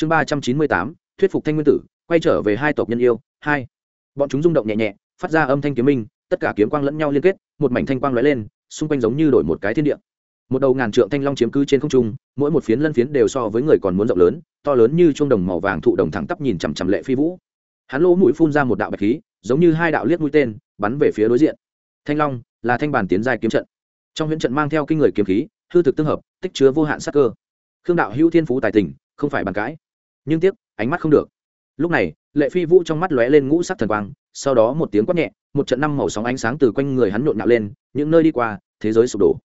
chương ba trăm chín mươi tám, thuyết phục thanh nguyên tử, quay trở về hai tộc nhân yêu, hai. Bọn chúng rung động nhẹ nhẹ, phát ra âm thanh kiếm minh, tất cả kiếm quang lẫn nhau liên kết, một mảnh thanh quang lóe lên, xung quanh giống như đổi một cái thiên địa. Một đầu ngàn trượng thanh long chiếm cứ trên không trung, mỗi một phiến lân phiến đều so với người còn muốn rộng lớn, to lớn như chuông đồng màu vàng thụ đồng thẳng tắp nhìn chằm chằm lệ phi vũ. Hắn lỗ mũi phun ra một đạo bạch khí, giống như hai đạo liếc mũi tên, bắn về phía đối diện. Thanh long là thanh bản tiến giai kiếm trận. Trong huyễn trận mang theo kinh người kiếm khí, hư thực tương hợp, tích chứa vô hạn sắc cơ. Khương đạo hữu thiên phú tài tình, không phải bàn cãi nhưng tiếc, ánh mắt không được. Lúc này, lệ phi vũ trong mắt lóe lên ngũ sắc thần quang, sau đó một tiếng quát nhẹ, một trận năm màu sóng ánh sáng từ quanh người hắn nhộn nhạo lên, những nơi đi qua, thế giới sụp đổ.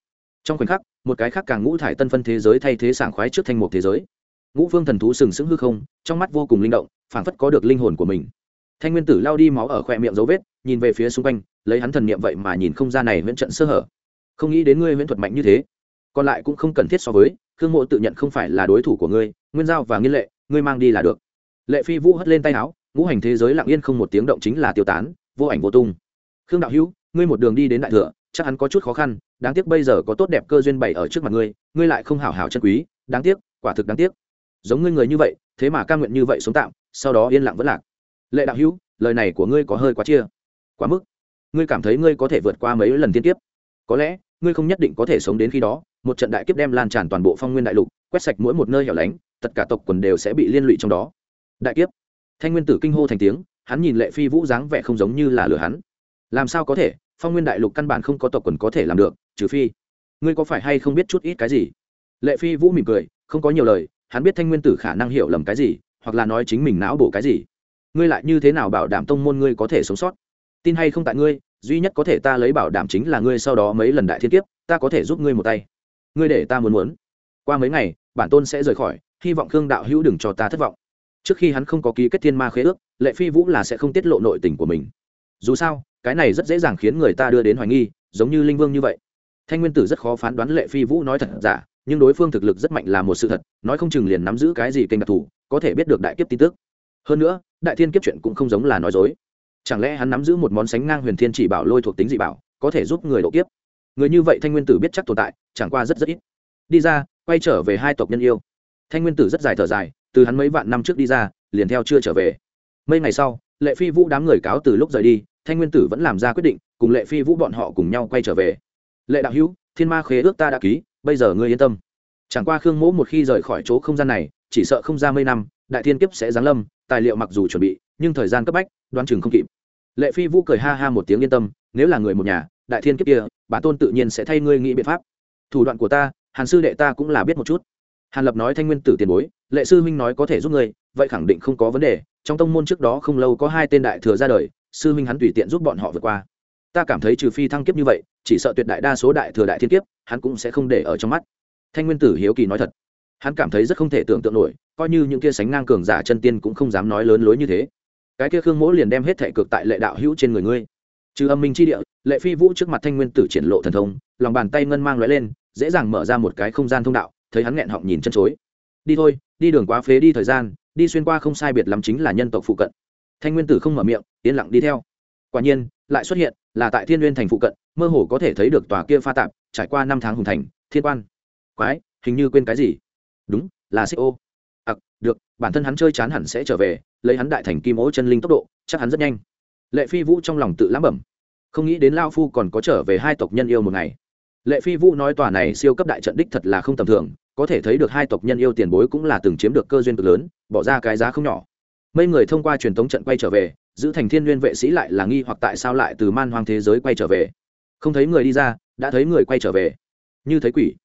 Trong khoảnh khắc, một cái khác càng ngũ thải tân phân thế giới thay thế sảng khoái trước thanh một thế giới. Ngũ phương thần thú sừng sững hư không, trong mắt vô cùng linh động, phảng phất có được linh hồn của mình. Thanh nguyên tử lao đi máu ở khoe miệng dấu vết, nhìn về phía xung quanh, lấy hắn thần niệm vậy mà nhìn không ra này huyễn trận sơ hở. Không nghĩ đến ngươi huyễn thuật mạnh như thế. Còn lại cũng không cần thiết so với, khương mộ tự nhận không phải là đối thủ của ngươi, nguyên giao và nghiên lệ ngươi mang đi là được. Lệ phi vũ hất lên tay áo, ngũ hành thế giới lặng yên không một tiếng động chính là tiêu tán, vô ảnh vô tung. Khương đạo hữu, ngươi một đường đi đến đại thừa, chắc hắn có chút khó khăn, đáng tiếc bây giờ có tốt đẹp cơ duyên bày ở trước mặt ngươi ngươi lại không hảo hảo chân quý, đáng tiếc, quả thực đáng tiếc. Giống ngươi người như vậy, thế mà ca nguyện như vậy sống tạm, sau đó yên lặng vẫn lạc. Lệ đạo hữu, lời này của ngươi có hơi quá chia, quá mức. Ngươi cảm thấy ngươi có thể vượt qua mấy lần tiên tiếp có lẽ, ngươi không nhất định có thể sống đến khi đó, một trận đại kiếp đem lan tràn toàn bộ phong nguyên đại lục, quét sạch mỗi một nơi hẻo lánh tất cả tộc quần đều sẽ bị liên lụy trong đó. Đại kiếp. Thanh nguyên tử kinh hô thành tiếng, hắn nhìn lệ phi vũ dáng vẻ không giống như là lừa hắn. Làm sao có thể? Phong nguyên đại lục căn bản không có tộc quần có thể làm được, trừ phi. Ngươi có phải hay không biết chút ít cái gì? Lệ phi vũ mỉm cười, không có nhiều lời, hắn biết thanh nguyên tử khả năng hiểu lầm cái gì, hoặc là nói chính mình não bổ cái gì. Ngươi lại như thế nào bảo đảm tông môn ngươi có thể sống sót? Tin hay không tại ngươi, duy nhất có thể ta lấy bảo đảm chính là ngươi sau đó mấy lần đại thiên kiếp, ta có thể giúp ngươi một tay. Ngươi để ta muốn muốn. Qua mấy ngày, bản tôn sẽ rời khỏi hy vọng khương đạo hữu đừng cho ta thất vọng. Trước khi hắn không có ký kết thiên ma khế ước, lệ phi vũ là sẽ không tiết lộ nội tình của mình. Dù sao, cái này rất dễ dàng khiến người ta đưa đến hoài nghi, giống như linh vương như vậy. Thanh nguyên tử rất khó phán đoán lệ phi vũ nói thật giả, nhưng đối phương thực lực rất mạnh là một sự thật, nói không chừng liền nắm giữ cái gì kênh đặc thù, có thể biết được đại kiếp tin tức. Hơn nữa, đại thiên kiếp chuyện cũng không giống là nói dối. Chẳng lẽ hắn nắm giữ một món sánh ngang huyền thiên chỉ bảo lôi thuộc tính dị bảo, có thể giúp người độ kiếp? Người như vậy thanh nguyên tử biết chắc tồn tại, chẳng qua rất rất ít. Đi ra, quay trở về hai tộc nhân yêu thanh nguyên tử rất dài thở dài, từ hắn mấy vạn năm trước đi ra, liền theo chưa trở về. Mấy ngày sau, lệ phi vũ đám người cáo từ lúc rời đi, thanh nguyên tử vẫn làm ra quyết định, cùng lệ phi vũ bọn họ cùng nhau quay trở về. Lệ đạo hữu, thiên ma khế ước ta đã ký, bây giờ ngươi yên tâm. Chẳng qua khương mỗ một khi rời khỏi chỗ không gian này, chỉ sợ không ra mấy năm, đại thiên kiếp sẽ giáng lâm, tài liệu mặc dù chuẩn bị, nhưng thời gian cấp bách, đoán chừng không kịp. Lệ phi vũ cười ha ha một tiếng yên tâm, nếu là người một nhà, đại thiên kiếp kia, bản tôn tự nhiên sẽ thay ngươi nghĩ biện pháp. Thủ đoạn của ta, hàn sư đệ ta cũng là biết một chút hàn lập nói thanh nguyên tử tiền bối, lệ sư huynh nói có thể giúp ngươi, vậy khẳng định không có vấn đề, trong tông môn trước đó không lâu có hai tên đại thừa ra đời, sư huynh hắn tùy tiện giúp bọn họ vượt qua. Ta cảm thấy trừ phi thăng kiếp như vậy, chỉ sợ tuyệt đại đa số đại thừa đại thiên kiếp, hắn cũng sẽ không để ở trong mắt. Thanh nguyên tử hiếu kỳ nói thật. Hắn cảm thấy rất không thể tưởng tượng nổi, coi như những kia sánh ngang cường giả chân tiên cũng không dám nói lớn lối như thế. Cái kia khương mỗ liền đem hết thể cực tại lệ đạo hữu trên người ngươi. Trừ âm minh chi địa, lệ phi vũ trước mặt thanh nguyên tử triển lộ thần thông, lòng bàn tay ngân mang lóe lên, dễ dàng mở ra một cái không gian thông đạo thấy hắn nghẹn họng nhìn chân chối. Đi thôi, đi đường quá phế đi thời gian, đi xuyên qua không sai biệt lắm chính là nhân tộc phụ cận. Thanh nguyên tử không mở miệng, yên lặng đi theo. Quả nhiên, lại xuất hiện, là tại thiên Nguyên thành phụ cận, mơ hồ có thể thấy được tòa kia pha tạp, trải qua năm tháng hùng thành, thiên quan. Quái, hình như quên cái gì. Đúng, là xích ô. Ặc, được, bản thân hắn chơi chán hẳn sẽ trở về, lấy hắn đại thành kim ố chân linh tốc độ, chắc hắn rất nhanh. Lệ phi vũ trong lòng tự lãm bẩm. Không nghĩ đến lao phu còn có trở về hai tộc nhân yêu một ngày. Lệ phi vũ nói tòa này siêu cấp đại trận đích thật là không tầm thường có thể thấy được hai tộc nhân yêu tiền bối cũng là từng chiếm được cơ duyên cực lớn, bỏ ra cái giá không nhỏ. Mấy người thông qua truyền thống trận quay trở về, giữ thành thiên n vệ sĩ lại là nghi hoặc tại sao lại từ man hoang thế giới quay trở về. Không thấy người đi ra, đã thấy người quay trở về. Như thấy quỷ.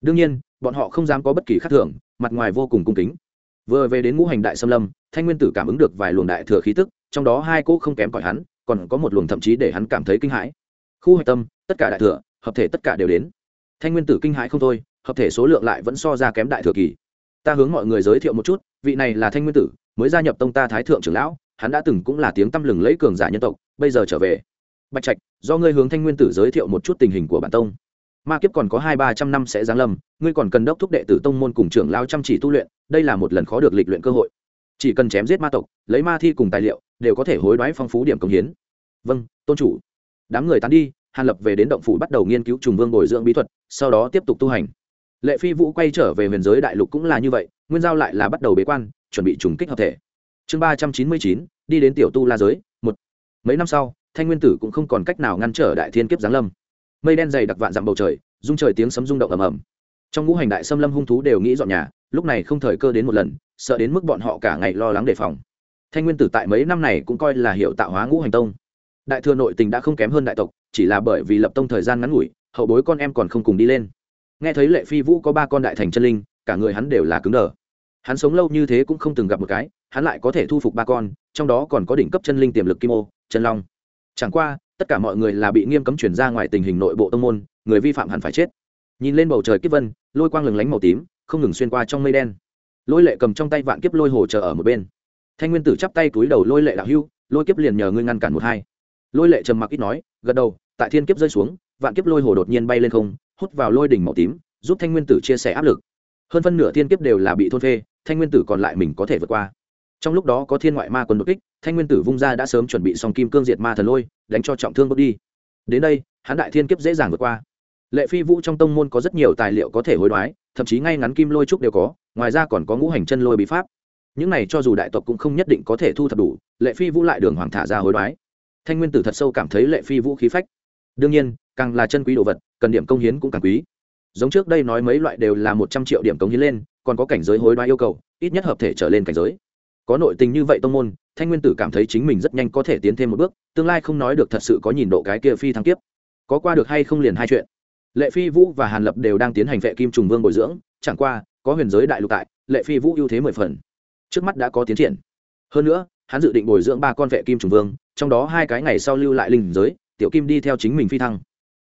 Đương nhiên, bọn họ không dám có bất kỳ khác thường, mặt ngoài vô cùng cung kính. Vừa về đến ngũ hành đại xâm lâm, thanh nguyên tử cảm ứng được vài luồng đại thừa khí tức, trong đó hai cỗ không kém cỏi hắn, còn có một luồng thậm chí để hắn cảm thấy kinh hãi. Khu hạch tâm, tất cả đại thừa, hợp thể tất cả đều đến. Thanh nguyên tử kinh hãi không thôi hợp thể số lượng lại vẫn so ra kém đại thừa kỳ. Ta hướng mọi người giới thiệu một chút, vị này là thanh nguyên tử, mới gia nhập tông ta thái thượng trưởng lão, hắn đã từng cũng là tiếng tăm lừng lấy cường giả nhân tộc, bây giờ trở về. Bạch trạch, do ngươi hướng thanh nguyên tử giới thiệu một chút tình hình của bản tông. Ma kiếp còn có hai ba trăm năm sẽ giáng lâm, ngươi còn cần đốc thúc đệ tử tông môn cùng trưởng lao chăm chỉ tu luyện, đây là một lần khó được lịch luyện cơ hội. Chỉ cần chém giết ma tộc, lấy ma thi cùng tài liệu, đều có thể hối đoái phong phú điểm công hiến. Vâng tôn chủ. Đám người tán đi, hàn lập về đến động phủ bắt đầu nghiên cứu trùng vương bồi dưỡng bí thuật, sau đó tiếp tục tu hành lệ phi vũ quay trở về huyền giới đại lục cũng là như vậy, nguyên giao lại là bắt đầu bế quan, chuẩn bị trùng kích hợp thể. Chương ba trăm chín mươi chín, đi đến tiểu tu la giới, một. Mấy năm sau, thanh nguyên tử cũng không còn cách nào ngăn trở đại thiên kiếp giáng lâm. Mây đen dày đặc vạn dặm bầu trời, rung trời tiếng sấm rung động ầm ầm. Trong ngũ hành đại xâm lâm hung thú đều nghĩ dọn nhà, lúc này không thời cơ đến một lần, sợ đến mức bọn họ cả ngày lo lắng đề phòng. Thanh nguyên tử tại mấy năm này cũng coi là hiệu tạo hóa ngũ hành tông. Đại thừa nội tình đã không kém hơn đại tộc, chỉ là bởi vì lập tông thời gian ngắn ngủi, hậu bối con em còn không cùng đi lên nghe thấy lệ phi vũ có ba con đại thành chân linh, cả người hắn đều là cứng đờ. Hắn sống lâu như thế cũng không từng gặp một cái, hắn lại có thể thu phục ba con, trong đó còn có đỉnh cấp chân linh tiềm lực kim ô, chân long. Chẳng qua, tất cả mọi người là bị nghiêm cấm chuyển ra ngoài tình hình nội bộ tông môn, người vi phạm hẳn phải chết. Nhìn lên bầu trời kiếp vân, lôi quang lừng lánh màu tím, không ngừng xuyên qua trong mây đen. Lôi lệ cầm trong tay vạn kiếp lôi hồ chờ ở một bên. Thanh nguyên tử chắp tay túi đầu lôi lệ đạo hưu lôi kiếp liền nhờ ngươi ngăn cản một hai. Lôi lệ trầm mặc ít nói, gật đầu, tại thiên kiếp rơi xuống, vạn kiếp lôi hồ đột nhiên bay lên không hút vào lôi đỉnh màu tím, giúp thanh nguyên tử chia sẻ áp lực. Hơn phân nửa thiên kiếp đều là bị thôn phê, thanh nguyên tử còn lại mình có thể vượt qua. Trong lúc đó có thiên ngoại ma quân đột kích, thanh nguyên tử vung ra đã sớm chuẩn bị xong kim cương diệt ma thần lôi, đánh cho trọng thương bước đi. Đến đây hán đại thiên kiếp dễ dàng vượt qua. Lệ phi vũ trong tông môn có rất nhiều tài liệu có thể hối đoái, thậm chí ngay ngắn kim lôi trúc đều có, ngoài ra còn có ngũ hành chân lôi bí pháp. Những này cho dù đại tộc cũng không nhất định có thể thu thập đủ, lệ phi vũ lại đường hoàng thả ra hối đoái. Thanh nguyên tử thật sâu cảm thấy lệ phi vũ khí phách. Đương nhiên càng là chân quý đồ vật, cần điểm công hiến cũng càng quý. Giống trước đây nói mấy loại đều là một trăm triệu điểm công hiến lên, còn có cảnh giới hối đoái yêu cầu, ít nhất hợp thể trở lên cảnh giới. Có nội tình như vậy tông môn, thanh nguyên tử cảm thấy chính mình rất nhanh có thể tiến thêm một bước, tương lai không nói được thật sự có nhìn độ cái kia phi thăng tiếp có qua được hay không liền hai chuyện. Lệ phi vũ và hàn lập đều đang tiến hành vệ kim trùng vương bồi dưỡng, chẳng qua, có huyền giới đại lục tại, lệ phi vũ ưu thế mười phần. Trước mắt đã có tiến triển. Hơn nữa, hắn dự định bồi dưỡng ba con vệ kim trùng vương, trong đó hai cái ngày sau lưu lại linh giới, tiểu kim đi theo chính mình phi thăng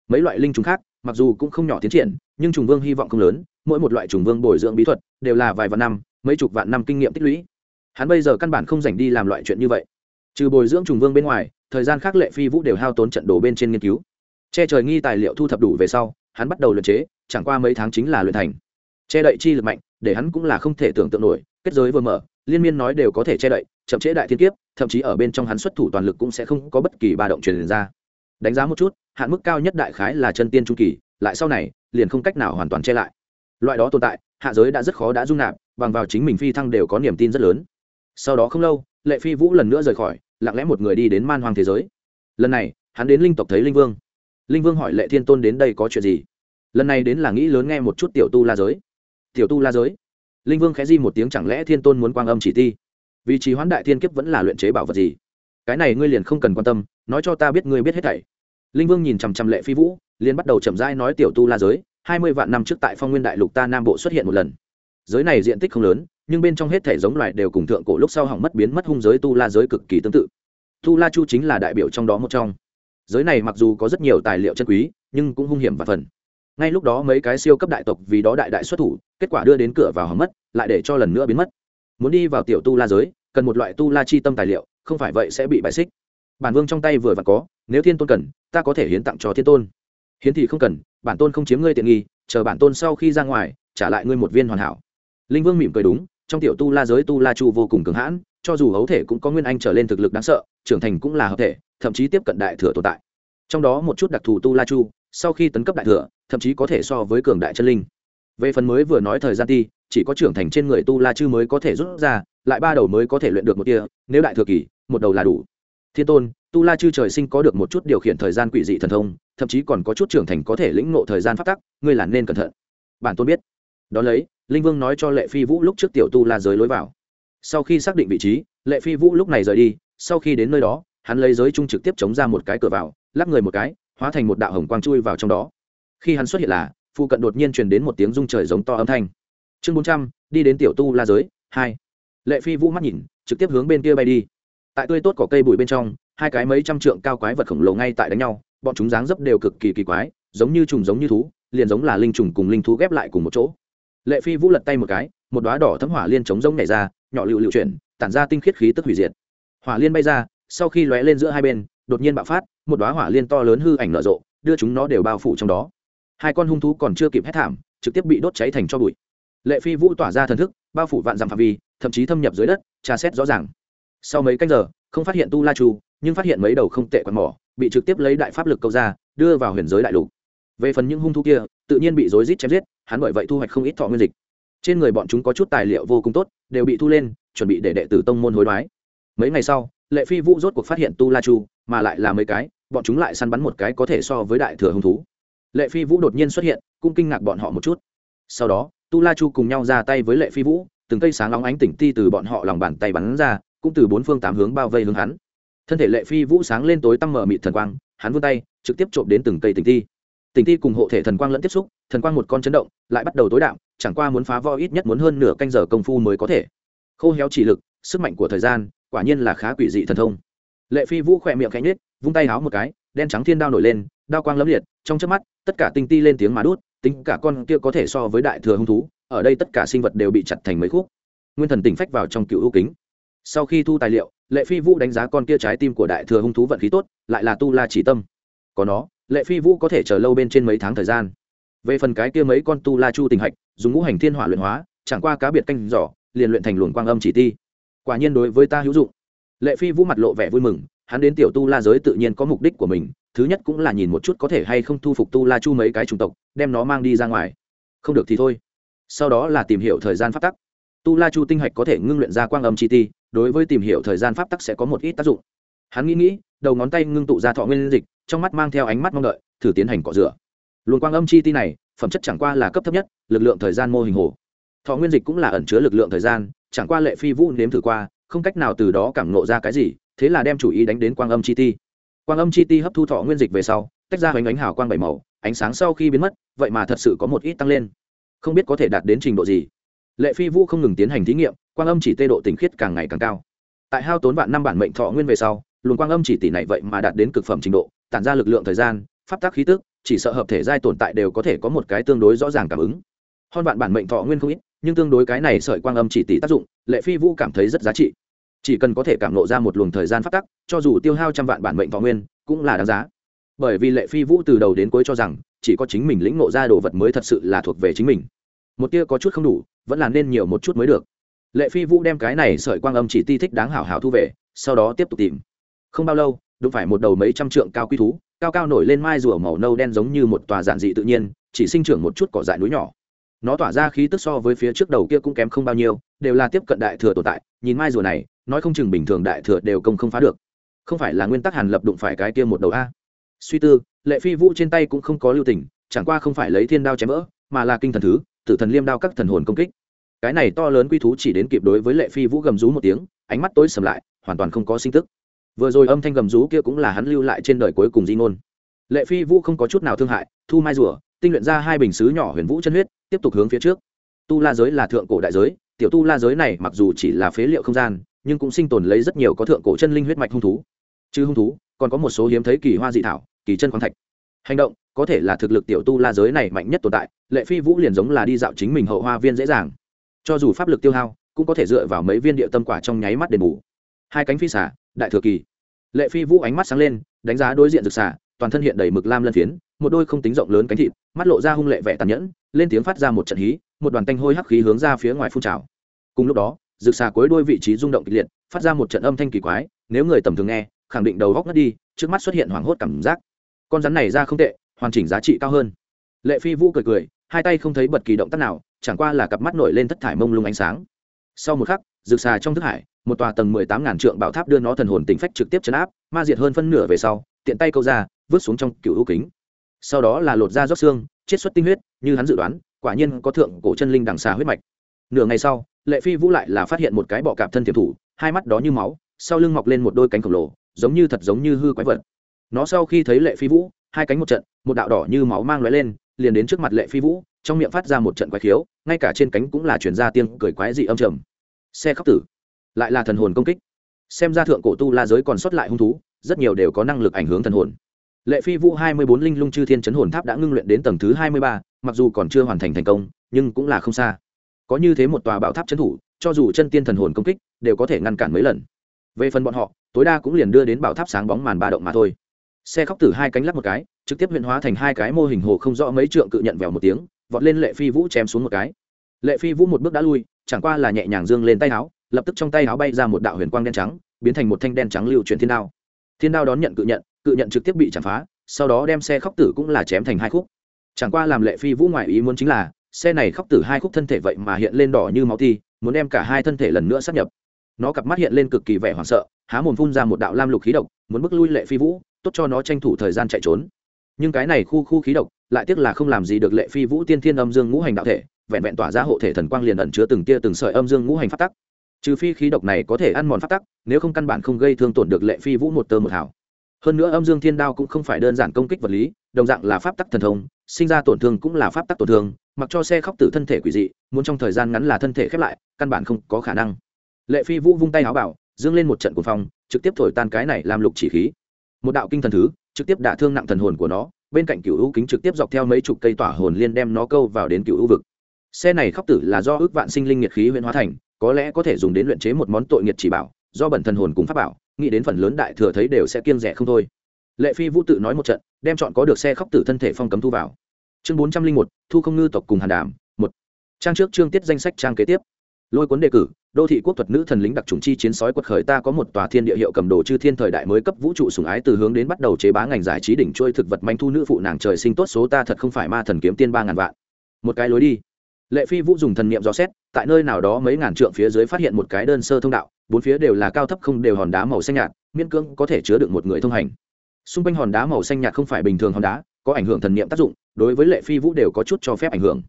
mấy loại linh trùng khác, mặc dù cũng không nhỏ tiến triển, nhưng trùng vương hy vọng không lớn, mỗi một loại trùng vương bồi dưỡng bí thuật đều là vài vạn năm, mấy chục vạn năm kinh nghiệm tích lũy. Hắn bây giờ căn bản không dành đi làm loại chuyện như vậy. Trừ bồi dưỡng trùng vương bên ngoài, thời gian khác lệ phi vũ đều hao tốn trận đồ bên trên nghiên cứu. Che trời nghi tài liệu thu thập đủ về sau, hắn bắt đầu luyện chế, chẳng qua mấy tháng chính là luyện thành. Che đậy chi lực mạnh, để hắn cũng là không thể tưởng tượng nổi, kết giới vừa mở, liên miên nói đều có thể che đậy, chậm chế đại thiên kiếp, thậm chí ở bên trong hắn xuất thủ toàn lực cũng sẽ không có bất kỳ ba động truyền ra đánh giá một chút, hạn mức cao nhất đại khái là chân tiên trung kỳ, lại sau này, liền không cách nào hoàn toàn che lại. Loại đó tồn tại, hạ giới đã rất khó đã dung nạp, bằng vào chính mình phi thăng đều có niềm tin rất lớn. Sau đó không lâu, lệ phi vũ lần nữa rời khỏi, lặng lẽ một người đi đến man hoàng thế giới. Lần này, hắn đến linh tộc thấy linh vương. Linh vương hỏi lệ thiên tôn đến đây có chuyện gì? Lần này đến là nghĩ lớn nghe một chút tiểu tu la giới. Tiểu tu la giới? Linh vương khẽ di một tiếng chẳng lẽ thiên tôn muốn quang âm chỉ ti? Vì trí hoãn đại thiên kiếp vẫn là luyện chế bảo vật gì? Cái này ngươi liền không cần quan tâm, nói cho ta biết ngươi biết hết thảy linh vương nhìn chằm chằm lệ phi vũ, liền bắt đầu chậm rãi nói tiểu tu la giới, hai mươi vạn năm trước tại phong nguyên đại lục ta nam bộ xuất hiện một lần. Giới này diện tích không lớn, nhưng bên trong hết thể giống loài đều cùng thượng cổ lúc sau hỏng mất biến mất hung giới tu la giới cực kỳ tương tự. Tu la chu chính là đại biểu trong đó một trong. Giới này mặc dù có rất nhiều tài liệu chân quý, nhưng cũng hung hiểm và phần. Ngay lúc đó mấy cái siêu cấp đại tộc vì đó đại đại xuất thủ, kết quả đưa đến cửa vào hỏng mất, lại để cho lần nữa biến mất. Muốn đi vào tiểu tu la giới, cần một loại tu la chi tâm tài liệu, không phải vậy sẽ bị bại xích. Bản vương trong tay vừa vặn có, nếu thiên tôn cần ta có thể hiến tặng cho thiên tôn. Hiến thì không cần, bản tôn không chiếm ngươi tiện nghi, chờ bản tôn sau khi ra ngoài, trả lại ngươi một viên hoàn hảo. Linh vương mỉm cười đúng, trong tiểu tu la giới tu la chu vô cùng cường hãn, cho dù hấu thể cũng có nguyên anh trở lên thực lực đáng sợ, trưởng thành cũng là hợp thể, thậm chí tiếp cận đại thừa tồn tại. Trong đó một chút đặc thù tu la chu, sau khi tấn cấp đại thừa, thậm chí có thể so với cường đại chân linh. Về phần mới vừa nói thời gian ti, chỉ có trưởng thành trên người tu la chư mới có thể rút ra, lại ba đầu mới có thể luyện được một tia, nếu đại thừa kỳ, một đầu là đủ. Thiên tôn tu la chư trời sinh có được một chút điều khiển thời gian quỷ dị thần thông, thậm chí còn có chút trưởng thành có thể lĩnh ngộ thời gian phát tắc, ngươi là nên cẩn thận. Bản tôn biết. Đón lấy, linh vương nói cho lệ phi vũ lúc trước tiểu tu la giới lối vào. Sau khi xác định vị trí, lệ phi vũ lúc này rời đi, sau khi đến nơi đó, hắn lấy giới trung trực tiếp chống ra một cái cửa vào lắp người một cái, hóa thành một đạo hồng quang chui vào trong đó. Khi hắn xuất hiện là, phụ cận đột nhiên truyền đến một tiếng rung trời giống to âm thanh. Chương bốn trăm, đi đến tiểu tu la giới, hai. Lệ phi vũ mắt nhìn, trực tiếp hướng bên kia bay đi tại tươi tốt cỏ cây bụi bên trong, hai cái mấy trăm trượng cao quái vật khổng lồ ngay tại đánh nhau, bọn chúng dáng dấp đều cực kỳ kỳ quái, giống như trùng giống như thú, liền giống là linh trùng cùng linh thú ghép lại cùng một chỗ. Lệ phi vũ lật tay một cái, một đoá đỏ thấm hỏa liên chống rông nhảy ra, nhỏ lựu lựu chuyển, tản ra tinh khiết khí tức hủy diệt. Hỏa liên bay ra, sau khi lóe lên giữa hai bên, đột nhiên bạo phát, một đoá hỏa liên to lớn hư ảnh nở rộ, đưa chúng nó đều bao phủ trong đó. Hai con hung thú còn chưa kịp hét thảm, trực tiếp bị đốt cháy thành cho bụi. Lệ phi vũ tỏa ra thần thức, bao phủ vạn dặm phạm vi, thậm chí thâm nhập dưới đất, tra xét rõ ràng sau mấy canh giờ, không phát hiện tu la chu, nhưng phát hiện mấy đầu không tệ quạt mỏ, bị trực tiếp lấy đại pháp lực câu ra, đưa vào huyền giới đại lục. Về phần những hung thú kia, tự nhiên bị rối rít chém giết, hắn bởi vậy thu hoạch không ít thọ nguyên dịch. Trên người bọn chúng có chút tài liệu vô cùng tốt, đều bị thu lên, chuẩn bị để đệ tử tông môn hối đoái. Mấy ngày sau, lệ phi vũ rốt cuộc phát hiện tu la chu, mà lại là mấy cái, bọn chúng lại săn bắn một cái có thể so với đại thừa hung thú. Lệ phi vũ đột nhiên xuất hiện, cũng kinh ngạc bọn họ một chút. Sau đó, tu la chu cùng nhau ra tay với lệ phi vũ, từng cây sáng óng ánh tỉnh ti từ bọn họ lòng bàn tay bắn ra cũng từ bốn phương tám hướng bao vây hướng hắn. Thân thể lệ phi vũ sáng lên tối tăm mở mịt thần quang hắn vươn tay trực tiếp trộm đến từng cây tình thi, tình thi cùng hộ thể thần quang lẫn tiếp xúc thần quang một con chấn động lại bắt đầu tối đạo, chẳng qua muốn phá vo ít nhất muốn hơn nửa canh giờ công phu mới có thể. Khô héo chỉ lực sức mạnh của thời gian quả nhiên là khá quỷ dị thần thông. Lệ phi vũ khỏe miệng cánh nết vung tay háo một cái đen trắng thiên đao nổi lên đao quang lấm liệt trong chớp mắt tất cả tinh ti lên tiếng mà đút tính cả con kia có thể so với đại thừa hung thú ở đây tất cả sinh vật đều bị chặt thành mấy khúc. Nguyên thần tỉnh phách vào trong cựu ưu kính sau khi thu tài liệu, lệ phi vũ đánh giá con kia trái tim của đại thừa hung thú vận khí tốt, lại là tu la chỉ tâm. Có nó, lệ phi vũ có thể chờ lâu bên trên mấy tháng thời gian. Về phần cái kia mấy con tu la chu tình hạch, dùng ngũ hành thiên hỏa luyện hóa, chẳng qua cá biệt canh giỏ, liền luyện thành luồng quang âm chỉ ti. Quả nhiên đối với ta hữu dụng. Lệ phi vũ mặt lộ vẻ vui mừng, hắn đến tiểu tu la giới tự nhiên có mục đích của mình, thứ nhất cũng là nhìn một chút có thể hay không thu phục tu la chu mấy cái chủng tộc, đem nó mang đi ra ngoài. Không được thì thôi. Sau đó là tìm hiểu thời gian phát tắc. Tu la chu tinh hạch có thể ngưng luyện ra quang âm chi ti đối với tìm hiểu thời gian pháp tắc sẽ có một ít tác dụng. Hắn nghĩ nghĩ, đầu ngón tay ngưng tụ ra thọ nguyên dịch, trong mắt mang theo ánh mắt mong đợi, thử tiến hành cọ rửa. Luồng quang âm chi ti này, phẩm chất chẳng qua là cấp thấp nhất, lực lượng thời gian mô hình hồ. Thọ nguyên dịch cũng là ẩn chứa lực lượng thời gian, chẳng qua lệ phi vũ nếm thử qua, không cách nào từ đó cảm nộ ra cái gì, thế là đem chủ ý đánh đến quang âm chi ti. Quang âm chi ti hấp thu thọ nguyên dịch về sau, tách ra hoành ánh hào quang bảy màu, ánh sáng sau khi biến mất, vậy mà thật sự có một ít tăng lên. Không biết có thể đạt đến trình độ gì. Lệ phi vũ không ngừng tiến hành thí nghiệm quang âm chỉ tê độ tình khiết càng ngày càng cao. Tại hao tốn vạn năm bản mệnh thọ nguyên về sau, luồng quang âm chỉ tỷ này vậy mà đạt đến cực phẩm trình độ, tản ra lực lượng thời gian, pháp tác khí tức, chỉ sợ hợp thể giai tồn tại đều có thể có một cái tương đối rõ ràng cảm ứng. Hon vạn bản mệnh thọ nguyên không ít, nhưng tương đối cái này sợi quang âm chỉ tỷ tác dụng, lệ phi vũ cảm thấy rất giá trị. Chỉ cần có thể cảm nộ ra một luồng thời gian pháp tắc, cho dù tiêu hao trăm vạn bản mệnh thọ nguyên, cũng là đáng giá. Bởi vì lệ phi vũ từ đầu đến cuối cho rằng, chỉ có chính mình lĩnh nộ ra đồ vật mới thật sự là thuộc về chính mình. Một tia có chút không đủ, vẫn là nên nhiều một chút mới được lệ phi vũ đem cái này sợi quang âm chỉ ti thích đáng hảo hảo thu về, sau đó tiếp tục tìm. Không bao lâu, đúng phải một đầu mấy trăm trượng cao quy thú, cao cao nổi lên mai rùa màu nâu đen giống như một tòa giản dị tự nhiên, chỉ sinh trưởng một chút cỏ dại núi nhỏ. Nó tỏa ra khí tức so với phía trước đầu kia cũng kém không bao nhiêu, đều là tiếp cận đại thừa tồn tại, nhìn mai rùa này, nói không chừng bình thường đại thừa đều công không phá được. Không phải là nguyên tắc hàn lập đụng phải cái kia một đầu a. Suy tư, lệ phi vũ trên tay cũng không có lưu tình, chẳng qua không phải lấy thiên đao chém vỡ, mà là kinh thần thứ, tử thần liêm đao các thần hồn công kích cái này to lớn quy thú chỉ đến kịp đối với lệ phi vũ gầm rú một tiếng, ánh mắt tối sầm lại, hoàn toàn không có sinh tức. Vừa rồi âm thanh gầm rú kia cũng là hắn lưu lại trên đời cuối cùng di ngôn. Lệ phi vũ không có chút nào thương hại, thu mai rùa, tinh luyện ra hai bình xứ nhỏ huyền vũ chân huyết, tiếp tục hướng phía trước. Tu la giới là thượng cổ đại giới, tiểu tu la giới này mặc dù chỉ là phế liệu không gian, nhưng cũng sinh tồn lấy rất nhiều có thượng cổ chân linh huyết mạch hung thú. Chứ hung thú, còn có một số hiếm thấy kỳ hoa dị thảo, kỳ chân khoáng thạch. Hành động, có thể là thực lực tiểu tu la giới này mạnh nhất tồn tại, lệ phi vũ liền giống là đi dạo chính mình hậu hoa viên dễ dàng cho dù pháp lực tiêu hao, cũng có thể dựa vào mấy viên địa tâm quả trong nháy mắt đền bù. Hai cánh phi xả đại thừa kỳ. Lệ phi vũ ánh mắt sáng lên, đánh giá đối diện rực xả toàn thân hiện đầy mực lam lân phiến, một đôi không tính rộng lớn cánh thịt, mắt lộ ra hung lệ vẻ tàn nhẫn, lên tiếng phát ra một trận hí, một đoàn tanh hôi hắc khí hướng ra phía ngoài phun trào. Cùng lúc đó, rực xà cuối đôi vị trí rung động kịch liệt, phát ra một trận âm thanh kỳ quái, nếu người tầm thường nghe, khẳng định đầu góc ngất đi, trước mắt xuất hiện hoảng hốt cảm giác. Con rắn này ra không tệ, hoàn chỉnh giá trị cao hơn. Lệ phi vũ cười cười, hai tay không thấy bất kỳ động tác nào chẳng qua là cặp mắt nổi lên thất thải mông lung ánh sáng. Sau một khắc, rực xà trong thức hải, một tòa tầng mười tám ngàn trượng bảo tháp đưa nó thần hồn tính phách trực tiếp chấn áp, ma diệt hơn phân nửa về sau, tiện tay câu ra, vứt xuống trong cựu hữu kính. Sau đó là lột da rót xương, chiết xuất tinh huyết, như hắn dự đoán, quả nhiên có thượng cổ chân linh đằng xà huyết mạch. Nửa ngày sau, lệ phi vũ lại là phát hiện một cái bọ cạp thân thiệp thủ, hai mắt đó như máu, sau lưng mọc lên một đôi cánh khổng lồ, giống như thật giống như hư quái vật. Nó sau khi thấy lệ phi vũ, hai cánh một trận, một đạo đỏ như máu mang lóe lên, liền đến trước mặt lệ phi vũ trong miệng phát ra một trận quái khiếu, ngay cả trên cánh cũng là chuyển ra tiếng cười quái dị âm trầm. Xe khóc tử, lại là thần hồn công kích. Xem ra thượng cổ tu la giới còn sót lại hung thú, rất nhiều đều có năng lực ảnh hưởng thần hồn. Lệ phi vũ hai mươi bốn linh lung chư thiên chấn hồn tháp đã ngưng luyện đến tầng thứ hai mươi ba, mặc dù còn chưa hoàn thành thành công, nhưng cũng là không xa. Có như thế một tòa bảo tháp chấn thủ, cho dù chân tiên thần hồn công kích, đều có thể ngăn cản mấy lần. Về phần bọn họ, tối đa cũng liền đưa đến bảo tháp sáng bóng màn ba động mà thôi. Xe khóc tử hai cánh lắc một cái, trực tiếp huyện hóa thành hai cái mô hình hồ không rõ mấy trượng cự nhận vèo một tiếng vọt lên lệ phi vũ chém xuống một cái. Lệ phi vũ một bước đã lui, chẳng qua là nhẹ nhàng dương lên tay áo, lập tức trong tay áo bay ra một đạo huyền quang đen trắng, biến thành một thanh đen trắng lưu chuyển thiên đao. Thiên đao đón nhận cự nhận cự nhận trực tiếp bị chạm phá, sau đó đem xe khóc tử cũng là chém thành hai khúc. Chẳng qua làm lệ phi vũ ngoại ý muốn chính là, xe này khóc tử hai khúc thân thể vậy mà hiện lên đỏ như máu thi, muốn đem cả hai thân thể lần nữa sắp nhập. Nó cặp mắt hiện lên cực kỳ vẻ hoảng sợ, há mồm phun ra một đạo lam lục khí độc, muốn bức lui lệ phi vũ, tốt cho nó tranh thủ thời gian chạy trốn nhưng cái này khu khu khí độc lại tiếc là không làm gì được lệ phi vũ tiên thiên âm dương ngũ hành đạo thể, vẹn vẹn tỏa ra hộ thể thần quang liền ẩn chứa từng tia từng sợi âm dương ngũ hành phát tắc. Trừ phi khí độc này có thể ăn mòn phát tắc, nếu không căn bản không gây thương tổn được lệ phi vũ một tơ một hào. Hơn nữa âm dương thiên đao cũng không phải đơn giản công kích vật lý, đồng dạng là pháp tắc thần thông, sinh ra tổn thương cũng là pháp tắc tổn thương, mặc cho xe khóc tử thân thể quỷ dị, muốn trong thời gian ngắn là thân thể khép lại, căn bản không có khả năng. Lệ phi vũ vung tay áo bảo, dương lên một trận cuồng phong, trực tiếp thổi tan cái này làm lục chỉ khí. Một đạo kinh thần thứ trực tiếp đả thương nặng thần hồn của nó, bên cạnh cựu u kính trực tiếp dọc theo mấy chục cây tỏa hồn liên đem nó câu vào đến cựu u vực. Xe này khóc tử là do ước vạn sinh linh nhiệt khí huyện hóa thành, có lẽ có thể dùng đến luyện chế một món tội nghiệt chỉ bảo, do bẩn thần hồn cùng pháp bảo, nghĩ đến phần lớn đại thừa thấy đều sẽ kiêng rẻ không thôi. Lệ phi vũ tự nói một trận, đem chọn có được xe khóc tử thân thể phong cấm thu vào. Chương bốn trăm linh một, thu không ngư tộc cùng hàn đàm, một. Trang trước chương tiết danh sách trang kế tiếp lôi cuốn đề cử, đô thị quốc thuật nữ thần lính đặc trùng chi chiến sói quật khởi ta có một tòa thiên địa hiệu cầm đồ chư thiên thời đại mới cấp vũ trụ sùng ái từ hướng đến bắt đầu chế bá ngành giải trí đỉnh trôi thực vật manh thu nữ phụ nàng trời sinh tốt số ta thật không phải ma thần kiếm tiên ba ngàn vạn. Một cái lối đi. Lệ phi vũ dùng thần niệm dò xét, tại nơi nào đó mấy ngàn trượng phía dưới phát hiện một cái đơn sơ thông đạo, bốn phía đều là cao thấp không đều hòn đá màu xanh nhạt, miễn cưỡng có thể chứa được một người thông hành. Xung quanh hòn đá màu xanh nhạt không phải bình thường hòn đá, có ảnh hưởng thần niệm tác dụng, đối với lệ phi vũ đều có chút cho phép ảnh hưởng.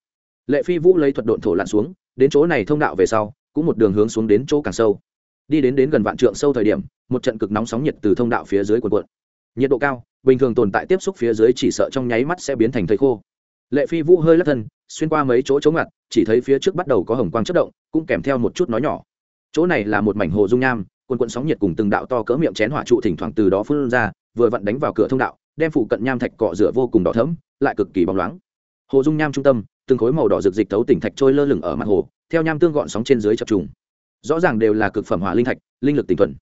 Lệ phi vũ lấy thuật độn thổ lặn xuống đến chỗ này thông đạo về sau, cũng một đường hướng xuống đến chỗ càng sâu. Đi đến đến gần vạn trượng sâu thời điểm, một trận cực nóng sóng nhiệt từ thông đạo phía dưới cuộn cuộn. Nhiệt độ cao, bình thường tồn tại tiếp xúc phía dưới chỉ sợ trong nháy mắt sẽ biến thành thây khô. Lệ phi vũ hơi lắc thân, xuyên qua mấy chỗ chống ngặt, chỉ thấy phía trước bắt đầu có hồng quang chất động, cũng kèm theo một chút nói nhỏ. Chỗ này là một mảnh hồ dung nham quần quận sóng nhiệt cùng từng đạo to cỡ miệng chén hỏa trụ thỉnh thoảng từ đó phun ra, vừa vặn đánh vào cửa thông đạo, đem phụ cận nham thạch cọ rửa vô cùng đỏ thẫm, lại cực kỳ bóng loáng. Hồ dung nham trung tâm từng khối màu đỏ rực dịch tấu tỉnh thạch trôi lơ lửng ở mặt hồ, theo nham tương gọn sóng trên dưới chập trùng. Rõ ràng đều là cực phẩm hỏa linh thạch, linh lực tinh thuần.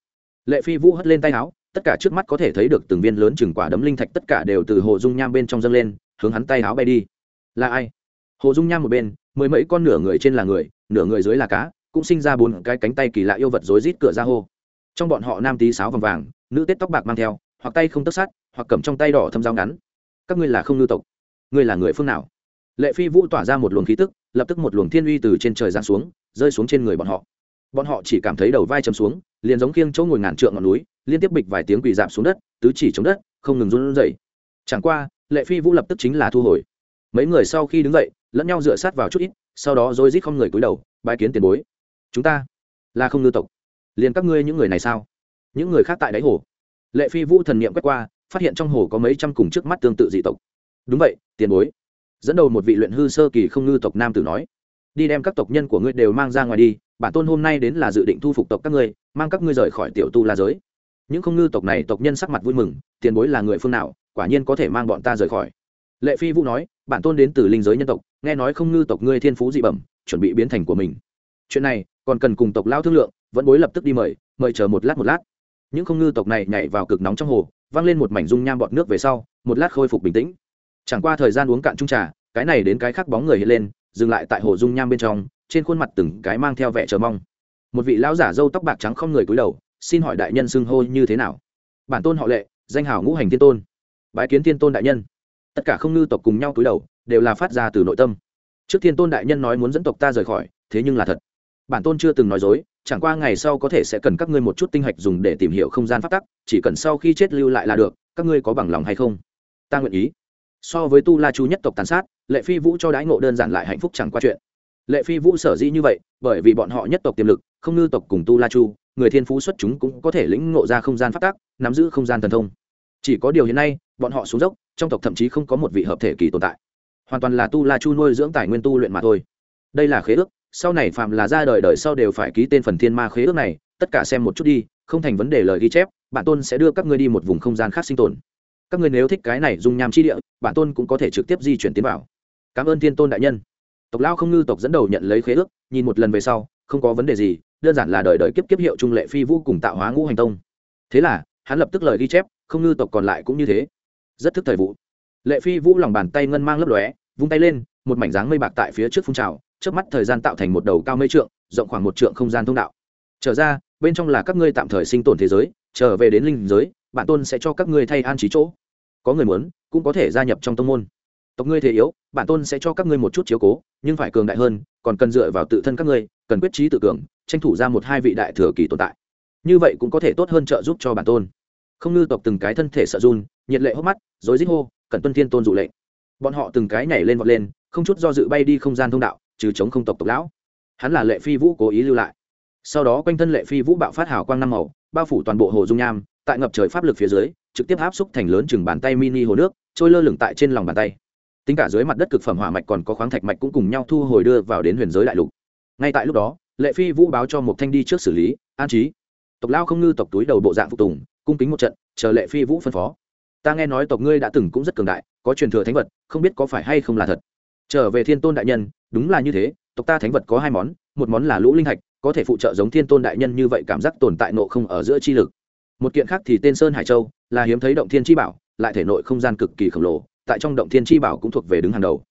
Lệ phi vũ hất lên tay áo, tất cả trước mắt có thể thấy được từng viên lớn chừng quả đấm linh thạch tất cả đều từ hồ dung nham bên trong dâng lên, hướng hắn tay áo bay đi. Là ai? Hồ dung nham một bên, mười mấy con nửa người trên là người, nửa người dưới là cá, cũng sinh ra bốn cái cánh tay kỳ lạ yêu vật rối rít cửa ra hô. Trong bọn họ nam tí sáo vàng vàng, nữ tết tóc bạc mang theo, hoặc tay không tất sát, hoặc cầm trong tay đỏ thâm dao ngắn. Các ngươi là không lưu tộc. Ngươi là người phương nào? Lệ phi vũ tỏa ra một luồng khí tức, lập tức một luồng thiên uy từ trên trời giáng xuống, rơi xuống trên người bọn họ. Bọn họ chỉ cảm thấy đầu vai chầm xuống, liền giống khiêng chỗ ngồi ngàn trượng ngọn núi, liên tiếp bịch vài tiếng quỳ dạp xuống đất, tứ chỉ chống đất, không ngừng run rẩy. Chẳng qua, lệ phi vũ lập tức chính là thu hồi. Mấy người sau khi đứng dậy, lẫn nhau dựa sát vào chút ít, sau đó rồi rít không người cúi đầu bãi kiến tiền bối. Chúng ta là không ngư tộc. Liền các ngươi những người này sao? Những người khác tại đáy hồ. Lệ phi vũ thần niệm quét qua, phát hiện trong hồ có mấy trăm cùng trước mắt tương tự dị tộc. Đúng vậy, tiền bối dẫn đầu một vị luyện hư sơ kỳ không ngư tộc nam tử nói, đi đem các tộc nhân của ngươi đều mang ra ngoài đi, bản tôn hôm nay đến là dự định thu phục tộc các ngươi, mang các ngươi rời khỏi tiểu tu la giới. Những không ngư tộc này tộc nhân sắc mặt vui mừng, tiền bối là người phương nào, quả nhiên có thể mang bọn ta rời khỏi. Lệ phi vũ nói, bản tôn đến từ linh giới nhân tộc, nghe nói không ngư tộc ngươi thiên phú dị bẩm, chuẩn bị biến thành của mình. Chuyện này, còn cần cùng tộc lao thương lượng, vẫn bối lập tức đi mời mời chờ một lát một lát. Những không ngư tộc này nhảy vào cực nóng trong hồ văng lên một mảnh dung nham bọt nước về sau, một lát khôi phục bình tĩnh chẳng qua thời gian uống cạn trung trà, cái này đến cái khác bóng người hiện lên, dừng lại tại hồ dung nham bên trong, trên khuôn mặt từng cái mang theo vẻ chờ mong. Một vị lão giả râu tóc bạc trắng không người cúi đầu, xin hỏi đại nhân xưng hô như thế nào? Bản tôn họ lệ, danh hào ngũ hành thiên tôn. Bái kiến thiên tôn đại nhân. Tất cả không ngư tộc cùng nhau cúi đầu, đều là phát ra từ nội tâm. Trước thiên tôn đại nhân nói muốn dẫn tộc ta rời khỏi, thế nhưng là thật. Bản tôn chưa từng nói dối, chẳng qua ngày sau có thể sẽ cần các ngươi một chút tinh hạch dùng để tìm hiểu không gian phát tắc, chỉ cần sau khi chết lưu lại là được, các ngươi có bằng lòng hay không? Ta nguyện ý so với tu la chu nhất tộc tàn sát, lệ phi vũ cho đái ngộ đơn giản lại hạnh phúc chẳng qua chuyện. Lệ phi vũ sở dĩ như vậy, bởi vì bọn họ nhất tộc tiềm lực, không ngư tộc cùng tu la chu, người thiên phú xuất chúng cũng có thể lĩnh ngộ ra không gian phát tác nắm giữ không gian thần thông. Chỉ có điều hiện nay, bọn họ xuống dốc, trong tộc thậm chí không có một vị hợp thể kỳ tồn tại. Hoàn toàn là tu la chu nuôi dưỡng tài nguyên tu luyện mà thôi. Đây là khế ước, sau này phạm là ra đời đời sau đều phải ký tên phần thiên ma khế ước này, tất cả xem một chút đi, không thành vấn đề lời ghi chép bản tôn sẽ đưa các ngươi đi một vùng không gian khác sinh tồn các người nếu thích cái này dùng nham chi địa, bản tôn cũng có thể trực tiếp di chuyển tiến vào. Cảm ơn thiên tôn đại nhân. Tộc lao không ngư tộc dẫn đầu nhận lấy khế ước, nhìn một lần về sau, không có vấn đề gì, đơn giản là đời đời kiếp kiếp hiệu trung lệ phi vũ cùng tạo hóa ngũ hành tông. Thế là, hắn lập tức lời ghi chép, không ngư tộc còn lại cũng như thế. Rất thức thời vụ. Lệ phi vũ lòng bàn tay ngân mang lấp lóe, vung tay lên, một mảnh dáng mây bạc tại phía trước phun trào trước mắt thời gian tạo thành một đầu cao mây trượng, rộng khoảng một trượng không gian thông đạo. Trở ra, bên trong là các ngươi tạm thời sinh tồn thế giới, trở về đến linh giới, bản tôn sẽ cho các ngươi thay an trí chỗ có người muốn, cũng có thể gia nhập trong tông môn. Tộc ngươi thế yếu, bản tôn sẽ cho các ngươi một chút chiếu cố, nhưng phải cường đại hơn, còn cần dựa vào tự thân các ngươi, cần quyết trí tự cường, tranh thủ ra một hai vị đại thừa kỳ tồn tại. Như vậy cũng có thể tốt hơn trợ giúp cho bản tôn. Không ngư tộc từng cái thân thể sợ run, nhiệt lệ hốc mắt, rối rít hô cần tuân thiên tôn dụ lệnh. Bọn họ từng cái nhảy lên vọt lên, không chút do dự bay đi không gian thông đạo, trừ chống không tộc tộc lão. Hắn là lệ phi vũ cố ý lưu lại. Sau đó quanh thân lệ phi vũ bạo phát hào quang năm màu, bao phủ toàn bộ hồ dung nham, tại ngập trời pháp lực phía dưới trực tiếp áp xúc thành lớn chừng bàn tay mini hồ nước, trôi lơ lửng tại trên lòng bàn tay. Tính cả dưới mặt đất cực phẩm hỏa mạch còn có khoáng thạch mạch cũng cùng nhau thu hồi đưa vào đến huyền giới đại lục. Ngay tại lúc đó, lệ phi vũ báo cho một thanh đi trước xử lý, an trí. Tộc lao không ngư tộc túi đầu bộ dạng phục tùng, cung kính một trận, chờ lệ phi vũ phân phó. Ta nghe nói tộc ngươi đã từng cũng rất cường đại, có truyền thừa thánh vật, không biết có phải hay không là thật. Trở về thiên tôn đại nhân, đúng là như thế, tộc ta thánh vật có hai món, một món là lũ linh thạch, có thể phụ trợ giống thiên tôn đại nhân như vậy cảm giác tồn tại nộ không ở giữa chi lực. Một kiện khác thì tên sơn hải châu là hiếm thấy động thiên chi bảo, lại thể nội không gian cực kỳ khổng lồ, tại trong động thiên chi bảo cũng thuộc về đứng hàng đầu.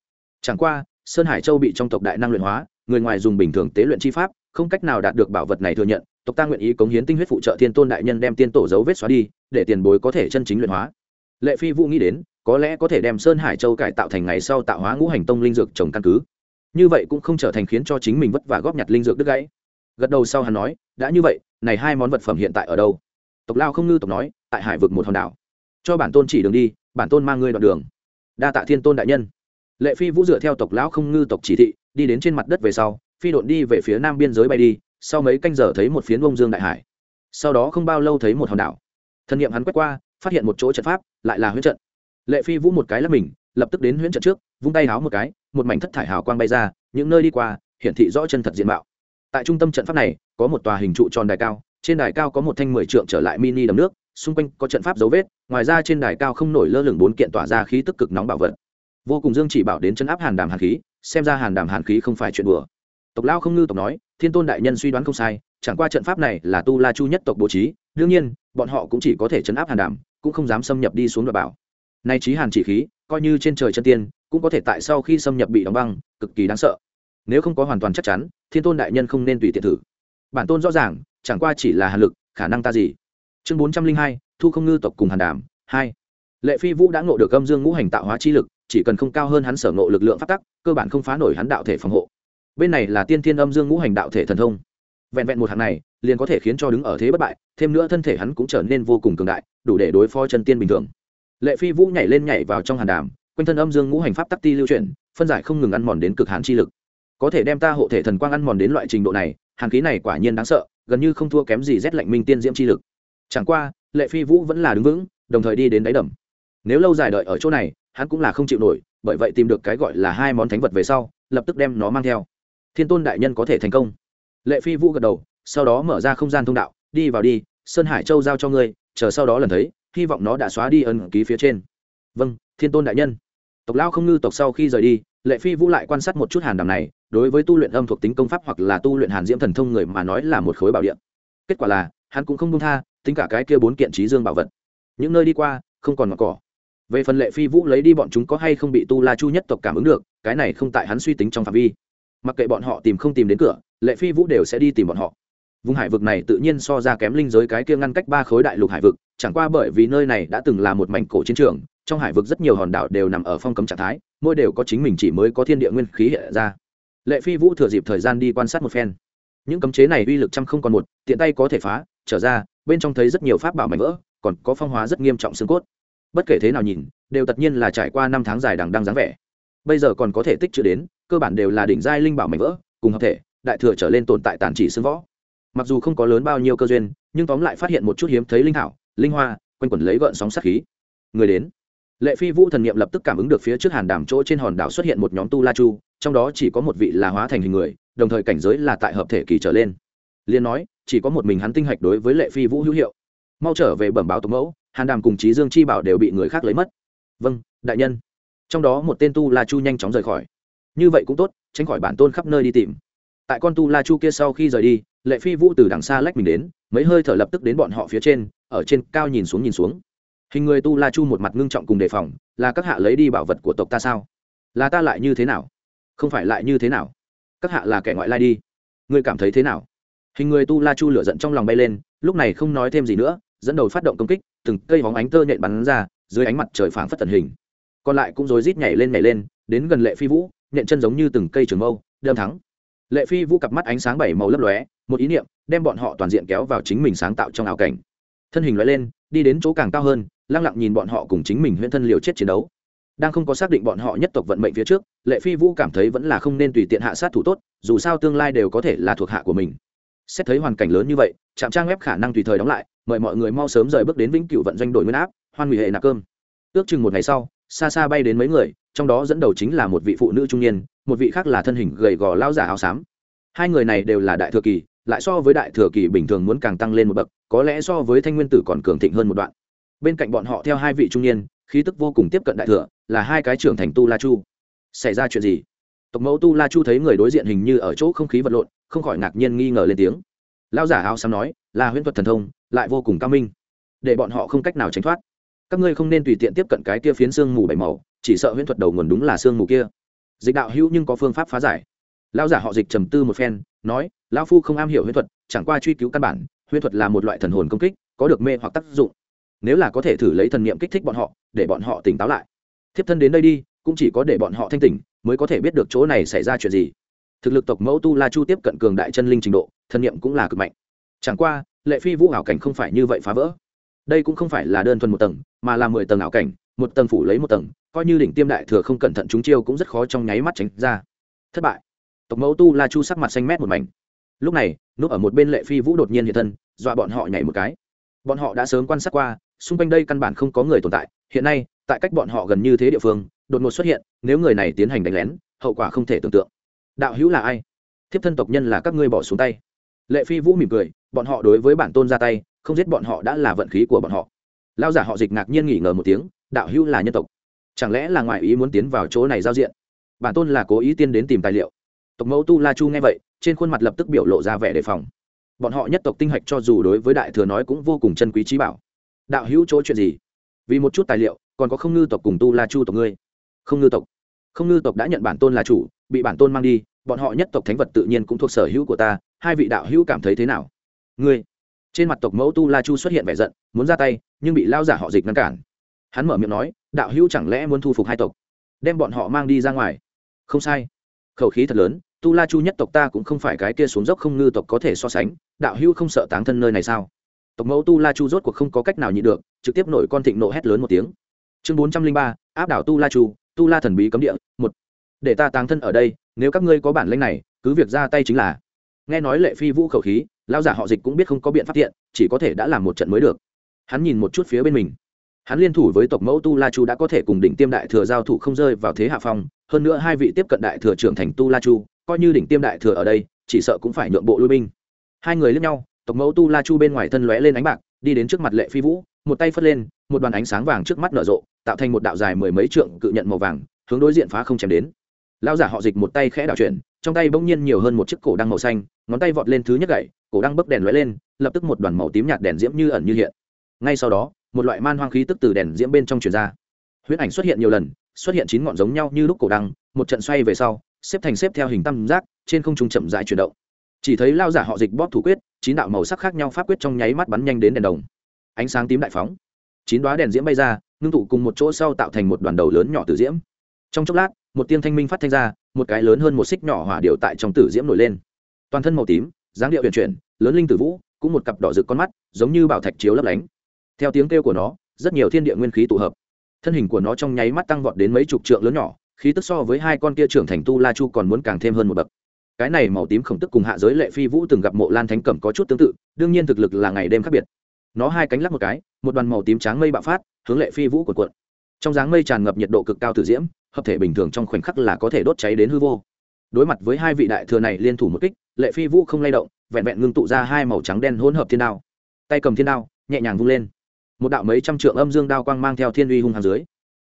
Chẳng qua, sơn hải châu bị trong tộc đại năng luyện hóa, người ngoài dùng bình thường tế luyện chi pháp, không cách nào đạt được bảo vật này thừa nhận, tộc ta nguyện ý cống hiến tinh huyết phụ trợ thiên tôn đại nhân đem tiên tổ dấu vết xóa đi, để tiền bối có thể chân chính luyện hóa. Lệ phi vũ nghĩ đến, có lẽ có thể đem sơn hải châu cải tạo thành ngày sau tạo hóa ngũ hành tông linh dược trồng căn cứ. Như vậy cũng không trở thành khiến cho chính mình vất vả góp nhặt linh dược đứt gãy. Gật đầu sau hắn nói, đã như vậy, này hai món vật phẩm hiện tại ở đâu? Tộc lao không ngư tộc nói, tại hải vực một hòn đảo. Cho bản tôn chỉ đường đi, bản tôn mang ngươi đoạn đường. Đa tạ thiên tôn đại nhân. Lệ phi vũ dựa theo tộc lão không ngư tộc chỉ thị, đi đến trên mặt đất về sau, phi độn đi về phía nam biên giới bay đi, sau mấy canh giờ thấy một phiến bông dương đại hải. Sau đó không bao lâu thấy một hòn đảo. Thân nhiệm hắn quét qua, phát hiện một chỗ trận pháp, lại là huyễn trận. Lệ phi vũ một cái là mình, lập tức đến huyễn trận trước, vung tay háo một cái, một mảnh thất thải hào quang bay ra, những nơi đi qua, hiển thị rõ chân thật diện mạo. Tại trung tâm trận pháp này, có một tòa hình trụ tròn đài cao trên đài cao có một thanh mười trượng trở lại mini đầm nước, xung quanh có trận pháp dấu vết, ngoài ra trên đài cao không nổi lơ lửng bốn kiện tỏa ra khí tức cực nóng bảo vật. Vô cùng dương chỉ bảo đến chân áp hàn đàm hàn khí, xem ra hàn đàm hàn khí không phải chuyện đùa. Tộc lao không ngư tộc nói, thiên tôn đại nhân suy đoán không sai, chẳng qua trận pháp này là tu la chu nhất tộc bố trí, đương nhiên, bọn họ cũng chỉ có thể chấn áp hàn đàm, cũng không dám xâm nhập đi xuống đoạn bảo. Nay trí hàn chỉ khí, coi như trên trời chân tiên, cũng có thể tại sau khi xâm nhập bị đóng băng, cực kỳ đáng sợ. Nếu không có hoàn toàn chắc chắn, thiên tôn đại nhân không nên tùy tiện thử. Bản tôn rõ ràng chẳng qua chỉ là hàn lực, khả năng ta gì? Chương bốn trăm linh hai, thu không ngư tộc cùng hàn đàm, hai. Lệ phi vũ đã ngộ được âm dương ngũ hành tạo hóa chi lực, chỉ cần không cao hơn hắn sở ngộ lực lượng phát tắc, cơ bản không phá nổi hắn đạo thể phòng hộ. Bên này là tiên thiên âm dương ngũ hành đạo thể thần thông. Vẹn vẹn một hàng này, liền có thể khiến cho đứng ở thế bất bại, thêm nữa thân thể hắn cũng trở nên vô cùng cường đại, đủ để đối phó chân tiên bình thường. Lệ phi vũ nhảy lên nhảy vào trong hàn đàm, quanh thân âm dương ngũ hành pháp tắc ti lưu chuyển, phân giải không ngừng ăn mòn đến cực hàn chi lực. Có thể đem ta hộ thể thần quang ăn mòn đến loại trình độ này, hàn khí này quả nhiên đáng sợ gần như không thua kém gì rét lạnh minh tiên diễm chi lực. Chẳng qua, lệ phi vũ vẫn là đứng vững, đồng thời đi đến đáy đầm. Nếu lâu dài đợi ở chỗ này, hắn cũng là không chịu nổi, bởi vậy tìm được cái gọi là hai món thánh vật về sau, lập tức đem nó mang theo. Thiên tôn đại nhân có thể thành công. Lệ phi vũ gật đầu, sau đó mở ra không gian thông đạo, đi vào đi, sơn hải châu giao cho ngươi, chờ sau đó lần thấy, hy vọng nó đã xóa đi ân ký phía trên. Vâng thiên tôn đại nhân. Tộc lao không ngư tộc sau khi rời đi lệ phi vũ lại quan sát một chút hàn đàm này, đối với tu luyện âm thuộc tính công pháp hoặc là tu luyện hàn diễm thần thông người mà nói là một khối bảo điện kết quả là, hắn cũng không buông tha, tính cả cái kia bốn kiện trí dương bảo vật. Những nơi đi qua, không còn ngọn cỏ. Về phần lệ phi vũ lấy đi bọn chúng có hay không bị tu la chu nhất tộc cảm ứng được, cái này không tại hắn suy tính trong phạm vi. Mặc kệ bọn họ tìm không tìm đến cửa, lệ phi vũ đều sẽ đi tìm bọn họ. Vùng hải vực này tự nhiên so ra kém linh giới cái kia ngăn cách ba khối đại lục hải vực, chẳng qua bởi vì nơi này đã từng là một mảnh cổ chiến trường, trong hải vực rất nhiều hòn đảo đều nằm ở phong cấm trạng thái mỗi đều có chính mình chỉ mới có thiên địa nguyên khí hiện ra. Lệ phi vũ thừa dịp thời gian đi quan sát một phen. Những cấm chế này uy lực trăm không còn một, tiện tay có thể phá, trở ra, bên trong thấy rất nhiều pháp bảo mảnh vỡ, còn có phong hóa rất nghiêm trọng xương cốt. Bất kể thế nào nhìn, đều tất nhiên là trải qua năm tháng dài đằng đẵng dáng vẻ. Bây giờ còn có thể tích chưa đến, cơ bản đều là đỉnh giai linh bảo mảnh vỡ, cùng hợp thể, đại thừa trở lên tồn tại tàn chỉ xương võ. Mặc dù không có lớn bao nhiêu cơ duyên, nhưng tóm lại phát hiện một chút hiếm thấy linh thảo, linh hoa, quanh quẩn lấy gợn sóng sát khí. Người đến lệ phi vũ thần nghiệm lập tức cảm ứng được phía trước hàn đàm chỗ trên hòn đảo xuất hiện một nhóm tu la chu, trong đó chỉ có một vị là hóa thành hình người, đồng thời cảnh giới là tại hợp thể kỳ trở lên. Liên nói, chỉ có một mình hắn tinh hạch đối với lệ phi vũ hữu hiệu. Mau trở về bẩm báo tống mẫu, hàn đàm cùng trí dương chi bảo đều bị người khác lấy mất. Vâng đại nhân. Trong đó một tên tu la chu nhanh chóng rời khỏi. Như vậy cũng tốt, tránh khỏi bản tôn khắp nơi đi tìm. Tại con tu la chu kia sau khi rời đi, lệ phi vũ từ đằng xa lách mình đến, mấy hơi thở lập tức đến bọn họ phía trên, ở trên cao nhìn xuống nhìn xuống hình người tu la chu một mặt ngưng trọng cùng đề phòng, là các hạ lấy đi bảo vật của tộc ta sao? Là ta lại như thế nào? Không phải lại như thế nào? Các hạ là kẻ ngoại lai đi. Ngươi cảm thấy thế nào? Hình người tu la chu lửa giận trong lòng bay lên, lúc này không nói thêm gì nữa, dẫn đầu phát động công kích, từng cây hóng ánh tơ nhện bắn ra, dưới ánh mặt trời phảng phất tần hình. Còn lại cũng rối rít nhảy lên nhảy lên, đến gần lệ phi vũ, nhện chân giống như từng cây trường mâu, đâm thắng lệ phi vũ cặp mắt ánh sáng bảy màu lấp lóe, một ý niệm, đem bọn họ toàn diện kéo vào chính mình sáng tạo trong ảo cảnh. Thân hình lóe lên đi đến chỗ càng cao hơn, lăng lặng nhìn bọn họ cùng chính mình huyễn thân liều chết chiến đấu. Đang không có xác định bọn họ nhất tộc vận mệnh phía trước, lệ phi vũ cảm thấy vẫn là không nên tùy tiện hạ sát thủ tốt, dù sao tương lai đều có thể là thuộc hạ của mình. Xét thấy hoàn cảnh lớn như vậy, trạm trang web khả năng tùy thời đóng lại, mời mọi người mau sớm rời bước đến vĩnh cửu vận doanh đổi nguyên áp, hoan hủy hệ nạp cơm. Ước chừng một ngày sau, xa xa bay đến mấy người, trong đó dẫn đầu chính là một vị phụ nữ trung niên, một vị khác là thân hình gầy gò lao giả áo xám. Hai người này đều là đại thừa kỳ lại so với đại thừa kỳ bình thường muốn càng tăng lên một bậc, có lẽ so với thanh nguyên tử còn cường thịnh hơn một đoạn. Bên cạnh bọn họ theo hai vị trung niên, khí tức vô cùng tiếp cận đại thừa, là hai cái trưởng thành tu la chu. Xảy ra chuyện gì? Tộc mẫu tu la chu thấy người đối diện hình như ở chỗ không khí vật lộn, không khỏi ngạc nhiên nghi ngờ lên tiếng. Lao giả áo xám nói là huyễn thuật thần thông, lại vô cùng cao minh, để bọn họ không cách nào tránh thoát. Các ngươi không nên tùy tiện tiếp cận cái kia phiến xương mù bảy màu, chỉ sợ huyễn thuật đầu nguồn đúng là xương mù kia. Dịch đạo hữu nhưng có phương pháp phá giải. Lao giả họ dịch trầm tư một phen nói, lão phu không am hiểu huyễn thuật, chẳng qua truy cứu căn bản, huyễn thuật là một loại thần hồn công kích, có được mê hoặc tác dụng. Nếu là có thể thử lấy thần niệm kích thích bọn họ, để bọn họ tỉnh táo lại. Thiếp thân đến đây đi, cũng chỉ có để bọn họ thanh tỉnh, mới có thể biết được chỗ này xảy ra chuyện gì. Thực lực tộc mẫu tu la chu tiếp cận cường đại chân linh trình độ, thần niệm cũng là cực mạnh. Chẳng qua, lệ phi vũ ảo cảnh không phải như vậy phá vỡ. Đây cũng không phải là đơn thuần một tầng, mà là mười tầng ảo cảnh, một tầng phủ lấy một tầng, coi như đỉnh tiêm đại thừa không cẩn thận chúng chiêu cũng rất khó trong nháy mắt tránh ra. Thất bại tộc mẫu tu la chu sắc mặt xanh mét một mảnh. Lúc này, núp ở một bên lệ phi vũ đột nhiên hiện thân, dọa bọn họ nhảy một cái. Bọn họ đã sớm quan sát qua, xung quanh đây căn bản không có người tồn tại. Hiện nay, tại cách bọn họ gần như thế địa phương, đột ngột xuất hiện, nếu người này tiến hành đánh lén, hậu quả không thể tưởng tượng. Đạo hữu là ai? Thiếp thân tộc nhân là các ngươi bỏ xuống tay. Lệ phi vũ mỉm cười, bọn họ đối với bản tôn ra tay, không giết bọn họ đã là vận khí của bọn họ. Lao giả họ dịch ngạc nhiên nghỉ ngờ một tiếng, đạo hữu là nhân tộc. Chẳng lẽ là ngoại ý muốn tiến vào chỗ này giao diện? Bản tôn là cố ý tiên đến tìm tài liệu tộc mẫu tu la chu nghe vậy, trên khuôn mặt lập tức biểu lộ ra vẻ đề phòng. Bọn họ nhất tộc tinh hạch cho dù đối với đại thừa nói cũng vô cùng chân quý trí bảo. Đạo hữu chỗ chuyện gì? Vì một chút tài liệu, còn có không ngư tộc cùng tu la chu tộc ngươi. Không ngư tộc. Không ngư tộc đã nhận bản tôn là chủ, bị bản tôn mang đi, bọn họ nhất tộc thánh vật tự nhiên cũng thuộc sở hữu của ta, hai vị đạo hữu cảm thấy thế nào? Ngươi. Trên mặt tộc mẫu tu la chu xuất hiện vẻ giận, muốn ra tay, nhưng bị lao giả họ dịch ngăn cản. Hắn mở miệng nói, đạo hữu chẳng lẽ muốn thu phục hai tộc, đem bọn họ mang đi ra ngoài? Không sai. Khẩu khí thật lớn tu la chu nhất tộc ta cũng không phải cái kia xuống dốc không ngư tộc có thể so sánh, đạo hữu không sợ táng thân nơi này sao? Tộc mẫu tu la chu rốt cuộc không có cách nào nhịn được, trực tiếp nổi con thịnh nộ hét lớn một tiếng. Chương bốn trăm linh ba, áp đảo tu la chu, tu la thần bí cấm địa, một. Để ta táng thân ở đây, nếu các ngươi có bản lĩnh này, cứ việc ra tay chính là. Nghe nói lệ phi vũ khẩu khí lao giả họ dịch cũng biết không có biện pháp thiện chỉ có thể đã làm một trận mới được. Hắn nhìn một chút phía bên mình. Hắn liên thủ với tộc mẫu tu la chu đã có thể cùng đỉnh tiêm đại thừa giao thủ không rơi vào thế hạ phong, hơn nữa hai vị tiếp cận đại thừa trưởng thành tu la chu coi như đỉnh tiêm đại thừa ở đây, chỉ sợ cũng phải nhượng bộ lui binh. Hai người lướt nhau, tộc mẫu tu la chu bên ngoài thân lóe lên ánh bạc, đi đến trước mặt lệ phi vũ, một tay phất lên, một đoàn ánh sáng vàng trước mắt nở rộ, tạo thành một đạo dài mười mấy trượng cự nhận màu vàng, hướng đối diện phá không chém đến. Lao giả họ dịch một tay khẽ đảo chuyển, trong tay bỗng nhiên nhiều hơn một chiếc cổ đăng màu xanh, ngón tay vọt lên thứ nhất gậy, cổ đăng bấc đèn lóe lên, lập tức một đoàn màu tím nhạt đèn diễm như ẩn như hiện. Ngay sau đó, một loại man hoang khí tức từ đèn diễm bên trong truyền ra. Huyễn ảnh xuất hiện nhiều lần, xuất hiện chín ngọn giống nhau như lúc cổ đăng, một trận xoay về sau xếp thành xếp theo hình tam giác, trên không trung chậm rãi chuyển động. Chỉ thấy lao giả họ dịch bóp thủ quyết, chín đạo màu sắc khác nhau pháp quyết trong nháy mắt bắn nhanh đến đèn đồng. Ánh sáng tím đại phóng. Chín đoá đèn diễm bay ra, ngưng tụ cùng một chỗ sau tạo thành một đoàn đầu lớn nhỏ tử diễm. Trong chốc lát, một tiên thanh minh phát thanh ra, một cái lớn hơn một xích nhỏ hỏa điệu tại trong tử diễm nổi lên. Toàn thân màu tím, dáng điệu huyền chuyển, lớn linh tử vũ, cũng một cặp đỏ rực con mắt, giống như bảo thạch chiếu lấp lánh. Theo tiếng kêu của nó, rất nhiều thiên địa nguyên khí tụ hợp. Thân hình của nó trong nháy mắt tăng vọt đến mấy chục trượng lớn nhỏ khí tức so với hai con kia trưởng thành tu la chu còn muốn càng thêm hơn một bậc. Cái này màu tím khổng tức cùng hạ giới lệ phi vũ từng gặp mộ lan thánh cẩm có chút tương tự, đương nhiên thực lực là ngày đêm khác biệt. Nó hai cánh lắc một cái, một đoàn màu tím tráng mây bạo phát, hướng lệ phi vũ cuộn cuộn. Trong dáng mây tràn ngập nhiệt độ cực cao tử diễm, hợp thể bình thường trong khoảnh khắc là có thể đốt cháy đến hư vô. Đối mặt với hai vị đại thừa này liên thủ một kích, lệ phi vũ không lay động, vẹn vẹn ngưng tụ ra hai màu trắng đen hỗn hợp thiên đao. Tay cầm thiên đao, nhẹ nhàng vung lên. Một đạo mấy trăm trượng âm dương đao quang mang theo thiên uy hung hàng dưới.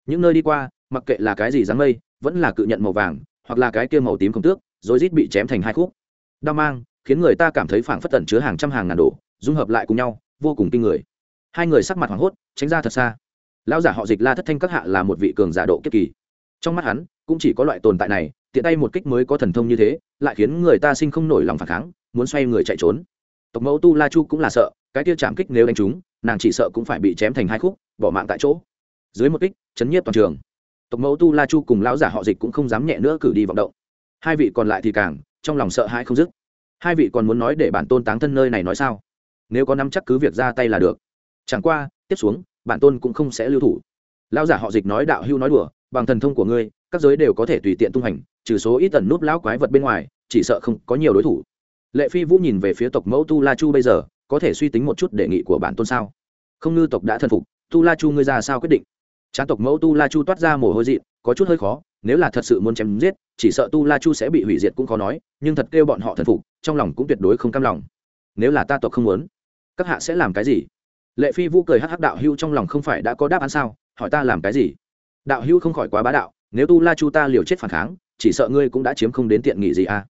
Những nơi đi qua mặc kệ là cái gì dáng mây, vẫn là cự nhận màu vàng, hoặc là cái kia màu tím không tước, rồi rít bị chém thành hai khúc. Đao mang, khiến người ta cảm thấy phảng phất tẩn chứa hàng trăm hàng ngàn đồ, dung hợp lại cùng nhau, vô cùng kinh người. Hai người sắc mặt hoảng hốt, tránh ra thật xa. Lão giả họ dịch la thất thanh các hạ là một vị cường giả độ kiếp kỳ. Trong mắt hắn, cũng chỉ có loại tồn tại này, tiện tay một kích mới có thần thông như thế, lại khiến người ta sinh không nổi lòng phản kháng, muốn xoay người chạy trốn. Tộc mẫu tu la chu cũng là sợ, cái kia chạm kích nếu đánh trúng, nàng chỉ sợ cũng phải bị chém thành hai khúc, bỏ mạng tại chỗ. Dưới một kích, chấn nhiếp toàn trường tộc mẫu tu la chu cùng lão giả họ dịch cũng không dám nhẹ nữa cử đi vọng động. Hai vị còn lại thì càng, trong lòng sợ hãi không dứt. Hai vị còn muốn nói để bản tôn táng thân nơi này nói sao? Nếu có nắm chắc cứ việc ra tay là được. Chẳng qua, tiếp xuống, bản tôn cũng không sẽ lưu thủ. Lão giả họ dịch nói đạo hưu nói đùa, bằng thần thông của ngươi, các giới đều có thể tùy tiện tung hành, trừ số ít tần nút lão quái vật bên ngoài, chỉ sợ không có nhiều đối thủ. Lệ phi vũ nhìn về phía tộc mẫu tu la chu bây giờ, có thể suy tính một chút đề nghị của bản tôn sao? Không ngư tộc đã thần phục, tu la chu ngươi ra sao quyết định? Trán tộc mẫu tu la chu toát ra mồ hôi dị có chút hơi khó, nếu là thật sự muốn chém giết, chỉ sợ tu la chu sẽ bị hủy diệt cũng khó nói, nhưng thật kêu bọn họ thần phục, trong lòng cũng tuyệt đối không cam lòng. Nếu là ta tộc không muốn, các hạ sẽ làm cái gì? Lệ phi vũ cười hắc hắc đạo hưu trong lòng không phải đã có đáp án sao? Hỏi ta làm cái gì? Đạo hưu không khỏi quá bá đạo, nếu tu la chu ta liều chết phản kháng, chỉ sợ ngươi cũng đã chiếm không đến tiện nghị gì à?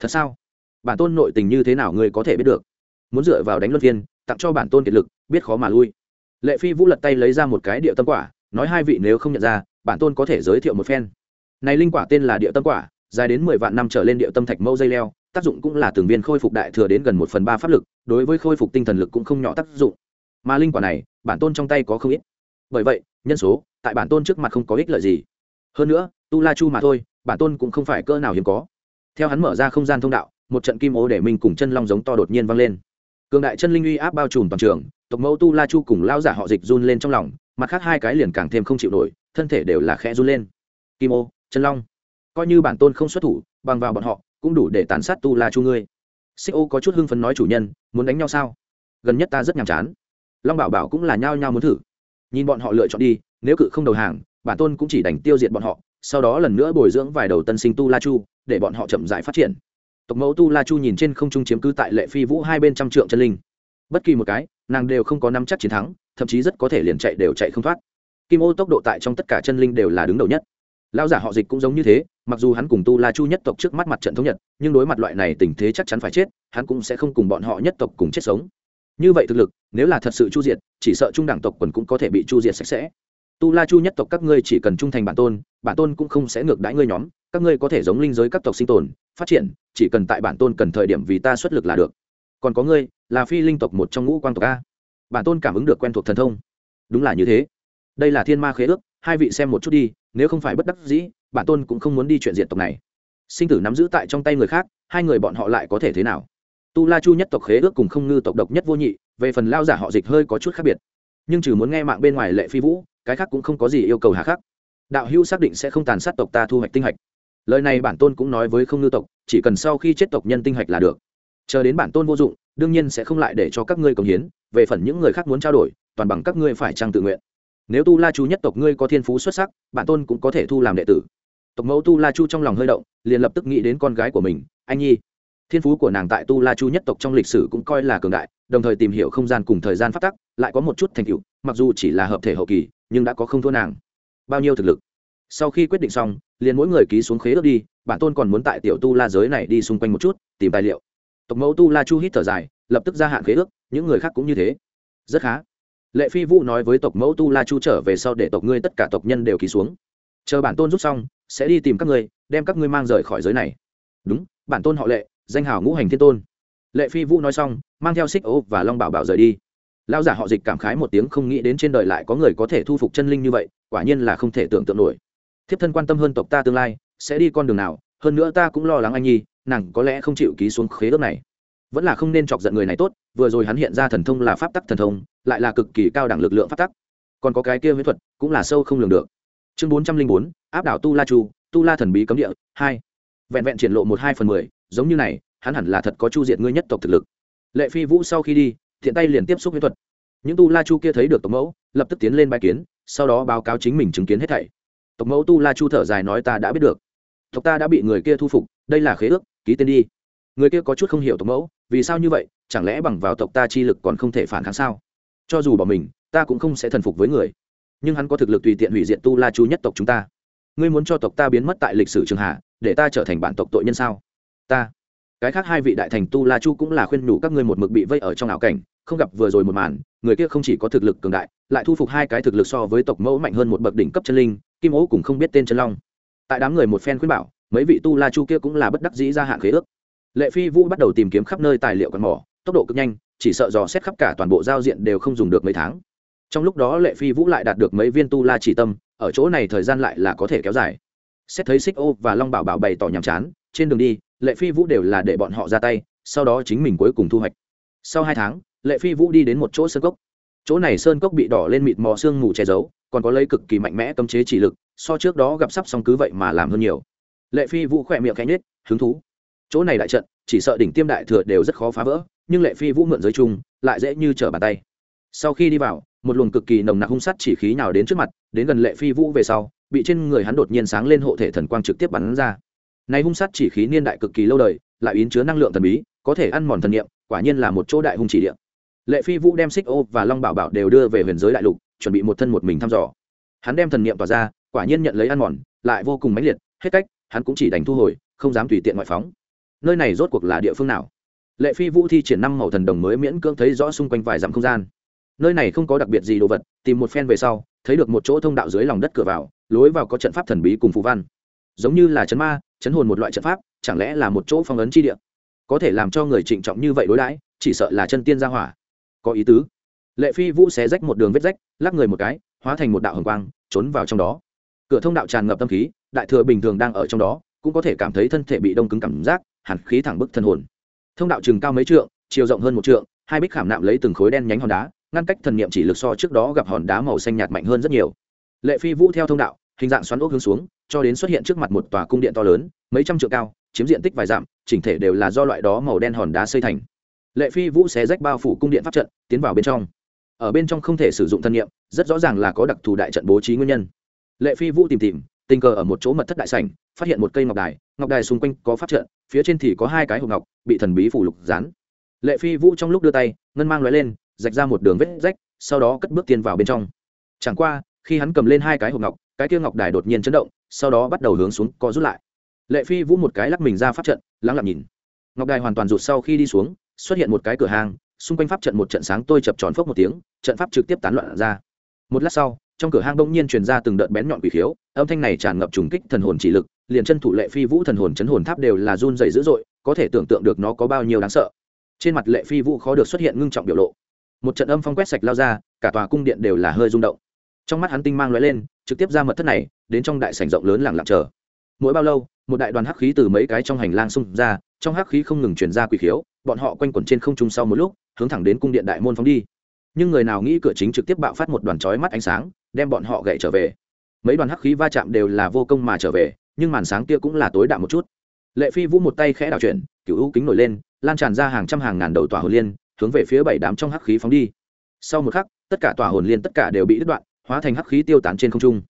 Thật sao? Bản tôn nội tình như thế nào ngươi có thể biết được? Muốn dựa vào đánh luân viên tặng cho bản tôn kiệt lực, biết khó mà lui. Lệ phi vũ lật tay lấy ra một cái địa tâm quả nói hai vị nếu không nhận ra, bản tôn có thể giới thiệu một phen. Này linh quả tên là địa tâm quả, dài đến mười vạn năm trở lên địa tâm thạch mâu dây leo, tác dụng cũng là từng viên khôi phục đại thừa đến gần một phần ba pháp lực, đối với khôi phục tinh thần lực cũng không nhỏ tác dụng. Mà linh quả này, bản tôn trong tay có không ít. Bởi vậy, nhân số, tại bản tôn trước mặt không có ích lợi gì. Hơn nữa, tu la chu mà thôi, bản tôn cũng không phải cỡ nào hiếm có. Theo hắn mở ra không gian thông đạo, một trận kim ô để mình cùng chân long giống to đột nhiên vang lên. Cường đại chân linh uy áp bao trùm toàn trường, tộc mẫu tu la chu cùng lao giả họ dịch run lên trong lòng mặt khác hai cái liền càng thêm không chịu nổi, thân thể đều là khẽ run lên. Kim ô chân long, coi như bản tôn không xuất thủ, bằng vào bọn họ, cũng đủ để tàn sát tu la chu ngươi. Xích ô có chút hưng phấn nói chủ nhân, muốn đánh nhau sao? Gần nhất ta rất nhàm chán. Long bảo bảo cũng là nhao nhao muốn thử. Nhìn bọn họ lựa chọn đi, nếu cự không đầu hàng, bản tôn cũng chỉ đành tiêu diệt bọn họ, sau đó lần nữa bồi dưỡng vài đầu tân sinh tu la chu, để bọn họ chậm dại phát triển. Tộc mẫu tu la chu nhìn trên không trung chiếm cứ tại lệ phi vũ hai bên trăm trượng chân linh. Bất kỳ một cái, nàng đều không có nắm chắc chiến thắng thậm chí rất có thể liền chạy đều chạy không thoát. Kim ô tốc độ tại trong tất cả chân linh đều là đứng đầu nhất. Lão giả họ dịch cũng giống như thế, mặc dù hắn cùng tu la chu nhất tộc trước mắt mặt trận thống nhật nhưng đối mặt loại này tình thế chắc chắn phải chết, hắn cũng sẽ không cùng bọn họ nhất tộc cùng chết sống. Như vậy thực lực, nếu là thật sự chu diệt, chỉ sợ trung đẳng tộc quần cũng có thể bị chu diệt sạch sẽ. Tu la chu nhất tộc các ngươi chỉ cần trung thành bản tôn bản tôn cũng không sẽ ngược đãi ngươi nhóm, các ngươi có thể giống linh giới các tộc sinh tồn, phát triển, chỉ cần tại bản tôn cần thời điểm vì ta xuất lực là được. Còn có ngươi, là phi linh tộc một trong ngũ quang tộc a bản tôn cảm ứng được quen thuộc thần thông. Đúng là như thế. Đây là thiên ma khế ước, hai vị xem một chút đi, nếu không phải bất đắc dĩ, bản tôn cũng không muốn đi chuyện diện tộc này. Sinh tử nắm giữ tại trong tay người khác, hai người bọn họ lại có thể thế nào? Tu la chu nhất tộc khế ước cùng không ngư tộc độc nhất vô nhị, về phần lao giả họ dịch hơi có chút khác biệt. Nhưng trừ muốn nghe mạng bên ngoài lệ phi vũ, cái khác cũng không có gì yêu cầu hà khắc. Đạo hữu xác định sẽ không tàn sát tộc ta thu hoạch tinh hạch. Lời này bản tôn cũng nói với không ngư tộc, chỉ cần sau khi chết tộc nhân tinh hạch là được. Chờ đến bản tôn vô dụng đương nhiên sẽ không lại để cho các ngươi cống hiến, về phần những người khác muốn trao đổi, toàn bằng các ngươi phải trang tự nguyện. Nếu tu la chu nhất tộc ngươi có thiên phú xuất sắc, bản tôn cũng có thể thu làm đệ tử. Tộc mẫu tu la chu trong lòng hơi động, liền lập tức nghĩ đến con gái của mình, anh nhi. Thiên phú của nàng tại tu la chu nhất tộc trong lịch sử cũng coi là cường đại, đồng thời tìm hiểu không gian cùng thời gian phát tắc, lại có một chút thành tựu, mặc dù chỉ là hợp thể hậu kỳ, nhưng đã có không thua nàng. Bao nhiêu thực lực? Sau khi quyết định xong, liền mỗi người ký xuống khế ước đi, bản tôn còn muốn tại tiểu tu la giới này đi xung quanh một chút, tìm tài liệu tộc mẫu tu la chu hít thở dài, lập tức gia hạn khế ước, những người khác cũng như thế. Rất khá. Lệ phi vũ nói với tộc mẫu tu la chu trở về sau để tộc ngươi tất cả tộc nhân đều ký xuống. Chờ bản tôn rút xong, sẽ đi tìm các ngươi, đem các ngươi mang rời khỏi giới này. Đúng, bản tôn họ lệ, danh hào ngũ hành thiên tôn. Lệ phi vũ nói xong, mang theo xích ô và long bảo bảo rời đi. Lao giả họ dịch cảm khái một tiếng không nghĩ đến trên đời lại có người có thể thu phục chân linh như vậy, quả nhiên là không thể tưởng tượng nổi. Thiếp thân quan tâm hơn tộc ta tương lai, sẽ đi con đường nào, hơn nữa ta cũng lo lắng anh nhi nàng có lẽ không chịu ký xuống khế ước này. Vẫn là không nên chọc giận người này tốt, vừa rồi hắn hiện ra thần thông là pháp tắc thần thông, lại là cực kỳ cao đẳng lực lượng pháp tắc. Còn có cái kia huyễn thuật, cũng là sâu không lường được. Chương bốn trăm linh bốn, áp đảo tu la chu, tu la thần bí cấm địa, hai. Vẹn vẹn triển lộ một hai phần mười, giống như này, hắn hẳn là thật có chu diệt ngươi nhất tộc thực lực. Lệ phi vũ sau khi đi, thiện tay liền tiếp xúc huyễn thuật. Những tu la chu kia thấy được tộc mẫu, lập tức tiến lên bài kiến, sau đó báo cáo chính mình chứng kiến hết thảy. Tộc mẫu tu la chu thở dài nói ta đã biết được. Tộc ta đã bị người kia thu phục, đây là khế ước ký tên đi. Người kia có chút không hiểu tộc mẫu, vì sao như vậy, chẳng lẽ bằng vào tộc ta chi lực còn không thể phản kháng sao? Cho dù bỏ mình, ta cũng không sẽ thần phục với người. Nhưng hắn có thực lực tùy tiện hủy diệt tu la chu nhất tộc chúng ta. Ngươi muốn cho tộc ta biến mất tại lịch sử trường hạ, để ta trở thành bản tộc tội nhân sao? Ta. Cái khác hai vị đại thành tu la chu cũng là khuyên nhủ các ngươi một mực bị vây ở trong ảo cảnh, không gặp vừa rồi một màn, người kia không chỉ có thực lực cường đại, lại thu phục hai cái thực lực so với tộc mẫu mạnh hơn một bậc đỉnh cấp chân linh, kim ố cũng không biết tên chân long. Tại đám người một phen khuyên bảo mấy vị tu la chu kia cũng là bất đắc dĩ ra hạn khế ước. Lệ phi vũ bắt đầu tìm kiếm khắp nơi tài liệu còn mỏ, tốc độ cực nhanh, chỉ sợ dò xét khắp cả toàn bộ giao diện đều không dùng được mấy tháng. Trong lúc đó lệ phi vũ lại đạt được mấy viên tu la chỉ tâm, ở chỗ này thời gian lại là có thể kéo dài. Xét thấy xích ô và long bảo bảo bày tỏ nhàm chán, trên đường đi, lệ phi vũ đều là để bọn họ ra tay, sau đó chính mình cuối cùng thu hoạch. Sau hai tháng, lệ phi vũ đi đến một chỗ sơn cốc. Chỗ này sơn cốc bị đỏ lên mịt mò sương mù che giấu, còn có lấy cực kỳ mạnh mẽ cấm chế chỉ lực, so trước đó gặp sắp xong cứ vậy mà làm hơn nhiều lệ phi vũ khỏe miệng cánh nết hứng thú. Chỗ này đại trận, chỉ sợ đỉnh tiêm đại thừa đều rất khó phá vỡ, nhưng lệ phi vũ mượn giới chung, lại dễ như trở bàn tay. Sau khi đi vào, một luồng cực kỳ nồng nặc hung sát chỉ khí nào đến trước mặt, đến gần lệ phi vũ về sau, bị trên người hắn đột nhiên sáng lên hộ thể thần quang trực tiếp bắn ra. Này hung sát chỉ khí niên đại cực kỳ lâu đời, lại yến chứa năng lượng thần bí, có thể ăn mòn thần niệm, quả nhiên là một chỗ đại hung chỉ địa. Lệ phi vũ đem xích ô và long bảo bảo đều đưa về huyền giới đại lục, chuẩn bị một thân một mình thăm dò. Hắn đem thần niệm tỏa ra, quả nhiên nhận lấy ăn mòn, lại vô cùng mãnh liệt, hết cách hắn cũng chỉ đành thu hồi, không dám tùy tiện ngoại phóng. Nơi này rốt cuộc là địa phương nào? Lệ phi vũ thi triển năm màu thần đồng mới miễn cưỡng thấy rõ xung quanh vài dặm không gian. Nơi này không có đặc biệt gì đồ vật, tìm một phen về sau, thấy được một chỗ thông đạo dưới lòng đất cửa vào, lối vào có trận pháp thần bí cùng phù văn. Giống như là chấn ma, chấn hồn một loại trận pháp, chẳng lẽ là một chỗ phong ấn chi địa? Có thể làm cho người trịnh trọng như vậy đối đãi, chỉ sợ là chân tiên gia hỏa. Có ý tứ. Lệ phi vũ xé rách một đường vết rách, lắc người một cái, hóa thành một đạo hồng quang, trốn vào trong đó. Cửa thông đạo tràn ngập tâm khí đại thừa bình thường đang ở trong đó, cũng có thể cảm thấy thân thể bị đông cứng cảm giác, hàn khí thẳng bức thân hồn. Thông đạo chừng cao mấy trượng, chiều rộng hơn một trượng, hai bích khảm nạm lấy từng khối đen nhánh hòn đá, ngăn cách thần niệm chỉ lực so trước đó gặp hòn đá màu xanh nhạt mạnh hơn rất nhiều. Lệ phi vũ theo thông đạo, hình dạng xoắn ốc hướng xuống, cho đến xuất hiện trước mặt một tòa cung điện to lớn, mấy trăm trượng cao, chiếm diện tích vài dặm, chỉnh thể đều là do loại đó màu đen hòn đá xây thành. Lệ phi vũ xé rách bao phủ cung điện pháp trận, tiến vào bên trong. Ở bên trong không thể sử dụng thân nhiệm rất rõ ràng là có đặc thù đại trận bố trí nguyên nhân. Lệ phi vũ tìm tìm tình cờ ở một chỗ mật thất đại sảnh, phát hiện một cây ngọc đài ngọc đài xung quanh có pháp trận, phía trên thì có hai cái hộp ngọc, bị thần bí phủ lục dán. Lệ phi vũ trong lúc đưa tay, ngân mang l lên, rạch ra một đường vết rách, sau đó cất bước tiên vào bên trong. Chẳng qua, khi hắn cầm lên hai cái hộp ngọc, cái kia ngọc đài đột nhiên chấn động, sau đó bắt đầu hướng xuống co rút lại. Lệ phi vũ một cái lắc mình ra pháp trận lắng lặng nhìn. Ngọc đài hoàn toàn rụt sau khi đi xuống, xuất hiện một cái cửa hàng, xung quanh pháp trận một trận sáng tôi chập tròn phốc một tiếng, trận pháp trực tiếp tán loạn ra. Một lát sau trong cửa hang bỗng nhiên truyền ra từng đợt bén nhọn quỷ khiếu, âm thanh này tràn ngập trùng kích thần hồn chỉ lực, liền chân thủ lệ phi vũ thần hồn chấn hồn tháp đều là run dày dữ dội, có thể tưởng tượng được nó có bao nhiêu đáng sợ. Trên mặt lệ phi vũ khó được xuất hiện ngưng trọng biểu lộ. Một trận âm phong quét sạch lao ra, cả tòa cung điện đều là hơi rung động. Trong mắt hắn tinh mang lóe lên, trực tiếp ra mật thất này, đến trong đại sảnh rộng lớn lặng lặng chờ. Mỗi bao lâu, một đại đoàn hắc khí từ mấy cái trong hành lang xung ra, trong hắc khí không ngừng truyền ra quỷ khiếu, bọn họ quanh quẩn trên không trung sau một lúc, hướng thẳng đến cung điện đại môn phóng đi. Nhưng người nào nghĩ cửa chính trực tiếp bạo phát một đoàn chói mắt ánh sáng đem bọn họ gậy trở về. Mấy đoàn hắc khí va chạm đều là vô công mà trở về, nhưng màn sáng kia cũng là tối đạm một chút. Lệ phi vũ một tay khẽ đảo chuyển cựu u kính nổi lên, lan tràn ra hàng trăm hàng ngàn đầu tòa hồn liên, hướng về phía bảy đám trong hắc khí phóng đi. Sau một khắc, tất cả tòa hồn liên tất cả đều bị đứt đoạn, hóa thành hắc khí tiêu tán trên không trung.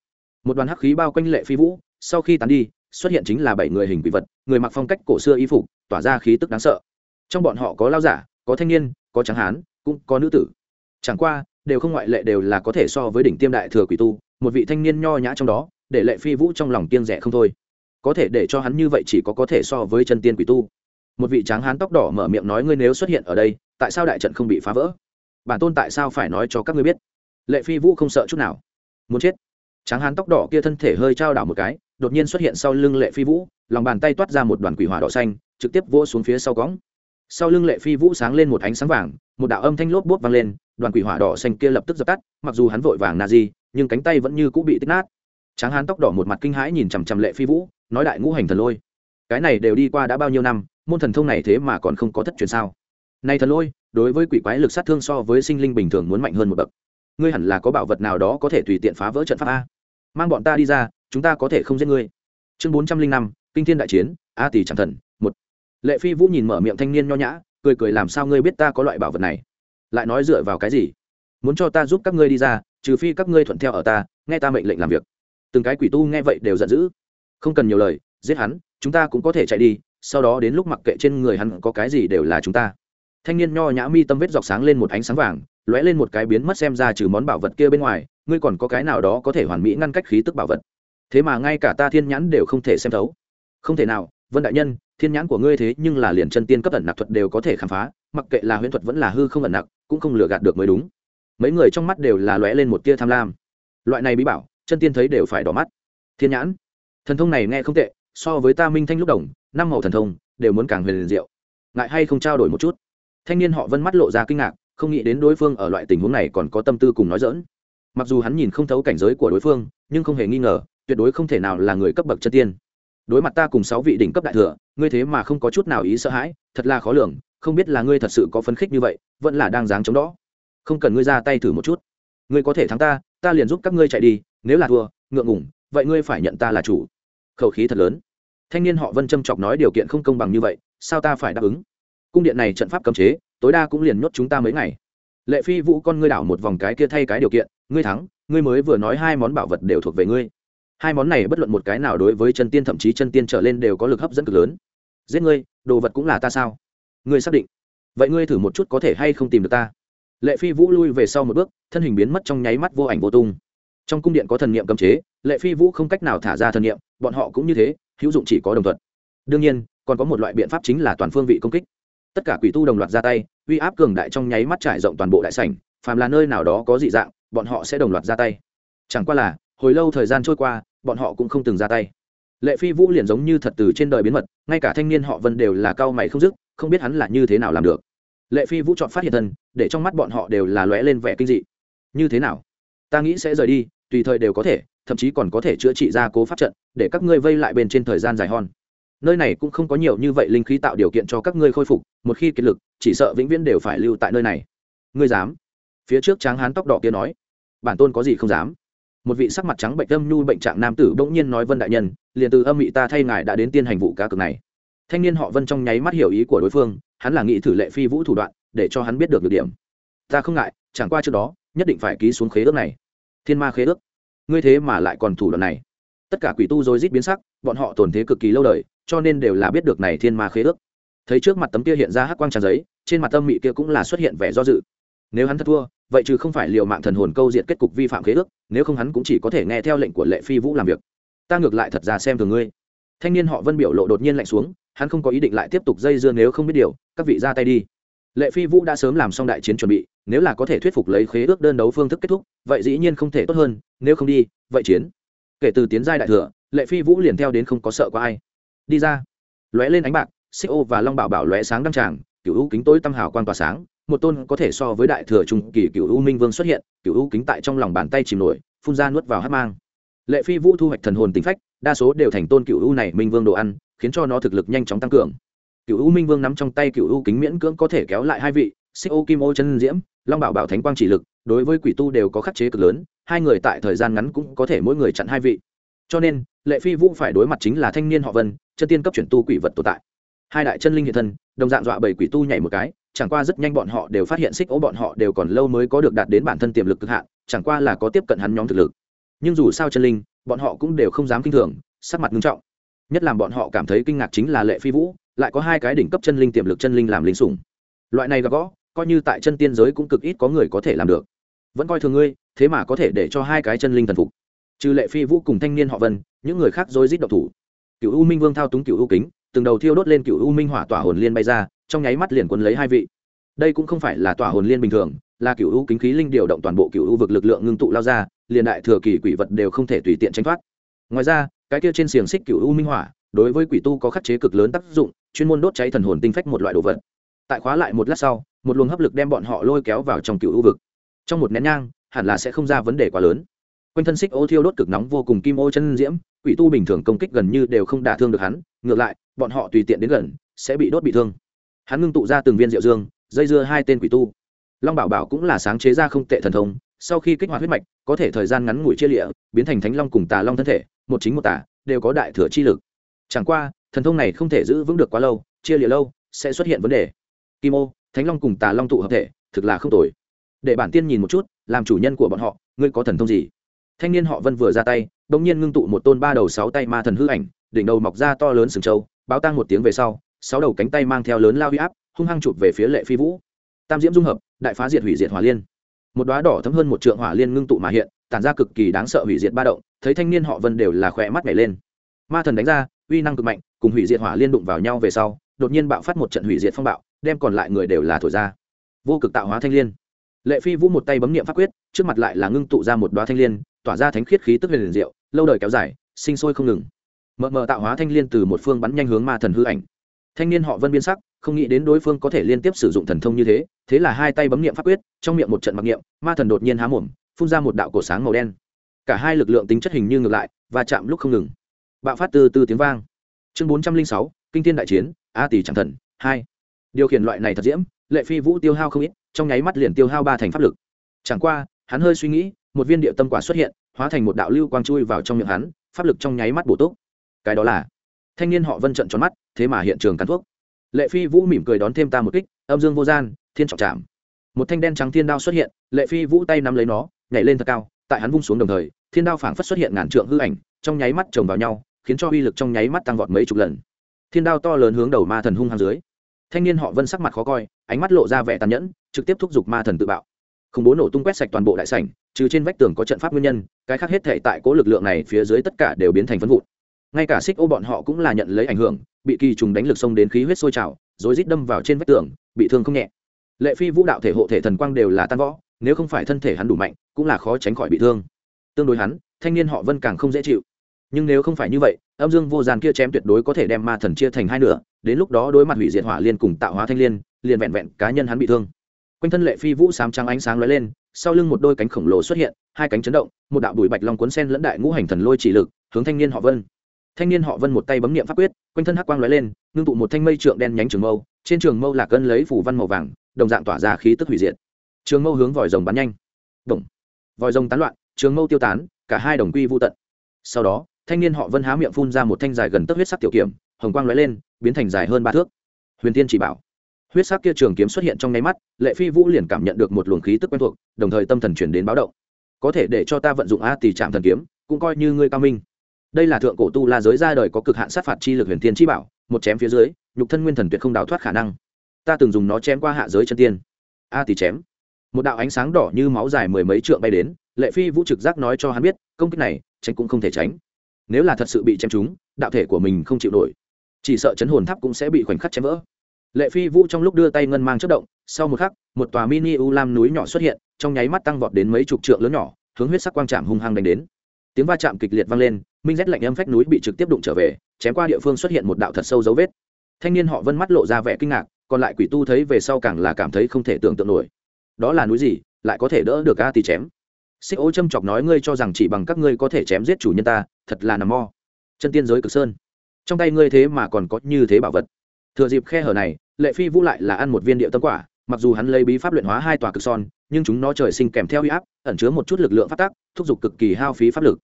Một đoàn hắc khí bao quanh lệ phi vũ, sau khi tán đi, xuất hiện chính là bảy người hình quỷ vật, người mặc phong cách cổ xưa y phục, tỏa ra khí tức đáng sợ. Trong bọn họ có lao giả, có thanh niên, có tráng hán, cũng có nữ tử. Chẳng qua đều không ngoại lệ đều là có thể so với đỉnh tiêm đại thừa quỷ tu, một vị thanh niên nho nhã trong đó, để lệ phi vũ trong lòng kiêng rẻ không thôi. Có thể để cho hắn như vậy chỉ có có thể so với chân tiên quỷ tu. Một vị tráng hán tóc đỏ mở miệng nói ngươi nếu xuất hiện ở đây, tại sao đại trận không bị phá vỡ? Bản tôn tại sao phải nói cho các ngươi biết? Lệ phi vũ không sợ chút nào. Muốn chết. Tráng hán tóc đỏ kia thân thể hơi trao đảo một cái, đột nhiên xuất hiện sau lưng lệ phi vũ, lòng bàn tay toát ra một đoàn quỷ hỏa đỏ xanh, trực tiếp vỗ xuống phía sau cõng sau lưng lệ phi vũ sáng lên một ánh sáng vàng, một đạo âm thanh lốp bốp vang lên, đoàn quỷ hỏa đỏ xanh kia lập tức dập tắt, mặc dù hắn vội vàng na di nhưng cánh tay vẫn như cũng bị tích nát. Tráng hán tóc đỏ một mặt kinh hãi nhìn chằm chằm lệ phi vũ, nói đại ngũ hành thần lôi, cái này đều đi qua đã bao nhiêu năm, môn thần thông này thế mà còn không có thất truyền sao? Nay thần lôi, đối với quỷ quái lực sát thương so với sinh linh bình thường muốn mạnh hơn một bậc. Ngươi hẳn là có bảo vật nào đó có thể tùy tiện phá vỡ trận pháp a? Mang bọn ta đi ra, chúng ta có thể không giết ngươi. Chương bốn trăm linh năm, kinh thiên đại chiến, a tỷ chẳng thần lệ phi vũ nhìn mở miệng thanh niên nho nhã, cười cười làm sao ngươi biết ta có loại bảo vật này? Lại nói dựa vào cái gì? Muốn cho ta giúp các ngươi đi ra, trừ phi các ngươi thuận theo ở ta, nghe ta mệnh lệnh làm việc. Từng cái quỷ tu nghe vậy đều giận dữ. Không cần nhiều lời, giết hắn, chúng ta cũng có thể chạy đi, sau đó đến lúc mặc kệ trên người hắn có cái gì đều là chúng ta. Thanh niên nho nhã mi tâm vết dọc sáng lên một ánh sáng vàng, lóe lên một cái biến mất xem ra trừ món bảo vật kia bên ngoài, ngươi còn có cái nào đó có thể hoàn mỹ ngăn cách khí tức bảo vật. Thế mà ngay cả ta thiên nhãn đều không thể xem thấu. Không thể nào, vân đại nhân thiên nhãn của ngươi thế nhưng là liền chân tiên cấp ẩn nặc thuật đều có thể khám phá, mặc kệ là huyễn thuật vẫn là hư không ẩn nặc, cũng không lừa gạt được mới đúng. Mấy người trong mắt đều là lóe lên một tia tham lam. Loại này bí bảo, chân tiên thấy đều phải đỏ mắt. Thiên nhãn, thần thông này nghe không tệ, so với ta minh thanh lúc đồng, năm màu thần thông, đều muốn càng huyền liền diệu. Ngại hay không trao đổi một chút? Thanh niên họ vân mắt lộ ra kinh ngạc, không nghĩ đến đối phương ở loại tình huống này còn có tâm tư cùng nói dỡn mặc dù hắn nhìn không thấu cảnh giới của đối phương, nhưng không hề nghi ngờ, tuyệt đối không thể nào là người cấp bậc chân tiên đối mặt ta cùng sáu vị đỉnh cấp đại thừa, ngươi thế mà không có chút nào ý sợ hãi, thật là khó lường, không biết là ngươi thật sự có phấn khích như vậy, vẫn là đang dáng chống đó. Không cần ngươi ra tay thử một chút. Ngươi có thể thắng ta ta liền giúp các ngươi chạy đi, nếu là thua, ngượng ngủng vậy ngươi phải nhận ta là chủ. Khẩu khí thật lớn. Thanh niên họ vân châm chọc nói điều kiện không công bằng như vậy, sao ta phải đáp ứng? Cung điện này trận pháp cấm chế, tối đa cũng liền nhốt chúng ta mấy ngày. Lệ phi vũ con ngươi đảo một vòng cái kia thay cái điều kiện, ngươi thắng, ngươi mới vừa nói hai món bảo vật đều thuộc về ngươi hai món này bất luận một cái nào đối với chân tiên, thậm chí chân tiên trở lên đều có lực hấp dẫn cực lớn. Giết ngươi, đồ vật cũng là ta sao? Ngươi xác định. Vậy ngươi thử một chút có thể hay không tìm được ta? Lệ phi vũ lui về sau một bước, thân hình biến mất trong nháy mắt vô ảnh vô tung. Trong cung điện có thần niệm cấm chế, lệ phi vũ không cách nào thả ra thần niệm, bọn họ cũng như thế, hữu dụng chỉ có đồng thuận đương nhiên, còn có một loại biện pháp chính là toàn phương vị công kích. Tất cả quỷ tu đồng loạt ra tay, uy áp cường đại trong nháy mắt trải rộng toàn bộ đại sảnh, phàm là nơi nào đó có dị dạng, bọn họ sẽ đồng loạt ra tay. Chẳng qua là hồi lâu thời gian trôi qua, bọn họ cũng không từng ra tay. Lệ phi vũ liền giống như thật từ trên đời biến mật, ngay cả thanh niên họ vân đều là cao mày không dứt, không biết hắn là như thế nào làm được. Lệ phi vũ chọn phát hiện thân, để trong mắt bọn họ đều là lóe lên vẻ kinh dị. Như thế nào? Ta nghĩ sẽ rời đi, tùy thời đều có thể, thậm chí còn có thể chữa trị ra cố pháp trận, để các ngươi vây lại bên trên thời gian dài hòn. Nơi này cũng không có nhiều như vậy linh khí tạo điều kiện cho các ngươi khôi phục, một khi kiệt lực, chỉ sợ vĩnh viễn đều phải lưu tại nơi này. Ngươi dám? Phía trước tráng hán tóc đỏ kia nói. Bản tôn có gì không dám? Một vị sắc mặt trắng bệnh âm nhu bệnh trạng nam tử bỗng nhiên nói vân đại nhân, liền từ âm mị ta thay ngài đã đến tiên hành vụ cá cực này. Thanh niên họ vân trong nháy mắt hiểu ý của đối phương, hắn là nghị thử lệ phi vũ thủ đoạn, để cho hắn biết được được điểm. Ta không ngại, chẳng qua trước đó, nhất định phải ký xuống khế ước này. Thiên ma khế ước. Ngươi thế mà lại còn thủ đoạn này. Tất cả quỷ tu rồi rít biến sắc, bọn họ tồn thế cực kỳ lâu đời, cho nên đều là biết được này thiên ma khế ước. Thấy trước mặt tấm kia hiện ra hắc quang tràn giấy, trên mặt tâm mị kia cũng là xuất hiện vẻ do dự. Nếu hắn thất thua vậy chứ không phải liều mạng thần hồn câu diện kết cục vi phạm khế ước, nếu không hắn cũng chỉ có thể nghe theo lệnh của lệ phi vũ làm việc. Ta ngược lại thật ra xem thường ngươi. Thanh niên họ vân biểu lộ đột nhiên lạnh xuống, hắn không có ý định lại tiếp tục dây dưa nếu không biết điều, các vị ra tay đi. Lệ phi vũ đã sớm làm xong đại chiến chuẩn bị, nếu là có thể thuyết phục lấy khế ước đơn đấu phương thức kết thúc, vậy dĩ nhiên không thể tốt hơn, nếu không đi, vậy chiến. Kể từ tiến giai đại thừa, lệ phi vũ liền theo đến không có sợ có ai. Đi ra. Lóe lên ánh bạc, xích ô và long bảo bảo lóe sáng đăng tràng cựu u kính tối tâm hào quan tỏa sáng một tôn có thể so với đại thừa trung kỳ cựu u minh vương xuất hiện, cựu u kính tại trong lòng bàn tay chìm nổi, phun ra nuốt vào hát mang. Lệ phi vũ thu hoạch thần hồn tính phách, đa số đều thành tôn cựu u này minh vương đồ ăn, khiến cho nó thực lực nhanh chóng tăng cường. Cựu u minh vương nắm trong tay cựu u kính miễn cưỡng có thể kéo lại hai vị, xích ô kim ô chân diễm, long bảo bảo thánh quang chỉ lực, đối với quỷ tu đều có khắc chế cực lớn, hai người tại thời gian ngắn cũng có thể mỗi người chặn hai vị. Cho nên, lệ phi vũ phải đối mặt chính là thanh niên họ vân, chân tiên cấp chuyển tu quỷ vật tồn tại. Hai đại chân linh hiện thân, đồng dạng dọa bảy quỷ tu nhảy một cái chẳng qua rất nhanh bọn họ đều phát hiện xích ố bọn họ đều còn lâu mới có được đạt đến bản thân tiềm lực cực hạn, chẳng qua là có tiếp cận hắn nhóm thực lực. Nhưng dù sao chân linh, bọn họ cũng đều không dám kinh thường, sắc mặt nghiêm trọng. Nhất làm bọn họ cảm thấy kinh ngạc chính là lệ phi vũ, lại có hai cái đỉnh cấp chân linh tiềm lực chân linh làm linh sủng. Loại này gặp gõ coi như tại chân tiên giới cũng cực ít có người có thể làm được. Vẫn coi thường ngươi, thế mà có thể để cho hai cái chân linh thần phục. Trừ lệ phi vũ cùng thanh niên họ vân, những người khác dối rít độc thủ. Cựu u minh vương thao túng cựu u kính từng đầu thiêu đốt lên cựu u minh hỏa tỏa hồn liên bay ra, trong nháy mắt liền quân lấy hai vị. Đây cũng không phải là tỏa hồn liên bình thường, là cựu u kính khí linh điều động toàn bộ cựu u vực lực lượng ngưng tụ lao ra, liền đại thừa kỳ quỷ vật đều không thể tùy tiện tranh thoát. Ngoài ra, cái kia trên xiềng xích cựu u minh hỏa, đối với quỷ tu có khắc chế cực lớn tác dụng, chuyên môn đốt cháy thần hồn tinh phách một loại đồ vật. Tại khóa lại một lát sau, một luồng hấp lực đem bọn họ lôi kéo vào trong cựu u vực. Trong một nén nhang, hẳn là sẽ không ra vấn đề quá lớn. Quanh thân xích ô thiêu đốt cực nóng vô cùng kim ô chân diễm, quỷ tu bình thường công kích gần như đều không đả thương được hắn, ngược lại bọn họ tùy tiện đến gần, sẽ bị đốt bị thương. Hắn ngưng tụ ra từng viên rượu dương, dây dưa hai tên quỷ tu. Long bảo bảo cũng là sáng chế ra không tệ thần thông, sau khi kích hoạt huyết mạch, có thể thời gian ngắn ngủi chia lịa, biến thành thánh long cùng tà long thân thể, một chính một tà, đều có đại thừa chi lực. Chẳng qua, thần thông này không thể giữ vững được quá lâu, chia lịa lâu, sẽ xuất hiện vấn đề. Kim ô, thánh long cùng tà long tụ hợp thể, thực là không tồi. Để bản tiên nhìn một chút, làm chủ nhân của bọn họ, ngươi có thần thông gì? Thanh niên họ vân vừa ra tay đ ỗ n g nhiên ngưng tụ một tôn ba đầu sáu tay ma thần hư ảnh, đỉnh đầu mọc ra to lớn sừng trâu báo tang một tiếng về sau, sáu đầu cánh tay mang theo lớn lao huy áp, hung hăng chụp về phía lệ phi vũ. Tam diễm dung hợp, đại phá diệt hủy diệt hỏa liên. Một đoá đỏ thấm hơn một trượng hỏa liên ngưng tụ mà hiện, tản ra cực kỳ đáng sợ hủy diệt ba động, thấy thanh niên họ vân đều là khỏe mắt nhảy lên. Ma thần đánh ra, uy năng cực mạnh, cùng hủy diệt hỏa liên đụng vào nhau về sau, đột nhiên bạo phát một trận hủy diệt phong bạo, đem còn lại người đều là thổi ra. Vô cực tạo hóa thanh liên. Lệ phi vũ một tay bấm niệm pháp quyết, trước mặt lại là ngưng tụ ra một đoá thanh liên, tỏa ra thánh khiết khí tức liền diệu, lâu đời kéo dài, sinh sôi không ngừng mờ mờ tạo hóa thanh liên từ một phương bắn nhanh hướng ma thần hư ảnh. Thanh niên họ vân biên sắc, không nghĩ đến đối phương có thể liên tiếp sử dụng thần thông như thế thế là hai tay bấm niệm pháp quyết, trong miệng một trận mặc niệm, ma thần đột nhiên há mồm, phun ra một đạo cổ sáng màu đen. Cả hai lực lượng tính chất hình như ngược lại và chạm lúc không ngừng. Bạo phát từ từ tiếng vang. Chương bốn trăm linh sáu, kinh thiên đại chiến, a tỷ chẳng thần, hai. Điều khiển loại này thật diễm, lệ phi vũ tiêu hao không ít, trong nháy mắt liền tiêu hao ba thành pháp lực. Chẳng qua, hắn hơi suy nghĩ, một viên địa tâm quả xuất hiện, hóa thành một đạo lưu quang chui vào trong miệng hắn, pháp lực trong nháy mắt bổ túc cái đó là thanh niên họ vân trận tròn mắt, thế mà hiện trường cắn thuốc. Lệ phi vũ mỉm cười đón thêm ta một kích, âm dương vô gian, thiên trọng trạm một thanh đen trắng thiên đao xuất hiện, lệ phi vũ tay nắm lấy nó, nhảy lên thật cao, tại hắn vung xuống đồng thời, thiên đao phảng phất xuất hiện ngàn trượng hư ảnh, trong nháy mắt chồng vào nhau, khiến cho uy lực trong nháy mắt tăng vọt mấy chục lần. Thiên đao to lớn hướng đầu ma thần hung hăng dưới. Thanh niên họ vân sắc mặt khó coi, ánh mắt lộ ra vẻ tàn nhẫn, trực tiếp thúc giục ma thần tự bạo. Khủng bố nổ tung quét sạch toàn bộ đại sảnh, trừ trên vách tường có trận pháp nguyên nhân, cái khác hết thể tại cố lực lượng này phía dưới tất cả đều biến thành phân vụn ngay cả xích ô bọn họ cũng là nhận lấy ảnh hưởng, bị kỳ trùng đánh lực sông đến khí huyết sôi trào, rồi rít đâm vào trên vách tường, bị thương không nhẹ. Lệ phi vũ đạo thể hộ thể thần quang đều là tan võ nếu không phải thân thể hắn đủ mạnh, cũng là khó tránh khỏi bị thương. Tương đối hắn, thanh niên họ vân càng không dễ chịu. Nhưng nếu không phải như vậy, âm dương vô gian kia chém tuyệt đối có thể đem ma thần chia thành hai nửa, đến lúc đó đối mặt hủy diệt hỏa liên cùng tạo hóa thanh liên, liền vẹn vẹn cá nhân hắn bị thương. Quanh thân lệ phi vũ sám trắng ánh sáng lóe lên, sau lưng một đôi cánh khổng lồ xuất hiện, hai cánh chấn động, một đạo bùi bạch long cuốn sen lẫn đại ngũ hành thần lôi chỉ lực, hướng thanh niên họ vân thanh niên họ vân một tay bấm niệm pháp quyết, quanh thân hắc quang lóe lên, ngưng tụ một thanh mây trượng đen nhánh trường mâu, trên trường mâu là cân lấy phủ văn màu vàng, đồng dạng tỏa ra khí tức hủy diệt. Trường mâu hướng vòi rồng bắn nhanh. Động. vòi rồng tán loạn, trường mâu tiêu tán, cả hai đồng quy vô tận. Sau đó, thanh niên họ vân há miệng phun ra một thanh dài gần tấc huyết sắc tiểu kiểm hồng quang lóe lên, biến thành dài hơn ba thước. Huyền tiên chỉ bảo. Huyết sắc kia trường kiếm xuất hiện trong nháy mắt, lệ phi vũ liền cảm nhận được một luồng khí tức quen thuộc, đồng thời tâm thần chuyển đến báo động. Có thể để cho ta vận dụng a tỷ trạm thần kiếm, cũng coi như ngươi cao minh đây là thượng cổ tu la giới ra đời có cực hạn sát phạt chi lực huyền tiên chi bảo, một chém phía dưới, nhục thân nguyên thần tuyệt không đào thoát khả năng. Ta từng dùng nó chém qua hạ giới chân tiên. A tỷ chém. Một đạo ánh sáng đỏ như máu dài mười mấy trượng bay đến, lệ phi vũ trực giác nói cho hắn biết, công kích này, tránh cũng không thể tránh. Nếu là thật sự bị chém trúng, đạo thể của mình không chịu nổi. Chỉ sợ chấn hồn tháp cũng sẽ bị khoảnh khắc chém vỡ. Lệ phi vũ trong lúc đưa tay ngân mang chất động, sau một khắc, một tòa mini u lam núi nhỏ xuất hiện, trong nháy mắt tăng vọt đến mấy chục trượng lớn nhỏ, hướng huyết sắc quang trạm hung hăng đánh đến. Tiếng va chạm kịch liệt vang lên minh rét lạnh âm phách núi bị trực tiếp đụng trở về, chém qua địa phương xuất hiện một đạo thật sâu dấu vết. Thanh niên họ vân mắt lộ ra vẻ kinh ngạc, còn lại quỷ tu thấy về sau càng là cảm thấy không thể tưởng tượng nổi. Đó là núi gì, lại có thể đỡ được a tì chém? Xích ô châm chọc nói ngươi cho rằng chỉ bằng các ngươi có thể chém giết chủ nhân ta, thật là nằm mo chân tiên giới cực sơn. Trong tay ngươi thế mà còn có như thế bảo vật. Thừa dịp khe hở này, lệ phi vũ lại là ăn một viên địa tâm quả, mặc dù hắn lấy bí pháp luyện hóa hai tòa cực son, nhưng chúng nó trời sinh kèm theo huy áp, ẩn chứa một chút lực lượng phát tác, thúc giục cực kỳ hao phí pháp lực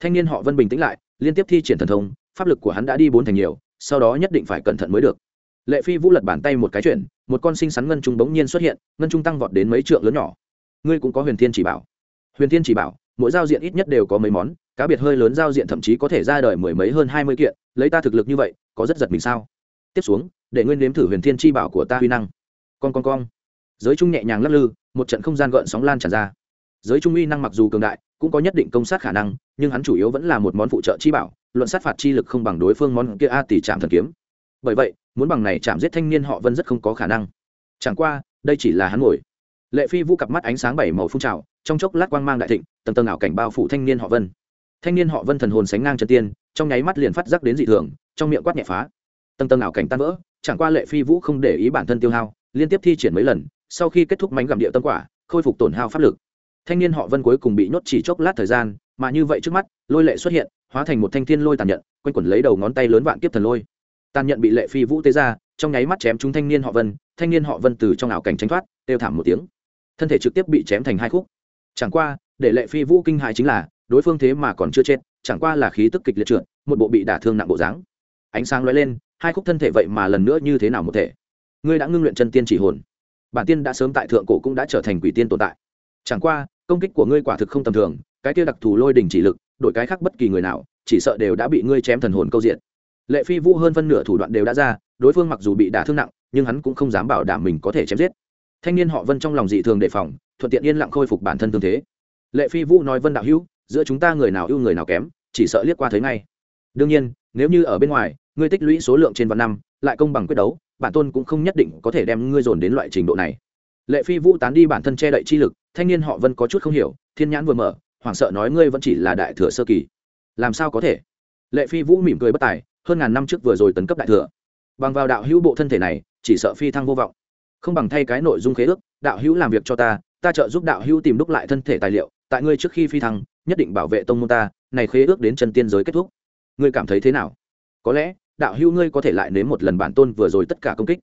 thanh niên họ vân bình tĩnh lại, liên tiếp thi triển thần thông, pháp lực của hắn đã đi bốn thành nhiều, sau đó nhất định phải cẩn thận mới được. Lệ phi vũ lật bàn tay một cái chuyện một con sinh sắn ngân trung bỗng nhiên xuất hiện, ngân trung tăng vọt đến mấy trượng lớn nhỏ. Ngươi cũng có huyền thiên chỉ bảo. Huyền thiên chỉ bảo, mỗi giao diện ít nhất đều có mấy món, cá biệt hơi lớn giao diện thậm chí có thể ra đời mười mấy hơn hai mươi kiện, lấy ta thực lực như vậy, có rất giật mình sao? Tiếp xuống, để nguyên nếm thử huyền thiên chi bảo của ta huy năng. Con con con giới trung nhẹ nhàng lắc lư, một trận không gian gợn sóng lan tràn ra. Giới trung uy năng mặc dù cường đại, cũng có nhất định công sát khả năng nhưng hắn chủ yếu vẫn là một món phụ trợ chi bảo, luận sát phạt chi lực không bằng đối phương món kia a tỷ chạm thần kiếm. Bởi vậy, muốn bằng này chạm giết thanh niên họ vân rất không có khả năng. Chẳng qua, đây chỉ là hắn ngồi. Lệ phi vũ cặp mắt ánh sáng bảy màu phun trào, trong chốc lát quang mang đại thịnh, tầng tầng ảo cảnh bao phủ thanh niên họ vân. Thanh niên họ vân thần hồn sánh ngang chân tiên, trong nháy mắt liền phát giác đến dị thường, trong miệng quát nhẹ phá. Tầng tầng ảo cảnh tan vỡ, chẳng qua lệ phi vũ không để ý bản thân tiêu hao, liên tiếp thi triển mấy lần, sau khi kết thúc mánh gặm địa tâm quả, khôi phục tổn hao pháp lực. Thanh niên họ vân cuối cùng bị nhốt chỉ chốc lát thời gian mà như vậy trước mắt, lôi lệ xuất hiện, hóa thành một thanh thiên lôi tàn nhận, quanh quẩn lấy đầu ngón tay lớn vạn kiếp thần lôi. Tàn nhận bị lệ phi vũ tế ra, trong nháy mắt chém chúng thanh niên họ vân, thanh niên họ vân từ trong ảo cảnh tránh thoát đều thảm một tiếng. Thân thể trực tiếp bị chém thành hai khúc. Chẳng qua, để lệ phi vũ kinh hại chính là, đối phương thế mà còn chưa chết, chẳng qua là khí tức kịch liệt trượt, một bộ bị đả thương nặng bộ dáng. Ánh sáng lóe lên, hai khúc thân thể vậy mà lần nữa như thế nào một thể. Ngươi đã ngưng luyện chân tiên chỉ hồn. Bản tiên đã sớm tại thượng cổ cũng đã trở thành quỷ tiên tồn tại. Chẳng qua, công kích của ngươi quả thực không tầm thường cái kia đặc thù lôi đỉnh chỉ lực đội cái khác bất kỳ người nào, chỉ sợ đều đã bị ngươi chém thần hồn câu diện. Lệ phi vũ hơn phân nửa thủ đoạn đều đã ra, đối phương mặc dù bị đả thương nặng, nhưng hắn cũng không dám bảo đảm mình có thể chém giết. Thanh niên họ vân trong lòng dị thường đề phòng, thuận tiện yên lặng khôi phục bản thân tương thế. Lệ phi vũ nói vân đạo hữu, giữa chúng ta người nào ưu người nào kém, chỉ sợ liếc qua thấy ngay. Đương nhiên, nếu như ở bên ngoài, ngươi tích lũy số lượng trên vạn năm, lại công bằng quyết đấu, bản tôn cũng không nhất định có thể đem ngươi dồn đến loại trình độ này. Lệ phi vũ tán đi bản thân che đậy chi lực, thanh niên họ vân có chút không hiểu, thiên nhãn vừa mở hoảng sợ nói ngươi vẫn chỉ là đại thừa sơ kỳ. Làm sao có thể? Lệ phi vũ mỉm cười bất tài, hơn ngàn năm trước vừa rồi tấn cấp đại thừa. Bằng vào đạo hữu bộ thân thể này, chỉ sợ phi thăng vô vọng. Không bằng thay cái nội dung khế ước, đạo hữu làm việc cho ta ta trợ giúp đạo hữu tìm đúc lại thân thể tài liệu, tại ngươi trước khi phi thăng, nhất định bảo vệ tông môn ta, này khế ước đến chân tiên giới kết thúc. Ngươi cảm thấy thế nào? Có lẽ, đạo hữu ngươi có thể lại nếm một lần bản tôn vừa rồi tất cả công kích.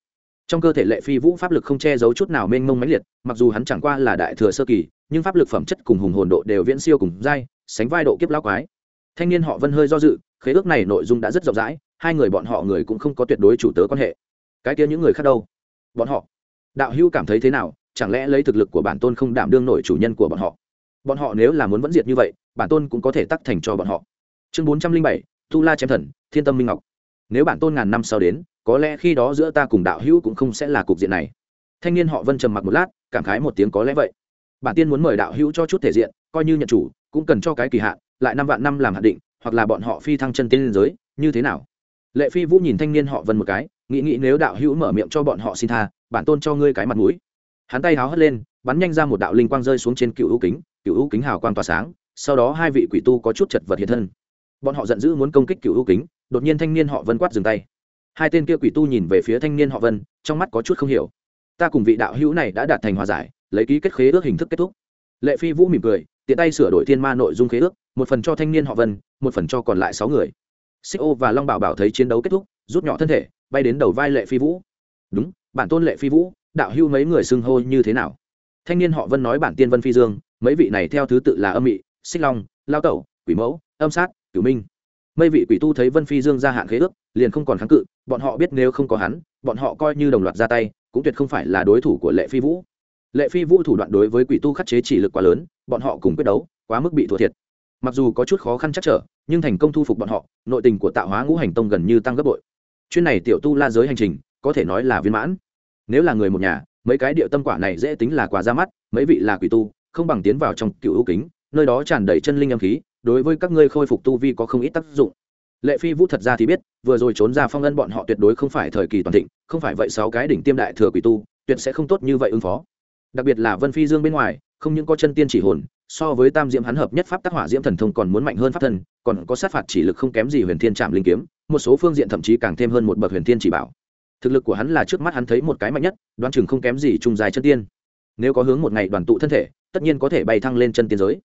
Trong cơ thể lệ phi vũ pháp lực không che giấu chút nào mênh mông mãnh liệt, mặc dù hắn chẳng qua là đại thừa sơ kỳ nhưng pháp lực phẩm chất cùng hùng hồn độ đều viễn siêu cùng dai, sánh vai độ kiếp lao quái. Thanh niên họ vân hơi do dự, khế ước này nội dung đã rất rộng rãi, hai người bọn họ người cũng không có tuyệt đối chủ tớ quan hệ. Cái kia những người khác đâu? Bọn họ. Đạo hữu cảm thấy thế nào? Chẳng lẽ lấy thực lực của bản tôn không đảm đương nổi chủ nhân của bọn họ? Bọn họ nếu là muốn vẫn diệt như vậy, bản tôn cũng có thể tắc thành cho bọn họ. Chương bốn trăm linh bảy tu la chém thần, thiên tâm minh ngọc. Nếu bản tôn ngàn năm sau đến, có lẽ khi đó giữa ta cùng đạo hữu cũng không sẽ là cục diện này. Thanh niên họ vân trầm mặc một lát, cảm khái một tiếng có lẽ vậy bản tiên muốn mời đạo hữu cho chút thể diện, coi như nhận chủ, cũng cần cho cái kỳ hạn, lại năm vạn năm làm hạn định, hoặc là bọn họ phi thăng chân tiên liên giới, như thế nào? Lệ phi vũ nhìn thanh niên họ vân một cái, nghĩ nghĩ nếu đạo hữu mở miệng cho bọn họ xin tha, bản tôn cho ngươi cái mặt mũi. Hắn tay háo hất lên, bắn nhanh ra một đạo linh quang rơi xuống trên cựu ưu kính, cựu ưu kính hào quang tỏa sáng, sau đó hai vị quỷ tu có chút chật vật hiện thân. Bọn họ giận dữ muốn công kích cựu ưu kính, đột nhiên thanh niên họ vân quát dừng tay. Hai tên kia quỷ tu nhìn về phía thanh niên họ vân, trong mắt có chút không hiểu. Ta cùng vị đạo hữu này đã đạt thành hòa giải lấy ký kết khế ước hình thức kết thúc. Lệ phi vũ mỉm cười, tiện tay sửa đổi thiên ma nội dung khế ước, một phần cho thanh niên họ vân, một phần cho còn lại sáu người. Xích ô và long bảo bảo thấy chiến đấu kết thúc, rút nhỏ thân thể, bay đến đầu vai lệ phi vũ. Đúng bản tôn lệ phi vũ, đạo hưu mấy người xưng hô như thế nào? Thanh niên họ vân nói bản tiên vân phi dương, mấy vị này theo thứ tự là âm mị, xích long, lao tẩu, quỷ mẫu, âm sát, cửu minh. Mấy vị quỷ tu thấy vân phi dương ra hạn khế ước, liền không còn kháng cự, bọn họ biết nếu không có hắn, bọn họ coi như đồng loạt ra tay, cũng tuyệt không phải là đối thủ của lệ phi vũ lệ phi vũ thủ đoạn đối với quỷ tu khắc chế chỉ lực quá lớn, bọn họ cùng quyết đấu, quá mức bị thua thiệt. Mặc dù có chút khó khăn chắc trở, nhưng thành công thu phục bọn họ, nội tình của tạo hóa ngũ hành tông gần như tăng gấp bội. Chuyên này tiểu tu la giới hành trình, có thể nói là viên mãn. Nếu là người một nhà, mấy cái điệu tâm quả này dễ tính là quà ra mắt, mấy vị là quỷ tu, không bằng tiến vào trong cựu ưu kính, nơi đó tràn đầy chân linh âm khí, đối với các ngươi khôi phục tu vi có không ít tác dụng. Lệ phi vũ thật ra thì biết, vừa rồi trốn ra phong ân bọn họ tuyệt đối không phải thời kỳ toàn thịnh, không phải vậy sáu cái đỉnh tiêm đại thừa quỷ tu, tuyệt sẽ không tốt như vậy ứng phó đặc biệt là vân phi dương bên ngoài, không những có chân tiên chỉ hồn, so với tam diễm hắn hợp nhất pháp tác hỏa diễm thần thông còn muốn mạnh hơn pháp thần, còn có sát phạt chỉ lực không kém gì huyền thiên trạm linh kiếm, một số phương diện thậm chí càng thêm hơn một bậc huyền thiên chỉ bảo. Thực lực của hắn là trước mắt hắn thấy một cái mạnh nhất, đoán chừng không kém gì trung dài chân tiên. Nếu có hướng một ngày đoàn tụ thân thể, tất nhiên có thể bay thăng lên chân tiên giới.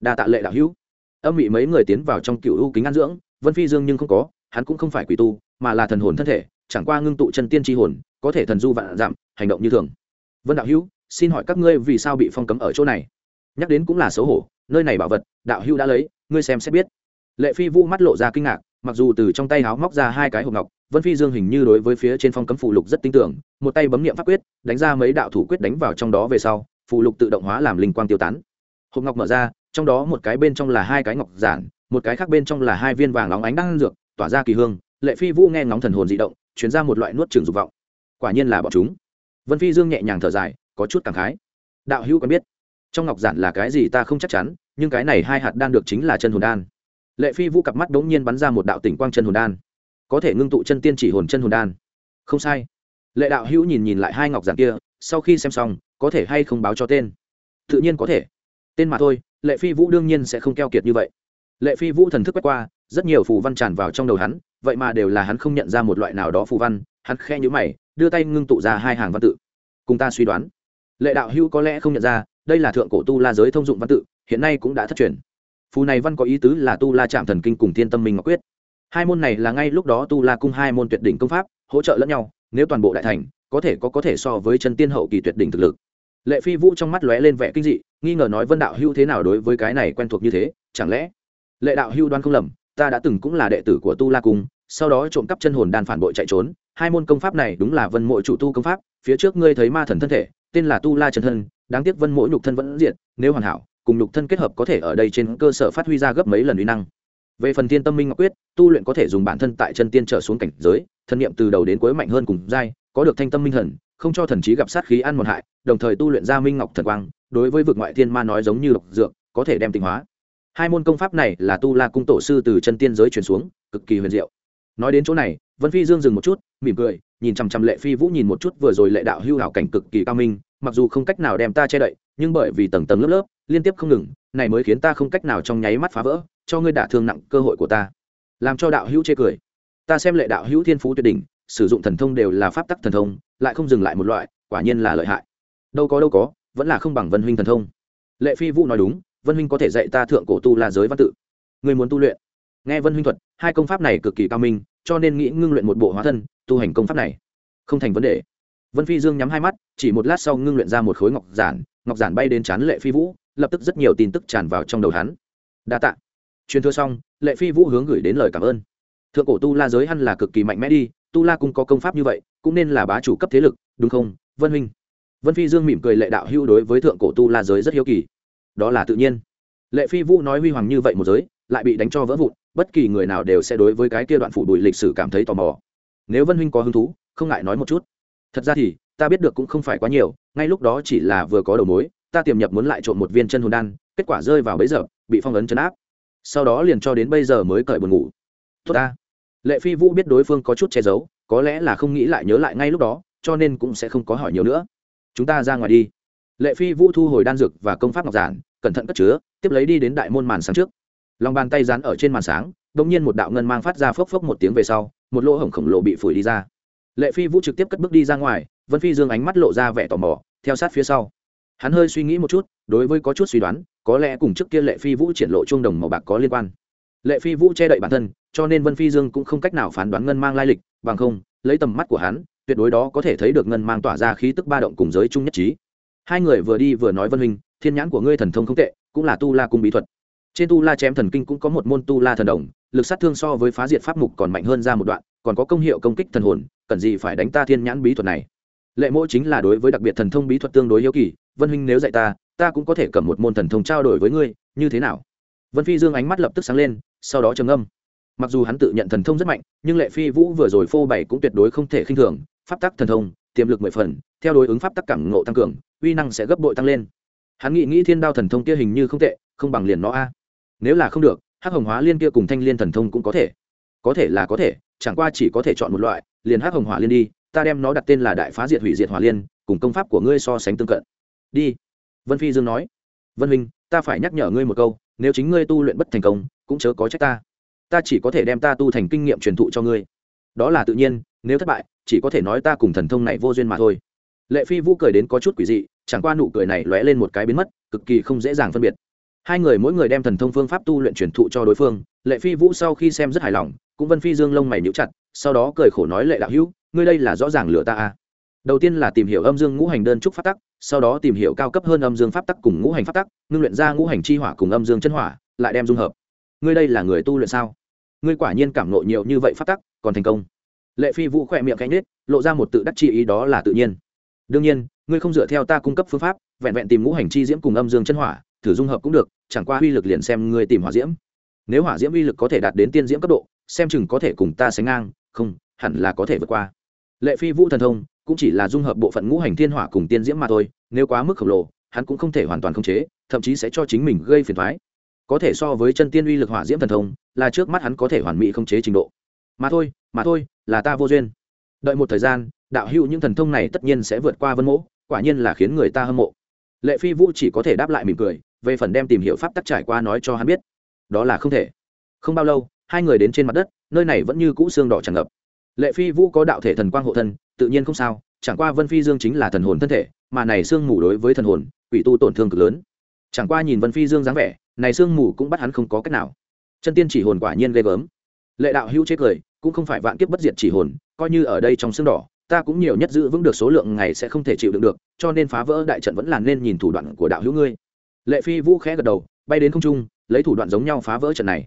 Đa tạ lệ đạo hữu. Âm bị mấy người tiến vào trong cựu ưu kính an dưỡng, vân phi dương nhưng không có, hắn cũng không phải quỷ tu, mà là thần hồn thân thể, chẳng qua ngưng tụ chân tiên tri hồn, có thể thần du vạn giảm, hành động như thường. Vân đạo hữu xin hỏi các ngươi vì sao bị phong cấm ở chỗ này? Nhắc đến cũng là xấu hổ, nơi này bảo vật, đạo hưu đã lấy, ngươi xem sẽ biết. Lệ phi vũ mắt lộ ra kinh ngạc, mặc dù từ trong tay háo móc ra hai cái hộp ngọc, vân phi dương hình như đối với phía trên phong cấm phụ lục rất tin tưởng, một tay bấm nghiệm pháp quyết, đánh ra mấy đạo thủ quyết đánh vào trong đó về sau, phụ lục tự động hóa làm linh quang tiêu tán. Hộp ngọc mở ra, trong đó một cái bên trong là hai cái ngọc giản, một cái khác bên trong là hai viên vàng óng ánh đang dược, tỏa ra kỳ hương, lệ phi vũ nghe ngóng thần hồn dị động, chuyển ra một loại nuốt trường dục vọng. Quả nhiên là bọn chúng. Vân phi dương nhẹ nhàng thở dài có chút cảm khái. Đạo hữu còn biết. Trong ngọc giản là cái gì ta không chắc chắn, nhưng cái này hai hạt đan được chính là chân hồn đan. Lệ phi vũ cặp mắt đ ố n g nhiên bắn ra một đạo tỉnh quang chân hồn đan. Có thể ngưng tụ chân tiên chỉ hồn chân hồn đan. Không sai. Lệ đạo hữu nhìn nhìn lại hai ngọc giản kia, sau khi xem xong, có thể hay không báo cho tên? Tự nhiên có thể. Tên mà thôi, lệ phi vũ đương nhiên sẽ không keo kiệt như vậy. Lệ phi vũ thần thức quét qua, rất nhiều phù văn tràn vào trong đầu hắn, vậy mà đều là hắn không nhận ra một loại nào đó phù văn, hắn khe nhữ mày, đưa tay ngưng tụ ra hai hàng văn tự. Cùng ta suy đoán lệ đạo hữu có lẽ không nhận ra, đây là thượng cổ tu la giới thông dụng văn tự, hiện nay cũng đã thất truyền. Phù này văn có ý tứ là tu la chạm thần kinh cùng thiên tâm minh ngọc quyết. Hai môn này là ngay lúc đó tu la cung hai môn tuyệt đỉnh công pháp, hỗ trợ lẫn nhau, nếu toàn bộ đại thành, có thể có có thể so với chân tiên hậu kỳ tuyệt đỉnh thực lực. Lệ phi vũ trong mắt lóe lên vẻ kinh dị, nghi ngờ nói vân đạo hưu thế nào đối với cái này quen thuộc như thế, chẳng lẽ lệ đạo hưu đoan không lầm, ta đã từng cũng là đệ tử của tu la cung, sau đó trộm cắp chân hồn đan phản bội chạy trốn, hai môn công pháp này đúng là vân mộ chủ tu công pháp, phía trước ngươi thấy ma thần thân thể tên là tu la chân thân, đáng tiếc vân mỗi nhục thân vẫn diện nếu hoàn hảo, cùng nhục thân kết hợp có thể ở đây trên cơ sở phát huy ra gấp mấy lần uy năng. Về phần thiên tâm minh ngọc quyết, tu luyện có thể dùng bản thân tại chân tiên trở xuống cảnh giới, thân nhiệm từ đầu đến cuối mạnh hơn cùng giai, có được thanh tâm minh thần, không cho thần trí gặp sát khí ăn một hại, đồng thời tu luyện ra minh ngọc thần quang, đối với vực ngoại thiên ma nói giống như độc dược, có thể đem tinh hóa. Hai môn công pháp này là tu la cung tổ sư từ chân tiên giới truyền xuống, cực kỳ huyền diệu. Nói đến chỗ này, vân phi dương dừng một chút, mỉm cười nhìn chằm chằm lệ phi vũ nhìn một chút vừa rồi lệ đạo hưu hảo cảnh cực kỳ cao minh, mặc dù không cách nào đem ta che đậy, nhưng bởi vì tầng tầng lớp lớp, liên tiếp không ngừng, này mới khiến ta không cách nào trong nháy mắt phá vỡ, cho ngươi đả thương nặng cơ hội của ta. Làm cho đạo hữu chê cười. Ta xem lệ đạo hữu thiên phú tuyệt đỉnh, sử dụng thần thông đều là pháp tắc thần thông, lại không dừng lại một loại, quả nhiên là lợi hại. Đâu có đâu có, vẫn là không bằng vân huynh thần thông. Lệ phi vũ nói đúng, vân huynh có thể dạy ta thượng cổ tu la giới văn tự. Người muốn tu luyện. Nghe vân huynh thuật, hai công pháp này cực kỳ cao minh cho nên nghĩ ngưng luyện một bộ hóa thân, tu hành công pháp này. Không thành vấn đề. Vân phi dương nhắm hai mắt, chỉ một lát sau ngưng luyện ra một khối ngọc giản ngọc giản bay đến chán lệ phi vũ, lập tức rất nhiều tin tức tràn vào trong đầu hắn. Đa tạ. Truyền thừa xong, lệ phi vũ hướng gửi đến lời cảm ơn. Thượng cổ tu la giới hăn là cực kỳ mạnh mẽ đi, tu la cũng có công pháp như vậy, cũng nên là bá chủ cấp thế lực, đúng không, vân huynh? Vân phi dương mỉm cười lệ đạo hưu đối với thượng cổ tu la giới rất hiếu kỳ. Đó là tự nhiên. Lệ phi vũ nói huy hoàng như vậy một giới lại bị đánh cho vỡ vụn, bất kỳ người nào đều sẽ đối với cái kia đoạn phủ đùi lịch sử cảm thấy tò mò. Nếu vân huynh có hứng thú, không ngại nói một chút. Thật ra thì, ta biết được cũng không phải quá nhiều, ngay lúc đó chỉ là vừa có đầu mối, ta tiềm nhập muốn lại trộn một viên chân hồn đan, kết quả rơi vào bấy giờ bị phong ấn chấn áp. Sau đó liền cho đến bây giờ mới cởi buồn ngủ. Tốt ta. Lệ phi vũ biết đối phương có chút che giấu, có lẽ là không nghĩ lại nhớ lại ngay lúc đó, cho nên cũng sẽ không có hỏi nhiều nữa. Chúng ta ra ngoài đi. Lệ phi vũ thu hồi đan dược và công pháp ngọc giản, cẩn thận cất chứa, tiếp lấy đi đến đại môn màn sáng trước lòng bàn tay dán ở trên màn sáng đ ỗ n g nhiên một đạo ngân mang phát ra phốc phốc một tiếng về sau, một lỗ hổng khổng lồ bị phủi đi ra. Lệ phi vũ trực tiếp cất bước đi ra ngoài, vân phi dương ánh mắt lộ ra vẻ tò mò, theo sát phía sau. Hắn hơi suy nghĩ một chút, đối với có chút suy đoán, có lẽ cùng trước kia lệ phi vũ triển lộ chuông đồng màu bạc có liên quan. Lệ phi vũ che đậy bản thân, cho nên vân phi dương cũng không cách nào phán đoán ngân mang lai lịch, bằng không, lấy tầm mắt của hắn, tuyệt đối đó có thể thấy được ngân mang tỏa ra khí tức ba động cùng giới chung nhất trí. Hai người vừa đi vừa nói vân huynh, thiên nhãn của ngươi thần thông không tệ, cũng là tu la cung bí thuật trên tu la chém thần kinh cũng có một môn tu la thần đồng, lực sát thương so với phá diệt pháp mục còn mạnh hơn ra một đoạn, còn có công hiệu công kích thần hồn, cần gì phải đánh ta thiên nhãn bí thuật này? Lệ mỗi chính là đối với đặc biệt thần thông bí thuật tương đối hiếu kỳ, vân huynh nếu dạy ta ta cũng có thể cầm một môn thần thông trao đổi với ngươi, như thế nào? Vân phi dương ánh mắt lập tức sáng lên, sau đó trầm âm mặc dù hắn tự nhận thần thông rất mạnh, nhưng lệ phi vũ vừa rồi phô bày cũng tuyệt đối không thể khinh thường, pháp tắc thần thông, tiềm lực mười phần, theo đối ứng pháp tắc cảm ngộ tăng cường, uy năng sẽ gấp bội tăng lên. Hắn nghĩ nghĩ thiên đao thần thông kia hình như không tệ, không bằng liền nó a nếu là không được, hắc hồng hóa liên kia cùng thanh liên thần thông cũng có thể. Có thể là có thể, chẳng qua chỉ có thể chọn một loại, liền hắc hồng hỏa liên đi, ta đem nó đặt tên là đại phá diệt hủy diệt hỏa liên, cùng công pháp của ngươi so sánh tương cận. Đi. Vân phi dương nói. Vân huynh, ta phải nhắc nhở ngươi một câu, nếu chính ngươi tu luyện bất thành công, cũng chớ có trách ta. Ta chỉ có thể đem ta tu thành kinh nghiệm truyền thụ cho ngươi. Đó là tự nhiên, nếu thất bại, chỉ có thể nói ta cùng thần thông này vô duyên mà thôi. Lệ phi vũ cười đến có chút quỷ dị, chẳng qua nụ cười này lóe lên một cái biến mất, cực kỳ không dễ dàng phân biệt hai người mỗi người đem thần thông phương pháp tu luyện truyền thụ cho đối phương, lệ phi vũ sau khi xem rất hài lòng, cũng vân phi dương lông mày níu chặt, sau đó cười khổ nói lệ đạo hữu, ngươi đây là rõ ràng lừa ta à. đầu tiên là tìm hiểu âm dương ngũ hành đơn trúc pháp tắc, sau đó tìm hiểu cao cấp hơn âm dương pháp tắc cùng ngũ hành pháp tắc, ngưng luyện ra ngũ hành chi hỏa cùng âm dương chân hỏa, lại đem dung hợp. Ngươi đây là người tu luyện sao? Ngươi quả nhiên cảm nộ nhiều như vậy pháp tắc, còn thành công. Lệ phi vũ khỏe miệng cánh nết lộ ra một tự đắc chi ý đó là tự nhiên. Đương nhiên, ngươi không dựa theo ta cung cấp phương pháp, vẹn vẹn tìm ngũ hành chi diễm cùng âm dương chân hỏa thử dung hợp cũng được, chẳng qua uy lực liền xem ngươi tìm hỏa diễm. Nếu hỏa diễm uy lực có thể đạt đến tiên diễm cấp độ, xem chừng có thể cùng ta sánh ngang, không, hẳn là có thể vượt qua. Lệ phi vũ thần thông, cũng chỉ là dung hợp bộ phận ngũ hành thiên hỏa cùng tiên diễm mà thôi, nếu quá mức khổng lồ, hắn cũng không thể hoàn toàn khống chế, thậm chí sẽ cho chính mình gây phiền thoái có thể so với chân tiên uy lực hỏa diễm thần thông, là trước mắt hắn có thể hoàn mỹ khống chế trình độ. Mà thôi mà thôi, là ta vô duyên. Đợi một thời gian, đạo hữu những thần thông này tất nhiên sẽ vượt qua vân mỗ quả nhiên là khiến người ta hâm mộ. Lệ phi vũ chỉ có thể đáp lại mỉm cười về phần đem tìm hiểu pháp tắc trải qua nói cho hắn biết. Đó là không thể. Không bao lâu, hai người đến trên mặt đất, nơi này vẫn như cũ xương đỏ tràn ngập. Lệ phi vũ có đạo thể thần quang hộ thân, tự nhiên không sao, chẳng qua vân phi dương chính là thần hồn thân thể, mà này xương mù đối với thần hồn, quỷ tu tổn thương cực lớn. Chẳng qua nhìn vân phi dương dáng vẻ, này xương mù cũng bắt hắn không có cách nào. Chân tiên chỉ hồn quả nhiên ghê gớm. Lệ đạo hữu chế cười, cũng không phải vạn kiếp bất diệt chỉ hồn, coi như ở đây trong xương đỏ, ta cũng nhiều nhất giữ vững được số lượng ngày sẽ không thể chịu đựng được, cho nên phá vỡ đại trận vẫn là nên nhìn thủ đoạn của đạo hữu ngươi lệ phi vũ khẽ gật đầu, bay đến không trung, lấy thủ đoạn giống nhau phá vỡ trận này.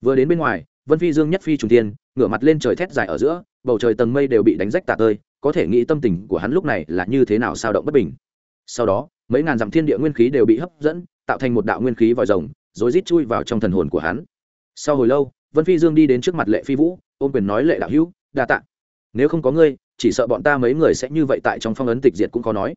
Vừa đến bên ngoài, vân phi dương nhất phi trùng tiên ngửa mặt lên trời thét dài ở giữa, bầu trời tầng mây đều bị đánh rách tả tơi, có thể nghĩ tâm tình của hắn lúc này là như thế nào sao động bất bình. Sau đó, mấy ngàn dặm thiên địa nguyên khí đều bị hấp dẫn, tạo thành một đạo nguyên khí vòi rồng rồi rít chui vào trong thần hồn của hắn. Sau hồi lâu, vân phi dương đi đến trước mặt lệ phi vũ, ôm quyền nói, lệ đạo hữu, đa tạ. Nếu không có ngươi, chỉ sợ bọn ta mấy người sẽ như vậy tại trong phong ấn tịch diệt cũng có nói.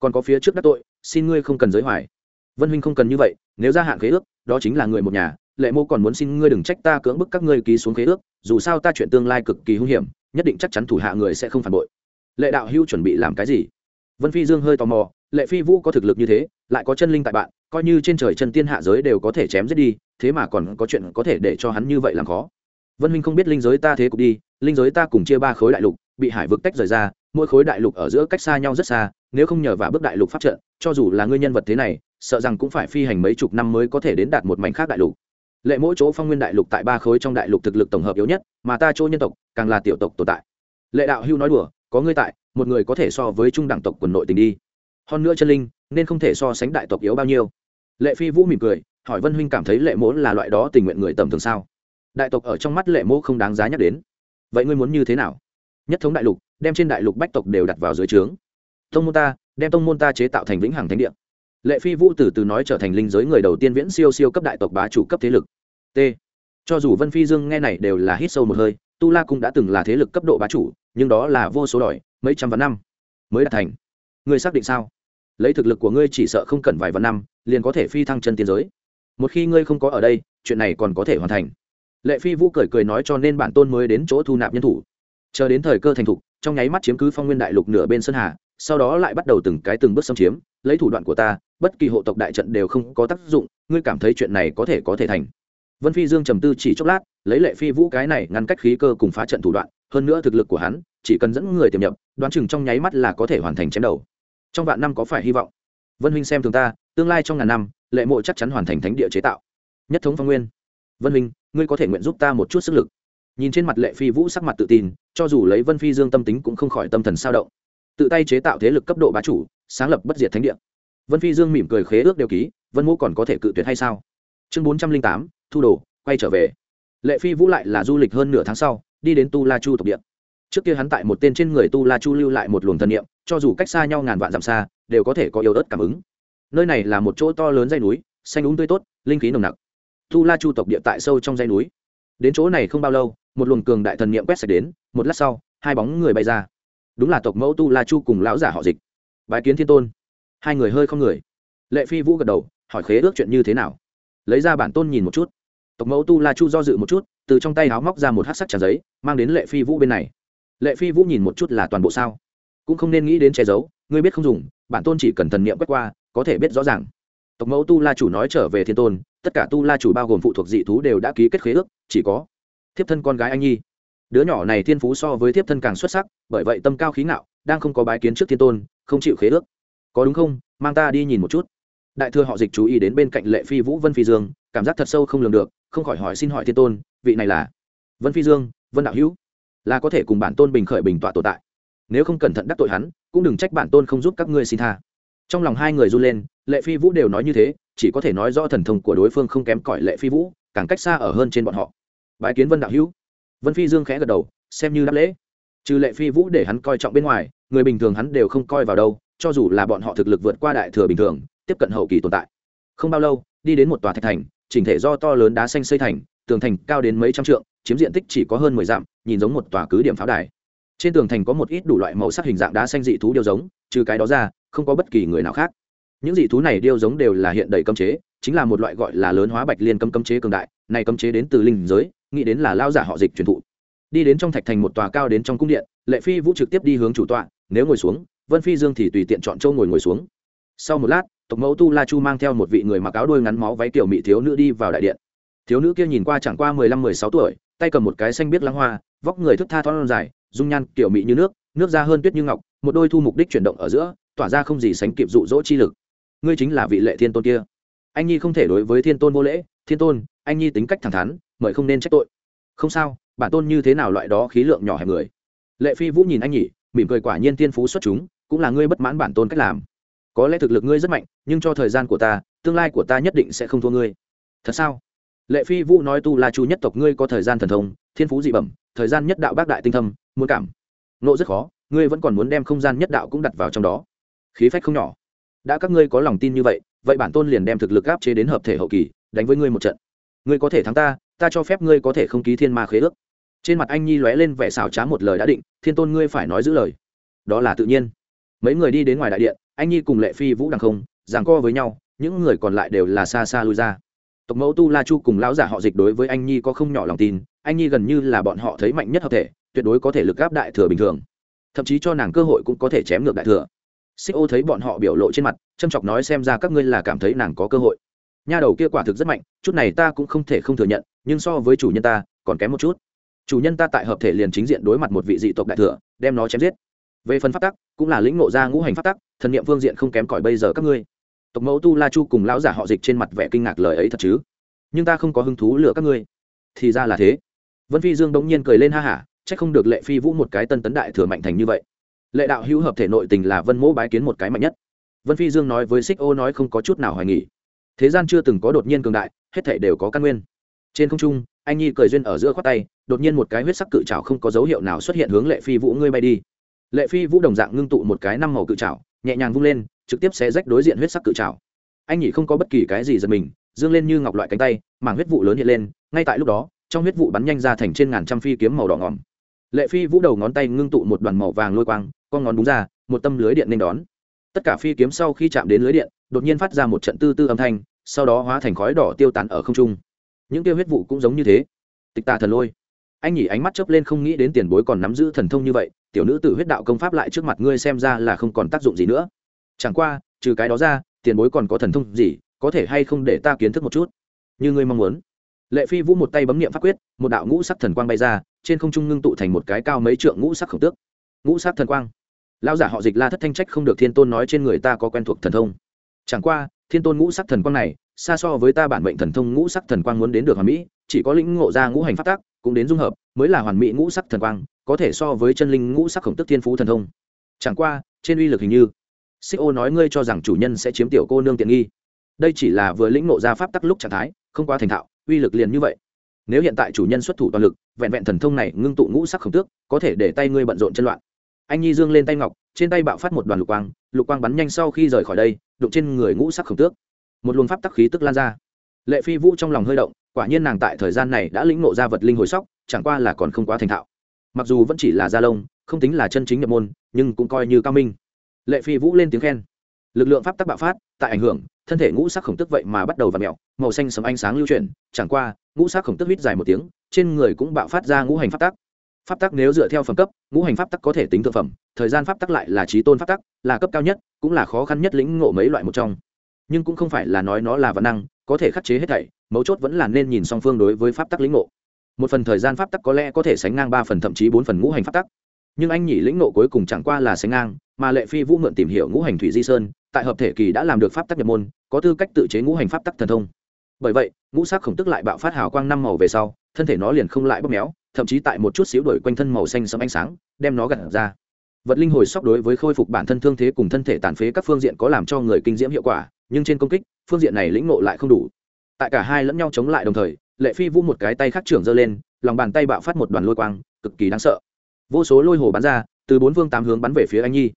Còn có phía trước đắc tội, xin ngươi không cần giới hoài vân huynh không cần như vậy, nếu gia hạn khế ước, đó chính là người một nhà, lệ mô còn muốn xin ngươi đừng trách ta cưỡng bức các ngươi ký xuống khế ước, dù sao ta chuyện tương lai cực kỳ hung hiểm, nhất định chắc chắn thủ hạ người sẽ không phản bội. Lệ đạo Hưu chuẩn bị làm cái gì? Vân phi dương hơi tò mò, lệ phi vũ có thực lực như thế, lại có chân linh tại bạn, coi như trên trời chân tiên hạ giới đều có thể chém giết đi, thế mà còn có chuyện có thể để cho hắn như vậy làm khó. Vân huynh không biết linh giới ta thế cục đi, linh giới ta cùng chia ba khối đại lục, bị hải vực tách rời ra, mỗi khối đại lục ở giữa cách xa nhau rất xa, nếu không nhờ vào bước đại lục pháp trận, cho dù là ngươi nhân vật thế này sợ rằng cũng phải phi hành mấy chục năm mới có thể đến đạt một mảnh khác đại lục. Lệ mỗi chỗ phong nguyên đại lục tại ba khối trong đại lục thực lực tổng hợp yếu nhất, mà ta chỗ nhân tộc, càng là tiểu tộc tồn tại. Lệ đạo hưu nói đùa, có ngươi tại, một người có thể so với trung đẳng tộc quần nội tình đi. Hơn nữa chân linh, nên không thể so sánh đại tộc yếu bao nhiêu. Lệ phi vũ mỉm cười, hỏi vân huynh cảm thấy lệ mỗ là loại đó tình nguyện người tầm thường sao? Đại tộc ở trong mắt lệ mỗ không đáng giá nhắc đến. Vậy ngươi muốn như thế nào? Nhất thống đại lục, đem trên đại lục bách tộc đều đặt vào dưới trướng. Tông môn ta, đem tông môn ta chế tạo thành vĩnh hằng thánh địa lệ phi vũ từ từ nói trở thành linh giới người đầu tiên viễn siêu siêu cấp đại tộc bá chủ cấp thế lực. T. Cho dù vân phi dương nghe này đều là hít sâu một hơi, tu la cũng đã từng là thế lực cấp độ bá chủ, nhưng đó là vô số đòi, mấy trăm vạn năm mới đạt thành. Ngươi xác định sao? Lấy thực lực của ngươi chỉ sợ không cần vài vạn năm, liền có thể phi thăng chân tiến giới. Một khi ngươi không có ở đây, chuyện này còn có thể hoàn thành. Lệ phi vũ cười cười nói cho nên bản tôn mới đến chỗ thu nạp nhân thủ. Chờ đến thời cơ thành thục, trong nháy mắt chiếm cứ phong nguyên đại lục nửa bên sơn hà sau đó lại bắt đầu từng cái từng bước xâm chiếm, lấy thủ đoạn của ta, bất kỳ hộ tộc đại trận đều không có tác dụng, ngươi cảm thấy chuyện này có thể có thể thành. Vân phi dương trầm tư chỉ chốc lát, lấy lệ phi vũ cái này ngăn cách khí cơ cùng phá trận thủ đoạn, hơn nữa thực lực của hắn, chỉ cần dẫn người tiềm nhập, đoán chừng trong nháy mắt là có thể hoàn thành chém đầu. Trong vạn năm có phải hy vọng? Vân huynh xem thường ta, tương lai trong ngàn năm, lệ mộ chắc chắn hoàn thành thánh địa chế tạo. Nhất thống phong nguyên. Vân huynh, ngươi có thể nguyện giúp ta một chút sức lực. Nhìn trên mặt lệ phi vũ sắc mặt tự tin, cho dù lấy vân phi dương tâm tính cũng không khỏi tâm thần sao động tự tay chế tạo thế lực cấp độ bá chủ, sáng lập bất diệt thánh địa. Vân phi dương mỉm cười khế ước đều ký, vân mô còn có thể cự tuyệt hay sao? Chương bốn trăm linh tám, thu đồ, quay trở về. Lệ phi vũ lại là du lịch hơn nửa tháng sau, đi đến tu la chu tộc địa. Trước kia hắn tại một tên trên người tu la chu lưu lại một luồng thần niệm, cho dù cách xa nhau ngàn vạn dặm xa, đều có thể có yếu ớt cảm ứng. Nơi này là một chỗ to lớn dây núi, xanh úng tươi tốt, linh khí nồng nặc. Tu la chu tộc địa tại sâu trong dây núi. Đến chỗ này không bao lâu, một luồng cường đại thần niệm quét sạch đến, một lát sau, hai bóng người bay ra đúng là tộc mẫu tu la chu cùng lão giả họ dịch bài kiến thiên tôn hai người hơi không người lệ phi vũ gật đầu hỏi khế ước chuyện như thế nào lấy ra bản tôn nhìn một chút tộc mẫu tu la chu do dự một chút từ trong tay áo móc ra một hát sắc trà giấy mang đến lệ phi vũ bên này lệ phi vũ nhìn một chút là toàn bộ sao cũng không nên nghĩ đến che giấu ngươi biết không dùng bản tôn chỉ cần thần niệm quét qua có thể biết rõ ràng tộc mẫu tu la chủ nói trở về thiên tôn tất cả tu la chủ bao gồm phụ thuộc dị thú đều đã ký kết khế ước chỉ có thiếp thân con gái anh nhi đứa nhỏ này thiên phú so với thiếp thân càng xuất sắc, bởi vậy tâm cao khí ngạo, đang không có bái kiến trước thiên tôn, không chịu khế ước. Có đúng không? Mang ta đi nhìn một chút. Đại thừa họ dịch chú ý đến bên cạnh lệ phi vũ vân phi dương, cảm giác thật sâu không lường được, không khỏi hỏi xin hỏi thiên tôn, vị này là? Vân phi dương, vân đạo hữu. Là có thể cùng bản tôn bình khởi bình tọa tồn tại. Nếu không cẩn thận đắc tội hắn, cũng đừng trách bản tôn không giúp các ngươi xin tha. Trong lòng hai người run lên, lệ phi vũ đều nói như thế, chỉ có thể nói rõ thần thông của đối phương không kém cỏi lệ phi vũ, càng cách xa ở hơn trên bọn họ. Bái kiến vân đạo hữu vân phi dương khẽ gật đầu, xem như đáp lễ. Trừ lệ phi vũ để hắn coi trọng bên ngoài, người bình thường hắn đều không coi vào đâu, cho dù là bọn họ thực lực vượt qua đại thừa bình thường, tiếp cận hậu kỳ tồn tại. Không bao lâu, đi đến một tòa thạch thành, chỉnh thể do to lớn đá xanh xây thành, tường thành cao đến mấy trăm trượng, chiếm diện tích chỉ có hơn mười dặm, nhìn giống một tòa cứ điểm pháo đài. Trên tường thành có một ít đủ loại màu sắc hình dạng đá xanh dị thú điêu giống, trừ cái đó ra, không có bất kỳ người nào khác. Những dị thú này điêu giống đều là hiện đầy cấm chế, chính là một loại gọi là lớn hóa bạch liên cấm cấm chế cường đại này cấm chế đến từ linh giới, nghĩ đến là lao giả họ dịch truyền thụ. Đi đến trong thạch thành một tòa cao đến trong cung điện, lệ phi vũ trực tiếp đi hướng chủ tọa, nếu ngồi xuống, vân phi dương thì tùy tiện chọn châu ngồi ngồi xuống. Sau một lát, tộc mẫu tu la chu mang theo một vị người mặc áo đuôi ngắn máu váy kiểu mỹ thiếu nữ đi vào đại điện. Thiếu nữ kia nhìn qua chẳng qua mười lăm, mười sáu tuổi, tay cầm một cái xanh biết lăng hoa, vóc người thức tha thon dài, dung nhan kiểu mỹ như nước nước da hơn tuyết như ngọc, một đôi thu mục đích chuyển động ở giữa, tỏa ra không gì sánh kịp dụ dỗ chi lực. Ngươi chính là vị lệ thiên tôn kia. Anh nhi không thể đối với thiên tôn vô lễ, thiên tôn anh nhi tính cách thẳng thắn, mời không nên trách tội. Không sao, bản tôn như thế nào loại đó khí lượng nhỏ hẹp người. Lệ phi vũ nhìn anh nhỉ, mỉm cười quả nhiên tiên phú xuất chúng, cũng là ngươi bất mãn bản tôn cách làm. Có lẽ thực lực ngươi rất mạnh, nhưng cho thời gian của ta, tương lai của ta nhất định sẽ không thua ngươi. Thật sao? Lệ phi vũ nói tu la chu nhất tộc ngươi có thời gian thần thông, thiên phú dị bẩm, thời gian nhất đạo bác đại tinh thâm, muốn cảm. Nộ rất khó, ngươi vẫn còn muốn đem không gian nhất đạo cũng đặt vào trong đó. Khí phách không nhỏ. Đã các ngươi có lòng tin như vậy vậy bản tôn liền đem thực lực áp chế đến hợp thể hậu kỳ, đánh với ngươi một trận ngươi có thể thắng ta ta cho phép ngươi có thể không ký thiên ma khế ước. Trên mặt anh nhi lóe lên vẻ xảo trá một lời đã định, thiên tôn ngươi phải nói giữ lời. Đó là tự nhiên. Mấy người đi đến ngoài đại điện, anh nhi cùng lệ phi vũ đằng không ràng co với nhau, những người còn lại đều là xa xa lui ra. Tộc mẫu tu la chu cùng lão giả họ dịch đối với anh nhi có không nhỏ lòng tin, anh nhi gần như là bọn họ thấy mạnh nhất hợp thể, tuyệt đối có thể lực gáp đại thừa bình thường. Thậm chí cho nàng cơ hội cũng có thể chém ngược đại thừa. Xích ô thấy bọn họ biểu lộ trên mặt, châm chọc nói xem ra các ngươi là cảm thấy nàng có cơ hội nha đầu kia quả thực rất mạnh, chút này ta cũng không thể không thừa nhận, nhưng so với chủ nhân ta, còn kém một chút. Chủ nhân ta tại hợp thể liền chính diện đối mặt một vị dị tộc đại thừa, đem nó chém giết. Về phần phát tắc, cũng là lĩnh ngộ ra ngũ hành phát tắc, thần niệm phương diện không kém cỏi bây giờ các ngươi. Tộc mẫu tu la chu cùng lão giả họ dịch trên mặt vẻ kinh ngạc lời ấy thật chứ? Nhưng ta không có hứng thú lựa các ngươi. Thì ra là thế. Vân phi dương đống nhiên cười lên ha hả c h ắ c không được lệ phi vũ một cái tân tấn đại thừa mạnh thành như vậy. Lệ đạo hữu hợp thể nội tình là vân mỗ bái kiến một cái mạnh nhất. Vân phi dương nói với xích ô nói không có chút nào hoài nghỉ thế gian chưa từng có đột nhiên cường đại, hết thể đều có căn nguyên. Trên không trung, anh nhi cười duyên ở giữa khoác tay, đột nhiên một cái huyết sắc cự trào không có dấu hiệu nào xuất hiện hướng lệ phi vũ ngươi bay đi. Lệ phi vũ đồng dạng ngưng tụ một cái năm màu cự trào nhẹ nhàng vung lên, trực tiếp sẽ rách đối diện huyết sắc cự trào anh nhỉ không có bất kỳ cái gì giật mình, dương lên như ngọc loại cánh tay, mảng huyết vụ lớn hiện lên, ngay tại lúc đó, trong huyết vụ bắn nhanh ra thành trên ngàn trăm phi kiếm màu đỏ ngỏm. Lệ phi vũ đầu ngón tay ngưng tụ một đoàn màu vàng lôi quang, con ngón đúng ra, một tâm lưới điện nên đón. Tất cả phi kiếm sau khi chạm đến lưới điện đột nhiên phát ra một trận tư tư âm thanh, sau đó hóa thành khói đỏ tiêu tán ở không trung. Những tiêu huyết vụ cũng giống như thế. Tịch tà thần lôi. Anh nhỉ ánh mắt chớp lên không nghĩ đến tiền bối còn nắm giữ thần thông như vậy, tiểu nữ tử huyết đạo công pháp lại trước mặt ngươi xem ra là không còn tác dụng gì nữa. Chẳng qua, trừ cái đó ra, tiền bối còn có thần thông gì, có thể hay không để ta kiến thức một chút? Như ngươi mong muốn. Lệ phi vũ một tay bấm niệm pháp quyết, một đạo ngũ sắc thần quang bay ra, trên không trung ngưng tụ thành một cái cao mấy trượng ngũ sắc khổng tước. Ngũ sắc thần quang. Lao giả họ dịch la thất thanh trách không được thiên tôn nói trên người ta có quen thuộc thần thông chẳng qua, thiên tôn ngũ sắc thần quang này, xa so với ta bản mệnh thần thông ngũ sắc thần quang muốn đến được hoàn mỹ, chỉ có lĩnh ngộ ra ngũ hành phát tác cũng đến dung hợp, mới là hoàn mỹ ngũ sắc thần quang, có thể so với chân linh ngũ sắc khổng tức thiên phú thần thông. Chẳng qua, trên uy lực hình như, xích ô nói ngươi cho rằng chủ nhân sẽ chiếm tiểu cô nương tiện nghi. Đây chỉ là vừa lĩnh ngộ ra pháp tắc lúc trạng thái, không quá thành thạo, uy lực liền như vậy. Nếu hiện tại chủ nhân xuất thủ toàn lực, vẹn vẹn thần thông này ngưng tụ ngũ sắc khổng tước, có thể để tay ngươi bận rộn chân loạn. Anh nhi dương lên tay ngọc, trên tay bạo phát một đoàn lục quang lục quang bắn nhanh sau khi rời khỏi đây, đụng trên người ngũ sắc khổng tước. Một luồng pháp tắc khí tức lan ra. Lệ phi vũ trong lòng hơi động, quả nhiên nàng tại thời gian này đã lĩnh ngộ ra vật linh hồi sóc, chẳng qua là còn không quá thành thạo. Mặc dù vẫn chỉ là gia lông, không tính là chân chính nhập môn, nhưng cũng coi như cao minh. Lệ phi vũ lên tiếng khen. Lực lượng pháp tắc bạo phát, tại ảnh hưởng, thân thể ngũ sắc khổng tức vậy mà bắt đầu và mẹo màu xanh sấm ánh sáng lưu chuyển, chẳng qua, ngũ sắc khổng tức hít dài một tiếng, trên người cũng bạo phát ra ngũ hành pháp tắc pháp tắc nếu dựa theo phẩm cấp, ngũ hành pháp tắc có thể tính thượng phẩm, thời gian pháp tắc lại là trí tôn pháp tắc, là cấp cao nhất, cũng là khó khăn nhất lĩnh ngộ mấy loại một trong. Nhưng cũng không phải là nói nó là văn năng, có thể khắc chế hết thảy, mấu chốt vẫn là nên nhìn song phương đối với pháp tắc lĩnh ngộ. Một phần thời gian pháp tắc có lẽ có thể sánh ngang ba phần, thậm chí bốn phần ngũ hành pháp tắc. Nhưng anh nhỉ lĩnh ngộ cuối cùng chẳng qua là sánh ngang, mà lệ phi vũ mượn tìm hiểu ngũ hành thủy di sơn, tại hợp thể kỳ đã làm được pháp tắc nhập môn, có tư cách tự chế ngũ hành pháp tắc thần thông. Bởi vậy, ngũ sắc khổng tức lại bạo phát hào quang năm màu về sau, thân thể nó liền không lại bóp méo thậm chí tại một chút xíu đổi quanh thân màu xanh sẫm ánh sáng, đem nó gần ra. Vật linh hồi sóc đối với khôi phục bản thân thương thế cùng thân thể tàn phế các phương diện có làm cho người kinh diễm hiệu quả, nhưng trên công kích, phương diện này lĩnh ngộ lại không đủ. Tại cả hai lẫn nhau chống lại đồng thời, lệ phi vũ một cái tay khác trưởng giơ lên, lòng bàn tay bạo phát một đoàn lôi quang, cực kỳ đáng sợ. Vô số lôi hồ bắn ra, từ bốn phương tám hướng bắn về phía anh nhi.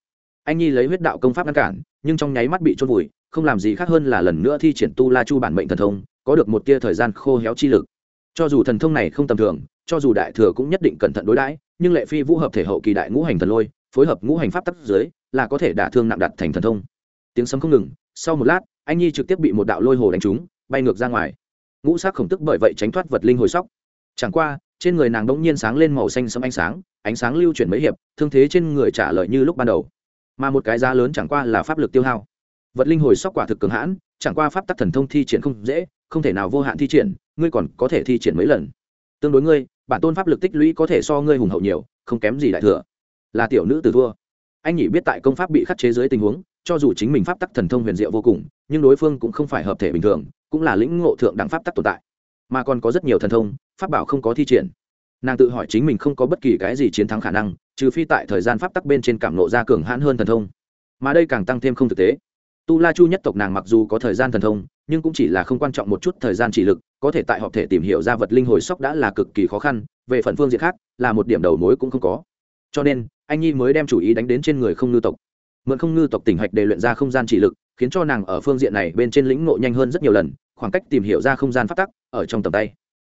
Anh nhi lấy huyết đạo công pháp ngăn cản, nhưng trong nháy mắt bị trôn vùi, không làm gì khác hơn là lần nữa thi triển tu la chu bản mệnh thần thông, có được một tia thời gian khô héo chi lực. Cho dù thần thông này không tầm thường cho dù đại thừa cũng nhất định cẩn thận đối đãi, nhưng lệ phi vũ hợp thể hậu kỳ đại ngũ hành thần lôi, phối hợp ngũ hành pháp tắc dưới, là có thể đả thương nặng đặt thành thần thông. Tiếng sấm không ngừng, sau một lát, anh nhi trực tiếp bị một đạo lôi hồ đánh trúng, bay ngược ra ngoài. Ngũ sắc khổng tức bởi vậy tránh thoát vật linh hồi sóc. Chẳng qua, trên người nàng đống nhiên sáng lên màu xanh sẫm ánh sáng ánh sáng lưu chuyển mấy hiệp, thương thế trên người trả lời như lúc ban đầu. Mà một cái giá lớn chẳng qua là pháp lực tiêu hao. Vật linh hồi sóc quả thực cường hãn, chẳng qua pháp tắc thần thông thi triển không dễ, không thể nào vô hạn thi triển, ngươi còn có thể thi triển mấy lần tương đối ngươi, bản tôn pháp lực tích lũy có thể so ngươi hùng hậu nhiều, không kém gì đại thừa. Là tiểu nữ từ thua. Anh nhỉ biết tại công pháp bị khắc chế dưới tình huống, cho dù chính mình pháp tắc thần thông huyền diệu vô cùng, nhưng đối phương cũng không phải hợp thể bình thường, cũng là lĩnh ngộ thượng đẳng pháp tắc tồn tại. Mà còn có rất nhiều thần thông, pháp bảo không có thi triển. Nàng tự hỏi chính mình không có bất kỳ cái gì chiến thắng khả năng, trừ phi tại thời gian pháp tắc bên trên cảm nộ ra cường hãn hơn thần thông. Mà đây càng tăng thêm không thực tế. Tu la chu nhất tộc nàng mặc dù có thời gian thần thông nhưng cũng chỉ là không quan trọng một chút thời gian chỉ lực, có thể tại họp thể tìm hiểu ra vật linh hồi sóc đã là cực kỳ khó khăn, về phần phương diện khác, là một điểm đầu mối cũng không có. Cho nên, anh nhi mới đem chủ ý đánh đến trên người không ngư tộc. Mượn không ngư tộc tỉnh hạch để luyện ra không gian chỉ lực, khiến cho nàng ở phương diện này bên trên lĩnh ngộ nhanh hơn rất nhiều lần, khoảng cách tìm hiểu ra không gian phát tắc, ở trong tầm tay.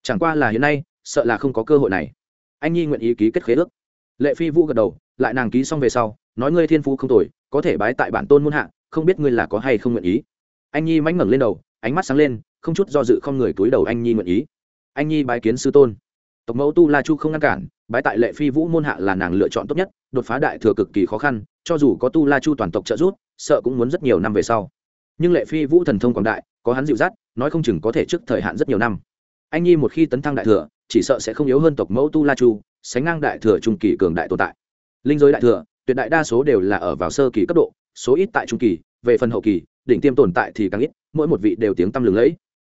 Chẳng qua là hiện nay, sợ là không có cơ hội này. Anh nhi nguyện ý ký kết khế ước. Lệ phi vũ gật đầu, lại nàng ký xong về sau, nói ngươi thiên phú không tồi, có thể bái tại bản tôn muôn hạ, không biết ngươi là có hay không nguyện ý anh nhi mánh ngẩng lên đầu, ánh mắt sáng lên, không chút do dự không người túi đầu anh nhi nguyện ý. Anh nhi bái kiến sư tôn. Tộc mẫu tu la chu không ngăn cản, bái tại lệ phi vũ môn hạ là nàng lựa chọn tốt nhất, đột phá đại thừa cực kỳ khó khăn, cho dù có tu la chu toàn tộc trợ giúp, sợ cũng muốn rất nhiều năm về sau. Nhưng lệ phi vũ thần thông quảng đại, có hắn dịu dắt, nói không chừng có thể trước thời hạn rất nhiều năm. Anh nhi một khi tấn thăng đại thừa, chỉ sợ sẽ không yếu hơn tộc mẫu tu la chu, sánh ngang đại thừa trung kỳ cường đại tồn tại. Linh giới đại thừa, tuyệt đại đa số đều là ở vào sơ kỳ cấp độ, số ít tại trung kỳ, về phần hậu kỳ đỉnh tiêm tồn tại thì càng ít, mỗi một vị đều tiếng tăm lừng lẫy.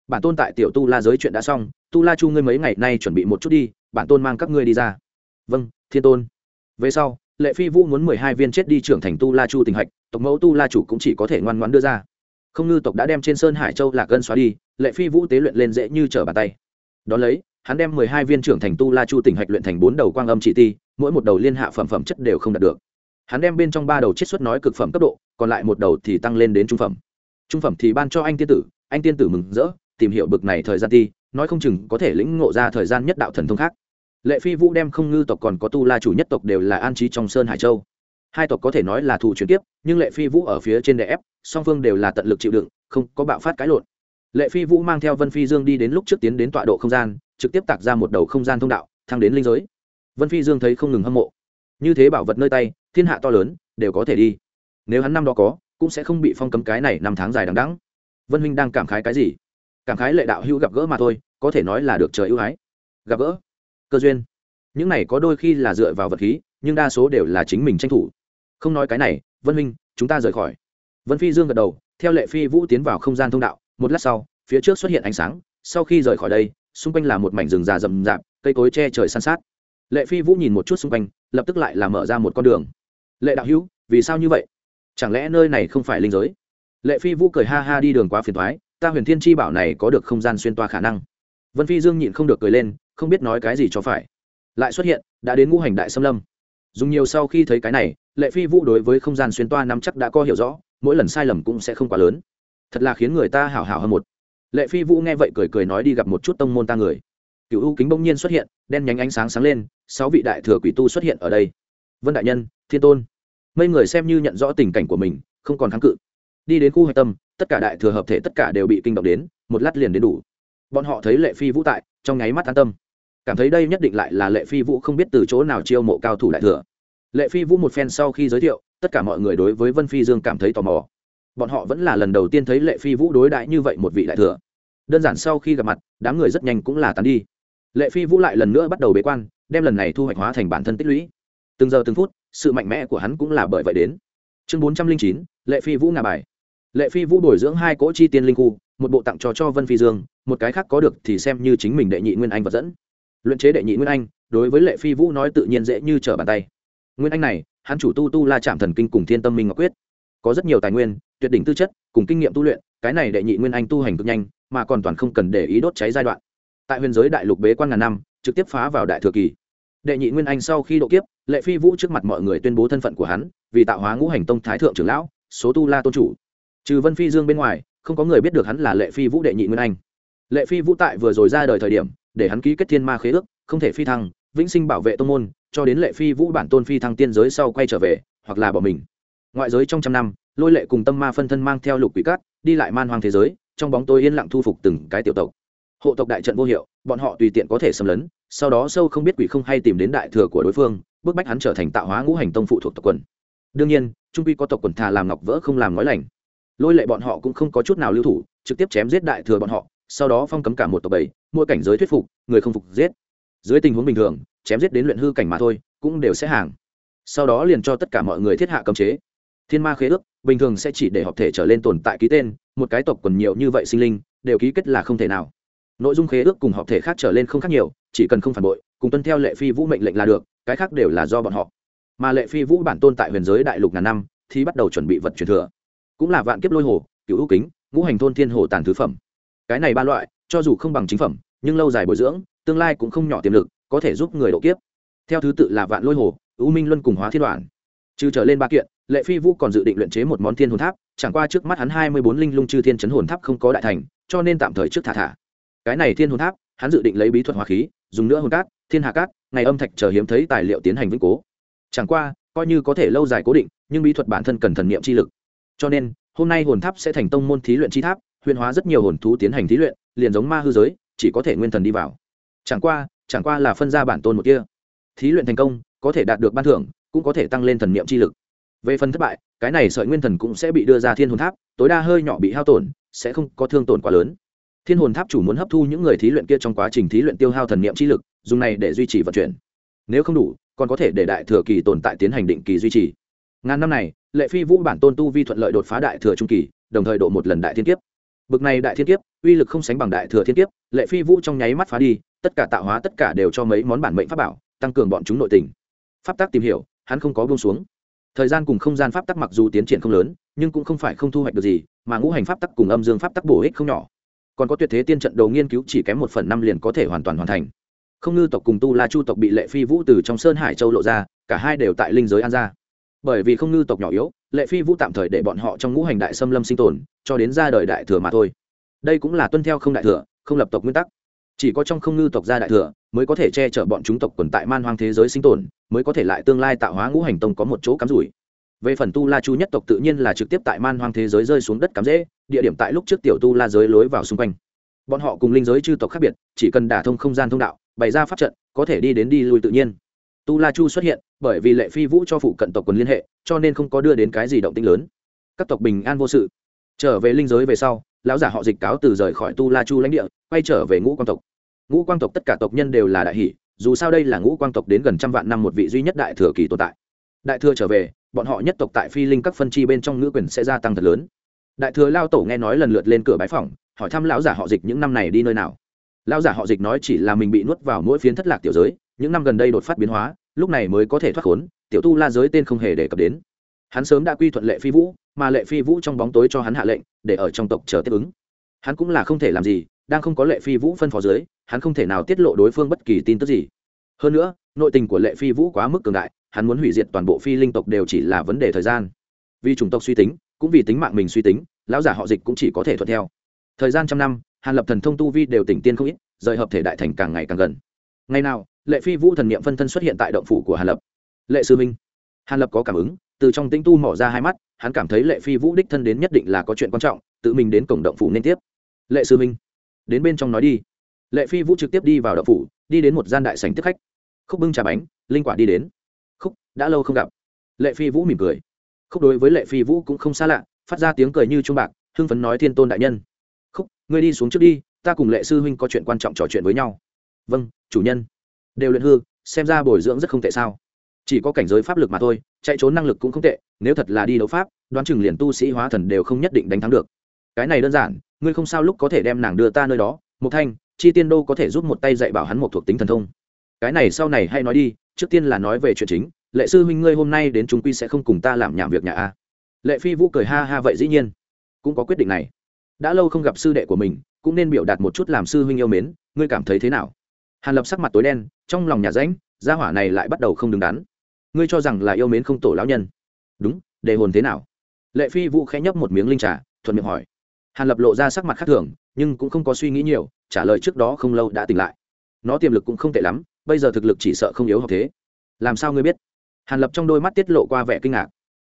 Bản tôn tại tiểu tu la giới chuyện đã xong, tu la chu ngươi mấy ngày nay chuẩn bị một chút đi, bản tôn mang các ngươi đi ra. Vâng thiên tôn. Về sau, lệ phi vũ muốn mười hai viên chết đi trưởng thành tu la chu tình hạch, tộc mẫu tu la chủ cũng chỉ có thể ngoan ngoãn đưa ra. Không ngư tộc đã đem trên sơn hải châu lạc gân xóa đi, lệ phi vũ tế luyện lên dễ như trở bàn tay. Đón lấy, hắn đem mười hai viên trưởng thành tu la chu tình hạch luyện thành bốn đầu quang âm chỉ ti, mỗi một đầu liên hạ phẩm phẩm chất đều không đạt được hắn đem bên trong ba đầu chiết xuất nói cực phẩm cấp độ, còn lại một đầu thì tăng lên đến trung phẩm. Trung phẩm thì ban cho anh tiên tử, anh tiên tử mừng rỡ, tìm hiểu bực này thời gian ti, nói không chừng có thể lĩnh ngộ ra thời gian nhất đạo thần thông khác. Lệ phi vũ đem không ngư tộc còn có tu la chủ nhất tộc đều là an trí trong sơn hải châu. Hai tộc có thể nói là thù chuyển tiếp nhưng lệ phi vũ ở phía trên đè ép, song phương đều là tận lực chịu đựng, không có bạo phát cãi lộn. Lệ phi vũ mang theo vân phi dương đi đến lúc trước tiến đến tọa độ không gian, trực tiếp tạc ra một đầu không gian thông đạo, thăng đến linh giới. Vân phi dương thấy không ngừng hâm mộ như thế bảo vật nơi tay, thiên hạ to lớn, đều có thể đi. Nếu hắn năm đó có, cũng sẽ không bị phong cấm cái này năm tháng dài đằng đẵng. Vân huynh đang cảm khái cái gì? Cảm khái lệ đạo hữu gặp gỡ mà thôi, có thể nói là được trời ưu ái. Gặp gỡ? Cơ duyên. Những này có đôi khi là dựa vào vật khí, nhưng đa số đều là chính mình tranh thủ. Không nói cái này, vân huynh, chúng ta rời khỏi. Vân phi dương gật đầu, theo lệ phi vũ tiến vào không gian thông đạo, một lát sau, phía trước xuất hiện ánh sáng, sau khi rời khỏi đây, xung quanh là một mảnh rừng già rậm rạp, cây cối che trời san sát lệ phi vũ nhìn một chút xung quanh, lập tức lại là mở ra một con đường. Lệ đạo hữu, vì sao như vậy? Chẳng lẽ nơi này không phải linh giới? Lệ phi vũ cười ha ha đi đường quá phiền thoái ta huyền thiên chi bảo này có được không gian xuyên toa khả năng. Vân phi dương nhịn không được cười lên, không biết nói cái gì cho phải. Lại xuất hiện, đã đến ngũ hành đại xâm lâm. Dùng nhiều sau khi thấy cái này, lệ phi vũ đối với không gian xuyên toa nắm chắc đã có hiểu rõ, mỗi lần sai lầm cũng sẽ không quá lớn. Thật là khiến người ta hảo hảo hơn một. Lệ phi vũ nghe vậy cười cười nói đi gặp một chút tông môn ta người cựu u kính bỗng nhiên xuất hiện, đen nhánh ánh sáng sáng lên, sáu vị đại thừa quỷ tu xuất hiện ở đây. Vân đại nhân, thiên tôn. Mấy người xem như nhận rõ tình cảnh của mình, không còn kháng cự. Đi đến khu hạch tâm, tất cả đại thừa hợp thể tất cả đều bị kinh động đến, một lát liền đến đủ. Bọn họ thấy lệ phi vũ tại, trong nháy mắt an tâm. Cảm thấy đây nhất định lại là lệ phi vũ không biết từ chỗ nào chiêu mộ cao thủ đại thừa. Lệ phi vũ một phen sau khi giới thiệu, tất cả mọi người đối với vân phi dương cảm thấy tò mò. Bọn họ vẫn là lần đầu tiên thấy lệ phi vũ đối đãi như vậy một vị đại thừa. Đơn giản sau khi gặp mặt, đám người rất nhanh cũng là tán đi lệ phi vũ lại lần nữa bắt đầu bế quan, đem lần này thu hoạch hóa thành bản thân tích lũy. Từng giờ từng phút, sự mạnh mẽ của hắn cũng là bởi vậy đến. Chương bốn trăm linh chín, lệ phi vũ ngà bài. Lệ phi vũ bồi dưỡng hai cỗ chi tiên linh khu, một bộ tặng cho cho vân phi dương, một cái khác có được thì xem như chính mình đệ nhị nguyên anh vật dẫn. Luận chế đệ nhị nguyên anh, đối với lệ phi vũ nói tự nhiên dễ như trở bàn tay. Nguyên anh này, hắn chủ tu tu la chạm thần kinh cùng thiên tâm minh ngọc quyết. Có rất nhiều tài nguyên, tuyệt đỉnh tư chất, cùng kinh nghiệm tu luyện, cái này đệ nhị nguyên anh tu hành cực nhanh, mà còn toàn không cần để ý đốt cháy giai đoạn tại huyền giới đại lục bế quan ngàn năm, trực tiếp phá vào đại thừa kỳ. Đệ nhị nguyên anh sau khi độ kiếp, lệ phi vũ trước mặt mọi người tuyên bố thân phận của hắn, vì tạo hóa ngũ hành tông thái thượng trưởng lão, số tu la tôn chủ. Trừ vân phi dương bên ngoài, không có người biết được hắn là lệ phi vũ đệ nhị nguyên anh. Lệ phi vũ tại vừa rồi ra đời thời điểm, để hắn ký kết thiên ma khế ước, không thể phi thăng, vĩnh sinh bảo vệ tô n môn, cho đến lệ phi vũ bản tôn phi thăng tiên giới sau quay trở về, hoặc là bỏ mình. Ngoại giới trong trăm năm, lôi lệ cùng tâm ma phân thân mang theo lục quỷ cát, đi lại man hoang thế giới, trong bóng tôi yên lặng thu phục từng cái tiểu tộc hộ tộc đại trận vô hiệu, bọn họ tùy tiện có thể xâm lấn, sau đó sâu không biết quỷ không hay tìm đến đại thừa của đối phương, bức bách hắn trở thành tạo hóa ngũ hành tông phụ thuộc tộc quần. Đương nhiên, trung quy có tộc quần thà làm ngọc vỡ không làm nói lành. Lôi lệ bọn họ cũng không có chút nào lưu thủ, trực tiếp chém giết đại thừa bọn họ, sau đó phong cấm cả một tộc bảy, mỗi cảnh giới thuyết phục, người không phục giết. Dưới tình huống bình thường, chém giết đến luyện hư cảnh mà thôi, cũng đều sẽ hàng. Sau đó liền cho tất cả mọi người thiết hạ cấm chế. Thiên ma khế ước, bình thường sẽ chỉ để họp thể trở lên tồn tại ký tên, một cái tộc quần nhiều như vậy sinh linh, đều ký kết là không thể nào nội dung khế ước cùng hợp thể khác trở lên không khác nhiều, chỉ cần không phản bội, cùng tuân theo lệ phi vũ mệnh lệnh là được, cái khác đều là do bọn họ. Mà lệ phi vũ bản tôn tại huyền giới đại lục ngàn năm, thì bắt đầu chuẩn bị vật truyền thừa. Cũng là vạn kiếp lôi hồ, cựu ưu kính, ngũ hành thôn thiên hồ tàn thứ phẩm. Cái này ba loại, cho dù không bằng chính phẩm, nhưng lâu dài bồi dưỡng, tương lai cũng không nhỏ tiềm lực, có thể giúp người độ kiếp. Theo thứ tự là vạn lôi hồ, ưu minh luân cùng hóa thiên đoàn trừ trở lên ba kiện, lệ phi vũ còn dự định luyện chế một món thiên hồn tháp, chẳng qua trước mắt hắn hai mươi bốn linh lung chư thiên chấn hồn tháp không có đại thành, cho nên tạm thời trước thả thả cái này thiên hồn tháp, hắn dự định lấy bí thuật hóa khí, dùng nữa hồn cát, thiên hạ cát, ngày âm thạch chờ hiếm thấy tài liệu tiến hành vĩnh cố. Chẳng qua, coi như có thể lâu dài cố định, nhưng bí thuật bản thân cần thần niệm chi lực. Cho nên, hôm nay hồn tháp sẽ thành tông môn thí luyện chi tháp, huyền hóa rất nhiều hồn thú tiến hành thí luyện, liền giống ma hư giới, chỉ có thể nguyên thần đi vào. Chẳng qua chẳng qua là phân ra bản tôn một kia. Thí luyện thành công, có thể đạt được ban thưởng, cũng có thể tăng lên thần niệm chi lực. Về phần thất bại, cái này sợi nguyên thần cũng sẽ bị đưa ra thiên hồn tháp, tối đa hơi nhỏ bị hao tổn, sẽ không có thương tổn quá lớn thiên hồn tháp chủ muốn hấp thu những người thí luyện kia trong quá trình thí luyện tiêu hao thần niệm chi lực, dùng này để duy trì vận chuyển. Nếu không đủ, còn có thể để đại thừa kỳ tồn tại tiến hành định kỳ duy trì. Ngàn năm này, lệ phi vũ bản tôn tu vi thuận lợi đột phá đại thừa trung kỳ, đồng thời độ một lần đại thiên kiếp. Bực này đại thiên kiếp, uy lực không sánh bằng đại thừa thiên kiếp, lệ phi vũ trong nháy mắt phá đi, tất cả tạo hóa tất cả đều cho mấy món bản mệnh pháp bảo, tăng cường bọn chúng nội tình. Pháp tắc tìm hiểu, hắn không có buông xuống. Thời gian cùng không gian pháp tắc mặc dù tiến triển không lớn, nhưng cũng không phải không thu hoạch được gì, mà ngũ hành pháp tắc cùng âm dương pháp tắc bổ ích không nhỏ còn có tuyệt thế tiên trận đầu nghiên cứu chỉ kém một phần năm liền có thể hoàn toàn hoàn thành. Không ngư tộc cùng tu la chu tộc bị lệ phi vũ từ trong sơn hải châu lộ ra, cả hai đều tại linh giới an gia. Bởi vì không ngư tộc nhỏ yếu, lệ phi vũ tạm thời để bọn họ trong ngũ hành đại xâm lâm sinh tồn, cho đến ra đời đại thừa mà thôi. Đây cũng là tuân theo không đại thừa, không lập tộc nguyên tắc. Chỉ có trong không ngư tộc gia đại thừa, mới có thể che chở bọn chúng tộc quần tại man hoang thế giới sinh tồn, mới có thể lại tương lai tạo hóa ngũ hành tông có một chỗ cắm rủi về phần tu la chu nhất tộc tự nhiên là trực tiếp tại man hoang thế giới rơi xuống đất cắm rễ, địa điểm tại lúc trước tiểu tu la giới lối vào xung quanh. Bọn họ cùng linh giới chư tộc khác biệt, chỉ cần đả thông không gian thông đạo, bày ra pháp trận, có thể đi đến đi lui tự nhiên. Tu la chu xuất hiện, bởi vì lệ phi vũ cho phụ cận tộc quần liên hệ, cho nên không có đưa đến cái gì động tĩnh lớn. Các tộc bình an vô sự. Trở về linh giới về sau, lão giả họ dịch cáo từ rời khỏi tu la chu lãnh địa, quay trở về ngũ quang tộc. Ngũ quang tộc tất cả tộc nhân đều là đại hỷ, dù sao đây là ngũ quang tộc đến gần trăm vạn năm một vị duy nhất đại thừa kỳ tồn tại. Đại thừa trở về bọn họ nhất tộc tại phi linh các phân chi bên trong ngữ quyền sẽ gia tăng thật lớn. Đại thừa lao tổ nghe nói lần lượt lên cửa bái phòng hỏi thăm lão giả họ dịch những năm này đi nơi nào. Lão giả họ dịch nói chỉ là mình bị nuốt vào mỗi phiến thất lạc tiểu giới, những năm gần đây đột phát biến hóa, lúc này mới có thể thoát khốn, tiểu tu la giới tên không hề đề cập đến. Hắn sớm đã quy thuận lệ phi vũ, mà lệ phi vũ trong bóng tối cho hắn hạ lệnh, để ở trong tộc chờ tiếp ứng. Hắn cũng là không thể làm gì, đang không có lệ phi vũ phân phó dưới, hắn không thể nào tiết lộ đối phương bất kỳ tin tức gì. Hơn nữa, nội tình của lệ phi vũ quá mức cường đại hắn muốn hủy diệt toàn bộ phi linh tộc đều chỉ là vấn đề thời gian. Vì chủng tộc suy tính, cũng vì tính mạng mình suy tính, lão giả họ dịch cũng chỉ có thể thuận theo. Thời gian trăm năm, hàn lập thần thông tu vi đều tỉnh tiên không ít, rời hợp thể đại thành càng ngày càng gần. Ngày nào, lệ phi vũ thần niệm phân thân xuất hiện tại động phủ của hàn lập. Lệ sư minh, hàn lập có cảm ứng, từ trong tinh tu mỏ ra hai mắt, hắn cảm thấy lệ phi vũ đích thân đến nhất định là có chuyện quan trọng, tự mình đến cổng động phủ nên tiếp. Lệ sư minh, đến bên trong nói đi. Lệ phi vũ trực tiếp đi vào động phủ, đi đến một gian đại sành tiếp khách. Khúc bưng trà bánh, linh quả đi đến đã lâu không gặp. Lệ phi vũ mỉm cười. Khúc đối với lệ phi vũ cũng không xa lạ, phát ra tiếng cười như trung bạc, hưng phấn nói thiên tôn đại nhân. Khúc, ngươi đi xuống trước đi, ta cùng lệ sư huynh có chuyện quan trọng trò chuyện với nhau. Vâng chủ nhân. Đều luyện hư, xem ra bồi dưỡng rất không tệ sao. Chỉ có cảnh giới pháp lực mà thôi, chạy trốn năng lực cũng không tệ, nếu thật là đi đấu pháp, đoán chừng liền tu sĩ hóa thần đều không nhất định đánh thắng được. Cái này đơn giản, ngươi không sao lúc có thể đem nàng đưa ta nơi đó một thanh, chi tiên đô có thể giúp một tay dạy bảo hắn một thuộc tính thần thông. Cái này sau này hay nói đi, trước tiên là nói về chuyện chính lệ sư huynh ngươi hôm nay đến chúng quy sẽ không cùng ta làm nhảm việc nhà a. Lệ phi vũ cười ha ha vậy dĩ nhiên. Cũng có quyết định này. Đã lâu không gặp sư đệ của mình cũng nên biểu đạt một chút làm sư huynh yêu mến ngươi cảm thấy thế nào? Hàn lập sắc mặt tối đen trong lòng nhà ránh, gia hỏa này lại bắt đầu không đứng đắn. Ngươi cho rằng là yêu mến không tổ lão nhân. Đúng đề hồn thế nào? Lệ phi vũ khẽ nhấp một miếng linh trà thuận miệng hỏi. Hàn lập lộ ra sắc mặt khác thường nhưng cũng không có suy nghĩ nhiều trả lời trước đó không lâu đã tỉnh lại. Nó tiềm lực cũng không tệ lắm bây giờ thực lực chỉ sợ không yếu học thế. Làm sao ngươi biết? Hàn lập trong đôi mắt tiết lộ qua vẻ kinh ngạc.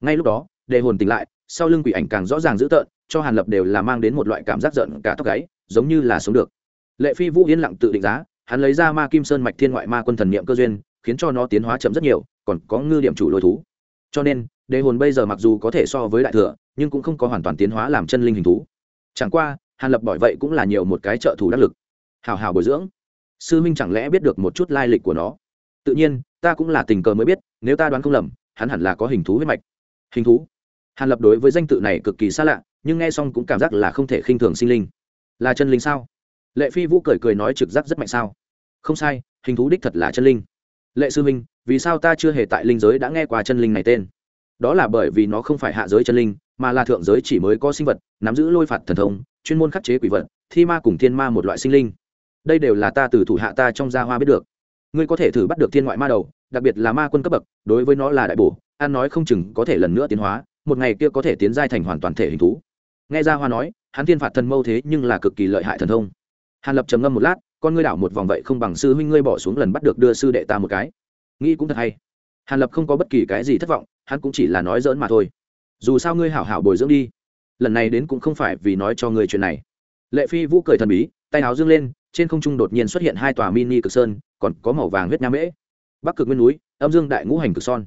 Ngay lúc đó, đề hồn tỉnh lại, sau lưng quỷ ảnh càng rõ ràng dữ tợn, cho hàn lập đều là mang đến một loại cảm giác giận cả tóc gáy, giống như là sống được. Lệ phi vũ yên lặng tự định giá, hắn lấy ra ma kim sơn mạch thiên ngoại ma quân thần niệm cơ duyên, khiến cho nó tiến hóa chậm rất nhiều, còn có ngư điểm chủ lôi thú. Cho nên, đề hồn bây giờ mặc dù có thể so với đại thừa, nhưng cũng không có hoàn toàn tiến hóa làm chân linh hình thú. Chẳng qua, hàn lập bởi vậy cũng là nhiều một cái trợ thủ đắc lực. Hào hào bồi dưỡng. Sư minh chẳng lẽ biết được một chút lai lịch của nó? Tự nhiên ta cũng là tình cờ mới biết, nếu ta đoán không lầm, hắn hẳn là có hình thú huyết mạch. Hình thú? Hàn lập đối với danh tự này cực kỳ xa lạ, nhưng nghe xong cũng cảm giác là không thể khinh thường sinh linh. Là chân linh sao? Lệ phi vũ cười cười nói trực giác rất mạnh sao? Không sai, hình thú đích thật là chân linh. Lệ sư minh, vì sao ta chưa hề tại linh giới đã nghe qua chân linh này tên? Đó là bởi vì nó không phải hạ giới chân linh, mà là thượng giới chỉ mới có sinh vật, nắm giữ lôi phạt thần thông, chuyên môn khắc chế quỷ vật, thi ma cùng thiên ma một loại sinh linh. Đây đều là ta từ thủ hạ ta trong gia hoa biết được ngươi có thể thử bắt được thiên ngoại ma đầu, đặc biệt là ma quân cấp bậc, đối với nó là đại bổ an nói không chừng có thể lần nữa tiến hóa, một ngày kia có thể tiến giai thành hoàn toàn thể hình thú. Nghe ra hoa nói, hắn thiên phạt thần mâu thế nhưng là cực kỳ lợi hại thần thông. Hàn lập trầm ngâm một lát, con ngươi đảo một vòng vậy không bằng sư huynh ngươi bỏ xuống lần bắt được đưa sư đệ ta một cái. Nghĩ cũng thật hay. Hàn lập không có bất kỳ cái gì thất vọng, hắn cũng chỉ là nói dỡn mà thôi. Dù sao ngươi hảo hảo bồi dưỡng đi. Lần này đến cũng không phải vì nói cho ngươi chuyện này. Lệ phi vũ cười thần bí, tay áo dương lên, trên không trung đột nhiên xuất hiện hai tòa mini cực sơn còn có màu vàng huyết nham mễ. Bắc cực nguyên núi, âm dương đại ngũ hành cực son.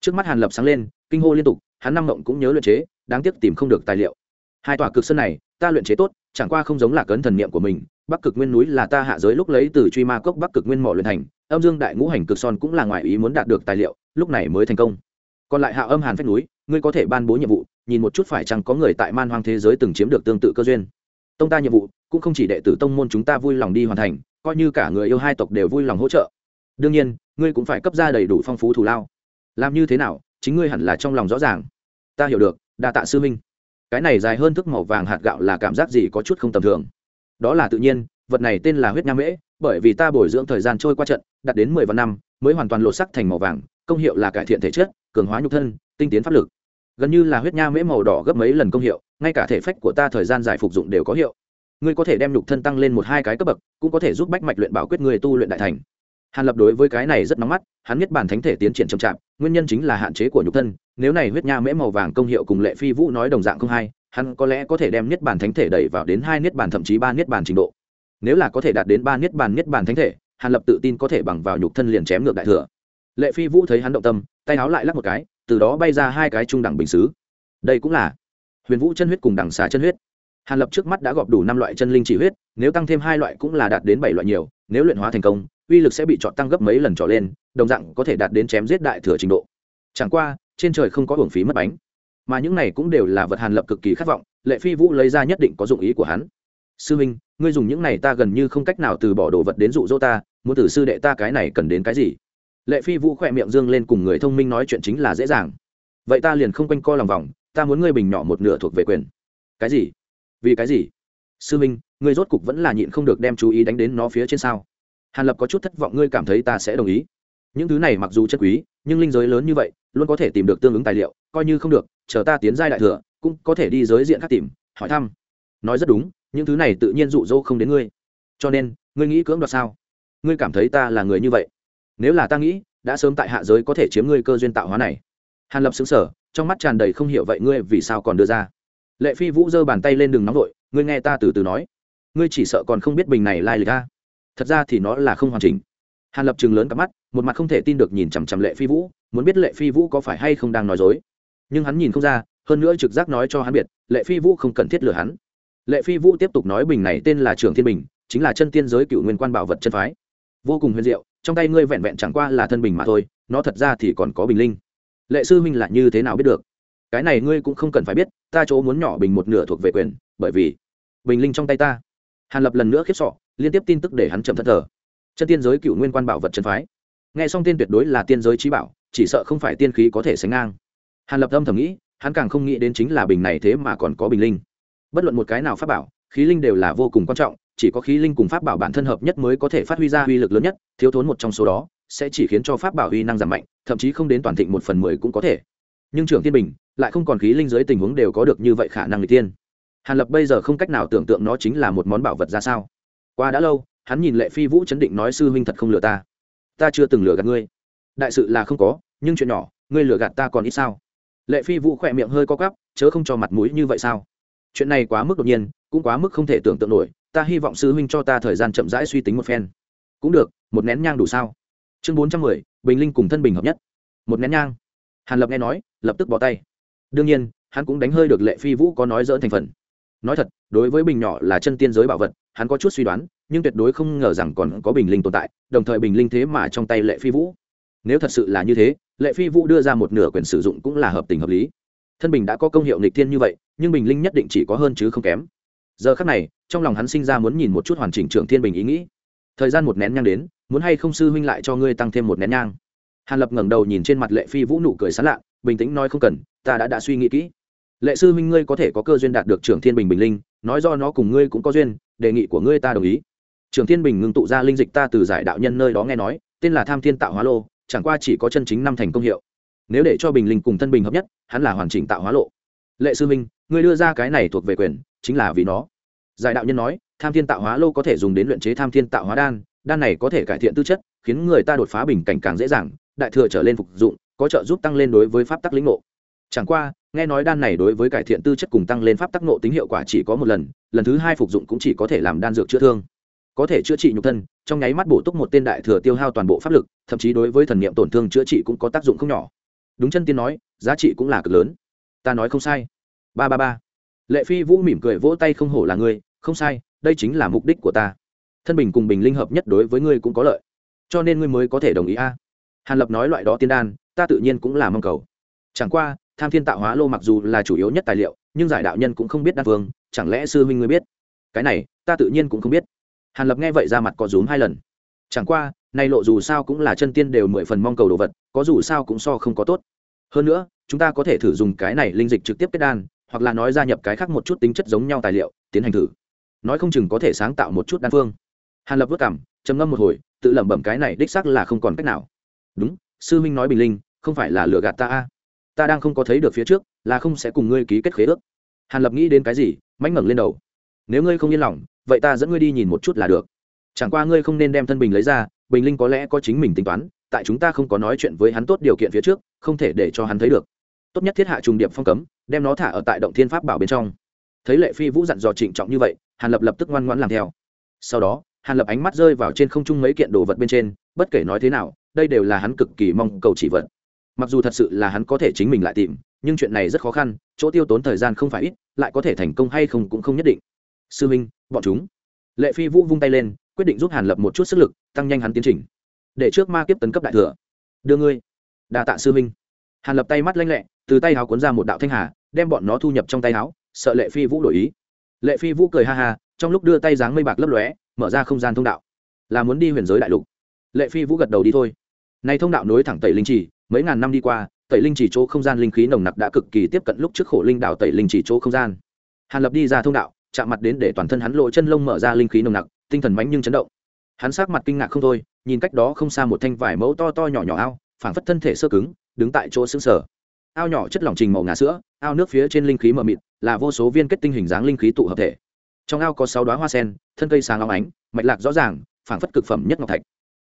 Trước mắt hàn lập sáng lên, kinh hô liên tục, hắn năm mộng cũng nhớ luyện chế, đáng tiếc tìm không được tài liệu. Hai tòa cực sơn này, ta luyện chế tốt, chẳng qua không giống là cấn thần niệm của mình, bắc cực nguyên núi là ta hạ giới lúc lấy từ truy ma cốc bắc cực nguyên mỏ luyện thành, âm dương đại ngũ hành cực son cũng là ngoài ý muốn đạt được tài liệu, lúc này mới thành công. Còn lại hạ âm hàn phách núi, ngươi có thể ban bố nhiệm vụ, nhìn một chút phải chăng có người tại man hoang thế giới từng chiếm được tương tự cơ duyên. Tông ta nhiệm vụ cũng không chỉ đệ tử tông môn chúng ta vui lòng đi hoàn thành, coi như cả người yêu hai tộc đều vui lòng hỗ trợ. Đương nhiên, ngươi cũng phải cấp ra đầy đủ phong phú thù lao. Làm như thế nào, chính ngươi hẳn là trong lòng rõ ràng. Ta hiểu được, đa tạ sư minh cái này dài hơn thức màu vàng hạt gạo là cảm giác gì có chút không tầm thường. Đó là tự nhiên, vật này tên là huyết nha mễ, bởi vì ta bồi dưỡng thời gian trôi qua trận, đạt đến mười vạn năm, mới hoàn toàn lột sắc thành màu vàng, công hiệu là cải thiện thể chất, cường hóa nhục thân, tinh tiến pháp lực. Gần như là huyết nha mễ màu đỏ gấp mấy lần công hiệu, ngay cả thể phách của ta thời gian dài phục dụng đều có hiệu ngươi có thể đem nhục thân tăng lên một hai cái cấp bậc, cũng có thể giúp bách mạch luyện bảo quyết người tu luyện đại thành. Hàn lập đối với cái này rất nóng mắt, hắn biết bản thánh thể tiến triển chậm chạp, nguyên nhân chính là hạn chế của nhục thân, nếu này huyết nha mễ màu vàng công hiệu cùng lệ phi vũ nói đồng dạng không hay, hắn có lẽ có thể đem niết bản thánh thể đẩy vào đến hai niết bản thậm chí ba niết bản trình độ. Nếu là có thể đạt đến ba niết bản niết bản thánh thể, hàn lập tự tin có thể bằng vào nhục thân liền chém ngược đại thừa. Lệ phi vũ thấy hắn động tâm, tay áo lại lắc một cái, từ đó bay ra hai cái trung đẳng bình xứ. Đây cũng là huyền vũ chân huyết cùng đẳng xà chân huyết hàn lập trước mắt đã gọp đủ năm loại chân linh chỉ huyết, nếu tăng thêm hai loại cũng là đạt đến bảy loại nhiều, nếu luyện hóa thành công, uy lực sẽ bị chọn tăng gấp mấy lần trọ lên, đồng dạng có thể đạt đến chém giết đại thừa trình độ. Chẳng qua, trên trời không có hưởng phí mất bánh. Mà những này cũng đều là vật hàn lập cực kỳ khát vọng, lệ phi vũ lấy ra nhất định có dụng ý của hắn. Sư minh ngươi dùng những này ta gần như không cách nào từ bỏ đồ vật đến dụ dỗ ta, muốn từ sư đệ ta cái này cần đến cái gì? Lệ phi vũ khỏe miệng dương lên cùng người thông minh nói chuyện chính là dễ dàng. Vậy ta liền không quanh co lòng vòng, ta muốn ngươi bình nhỏ một nửa thuộc về quyền. Cái gì? Vì cái gì? Sư minh, ngươi rốt cục vẫn là nhịn không được đem chú ý đánh đến nó phía trên sao? Hàn lập có chút thất vọng, ngươi cảm thấy ta sẽ đồng ý. Những thứ này mặc dù chất quý, nhưng linh giới lớn như vậy, luôn có thể tìm được tương ứng tài liệu, coi như không được, chờ ta tiến giai đại thừa, cũng có thể đi giới diện khác tìm, hỏi thăm. Nói rất đúng, những thứ này tự nhiên dụ dỗ không đến ngươi. Cho nên, ngươi nghĩ cưỡng đoạt sao? Ngươi cảm thấy ta là người như vậy? Nếu là ta nghĩ, đã sớm tại hạ giới có thể chiếm ngươi cơ duyên tạo hóa này. Hàn lập xứng sở trong mắt tràn đầy không hiểu vậy ngươi vì sao còn đưa ra? Lệ phi vũ giơ bàn tay lên đường nóng vội, ngươi nghe ta từ từ nói. Ngươi chỉ sợ còn không biết bình này lai lịch ta thật ra thì nó là không hoàn chỉnh. Hàn lập chừng lớn cặp mắt, một mặt không thể tin được nhìn chằm chằm lệ phi vũ, muốn biết lệ phi vũ có phải hay không đang nói dối. Nhưng hắn nhìn không ra, hơn nữa trực giác nói cho hắn biết, lệ phi vũ không cần thiết lừa hắn. Lệ phi vũ tiếp tục nói bình này tên là trường thiên bình, chính là chân tiên giới cựu nguyên quan bảo vật chân phái. Vô cùng huyền diệu, trong tay ngươi vẹn vẹn chẳng qua là thân bình mà thôi, nó thật ra thì còn có bình linh. Lệ sư huynh là như thế nào biết được? Cái này ngươi cũng không cần phải biết, ta chỗ muốn nhỏ bình một nửa thuộc về quyền, bởi vì bình linh trong tay ta. Hàn lập lần nữa khiếp sọ liên tiếp tin tức để hắn chậm thất thờ. Chân tiên giới cựu nguyên quan bảo vật chân phái. Nghe xong tên tuyệt đối là tiên giới trí bảo, chỉ sợ không phải tiên khí có thể sánh ngang. Hàn lập âm thầm nghĩ, hắn càng không nghĩ đến chính là bình này thế mà còn có bình linh. Bất luận một cái nào pháp bảo, khí linh đều là vô cùng quan trọng, chỉ có khí linh cùng pháp bảo bản thân hợp nhất mới có thể phát huy ra uy lực lớn nhất, thiếu thốn một trong số đó, sẽ chỉ khiến cho pháp bảo uy năng giảm mạnh, thậm chí không đến toàn thịnh một phần mười cũng có thể. Nhưng trưởng tiên bình lại không còn khí linh dưới tình huống đều có được như vậy khả năng người tiên. Hàn lập bây giờ không cách nào tưởng tượng nó chính là một món bảo vật ra sao. Qua đã lâu, hắn nhìn lệ phi vũ chấn định nói, sư huynh thật không lừa ta. Ta chưa từng lừa gạt ngươi. Đại sự là không có, nhưng chuyện nhỏ, ngươi lừa gạt ta còn ít sao? Lệ phi vũ khỏe miệng hơi co cắp chớ không cho mặt mũi như vậy sao? Chuyện này quá mức đột nhiên, cũng quá mức không thể tưởng tượng nổi. Ta hy vọng sư huynh cho ta thời gian chậm rãi suy tính một phen. Cũng được, một nén nhang đủ sao? Chương bốn trăm mười, bình linh cùng thân bình hợp nhất. Một nén nhang. Hàn lập nghe nói, lập tức bỏ tay đương nhiên, hắn cũng đánh hơi được lệ phi vũ có nói dỡn thành phần. Nói thật, đối với bình nhỏ là chân tiên giới bảo vật, hắn có chút suy đoán, nhưng tuyệt đối không ngờ rằng còn có bình linh tồn tại, đồng thời bình linh thế mà trong tay lệ phi vũ. Nếu thật sự là như thế, lệ phi vũ đưa ra một nửa quyền sử dụng cũng là hợp tình hợp lý. Thân bình đã có công hiệu nịch thiên như vậy, nhưng bình linh nhất định chỉ có hơn chứ không kém. Giờ khắc này, trong lòng hắn sinh ra muốn nhìn một chút hoàn chỉnh trưởng thiên bình ý nghĩ. Thời gian một nén nhang đến, muốn hay không sư huynh lại cho ngươi tăng thêm một nén nhang. Hàn lập ngẩng đầu nhìn trên mặt lệ phi vũ nụ cười sán lạ, bình tĩnh nói không cần ta đã đã suy nghĩ kỹ. Lệ sư huynh ngươi có thể có cơ duyên đạt được trưởng thiên bình bình linh, nói do nó cùng ngươi cũng có duyên, đề nghị của ngươi ta đồng ý. Trưởng thiên bình ngưng tụ ra linh dịch ta từ giải đạo nhân nơi đó nghe nói, tên là tham thiên tạo hóa lô, chẳng qua chỉ có chân chính năm thành công hiệu. Nếu để cho bình linh cùng thân bình hợp nhất, hắn là hoàn chỉnh tạo hóa lộ. Lệ sư minh ngươi đưa ra cái này thuộc về quyền, chính là vì nó. Giải đạo nhân nói, tham thiên tạo hóa lô có thể dùng đến luyện chế tham thiên tạo hóa đan đan này có thể cải thiện tư chất, khiến người ta đột phá bình cảnh càng dễ dàng, đại thừa trở lên phục dụng, có trợ giúp tăng lên đối với pháp tắc lĩnh ngộ chẳng qua, nghe nói đan này đối với cải thiện tư chất cùng tăng lên pháp tắc nộ tính hiệu quả chỉ có một lần lần thứ hai phục dụng cũng chỉ có thể làm đan dược chữa thương. Có thể chữa trị nhục thân, trong nháy mắt bổ túc một tên đại thừa tiêu hao toàn bộ pháp lực, thậm chí đối với thần niệm tổn thương chữa trị cũng có tác dụng không nhỏ. Đúng chân tiên nói, giá trị cũng là cực lớn. Ta nói không sai. Ba ba ba. Lệ phi vũ mỉm cười vỗ tay không hổ là ngươi, không sai, đây chính là mục đích của ta. Thân bình cùng bình linh hợp nhất đối với ngươi cũng có lợi. Cho nên ngươi mới có thể đồng ý a. Hàn lập nói loại đó tiên đan, ta tự nhiên cũng là mong cầu. Chẳng qua tham thiên tạo hóa lô mặc dù là chủ yếu nhất tài liệu, nhưng giải đạo nhân cũng không biết đan phương, chẳng lẽ sư huynh ngươi biết? Cái này, ta tự nhiên cũng không biết. Hàn lập nghe vậy ra mặt có rúm hai lần. Chẳng qua nay lộ dù sao cũng là chân tiên đều mười phần mong cầu đồ vật, có dù sao cũng so không có tốt. Hơn nữa, chúng ta có thể thử dùng cái này linh dịch trực tiếp kết đan, hoặc là nói gia nhập cái khác một chút tính chất giống nhau tài liệu, tiến hành thử. Nói không chừng có thể sáng tạo một chút đan phương. Hàn lập vất cảm, trầm ngâm một hồi, tự lẩm bẩm cái này đích xác là không còn cách nào. Đúng, sư minh nói bình linh, không phải là lừa gạt ta a ta đang không có thấy được phía trước, là không sẽ cùng ngươi ký kết khế ước. Hàn lập nghĩ đến cái gì mánh ngẩng lên đầu. Nếu ngươi không yên lòng, vậy ta dẫn ngươi đi nhìn một chút là được. Chẳng qua ngươi không nên đem thân bình lấy ra, bình linh có lẽ có chính mình tính toán, tại chúng ta không có nói chuyện với hắn tốt điều kiện phía trước, không thể để cho hắn thấy được. Tốt nhất thiết hạ trùng điệp phong cấm, đem nó thả ở tại động thiên pháp bảo bên trong. Thấy lệ phi vũ dặn dò trịnh trọng như vậy, hàn lập lập tức ngoan ngoãn làm theo. Sau đó, hàn lập ánh mắt rơi vào trên không trung mấy kiện đồ vật bên trên, bất kể nói thế nào, đây đều là hắn cực kỳ mong cầu chỉ vật mặc dù thật sự là hắn có thể chính mình lại tìm, nhưng chuyện này rất khó khăn, chỗ tiêu tốn thời gian không phải ít, lại có thể thành công hay không cũng không nhất định. Sư minh, bọn chúng. Lệ phi vũ vung tay lên, quyết định giúp hàn lập một chút sức lực, tăng nhanh hắn tiến trình. Để trước ma kiếp tấn cấp đại thừa. Đưa ngươi. Đa tạ sư minh. Hàn lập tay mắt lanh lẹ, từ tay áo cuốn ra một đạo thanh hà, đem bọn nó thu nhập trong tay áo sợ lệ phi vũ đổi ý. Lệ phi vũ cười ha ha, trong lúc đưa tay dáng mây bạc lấp lóe, mở ra không gian thông đạo. Là muốn đi huyền giới đại lục. Lệ phi vũ gật đầu đi thôi. Nay thông đạo nối thẳng tẩy linh trì mấy ngàn năm đi qua, tẩy linh chỉ chỗ không gian linh khí nồng nặc đã cực kỳ tiếp cận lúc trước khổ linh đảo tẩy linh chỉ chỗ không gian. Hàn lập đi ra thông đạo, chạm mặt đến để toàn thân hắn lộ chân lông mở ra linh khí nồng nặc, tinh thần mánh nhưng chấn động. Hắn sát mặt kinh ngạc không thôi, nhìn cách đó không xa một thanh vải mẫu to to nhỏ nhỏ ao, phảng phất thân thể sơ cứng, đứng tại chỗ xứng sở ao nhỏ chất lỏng trình màu ngà sữa, ao nước phía trên linh khí mờ mịt, là vô số viên kết tinh hình dáng linh khí tụ hợp thể. Trong ao có sáu đoá hoa sen, thân cây sáng óng ánh, mạch lạc rõ ràng, phảng phất cực phẩm nhất ngọc thạch.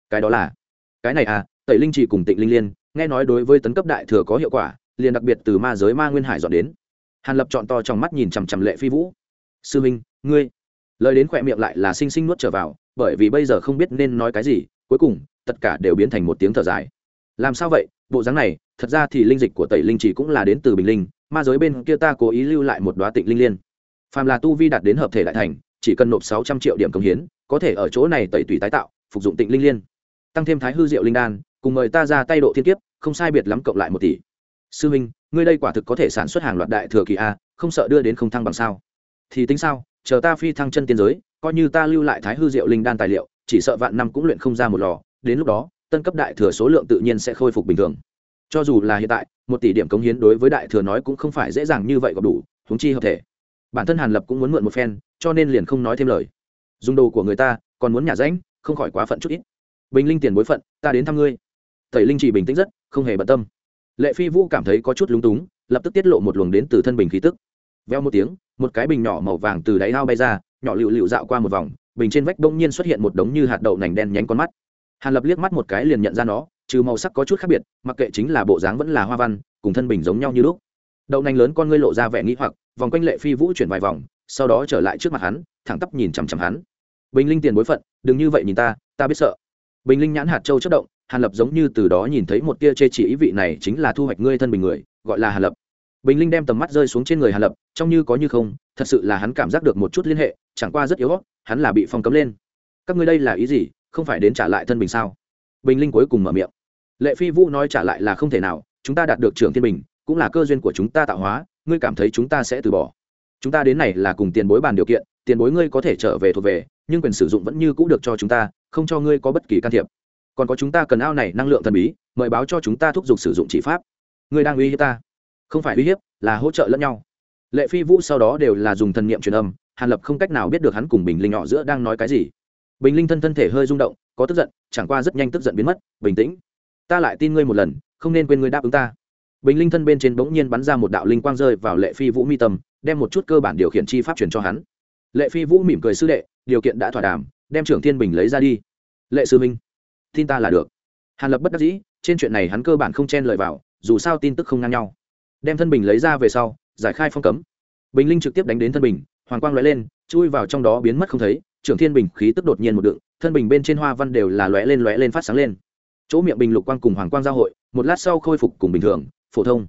Cái đó là, cái này à tẩy linh chỉ cùng tịnh linh liên nghe nói đối với tấn cấp đại thừa có hiệu quả, liền đặc biệt từ ma giới ma nguyên hải dọn đến. Hàn lập chọn to trong mắt nhìn chằm chằm lệ phi vũ. Sư minh, ngươi. Lời đến khỏe miệng lại là xinh xinh nuốt trở vào, bởi vì bây giờ không biết nên nói cái gì, cuối cùng, tất cả đều biến thành một tiếng thở dài. Làm sao vậy? Bộ dáng này, thật ra thì linh dịch của tẩy linh chỉ cũng là đến từ bình linh, ma giới bên kia ta cố ý lưu lại một đoá tịnh linh liên. Phàm là tu vi đạt đến hợp thể đại thành, chỉ cần nộp sáu trăm triệu điểm công hiến, có thể ở chỗ này tẩy tùy tái tạo, phục dụng tịnh linh liên. Tăng thêm thái hư diệu linh đan cùng mời ta ra tay độ thiên kiếp, không sai biệt lắm cộng lại một tỷ. Sư minh, ngươi đây quả thực có thể sản xuất hàng loạt đại thừa kỳ a, không sợ đưa đến không thăng bằng sao? Thì tính sao, chờ ta phi thăng chân tiên giới, coi như ta lưu lại thái hư diệu linh đan tài liệu, chỉ sợ vạn năm cũng luyện không ra một lò, đến lúc đó, tân cấp đại thừa số lượng tự nhiên sẽ khôi phục bình thường. Cho dù là hiện tại, một tỷ điểm cống hiến đối với đại thừa nói cũng không phải dễ dàng như vậy gặp đủ húng chi hợp thể. Bản thân hàn lập cũng muốn mượn một phen, cho nên liền không nói thêm lời. Dùng đồ của người ta, còn muốn nhả rãnh không khỏi quá phận chút ít. Bình linh tiền bối phận, ta đến thăm ngươi tẩy linh chỉ bình tĩnh rất, không hề bận tâm. Lệ phi vũ cảm thấy có chút lúng túng, lập tức tiết lộ một luồng đến từ thân bình khí tức. Veo một tiếng, một cái bình nhỏ màu vàng từ đáy ao bay ra, nhỏ lựu lựu dạo qua một vòng, bình trên vách đông nhiên xuất hiện một đống như hạt đậu nành đen nhánh con mắt. Hàn lập liếc mắt một cái liền nhận ra nó, trừ màu sắc có chút khác biệt, mặc kệ chính là bộ dáng vẫn là hoa văn, cùng thân bình giống nhau như lúc. Đậu nành lớn con ngươi lộ ra vẻ nghĩ hoặc, vòng quanh lệ phi vũ chuyển vài vòng, sau đó trở lại trước mặt hắn, thẳng tắp nhìn chằm chằm hắn. Bình linh tiền bối phận, đừng như vậy nhìn ta ta biết sợ. Bình linh nhãn hạt châu chất động hàn lập giống như từ đó nhìn thấy một tia chê chỉ ý vị này chính là thu hoạch ngươi thân bình người, gọi là hàn lập. Bình linh đem tầm mắt rơi xuống trên người hàn lập trong như có như không, thật sự là hắn cảm giác được một chút liên hệ, chẳng qua rất yếu hắn là bị phong cấm lên. Các ngươi đây là ý gì, không phải đến trả lại thân bình sao? Bình linh cuối cùng mở miệng. Lệ phi vũ nói trả lại là không thể nào, chúng ta đạt được trưởng thiên bình, cũng là cơ duyên của chúng ta tạo hóa, ngươi cảm thấy chúng ta sẽ từ bỏ. Chúng ta đến này là cùng tiền bối bàn điều kiện, tiền bối ngươi có thể trở về thuộc về, nhưng quyền sử dụng vẫn như cũ được cho chúng ta, không cho ngươi có bất kỳ can thiệp còn có chúng ta cần ao này năng lượng thần bí, mời báo cho chúng ta thúc giục sử dụng chỉ pháp. Người đang uy hiếp ta. Không phải uy hiếp, là hỗ trợ lẫn nhau. Lệ phi vũ sau đó đều là dùng thần niệm truyền âm, hàn lập không cách nào biết được hắn cùng bình linh nhỏ giữa đang nói cái gì. Bình linh thân thân thể hơi rung động, có tức giận, chẳng qua rất nhanh tức giận biến mất, bình tĩnh. Ta lại tin ngươi một lần, không nên quên ngươi đáp ứng ta. Bình linh thân bên trên bỗng nhiên bắn ra một đạo linh quang rơi vào lệ phi vũ mi tâm, đem một chút cơ bản điều khiển chi pháp truyền cho hắn. Lệ phi vũ mỉm cười sư đệ, điều kiện đã thỏa đàm, đem trưởng thiên bình lấy ra đi. Lệ sư minh tin ta là được. Hàn lập bất đắc dĩ, trên chuyện này hắn cơ bản không chen lời vào, dù sao tin tức không ngang nhau. Đem thân bình lấy ra về sau, giải khai phong cấm. Bình linh trực tiếp đánh đến thân bình, hoàng quang lóe lên, chui vào trong đó biến mất không thấy, trưởng thiên bình khí tức đột nhiên một đựng, thân bình bên trên hoa văn đều là lóe lên lóe lên phát sáng lên. Chỗ miệng bình lục quang cùng hoàng quang giao hội, một lát sau khôi phục cùng bình thường, phổ thông.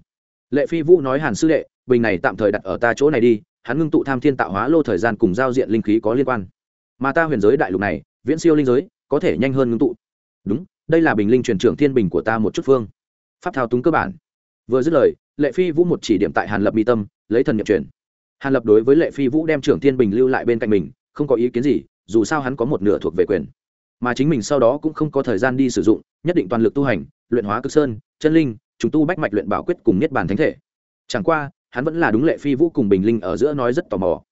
Lệ phi vũ nói hàn sư đệ, bình này tạm thời đặt ở ta chỗ này đi, hắn ngưng tụ tham thiên tạo hóa lô thời gian cùng giao diện linh khí có liên quan. Mà ta huyền giới đại lục này, viễn siêu linh giới, có thể nhanh hơn ngưng tụ đúng, đây là bình linh truyền trưởng thiên bình của ta một chút phương. Pháp thao túng cơ bản. Vừa dứt lời, lệ phi vũ một chỉ điểm tại hàn lập mi tâm, lấy thần nhập truyền. Hàn lập đối với lệ phi vũ đem trưởng thiên bình lưu lại bên cạnh mình, không có ý kiến gì, dù sao hắn có một nửa thuộc về quyền. Mà chính mình sau đó cũng không có thời gian đi sử dụng, nhất định toàn lực tu hành, luyện hóa cực sơn, chân linh chúng tu bách mạch luyện bảo quyết cùng niết bàn thánh thể. Chẳng qua, hắn vẫn là đúng lệ phi vũ cùng bình linh ở giữa nói rất tò mò.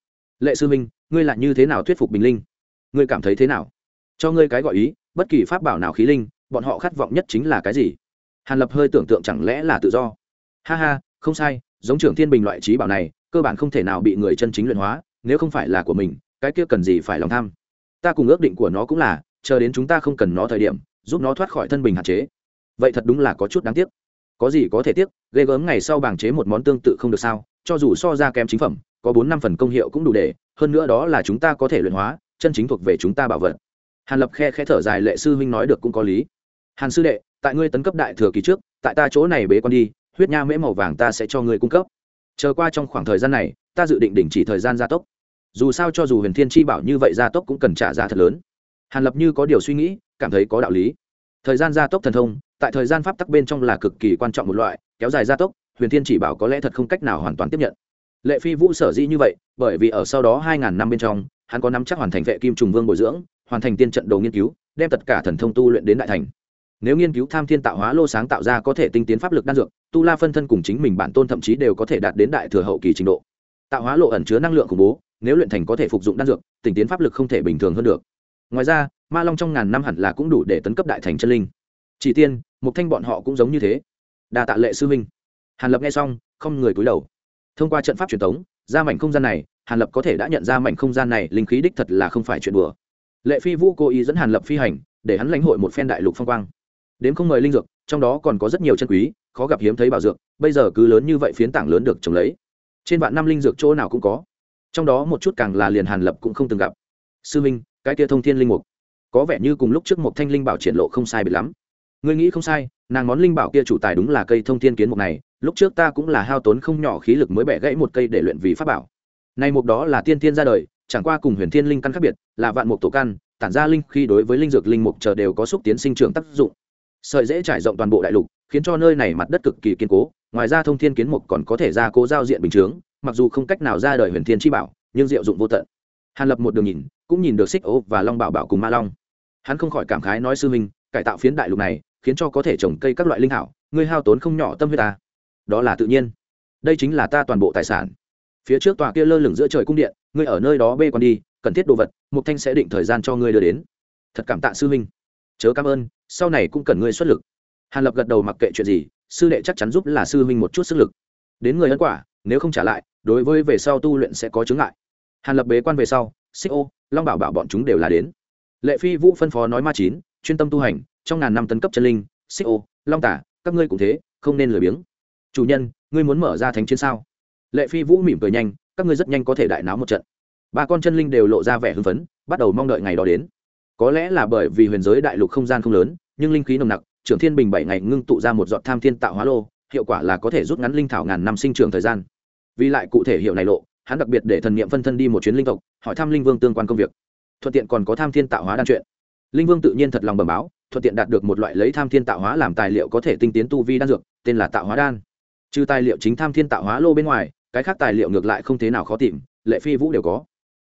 Lệ sư minh, ngươi là như thế nào thuyết phục bình linh? Ngươi cảm thấy thế nào? Cho ngươi cái gọi ý bất kỳ pháp bảo nào khí linh, bọn họ khát vọng nhất chính là cái gì? Hàn lập hơi tưởng tượng chẳng lẽ là tự do. Ha ha, không sai, giống trưởng thiên bình loại trí bảo này, cơ bản không thể nào bị người chân chính luyện hóa, nếu không phải là của mình, cái kia cần gì phải lòng tham? Ta cùng ước định của nó cũng là, chờ đến chúng ta không cần nó thời điểm, giúp nó thoát khỏi thân bình hạn chế. Vậy thật đúng là có chút đáng tiếc. Có gì có thể tiếc, ghê gớm ngày sau bảng chế một món tương tự không được sao, cho dù so ra kém chính phẩm, có bốn năm phần công hiệu cũng đủ để, hơn nữa đó là chúng ta có thể luyện hóa, chân chính thuộc về chúng ta bảo vật hàn lập khe khe thở dài, lệ sư huynh nói được cũng có lý. Hàn sư đệ, tại ngươi tấn cấp đại thừa kỳ trước, tại ta chỗ này bế con đi, huyết nha mễ màu vàng ta sẽ cho ngươi cung cấp. Chờ qua trong khoảng thời gian này, ta dự định đình chỉ thời gian gia tốc. Dù sao cho dù huyền thiên chi bảo như vậy gia tốc cũng cần trả giá thật lớn. Hàn lập như có điều suy nghĩ, cảm thấy có đạo lý. Thời gian gia tốc thần thông, tại thời gian pháp tắc bên trong là cực kỳ quan trọng một loại, kéo dài gia tốc, huyền thiên chỉ bảo có lẽ thật không cách nào hoàn toàn tiếp nhận. Lệ phi vũ sở dĩ như vậy, bởi vì ở sau đó hai ngàn năm bên trong, hắn có nắm chắc hoàn thành vệ kim trùng vương bồi dưỡng hoàn thành tiên trận đồ nghiên cứu, đem tất cả thần thông tu luyện đến đại thành. Nếu nghiên cứu tham thiên tạo hóa lô sáng tạo ra có thể tinh tiến pháp lực đan dược, tu la phân thân cùng chính mình bản tôn thậm chí đều có thể đạt đến đại thừa hậu kỳ trình độ. Tạo hóa lộ ẩn chứa năng lượng khủng bố, nếu luyện thành có thể phục dụng đan dược, tinh tiến pháp lực không thể bình thường hơn được. Ngoài ra, ma long trong ngàn năm hẳn là cũng đủ để tấn cấp đại thành chân linh. Chỉ tiên một thanh bọn họ cũng giống như thế. Đa tạ lệ sư huynh. Hàn lập nghe xong, không người cúi đầu. Thông qua trận pháp truyền thống ra mảnh không gian này, hàn lập có thể đã nhận ra mảnh không gian này linh khí đích thật là không phải chuyện đùa lệ phi vũ cố ý dẫn hàn lập phi hành, để hắn lãnh hội một phen đại lục phong quang. Đến không mời linh dược, trong đó còn có rất nhiều chân quý, khó gặp hiếm thấy bảo dược, bây giờ cứ lớn như vậy phiến tảng lớn được trồng lấy. Trên vạn năm linh dược chỗ nào cũng có. Trong đó một chút càng là liền hàn lập cũng không từng gặp. Sư minh, cái kia thông thiên linh mục. Có vẻ như cùng lúc trước một thanh linh bảo triển lộ không sai biệt lắm. Ngươi nghĩ không sai, nàng món linh bảo kia chủ tài đúng là cây thông thiên kiến mục này, lúc trước ta cũng là hao tốn không nhỏ khí lực mới bẻ gãy một cây để luyện vì pháp bảo. Này mục đó là tiên thiên ra đời chẳng qua cùng huyền thiên linh căn khác biệt, là vạn mục tổ căn, tản ra linh khi đối với linh dược linh mục chờ đều có xúc tiến sinh trưởng tác dụng. Sợi dễ trải rộng toàn bộ đại lục, khiến cho nơi này mặt đất cực kỳ kiên cố, ngoài ra thông thiên kiến mục còn có thể ra cố giao diện bình chướng, mặc dù không cách nào ra đời huyền thiên chi bảo, nhưng diệu dụng vô tận. Hàn lập một đường nhìn, cũng nhìn được xích ô và long bảo bảo cùng ma long. Hắn không khỏi cảm khái nói sư minh cải tạo phiến đại lục này, khiến cho có thể trồng cây các loại linh hảo, ngươi hao tốn không nhỏ tâm huyết ta. Đó là tự nhiên. Đây chính là ta toàn bộ tài sản. Phía trước tòa kia lơ lửng giữa trời cung điện ngươi ở nơi đó bê con đi, cần thiết đồ vật, mục thanh sẽ định thời gian cho ngươi đưa đến. Thật cảm tạ sư huynh. Chớ cảm ơn, sau này cũng cần ngươi xuất lực. Hàn lập gật đầu mặc kệ chuyện gì, sư đệ chắc chắn giúp là sư huynh một chút sức lực. Đến người ân quả, nếu không trả lại, đối với về sau tu luyện sẽ có chứng ngại. Hàn lập bế quan về sau, xích ô, long bảo bảo bọn chúng đều là đến. Lệ phi vũ phân phó nói ma chín, chuyên tâm tu hành, trong ngàn năm tấn cấp chân linh, xích ô, long tả, các ngươi cũng thế, không nên lười biếng. Chủ nhân, ngươi muốn mở ra thánh chiến sao? Lệ phi vũ mỉm cười nhanh các ngươi rất nhanh có thể đại náo một trận. Ba con chân linh đều lộ ra vẻ hưng phấn, bắt đầu mong đợi ngày đó đến. Có lẽ là bởi vì huyền giới đại lục không gian không lớn, nhưng linh khí nồng nặc, trưởng thiên bình bảy ngày ngưng tụ ra một giọt tham thiên tạo hóa lô, hiệu quả là có thể rút ngắn linh thảo ngàn năm sinh trưởng thời gian. Vì lại cụ thể hiệu này lộ, hắn đặc biệt để thần niệm phân thân đi một chuyến linh tộc, hỏi thăm linh vương tương quan công việc. Thuận tiện còn có tham thiên tạo hóa đan chuyện. Linh vương tự nhiên thật lòng bẩm báo, thuận tiện đạt được một loại lấy tham thiên tạo hóa làm tài liệu có thể tinh tiến tu vi đan dược, tên là tạo hóa đan. Trừ tài liệu chính tham thiên tạo hóa lô bên ngoài cái khác tài liệu ngược lại không thế nào khó tìm, lệ phi vũ đều có.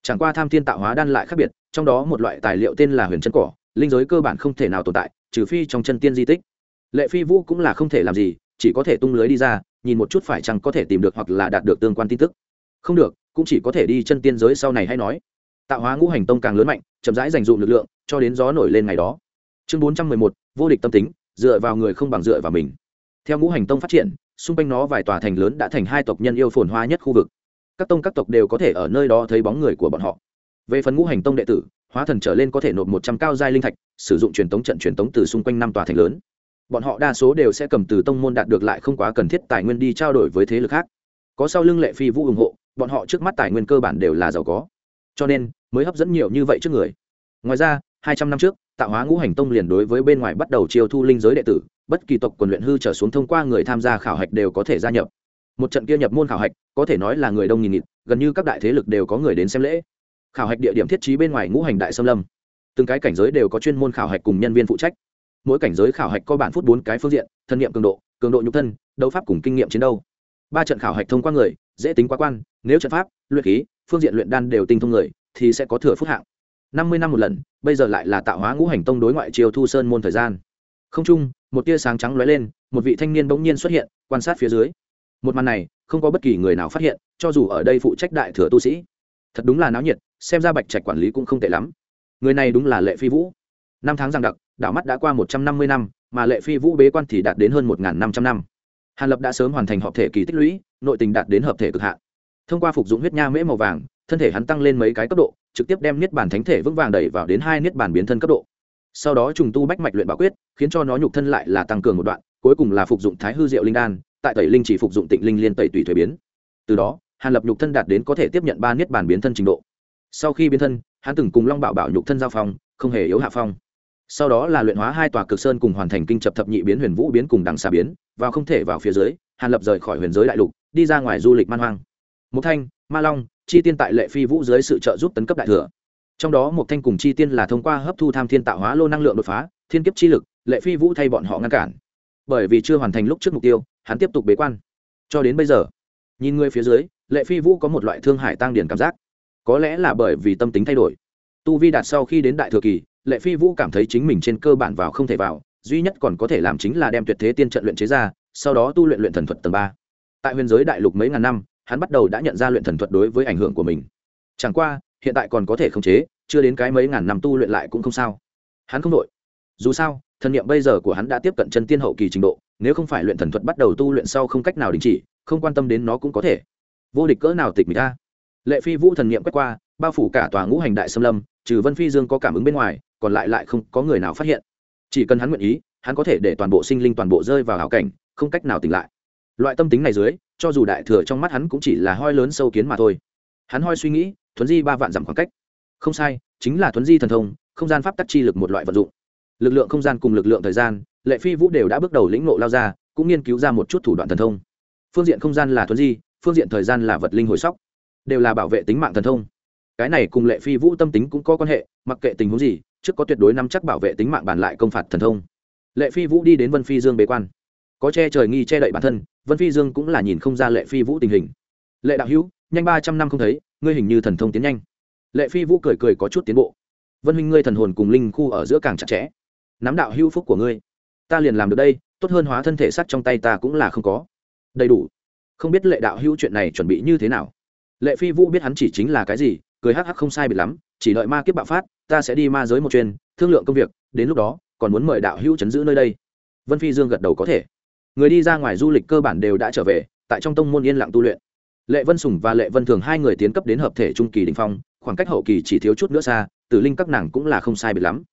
Chẳng qua tham thiên tạo hóa đan lại khác biệt, trong đó một loại tài liệu tên là huyền chân cỏ, linh giới cơ bản không thể nào tồn tại, trừ phi trong chân tiên di tích. Lệ phi vũ cũng là không thể làm gì, chỉ có thể tung lưới đi ra, nhìn một chút phải chăng có thể tìm được hoặc là đạt được tương quan tin tức. Không được, cũng chỉ có thể đi chân tiên giới sau này hay nói. Tạo hóa ngũ hành tông càng lớn mạnh, chậm rãi dành dụm lực lượng, cho đến gió nổi lên ngày đó. Chương bốn trăm mười một, vô địch tâm tính, dựa vào người không bằng dựa vào mình. Theo ngũ hành tông phát triển xung quanh nó vài tòa thành lớn đã thành hai tộc nhân yêu phồn hoa nhất khu vực. Các tông các tộc đều có thể ở nơi đó thấy bóng người của bọn họ. Về phần ngũ hành tông đệ tử, hóa thần trở lên có thể nộp một trăm cao giai linh thạch, sử dụng truyền tống trận truyền tống từ xung quanh năm tòa thành lớn. Bọn họ đa số đều sẽ cầm từ tông môn đạt được lại không quá cần thiết tài nguyên đi trao đổi với thế lực khác. Có sau lưng lệ phi vũ ủng hộ, bọn họ trước mắt tài nguyên cơ bản đều là giàu có. Cho nên, mới hấp dẫn nhiều như vậy trước người. Ngoài ra, hai trăm năm trước, tạo hóa ngũ hành tông liền đối với bên ngoài bắt đầu chiêu thu linh giới đệ tử bất kỳ tộc quần luyện hư trở xuống thông qua người tham gia khảo hạch đều có thể gia nhập. Một trận kia nhập môn khảo hạch, có thể nói là người đông nghìn nghịt, gần như các đại thế lực đều có người đến xem lễ. Khảo hạch địa điểm thiết trí bên ngoài ngũ hành đại xâm lâm. Từng cái cảnh giới đều có chuyên môn khảo hạch cùng nhân viên phụ trách. Mỗi cảnh giới khảo hạch có bản phút bốn cái phương diện, thân nhiệm cường độ cường độ nhục thân, đấu pháp cùng kinh nghiệm chiến đấu. Ba trận khảo hạch thông qua người, dễ tính quá quan, nếu trận pháp, luyện khí, phương diện luyện đan đều tinh thông người, thì sẽ có thừa phúc hạng. Năm mươi năm một lần, bây giờ lại là tạo hóa ngũ hành tông đối ngoại triều thu sơn môn thời gian. Không chung một tia sáng trắng lóe lên, một vị thanh niên bỗng nhiên xuất hiện, quan sát phía dưới. Một màn này, không có bất kỳ người nào phát hiện, cho dù ở đây phụ trách đại thừa tu sĩ. Thật đúng là náo nhiệt, xem ra bạch trạch quản lý cũng không tệ lắm. Người này đúng là lệ phi vũ. Năm tháng giang đặc, đảo mắt đã qua một trăm năm mươi năm, mà lệ phi vũ bế quan thì đạt đến hơn một năm trăm năm. Hàn lập đã sớm hoàn thành hợp thể kỳ tích lũy, nội tình đạt đến hợp thể cực hạn. Thông qua phục dụng huyết nha mễ màu vàng, thân thể hắn tăng lên mấy cái cấp độ, trực tiếp đem niết bàn thánh thể vững vàng đẩy vào đến hai niết bàn biến thân cấp độ sau đó trùng tu bách mạch luyện bảo quyết, khiến cho nó nhục thân lại là tăng cường một đoạn, cuối cùng là phục dụng thái hư diệu linh đan, tại tẩy linh chỉ phục dụng tịnh linh liên tẩy tùy thuế biến. Từ đó, hàn lập nhục thân đạt đến có thể tiếp nhận ba niết bàn biến thân trình độ. Sau khi biến thân, hắn từng cùng long bảo bảo nhục thân giao phong, không hề yếu hạ phong. Sau đó là luyện hóa hai tòa cực sơn cùng hoàn thành kinh chập thập nhị biến huyền vũ biến cùng đằng xa biến và không thể vào phía dưới, hàn lập rời khỏi huyền giới đại lục, đi ra ngoài du lịch man hoang. Mục thanh, ma long, chi tiên tại lệ phi vũ dưới sự trợ giúp tấn cấp đại thừa trong đó một thanh cùng chi tiên là thông qua hấp thu tham thiên tạo hóa lô năng lượng đột phá, thiên kiếp chi lực, lệ phi vũ thay bọn họ ngăn cản. Bởi vì chưa hoàn thành lúc trước mục tiêu, hắn tiếp tục bế quan. Cho đến bây giờ, nhìn người phía dưới, lệ phi vũ có một loại thương hải tăng điển cảm giác. Có lẽ là bởi vì tâm tính thay đổi. Tu vi đạt sau khi đến đại thừa kỳ, lệ phi vũ cảm thấy chính mình trên cơ bản vào không thể vào, duy nhất còn có thể làm chính là đem tuyệt thế tiên trận luyện chế ra, sau đó tu luyện luyện thần thuật tầng ba. Tại huyền giới đại lục mấy ngàn năm, hắn bắt đầu đã nhận ra luyện thần thuật đối với ảnh hưởng của mình. Chẳng qua hiện tại còn có thể khống chế, chưa đến cái mấy ngàn năm tu luyện lại cũng không sao. Hắn không đội. Dù sao, thần niệm bây giờ của hắn đã tiếp cận chân tiên hậu kỳ trình độ, nếu không phải luyện thần thuật bắt đầu tu luyện sau không cách nào đình chỉ, không quan tâm đến nó cũng có thể. Vô địch cỡ nào tịch mình ta lệ phi vũ thần niệm quét qua, bao phủ cả tòa ngũ hành đại xâm lâm, trừ vân phi dương có cảm ứng bên ngoài, còn lại lại không có người nào phát hiện. Chỉ cần hắn nguyện ý, hắn có thể để toàn bộ sinh linh toàn bộ rơi vào hảo cảnh, không cách nào tỉnh lại. Loại tâm tính này dưới, cho dù đại thừa trong mắt hắn cũng chỉ là hoi lớn sâu kiến mà thôi. Hắn hoi suy nghĩ thuấn di ba vạn dặm khoảng cách. Không sai, chính là thuấn di thần thông, không gian pháp tắc chi lực một loại vật dụng. Lực lượng không gian cùng lực lượng thời gian, lệ phi vũ đều đã bước đầu lĩnh ngộ lao ra, cũng nghiên cứu ra một chút thủ đoạn thần thông. Phương diện không gian là thuấn di, phương diện thời gian là vật linh hồi sóc, đều là bảo vệ tính mạng thần thông. Cái này cùng lệ phi vũ tâm tính cũng có quan hệ, mặc kệ tình huống gì, trước có tuyệt đối nắm chắc bảo vệ tính mạng bàn lại công phạt thần thông. Lệ phi vũ đi đến vân phi dương bế quan. Có che trời nghi che đậy bản thân, vân phi dương cũng là nhìn không ra lệ phi vũ tình hình. Lệ đạo hữu, nhanh ba trăm năm không thấy ngươi hình như thần thông tiến nhanh. Lệ phi vũ cười cười có chút tiến bộ. Vân huynh ngươi thần hồn cùng linh khu ở giữa càng chặt chẽ. Nắm đạo hữu phúc của ngươi. Ta liền làm được đây, tốt hơn hóa thân thể sắt trong tay ta cũng là không có. Đầy đủ. Không biết lệ đạo hữu chuyện này chuẩn bị như thế nào. Lệ phi vũ biết hắn chỉ chính là cái gì, cười hắc hắc không sai biệt lắm, chỉ đợi ma kiếp bạo phát, ta sẽ đi ma giới một chuyên thương lượng công việc, đến lúc đó, còn muốn mời đạo hữu chấn giữ nơi đây. Vân phi dương gật đầu có thể. Người đi ra ngoài du lịch cơ bản đều đã trở về, tại trong tông môn yên lặng tu luyện lệ vân sùng và lệ vân thường hai người tiến cấp đến hợp thể trung kỳ đình phong, khoảng cách hậu kỳ chỉ thiếu chút nữa xa, tử linh các nàng cũng là không sai biệt lắm.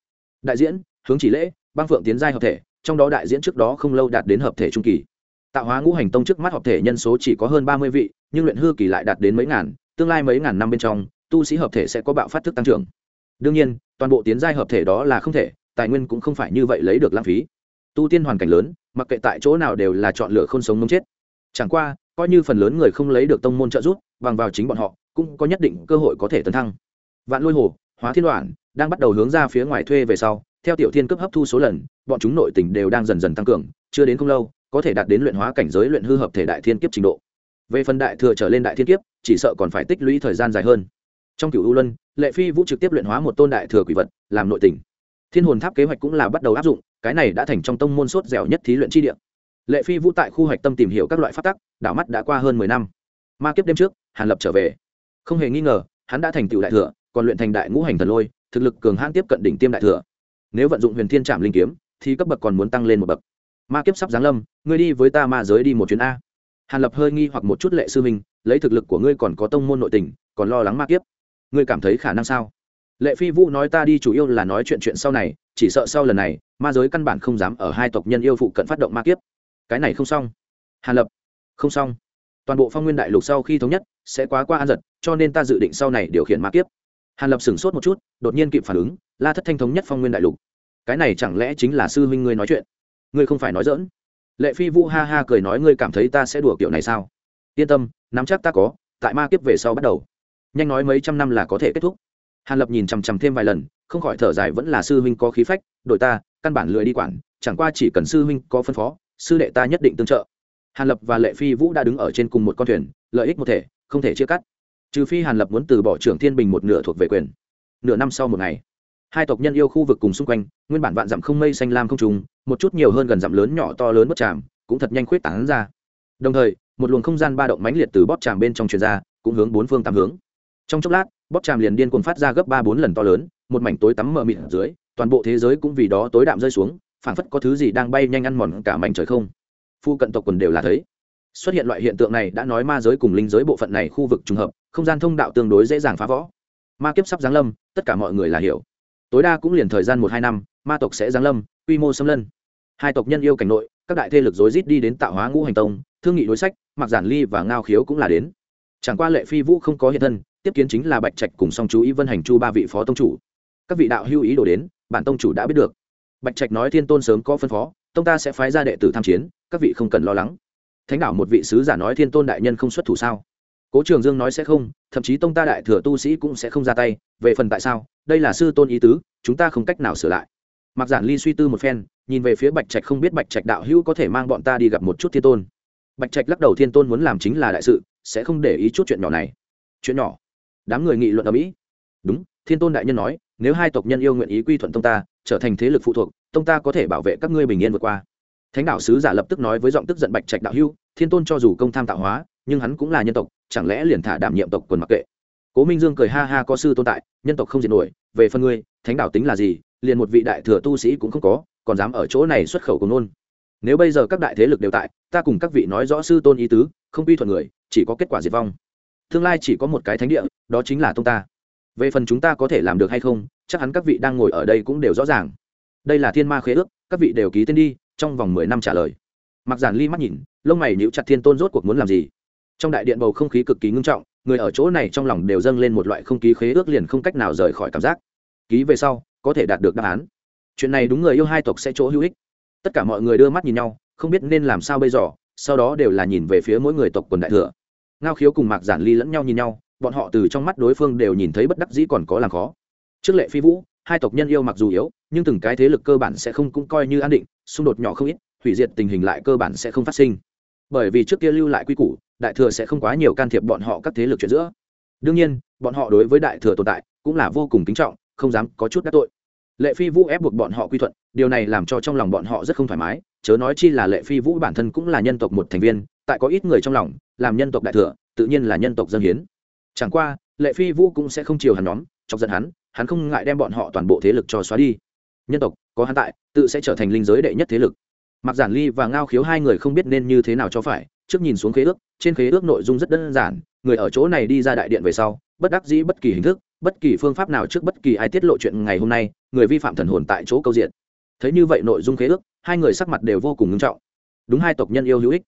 Đại diễn, hướng chỉ lễ, băng phượng tiến giai hợp thể, trong đó đại diễn trước đó không lâu đạt đến hợp thể trung kỳ. Tạo hóa ngũ hành tông trước mắt hợp thể nhân số chỉ có hơn ba mươi vị, nhưng luyện hư kỳ lại đạt đến mấy ngàn, tương lai mấy ngàn năm bên trong, tu sĩ hợp thể sẽ có bạo phát thức tăng trưởng. Đương nhiên, toàn bộ tiến giai hợp thể đó là không thể, tài nguyên cũng không phải như vậy lấy được lãng phí. Tu tiên hoàn cảnh lớn, mặc kệ tại chỗ nào đều là chọn lựa không sống mống chết. Chẳng qua coi như phần lớn người không lấy được tông môn trợ giúp, bằng vào chính bọn họ, cũng có nhất định cơ hội có thể tấn thăng. Vạn lôi hồ, hóa thiên đoạn, đang bắt đầu hướng ra phía ngoài thuê về sau, theo tiểu thiên cấp hấp thu số lần, bọn chúng nội tình đều đang dần dần tăng cường, chưa đến không lâu, có thể đạt đến luyện hóa cảnh giới luyện hư hợp thể đại thiên kiếp trình độ. Về phần đại thừa trở lên đại thiên kiếp, chỉ sợ còn phải tích lũy thời gian dài hơn. Trong cựu u luân, lệ phi vũ trực tiếp luyện hóa một tôn đại thừa quỷ vật, làm nội tình. Thiên hồn tháp kế hoạch cũng là bắt đầu áp dụng, cái này đã thành trong tông môn sốt dẻo nhất thí luyện chi địa lệ phi vũ tại khu Hạch tâm tìm hiểu các loại phát tắc, đảo mắt đã qua hơn mười năm. Ma kiếp đêm trước, hàn lập trở về. Không hề nghi ngờ, hắn đã thành tựu đại thừa, còn luyện thành đại ngũ hành thần lôi, thực lực cường hãn tiếp cận đỉnh tiêm đại thừa. Nếu vận dụng huyền thiên trạm linh kiếm, thì cấp bậc còn muốn tăng lên một bậc. Ma kiếp sắp giáng lâm, ngươi đi với ta ma giới đi một chuyến a. Hàn lập hơi nghi hoặc một chút lệ sư minh lấy thực lực của ngươi còn có tông môn nội tình, còn lo lắng ma kiếp. Ngươi cảm thấy khả năng sao? Lệ phi vũ nói ta đi chủ yếu là nói chuyện chuyện sau này, chỉ sợ sau lần này, ma giới căn bản không dám ở hai tộc nhân yêu phụ cận phát động ma kiếp cái này không xong. Hàn lập, không xong. Toàn bộ phong nguyên đại lục sau khi thống nhất, sẽ quá qua an giật, cho nên ta dự định sau này điều khiển ma kiếp. Hàn lập sửng sốt một chút, đột nhiên kịp phản ứng, la thất thanh thống nhất phong nguyên đại lục. Cái này chẳng lẽ chính là sư huynh ngươi nói chuyện? Ngươi không phải nói dỡn lệ phi vũ ha ha cười nói ngươi cảm thấy ta sẽ đùa kiểu này sao? Yên tâm, nắm chắc ta có, tại ma kiếp về sau bắt đầu. Nhanh nói mấy trăm năm là có thể kết thúc. Hàn lập nhìn chằm chằm thêm vài lần, không khỏi thở dài vẫn là sư huynh có khí phách đội ta, căn bản lười đi quản, chẳng qua chỉ cần sư huynh có phân phó sư đệ ta nhất định tương trợ. Hàn lập và lệ phi vũ đã đứng ở trên cùng một con thuyền, lợi ích một thể, không thể chia cắt. Trừ phi hàn lập muốn từ bỏ trưởng thiên bình một nửa thuộc về quyền. Nửa năm sau một ngày, hai tộc nhân yêu khu vực cùng xung quanh, nguyên bản vạn dặm không mây xanh lam không trùng, một chút nhiều hơn gần dặm lớn nhỏ to lớn bất tràm, cũng thật nhanh khuyết tảng ra. Đồng thời, một luồng không gian ba động mãnh liệt từ bóp tràm bên trong truyền ra, cũng hướng bốn phương tám hướng. Trong chốc lát, bóp tràm liền điên cuồng phát ra gấp ba bốn lần to lớn, một mảnh tối tắm mờ mịt ở dưới, toàn bộ thế giới cũng vì đó tối đạm rơi xuống phảng phất có thứ gì đang bay nhanh ăn mòn cả mảnh trời không. Phu cận tộc quần đều là thấy. Xuất hiện loại hiện tượng này đã nói ma giới cùng linh giới bộ phận này khu vực trùng hợp, không gian thông đạo tương đối dễ dàng phá võ ma kiếp sắp giáng lâm, tất cả mọi người là hiểu. Tối đa cũng liền thời gian một hai năm, ma tộc sẽ giáng lâm, quy mô xâm lân. Hai tộc nhân yêu cảnh nội, các đại thế lực rối rít đi đến tạo hóa ngũ hành tông, thương nghị đối sách, mặc giản ly và ngao khiếu cũng là đến. Chẳng qua lệ phi vũ không có hiện thân, tiếp kiến chính là bạch trạch cùng song chú ý vân hành chu ba vị phó tông chủ. Các vị đạo hưu ý đồ đến, bản tông chủ đã biết được bạch trạch nói thiên tôn sớm có phân phó, tông ta sẽ phái ra đệ tử tham chiến, các vị không cần lo lắng. Thánh đảo một vị sứ giả nói thiên tôn đại nhân không xuất thủ sao? Cố trường dương nói sẽ không, thậm chí tông ta đại thừa tu sĩ cũng sẽ không ra tay, về phần tại sao? Đây là sư tôn ý tứ, chúng ta không cách nào sửa lại. Mặc giản ly suy tư một phen, nhìn về phía bạch trạch không biết bạch trạch đạo hữu có thể mang bọn ta đi gặp một chút thiên tôn. Bạch trạch lắc đầu thiên tôn muốn làm chính là đại sự, sẽ không để ý chút chuyện nhỏ này. Chuyện nhỏ? Đám người nghị luận ở mỹ. Đúng, thiên tôn đại nhân nói, nếu hai tộc nhân yêu nguyện ý quy thuận tông ta trở thành thế lực phụ thuộc, tông ta có thể bảo vệ các ngươi bình yên vượt qua. Thánh đạo sứ giả lập tức nói với giọng tức giận bạch trạch đạo hưu thiên tôn cho dù công tham tạo hóa, nhưng hắn cũng là nhân tộc, chẳng lẽ liền thả đảm nhiệm tộc quần mặc kệ? Cố minh dương cười ha ha có sư tồn tại, nhân tộc không diệt nổi, về phần ngươi, thánh đạo tính là gì, liền một vị đại thừa tu sĩ cũng không có, còn dám ở chỗ này xuất khẩu cùng nôn. Nếu bây giờ các đại thế lực đều tại, ta cùng các vị nói rõ sư tôn ý tứ, không quy thuận người, chỉ có kết quả diệt vong. Tương lai chỉ có một cái thánh địa, đó chính là tông ta. Về phần chúng ta có thể làm được hay không chắc hẳn các vị đang ngồi ở đây cũng đều rõ ràng. Đây là thiên ma khế ước, các vị đều ký tên đi, trong vòng mười năm trả lời. Mặc giản ly mắt nhìn, lông mày níu chặt thiên tôn rốt cuộc muốn làm gì. Trong đại điện bầu không khí cực kỳ ngưng trọng, người ở chỗ này trong lòng đều dâng lên một loại không khí khế ước liền không cách nào rời khỏi cảm giác. Ký về sau, có thể đạt được đáp án. Chuyện này đúng người yêu hai tộc sẽ chỗ hữu ích. Tất cả mọi người đưa mắt nhìn nhau, không biết nên làm sao bây giờ, sau đó đều là nhìn về phía mỗi người tộc quần đại thừa. Ngao khiếu cùng mạc giản ly lẫn nhau nhìn nhau, bọn họ từ trong mắt đối phương đều nhìn thấy bất đắc dĩ còn có làm khó trước lệ phi vũ, hai tộc nhân yêu mặc dù yếu, nhưng từng cái thế lực cơ bản sẽ không cũng coi như an định, xung đột nhỏ không ít, hủy diệt tình hình lại cơ bản sẽ không phát sinh. Bởi vì trước kia lưu lại quy củ, đại thừa sẽ không quá nhiều can thiệp bọn họ các thế lực chuyện giữa. Đương nhiên, bọn họ đối với đại thừa tồn tại cũng là vô cùng kính trọng, không dám có chút đắc tội. Lệ phi vũ ép buộc bọn họ quy thuận, điều này làm cho trong lòng bọn họ rất không thoải mái, chớ nói chi là lệ phi vũ bản thân cũng là nhân tộc một thành viên, tại có ít người trong lòng, làm nhân tộc đại thừa, tự nhiên là nhân tộc dân hiến. Chẳng qua, lệ phi vũ cũng sẽ không chiều hắn nhóm, chọc giận hắn hắn không ngại đem bọn họ toàn bộ thế lực cho xóa đi. Nhân tộc, có hắn tại, tự sẽ trở thành linh giới đệ nhất thế lực. Mặc giản ly và ngao khiếu hai người không biết nên như thế nào cho phải, trước nhìn xuống khế ước, trên khế ước nội dung rất đơn giản, người ở chỗ này đi ra đại điện về sau, bất đắc dĩ bất kỳ hình thức, bất kỳ phương pháp nào trước bất kỳ ai tiết lộ chuyện ngày hôm nay, người vi phạm thần hồn tại chỗ câu diện. Thấy như vậy nội dung khế ước, hai người sắc mặt đều vô cùng nghiêm trọng. Đúng hai tộc nhân yêu hữu ích.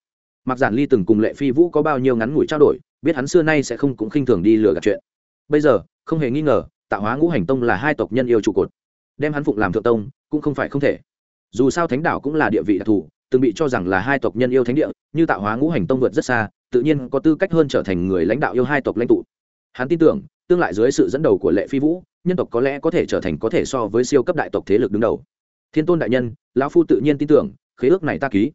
Mặc giản ly từng cùng lệ phi vũ có bao nhiêu ngắn ngủi trao đổi, biết hắn xưa nay sẽ không cũng khinh thường đi lừa gạt chuyện. Bây giờ, không hề nghi ngờ tạo hóa ngũ hành tông là hai tộc nhân yêu trụ cột. Đem hắn phụng làm thượng tông, cũng không phải không thể. Dù sao thánh đảo cũng là địa vị đặc thù, từng bị cho rằng là hai tộc nhân yêu thánh địa, như tạo hóa ngũ hành tông vượt rất xa, tự nhiên có tư cách hơn trở thành người lãnh đạo yêu hai tộc lãnh tụ. Hắn tin tưởng, tương lại dưới sự dẫn đầu của lệ phi vũ, nhân tộc có lẽ có thể trở thành có thể so với siêu cấp đại tộc thế lực đứng đầu. Thiên tôn đại nhân, lão phu tự nhiên tin tưởng, khế ước này ta ký.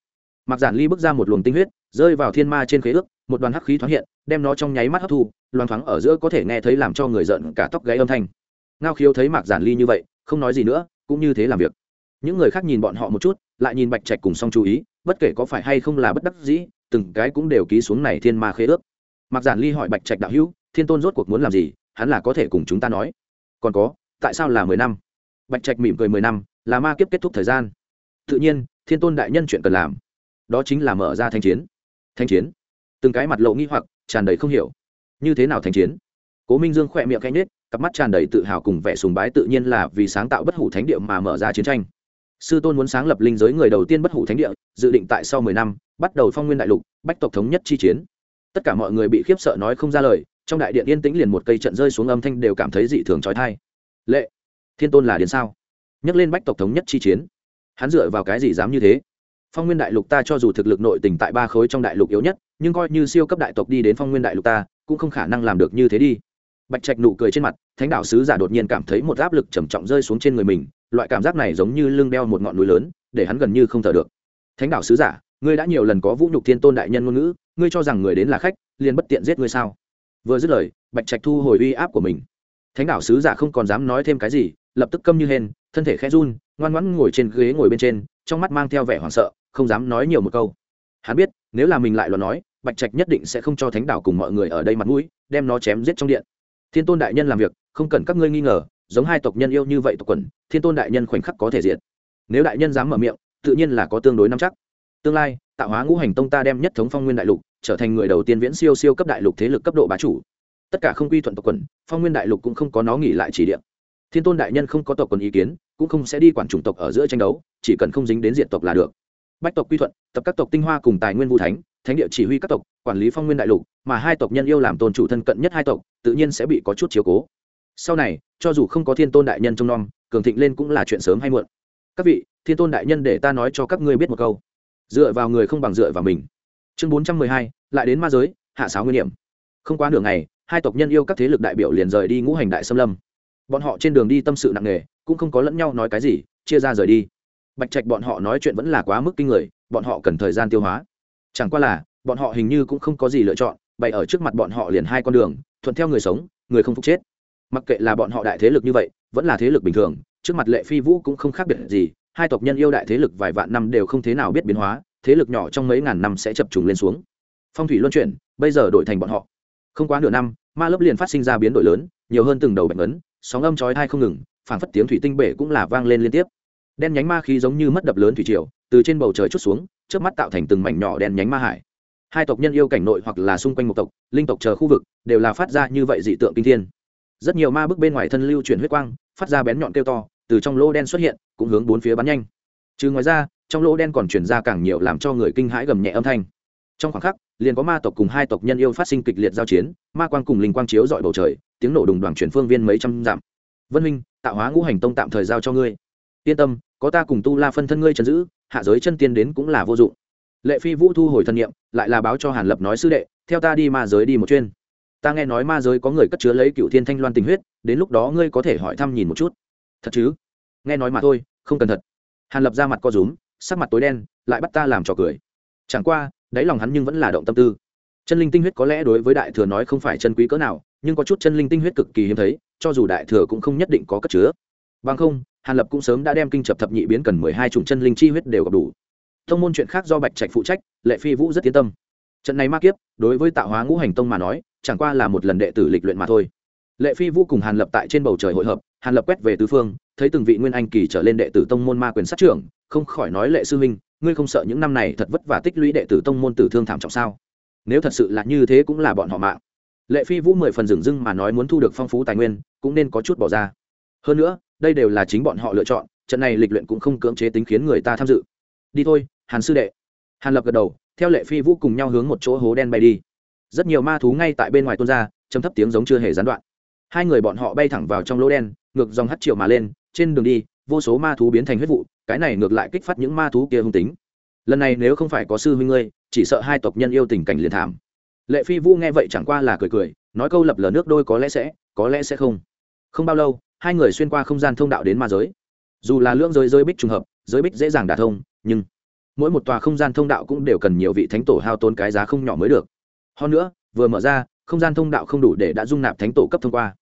Mặc giản ly bước ra một luồng tinh huyết, rơi vào thiên ma trên khế ước một đoàn hắc khí thoáng hiện, đem nó trong nháy mắt hấp thu, loang thoáng ở giữa có thể nghe thấy làm cho người giận cả tóc gáy âm thanh. Ngao khiếu thấy mạc giản ly như vậy, không nói gì nữa, cũng như thế làm việc. Những người khác nhìn bọn họ một chút, lại nhìn bạch trạch cùng xong chú ý, bất kể có phải hay không là bất đắc dĩ, từng cái cũng đều ký xuống này thiên ma khế ước. Mạc giản ly hỏi bạch trạch đạo hữu, thiên tôn rốt cuộc muốn làm gì? Hắn là có thể cùng chúng ta nói. Còn có, tại sao là mười năm? Bạch trạch mỉm cười mười năm, là ma kiếp kết thúc thời gian. Tự nhiên, thiên tôn đại nhân chuyện cần làm. Đó chính là mở ra thanh chiến. Thanh chiến? Từng cái mặt lộ nghi hoặc, tràn đầy không hiểu. Như thế nào thành chiến? Cố minh dương khỏe miệng canh nết cặp mắt tràn đầy tự hào cùng vẻ sùng bái tự nhiên là vì sáng tạo bất hủ thánh địa mà mở ra chiến tranh. Sư tôn muốn sáng lập linh giới người đầu tiên bất hủ thánh địa, dự định tại sau mười năm, bắt đầu phong nguyên đại lục, bách tộc thống nhất chi chiến. Tất cả mọi người bị khiếp sợ nói không ra lời, trong đại điện yên tĩnh liền một cây trận rơi xuống âm thanh đều cảm thấy dị thường trói thai lệ, thiên tôn là đến sao? Nhắc lên bách tộc thống nhất chi chiến. Hắn dựa vào cái gì dám như thế? Phong nguyên đại lục ta cho dù thực lực nội tình tại ba khối trong đại lục yếu nhất nhưng coi như siêu cấp đại tộc đi đến phong nguyên đại lục ta, cũng không khả năng làm được như thế đi. Bạch trạch nụ cười trên mặt, thánh đạo sứ giả đột nhiên cảm thấy một áp lực trầm trọng rơi xuống trên người mình, loại cảm giác này giống như lưng đeo một ngọn núi lớn, để hắn gần như không thở được. Thánh đạo sứ giả, ngươi đã nhiều lần có vũ nhục thiên tôn đại nhân ngôn ngữ, ngươi cho rằng người đến là khách, liền bất tiện giết ngươi sao? Vừa dứt lời, bạch trạch thu hồi uy áp của mình. Thánh đảo sứ giả không còn dám nói thêm cái gì, lập tức câm như hên, thân thể khẽ run, ngoan ngoãn ngồi trên ghế ngồi bên trên, trong mắt mang theo vẻ hoảng sợ, không dám nói nhiều một câu hắn biết, nếu là mình lại lo nói, bạch trạch nhất định sẽ không cho thánh đảo cùng mọi người ở đây mặt mũi, đem nó chém giết trong điện. Thiên tôn đại nhân làm việc, không cần các ngươi nghi ngờ, giống hai tộc nhân yêu như vậy tộc quần, thiên tôn đại nhân khoảnh khắc có thể diệt. Nếu đại nhân dám mở miệng, tự nhiên là có tương đối nắm chắc. Tương lai, tạo hóa ngũ hành tông ta đem nhất thống phong nguyên đại lục, trở thành người đầu tiên viễn siêu siêu cấp đại lục thế lực cấp độ bá chủ. Tất cả không quy thuận tộc quần, phong nguyên đại lục cũng không có nó nghỉ lại chỉ điện thiên tôn đại nhân không có tộc quần ý kiến, cũng không sẽ đi quản chủng tộc ở giữa tranh đấu, chỉ cần không dính đến diện tộc là được bách tộc quy thuận, tập các tộc tinh hoa cùng tài nguyên vũ thánh thánh địa chỉ huy các tộc, quản lý phong nguyên đại lục, mà hai tộc nhân yêu làm tôn chủ thân cận nhất hai tộc, tự nhiên sẽ bị có chút chiếu cố. Sau này, cho dù không có thiên tôn đại nhân trong nom, cường thịnh lên cũng là chuyện sớm hay muộn. Các vị, thiên tôn đại nhân để ta nói cho các ngươi biết một câu. Dựa vào người không bằng dựa vào mình. Chương bốn trăm mười hai, lại đến ma giới, hạ sáo nguyên niệm. Không quá nửa ngày, hai tộc nhân yêu các thế lực đại biểu liền rời đi ngũ hành đại xâm lâm. Bọn họ trên đường đi tâm sự nặng nề, cũng không có lẫn nhau nói cái gì, chia ra rời đi bạch trạch bọn họ nói chuyện vẫn là quá mức kinh người, bọn họ cần thời gian tiêu hóa. Chẳng qua là, bọn họ hình như cũng không có gì lựa chọn, bày ở trước mặt bọn họ liền hai con đường, thuận theo người sống, người không phục chết. Mặc kệ là bọn họ đại thế lực như vậy, vẫn là thế lực bình thường, trước mặt lệ phi vũ cũng không khác biệt gì, hai tộc nhân yêu đại thế lực vài vạn năm đều không thế nào biết biến hóa, thế lực nhỏ trong mấy ngàn năm sẽ chập trùng lên xuống. Phong thủy luân chuyển, bây giờ đổi thành bọn họ. Không quá nửa năm, ma lớp liền phát sinh ra biến đổi lớn, nhiều hơn từng đầu bệnh ấn sóng âm chói thai không ngừng, phảng phất tiếng thủy tinh bể cũng là vang lên liên tiếp đen nhánh ma khí giống như mất đập lớn thủy triều, từ trên bầu trời chút xuống trước mắt tạo thành từng mảnh nhỏ đen nhánh ma hải. Hai tộc nhân yêu cảnh nội hoặc là xung quanh một tộc, linh tộc chờ khu vực, đều là phát ra như vậy dị tượng kinh thiên. Rất nhiều ma bước bên ngoài thân lưu chuyển huyết quang, phát ra bén nhọn kêu to, từ trong lỗ đen xuất hiện, cũng hướng bốn phía bắn nhanh. Trừ ngoài ra, trong lỗ đen còn chuyển ra càng nhiều làm cho người kinh hãi gầm nhẹ âm thanh. Trong khoảng khắc, liền có ma tộc cùng hai tộc nhân yêu phát sinh kịch liệt giao chiến, ma quang cùng linh quang chiếu dọi bầu trời, tiếng nổ đùng đoàn chuyển phương viên mấy trăm dặm. Vân minh tạo hóa ngũ hành tông tạm thời giao cho ngươi. Yên tâm có ta cùng tu la phân thân ngươi trấn giữ, hạ giới chân tiên đến cũng là vô dụng. Lệ phi vũ thu hồi thân nhiệm lại là báo cho hàn lập nói sư đệ, theo ta đi ma giới đi một chuyên ta nghe nói ma giới có người cất chứa lấy cựu thiên thanh loan tình huyết, đến lúc đó ngươi có thể hỏi thăm nhìn một chút. Thật chứ? Nghe nói mà thôi, không cần thật. Hàn lập ra mặt co rúm, sắc mặt tối đen, lại bắt ta làm trò cười. Chẳng qua, đáy lòng hắn nhưng vẫn là động tâm tư. Chân linh tinh huyết có lẽ đối với đại thừa nói không phải chân quý cỡ nào, nhưng có chút chân linh tinh huyết cực kỳ hiếm thấy, cho dù đại thừa cũng không nhất định có cất chứa. Bằng không hàn lập cũng sớm đã đem kinh chập thập nhị biến cần mười hai chủng chân linh chi huyết đều gặp đủ. Thông môn chuyện khác do bạch trạch phụ trách, lệ phi vũ rất yên tâm. Trận này ma kiếp, đối với tạo hóa ngũ hành tông mà nói, chẳng qua là một lần đệ tử lịch luyện mà thôi. Lệ phi vũ cùng hàn lập tại trên bầu trời hội hợp, hàn lập quét về tứ phương, thấy từng vị nguyên anh kỳ trở lên đệ tử tông môn ma quyền sát trưởng, không khỏi nói lệ sư huynh ngươi không sợ những năm này thật vất vả tích lũy đệ tử tông môn tử thương thảm trọng sao? Nếu thật sự là như thế cũng là bọn họ mạng. Lệ phi vũ mười phần dừng dưng mà nói muốn thu được phong phú tài nguyên, cũng nên có chút bỏ ra. Hơn nữa đây đều là chính bọn họ lựa chọn, trận này lịch luyện cũng không cưỡng chế tính khiến người ta tham dự. Đi thôi, hàn sư đệ. Hàn lập gật đầu, theo lệ phi vũ cùng nhau hướng một chỗ hố đen bay đi. Rất nhiều ma thú ngay tại bên ngoài tuôn ra, chấm thấp tiếng giống chưa hề gián đoạn. Hai người bọn họ bay thẳng vào trong lỗ đen, ngược dòng hắt triệu mà lên, trên đường đi, vô số ma thú biến thành huyết vụ, cái này ngược lại kích phát những ma thú kia hung tính. Lần này nếu không phải có sư huynh ngươi, chỉ sợ hai tộc nhân yêu tình cảnh liền thảm. Lệ phi vũ nghe vậy chẳng qua là cười cười, nói câu lập lờ nước đôi có lẽ sẽ, có lẽ sẽ không. Không bao lâu hai người xuyên qua không gian thông đạo đến ma giới. Dù là lưỡng giới giới bích trùng hợp, giới bích dễ dàng đả thông, nhưng mỗi một tòa không gian thông đạo cũng đều cần nhiều vị thánh tổ hao tốn cái giá không nhỏ mới được. Hơn nữa, vừa mở ra, không gian thông đạo không đủ để đã dung nạp thánh tổ cấp thông qua.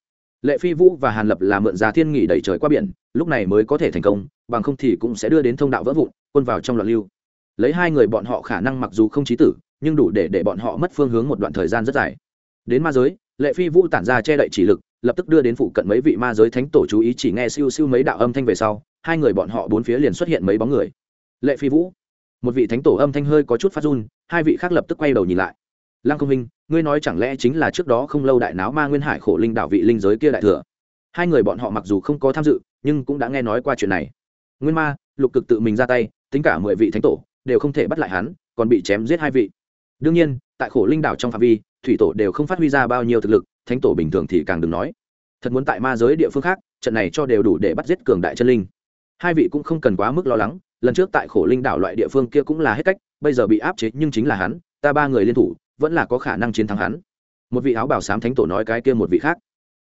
Lệ phi vũ và hàn lập là mượn giá thiên nghỉ đẩy trời qua biển, lúc này mới có thể thành công, bằng không thì cũng sẽ đưa đến thông đạo vỡ vụn, quân vào trong loạn lưu. Lấy hai người bọn họ khả năng mặc dù không trí tử, nhưng đủ để để bọn họ mất phương hướng một đoạn thời gian rất dài. Đến ma giới, lệ phi vũ tản ra che đậy chỉ lực lập tức đưa đến phụ cận mấy vị ma giới thánh tổ chú ý chỉ nghe siêu siêu mấy đạo âm thanh về sau, hai người bọn họ bốn phía liền xuất hiện mấy bóng người. Lệ phi vũ, một vị thánh tổ âm thanh hơi có chút phát run, hai vị khác lập tức quay đầu nhìn lại. Lăng công minh ngươi nói chẳng lẽ chính là trước đó không lâu đại náo ma nguyên hải khổ linh đạo vị linh giới kia đại thừa? Hai người bọn họ mặc dù không có tham dự, nhưng cũng đã nghe nói qua chuyện này. Nguyên ma, lục cực tự mình ra tay, tính cả mười vị thánh tổ, đều không thể bắt lại hắn, còn bị chém giết hai vị. Đương nhiên, tại khổ linh đảo trong phạm vi, thủy tổ đều không phát huy ra bao nhiêu thực lực thánh tổ bình thường thì càng đừng nói. Thật muốn tại ma giới địa phương khác, trận này cho đều đủ để bắt giết cường đại chân linh. Hai vị cũng không cần quá mức lo lắng, lần trước tại khổ linh đảo loại địa phương kia cũng là hết cách, bây giờ bị áp chế nhưng chính là hắn, ta ba người liên thủ, vẫn là có khả năng chiến thắng hắn. Một vị áo bảo sám thánh tổ nói cái kia một vị khác.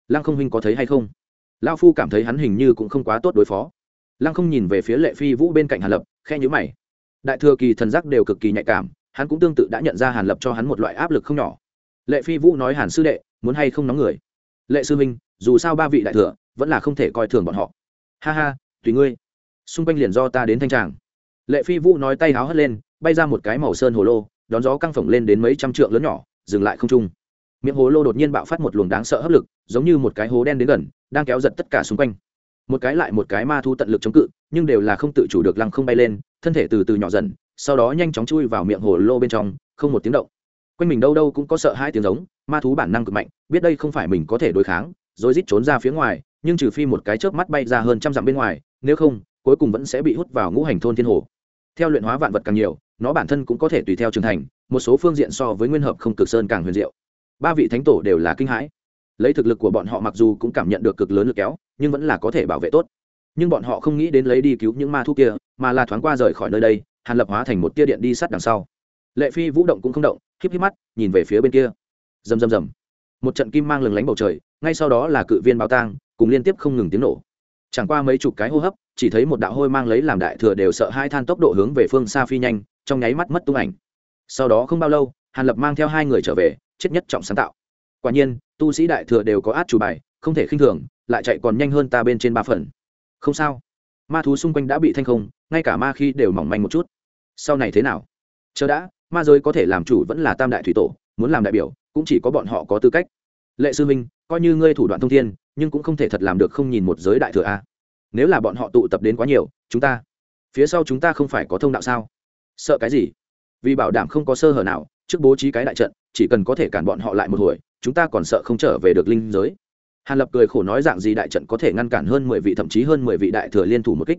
Lăng không huynh có thấy hay không? Lao phu cảm thấy hắn hình như cũng không quá tốt đối phó. Lăng không nhìn về phía lệ phi vũ bên cạnh hàn lập khe nhữ mày. Đại thừa kỳ thần giác đều cực kỳ nhạy cảm, hắn cũng tương tự đã nhận ra hàn lập cho hắn một loại áp lực không nhỏ lệ phi vũ nói hàn sư đệ, muốn hay không nóng người? Lệ sư minh dù sao ba vị đại thừa, vẫn là không thể coi thường bọn họ. Ha ha, tùy ngươi. Xung quanh liền do ta đến thanh tràng. Lệ phi vũ nói tay háo hất lên, bay ra một cái màu sơn hồ lô, đón gió căng phồng lên đến mấy trăm trượng lớn nhỏ, dừng lại không trung. Miệng hồ lô đột nhiên bạo phát một luồng đáng sợ hấp lực, giống như một cái hố đen đến gần, đang kéo giật tất cả xung quanh. Một cái lại một cái ma thu tận lực chống cự, nhưng đều là không tự chủ được lăng không bay lên, thân thể từ từ nhỏ dần, sau đó nhanh chóng chui vào miệng hồ lô bên trong, không một tiếng động quanh mình đâu đâu cũng có sợ hai tiếng giống, ma thú bản năng cực mạnh, biết đây không phải mình có thể đối kháng, rồi rít trốn ra phía ngoài, nhưng trừ phi một cái chớp mắt bay ra hơn trăm dặm bên ngoài, nếu không, cuối cùng vẫn sẽ bị hút vào ngũ hành thôn thiên hồ. Theo luyện hóa vạn vật càng nhiều, nó bản thân cũng có thể tùy theo trưởng thành, một số phương diện so với nguyên hợp không cực sơn càng huyền diệu. Ba vị thánh tổ đều là kinh hãi. Lấy thực lực của bọn họ mặc dù cũng cảm nhận được cực lớn lực kéo, nhưng vẫn là có thể bảo vệ tốt. Nhưng bọn họ không nghĩ đến lấy đi cứu những ma thú kia, mà là thoáng qua rời khỏi nơi đây, hàn lập hóa thành một tia điện đi sát đằng sau. Lệ phi vũ động cũng không động híp híp mắt, nhìn về phía bên kia. Rầm rầm rầm. Một trận kim mang lừng lánh bầu trời, ngay sau đó là cự viên báo tang, cùng liên tiếp không ngừng tiếng nổ. Chẳng qua mấy chục cái hô hấp, chỉ thấy một đạo hôi mang lấy làm đại thừa đều sợ hai than tốc độ hướng về phương xa phi nhanh, trong nháy mắt mất tung ảnh. Sau đó không bao lâu, hàn lập mang theo hai người trở về, chết nhất trọng sáng tạo. Quả nhiên, tu sĩ đại thừa đều có át chủ bài, không thể khinh thường, lại chạy còn nhanh hơn ta bên trên ba phần. Không sao. Ma thú xung quanh đã bị thanh không, ngay cả ma khi đều mỏng manh một chút. Sau này thế nào? Chờ đã ma giới có thể làm chủ vẫn là tam đại thủy tổ, muốn làm đại biểu, cũng chỉ có bọn họ có tư cách. Lệ sư minh coi như ngươi thủ đoạn thông thiên, nhưng cũng không thể thật làm được không nhìn một giới đại thừa a. Nếu là bọn họ tụ tập đến quá nhiều, chúng ta, phía sau chúng ta không phải có thông đạo sao? Sợ cái gì? Vì bảo đảm không có sơ hở nào, trước bố trí cái đại trận, chỉ cần có thể cản bọn họ lại một hồi, chúng ta còn sợ không trở về được linh giới. Hàn lập cười khổ nói dạng gì đại trận có thể ngăn cản hơn mười vị, thậm chí hơn mười vị đại thừa liên thủ một kích.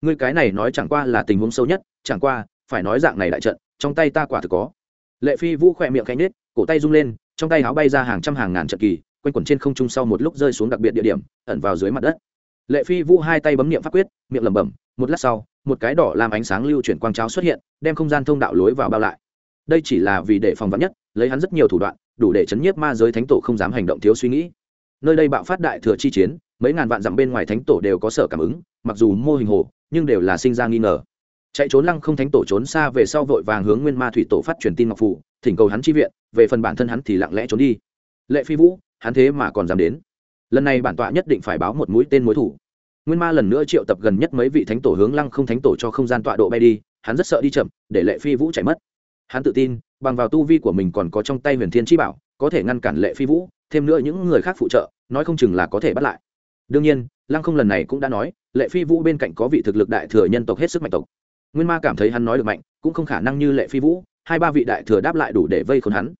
Ngươi cái này nói chẳng qua là tình huống sâu nhất, chẳng qua, phải nói dạng này đại trận trong tay ta quả thực có. Lệ phi vũ khỏe miệng cánh nết cổ tay rung lên, trong tay áo bay ra hàng trăm hàng ngàn trận kỳ, quanh quẩn trên không trung sau một lúc rơi xuống đặc biệt địa điểm, ẩn vào dưới mặt đất. Lệ phi vũ hai tay bấm niệm pháp quyết, miệng lẩm bẩm, một lát sau, một cái đỏ làm ánh sáng lưu chuyển quang cháo xuất hiện, đem không gian thông đạo lối vào bao lại. Đây chỉ là vì để phòng vắn nhất, lấy hắn rất nhiều thủ đoạn, đủ để chấn nhiếp ma giới thánh tổ không dám hành động thiếu suy nghĩ. Nơi đây bạo phát đại thừa chi chiến, mấy ngàn vạn dặm bên ngoài thánh tổ đều có sở cảm ứng, mặc dù mô hình hồ, nhưng đều là sinh ra nghi ngờ chạy trốn lăng không thánh tổ trốn xa về sau vội vàng hướng nguyên ma thủy tổ phát truyền tin ngọc phủ thỉnh cầu hắn chi viện, về phần bản thân hắn thì lặng lẽ trốn đi. Lệ phi vũ, hắn thế mà còn dám đến. Lần này bản tọa nhất định phải báo một mũi tên mối thủ. Nguyên ma lần nữa triệu tập gần nhất mấy vị thánh tổ hướng lăng không thánh tổ cho không gian tọa độ bay đi, hắn rất sợ đi chậm, để lệ phi vũ chạy mất. Hắn tự tin, bằng vào tu vi của mình còn có trong tay huyền thiên chi bảo, có thể ngăn cản lệ phi vũ, thêm nữa những người khác phụ trợ, nói không chừng là có thể bắt lại. Đương nhiên, lăng không lần này cũng đã nói, lệ phi vũ bên cạnh có vị thực lực đại thừa nhân tộc hết sức mạnh tộc nguyên ma cảm thấy hắn nói được mạnh, cũng không khả năng như lệ phi vũ, hai ba vị đại thừa đáp lại đủ để vây khốn hắn.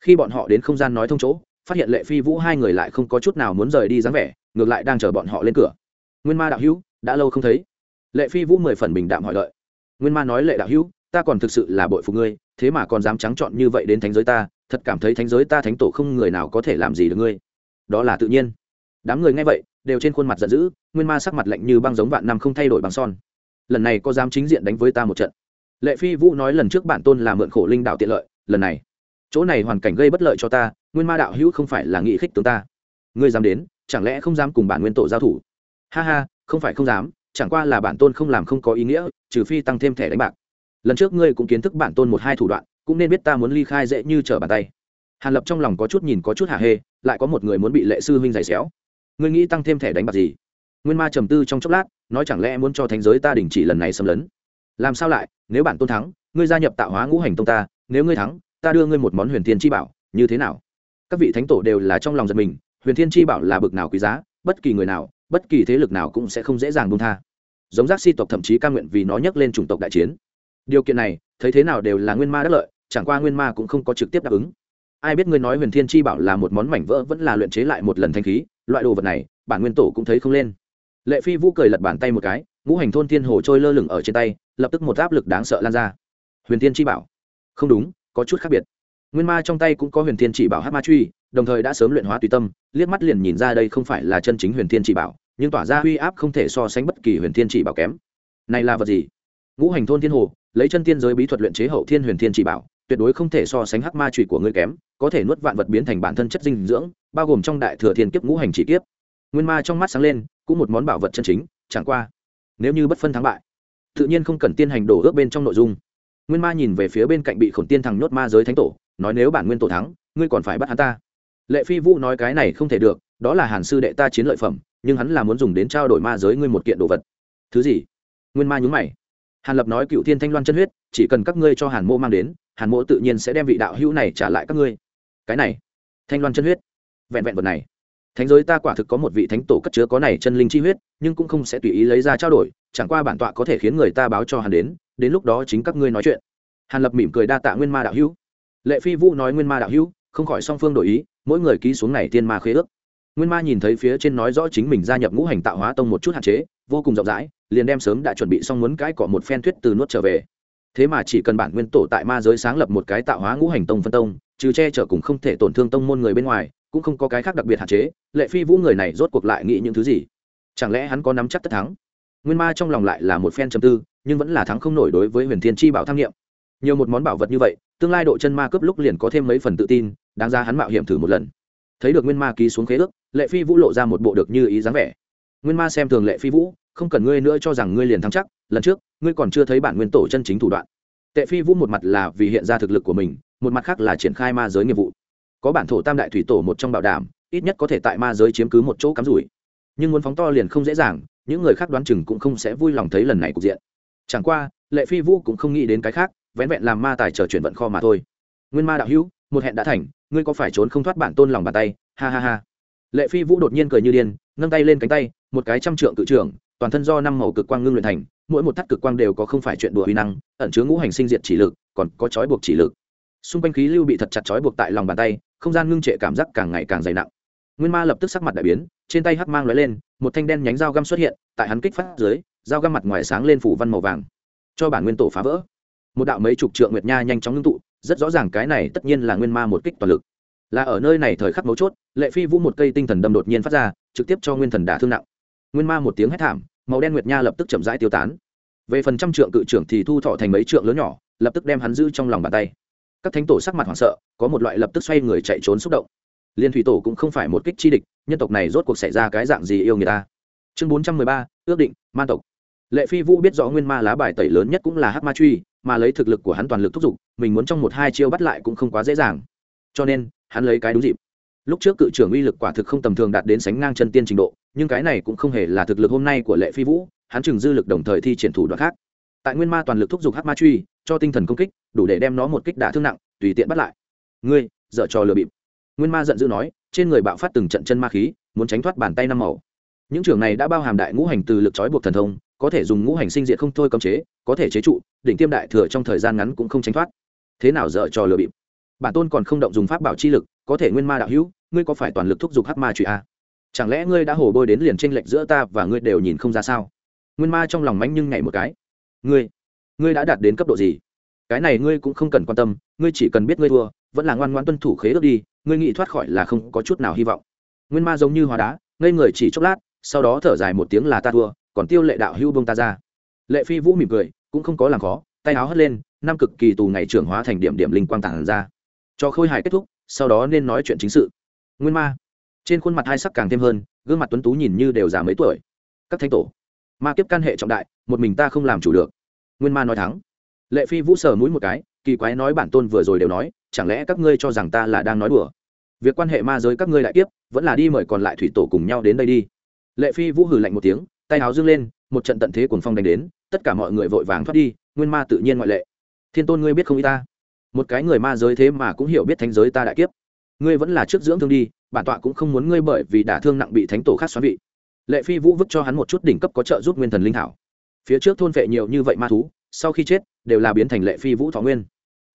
Khi bọn họ đến không gian nói thông chỗ, phát hiện lệ phi vũ hai người lại không có chút nào muốn rời đi dáng vẻ, ngược lại đang chờ bọn họ lên cửa. Nguyên ma đạo hữu, đã lâu không thấy. Lệ phi vũ mười phần bình đạm hỏi lợi. Nguyên ma nói lệ đạo hữu, ta còn thực sự là bội phục ngươi, thế mà còn dám trắng trọn như vậy đến thánh giới ta, thật cảm thấy thánh giới ta thánh tổ không người nào có thể làm gì được ngươi. Đó là tự nhiên. Đám người nghe vậy, đều trên khuôn mặt giận dữ, nguyên ma sắc mặt lạnh như băng giống vạn năm không thay đổi bằng son lần này có dám chính diện đánh với ta một trận. Lệ phi vũ nói lần trước bản tôn là mượn khổ linh đạo tiện lợi, lần này, chỗ này hoàn cảnh gây bất lợi cho ta, nguyên ma đạo hữu không phải là nghị khích tướng ta. Ngươi dám đến, chẳng lẽ không dám cùng bản nguyên tổ giao thủ? Ha ha, không phải không dám, chẳng qua là bản tôn không làm không có ý nghĩa, trừ phi tăng thêm thẻ đánh bạc. Lần trước ngươi cũng kiến thức bản tôn một hai thủ đoạn, cũng nên biết ta muốn ly khai dễ như trở bàn tay. Hàn lập trong lòng có chút nhìn có chút hả hê, lại có một người muốn bị lệ sư huynh giày xéo. Ngươi nghĩ tăng thêm thẻ đánh bạc gì? Nguyên ma trầm tư trong chốc lát, nói chẳng lẽ muốn cho thánh giới ta đình chỉ lần này xâm lấn? Làm sao lại, nếu bản tôn thắng, ngươi gia nhập tạo hóa ngũ hành tông ta, nếu ngươi thắng, ta đưa ngươi một món huyền thiên chi bảo, như thế nào? Các vị thánh tổ đều là trong lòng giật mình, huyền thiên chi bảo là bực nào quý giá, bất kỳ người nào, bất kỳ thế lực nào cũng sẽ không dễ dàng buông tha. Giống giác si tộc thậm chí ca nguyện vì nó nhắc lên chủng tộc đại chiến. Điều kiện này, thấy thế nào đều là nguyên ma đắc lợi, chẳng qua nguyên ma cũng không có trực tiếp đáp ứng. Ai biết ngươi nói huyền thiên chi bảo là một món mảnh vỡ vẫn là luyện chế lại một lần thanh khí, loại đồ vật này, bản nguyên tổ cũng thấy không lên lệ phi vũ cười lật bàn tay một cái, ngũ hành thôn thiên hồ trôi lơ lửng ở trên tay, lập tức một áp lực đáng sợ lan ra. Huyền thiên chi bảo. Không đúng, có chút khác biệt. Nguyên ma trong tay cũng có huyền thiên chỉ bảo hát ma truy, đồng thời đã sớm luyện hóa tùy tâm, liếc mắt liền nhìn ra đây không phải là chân chính huyền thiên chỉ bảo, nhưng tỏa ra uy áp không thể so sánh bất kỳ huyền thiên chỉ bảo kém. Này là vật gì? Ngũ hành thôn thiên hồ, lấy chân tiên giới bí thuật luyện chế hậu thiên huyền thiên chỉ bảo, tuyệt đối không thể so sánh hắc ma trụy của ngươi kém, có thể nuốt vạn vật biến thành bản thân chất dinh dưỡng, bao gồm trong đại thừa thiên kiếp ngũ hành chỉ kiếp. Nguyên ma trong mắt sáng lên cũng một món bảo vật chân chính, chẳng qua, nếu như bất phân thắng bại, tự nhiên không cần tiên hành đổ ước bên trong nội dung. Nguyên ma nhìn về phía bên cạnh bị khổn tiên thằng nhốt ma giới thánh tổ, nói nếu bản nguyên tổ thắng, ngươi còn phải bắt hắn ta. Lệ phi vũ nói cái này không thể được, đó là hàn sư đệ ta chiến lợi phẩm, nhưng hắn là muốn dùng đến trao đổi ma giới ngươi một kiện đồ vật. Thứ gì? Nguyên ma nhúng mày. Hàn lập nói cựu thiên thanh loan chân huyết, chỉ cần các ngươi cho hàn mô mang đến, hàn mô tự nhiên sẽ đem vị đạo hữu này trả lại các ngươi. Cái này, thanh loan chân huyết, vẹn vẹn vật này thánh giới ta quả thực có một vị thánh tổ cất chứa có này chân linh chi huyết, nhưng cũng không sẽ tùy ý lấy ra trao đổi, chẳng qua bản tọa có thể khiến người ta báo cho hàn đến đến lúc đó chính các ngươi nói chuyện. Hàn lập mỉm cười đa tạ nguyên ma đạo hữu. Lệ phi vũ nói nguyên ma đạo hữu, không khỏi song phương đổi ý, mỗi người ký xuống này tiên ma khế ước. Nguyên ma nhìn thấy phía trên nói rõ chính mình gia nhập ngũ hành tạo hóa tông một chút hạn chế, vô cùng rộng rãi, liền đem sớm đã chuẩn bị xong muốn cãi cọ một phen thuyết từ nuốt trở về. Thế mà chỉ cần bản nguyên tổ tại ma giới sáng lập một cái tạo hóa ngũ hành tông phân tông, trừ che chở cùng không thể tổn thương tông môn người bên ngoài cũng không có cái khác đặc biệt hạn chế, lệ phi vũ người này rốt cuộc lại nghĩ những thứ gì? Chẳng lẽ hắn có nắm chắc tất thắng? Nguyên ma trong lòng lại là một phen trầm tư, nhưng vẫn là thắng không nổi đối với huyền thiên chi bảo tham nghiệm. Nhiều một món bảo vật như vậy, tương lai độ chân ma cướp lúc liền có thêm mấy phần tự tin, đáng ra hắn mạo hiểm thử một lần. Thấy được nguyên ma ký xuống khế ước, lệ phi vũ lộ ra một bộ được như ý dáng vẻ. Nguyên ma xem thường lệ phi vũ, không cần ngươi nữa cho rằng ngươi liền thắng chắc, lần trước, ngươi còn chưa thấy bản nguyên tổ chân chính thủ đoạn. Tệ phi vũ một mặt là vì hiện ra thực lực của mình, một mặt khác là triển khai ma giới nghiệp vụ có bản thổ tam đại thủy tổ một trong bảo đảm, ít nhất có thể tại ma giới chiếm cứ một chỗ cắm rủi. Nhưng muốn phóng to liền không dễ dàng, những người khác đoán chừng cũng không sẽ vui lòng thấy lần này cục diện. Chẳng qua, lệ phi vũ cũng không nghĩ đến cái khác, vén vẹn làm ma tài chờ chuyển vận kho mà thôi. Nguyên ma đạo hữu, một hẹn đã thành, ngươi có phải trốn không thoát bản tôn lòng bàn tay? Ha ha ha. Lệ phi vũ đột nhiên cười như điên, nâng tay lên cánh tay, một cái trăm trượng cự trưởng, toàn thân do năm màu cực quang ngưng luyện thành, mỗi một thắt cực quang đều có không phải chuyện đùa huy năng, ẩn chứa ngũ hành sinh diệt chỉ lực, còn có trói buộc chỉ lực. Xung quanh khí lưu bị thật chặt trói buộc tại lòng bàn tay không gian ngưng trệ cảm giác càng ngày càng dày nặng. Nguyên ma lập tức sắc mặt đại biến, trên tay hắc mang lóe lên, một thanh đen nhánh dao găm xuất hiện, tại hắn kích phát dưới, dao găm mặt ngoài sáng lên phủ văn màu vàng. Cho bản nguyên tổ phá vỡ. Một đạo mấy chục trượng nguyệt nha nhanh chóng ngưng tụ, rất rõ ràng cái này tất nhiên là nguyên ma một kích toàn lực. Là ở nơi này thời khắc mấu chốt, lệ phi vũ một cây tinh thần đâm đột nhiên phát ra, trực tiếp cho nguyên thần đả thương nặng. Nguyên ma một tiếng hét thảm, màu đen nguyệt nha lập tức chậm rãi tiêu tán. Về phần trăm trượng cự trưởng thì thu thọ thành mấy trượng lớn nhỏ, lập tức đem hắn giữ trong lòng bàn tay các thánh tổ sắc mặt hoảng sợ, có một loại lập tức xoay người chạy trốn xúc động. Liên thủy tổ cũng không phải một kích chi địch, nhân tộc này rốt cuộc xảy ra cái dạng gì yêu người ta? Chương bốn trăm mười ba, ước định man tộc. Lệ phi vũ biết rõ nguyên ma lá bài tẩy lớn nhất cũng là hát ma truy, mà lấy thực lực của hắn toàn lực thúc giục, mình muốn trong một hai chiêu bắt lại cũng không quá dễ dàng. Cho nên, hắn lấy cái đúng dịp. Lúc trước cự trưởng uy lực quả thực không tầm thường đạt đến sánh ngang chân tiên trình độ, nhưng cái này cũng không hề là thực lực hôm nay của lệ phi vũ, hắn chừng dư lực đồng thời thi triển thủ đoạn khác tại nguyên ma toàn lực thúc giục hát ma truy, cho tinh thần công kích, đủ để đem nó một kích đả thương nặng, tùy tiện bắt lại. Ngươi, dở trò lừa bịp. Nguyên ma giận dữ nói, trên người bạo phát từng trận chân ma khí, muốn tránh thoát bàn tay năm màu. Những trường này đã bao hàm đại ngũ hành từ lực trói buộc thần thông, có thể dùng ngũ hành sinh diện không thôi cấm chế, có thể chế trụ, đỉnh tiêm đại thừa trong thời gian ngắn cũng không tránh thoát. Thế nào dở trò lừa bịp? Bản tôn còn không động dùng pháp bảo chi lực, có thể nguyên ma đạo hữu, ngươi có phải toàn lực thúc giục hắc ma truy a chẳng lẽ ngươi đã hồ bôi đến liền tranh lệch giữa ta và ngươi đều nhìn không ra sao? Nguyên ma trong lòng mánh nhưng nhảy một cái ngươi ngươi đã đạt đến cấp độ gì? Cái này ngươi cũng không cần quan tâm, ngươi chỉ cần biết ngươi thua, vẫn là ngoan ngoan tuân thủ khế ước đi, ngươi nghĩ thoát khỏi là không có chút nào hy vọng. Nguyên ma giống như hóa đá, ngây người chỉ chốc lát, sau đó thở dài một tiếng là ta thua, còn tiêu lệ đạo hưu bông ta ra. Lệ phi vũ mỉm cười, cũng không có làm khó, tay áo hất lên, năm cực kỳ tù ngày trưởng hóa thành điểm điểm linh quang tản ra. Cho khôi hài kết thúc, sau đó nên nói chuyện chính sự. Nguyên ma, trên khuôn mặt hai sắc càng thêm hơn, gương mặt tuấn tú nhìn như đều già mấy tuổi. Các thánh tổ ma kiếp can hệ trọng đại, một mình ta không làm chủ được. Nguyên ma nói thắng. Lệ phi vũ sờ mũi một cái, kỳ quái nói bản tôn vừa rồi đều nói, chẳng lẽ các ngươi cho rằng ta là đang nói đùa? Việc quan hệ ma giới các ngươi đại kiếp vẫn là đi mời còn lại thủy tổ cùng nhau đến đây đi. Lệ phi vũ hừ lạnh một tiếng, tay áo dương lên, một trận tận thế cuồng phong đánh đến, tất cả mọi người vội vàng thoát đi, nguyên ma tự nhiên ngoại lệ. Thiên tôn ngươi biết không y ta? Một cái người ma giới thế mà cũng hiểu biết thánh giới ta đại kiếp. Ngươi vẫn là trước dưỡng thương đi, bản tọa cũng không muốn ngươi bởi vì đả thương nặng bị thánh tổ khác xoắn vị lệ phi vũ vứt cho hắn một chút đỉnh cấp có trợ giúp nguyên thần linh thảo. Phía trước thôn vệ nhiều như vậy ma thú, sau khi chết, đều là biến thành lệ phi vũ thọ nguyên.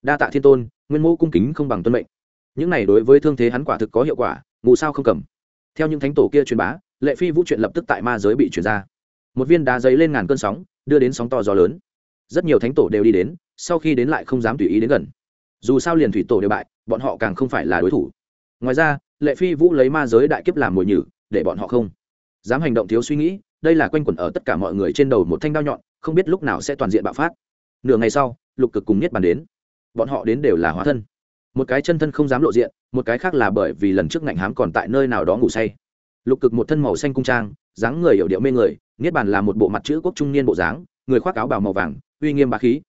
Đa tạ thiên tôn, nguyên mô cung kính không bằng tuân mệnh. Những này đối với thương thế hắn quả thực có hiệu quả ngụ sao không cầm. Theo những thánh tổ kia truyền bá, lệ phi vũ chuyện lập tức tại ma giới bị truyền ra. Một viên đá giấy lên ngàn cơn sóng, đưa đến sóng to gió lớn. Rất nhiều thánh tổ đều đi đến, sau khi đến lại không dám tùy ý đến gần. Dù sao liền thủy tổ đều bại, bọn họ càng không phải là đối thủ. Ngoài ra, lệ phi vũ lấy ma giới đại kiếp làm mồi nhử, để bọn họ không dám hành động thiếu suy nghĩ, đây là quanh quẩn ở tất cả mọi người trên đầu một thanh đao nhọn, không biết lúc nào sẽ toàn diện bạo phát. Nửa ngày sau, lục cực cùng niết bàn đến. Bọn họ đến đều là hóa thân. Một cái chân thân không dám lộ diện, một cái khác là bởi vì lần trước ngạnh hám còn tại nơi nào đó ngủ say. Lục cực một thân màu xanh cung trang, dáng người hiểu điệu mê người, niết bàn là một bộ mặt chữ quốc trung niên bộ dáng, người khoác áo bào màu vàng, uy nghiêm bá khí.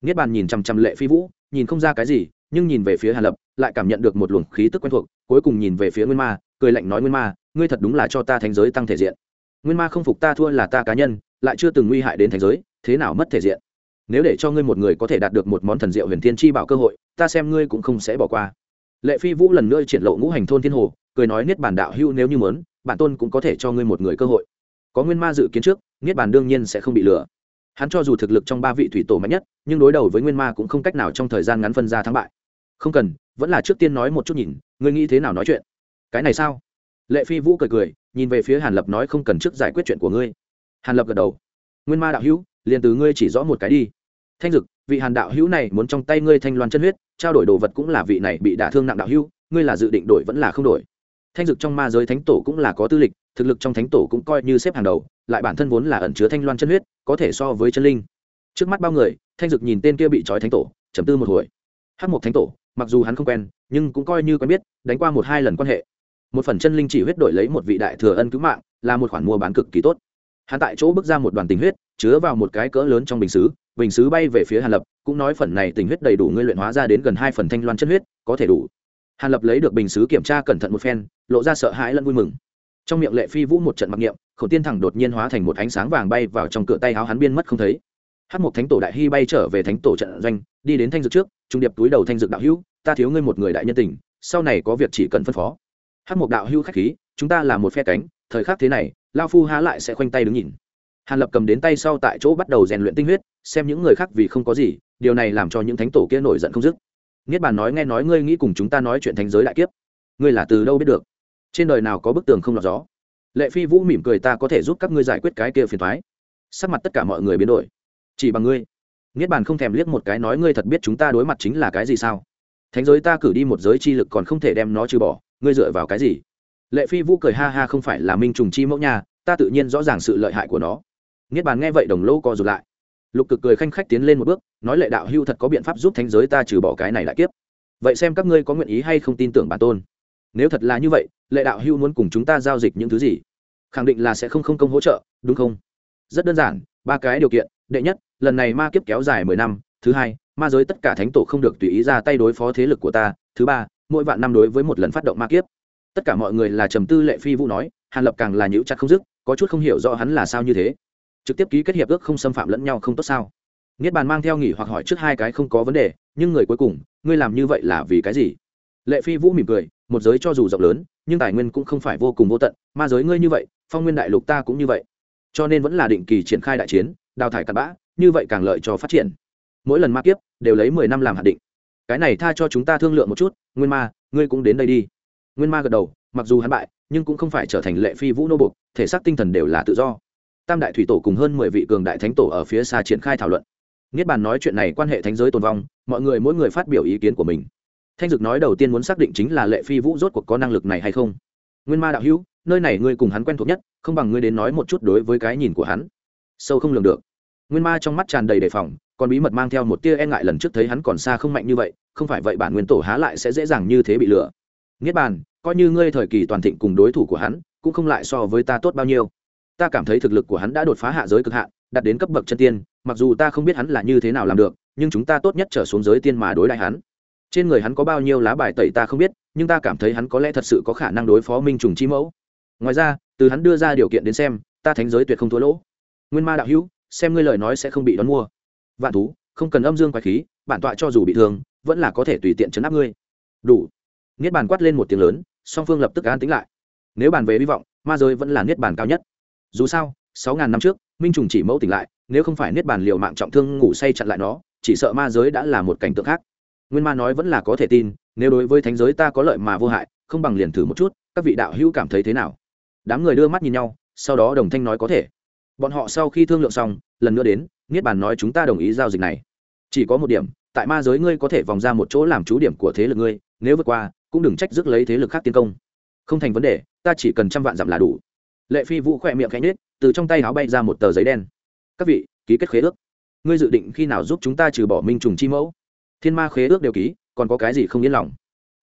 Niết bàn nhìn chằm chằm lệ phi vũ, nhìn không ra cái gì, nhưng nhìn về phía hàn lập, lại cảm nhận được một luồng khí tức quen thuộc, cuối cùng nhìn về phía nguyên ma cười lạnh nói nguyên ma, ngươi thật đúng là cho ta thành giới tăng thể diện. Nguyên ma không phục ta thua là ta cá nhân, lại chưa từng nguy hại đến thành giới, thế nào mất thể diện? Nếu để cho ngươi một người có thể đạt được một món thần diệu huyền thiên chi bảo cơ hội, ta xem ngươi cũng không sẽ bỏ qua. Lệ phi vũ lần nữa triển lộ ngũ hành thôn thiên hồ, cười nói niết bản đạo hưu nếu như mớn bản tôn cũng có thể cho ngươi một người cơ hội. Có nguyên ma dự kiến trước, niết bản đương nhiên sẽ không bị lừa. Hắn cho dù thực lực trong ba vị thủy tổ mạnh nhất, nhưng đối đầu với nguyên ma cũng không cách nào trong thời gian ngắn phân ra thắng bại. Không cần, vẫn là trước tiên nói một chút nhìn, ngươi nghĩ thế nào nói chuyện? Cái này sao? Lệ phi vũ cười cười, nhìn về phía hàn lập nói không cần trước giải quyết chuyện của ngươi. Hàn lập gật đầu. Nguyên ma đạo hữu, liền từ ngươi chỉ rõ một cái đi. Thanh dực, vị hàn đạo hữu này muốn trong tay ngươi thanh loan chân huyết, trao đổi đồ vật cũng là vị này bị đả thương nặng đạo hữu, ngươi là dự định đổi vẫn là không đổi. Thanh dực trong ma giới thánh tổ cũng là có tư lịch, thực lực trong thánh tổ cũng coi như xếp hàng đầu, lại bản thân vốn là ẩn chứa thanh loan chân huyết, có thể so với chân linh. Trước mắt bao người, thanh dực nhìn tên kia bị trói thánh tổ chấm tư một hồi. Hát một thánh tổ, mặc dù hắn không quen, nhưng cũng coi như quen biết, đánh qua một hai lần quan hệ một phần chân linh chỉ huyết đổi lấy một vị đại thừa ân cứu mạng, là một khoản mua bán cực kỳ tốt. Hắn tại chỗ bước ra một đoàn tình huyết, chứa vào một cái cỡ lớn trong bình xứ bình xứ bay về phía hàn lập, cũng nói phần này tình huyết đầy đủ ngươi luyện hóa ra đến gần hai phần thanh loan chân huyết, có thể đủ. Hàn lập lấy được bình xứ kiểm tra cẩn thận một phen, lộ ra sợ hãi lẫn vui mừng. Trong miệng lệ phi vũ một trận mặc niệm khẩu tiên thẳng đột nhiên hóa thành một ánh sáng vàng bay vào trong cửa tay áo hắn biên mất không thấy. Hát một thánh tổ đại hy bay trở về thánh tổ trận doanh, đi đến thanh dược trước, trung điệp túi đầu thanh dược đạo hữu, ta thiếu ngươi một người đại nhân tình, sau này có việc chỉ cần phân phó hát một đạo hưu khách khí, chúng ta là một phe cánh, thời khắc thế này, lao phu há lại sẽ khoanh tay đứng nhìn. Hàn lập cầm đến tay sau tại chỗ bắt đầu rèn luyện tinh huyết, xem những người khác vì không có gì, điều này làm cho những thánh tổ kia nổi giận không dứt. Niết bàn nói nghe nói ngươi nghĩ cùng chúng ta nói chuyện thánh giới đại kiếp. Ngươi là từ đâu biết được? Trên đời nào có bức tường không lọt gió? Lệ phi vũ mỉm cười ta có thể giúp các ngươi giải quyết cái kia phiền thoái sắc mặt tất cả mọi người biến đổi. Chỉ bằng ngươi. Niết bàn không thèm liếc một cái nói ngươi thật biết chúng ta đối mặt chính là cái gì sao? Thánh giới ta cử đi một giới chi lực còn không thể đem nó trừ bỏ ngươi dựa vào cái gì? Lệ phi vũ cười ha ha, không phải là minh trùng chi mẫu nhà ta tự nhiên rõ ràng sự lợi hại của nó. Niết bàn nghe vậy đồng lô co rụt lại. Lục cực cười khanh khách tiến lên một bước, nói lệ đạo hưu thật có biện pháp giúp thánh giới ta trừ bỏ cái này lại kiếp. Vậy xem các ngươi có nguyện ý hay không tin tưởng bản tôn. Nếu thật là như vậy, lệ đạo hưu muốn cùng chúng ta giao dịch những thứ gì? Khẳng định là sẽ không không công hỗ trợ, đúng không? Rất đơn giản, ba cái điều kiện. Đệ nhất, lần này ma kiếp kéo dài mười năm. Thứ hai, ma giới tất cả thánh tổ không được tùy ý ra tay đối phó thế lực của ta. Thứ ba mỗi vạn năm đối với một lần phát động ma kiếp. Tất cả mọi người là trầm tư lệ phi vũ nói, hàn lập càng là nhữ chặt không dứt, có chút không hiểu rõ hắn là sao như thế. Trực tiếp ký kết hiệp ước không xâm phạm lẫn nhau không tốt sao? Niết bàn mang theo nghỉ hoặc hỏi trước hai cái không có vấn đề, nhưng người cuối cùng, ngươi làm như vậy là vì cái gì? Lệ phi vũ mỉm cười, một giới cho dù rộng lớn, nhưng tài nguyên cũng không phải vô cùng vô tận, ma giới ngươi như vậy, phong nguyên đại lục ta cũng như vậy. Cho nên vẫn là định kỳ triển khai đại chiến, đào thải cặn bã, như vậy càng lợi cho phát triển. Mỗi lần ma kiếp, đều lấy mười năm làm hạt định cái này tha cho chúng ta thương lượng một chút, nguyên ma, ngươi cũng đến đây đi. Nguyên ma gật đầu, mặc dù hắn bại, nhưng cũng không phải trở thành lệ phi vũ nô bục thể xác tinh thần đều là tự do. Tam đại thủy tổ cùng hơn mười vị cường đại thánh tổ ở phía xa triển khai thảo luận. Niết bàn nói chuyện này quan hệ thánh giới tồn vong, mọi người mỗi người phát biểu ý kiến của mình. Thanh dực nói đầu tiên muốn xác định chính là lệ phi vũ rốt cuộc có năng lực này hay không. Nguyên ma đạo hữu, nơi này ngươi cùng hắn quen thuộc nhất, không bằng ngươi đến nói một chút đối với cái nhìn của hắn. Sâu không lường được nguyên ma trong mắt tràn đầy đề phòng, còn bí mật mang theo một tia e ngại lần trước thấy hắn còn xa không mạnh như vậy, không phải vậy bản nguyên tổ há lại sẽ dễ dàng như thế bị lừa. Niết bàn, coi như ngươi thời kỳ toàn thịnh cùng đối thủ của hắn, cũng không lại so với ta tốt bao nhiêu. Ta cảm thấy thực lực của hắn đã đột phá hạ giới cực hạn, đạt đến cấp bậc chân tiên, mặc dù ta không biết hắn là như thế nào làm được, nhưng chúng ta tốt nhất trở xuống giới tiên mà đối đại hắn. Trên người hắn có bao nhiêu lá bài tẩy ta không biết, nhưng ta cảm thấy hắn có lẽ thật sự có khả năng đối phó minh trùng chi mẫu. Ngoài ra, từ hắn đưa ra điều kiện đến xem, ta thánh giới tuyệt không thua lỗ. Nguyên ma đạo hữu xem ngươi lời nói sẽ không bị đón mua. Vạn thú, không cần âm dương quái khí, bản tọa cho dù bị thương, vẫn là có thể tùy tiện chấn áp ngươi. Đủ. Niết bàn quát lên một tiếng lớn, song phương lập tức an tính lại. Nếu bàn về hy vọng, ma giới vẫn là niết bàn cao nhất. Dù sao, sáu ngàn năm trước, minh trùng chỉ mẫu tỉnh lại, nếu không phải niết bàn liều mạng trọng thương ngủ say chặn lại nó, chỉ sợ ma giới đã là một cảnh tượng khác. Nguyên ma nói vẫn là có thể tin, nếu đối với thánh giới ta có lợi mà vô hại, không bằng liền thử một chút, các vị đạo hữu cảm thấy thế nào? Đám người đưa mắt nhìn nhau, sau đó đồng thanh nói có thể bọn họ sau khi thương lượng xong, lần nữa đến, niết bàn nói chúng ta đồng ý giao dịch này. Chỉ có một điểm, tại ma giới ngươi có thể vòng ra một chỗ làm trú điểm của thế lực ngươi, nếu vượt qua, cũng đừng trách rước lấy thế lực khác tiến công. Không thành vấn đề, ta chỉ cần trăm vạn dặm là đủ. Lệ phi vũ khỏe miệng khẽ nhết từ trong tay áo bay ra một tờ giấy đen. Các vị, ký kết khế ước. Ngươi dự định khi nào giúp chúng ta trừ bỏ minh trùng chi mẫu? Thiên ma khế ước đều ký, còn có cái gì không yên lòng?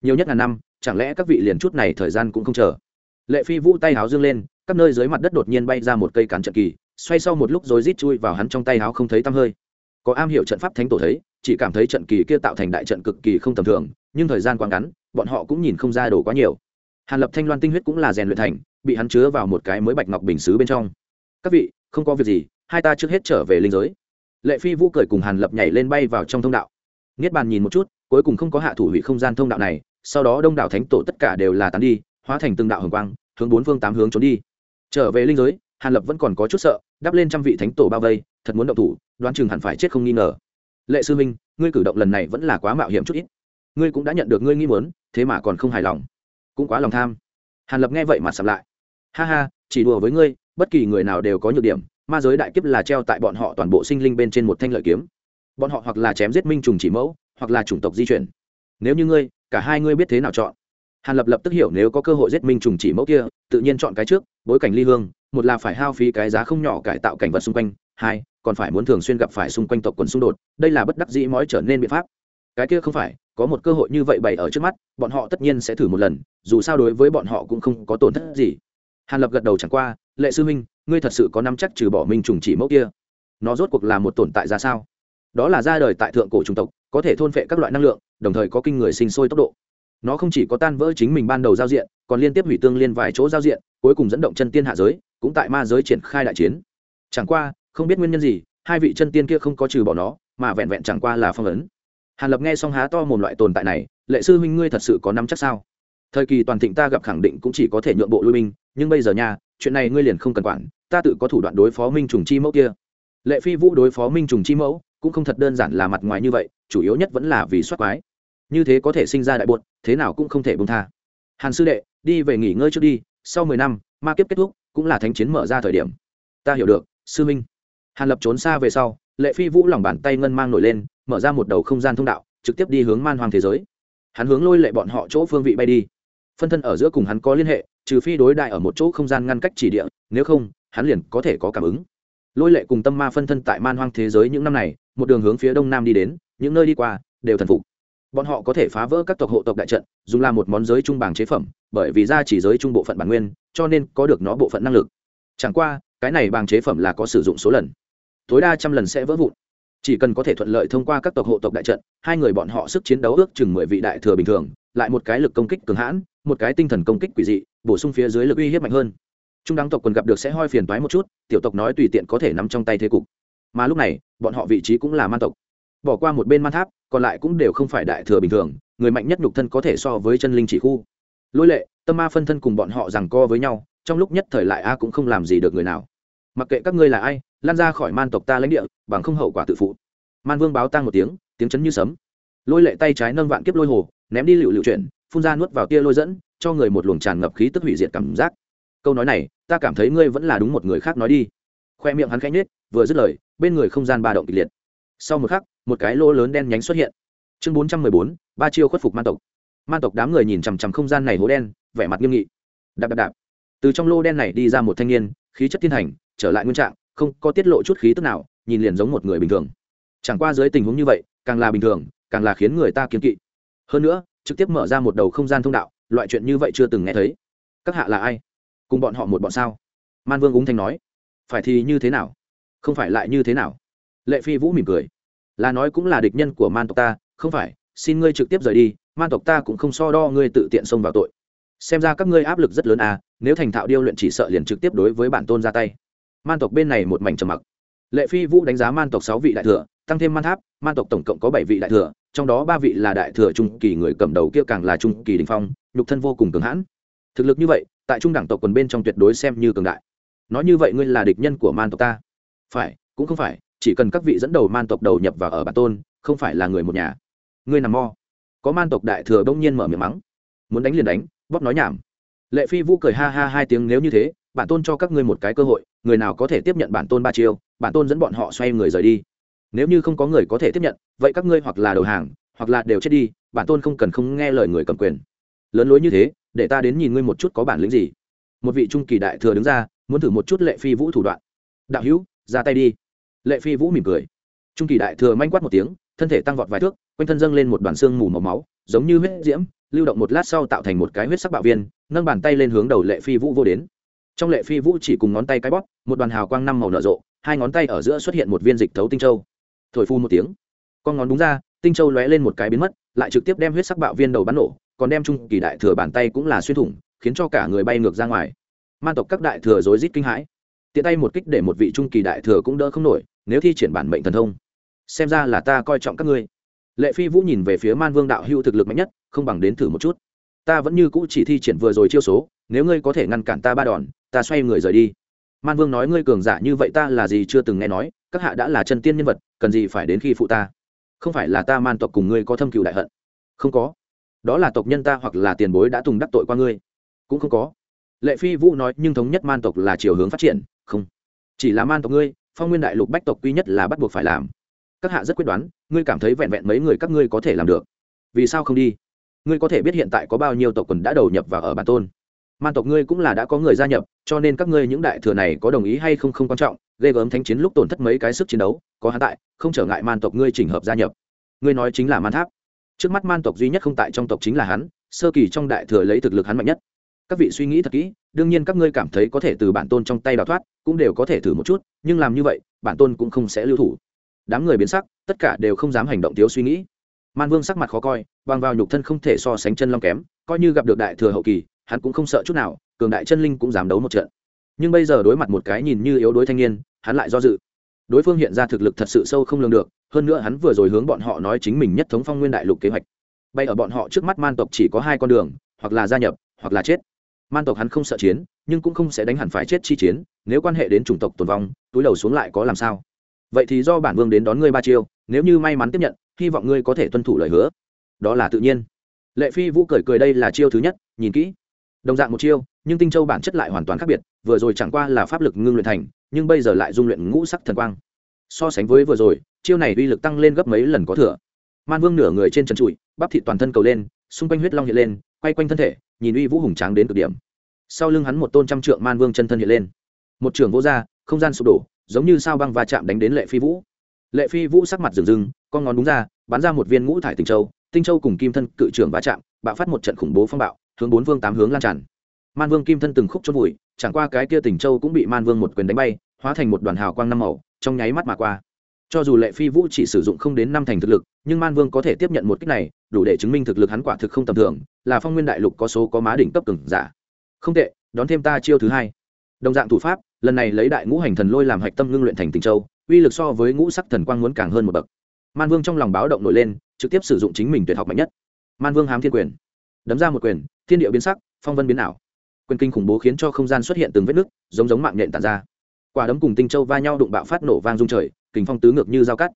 Nhiều nhất ngàn năm, chẳng lẽ các vị liền chút này thời gian cũng không chờ? Lệ phi vũ tay áo dương lên, các nơi dưới mặt đất đột nhiên bay ra một cây cắn trận kỳ xoay sau một lúc rồi rít chui vào hắn trong tay áo không thấy tăm hơi. Có am hiểu trận pháp thánh tổ thấy, chỉ cảm thấy trận kỳ kia tạo thành đại trận cực kỳ không tầm thường, nhưng thời gian quá ngắn, bọn họ cũng nhìn không ra đồ quá nhiều. Hàn lập thanh loan tinh huyết cũng là rèn luyện thành, bị hắn chứa vào một cái mới bạch ngọc bình xứ bên trong. Các vị, không có việc gì, hai ta trước hết trở về linh giới. Lệ phi vũ cười cùng hàn lập nhảy lên bay vào trong thông đạo. Niết bàn nhìn một chút, cuối cùng không có hạ thủ hủy không gian thông đạo này, sau đó đông đảo thánh tổ tất cả đều là tán đi, hóa thành từng đạo hồng quang, hướng bốn phương tám hướng trốn đi. Trở về linh giới hàn lập vẫn còn có chút sợ đắp lên trăm vị thánh tổ bao vây, thật muốn động thủ, đoán chừng hẳn phải chết không nghi ngờ. Lệ sư minh ngươi cử động lần này vẫn là quá mạo hiểm chút ít. Ngươi cũng đã nhận được ngươi nghi muốn, thế mà còn không hài lòng. Cũng quá lòng tham. Hàn lập nghe vậy mà sập lại. Ha ha, chỉ đùa với ngươi, bất kỳ người nào đều có nhược điểm, ma giới đại kiếp là treo tại bọn họ toàn bộ sinh linh bên trên một thanh lợi kiếm. Bọn họ hoặc là chém giết minh trùng chỉ mẫu, hoặc là chủng tộc di chuyển. Nếu như ngươi, cả hai ngươi biết thế nào chọn hàn lập lập tức hiểu nếu có cơ hội giết minh trùng chỉ mẫu kia, tự nhiên chọn cái trước, bối cảnh ly hương, một là phải hao phí cái giá không nhỏ cải tạo cảnh vật xung quanh, hai, còn phải muốn thường xuyên gặp phải xung quanh tộc quần xung đột, đây là bất đắc dĩ mói trở nên biện pháp. Cái kia không phải, có một cơ hội như vậy bày ở trước mắt, bọn họ tất nhiên sẽ thử một lần, dù sao đối với bọn họ cũng không có tổn thất gì. Hàn lập gật đầu chẳng qua, lệ sư minh ngươi thật sự có nắm chắc trừ bỏ minh trùng chỉ mẫu kia? Nó rốt cuộc là một tồn tại ra sao? Đó là ra đời tại thượng cổ trung tộc, có thể thôn phệ các loại năng lượng, đồng thời có kinh người sinh sôi tốc độ nó không chỉ có tan vỡ chính mình ban đầu giao diện, còn liên tiếp hủy tương liên vài chỗ giao diện, cuối cùng dẫn động chân tiên hạ giới, cũng tại ma giới triển khai đại chiến. Chẳng qua, không biết nguyên nhân gì, hai vị chân tiên kia không có trừ bỏ nó, mà vẹn vẹn chẳng qua là phong ấn. Hàn lập nghe xong há to một loại tồn tại này, lệ sư huynh ngươi thật sự có nắm chắc sao? Thời kỳ toàn thịnh ta gặp khẳng định cũng chỉ có thể nhượng bộ lui binh, nhưng bây giờ nha, chuyện này ngươi liền không cần quản, ta tự có thủ đoạn đối phó minh trùng chi mẫu kia. Lệ phi vũ đối phó minh trùng chi mẫu cũng không thật đơn giản là mặt ngoài như vậy, chủ yếu nhất vẫn là vì soát quái như thế có thể sinh ra đại buột thế nào cũng không thể bông tha. Hàn sư đệ, đi về nghỉ ngơi trước đi, sau mười năm, ma kiếp kết thúc, cũng là thánh chiến mở ra thời điểm. Ta hiểu được, sư minh. Hàn lập trốn xa về sau, lệ phi vũ lòng bàn tay ngân mang nổi lên, mở ra một đầu không gian thông đạo, trực tiếp đi hướng man hoàng thế giới. Hắn hướng lôi lệ bọn họ chỗ phương vị bay đi. Phân thân ở giữa cùng hắn có liên hệ, trừ phi đối đại ở một chỗ không gian ngăn cách chỉ địa, nếu không, hắn liền có thể có cảm ứng. Lôi lệ cùng tâm ma phân thân tại man hoang thế giới những năm này, một đường hướng phía đông nam đi đến, những nơi đi qua, đều thần phục bọn họ có thể phá vỡ các tộc hộ tộc đại trận, dùng làm một món giới trung bảng chế phẩm, bởi vì ra chỉ giới trung bộ phận bản nguyên, cho nên có được nó bộ phận năng lực. Chẳng qua, cái này bằng chế phẩm là có sử dụng số lần. Tối đa trăm lần sẽ vỡ vụn. Chỉ cần có thể thuận lợi thông qua các tộc hộ tộc đại trận, hai người bọn họ sức chiến đấu ước chừng mười vị đại thừa bình thường, lại một cái lực công kích cường hãn, một cái tinh thần công kích quỷ dị, bổ sung phía dưới lực uy hiếp mạnh hơn. Trung đăng tộc quần gặp được sẽ hoi phiền toái một chút, tiểu tộc nói tùy tiện có thể nắm trong tay thế cục. Mà lúc này, bọn họ vị trí cũng là man tộc bỏ qua một bên man tháp, còn lại cũng đều không phải đại thừa bình thường, người mạnh nhất nhục thân có thể so với chân linh chỉ khu. Lôi lệ, tâm ma phân thân cùng bọn họ rằng co với nhau, trong lúc nhất thời lại a cũng không làm gì được người nào. Mặc kệ các ngươi là ai, lan ra khỏi man tộc ta lãnh địa, bằng không hậu quả tự phụ. Man vương báo tang một tiếng tiếng chấn như sấm. Lôi lệ tay trái nâng vạn kiếp lôi hồ, ném đi lựu lựu chuyển phun ra nuốt vào tia lôi dẫn, cho người một luồng tràn ngập khí tức hủy diệt cảm giác. Câu nói này, ta cảm thấy ngươi vẫn là đúng một người khác nói đi. Khoe miệng hắn khẽ nhết vừa dứt lời, bên người không gian ba động kịch liệt sau một khắc, một cái lỗ lớn đen nhánh xuất hiện. Chương bốn trăm mười bốn, ba chiêu khuất phục man tộc. Man tộc đám người nhìn chằm chằm không gian này hố đen, vẻ mặt nghiêm nghị. Đạp đạp đạp. Từ trong lô đen này đi ra một thanh niên, khí chất thiên hành, trở lại nguyên trạng, không có tiết lộ chút khí tức nào, nhìn liền giống một người bình thường. Chẳng qua dưới tình huống như vậy, càng là bình thường, càng là khiến người ta kiếm kỵ. Hơn nữa, trực tiếp mở ra một đầu không gian thông đạo, loại chuyện như vậy chưa từng nghe thấy. Các hạ là ai? Cùng bọn họ một bọn sao? Man vương úng thanh nói. Phải thì như thế nào? Không phải lại như thế nào? Lệ phi vũ mỉm cười. Là nói cũng là địch nhân của man tộc ta, không phải, xin ngươi trực tiếp rời đi, man tộc ta cũng không so đo ngươi tự tiện xông vào tội. Xem ra các ngươi áp lực rất lớn à nếu thành thạo điêu luyện chỉ sợ liền trực tiếp đối với bản tôn ra tay. Man tộc bên này một mảnh trầm mặc. Lệ phi vũ đánh giá man tộc sáu vị đại thừa, tăng thêm man tháp, man tộc tổng cộng có bảy vị đại thừa, trong đó ba vị là đại thừa trung kỳ người cầm đầu kia càng là trung kỳ đình phong, nhục thân vô cùng cường hãn. Thực lực như vậy, tại trung đẳng tộc quần bên trong tuyệt đối xem như cường đại. Nói như vậy ngươi là địch nhân của man tộc ta. Phải, cũng không phải chỉ cần các vị dẫn đầu man tộc đầu nhập vào ở bản tôn, không phải là người một nhà. Ngươi nằm mo. Có man tộc đại thừa đông nhiên mở miệng mắng. Muốn đánh liền đánh, bóp nói nhảm. Lệ phi vũ cười ha ha hai tiếng nếu như thế, bản tôn cho các ngươi một cái cơ hội, người nào có thể tiếp nhận bản tôn ba chiêu, bản tôn dẫn bọn họ xoay người rời đi. Nếu như không có người có thể tiếp nhận, vậy các ngươi hoặc là đầu hàng, hoặc là đều chết đi, bản tôn không cần không nghe lời người cầm quyền. Lớn lối như thế, để ta đến nhìn ngươi một chút có bản lĩnh gì. Một vị trung kỳ đại thừa đứng ra, muốn thử một chút lệ phi vũ thủ đoạn. Đạo hữu, ra tay đi lệ phi vũ mỉm cười. Trung kỳ đại thừa manh quát một tiếng, thân thể tăng vọt vài thước, quanh thân dâng lên một đoàn xương mù màu máu, giống như huyết diễm, lưu động một lát sau tạo thành một cái huyết sắc bạo viên, nâng bàn tay lên hướng đầu lệ phi vũ vô đến. Trong lệ phi vũ chỉ cùng ngón tay cái bóp, một đoàn hào quang năm màu nở rộ, hai ngón tay ở giữa xuất hiện một viên dịch thấu tinh châu. Thổi phu một tiếng, con ngón đúng ra, tinh châu lóe lên một cái biến mất, lại trực tiếp đem huyết sắc bạo viên đầu bắn nổ, còn đem trung kỳ đại thừa bàn tay cũng là xuyên thủng, khiến cho cả người bay ngược ra ngoài. Man tộc các đại thừa rối rít kinh hãi. Tiện tay một kích để một vị trung kỳ đại thừa cũng đỡ không nổi nếu thi triển bản mệnh thần thông, xem ra là ta coi trọng các ngươi. Lệ phi vũ nhìn về phía man vương đạo hữu thực lực mạnh nhất, không bằng đến thử một chút. Ta vẫn như cũ chỉ thi triển vừa rồi chiêu số, nếu ngươi có thể ngăn cản ta ba đòn, ta xoay người rời đi. Man vương nói ngươi cường giả như vậy ta là gì chưa từng nghe nói, các hạ đã là chân tiên nhân vật, cần gì phải đến khi phụ ta? Không phải là ta man tộc cùng ngươi có thâm cựu đại hận? Không có. Đó là tộc nhân ta hoặc là tiền bối đã tùng đắc tội qua ngươi? Cũng không có. Lệ phi vũ nói, nhưng thống nhất man tộc là chiều hướng phát triển, không. Chỉ là man tộc ngươi phong nguyên đại lục bách tộc quy nhất là bắt buộc phải làm. Các hạ rất quyết đoán, ngươi cảm thấy vẹn vẹn mấy người các ngươi có thể làm được. Vì sao không đi? Ngươi có thể biết hiện tại có bao nhiêu tộc quần đã đầu nhập và ở bản tôn. Man tộc ngươi cũng là đã có người gia nhập, cho nên các ngươi những đại thừa này có đồng ý hay không không quan trọng, ghê gớm thánh chiến lúc tổn thất mấy cái sức chiến đấu, có hắn tại, không trở ngại man tộc ngươi chỉnh hợp gia nhập. Ngươi nói chính là man tháp. Trước mắt man tộc duy nhất không tại trong tộc chính là hắn, sơ kỳ trong đại thừa lấy thực lực hắn mạnh nhất. Các vị suy nghĩ thật kỹ đương nhiên các ngươi cảm thấy có thể từ bản tôn trong tay đào thoát, cũng đều có thể thử một chút, nhưng làm như vậy, bản tôn cũng không sẽ lưu thủ. Đám người biến sắc, tất cả đều không dám hành động thiếu suy nghĩ. Man vương sắc mặt khó coi, bằng vào nhục thân không thể so sánh chân long kém, coi như gặp được đại thừa hậu kỳ, hắn cũng không sợ chút nào, cường đại chân linh cũng dám đấu một trận. Nhưng bây giờ đối mặt một cái nhìn như yếu đối thanh niên, hắn lại do dự. Đối phương hiện ra thực lực thật sự sâu không lường được, hơn nữa hắn vừa rồi hướng bọn họ nói chính mình nhất thống phong nguyên đại lục kế hoạch. Bay ở bọn họ trước mắt man tộc chỉ có hai con đường, hoặc là gia nhập, hoặc là chết man tộc hắn không sợ chiến, nhưng cũng không sẽ đánh hẳn phải chết chi chiến, nếu quan hệ đến chủng tộc tồn vong, túi đầu xuống lại có làm sao? Vậy thì do bản vương đến đón ngươi ba chiêu, nếu như may mắn tiếp nhận, hy vọng ngươi có thể tuân thủ lời hứa. Đó là tự nhiên. Lệ phi vũ cười cười đây là chiêu thứ nhất, nhìn kỹ. Đồng dạng một chiêu, nhưng tinh châu bản chất lại hoàn toàn khác biệt, vừa rồi chẳng qua là pháp lực ngưng luyện thành, nhưng bây giờ lại dung luyện ngũ sắc thần quang. So sánh với vừa rồi, chiêu này uy lực tăng lên gấp mấy lần có thừa. Man vương nửa người trên trần trụi, bắp thịt toàn thân cầu lên, xung quanh huyết long hiện lên, quay quanh thân thể nhìn uy vũ hùng tráng đến cực điểm. Sau lưng hắn một tôn trăm trượng man vương chân thân hiện lên. Một trường vô r không gian sụp đổ, giống như sao băng va chạm đánh đến lệ phi vũ. Lệ phi vũ sắc mặt rừng rừng con ngón đúng ra, bắn ra một viên ngũ thải tinh châu tinh châu cùng kim thân cự trưởng va chạm, bạo phát một trận khủng bố phong bạo, hướng bốn vương tám hướng lan tràn. Man vương kim thân từng khúc chốt vùi, chẳng qua cái kia tỉnh châu cũng bị man vương một quyền đánh bay, hóa thành một đoàn hào quang năm màu, trong nháy mắt mà qua cho dù lệ phi vũ chỉ sử dụng không đến năm thành thực lực, nhưng man vương có thể tiếp nhận một cách này, đủ để chứng minh thực lực hắn quả thực không tầm thường, là phong nguyên đại lục có số có má đỉnh cấp cứng giả. Không tệ, đón thêm ta chiêu thứ hai. Đồng dạng thủ pháp, lần này lấy đại ngũ hành thần lôi làm hạch tâm ngưng luyện thành tình châu, uy lực so với ngũ sắc thần quang muốn càng hơn một bậc. Man vương trong lòng báo động nổi lên, trực tiếp sử dụng chính mình tuyệt học mạnh nhất. Man vương hám thiên quyền. Đấm ra một quyền, thiên địa biến sắc, phong vân biến ảo. Quyền kinh khủng bố khiến cho không gian xuất hiện từng vết nứt, giống giống mạng nhện tàn ra. Quả đấm cùng tinh châu va nhau đụng bạo phát nổ vang dung trời kình phong tứ ngược như dao cắt.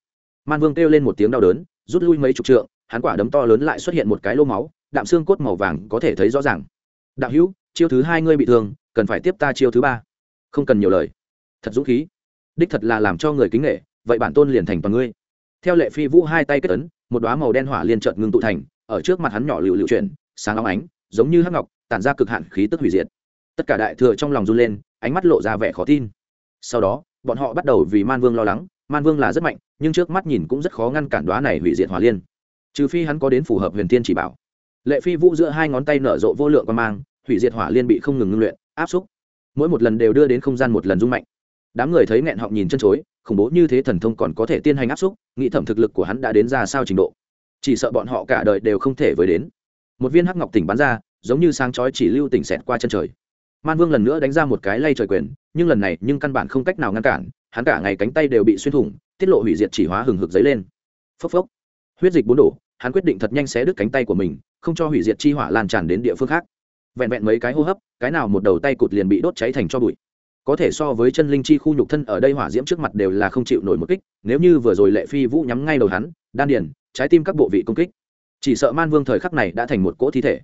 Man vương kêu lên một tiếng đau đớn, rút lui mấy chục trượng, hắn quả đấm to lớn lại xuất hiện một cái lô máu, đạm xương cốt màu vàng có thể thấy rõ ràng. Đạo hữu, chiêu thứ hai ngươi bị thương, cần phải tiếp ta chiêu thứ ba. Không cần nhiều lời. Thật dũng khí. Đích thật là làm cho người kính nghệ vậy bản tôn liền thành toàn ngươi. Theo lệ phi vũ hai tay kết ấn, một đoá màu đen hỏa liên trợt ngưng tụ thành, ở trước mặt hắn nhỏ lựu lựu chuyển, sáng óng ánh, giống như hắc ngọc, tản ra cực hạn khí tức hủy diệt. Tất cả đại thừa trong lòng run lên, ánh mắt lộ ra vẻ khó tin. Sau đó, bọn họ bắt đầu vì man vương lo lắng man vương là rất mạnh, nhưng trước mắt nhìn cũng rất khó ngăn cản đoá này hủy diệt hỏa liên. Trừ phi hắn có đến phù hợp huyền Thiên chỉ bảo. Lệ phi vũ giữa hai ngón tay nở rộ vô lượng quan mang, hủy diệt hỏa liên bị không ngừng ngưng luyện, áp xúc. Mỗi một lần đều đưa đến không gian một lần rung mạnh. Đám người thấy nghẹn họng nhìn chân chối, khủng bố như thế thần thông còn có thể tiên hành áp xúc, nghĩ thẩm thực lực của hắn đã đến ra sao trình độ. Chỉ sợ bọn họ cả đời đều không thể với đến. Một viên hắc ngọc tỉnh bắn ra, giống như sáng chói chỉ lưu tỉnh xẹt qua chân trời. Man vương lần nữa đánh ra một cái lay trời quyền, nhưng lần này nhưng căn bản không cách nào ngăn cản hắn cả ngày cánh tay đều bị xuyên thủng, tiết lộ hủy diệt chỉ hóa hừng hực dấy lên. Phốc phốc. Huyết dịch bốn đổ, hắn quyết định thật nhanh xé đứt cánh tay của mình, không cho hủy diệt chi hỏa lan tràn đến địa phương khác. Vẹn vẹn mấy cái hô hấp, cái nào một đầu tay cụt liền bị đốt cháy thành cho bụi. Có thể so với chân linh chi khu nhục thân ở đây hỏa diễm trước mặt đều là không chịu nổi một kích, nếu như vừa rồi lệ phi vũ nhắm ngay đầu hắn, đan điền, trái tim các bộ vị công kích. Chỉ sợ man vương thời khắc này đã thành một cỗ thi thể.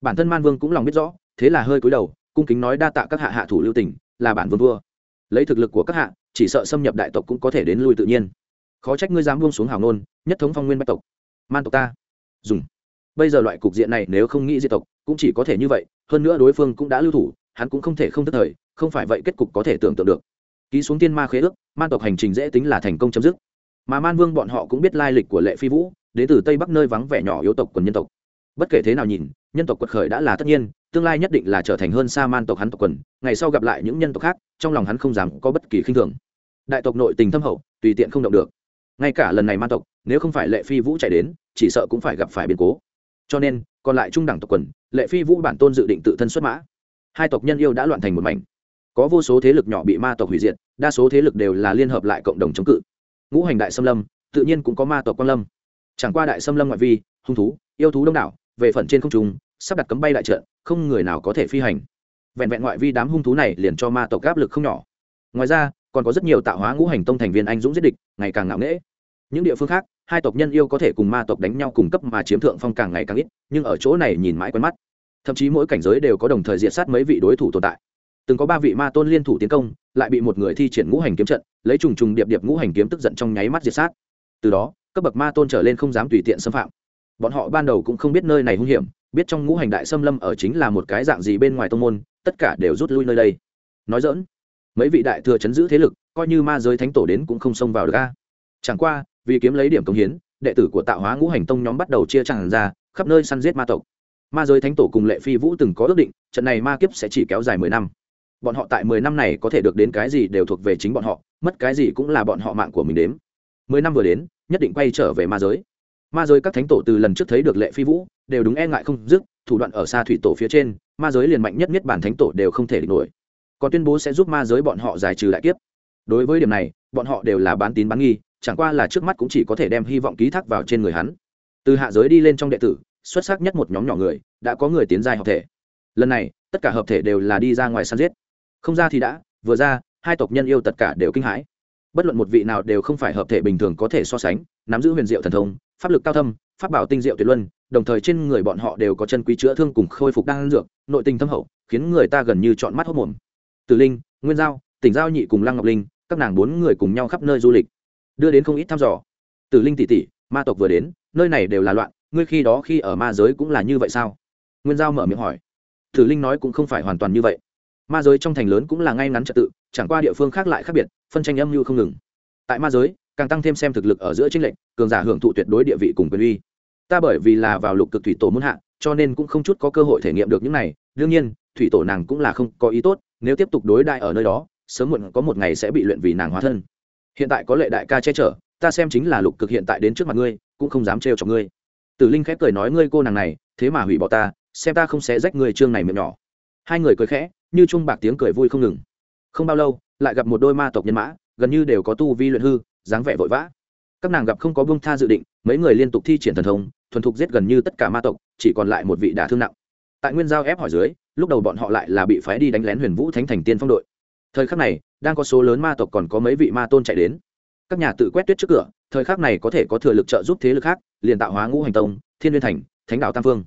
Bản thân man vương cũng lòng biết rõ, thế là hơi cúi đầu, cung kính nói đa tạ các hạ hạ thủ lưu tình, là bản vương vua lấy thực lực của các hạ, chỉ sợ xâm nhập đại tộc cũng có thể đến lui tự nhiên. Khó trách ngươi dám buông xuống hào nôn nhất thống phong nguyên bách tộc. Man tộc ta. Dùng. Bây giờ loại cục diện này nếu không nghĩ diệt tộc, cũng chỉ có thể như vậy, hơn nữa đối phương cũng đã lưu thủ, hắn cũng không thể không thất thời, không phải vậy kết cục có thể tưởng tượng được. Ký xuống tiên ma khế ước, man tộc hành trình dễ tính là thành công chấm dứt. Mà man vương bọn họ cũng biết lai lịch của lệ phi vũ, đến từ tây bắc nơi vắng vẻ nhỏ yếu tộc quần nhân tộc. Bất kể thế nào nhìn nhân tộc quật khởi đã là tất nhiên, tương lai nhất định là trở thành hơn xa man tộc hắn tộc quần, ngày sau gặp lại những nhân tộc khác, trong lòng hắn không dám có bất kỳ khinh thường. Đại tộc nội tình thâm hậu, tùy tiện không động được. Ngay cả lần này ma tộc, nếu không phải lệ phi vũ chạy đến, chỉ sợ cũng phải gặp phải biến cố. Cho nên, còn lại trung đẳng tộc quần, lệ phi vũ bản tôn dự định tự thân xuất mã. Hai tộc nhân yêu đã loạn thành một mảnh. Có vô số thế lực nhỏ bị ma tộc hủy diệt, đa số thế lực đều là liên hợp lại cộng đồng chống cự. Ngũ hành đại xâm lâm, tự nhiên cũng có ma tộc quan lâm. Chẳng qua đại xâm lâm ngoại vi, hung thú, yêu thú đông đảo về phần trên không trung, sắp đặt cấm bay đại trận, không người nào có thể phi hành. Vẹn vẹn ngoại vi đám hung thú này liền cho ma tộc áp lực không nhỏ. Ngoài ra, còn có rất nhiều tạo hóa ngũ hành tông thành viên anh dũng giết địch, ngày càng ngạo nghễ. Những địa phương khác, hai tộc nhân yêu có thể cùng ma tộc đánh nhau cùng cấp mà chiếm thượng phong càng ngày càng ít, nhưng ở chỗ này nhìn mãi quen mắt. Thậm chí mỗi cảnh giới đều có đồng thời diệt sát mấy vị đối thủ tồn tại. Từng có ba vị ma tôn liên thủ tiến công, lại bị một người thi triển ngũ hành kiếm trận, lấy trùng trùng điệp điệp ngũ hành kiếm tức giận trong nháy mắt diệt sát. Từ đó, cấp bậc ma tôn trở lên không dám tùy tiện xâm phạm bọn họ ban đầu cũng không biết nơi này hung hiểm, biết trong ngũ hành đại xâm lâm ở chính là một cái dạng gì bên ngoài tông môn, tất cả đều rút lui nơi đây. Nói dỡn mấy vị đại thừa chấn giữ thế lực, coi như ma giới thánh tổ đến cũng không xông vào được a. Chẳng qua, vì kiếm lấy điểm công hiến, đệ tử của tạo hóa ngũ hành tông nhóm bắt đầu chia chẳng ra, khắp nơi săn giết ma tộc. Ma giới thánh tổ cùng lệ phi vũ từng có ước định, trận này ma kiếp sẽ chỉ kéo dài mười năm. Bọn họ tại mười năm này có thể được đến cái gì đều thuộc về chính bọn họ, mất cái gì cũng là bọn họ mạng của mình đếm. Mười năm vừa đến, nhất định quay trở về ma giới ma giới các thánh tổ từ lần trước thấy được lệ phi vũ đều đúng e ngại không dứt, thủ đoạn ở xa thủy tổ phía trên, ma giới liền mạnh nhất nhất bản thánh tổ đều không thể địch nổi. Còn tuyên bố sẽ giúp ma giới bọn họ giải trừ đại kiếp. Đối với điểm này, bọn họ đều là bán tín bán nghi, chẳng qua là trước mắt cũng chỉ có thể đem hy vọng ký thác vào trên người hắn. Từ hạ giới đi lên trong đệ tử, xuất sắc nhất một nhóm nhỏ người, đã có người tiến giai hợp thể. Lần này, tất cả hợp thể đều là đi ra ngoài săn giết. Không ra thì đã, vừa ra, hai tộc nhân yêu tất cả đều kinh hãi. Bất luận một vị nào đều không phải hợp thể bình thường có thể so sánh, nắm giữ huyền diệu thần thông pháp lực cao thâm, pháp bảo tinh diệu tuyệt luân, đồng thời trên người bọn họ đều có chân quý chữa thương cùng khôi phục đan dược, nội tình thâm hậu, khiến người ta gần như chọn mắt hốc mồm. Tử linh, nguyên giao, tỉnh giao nhị cùng lăng ngọc linh, các nàng bốn người cùng nhau khắp nơi du lịch, đưa đến không ít thăm dò. Tử linh tỷ tỷ, ma tộc vừa đến, nơi này đều là loạn, ngươi khi đó khi ở ma giới cũng là như vậy sao? Nguyên giao mở miệng hỏi. Tử linh nói cũng không phải hoàn toàn như vậy. Ma giới trong thành lớn cũng là ngay ngắn trật tự, chẳng qua địa phương khác lại khác biệt, phân tranh âm mưu không ngừng. Tại ma giới càng tăng thêm xem thực lực ở giữa chính lệnh cường giả hưởng thụ tuyệt đối địa vị cùng quyền uy. Ta bởi vì là vào lục cực thủy tổ muốn hạ, cho nên cũng không chút có cơ hội thể nghiệm được những này. Đương nhiên, thủy tổ nàng cũng là không có ý tốt, nếu tiếp tục đối đại ở nơi đó, sớm muộn có một ngày sẽ bị luyện vì nàng hóa thân. Hiện tại có lệ đại ca che chở, ta xem chính là lục cực hiện tại đến trước mặt ngươi, cũng không dám trêu chọc ngươi. Tử linh khép cười nói ngươi cô nàng này, thế mà hủy bỏ ta, xem ta không sẽ rách ngươi trương này miệng nhỏ. Hai người cười khẽ, như chung bạc tiếng cười vui không ngừng. Không bao lâu, lại gặp một đôi ma tộc nhân mã, gần như đều có tu vi luyện hư dáng vẻ vội vã. Các nàng gặp không có bông tha dự định, mấy người liên tục thi triển thần thông, thuần thục giết gần như tất cả ma tộc, chỉ còn lại một vị đả thương nặng. Tại nguyên giao ép hỏi dưới, lúc đầu bọn họ lại là bị phái đi đánh lén huyền vũ thánh thành tiên phong đội. Thời khắc này, đang có số lớn ma tộc còn có mấy vị ma tôn chạy đến. Các nhà tự quét tuyết trước cửa, thời khắc này có thể có thừa lực trợ giúp thế lực khác, liền tạo hóa ngũ hành tông, thiên liên thành, thánh đạo tam phương.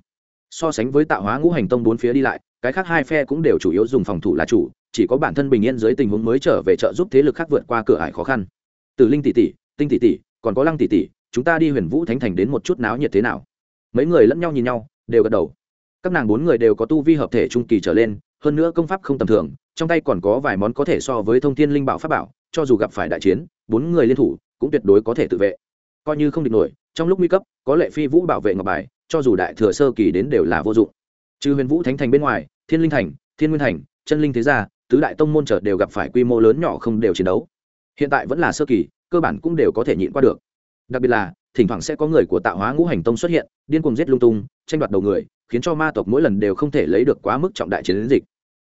So sánh với tạo hóa ngũ hành tông bốn phía đi lại, cái khác hai phe cũng đều chủ yếu dùng phòng thủ là chủ, chỉ có bản thân bình yên dưới tình huống mới trở về trợ giúp thế lực khác vượt qua cửa ải khó khăn từ linh tỷ tỷ, tinh tỷ tỷ, còn có lăng tỷ tỷ, chúng ta đi huyền vũ thánh thành đến một chút náo nhiệt thế nào? Mấy người lẫn nhau nhìn nhau, đều gật đầu. Các nàng bốn người đều có tu vi hợp thể trung kỳ trở lên, hơn nữa công pháp không tầm thường, trong tay còn có vài món có thể so với thông thiên linh bảo pháp bảo, cho dù gặp phải đại chiến, bốn người liên thủ cũng tuyệt đối có thể tự vệ. Coi như không địch nổi, trong lúc nguy cấp, có lệ phi vũ bảo vệ ngọc bài, cho dù đại thừa sơ kỳ đến đều là vô dụng. Trừ huyền vũ thánh thành bên ngoài, thiên linh thành, thiên nguyên thành, chân linh thế gia, tứ đại tông môn chợt đều gặp phải quy mô lớn nhỏ không đều chiến đấu hiện tại vẫn là sơ kỳ, cơ bản cũng đều có thể nhịn qua được. Đặc biệt là, thỉnh thoảng sẽ có người của tạo hóa ngũ hành tông xuất hiện, điên cuồng giết lung tung, tranh đoạt đầu người, khiến cho ma tộc mỗi lần đều không thể lấy được quá mức trọng đại chiến dịch.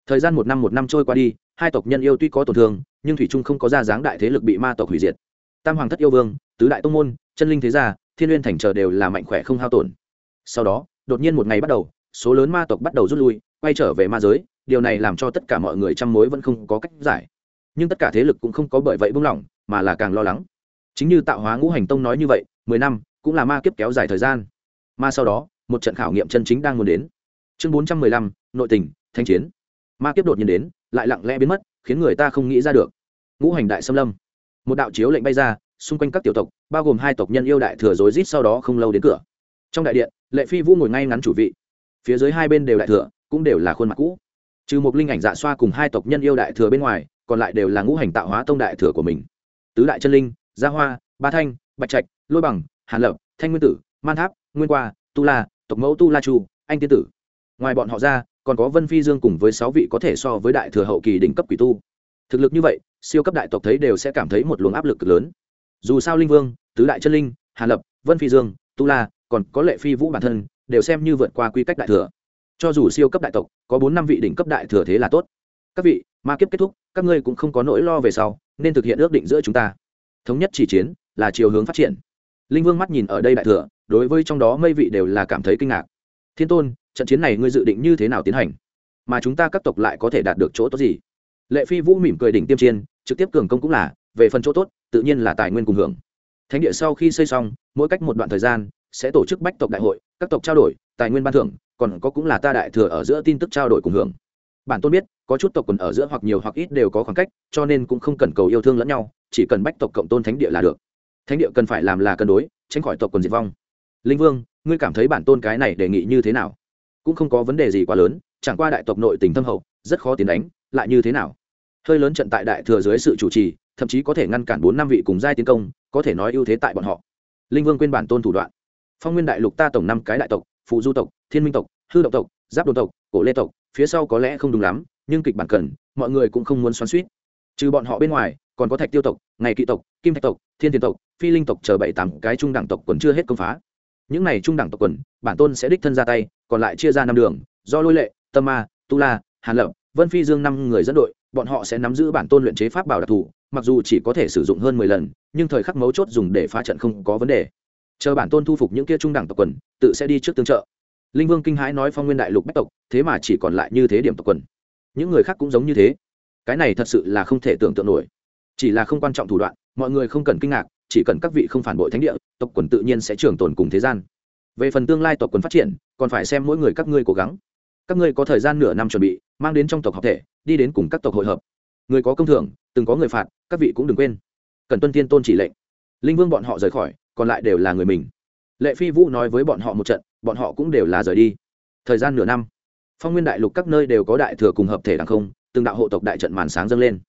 Thời gian một năm một năm trôi qua đi, hai tộc nhân yêu tuy có tổn thương, nhưng thủy trung không có ra dáng đại thế lực bị ma tộc hủy diệt. Tam hoàng thất yêu vương, tứ đại tông môn, chân linh thế gia, thiên uyên thành chờ đều là mạnh khỏe không hao tổn. Sau đó, đột nhiên một ngày bắt đầu, số lớn ma tộc bắt đầu rút lui, quay trở về ma giới, điều này làm cho tất cả mọi người chăm mối vẫn không có cách giải nhưng tất cả thế lực cũng không có bởi vậy buông lỏng, mà là càng lo lắng. Chính như tạo hóa ngũ hành tông nói như vậy, mười năm, cũng là ma kiếp kéo dài thời gian. Mà sau đó, một trận khảo nghiệm chân chính đang muốn đến. Chương bốn trăm mười lăm, nội tình thanh chiến. Ma kiếp đột nhiên đến, lại lặng lẽ biến mất, khiến người ta không nghĩ ra được. Ngũ hành đại xâm lâm. Một đạo chiếu lệnh bay ra, xung quanh các tiểu tộc, bao gồm hai tộc nhân yêu đại thừa rối rít sau đó không lâu đến cửa. Trong đại điện, lệ phi vũ ngồi ngay ngắn chủ vị. Phía dưới hai bên đều đại thừa, cũng đều là khuôn mặt cũ. Trừ một linh ảnh dạ xoa cùng hai tộc nhân yêu đại thừa bên ngoài còn lại đều là ngũ hành tạo hóa tông đại thừa của mình. Tứ đại chân linh, gia hoa, ba thanh, bạch trạch, lôi bằng, hàn lập, thanh nguyên tử, man tháp, nguyên qua, tu la, tộc mẫu tu la chu, anh tiên tử. Ngoài bọn họ ra, còn có vân phi dương cùng với sáu vị có thể so với đại thừa hậu kỳ đỉnh cấp quỷ tu. Thực lực như vậy, siêu cấp đại tộc thấy đều sẽ cảm thấy một luồng áp lực cực lớn. Dù sao linh vương, tứ đại chân linh, hàn lập, vân phi dương, tu la, còn có lệ phi vũ bản thân, đều xem như vượt qua quy cách đại thừa. Cho dù siêu cấp đại tộc, có bốn năm vị đỉnh cấp đại thừa thế là tốt. Các vị ma kiếp kết thúc, các ngươi cũng không có nỗi lo về sau, nên thực hiện ước định giữa chúng ta. Thống nhất chỉ chiến là chiều hướng phát triển. Linh vương mắt nhìn ở đây đại thừa, đối với trong đó mây vị đều là cảm thấy kinh ngạc. Thiên tôn, trận chiến này ngươi dự định như thế nào tiến hành? Mà chúng ta các tộc lại có thể đạt được chỗ tốt gì? Lệ phi vũ mỉm cười đỉnh tiêm chiên trực tiếp cường công cũng là, về phần chỗ tốt, tự nhiên là tài nguyên cùng hưởng. Thánh địa sau khi xây xong, mỗi cách một đoạn thời gian, sẽ tổ chức bách tộc đại hội, các tộc trao đổi, tài nguyên ban thưởng, còn có cũng là ta đại thừa ở giữa tin tức trao đổi cùng hưởng bản tôn biết, có chút tộc quần ở giữa hoặc nhiều hoặc ít đều có khoảng cách, cho nên cũng không cần cầu yêu thương lẫn nhau, chỉ cần bách tộc cộng tôn thánh địa là được. Thánh địa cần phải làm là cân đối, tránh khỏi tộc quần diệt vong. Linh vương, ngươi cảm thấy bản tôn cái này đề nghị như thế nào? Cũng không có vấn đề gì quá lớn, chẳng qua đại tộc nội tình thâm hậu, rất khó tiến đánh, lại như thế nào? Hơi lớn trận tại đại thừa dưới sự chủ trì, thậm chí có thể ngăn cản bốn năm vị cùng giai tiến công, có thể nói ưu thế tại bọn họ. Linh vương quên bản tôn thủ đoạn. Phong nguyên đại lục ta tổng năm cái đại tộc, phụ du tộc, thiên minh tộc, hư động tộc, giáp đồn tộc, cổ lê tộc phía sau có lẽ không đúng lắm, nhưng kịch bản cần, mọi người cũng không muốn xoắn suýt trừ bọn họ bên ngoài, còn có thạch tiêu tộc, ngày kỵ tộc, kim thạch tộc, thiên tiền tộc, phi linh tộc chờ bảy tám cái trung đẳng tộc quần chưa hết công phá. Những này trung đẳng tộc quần, bản tôn sẽ đích thân ra tay, còn lại chia ra năm đường, do lôi lệ tâm ma, tu la, hàn lập, vân phi dương năm người dẫn đội, bọn họ sẽ nắm giữ bản tôn luyện chế pháp bảo đặc thù, mặc dù chỉ có thể sử dụng hơn mười lần, nhưng thời khắc mấu chốt dùng để phá trận không có vấn đề. Chờ bản tôn thu phục những kia trung đẳng tộc quần, tự sẽ đi trước tương trợ linh vương kinh hãi nói phong nguyên đại lục bách tộc, thế mà chỉ còn lại như thế điểm tộc quần. Những người khác cũng giống như thế. Cái này thật sự là không thể tưởng tượng nổi. Chỉ là không quan trọng thủ đoạn, mọi người không cần kinh ngạc, chỉ cần các vị không phản bội thánh địa, tộc quần tự nhiên sẽ trường tồn cùng thế gian. Về phần tương lai tộc quần phát triển, còn phải xem mỗi người các ngươi cố gắng. Các ngươi có thời gian nửa năm chuẩn bị, mang đến trong tộc học thể, đi đến cùng các tộc hội hợp. Người có công thưởng, từng có người phạt, các vị cũng đừng quên. Cần tuân tiên tôn chỉ lệnh. Linh vương bọn họ rời khỏi, còn lại đều là người mình. Lệ phi vũ nói với bọn họ một trận bọn họ cũng đều là rời đi. Thời gian nửa năm, phong nguyên đại lục các nơi đều có đại thừa cùng hợp thể đàng không, từng đạo hộ tộc đại trận màn sáng dâng lên.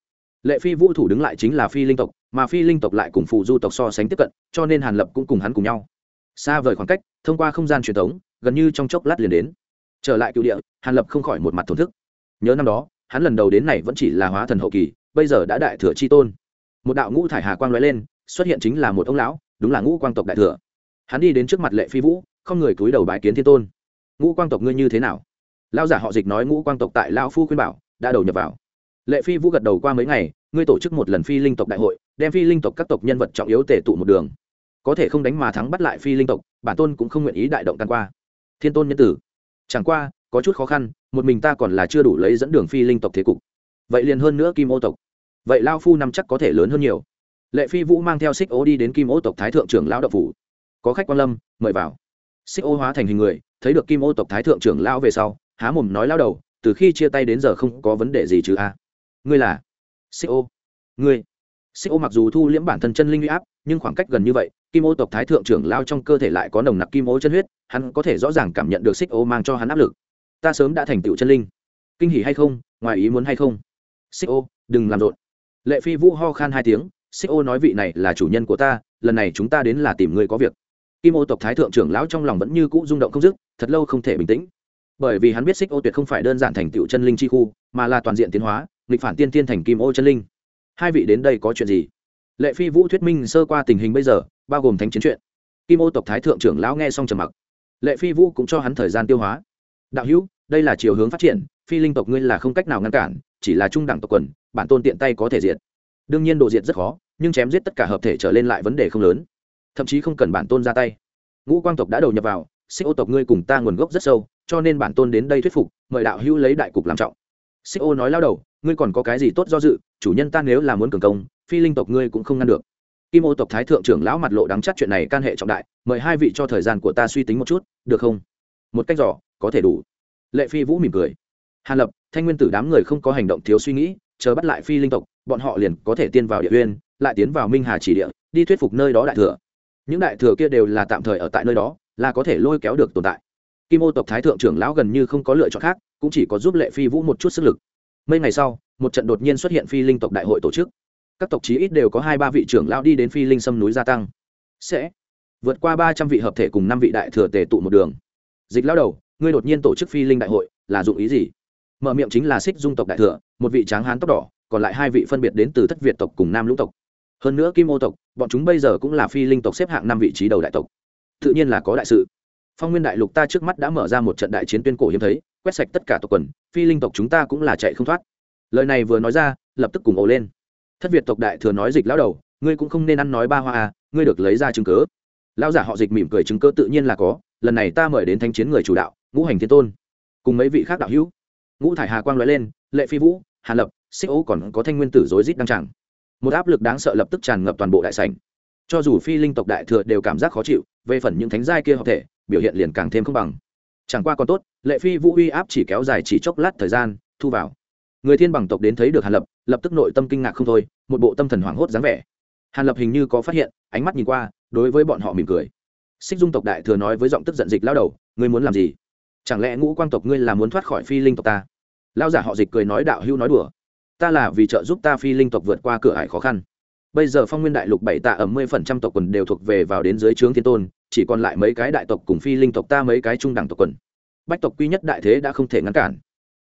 Lệ phi vũ thủ đứng lại chính là phi linh tộc, mà phi linh tộc lại cùng phụ du tộc so sánh tiếp cận, cho nên hàn lập cũng cùng hắn cùng nhau. Xa vời khoảng cách, thông qua không gian truyền thống, gần như trong chốc lát liền đến. Trở lại cựu địa, hàn lập không khỏi một mặt thổn thức. Nhớ năm đó, hắn lần đầu đến này vẫn chỉ là hóa thần hậu kỳ, bây giờ đã đại thừa c h i tôn. Một đạo ngũ thải hà quang l lên, xuất hiện chính là một ông lão, đúng là ngũ quang tộc đại thừa. Hắn đi đến trước mặt lệ phi vũ không người cúi đầu bái kiến thiên tôn. Ngũ quang tộc ngươi như thế nào? Lao giả họ dịch nói ngũ quang tộc tại lao phu khuyên bảo, đã đầu nhập vào. Lệ phi vũ gật đầu qua mấy ngày, ngươi tổ chức một lần phi linh tộc đại hội, đem phi linh tộc các tộc nhân vật trọng yếu tể tụ một đường. Có thể không đánh mà thắng bắt lại phi linh tộc, bản tôn cũng không nguyện ý đại động tan qua. Thiên tôn nhân tử, chẳng qua, có chút khó khăn, một mình ta còn là chưa đủ lấy dẫn đường phi linh tộc thế cục. Vậy liền hơn nữa kim ô tộc. Vậy lao phu năm chắc có thể lớn hơn nhiều. Lệ phi vũ mang theo xích ô đi đến kim ô tộc thái thượng trưởng lão đậu phủ. Có khách quan lâm, mời vào xích ô hóa thành hình người, thấy được kim ô tộc thái thượng trưởng lão về sau, há mồm nói lao đầu, từ khi chia tay đến giờ không có vấn đề gì chứ a. Ngươi là xích ô. Ngươi. Xích ô mặc dù thu liễm bản thân chân linh huy áp, nhưng khoảng cách gần như vậy, kim ô tộc thái thượng trưởng lao trong cơ thể lại có nồng nặc kim ô chân huyết, hắn có thể rõ ràng cảm nhận được xích ô mang cho hắn áp lực. Ta sớm đã thành tựu chân linh. Kinh hỉ hay không, ngoài ý muốn hay không? Xích ô, đừng làm rộn. Lệ phi vũ ho khan hai tiếng, xích ô nói vị này là chủ nhân của ta, lần này chúng ta đến là tìm người có việc kim ô tộc thái thượng trưởng lão trong lòng vẫn như cũ rung động không dứt, thật lâu không thể bình tĩnh. Bởi vì hắn biết xích ô tuyệt không phải đơn giản thành tựu chân linh chi khu, mà là toàn diện tiến hóa, nghịch phản tiên tiên thành kim ô chân linh. Hai vị đến đây có chuyện gì? Lệ phi vũ thuyết minh sơ qua tình hình bây giờ, bao gồm thánh chiến chuyện. Kim ô tộc thái thượng trưởng lão nghe xong trầm mặc. Lệ phi vũ cũng cho hắn thời gian tiêu hóa. Đạo hữu, đây là chiều hướng phát triển, phi linh tộc ngươi là không cách nào ngăn cản, chỉ là trung đẳng tộc quần, bản tôn tiện tay có thể diệt. Đương nhiên độ diệt rất khó, nhưng chém giết tất cả hợp thể trở lên lại vấn đề không lớn thậm chí không cần bản tôn ra tay. Ngũ quang tộc đã đầu nhập vào, xích ô tộc ngươi cùng ta nguồn gốc rất sâu, cho nên bản tôn đến đây thuyết phục, mời đạo hữu lấy đại cục làm trọng. Xích ô nói lao đầu, ngươi còn có cái gì tốt do dự, chủ nhân ta nếu là muốn cường công, phi linh tộc ngươi cũng không ngăn được. Kim ô tộc thái thượng trưởng lão mặt lộ đắng chắc chuyện này can hệ trọng đại, mời hai vị cho thời gian của ta suy tính một chút, được không? Một cách giỏ có thể đủ. Lệ phi vũ mỉm cười. Hàn lập, thanh nguyên tử đám người không có hành động thiếu suy nghĩ, chờ bắt lại phi linh tộc, bọn họ liền có thể tiên vào địa uyên, lại tiến vào minh hà chỉ địa, đi thuyết phục nơi đó đại thừa những đại thừa kia đều là tạm thời ở tại nơi đó, là có thể lôi kéo được tồn tại. Kim ô tộc thái thượng trưởng lão gần như không có lựa chọn khác, cũng chỉ có giúp lệ phi vũ một chút sức lực. Mấy ngày sau, một trận đột nhiên xuất hiện phi linh tộc đại hội tổ chức. Các tộc chí ít đều có hai ba vị trưởng lão đi đến phi linh sâm núi gia tăng. Sẽ vượt qua ba trăm vị hợp thể cùng năm vị đại thừa tề tụ một đường. Dịch lao đầu, ngươi đột nhiên tổ chức phi linh đại hội, là dụng ý gì? Mở miệng chính là xích dung tộc đại thừa, một vị tráng hán tóc đỏ, còn lại hai vị phân biệt đến từ thất việt tộc cùng nam lũng tộc. Hơn nữa kim ô tộc bọn chúng bây giờ cũng là phi linh tộc xếp hạng năm vị trí đầu đại tộc. Tự nhiên là có đại sự. Phong nguyên đại lục ta trước mắt đã mở ra một trận đại chiến tuyên cổ hiếm thấy, quét sạch tất cả tộc quần, phi linh tộc chúng ta cũng là chạy không thoát. Lời này vừa nói ra, lập tức cùng ồ lên. Thất việt tộc đại thừa nói dịch lão đầu, ngươi cũng không nên ăn nói ba hoa à ngươi được lấy ra chứng cớ. Lão giả họ dịch mỉm cười chứng cớ tự nhiên là có, lần này ta mời đến thanh chiến người chủ đạo, ngũ hành thiên tôn. Cùng mấy vị khác đạo hữu. Ngũ thải hà quang nói lên, lệ phi vũ, hà lập, xích ấu còn có thanh nguyên tử rối rít đăng tràng một áp lực đáng sợ lập tức tràn ngập toàn bộ đại sảnh. Cho dù phi linh tộc đại thừa đều cảm giác khó chịu, về phần những thánh giai kia hợp thể, biểu hiện liền càng thêm không bằng. Chẳng qua còn tốt, lệ phi vũ uy áp chỉ kéo dài chỉ chốc lát thời gian, thu vào. Người thiên bằng tộc đến thấy được hàn lập lập tức nội tâm kinh ngạc không thôi, một bộ tâm thần hoảng hốt dáng vẻ. Hàn lập hình như có phát hiện, ánh mắt nhìn qua, đối với bọn họ mỉm cười. Xích dung tộc đại thừa nói với giọng tức giận dịch lao đầu, ngươi muốn làm gì? Chẳng lẽ ngũ quang tộc ngươi là muốn thoát khỏi phi linh tộc ta? Lao giả họ dịch cười nói đạo hưu nói đùa ta là vì trợ giúp ta phi linh tộc vượt qua cửa ải khó khăn. Bây giờ phong nguyên đại lục bảy tạ ẩm mươi phần trăm tộc quần đều thuộc về vào đến dưới trướng thiên tôn, chỉ còn lại mấy cái đại tộc cùng phi linh tộc ta mấy cái trung đẳng tộc quần. Bách tộc quy nhất đại thế đã không thể ngăn cản.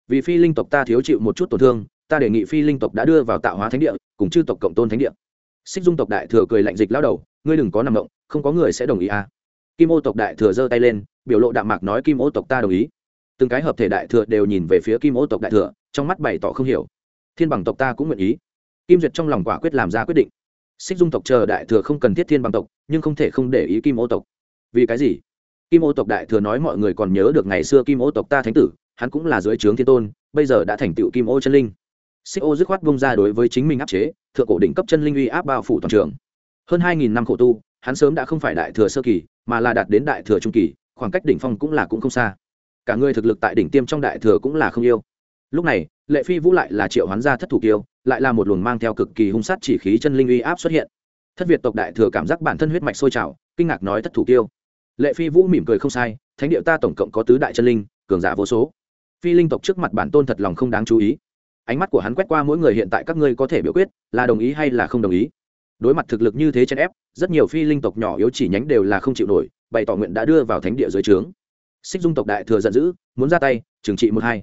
Vì phi linh tộc ta thiếu chịu một chút tổn thương, ta đề nghị phi linh tộc đã đưa vào tạo hóa thánh địa, cùng chư tộc cộng tôn thánh địa. Xích dung tộc đại thừa cười lạnh dịch lao đầu, ngươi đừng có nằm động, không có người sẽ đồng ý à. Kim ô tộc đại thừa giơ tay lên, biểu lộ đạm mạc nói kim ô tộc ta đồng ý. Từng cái hợp thể đại thừa đều nhìn về phía kim ô tộc đại thừa, trong mắt bày tỏ không hiểu thiên bằng tộc ta cũng nguyện ý. Kim duyệt trong lòng quả quyết làm ra quyết định. Xích dung tộc chờ đại thừa không cần thiết thiên bằng tộc, nhưng không thể không để ý kim ô tộc. Vì cái gì? Kim ô tộc đại thừa nói mọi người còn nhớ được ngày xưa kim ô tộc ta thánh tử, hắn cũng là dưới trướng thiên tôn, bây giờ đã thành tựu kim ô chân linh. Xích ô dứt khoát bông ra đối với chính mình áp chế, thượng cổ đỉnh cấp chân linh uy áp bao phủ toàn trường. Hơn hai nghìn năm khổ tu, hắn sớm đã không phải đại thừa sơ kỳ, mà là đạt đến đại thừa trung kỳ, khoảng cách đỉnh phong cũng là cũng không xa. Cả người thực lực tại đỉnh tiêm trong đại thừa cũng là không yêu. Lúc này lệ phi vũ lại là triệu hoán gia thất thủ kiêu, lại là một luồng mang theo cực kỳ hung sát chỉ khí chân linh uy áp xuất hiện. Thất việt tộc đại thừa cảm giác bản thân huyết mạch sôi trào, kinh ngạc nói thất thủ kiêu. Lệ phi vũ mỉm cười không sai, thánh điệu ta tổng cộng có tứ đại chân linh, cường giả vô số. Phi linh tộc trước mặt bản tôn thật lòng không đáng chú ý. Ánh mắt của hắn quét qua mỗi người hiện tại các ngươi có thể biểu quyết, là đồng ý hay là không đồng ý. Đối mặt thực lực như thế chen ép, rất nhiều phi linh tộc nhỏ yếu chỉ nhánh đều là không chịu nổi, bày tỏ nguyện đã đưa vào thánh địa dưới trướng. Xích dung tộc đại thừa giận dữ, muốn ra tay, trừng trị một hai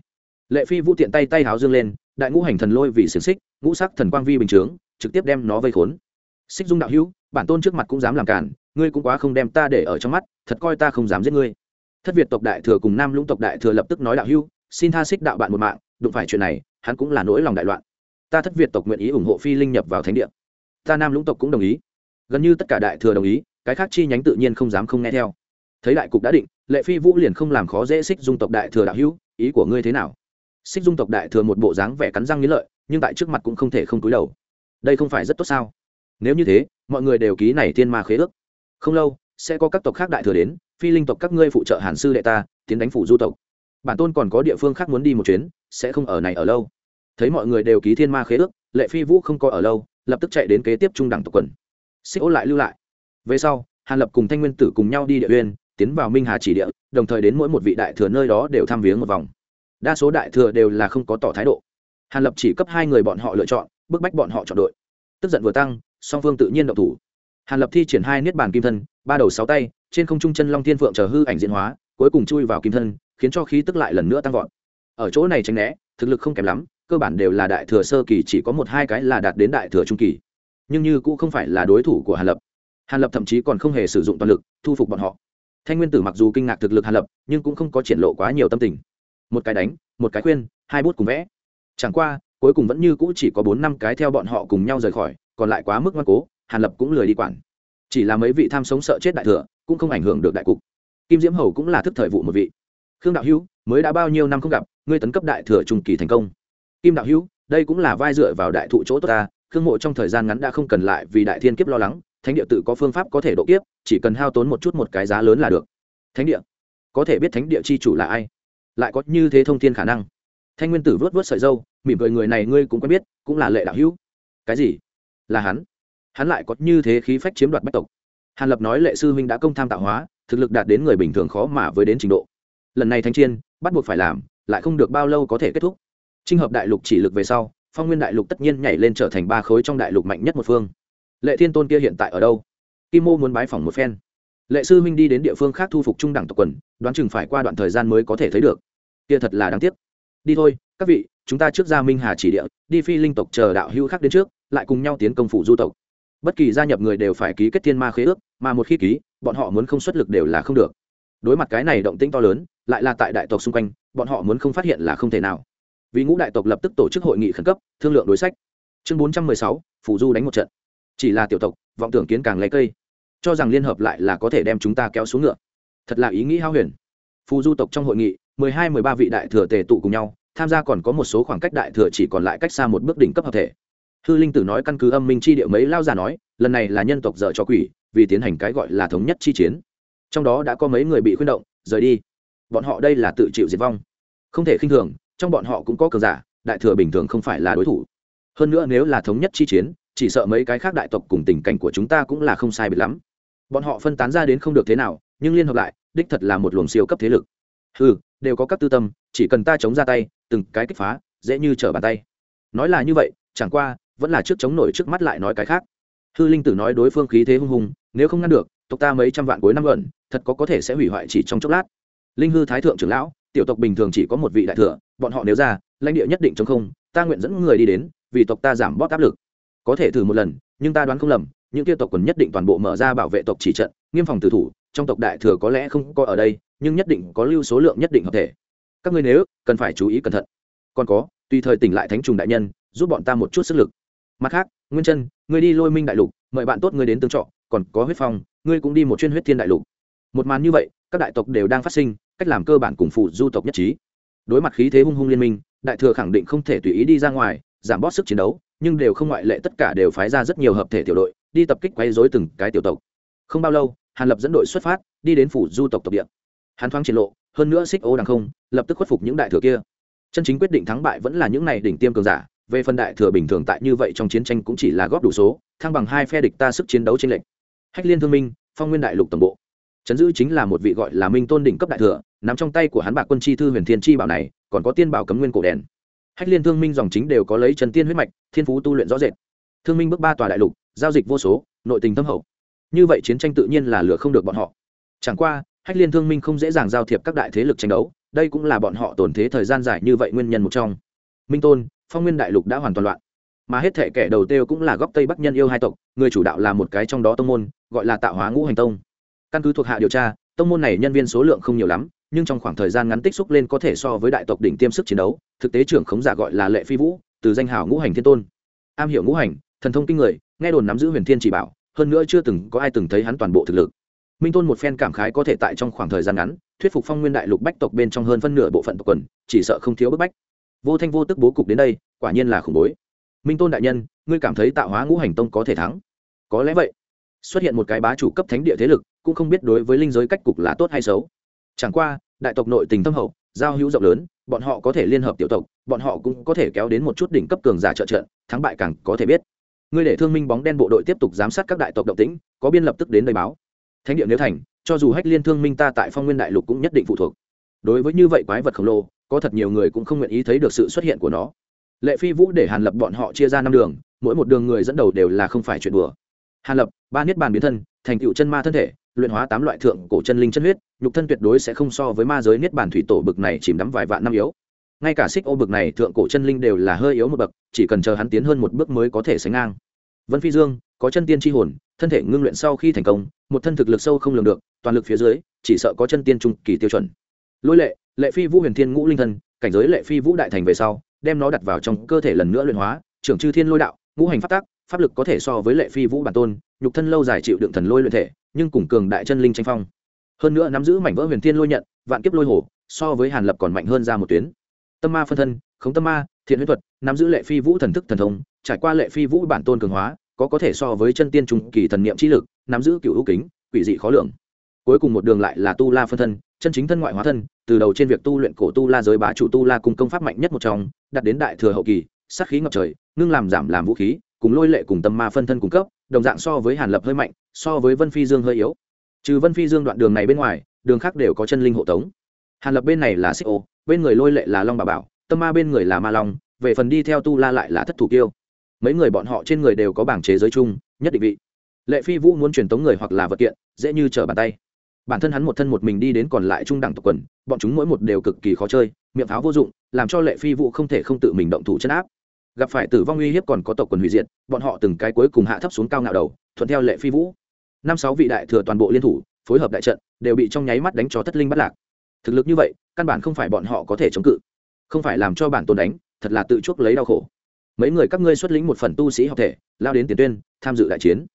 lệ phi vũ tiện tay tay háo dương lên, đại ngũ hành thần lôi vì xiềng xích, ngũ sắc thần quang vi bình chướng, trực tiếp đem nó vây khốn. Xích dung đạo hữu, bản tôn trước mặt cũng dám làm cản, ngươi cũng quá không đem ta để ở trong mắt, thật coi ta không dám giết ngươi. Thất việt tộc đại thừa cùng nam lũng tộc đại thừa lập tức nói đạo hữu, xin tha xích đạo bạn một mạng, đụng phải chuyện này, hắn cũng là nỗi lòng đại loạn. Ta thất việt tộc nguyện ý ủng hộ phi linh nhập vào thánh địa. Ta nam lũng tộc cũng đồng ý. Gần như tất cả đại thừa đồng ý, cái khác chi nhánh tự nhiên không dám không nghe theo. Thấy đại cục đã định, lệ phi vũ liền không làm khó dễ xích dung tộc đại thừa đạo hữu, ý của ngươi thế nào? Xích dung tộc đại thừa một bộ dáng vẻ cắn răng nghĩ lợi, nhưng tại trước mặt cũng không thể không túi đầu. Đây không phải rất tốt sao? Nếu như thế, mọi người đều ký này thiên ma khế ước. Không lâu, sẽ có các tộc khác đại thừa đến, phi linh tộc các ngươi phụ trợ hàn sư đệ ta, tiến đánh phủ du tộc. Bản tôn còn có địa phương khác muốn đi một chuyến, sẽ không ở này ở lâu. Thấy mọi người đều ký thiên ma khế ước, lệ phi vũ không có ở lâu, lập tức chạy đến kế tiếp trung đẳng tộc quần. Xích ô lại lưu lại. Về sau, hàn lập cùng thanh nguyên tử cùng nhau đi địa uyên, tiến vào minh hà chỉ địa, đồng thời đến mỗi một vị đại thừa nơi đó đều tham viếng một vòng đa số đại thừa đều là không có tỏ thái độ. Hàn lập chỉ cấp hai người bọn họ lựa chọn, bức bách bọn họ chọn đội. Tức giận vừa tăng, song phương tự nhiên động thủ. Hàn lập thi triển hai niết bàn kim thân, ba đầu sáu tay, trên không trung chân long thiên phượng chờ hư ảnh diễn hóa, cuối cùng chui vào kim thân, khiến cho khí tức lại lần nữa tăng vọt. Ở chỗ này tránh né, thực lực không kém lắm, cơ bản đều là đại thừa sơ kỳ, chỉ có một hai cái là đạt đến đại thừa trung kỳ. Nhưng như cũng không phải là đối thủ của hàn lập. Hàn lập thậm chí còn không hề sử dụng toàn lực, thu phục bọn họ. Thanh nguyên tử mặc dù kinh ngạc thực lực hàn lập, nhưng cũng không có triển lộ quá nhiều tâm tình một cái đánh, một cái khuyên, hai bút cùng vẽ. Chẳng qua, cuối cùng vẫn như cũ chỉ có bốn năm cái theo bọn họ cùng nhau rời khỏi, còn lại quá mức ngoan cố, hàn lập cũng lười đi quản. Chỉ là mấy vị tham sống sợ chết đại thừa, cũng không ảnh hưởng được đại cục. Kim diễm hầu cũng là thức thời vụ một vị. Khương đạo hữu, mới đã bao nhiêu năm không gặp, ngươi tấn cấp đại thừa trung kỳ thành công. Kim đạo hữu, đây cũng là vai dựa vào đại thụ chỗ tốt ta, khương mộ trong thời gian ngắn đã không cần lại vì đại thiên kiếp lo lắng, thánh địa tự có phương pháp có thể độ kiếp, chỉ cần hao tốn một chút một cái giá lớn là được. Thánh địa? Có thể biết thánh địa chi chủ là ai? Lại có như thế thông thiên khả năng. Thanh nguyên tử vớt vớt sợi dâu, mỉm cười người này ngươi cũng quen biết, cũng là lệ đạo hữu. Cái gì? Là hắn? Hắn lại có như thế khí phách chiếm đoạt bách tộc. Hàn lập nói lệ sư huynh đã công tham tạo hóa, thực lực đạt đến người bình thường khó mà với đến trình độ. Lần này thanh chiên, bắt buộc phải làm, lại không được bao lâu có thể kết thúc. Trinh hợp đại lục chỉ lực về sau, phong nguyên đại lục tất nhiên nhảy lên trở thành ba khối trong đại lục mạnh nhất một phương. Lệ thiên tôn kia hiện tại ở đâu? Kim mô muốn bái phỏng một phen. Lệ sư huynh đi đến địa phương khác thu phục trung đẳng tộc quần, đoán chừng phải qua đoạn thời gian mới có thể thấy được kia thật là đáng tiếc. Đi thôi, các vị, chúng ta trước ra minh hà chỉ địa, đi phi linh tộc chờ đạo hữu khác đến trước, lại cùng nhau tiến công phủ du tộc. Bất kỳ gia nhập người đều phải ký kết thiên ma khế ước, mà một khi ký, bọn họ muốn không xuất lực đều là không được. Đối mặt cái này động tĩnh to lớn, lại là tại đại tộc xung quanh, bọn họ muốn không phát hiện là không thể nào. Vì ngũ đại tộc lập tức tổ chức hội nghị khẩn cấp, thương lượng đối sách. Chương bốn trăm mười sáu, phủ du đánh một trận. Chỉ là tiểu tộc, vọng tưởng kiến càng lấy cây. Cho rằng liên hợp lại là có thể đem chúng ta kéo xuống ngựa. Thật là ý nghĩ hao huyền. Phù du tộc trong hội nghị mười hai, mười ba vị đại thừa tề tụ cùng nhau, tham gia còn có một số khoảng cách đại thừa chỉ còn lại cách xa một bước đỉnh cấp hợp thể. Hư linh tử nói căn cứ âm minh chi địa mấy lao già nói, lần này là nhân tộc dở cho quỷ, vì tiến hành cái gọi là thống nhất chi chiến. Trong đó đã có mấy người bị khuyên động, rời đi. Bọn họ đây là tự chịu diệt vong. Không thể khinh thường, trong bọn họ cũng có cờ giả, đại thừa bình thường không phải là đối thủ. Hơn nữa nếu là thống nhất chi chiến, chỉ sợ mấy cái khác đại tộc cùng tình cảnh của chúng ta cũng là không sai biệt lắm. Bọn họ phân tán ra đến không được thế nào, nhưng liên hợp lại, đích thật là một luồng siêu cấp thế lực ừ đều có các tư tâm, chỉ cần ta chống ra tay, từng cái kích phá, dễ như trở bàn tay. Nói là như vậy, chẳng qua, vẫn là trước chống nổi trước mắt lại nói cái khác. Hư linh tử nói đối phương khí thế hung hùng, nếu không ngăn được, tộc ta mấy trăm vạn cuối năm gần, thật có có thể sẽ hủy hoại chỉ trong chốc lát. Linh hư thái thượng trưởng lão, tiểu tộc bình thường chỉ có một vị đại thừa, bọn họ nếu ra, lãnh địa nhất định chống không, ta nguyện dẫn người đi đến, vì tộc ta giảm bóp áp lực. Có thể thử một lần, nhưng ta đoán không lầm, những tiêu tộc quần nhất định toàn bộ mở ra bảo vệ tộc chỉ trận, nghiêm phòng tử thủ trong tộc đại thừa có lẽ không có ở đây, nhưng nhất định có lưu số lượng nhất định hợp thể. Các ngươi nếu cần phải chú ý cẩn thận. Còn có, tùy thời tỉnh lại thánh trùng đại nhân, giúp bọn ta một chút sức lực. Mặt khác, nguyên chân, ngươi đi lôi minh đại lục, mời bạn tốt ngươi đến tương trọ, còn có huyết phong, ngươi cũng đi một chuyên huyết thiên đại lục. Một màn như vậy, các đại tộc đều đang phát sinh, cách làm cơ bản cùng phụ du tộc nhất trí. Đối mặt khí thế hung hung liên minh, đại thừa khẳng định không thể tùy ý đi ra ngoài, giảm bót sức chiến đấu, nhưng đều không ngoại lệ tất cả đều phái ra rất nhiều hợp thể tiểu đội, đi tập kích quấy rối từng cái tiểu tộc. Không bao lâu hàn lập dẫn đội xuất phát, đi đến phủ du tộc tộc địa. Hắn thoáng triển lộ, hơn nữa xích ô đằng không, lập tức khuất phục những đại thừa kia. Chân chính quyết định thắng bại vẫn là những này đỉnh tiêm cường giả, về phần đại thừa bình thường tại như vậy trong chiến tranh cũng chỉ là góp đủ số, thăng bằng hai phe địch ta sức chiến đấu trên lệnh hách liên thương minh, phong nguyên đại lục tổng bộ. Chấn giữ chính là một vị gọi là minh tôn đỉnh cấp đại thừa nằm trong tay của hắn bạc quân chi thư huyền thiên chi bảo này, còn có tiên bảo cấm nguyên cổ đèn. Hách liên thương minh dòng chính đều có lấy trần tiên huyết mạch, thiên phú tu luyện rõ rệt. Thương minh bước ba tòa đại lục, giao dịch vô số, nội tình thâm hậu như vậy chiến tranh tự nhiên là lừa không được bọn họ. Chẳng qua, hách liên thương minh không dễ dàng giao thiệp các đại thế lực tranh đấu, đây cũng là bọn họ tổn thế thời gian dài như vậy nguyên nhân một trong. Minh tôn, phong nguyên đại lục đã hoàn toàn loạn. Mà hết thể kẻ đầu tiêu cũng là góc tây bắc nhân yêu hai tộc, người chủ đạo là một cái trong đó tông môn, gọi là tạo hóa ngũ hành tông. Căn cứ thuộc hạ điều tra, tông môn này nhân viên số lượng không nhiều lắm, nhưng trong khoảng thời gian ngắn tích xúc lên có thể so với đại tộc đỉnh tiêm sức chiến đấu, thực tế trưởng khống giả gọi là lệ phi vũ, từ danh hào ngũ hành thiên tôn. Am hiểu ngũ hành, thần thông kinh người, nghe đồn nắm giữ huyền thiên chỉ bảo hơn nữa chưa từng có ai từng thấy hắn toàn bộ thực lực. Minh tôn một phen cảm khái có thể tại trong khoảng thời gian ngắn, thuyết phục phong nguyên đại lục bách tộc bên trong hơn phân nửa bộ phận tộc quần, chỉ sợ không thiếu bức bách. Vô thanh vô tức bố cục đến đây, quả nhiên là khủng bối minh tôn đại nhân, ngươi cảm thấy tạo hóa ngũ hành tông có thể thắng? Có lẽ vậy. Xuất hiện một cái bá chủ cấp thánh địa thế lực, cũng không biết đối với linh giới cách cục là tốt hay xấu. Chẳng qua, đại tộc nội tình thâm hậu, giao hữu rộng lớn, bọn họ có thể liên hợp tiểu tộc, bọn họ cũng có thể kéo đến một chút đỉnh cấp cường giả trợ trận thắng bại càng có thể biết ngươi để thương minh bóng đen bộ đội tiếp tục giám sát các đại tộc động tĩnh, có biên lập tức đến đây báo. Thánh địa nếu thành, cho dù hách liên thương minh ta tại phong nguyên đại lục cũng nhất định phụ thuộc. Đối với như vậy quái vật khổng lồ, có thật nhiều người cũng không nguyện ý thấy được sự xuất hiện của nó. Lệ phi vũ để hàn lập bọn họ chia ra năm đường, mỗi một đường người dẫn đầu đều là không phải chuyện đùa. Hàn lập, ba niết bàn biến thân, thành tựu chân ma thân thể, luyện hóa tám loại thượng cổ chân linh chân huyết, nhục thân tuyệt đối sẽ không so với ma giới niết bàn thủy tổ bực này chìm đắm vài vạn năm yếu ngay cả xích ô bực này thượng cổ chân linh đều là hơi yếu một bậc, chỉ cần chờ hắn tiến hơn một bước mới có thể sánh ngang. Vân phi dương, có chân tiên tri hồn, thân thể ngưng luyện sau khi thành công, một thân thực lực sâu không lường được, toàn lực phía dưới, chỉ sợ có chân tiên trung kỳ tiêu chuẩn. Lôi lệ lệ phi vũ huyền thiên ngũ linh thân, cảnh giới lệ phi vũ đại thành về sau, đem nó đặt vào trong cơ thể lần nữa luyện hóa, trưởng chư thiên lôi đạo, ngũ hành phát tác pháp lực có thể so với lệ phi vũ bản tôn, nhục thân lâu dài chịu đựng thần lôi luyện thể, nhưng cùng cường đại chân linh tranh phong. Hơn nữa nắm giữ mảnh vỡ huyền thiên lôi nhận, vạn kiếp lôi hồ, so với hàn lập còn mạnh hơn ra một tuyến tâm ma phân thân, khống tâm ma, thiện huyết thuật, nắm giữ lệ phi vũ thần thức thần thông, trải qua lệ phi vũ bản tôn cường hóa, có có thể so với chân tiên trung kỳ thần niệm trí lực, nắm giữ cựu hữu kính, quỷ dị khó lường. Cuối cùng một đường lại là tu la phân thân, chân chính thân ngoại hóa thân, từ đầu trên việc tu luyện cổ tu la giới bá chủ tu la cùng công pháp mạnh nhất một trong đặt đến đại thừa hậu kỳ, sát khí ngập trời, ngưng làm giảm làm vũ khí, cùng lôi lệ cùng tâm ma phân thân cung cấp, đồng dạng so với hàn lập hơi mạnh, so với vân phi dương hơi yếu. Trừ vân phi dương đoạn đường này bên ngoài, đường khác đều có chân linh hộ tống. Hàn lập bên này là xích ô bên người lôi lệ là long bà bảo, tâm ma bên người là ma long, về phần đi theo tu la lại là thất thủ kiêu. Mấy người bọn họ trên người đều có bảng chế giới chung, nhất định vị. Lệ phi vũ muốn truyền tống người hoặc là vật kiện, dễ như trở bàn tay. Bản thân hắn một thân một mình đi đến còn lại trung đẳng tộc quần, bọn chúng mỗi một đều cực kỳ khó chơi, miệng pháo vô dụng, làm cho lệ phi vũ không thể không tự mình động thủ chân áp. Gặp phải tử vong uy hiếp còn có tộc quần hủy diệt, bọn họ từng cái cuối cùng hạ thấp xuống cao ngạo đầu, thuận theo lệ phi vũ. Năm sáu vị đại thừa toàn bộ liên thủ, phối hợp đại trận, đều bị trong nháy mắt đánh cho thất linh bắt lạc thực lực như vậy, căn bản không phải bọn họ có thể chống cự. Không phải làm cho bản tồn đánh, thật là tự chuốc lấy đau khổ. Mấy người các ngươi xuất lĩnh một phần tu sĩ học thể, lao đến tiền tuyên, tham dự đại chiến.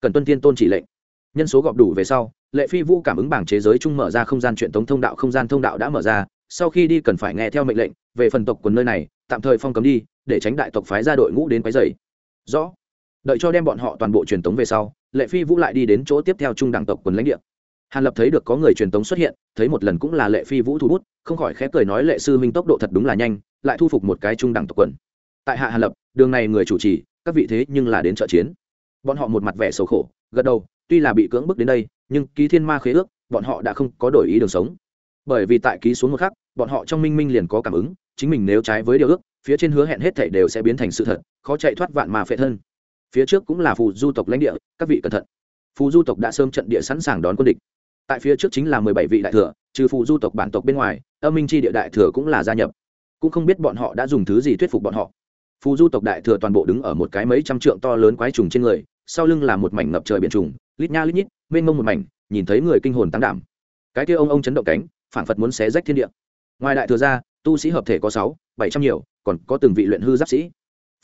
Cần tuân tiên tôn chỉ lệnh. Nhân số gọp đủ về sau, lệ phi vũ cảm ứng bảng chế giới chung mở ra không gian truyền thống thông đạo, không gian thông đạo đã mở ra, sau khi đi cần phải nghe theo mệnh lệnh, về phần tộc quần nơi này, tạm thời phong cấm đi, để tránh đại tộc phái ra đội ngũ đến quái dày rõ. Đợi cho đem bọn họ toàn bộ truyền tống về sau, lệ phi vũ lại đi đến chỗ tiếp theo trung đẳng tộc quần lãnh địa hàn lập thấy được có người truyền tống xuất hiện, thấy một lần cũng là lệ phi vũ thu bút, không khỏi khẽ cười nói lệ sư minh tốc độ thật đúng là nhanh, lại thu phục một cái trung đẳng tộc quần. Tại hạ hàn lập, đường này người chủ trì, các vị thế nhưng là đến trợ chiến. Bọn họ một mặt vẻ sầu khổ, gật đầu, tuy là bị cưỡng bức đến đây, nhưng ký thiên ma khế ước, bọn họ đã không có đổi ý đường sống. Bởi vì tại ký xuống một khắc, bọn họ trong minh minh liền có cảm ứng, chính mình nếu trái với điều ước, phía trên hứa hẹn hết thảy đều sẽ biến thành sự thật, khó chạy thoát vạn mà phệ thân. Phía trước cũng là phù du tộc lãnh địa, các vị cẩn thận. Phù du tộc đã sớm trận địa sẵn sàng đón quân địch tại phía trước chính là mười bảy vị đại thừa, trừ phụ du tộc bản tộc bên ngoài, âm minh c h i địa đại thừa cũng là gia nhập. Cũng không biết bọn họ đã dùng thứ gì thuyết phục bọn họ. Phù du tộc đại thừa toàn bộ đứng ở một cái mấy trăm trượng to lớn quái trùng trên người, sau lưng là một mảnh ngập trời biển trùng, lít nha lít nhít, mênh mông một mảnh, nhìn thấy người kinh hồn tán đảm. Cái kia ông ông chấn động cánh phản phật muốn xé rách thiên địa. Ngoài đại thừa ra, tu sĩ hợp thể có sáu, bảy trăm nhiều, còn có từng vị luyện hư giáp sĩ.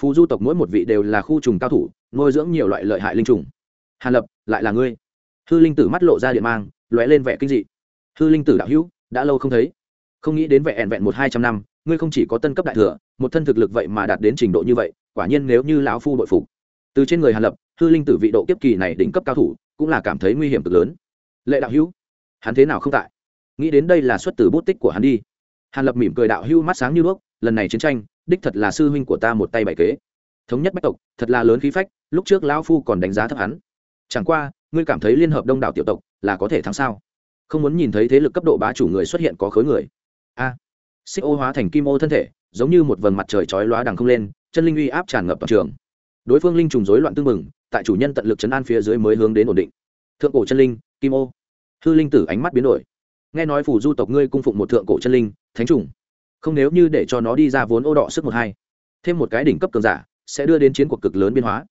Phù du tộc mỗi một vị đều là khu trùng cao thủ, nuôi dưỡng nhiều loại lợi hại linh trùng. Hàn lập, lại là ngươi. Hư linh tử mắt lộ ra điện mang lóe lên vẻ kinh dị. Hư linh tử đạo hữu, đã lâu không thấy. Không nghĩ đến vẻ ẹn vẹn một hai trăm năm, ngươi không chỉ có tân cấp đại thừa, một thân thực lực vậy mà đạt đến trình độ như vậy, quả nhiên nếu như lão phu bội phục. Từ trên người hàn lập, hư linh tử vị độ kiếp kỳ này đỉnh cấp cao thủ, cũng là cảm thấy nguy hiểm cực lớn. Lệ đạo hữu, hắn thế nào không tại? Nghĩ đến đây là xuất từ bút tích của hắn đi. Hàn lập mỉm cười đạo hữu mắt sáng như đuốc, lần này chiến tranh, đích thật là sư huynh của ta một tay bảy kế. Thống nhất bách tộc, thật là lớn khí phách, lúc trước lão phu còn đánh giá thấp hắn. Chẳng qua ngươi cảm thấy liên hợp đông đảo tiểu tộc là có thể thắng sao? Không muốn nhìn thấy thế lực cấp độ bá chủ người xuất hiện có khối người. A. Xích ô hóa thành kim ô thân thể, giống như một vầng mặt trời chói lóa đằng không lên, chân linh uy áp tràn ngập toàn trường. Đối phương linh trùng rối loạn tương mừng tại chủ nhân tận lực chấn an phía dưới mới hướng đến ổn định. Thượng cổ chân linh, kim ô. Hư linh tử ánh mắt biến đổi. Nghe nói phủ du tộc ngươi cung phụng một thượng cổ chân linh, thánh trùng không nếu như để cho nó đi ra vốn ô đỏ sức một hai, thêm một cái đỉnh cấp cường giả, sẽ đưa đến chiến cuộc cực lớn biên hóa.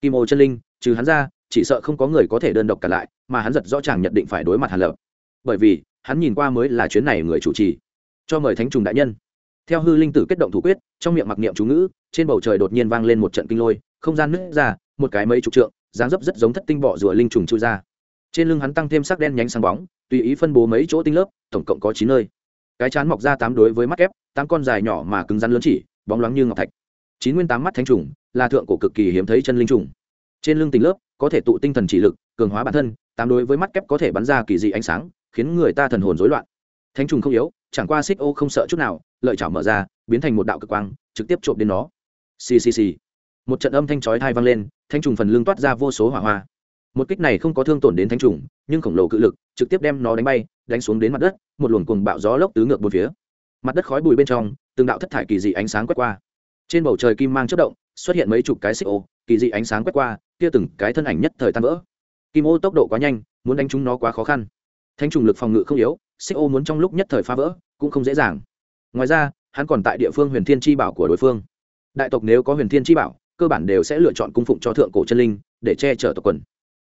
Kim ô chân linh, trừ hắn ra chỉ sợ không có người có thể đơn độc cả lại, mà hắn giật rõ chàng nhận định phải đối mặt hàn lập. Bởi vì, hắn nhìn qua mới là chuyến này người chủ trì. Cho mời thánh trùng đại nhân. Theo hư linh tử kết động thủ quyết, trong miệng mặc niệm chú ngữ, trên bầu trời đột nhiên vang lên một trận kinh lôi, không gian nứt ra, một cái mấy chục trượng, dáng dấp rất giống thất tinh bọ rùa linh trùng chui ra. Trên lưng hắn tăng thêm sắc đen nhánh sáng bóng, tùy ý phân bố mấy chỗ tinh lớp, tổng cộng có chín nơi. Cái chán mọc ra tám đối với mắt kép, tám con dài nhỏ mà cứng rắn lớn chỉ, bóng loáng như ngọc thạch. Chín nguyên tám mắt thánh trùng, là thượng cổ cực kỳ hiếm thấy chân linh trùng trên lưng tình lớp, có thể tụ tinh thần chỉ lực, cường hóa bản thân, tám đối với mắt kép có thể bắn ra kỳ dị ánh sáng, khiến người ta thần hồn rối loạn. Thánh trùng không yếu, chẳng qua xích ô không sợ chút nào, lợi chảo mở ra, biến thành một đạo cực quang, trực tiếp trộm đến nó. Ccc một trận âm thanh chói thai vang lên thanh trùng phần lưng toát ra vô số hỏa hoa. Một kích này không có thương tổn đến thanh trùng, nhưng khổng lồ cự lực, trực tiếp đem nó đánh bay, đánh xuống đến mặt đất, một luồng cuồng bạo gió lốc tứ ngược bốn phía. Mặt đất khói bụi bên trong, từng đạo thất thải kỳ dị ánh sáng quét qua. Trên bầu trời kim mang chất động, xuất hiện mấy chục cái xích ô, kỳ dị ánh sáng quét qua kia từng cái thân ảnh nhất thời tan vỡ. Kim ô tốc độ quá nhanh, muốn đánh chúng nó quá khó khăn. Thanh trùng lực phòng ngự không yếu, xích ô muốn trong lúc nhất thời phá vỡ, cũng không dễ dàng. Ngoài ra, hắn còn tại địa phương huyền thiên chi bảo của đối phương. Đại tộc nếu có huyền thiên chi bảo, cơ bản đều sẽ lựa chọn cung phụng cho thượng cổ chân linh, để che chở tộc quần.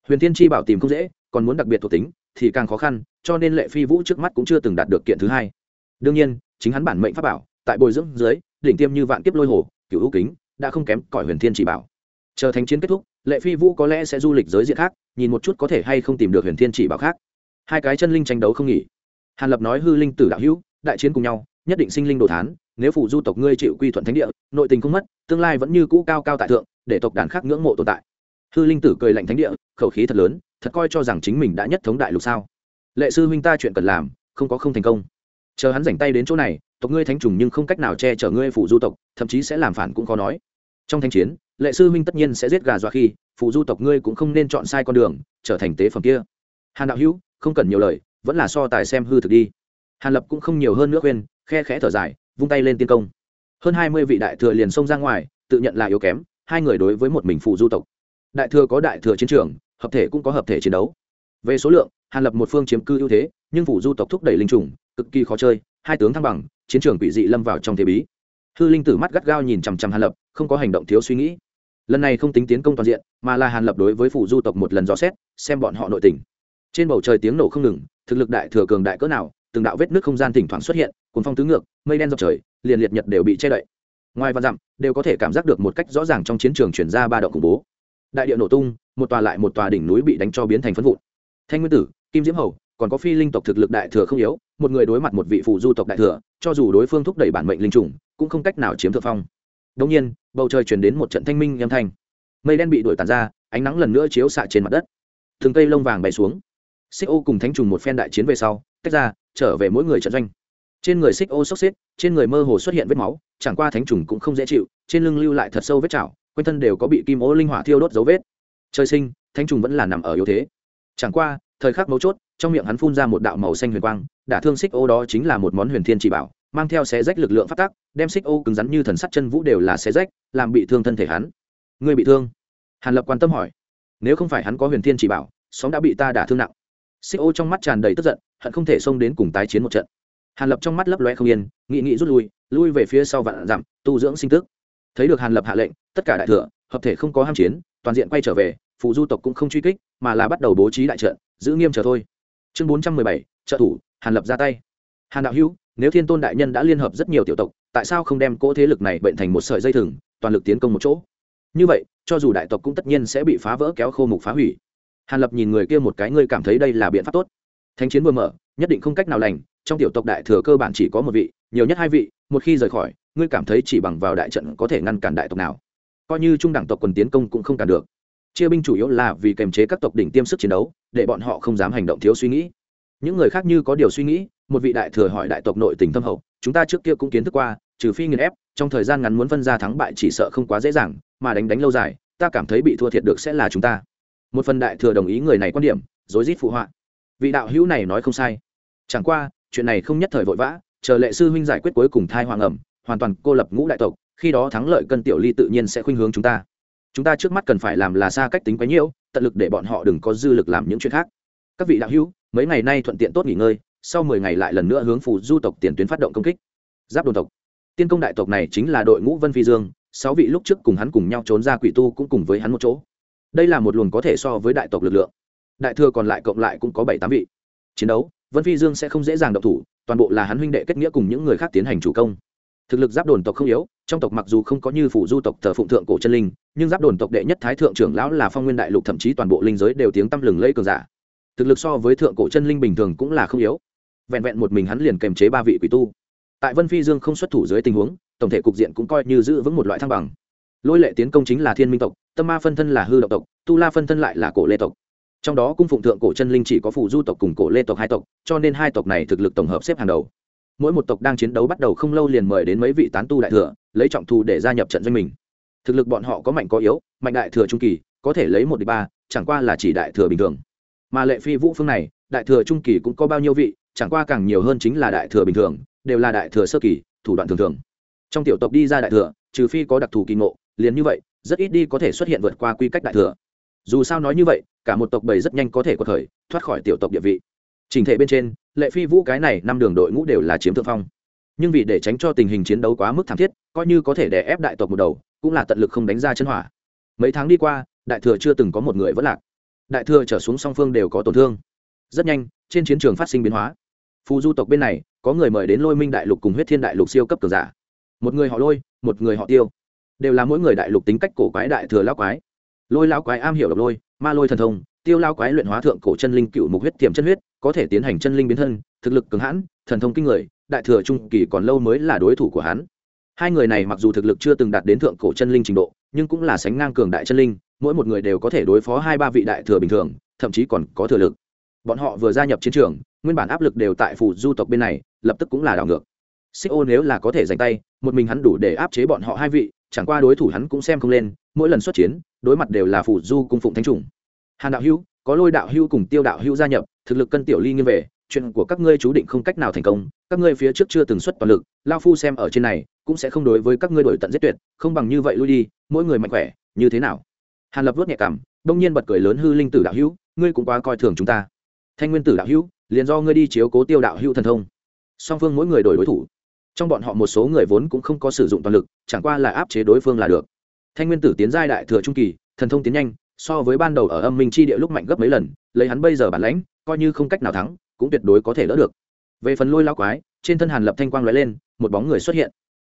Huyền thiên chi bảo tìm không dễ, còn muốn đặc biệt thuộc tính, thì càng khó khăn, cho nên lệ phi vũ trước mắt cũng chưa từng đạt được kiện thứ hai. Đương nhiên, chính hắn bản mệnh pháp bảo, tại bồi dưỡng dưới, đỉnh tiêm như vạn kiếp lôi hồ cựu hữu kính, đã không kém cỏi huyền thiên chỉ bảo. Chờ thánh chiến kết thúc lệ phi vũ có lẽ sẽ du lịch giới diện khác, nhìn một chút có thể hay không tìm được huyền thiên chỉ bảo khác. Hai cái chân linh tranh đấu không nghỉ. Hàn lập nói hư linh tử đạo hữu, đại chiến cùng nhau, nhất định sinh linh đồ thán, nếu phụ du tộc ngươi chịu quy thuận thánh địa, nội tình không mất, tương lai vẫn như cũ cao cao tại thượng, để tộc đàn khác ngưỡng mộ tồn tại. Hư linh tử cười lạnh thánh địa, khẩu khí thật lớn, thật coi cho rằng chính mình đã nhất thống đại lục sao. Lệ sư huynh ta chuyện cần làm, không có không thành công. Chờ hắn rảnh tay đến chỗ này, tộc ngươi thánh trùng nhưng không cách nào che chở ngươi phụ du tộc, thậm chí sẽ làm phản cũng khó nói. Trong thanh chiến lệ sư huynh tất nhiên sẽ giết gà dọa khi, phụ du tộc ngươi cũng không nên chọn sai con đường, trở thành tế phẩm kia. Hàn đạo hữu, không cần nhiều lời, vẫn là so tài xem hư thực đi. Hàn lập cũng không nhiều hơn nữa khuyên, khe khẽ thở dài, vung tay lên tiên công. Hơn hai mươi vị đại thừa liền xông ra ngoài, tự nhận là yếu kém, hai người đối với một mình phụ du tộc. Đại thừa có đại thừa chiến trường, hợp thể cũng có hợp thể chiến đấu. Về số lượng, hàn lập một phương chiếm cư ưu thế, nhưng phủ du tộc thúc đẩy linh trùng, cực kỳ khó chơi, hai tướng thăng bằng, chiến trường quỷ dị lâm vào trong thế bí. Hư linh tử mắt gắt gao nhìn chằm chằm hàn lập, không có hành động thiếu suy nghĩ lần này không tính tiến công toàn diện, mà là hàn lập đối với phủ du tộc một lần dò xét, xem bọn họ nội tình. Trên bầu trời tiếng nổ không ngừng, thực lực đại thừa cường đại cỡ nào, từng đạo vết nước không gian thỉnh thoảng xuất hiện cuốn phong tứ ngược, mây đen dọc trời, liền liệt nhật đều bị che đậy. Ngoài và dặm, đều có thể cảm giác được một cách rõ ràng trong chiến trường chuyển ra ba động khủng bố. Đại địa nổ tung, một tòa lại một tòa đỉnh núi bị đánh cho biến thành phân vụn. Thanh nguyên tử, kim diễm hầu, còn có phi linh tộc thực lực đại thừa không yếu, một người đối mặt một vị phụ du tộc đại thừa, cho dù đối phương thúc đẩy bản mệnh linh trùng, cũng không cách nào chiếm thượng phong đông nhiên, bầu trời chuyển đến một trận thanh minh âm thanh. Mây đen bị đuổi tàn ra, ánh nắng lần nữa chiếu xạ trên mặt đất. Thường cây lông vàng bay xuống. Xích ô cùng thánh trùng một phen đại chiến về sau, tách ra, trở về mỗi người trận doanh. Trên người xích ô sốc xếp, trên người mơ hồ xuất hiện vết máu, chẳng qua thánh trùng cũng không dễ chịu, trên lưng lưu lại thật sâu vết chảo, quanh thân đều có bị kim ô linh hỏa thiêu đốt dấu vết. Trời sinh, thánh trùng vẫn là nằm ở yếu thế. Chẳng qua, thời khắc mấu chốt, trong miệng hắn phun ra một đạo màu xanh huyền quang, đả thương xích ô đó chính là một món huyền thiên chỉ bảo mang theo xé rách lực lượng phát tác đem xích ô cứng rắn như thần sắt chân vũ đều là xé rách, làm bị thương thân thể hắn. Người bị thương? Hàn lập quan tâm hỏi. Nếu không phải hắn có huyền thiên chỉ bảo, sóng đã bị ta đả thương nặng. Xích ô trong mắt tràn đầy tức giận, hận không thể xông đến cùng tái chiến một trận. Hàn lập trong mắt lấp loe không yên nghị nghị rút lui lui về phía sau vạn dặm, tu dưỡng sinh tức. Thấy được hàn lập hạ lệnh, tất cả đại thừa, hợp thể không có ham chiến, toàn diện quay trở về phụ du tộc cũng không truy kích, mà là bắt đầu bố trí đại trận, giữ nghiêm chờ thôi. Chương bốn trăm mười bảy, trợ thủ, hàn lập ra tay. Hàn đạo hữu nếu thiên tôn đại nhân đã liên hợp rất nhiều tiểu tộc, tại sao không đem cỗ thế lực này bệnh thành một sợi dây thừng, toàn lực tiến công một chỗ? Như vậy, cho dù đại tộc cũng tất nhiên sẽ bị phá vỡ kéo khô mục phá hủy. Hàn lập nhìn người kia một cái, ngươi cảm thấy đây là biện pháp tốt. Thánh chiến vừa mở, nhất định không cách nào lành, trong tiểu tộc đại thừa cơ bản chỉ có một vị, nhiều nhất hai vị, một khi rời khỏi, ngươi cảm thấy chỉ bằng vào đại trận có thể ngăn cản đại tộc nào? Coi như trung đẳng tộc quần tiến công cũng không cản được. Chia binh chủ yếu là vì kềm chế các tộc đỉnh tiêm sức chiến đấu, để bọn họ không dám hành động thiếu suy nghĩ. Những người khác như có điều suy nghĩ một vị đại thừa hỏi đại tộc nội tình thâm hậu, chúng ta trước kia cũng kiến thức qua, trừ phi nghiền ép, trong thời gian ngắn muốn phân ra thắng bại chỉ sợ không quá dễ dàng, mà đánh đánh lâu dài, ta cảm thấy bị thua thiệt được sẽ là chúng ta. Một phần đại thừa đồng ý người này quan điểm, rối rít phụ họa. Vị đạo hữu này nói không sai. Chẳng qua, chuyện này không nhất thời vội vã, chờ lệ sư huynh giải quyết cuối cùng thai hoàng ẩm, hoàn toàn cô lập ngũ đại tộc, khi đó thắng lợi cân tiểu ly tự nhiên sẽ khuynh hướng chúng ta. Chúng ta trước mắt cần phải làm là xa cách tính quấy nhiễu, tận lực để bọn họ đừng có dư lực làm những chuyện khác. Các vị đạo hữu, mấy ngày nay thuận tiện tốt nghỉ ngơi sau mười ngày lại lần nữa hướng phù du tộc tiền tuyến phát động công kích. Giáp đồn tộc. Tiên công đại tộc này chính là đội ngũ vân phi dương, sáu vị lúc trước cùng hắn cùng nhau trốn ra quỷ tu cũng cùng với hắn một chỗ. Đây là một luồng có thể so với đại tộc lực lượng. Đại thừa còn lại cộng lại cũng có bảy tám vị. Chiến đấu, vân phi dương sẽ không dễ dàng động thủ, toàn bộ là hắn huynh đệ kết nghĩa cùng những người khác tiến hành chủ công. Thực lực giáp đồn tộc không yếu, trong tộc mặc dù không có như phủ du tộc thờ phụng thượng cổ chân linh, nhưng giáp đồn tộc đệ nhất thái thượng trưởng lão là phong nguyên đại lục thậm chí toàn bộ linh giới đều tiếng tăm lừng lẫy cường giả. Thực lực so với thượng cổ chân linh bình thường cũng là không yếu vẹn vẹn một mình hắn liền kềm chế ba vị quỷ tu. Tại vân phi dương không xuất thủ dưới tình huống, tổng thể cục diện cũng coi như giữ vững một loại thăng bằng. Lôi lệ tiến công chính là thiên minh tộc, tâm ma phân thân là hư động tộc, tu la phân thân lại là cổ lê tộc. Trong đó cung phụng thượng cổ chân linh chỉ có phủ du tộc cùng cổ lê tộc hai tộc, cho nên hai tộc này thực lực tổng hợp xếp hàng đầu. Mỗi một tộc đang chiến đấu bắt đầu không lâu liền mời đến mấy vị tán tu đại thừa, lấy trọng thù để gia nhập trận doanh mình. Thực lực bọn họ có mạnh có yếu, mạnh đại thừa trung kỳ, có thể lấy một đi ba, chẳng qua là chỉ đại thừa bình thường. Mà lệ phi vũ phương này, đại thừa trung kỳ cũng có bao nhiêu vị chẳng qua càng nhiều hơn chính là đại thừa bình thường, đều là đại thừa sơ kỳ, thủ đoạn thường thường. Trong tiểu tộc đi ra đại thừa, trừ phi có đặc thù kỳ ngộ, liền như vậy, rất ít đi có thể xuất hiện vượt qua quy cách đại thừa. Dù sao nói như vậy, cả một tộc bầy rất nhanh có thể có thời thoát khỏi tiểu tộc địa vị. Trình thể bên trên, lệ phi vũ cái này năm đường đội ngũ đều là chiếm thượng phong. Nhưng vì để tránh cho tình hình chiến đấu quá mức thảm thiết, coi như có thể đè ép đại tộc một đầu, cũng là tận lực không đánh ra chân hỏa. Mấy tháng đi qua, đại thừa chưa từng có một người vẫn lạc. Đại thừa trở xuống song phương đều có tổn thương. Rất nhanh, trên chiến trường phát sinh biến hóa phù du tộc bên này, có người mời đến lôi minh đại lục cùng huyết thiên đại lục siêu cấp cường giả. Một người họ lôi, một người họ tiêu. Đều là mỗi người đại lục tính cách cổ quái đại thừa lão quái. Lôi lão quái am hiểu độc lôi, ma lôi thần thông, tiêu lao quái luyện hóa thượng cổ chân linh cựu mục huyết tiềm chân huyết, có thể tiến hành chân linh biến thân, thực lực cường hãn, thần thông kinh người, đại thừa trung kỳ còn lâu mới là đối thủ của hắn. Hai người này mặc dù thực lực chưa từng đạt đến thượng cổ chân linh trình độ, nhưng cũng là sánh ngang cường đại chân linh, mỗi một người đều có thể đối phó hai ba vị đại thừa bình thường, thậm chí còn có thừa lực. Bọn họ vừa gia nhập chiến trường nguyên bản áp lực đều tại phủ du tộc bên này, lập tức cũng là đảo ngược. Xích ô nếu là có thể giành tay, một mình hắn đủ để áp chế bọn họ hai vị, chẳng qua đối thủ hắn cũng xem không lên, mỗi lần xuất chiến, đối mặt đều là phủ du cung phụng thánh trùng hàn đạo hữu, có lôi đạo hữu cùng tiêu đạo hữu gia nhập, thực lực cân tiểu ly nghiêng về, chuyện của các ngươi chú định không cách nào thành công, các ngươi phía trước chưa từng xuất toàn lực lao phu xem ở trên này, cũng sẽ không đối với các ngươi đổi tận giết tuyệt, không bằng như vậy lui đi, mỗi người mạnh khỏe, như thế nào? Hàn lập vớt nhẹ cảm đông nhiên bật cười lớn, hư linh tử đạo hữu, ngươi cũng quá coi thường chúng ta. Thanh nguyên tử đạo hữu liền do ngươi đi chiếu cố tiêu đạo hữu thần thông. Song phương mỗi người đổi đối thủ. Trong bọn họ một số người vốn cũng không có sử dụng toàn lực, chẳng qua là áp chế đối phương là được. Thanh nguyên tử tiến giai đại thừa trung kỳ, thần thông tiến nhanh, so với ban đầu ở âm minh chi địa lúc mạnh gấp mấy lần, lấy hắn bây giờ bản lãnh, coi như không cách nào thắng, cũng tuyệt đối có thể lỡ được. Về phần lôi lao quái, trên thân hàn lập thanh quang lóe lên, một bóng người xuất hiện.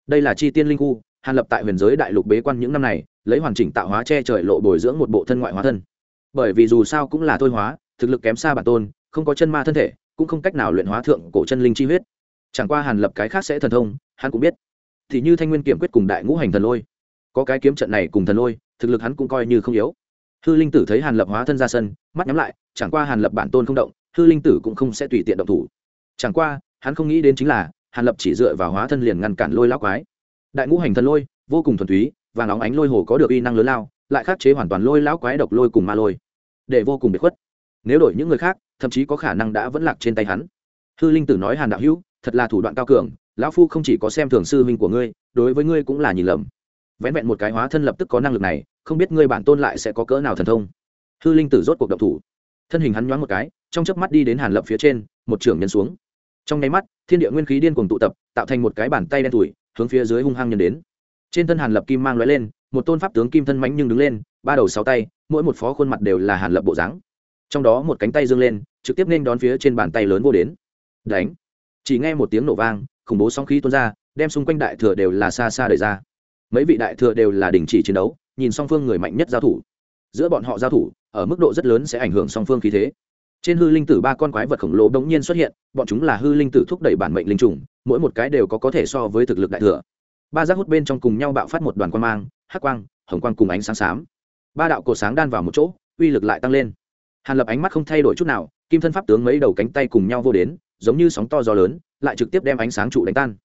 Đây là chi tiên linh khu, hàn lập tại huyền giới đại lục bế quan những năm này, lấy hoàn chỉnh tạo hóa che trời lộ bồi dưỡng một bộ thân ngoại hóa thân. Bởi vì dù sao cũng là thôi hóa, thực lực kém xa bản tôn không có chân ma thân thể, cũng không cách nào luyện hóa thượng cổ chân linh chi huyết. Chẳng qua hàn lập cái khác sẽ thần thông, hắn cũng biết. Thì như thanh nguyên kiểm quyết cùng đại ngũ hành thần lôi. Có cái kiếm trận này cùng thần lôi, thực lực hắn cũng coi như không yếu. Hư linh tử thấy hàn lập hóa thân ra sân, mắt nhắm lại, chẳng qua hàn lập bản tôn không động, hư linh tử cũng không sẽ tùy tiện động thủ. Chẳng qua, hắn không nghĩ đến chính là, hàn lập chỉ dựa vào hóa thân liền ngăn cản lôi lão quái. Đại ngũ hành thần lôi, vô cùng thuần túy và nóng ánh lôi hồ có được uy năng lớn lao, lại khắc chế hoàn toàn lôi lão quái độc lôi cùng ma lôi. Để vô cùng biệt khuất. Nếu đổi những người khác thậm chí có khả năng đã vẫn lạc trên tay hắn. Hư linh tử nói, hàn đạo hữu, thật là thủ đoạn cao cường, lão phu không chỉ có xem thường sư huynh của ngươi, đối với ngươi cũng là nhìn lầm. Vén vẹn một cái hóa thân lập tức có năng lực này, không biết ngươi bản tôn lại sẽ có cỡ nào thần thông. Hư linh tử rốt cuộc động thủ. Thân hình hắn nhoáng một cái, trong chớp mắt đi đến hàn lập phía trên, một trưởng nhân xuống. Trong nháy mắt, thiên địa nguyên khí điên cuồng tụ tập, tạo thành một cái bàn tay đen tủi, hướng phía dưới hung hăng nhân đến. Trên thân hàn lập kim mang lóe lên, một tôn pháp tướng kim thân mãnh nhưng đứng lên, ba đầu sáu tay, mỗi một phó khuôn mặt đều là hàn lập bộ dáng trong đó một cánh tay dương lên, trực tiếp nên đón phía trên bàn tay lớn vô đến. Đánh. Chỉ nghe một tiếng nổ vang, khủng bố sóng khí tuôn ra, đem xung quanh đại thừa đều là xa xa đời ra. Mấy vị đại thừa đều là đình chỉ chiến đấu, nhìn song phương người mạnh nhất giao thủ. Giữa bọn họ giao thủ, ở mức độ rất lớn sẽ ảnh hưởng song phương khí thế. Trên hư linh tử ba con quái vật khổng lồ đống nhiên xuất hiện, bọn chúng là hư linh tử thúc đẩy bản mệnh linh trùng, mỗi một cái đều có có thể so với thực lực đại thừa. Ba giác hút bên trong cùng nhau bạo phát một đoàn quang mang, hắc quang, hồng quang cùng ánh sáng xám. Ba đạo cổ sáng đan vào một chỗ, uy lực lại tăng lên hàn lập ánh mắt không thay đổi chút nào, kim thân pháp tướng mấy đầu cánh tay cùng nhau vô đến, giống như sóng to gió lớn, lại trực tiếp đem ánh sáng trụ đánh tan.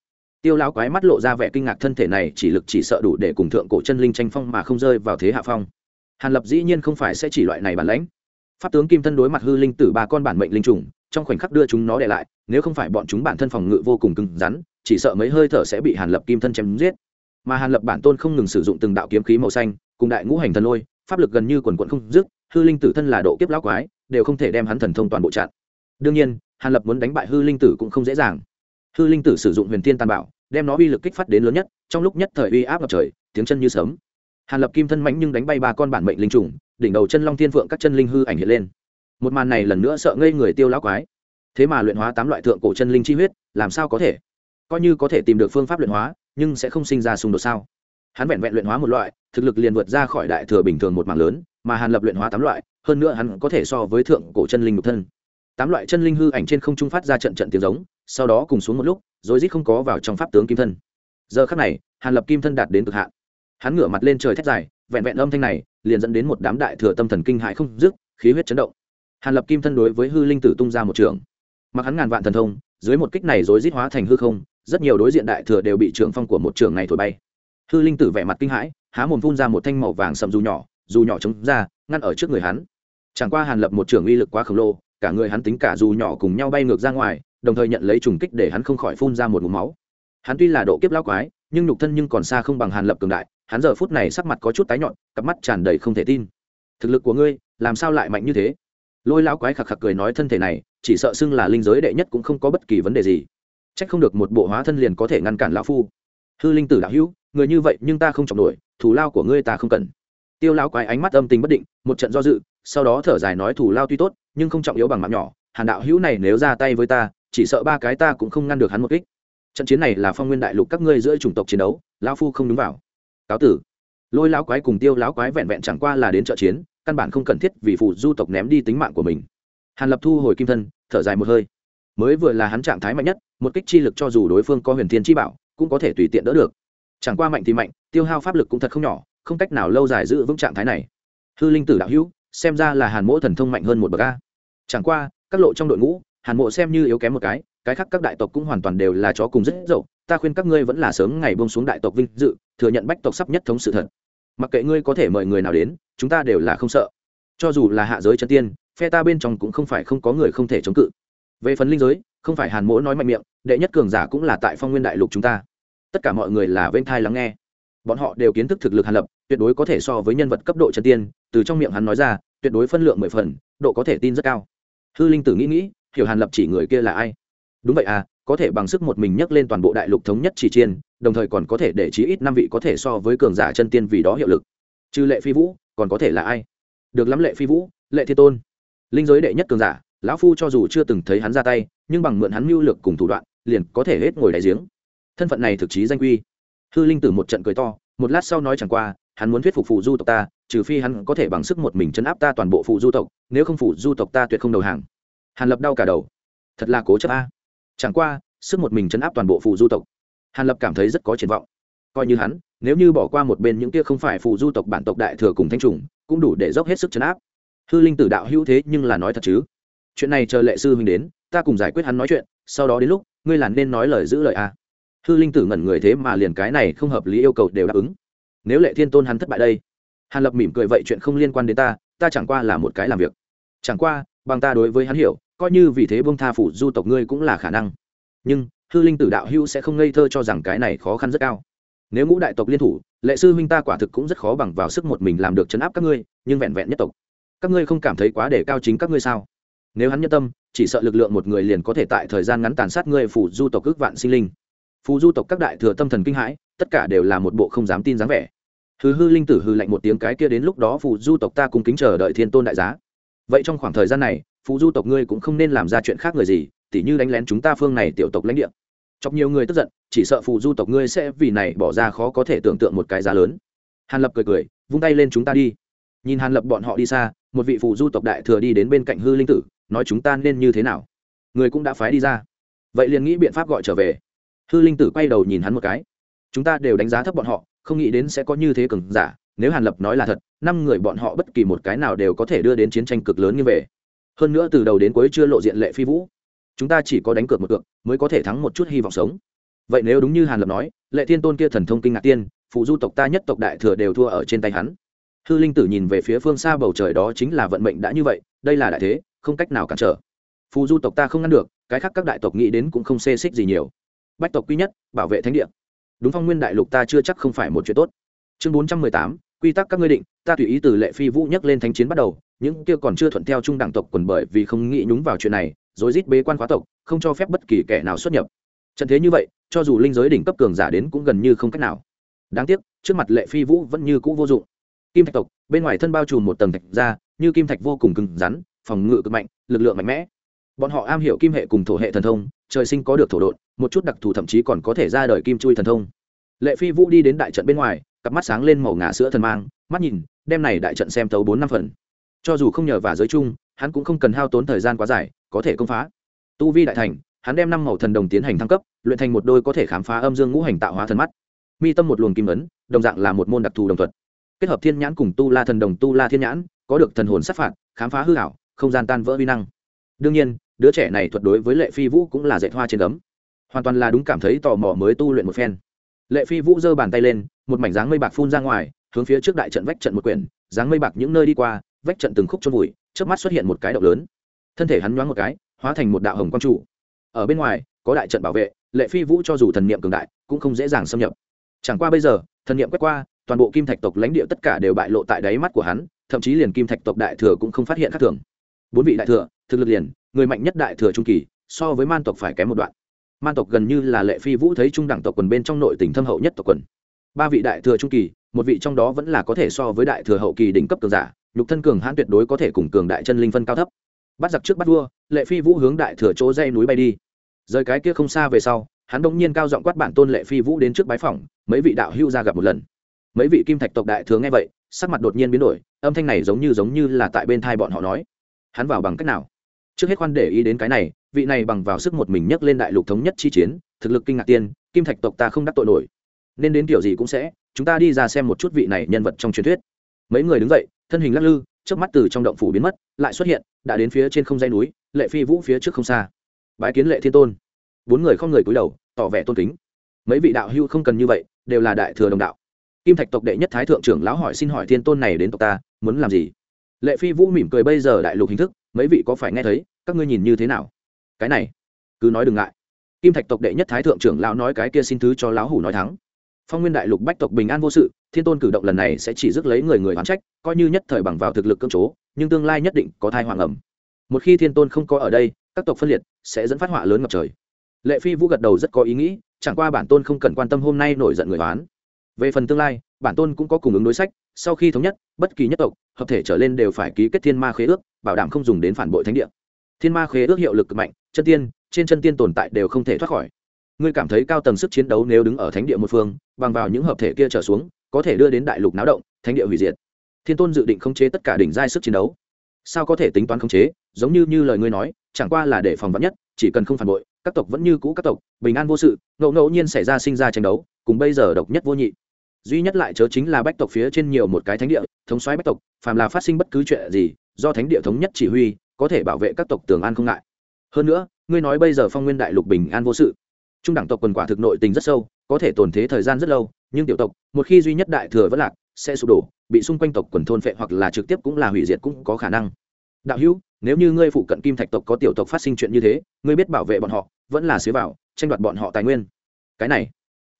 Tiêu lão quái mắt lộ ra vẻ kinh ngạc thân thể này, chỉ lực chỉ sợ đủ để cùng thượng cổ chân linh tranh phong mà không rơi vào thế hạ phong. Hàn lập dĩ nhiên không phải sẽ chỉ loại này bản lãnh. Pháp tướng kim thân đối mặt hư linh tử ba con bản mệnh linh trùng, trong khoảnh khắc đưa chúng nó để lại, nếu không phải bọn chúng bản thân phòng ngự vô cùng cứng rắn, chỉ sợ mấy hơi thở sẽ bị hàn lập kim thân chém giết. Mà hàn lập bản tôn không ngừng sử dụng từng đạo kiếm khí màu xanh, cùng đại ngũ hành thần lôi, pháp lực gần như quần quận không dứt hư linh tử thân là độ kiếp lão quái, đều không thể đem hắn thần thông toàn bộ chặn. Đương nhiên, hàn lập muốn đánh bại hư linh tử cũng không dễ dàng. Hư linh tử sử dụng huyền thiên tàn bảo, đem nó uy lực kích phát đến lớn nhất, trong lúc nhất thời uy áp ngập trời, tiếng chân như sấm. Hàn lập kim thân mạnh nhưng đánh bay ba con bản mệnh linh trùng, đỉnh đầu chân long thiên phượng các chân linh hư ảnh hiện lên. Một màn này lần nữa sợ ngây người tiêu lão quái. Thế mà luyện hóa tám loại thượng cổ chân linh chi huyết, làm sao có thể? Coi như có thể tìm được phương pháp luyện hóa, nhưng sẽ không sinh ra xung đột sao? Hắn vẹn vẹn luyện hóa một loại, thực lực liền vượt ra khỏi đại thừa bình thường một mảng lớn mà hàn lập luyện hóa tám loại, hơn nữa hắn có thể so với thượng cổ chân linh nhục thân. Tám loại chân linh hư ảnh trên không trung phát ra trận trận tiếng giống, sau đó cùng xuống một lúc, rồi rít không có vào trong pháp tướng kim thân. Giờ khắc này, hàn lập kim thân đạt đến cực hạn. Hắn ngửa mặt lên trời thét dài, vẹn vẹn âm thanh này, liền dẫn đến một đám đại thừa tâm thần kinh hại không dứt, khí huyết chấn động. Hàn lập kim thân đối với hư linh tử tung ra một trường. Mặc hắn ngàn vạn thần thông, dưới một kích này rồi rít hóa thành hư không, rất nhiều đối diện đại thừa đều bị trưởng phong của một trường này thổi bay. Hư linh tử vẻ mặt kinh hãi, há mồm phun ra một thanh màu vàng sầm dù nhỏ dù nhỏ chống ra, ngăn ở trước người hắn. Chẳng qua hàn lập một trường uy lực quá khổng lồ, cả người hắn tính cả dù nhỏ cùng nhau bay ngược ra ngoài, đồng thời nhận lấy trùng kích để hắn không khỏi phun ra một mũ máu. Hắn tuy là độ kiếp lao quái, nhưng nhục thân nhưng còn xa không bằng hàn lập cường đại, hắn giờ phút này sắc mặt có chút tái nhọn cặp mắt tràn đầy không thể tin. Thực lực của ngươi, làm sao lại mạnh như thế? Lôi lão quái khạc khạc cười nói thân thể này, chỉ sợ xưng là linh giới đệ nhất cũng không có bất kỳ vấn đề gì. Trách không được một bộ hóa thân liền có thể ngăn cản lão phu. Hư linh tử đạo hữu, người như vậy nhưng ta không trọng nổi thủ lao của ngươi ta không cần tiêu lão quái ánh mắt âm tình bất định, một trận do dự, sau đó thở dài nói thủ lao tuy tốt, nhưng không trọng yếu bằng mạng nhỏ, hàn đạo hữu này nếu ra tay với ta, chỉ sợ ba cái ta cũng không ngăn được hắn một kích. Trận chiến này là phong nguyên đại lục các ngươi giữa chủng tộc chiến đấu, lão phu không đúng vào. Cáo tử. Lôi lão quái cùng tiêu lão quái vẹn vẹn chẳng qua là đến trợ chiến, căn bản không cần thiết vì phụ du tộc ném đi tính mạng của mình. Hàn lập thu hồi kim thân, thở dài một hơi. Mới vừa là hắn trạng thái mạnh nhất, một kích chi lực cho dù đối phương có huyền thiên chi bảo, cũng có thể tùy tiện đỡ được. Chẳng qua mạnh thì mạnh, tiêu hao pháp lực cũng thật không nhỏ không cách nào lâu dài giữ vững trạng thái này. Hư linh tử đạo hữu, xem ra là hàn mỗ thần thông mạnh hơn một bậc a. Chẳng qua, các lộ trong đội ngũ, hàn mộ xem như yếu kém một cái cái khác các đại tộc cũng hoàn toàn đều là chó cùng rất dậu. Ta khuyên các ngươi vẫn là sớm ngày buông xuống đại tộc vinh dự, thừa nhận bách tộc sắp nhất thống sự thật. Mặc kệ ngươi có thể mời người nào đến, chúng ta đều là không sợ. Cho dù là hạ giới chân tiên, phe ta bên trong cũng không phải không có người không thể chống cự. Về phần linh giới, không phải hàn mỗ nói mạnh miệng, đệ nhất cường giả cũng là tại phong nguyên đại lục chúng ta. Tất cả mọi người là bên thai lắng nghe. Bọn họ đều kiến thức thực lực hàn lập tuyệt đối có thể so với nhân vật cấp độ chân tiên, từ trong miệng hắn nói ra, tuyệt đối phân lượng mười phần, độ có thể tin rất cao. Hư linh tử nghĩ nghĩ, hiểu hàn lập chỉ người kia là ai? Đúng vậy à có thể bằng sức một mình nhấc lên toàn bộ đại lục thống nhất chỉ chiên, đồng thời còn có thể để chí ít năm vị có thể so với cường giả chân tiên vì đó hiệu lực. Trừ lệ phi vũ, còn có thể là ai? Được lắm lệ phi vũ, lệ thiên tôn. Linh giới đệ nhất cường giả, lão phu cho dù chưa từng thấy hắn ra tay, nhưng bằng mượn hắn mưu lược cùng thủ đoạn, liền có thể hết ngồi đại giếng. Thân phận này thực chí danh quy. Hư linh tử một trận cười to, một lát sau nói chẳng qua hắn muốn thuyết phục phụ du tộc ta, trừ phi hắn có thể bằng sức một mình chấn áp ta toàn bộ phụ du tộc, nếu không phụ du tộc ta tuyệt không đầu hàng. Hàn lập đau cả đầu. Thật là cố chấp a. Chẳng qua, sức một mình chấn áp toàn bộ phụ du tộc. Hàn lập cảm thấy rất có triển vọng. Coi như hắn, nếu như bỏ qua một bên những kia không phải phụ du tộc bản tộc đại thừa cùng thanh trùng, cũng đủ để dốc hết sức chấn áp. Hư linh tử đạo hữu thế nhưng là nói thật chứ? Chuyện này chờ lệ sư huynh đến, ta cùng giải quyết hắn nói chuyện, sau đó đến lúc, ngươi là nên nói lời giữ lời a. Hư linh tử ngẩn người thế mà liền cái này không hợp lý yêu cầu đều đáp ứng nếu lệ thiên tôn hắn thất bại đây. Hàn lập mỉm cười vậy chuyện không liên quan đến ta ta chẳng qua là một cái làm việc. Chẳng qua, bằng ta đối với hắn hiểu, coi như vì thế bông tha phủ du tộc ngươi cũng là khả năng. Nhưng, hư linh tử đạo hữu sẽ không ngây thơ cho rằng cái này khó khăn rất cao. Nếu ngũ đại tộc liên thủ, lệ sư huynh ta quả thực cũng rất khó bằng vào sức một mình làm được chấn áp các ngươi, nhưng vẹn vẹn nhất tộc. Các ngươi không cảm thấy quá để cao chính các ngươi sao? Nếu hắn nhân tâm, chỉ sợ lực lượng một người liền có thể tại thời gian ngắn tàn sát ngươi phủ du tộc ước vạn sinh linh. Phù du tộc các đại thừa tâm thần kinh hãi, tất cả đều là một bộ không dám tin dáng vẻ hư hư linh tử hư lạnh một tiếng cái kia đến lúc đó phụ du tộc ta cùng kính chờ đợi thiên tôn đại giá. Vậy trong khoảng thời gian này phụ du tộc ngươi cũng không nên làm ra chuyện khác người gì, tỉ như đánh lén chúng ta phương này tiểu tộc lãnh địa. Chọc nhiều người tức giận, chỉ sợ phụ du tộc ngươi sẽ vì này bỏ ra khó có thể tưởng tượng một cái giá lớn. Hàn lập cười cười, vung tay lên chúng ta đi. Nhìn hàn lập bọn họ đi xa, một vị phụ du tộc đại thừa đi đến bên cạnh hư linh tử, nói chúng ta nên như thế nào? Người cũng đã phái đi ra. Vậy liền nghĩ biện pháp gọi trở về. Hư linh tử quay đầu nhìn hắn một cái. Chúng ta đều đánh giá thấp bọn họ không nghĩ đến sẽ có như thế cường giả, nếu hàn lập nói là thật, năm người bọn họ bất kỳ một cái nào đều có thể đưa đến chiến tranh cực lớn như vậy. Hơn nữa từ đầu đến cuối chưa lộ diện lệ phi vũ. Chúng ta chỉ có đánh cược một cược, mới có thể thắng một chút hy vọng sống. Vậy nếu đúng như hàn lập nói, lệ thiên tôn kia thần thông kinh ngạc tiên, phụ du tộc ta nhất tộc đại thừa đều thua ở trên tay hắn. Hư linh tử nhìn về phía phương xa bầu trời đó chính là vận mệnh đã như vậy, đây là đại thế, không cách nào cản trở. Phù du tộc ta không ngăn được, cái khác các đại tộc nghĩ đến cũng không xê xích gì nhiều. Bách tộc quy nhất, bảo vệ thánh địa đúng phong nguyên đại lục ta chưa chắc không phải một chuyện tốt. Chương bốn trăm mười tám, quy tắc các ngươi định, ta tùy ý từ lệ phi vũ nhắc lên thánh chiến bắt đầu, những kia còn chưa thuận theo trung đẳng tộc quần bởi vì không nghĩ nhúng vào chuyện này rồi rít bế quan khóa tộc, không cho phép bất kỳ kẻ nào xuất nhập. Trận thế như vậy, cho dù linh giới đỉnh cấp cường giả đến cũng gần như không cách nào. Đáng tiếc, trước mặt lệ phi vũ vẫn như cũ vô dụng. Kim thạch tộc, bên ngoài thân bao trùm một tầng thạch ra, như kim thạch vô cùng cứng rắn, phòng ngự cực mạnh, lực lượng mạnh mẽ. Bọn họ am hiểu kim hệ cùng thổ hệ thần thông, trời sinh có được thổ độn một chút đặc thù thậm chí còn có thể ra đời kim chui thần thông. Lệ phi vũ đi đến đại trận bên ngoài, cặp mắt sáng lên màu ngà sữa thần mang, mắt nhìn đem này đại trận xem thấu bốn năm phần. Cho dù không nhờ vào giới chung, hắn cũng không cần hao tốn thời gian quá dài, có thể công phá. Tu vi đại thành, hắn đem năm màu thần đồng tiến hành thăng cấp, luyện thành một đôi có thể khám phá âm dương ngũ hành tạo hóa thần mắt. Mi tâm một luồng kim ấn, đồng dạng là một môn đặc thù đồng thuật. Kết hợp thiên nhãn cùng tu la thần đồng tu la thiên nhãn, có được thần hồn sát phạt, khám phá hư hảo không gian tan vỡ vi năng. Đương nhiên, đứa trẻ này thuật đối với lệ phi vũ cũng là dạy hoa trên gấm hoàn toàn là đúng cảm thấy tò mò mới tu luyện một phen. Lệ phi vũ giơ bàn tay lên, một mảnh dáng mây bạc phun ra ngoài, hướng phía trước đại trận vách trận một quyển, dáng mây bạc những nơi đi qua, vách trận từng khúc trôn vùi trước mắt xuất hiện một cái động lớn. Thân thể hắn nhoáng một cái, hóa thành một đạo hồng quang trụ. Ở bên ngoài, có đại trận bảo vệ, lệ phi vũ cho dù thần niệm cường đại, cũng không dễ dàng xâm nhập. Chẳng qua bây giờ, thần niệm quét qua, toàn bộ kim thạch tộc lãnh địa tất cả đều bại lộ tại đáy mắt của hắn, thậm chí liền kim thạch tộc đại thừa cũng không phát hiện khác thường. Bốn vị đại thừa, thực lực liền, người mạnh nhất đại thừa trung kỳ, so với man tộc phải kém một đoạn man tộc gần như là lệ phi vũ thấy trung đẳng tộc quần bên trong nội tỉnh thâm hậu nhất tộc quần. Ba vị đại thừa trung kỳ, một vị trong đó vẫn là có thể so với đại thừa hậu kỳ đỉnh cấp cường giả, nhục thân cường hãn tuyệt đối có thể cùng cường đại chân linh phân cao thấp. Bắt giặc trước bắt vua, lệ phi vũ hướng đại thừa chỗ dây núi bay đi. Rời cái kia không xa về sau, hắn đông nhiên cao giọng quát bản tôn lệ phi vũ đến trước bái phòng mấy vị đạo hưu ra gặp một lần. Mấy vị kim thạch tộc đại thừa nghe vậy, sắc mặt đột nhiên biến đổi, âm thanh này giống như giống như là tại bên thai bọn họ nói. Hắn vào bằng cách nào? Trước hết khoan để ý đến cái này vị này bằng vào sức một mình nhấc lên đại lục thống nhất chi chiến, thực lực kinh ngạc tiên, kim thạch tộc ta không đắc tội nổi. Nên đến kiểu gì cũng sẽ, chúng ta đi ra xem một chút vị này nhân vật trong truyền thuyết. Mấy người đứng dậy, thân hình lắc lư trước mắt từ trong động phủ biến mất, lại xuất hiện, đã đến phía trên không dây núi, lệ phi vũ phía trước không xa. Bái kiến lệ thiên tôn. Bốn người không người cúi đầu, tỏ vẻ tôn kính. Mấy vị đạo hưu không cần như vậy, đều là đại thừa đồng đạo. Kim thạch tộc đệ nhất thái thượng trưởng lão hỏi xin hỏi thiên tôn này đến tộc ta, muốn làm gì? Lệ phi vũ mỉm cười bây giờ đại lục hình thức, mấy vị có phải nghe thấy, các ngươi nhìn như thế nào? Cái này, cứ nói đừng ngại. Kim thạch tộc đệ nhất thái thượng trưởng lão nói cái kia xin thứ cho lão hủ nói thắng. Phong nguyên đại lục bách tộc bình an vô sự, thiên tôn cử động lần này sẽ chỉ rước lấy người người oán trách, coi như nhất thời bằng vào thực lực cưỡng chố nhưng tương lai nhất định có thai hoàng ẩm. Một khi thiên tôn không có ở đây, các tộc phân liệt sẽ dẫn phát họa lớn ngập trời. Lệ phi vũ gật đầu rất có ý nghĩ, chẳng qua bản tôn không cần quan tâm hôm nay nổi giận người oán. Về phần tương lai, bản tôn cũng có cùng ứng đối sách, sau khi thống nhất, bất kỳ nhất tộc, hợp thể trở lên đều phải ký kết thiên ma khế ước, bảo đảm không dùng đến phản bội thánh địa. Thiên ma khế ước hiệu lực cực mạnh chân tiên, trên chân tiên tồn tại đều không thể thoát khỏi. Ngươi cảm thấy cao tầng sức chiến đấu nếu đứng ở thánh địa một phương, bằng vào những hợp thể kia trở xuống, có thể đưa đến đại lục náo động, thánh địa hủy diệt. Thiên tôn dự định khống chế tất cả đỉnh giai sức chiến đấu. Sao có thể tính toán khống chế? Giống như như lời ngươi nói, chẳng qua là để phòng vắn nhất, chỉ cần không phản bội, các tộc vẫn như cũ các tộc, bình an vô sự, ngẫu ngẫu nhiên xảy ra sinh ra tranh đấu, cùng bây giờ độc nhất vô nhị. Duy nhất lại chớ chính là bách tộc phía trên nhiều một cái thánh địa, thống xoáy bách tộc, phàm là phát sinh bất cứ chuyện gì, do thánh địa thống nhất chỉ huy, có thể bảo vệ các tộc tường an không ngại hơn nữa, ngươi nói bây giờ phong nguyên đại lục bình an vô sự. Trung đẳng tộc quần quả thực nội tình rất sâu, có thể tồn thế thời gian rất lâu, nhưng tiểu tộc, một khi duy nhất đại thừa vẫn lạc, sẽ sụp đổ, bị xung quanh tộc quần thôn phệ hoặc là trực tiếp cũng là hủy diệt cũng có khả năng. Đạo hữu, nếu như ngươi phụ cận kim thạch tộc có tiểu tộc phát sinh chuyện như thế, ngươi biết bảo vệ bọn họ, vẫn là xế vào, tranh đoạt bọn họ tài nguyên. Cái này,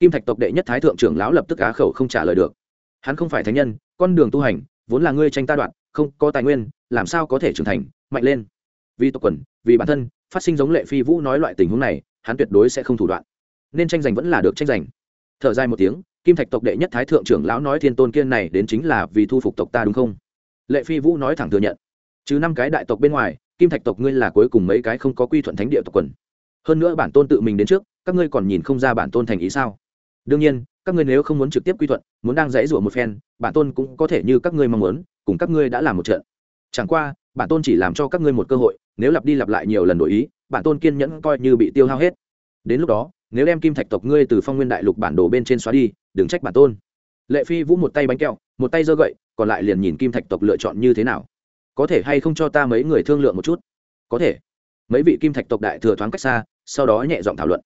kim thạch tộc đệ nhất thái thượng trưởng lão lập tức á khẩu không trả lời được. Hắn không phải thánh nhân, con đường tu hành, vốn là ngươi tranh ta đoạt, không có tài nguyên, làm sao có thể trưởng thành, mạnh lên? Vì tộc quần, vì bản thân, phát sinh giống lệ phi vũ nói loại tình huống này, hắn tuyệt đối sẽ không thủ đoạn. Nên tranh giành vẫn là được tranh giành. Thở dài một tiếng, kim thạch tộc đệ nhất thái thượng trưởng lão nói thiên tôn kiên này đến chính là vì thu phục tộc ta đúng không? Lệ phi vũ nói thẳng thừa nhận. Chứ năm cái đại tộc bên ngoài, kim thạch tộc ngươi là cuối cùng mấy cái không có quy thuận thánh địa tộc quần. Hơn nữa bản tôn tự mình đến trước, các ngươi còn nhìn không ra bản tôn thành ý sao? Đương nhiên, các ngươi nếu không muốn trực tiếp quy thuận, muốn đang dãy rủa một phen, bản tôn cũng có thể như các ngươi mong muốn, cùng các ngươi đã làm một trận. Chẳng qua, bản tôn chỉ làm cho các ngươi một cơ hội nếu lặp đi lặp lại nhiều lần đổi ý, bản tôn kiên nhẫn coi như bị tiêu hao hết. Đến lúc đó, nếu đem kim thạch tộc ngươi từ phong nguyên đại lục bản đồ bên trên xóa đi, đừng trách bản tôn. Lệ phi vũ một tay bánh kẹo, một tay giơ gậy, còn lại liền nhìn kim thạch tộc lựa chọn như thế nào. Có thể hay không cho ta mấy người thương lượng một chút? Có thể. Mấy vị kim thạch tộc đại thừa thoáng cách xa, sau đó nhẹ giọng thảo luận.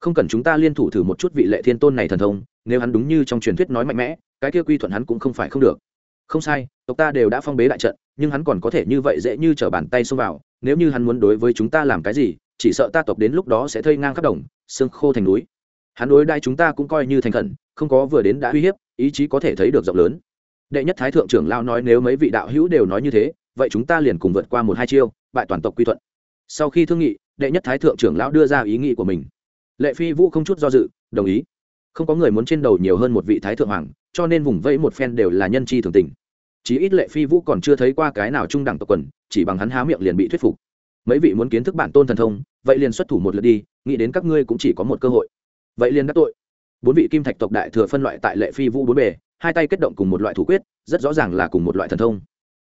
Không cần chúng ta liên thủ thử một chút vị lệ thiên tôn này thần thông, nếu hắn đúng như trong truyền thuyết nói mạnh mẽ, cái kia quy thuận hắn cũng không phải không được. Không sai, tộc ta đều đã phong bế đại trận, nhưng hắn còn có thể như vậy dễ như t r ở bàn tay xông vào nếu như hắn muốn đối với chúng ta làm cái gì, chỉ sợ ta tộc đến lúc đó sẽ thây ngang khắp đồng, xương khô thành núi. Hắn đối đai chúng ta cũng coi như thành khẩn, không có vừa đến đã uy hiếp, ý chí có thể thấy được rộng lớn. Đệ nhất thái thượng trưởng lao nói nếu mấy vị đạo hữu đều nói như thế, vậy chúng ta liền cùng vượt qua một hai chiêu, bại toàn tộc quy thuận. Sau khi thương nghị, đệ nhất thái thượng trưởng lão đưa ra ý nghĩ của mình. Lệ phi vũ không chút do dự, đồng ý. Không có người muốn trên đầu nhiều hơn một vị thái thượng hoàng, cho nên vùng vẫy một phen đều là nhân chi thường tình chí ít lệ phi vũ còn chưa thấy qua cái nào trung đẳng tộc quần, chỉ bằng hắn há miệng liền bị thuyết phục. Mấy vị muốn kiến thức bản tôn thần thông, vậy liền xuất thủ một lượt đi, nghĩ đến các ngươi cũng chỉ có một cơ hội. Vậy liền đắc tội. Bốn vị kim thạch tộc đại thừa phân loại tại lệ phi vũ bốn bề, hai tay kết động cùng một loại thủ quyết, rất rõ ràng là cùng một loại thần thông.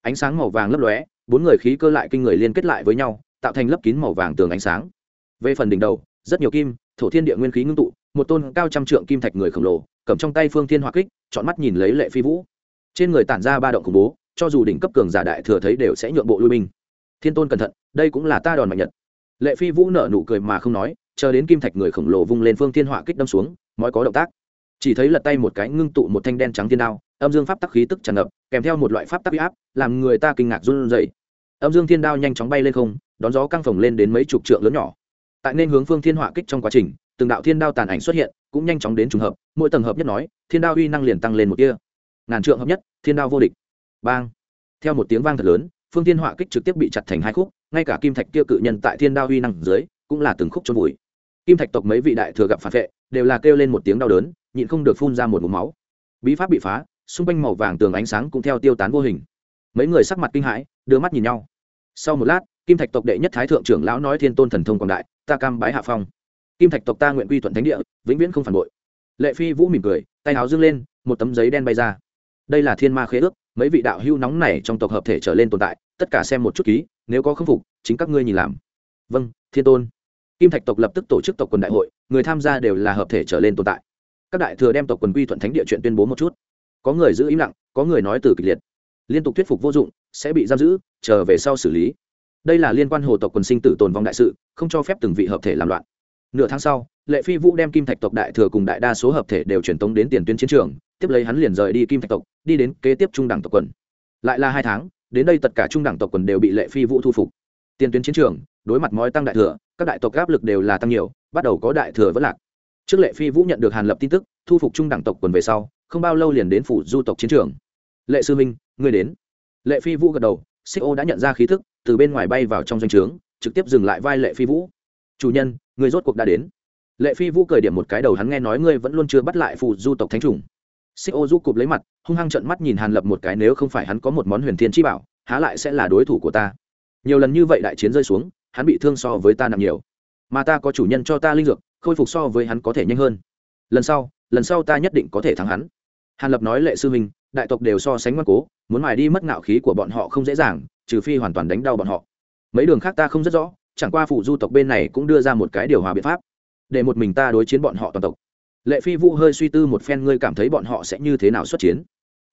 Ánh sáng màu vàng lấp lóe, bốn người khí cơ lại kinh người liên kết lại với nhau, tạo thành lấp kín màu vàng tường ánh sáng. Về phần đỉnh đầu, rất nhiều kim, thổ thiên địa nguyên khí ngưng tụ, một tôn cao trăm trượng kim thạch người khổng lồ, cầm trong tay phương thiên hỏa kích, chọn mắt nhìn lấy lệ phi vũ trên người tản ra ba động khủng bố, cho dù đỉnh cấp cường giả đại thừa thấy đều sẽ nhượng bộ lui binh. Thiên tôn cẩn thận, đây cũng là ta đòn mạnh nhật lệ phi vũ nở nụ cười mà không nói, chờ đến kim thạch người khổng lồ vung lên phương thiên hỏa kích đâm xuống, mọi có động tác. Chỉ thấy lật tay một cái ngưng tụ một thanh đen trắng thiên đao, âm dương pháp tắc khí tức tràn ngập, kèm theo một loại pháp tắc huy áp, làm người ta kinh ngạc run rẩy. Âm dương thiên đao nhanh chóng bay lên không, đón gió căng phồng lên đến mấy chục trượng lớn nhỏ. Tại nên hướng phương thiên hỏa kích trong quá trình, từng đạo thiên đao tàn ảnh xuất hiện, cũng nhanh chóng đến trùng hợp, mỗi tầng hợp nhất nói, thiên đao uy năng liền tăng lên một kia ngàn trượng hợp nhất, thiên đao vô địch. Bang. Theo một tiếng vang thật lớn, phương thiên hỏa kích trực tiếp bị chặt thành hai khúc, ngay cả kim thạch kia cự nhân tại thiên đao uy năng dưới, cũng là từng khúc trôn vùi. Kim thạch tộc mấy vị đại thừa gặp phản vệ, đều là kêu lên một tiếng đau đớn, nhịn không được phun ra một mũ máu. Bí pháp bị phá, xung quanh màu vàng tường ánh sáng cũng theo tiêu tán vô hình. Mấy người sắc mặt kinh hãi, đưa mắt nhìn nhau. Sau một lát, kim thạch tộc đệ nhất thái thượng trưởng lão nói thiên tôn thần thông quảng đại, ta cam bái hạ phong. Kim thạch tộc ta nguyện quy thuận thánh địa, vĩnh viễn không phản bội. Lệ phi vũ mỉm cười, tay áo dương lên, một tấm giấy đen bay ra đây là thiên ma khế ước, mấy vị đạo hưu nóng này trong tộc hợp thể trở lên tồn tại, tất cả xem một chút ký, nếu có khâm phục, chính các ngươi nhìn làm. Vâng thiên tôn. Kim thạch tộc lập tức tổ chức tộc quần đại hội, người tham gia đều là hợp thể trở lên tồn tại. Các đại thừa đem tộc quần quy thuận thánh địa chuyện tuyên bố một chút. Có người giữ im lặng, có người nói từ kịch liệt. Liên tục thuyết phục vô dụng, sẽ bị giam giữ, chờ về sau xử lý. Đây là liên quan hồ tộc quần sinh tử tồn vong đại sự, không cho phép từng vị hợp thể làm loạn. Nửa tháng sau, lệ phi vũ đem kim thạch tộc đại thừa cùng đại đa số hợp thể đều truyền tống đến tiền tuyến chiến trường tiếp lấy hắn liền rời đi kim thạch tộc, đi đến kế tiếp trung đẳng tộc quần. Lại là hai tháng, đến đây tất cả trung đẳng tộc quần đều bị lệ phi vũ thu phục. Tiền tuyến chiến trường, đối mặt mói tăng đại thừa, các đại tộc áp lực đều là tăng nhiều, bắt đầu có đại thừa vẫn lạc. Trước lệ phi vũ nhận được hàn lập tin tức, thu phục trung đẳng tộc quần về sau, không bao lâu liền đến phủ du tộc chiến trường. Lệ sư minh ngươi đến. Lệ phi vũ gật đầu, xích ô đã nhận ra khí thức, từ bên ngoài bay vào trong doanh trướng, trực tiếp dừng lại vai lệ phi vũ. Chủ nhân người rốt cuộc đã đến. Lệ phi vũ cười điểm một cái đầu hắn nghe nói ngươi vẫn luôn chưa bắt lại phù du tộc thánh trùng xích ô du cụp lấy mặt, hung hăng trận mắt nhìn hàn lập một cái, nếu không phải hắn có một món huyền thiên chi bảo, há lại sẽ là đối thủ của ta. Nhiều lần như vậy đại chiến rơi xuống, hắn bị thương so với ta nặng nhiều. Mà ta có chủ nhân cho ta linh dược, khôi phục so với hắn có thể nhanh hơn. Lần sau lần sau ta nhất định có thể thắng hắn. Hàn lập nói lệ sư huynh, đại tộc đều so sánh ngoan cố, muốn mài đi mất ngạo khí của bọn họ không dễ dàng, trừ phi hoàn toàn đánh đau bọn họ. Mấy đường khác ta không rất rõ, chẳng qua phụ du tộc bên này cũng đưa ra một cái điều hòa biện pháp. Để một mình ta đối chiến bọn họ toàn tộc lệ phi vũ hơi suy tư một phen, ngươi cảm thấy bọn họ sẽ như thế nào xuất chiến?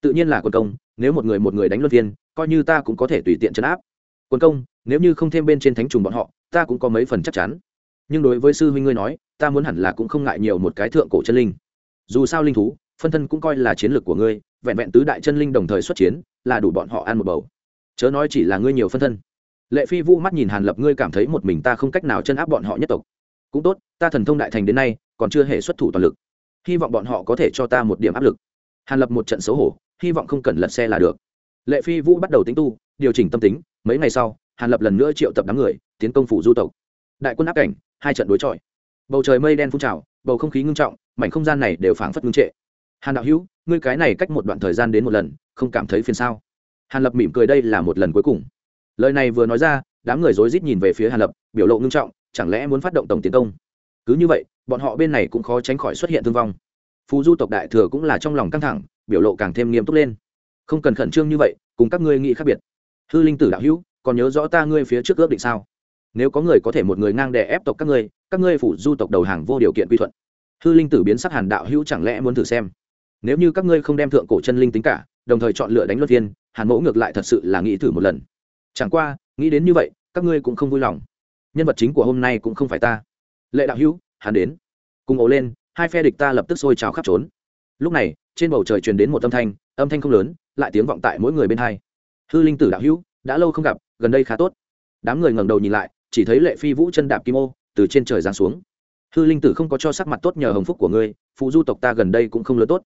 Tự nhiên là quân công, nếu một người một người đánh luân viên coi như ta cũng có thể tùy tiện chấn áp. Quân công, nếu như không thêm bên trên thánh trùng bọn họ, ta cũng có mấy phần chắc chắn. Nhưng đối với sư huynh ngươi nói, ta muốn hẳn là cũng không ngại nhiều một cái thượng cổ chân linh. Dù sao linh thú, phân thân cũng coi là chiến lược của ngươi, vẹn vẹn tứ đại chân linh đồng thời xuất chiến, là đủ bọn họ ăn một bầu. Chớ nói chỉ là ngươi nhiều phân thân. Lệ phi vũ mắt nhìn hàn lập, ngươi cảm thấy một mình ta không cách nào chân áp bọn họ nhất tộc. Cũng tốt, ta thần thông đại thành đến nay, còn chưa hề xuất thủ toàn lực hy vọng bọn họ có thể cho ta một điểm áp lực. Hàn lập một trận xấu hổ, hy vọng không cần lật xe là được. Lệ phi vũ bắt đầu tính tu, điều chỉnh tâm tính, mấy ngày sau, hàn lập lần nữa triệu tập đám người, tiến công phủ du tộc. Đại quân áp cảnh, hai trận đối chọi. Bầu trời mây đen phun trào, bầu không khí ngưng trọng, mảnh không gian này đều phảng phất ngưng trệ. Hàn đạo hữu, ngươi cái này cách một đoạn thời gian đến một lần, không cảm thấy phiền sao? Hàn lập mỉm cười đây là một lần cuối cùng. Lời này vừa nói ra, đám người rối rít nhìn về phía hàn lập, biểu lộ ngưng trọng, chẳng lẽ muốn phát động tổng tiến công? Cứ như vậy bọn họ bên này cũng khó tránh khỏi xuất hiện thương vong. Phù du tộc đại thừa cũng là trong lòng căng thẳng, biểu lộ càng thêm nghiêm túc lên. Không cần khẩn trương như vậy, cùng các ngươi nghĩ khác biệt. Hư linh tử đạo hữu, còn nhớ rõ ta ngươi phía trước ước định sao? Nếu có người có thể một người ngang đè ép tộc các ngươi các ngươi phủ du tộc đầu hàng vô điều kiện quy thuận. Hư linh tử biến sắc hàn đạo hữu chẳng lẽ muốn thử xem? Nếu như các ngươi không đem thượng cổ chân linh tính cả, đồng thời chọn lựa đánh luật viên hàn mẫu ngược lại thật sự là nghĩ thử một lần. Chẳng qua, nghĩ đến như vậy, các ngươi cũng không vui lòng. Nhân vật chính của hôm nay cũng không phải ta. Lệ đạo hữu hắn đến. Cùng ổ lên, hai phe địch ta lập tức sôi trào khắp trốn. Lúc này, trên bầu trời truyền đến một âm thanh âm thanh không lớn, lại tiếng vọng tại mỗi người bên hai. Hư linh tử đạo hữu, đã lâu không gặp, gần đây khá tốt. Đám người ngẩng đầu nhìn lại, chỉ thấy lệ phi vũ chân đạp kim ô, từ trên trời giáng xuống. Hư linh tử không có cho sắc mặt tốt nhờ hồng phúc của ngươi, phụ du tộc ta gần đây cũng không lớn tốt.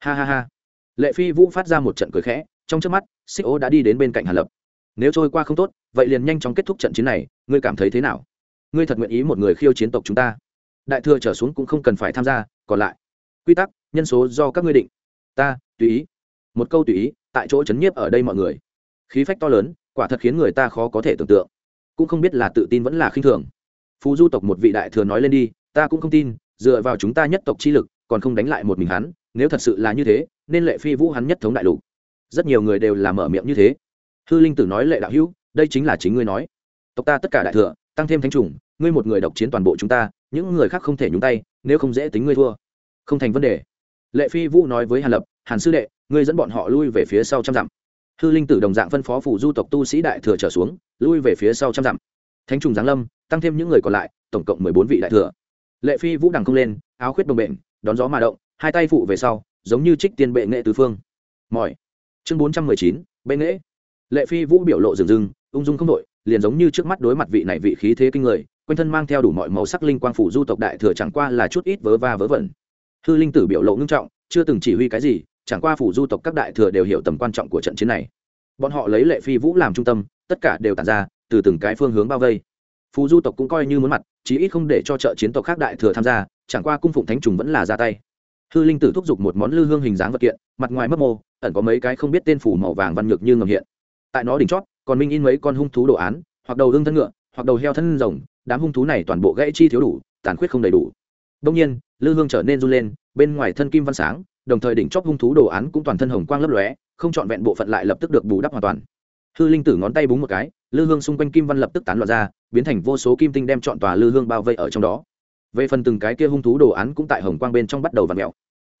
Ha ha ha. Lệ phi vũ phát ra một trận cười khẽ, trong trước mắt, xích ô đã đi đến bên cạnh hàn lập. Nếu trôi qua không tốt, vậy liền nhanh chóng kết thúc trận chiến này, ngươi cảm thấy thế nào? Ngươi thật nguyện ý một người khiêu chiến tộc chúng ta? Đại thừa trở xuống cũng không cần phải tham gia, còn lại, quy tắc, nhân số do các ngươi định. Ta, tùy ý. Một câu tùy ý, tại chỗ chấn nhiếp ở đây mọi người. Khí phách to lớn, quả thật khiến người ta khó có thể tưởng tượng. Cũng không biết là tự tin vẫn là khinh thường. Phú du tộc một vị đại thừa nói lên đi, ta cũng không tin, dựa vào chúng ta nhất tộc chi lực, còn không đánh lại một mình hắn, nếu thật sự là như thế, nên lệ phi vũ hắn nhất thống đại lục. Rất nhiều người đều làm mở miệng như thế. Hư linh tử nói lệ đạo hữu, đây chính là chính ngươi nói. Tộc ta tất cả đại thừa, tăng thêm thánh chủng, ngươi một người độc chiến toàn bộ chúng ta những người khác không thể nhúng tay, nếu không dễ tính ngươi thua. Không thành vấn đề. Lệ phi vũ nói với hàn lập, hàn sư đệ, ngươi dẫn bọn họ lui về phía sau trăm dặm. Hư linh tử đồng dạng phân phó phủ du tộc tu sĩ đại thừa trở xuống, lui về phía sau trăm dặm. Thánh trùng giáng lâm, tăng thêm những người còn lại, tổng cộng mười bốn vị đại thừa. Lệ phi vũ đằng không lên, áo khuyết đồng bệnh, đón gió mà động, hai tay phụ về sau, giống như trích tiên bệ nghệ tứ phương. Mỏi. Chương bốn trăm mười chín, bệ nghệ. Lệ phi vũ biểu lộ rừng rừng, ung dung không đội liền giống như trước mắt đối mặt vị này vị khí thế kinh người quanh thân mang theo đủ mọi màu sắc linh quang phủ du tộc đại thừa chẳng qua là chút ít vớ va vớ vẩn. Hư linh tử biểu lộ ngưng trọng, chưa từng chỉ huy cái gì, chẳng qua phủ du tộc các đại thừa đều hiểu tầm quan trọng của trận chiến này. Bọn họ lấy lệ phi vũ làm trung tâm, tất cả đều tàn ra, từ từng cái phương hướng bao vây. Phù du tộc cũng coi như muốn mặt, chí ít không để cho trợ chiến tộc khác đại thừa tham gia, chẳng qua cung phụng thánh trùng vẫn là ra tay. Hư linh tử thúc giục một món lư hương hình dáng vật kiện, mặt ngoài mấp mô, ẩn có mấy cái không biết tên phủ màu vàng văn ngược như ngầm hiện. Tại nó đỉnh chót, còn minh in mấy con hung thú đồ án, hoặc đầu hương thân ngựa, hoặc đầu heo thân rồng đám hung thú này toàn bộ gãy chi thiếu đủ, tàn khuyết không đầy đủ. Đông nhiên, lư hương trở nên run lên, bên ngoài thân kim văn sáng, đồng thời đỉnh chóp hung thú đồ án cũng toàn thân hồng quang lấp lóe, không trọn vẹn bộ phận lại lập tức được bù đắp hoàn toàn. Hư linh tử ngón tay búng một cái, lư hương xung quanh kim văn lập tức tán loạn ra, biến thành vô số kim tinh đem chọn tòa lư hương bao vây ở trong đó. Về phần từng cái kia hung thú đồ án cũng tại hồng quang bên trong bắt đầu v ặ mẹo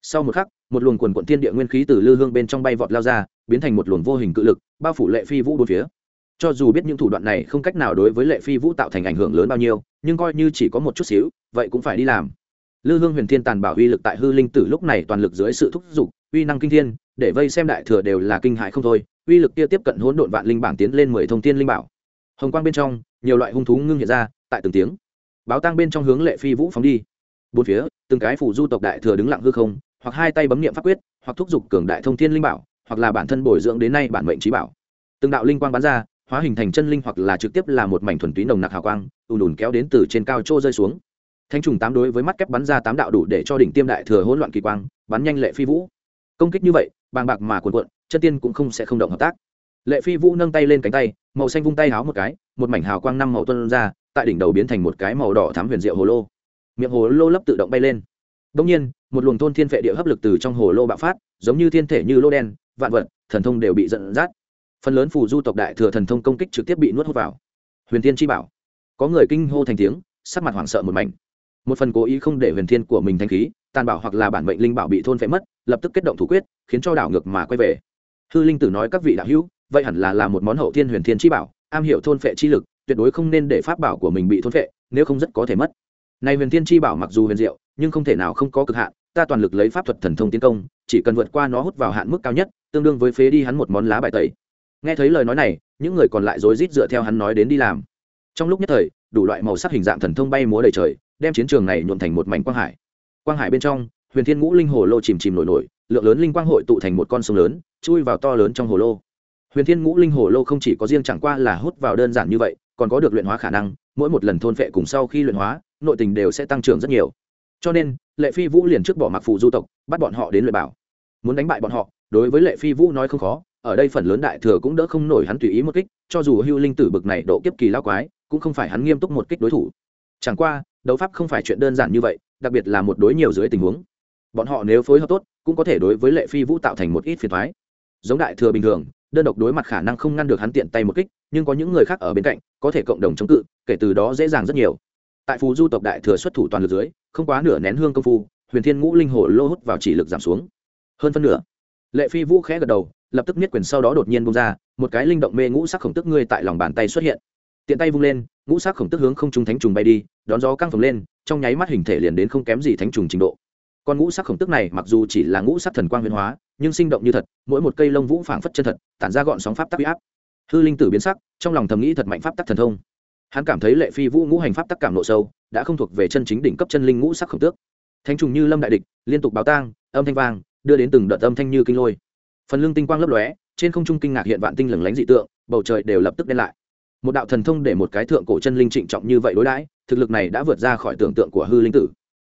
sau một khắc, một luồng quần quận thiên địa nguyên khí từ lư hương bên trong bay vọt lao ra, biến thành một luồng vô hình cự lực, bao phủ lệ phi vũ bốn phía cho dù biết những thủ đoạn này không cách nào đối với lệ phi vũ tạo thành ảnh hưởng lớn bao nhiêu, nhưng coi như chỉ có một chút xíu, vậy cũng phải đi làm. Lư hương huyền thiên tàn bảo uy lực tại hư linh tử lúc này toàn lực dưới sự thúc giục, uy năng kinh thiên, để vây xem đại thừa đều là kinh hại không thôi, uy lực kia tiếp cận hỗn độn vạn linh bảng tiến lên mười thông tiên linh bảo. Hồng quang bên trong, nhiều loại hung thú ngưng hiện ra, tại từng tiếng. Báo tang bên trong hướng lệ phi vũ phóng đi. Bốn phía, từng cái phủ du tộc đại thừa đứng lặng hư không, hoặc hai tay bấm niệm pháp quyết, hoặc thúc giục cường đại thông thiên linh bảo, hoặc là bản thân bồi dưỡng đến nay bản mệnh trí bảo. Từng đạo linh quang bắn ra hóa hình thành chân linh hoặc là trực tiếp là một mảnh thuần túy nồng nặc hào quang, ùn ùn kéo đến từ trên cao trô rơi xuống. Thanh trùng tám đối với mắt kép bắn ra tám đạo đủ để cho đỉnh tiêm đại thừa hỗn loạn kỳ quang, bắn nhanh lệ phi vũ. Công kích như vậy, bàng bạc mà cuồn cuộn, chân tiên cũng không sẽ không động hợp tác. Lệ phi vũ nâng tay lên cánh tay, màu xanh vung tay háo một cái, một mảnh hào quang năm màu tuân ra, tại đỉnh đầu biến thành một cái màu đỏ thám huyền diệu hồ lô. Miệng hồ lô lấp tự động bay lên. Đông nhiên, một luồng thôn thiên vệ địa hấp lực từ trong hồ lô bạo phát, giống như thiên thể như lô đen, vạn vật, thần thông đều bị giận dắt phần lớn phù du tộc đại thừa thần thông công kích trực tiếp bị nuốt hút vào. Huyền thiên chi bảo. Có người kinh hô thành tiếng, sắc mặt hoảng sợ một mảnh. Một phần cố ý không để huyền thiên của mình thanh khí, tàn bảo hoặc là bản mệnh linh bảo bị thôn phệ mất, lập tức kết động thủ quyết, khiến cho đảo ngược mà quay về. Hư linh tử nói các vị đạo hữu, vậy hẳn là là một món hậu thiên huyền thiên chi bảo, am hiểu thôn phệ chi lực, tuyệt đối không nên để pháp bảo của mình bị thôn phệ, nếu không rất có thể mất. Này huyền thiên chi bảo mặc dù huyền diệu, nhưng không thể nào không có cực hạn, ta toàn lực lấy pháp thuật thần thông tiến công, chỉ cần vượt qua nó hút vào hạn mức cao nhất, tương đương với phế đi hắn một món lá bài tẩy nghe thấy lời nói này, những người còn lại rối rít dựa theo hắn nói đến đi làm. Trong lúc nhất thời, đủ loại màu sắc hình dạng thần thông bay múa đầy trời, đem chiến trường này nhuộm thành một mảnh quang hải. Quang hải bên trong, huyền thiên ngũ linh hồ lô chìm chìm nổi nổi, lượng lớn linh quang hội tụ thành một con sông lớn, chui vào to lớn trong hồ lô. Huyền thiên ngũ linh hồ lô không chỉ có riêng chẳng qua là hút vào đơn giản như vậy, còn có được luyện hóa khả năng, mỗi một lần thôn phệ cùng sau khi luyện hóa, nội tình đều sẽ tăng trưởng rất nhiều. Cho nên, lệ phi vũ liền trước bỏ mặc phụ du tộc, bắt bọn họ đến luyện bảo. Muốn đánh bại bọn họ, đối với lệ phi vũ nói không khó ở đây phần lớn đại thừa cũng đỡ không nổi hắn tùy ý một kích, cho dù hưu linh tử bực này độ kiếp kỳ lao quái, cũng không phải hắn nghiêm túc một kích đối thủ. Chẳng qua, đấu pháp không phải chuyện đơn giản như vậy, đặc biệt là một đối nhiều dưới tình huống. Bọn họ nếu phối hợp tốt, cũng có thể đối với lệ phi vũ tạo thành một ít phiền thoái giống đại thừa bình thường, đơn độc đối mặt khả năng không ngăn được hắn tiện tay một kích, nhưng có những người khác ở bên cạnh, có thể cộng đồng chống cự, kể từ đó dễ dàng rất nhiều. Tại phù du tộc đại thừa xuất thủ toàn lực dưới, không quá nửa nén hương công phu, huyền thiên ngũ linh hồ lô hút vào chỉ lực giảm xuống. Hơn phân nửa, lệ phi vũ khẽ gật đầu lập tức niết quyền sau đó đột nhiên bung ra, một cái linh động mê ngũ sắc khổng tức ngươi tại lòng bàn tay xuất hiện. Tiện tay vung lên, ngũ sắc khổng tức hướng không trung thánh trùng bay đi, đón gió căng phồng lên, trong nháy mắt hình thể liền đến không kém gì thánh trùng trình độ. Con ngũ sắc khổng tức này mặc dù chỉ là ngũ sắc thần quang huyền hóa, nhưng sinh động như thật, mỗi một cây lông vũ phảng phất chân thật, tản ra gọn sóng pháp tắc huy áp. Hư linh tử biến sắc, trong lòng thầm nghĩ thật mạnh pháp tắc thần thông. Hắn cảm thấy lệ phi vũ ngũ hành pháp tắc cảm nộ sâu, đã không thuộc về chân chính đỉnh cấp chân linh ngũ sắc khổng tước. Thánh trùng như lâm đại địch, liên tục báo tang, âm thanh vang, đưa đến từng đợt âm thanh như kinh lôi phần lưng tinh quang lấp lóe, trên không trung kinh ngạc hiện vạn tinh lừng lánh dị tượng, bầu trời đều lập tức đen lại. Một đạo thần thông để một cái thượng cổ chân linh trịnh trọng như vậy đối đãi, thực lực này đã vượt ra khỏi tưởng tượng của hư linh tử.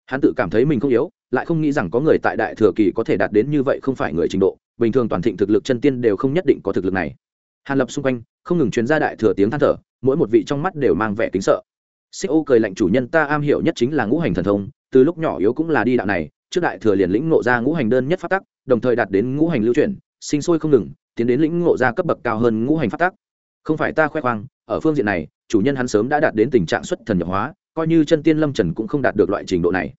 Hắn tự cảm thấy mình không yếu, lại không nghĩ rằng có người tại đại thừa kỳ có thể đạt đến như vậy không phải người trình độ, bình thường toàn thịnh thực lực chân tiên đều không nhất định có thực lực này. Hàn lập xung quanh, không ngừng chuyến ra đại thừa tiếng than thở, mỗi một vị trong mắt đều mang vẻ kính sợ. Xích ô cười lạnh, chủ nhân ta am hiểu nhất chính là ngũ hành thần thông, từ lúc nhỏ yếu cũng là đi đạo này trước đại thừa liền lĩnh ngộ ra ngũ hành đơn nhất phát tắc, đồng thời đạt đến ngũ hành lưu chuyển, sinh sôi không ngừng, tiến đến lĩnh ngộ ra cấp bậc cao hơn ngũ hành phát tắc. Không phải ta khoe khoang, ở phương diện này, chủ nhân hắn sớm đã đạt đến tình trạng xuất thần nhập hóa, coi như chân tiên lâm trần cũng không đạt được loại trình độ này.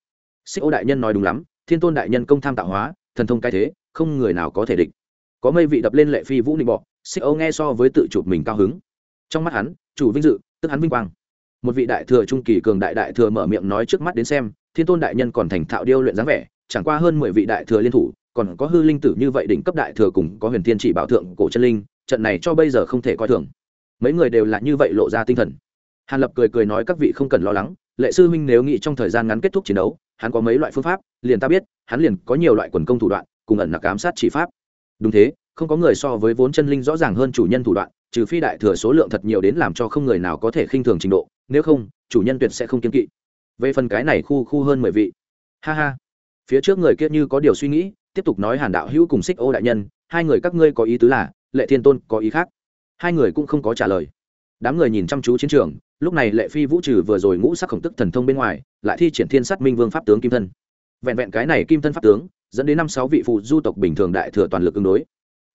Xích ô đại nhân nói đúng lắm, thiên tôn đại nhân công tham tạo hóa, thần thông cai thế, không người nào có thể địch. Có mây vị đập lên lệ phi vũ nịnh bọ, xích ô nghe so với tự chụp mình cao hứng. Trong mắt hắn, chủ vinh dự, tức hắn vinh quang. Một vị đại thừa trung kỳ cường đại đại thừa mở miệng nói trước mắt đến xem thiên tôn đại nhân còn thành thạo điêu luyện dáng vẻ, chẳng qua hơn mười vị đại thừa liên thủ, còn có hư linh tử như vậy đỉnh cấp đại thừa cùng có huyền thiên chỉ bảo thượng cổ chân linh, trận này cho bây giờ không thể coi thường. Mấy người đều là như vậy lộ ra tinh thần. Hàn lập cười cười nói các vị không cần lo lắng, lệ sư huynh nếu nghĩ trong thời gian ngắn kết thúc chiến đấu, hắn có mấy loại phương pháp, liền ta biết, hắn liền có nhiều loại quần công thủ đoạn, cùng ẩn nặc ám sát chỉ pháp. Đúng thế, không có người so với vốn chân linh rõ ràng hơn chủ nhân thủ đoạn, trừ phi đại thừa số lượng thật nhiều đến làm cho không người nào có thể khinh thường trình độ, nếu không, chủ nhân tuyệt sẽ không kiên kỵ về phần cái này khu khu hơn mười vị. Ha ha. Phía trước người kia như có điều suy nghĩ, tiếp tục nói hàn đạo hữu cùng xích ô đại nhân, hai người các ngươi có ý tứ là, lệ thiên tôn có ý khác. Hai người cũng không có trả lời. Đám người nhìn chăm chú chiến trường, lúc này lệ phi vũ trừ vừa rồi ngũ sắc khổng tức thần thông bên ngoài, lại thi triển thiên sát minh vương pháp tướng kim thân. Vẹn vẹn cái này kim thân pháp tướng, dẫn đến năm sáu vị phụ du tộc bình thường đại thừa toàn lực ứng đối.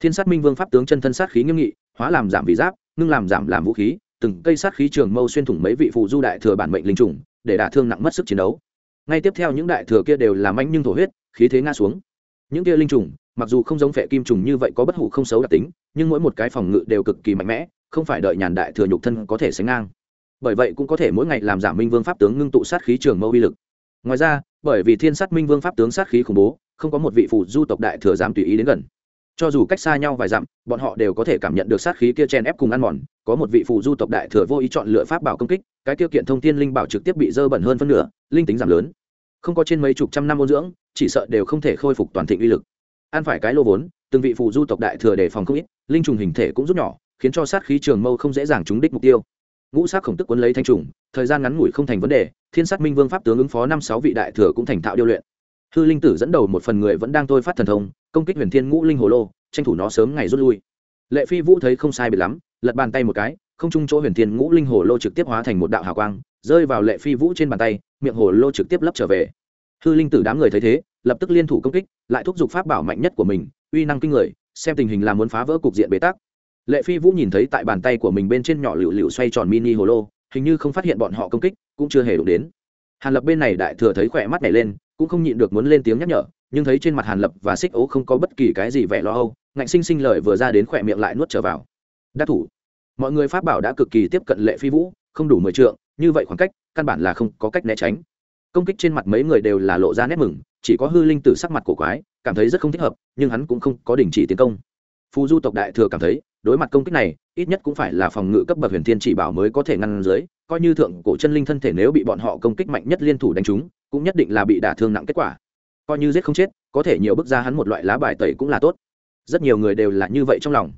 Thiên sát minh vương pháp tướng chân thân sát khí nghiêm nghị, hóa làm giảm vị giáp, ngưng làm giảm làm vũ khí, từng cây sát khí trường mâu xuyên thủng mấy vị phụ du đại thừa bản mệnh linh trùng để đả thương nặng mất sức chiến đấu. Ngay tiếp theo những đại thừa kia đều làm anh nhưng thổ huyết, khí thế ngã xuống. Những kia linh trùng, mặc dù không giống phệ kim trùng như vậy có bất hủ không xấu đặc tính, nhưng mỗi một cái phòng ngự đều cực kỳ mạnh mẽ, không phải đợi nhàn đại thừa nhục thân có thể sánh ngang. Bởi vậy cũng có thể mỗi ngày làm giảm minh vương pháp tướng ngưng tụ sát khí trường mâu uy lực. Ngoài ra, bởi vì thiên sát minh vương pháp tướng sát khí khủng bố, không có một vị phụ du tộc đại thừa dám tùy ý đến gần. Cho dù cách xa nhau vài dặm, bọn họ đều có thể cảm nhận được sát khí kia chen ép cùng ăn mòn, có một vị phụ du tộc đại thừa vô ý chọn lựa pháp bảo công kích cái tiêu kiện thông tin linh bảo trực tiếp bị dơ bẩn hơn phân nửa, linh tính giảm lớn. Không có trên mấy chục trăm năm ôn dưỡng, chỉ sợ đều không thể khôi phục toàn thịnh uy lực. Ăn phải cái lô vốn, từng vị phụ du tộc đại thừa đề phòng không ít, linh trùng hình thể cũng rút nhỏ, khiến cho sát khí trường mâu không dễ dàng trúng đích mục tiêu. Ngũ sát khổng tức quấn lấy thanh trùng, thời gian ngắn ngủi không thành vấn đề, thiên sát minh vương pháp tướng ứng phó năm sáu vị đại thừa cũng thành thạo điêu luyện. Hư linh tử dẫn đầu một phần người vẫn đang thôi phát thần thông, công kích huyền thiên ngũ linh hồ lô, tranh thủ nó sớm ngày rút lui. Lệ phi vũ thấy không sai biệt lắm lật bàn tay một cái, không trung chỗ huyền thiên ngũ linh hồ lô trực tiếp hóa thành một đạo hào quang, rơi vào lệ phi vũ trên bàn tay, miệng hồ lô trực tiếp lấp trở về. Hư linh tử đám người thấy thế, lập tức liên thủ công kích, lại thúc giục pháp bảo mạnh nhất của mình, uy năng kinh người, xem tình hình là muốn phá vỡ cục diện bế tắc. Lệ phi vũ nhìn thấy tại bàn tay của mình bên trên nhỏ lựu lựu xoay tròn mini hồ lô, hình như không phát hiện bọn họ công kích, cũng chưa hề đụng đến. Hàn lập bên này đại thừa thấy khỏe mắt nhảy lên, cũng không nhịn được muốn lên tiếng nhắc nhở, nhưng thấy trên mặt hàn lập và xích ố không có bất kỳ cái gì vẻ lo âu, ngạnh sinh sinh lời vừa ra đến khỏe miệng lại nuốt trở vào. Đắc thủ mọi người pháp bảo đã cực kỳ tiếp cận lệ phi vũ, không đủ mười trượng, như vậy khoảng cách, căn bản là không có cách né tránh. Công kích trên mặt mấy người đều là lộ ra nét mừng, chỉ có hư linh tử sắc mặt cổ quái, cảm thấy rất không thích hợp, nhưng hắn cũng không có đình chỉ tiến công. Phù du tộc đại thừa cảm thấy, đối mặt công kích này, ít nhất cũng phải là phòng ngự cấp bậc huyền thiên chỉ bảo mới có thể ngăn dưới, coi như thượng cổ chân linh thân thể nếu bị bọn họ công kích mạnh nhất liên thủ đánh trúng, cũng nhất định là bị đả thương nặng kết quả. Coi như giết không chết, có thể nhiều bước ra hắn một loại lá bài tẩy cũng là tốt. Rất nhiều người đều là như vậy trong lòng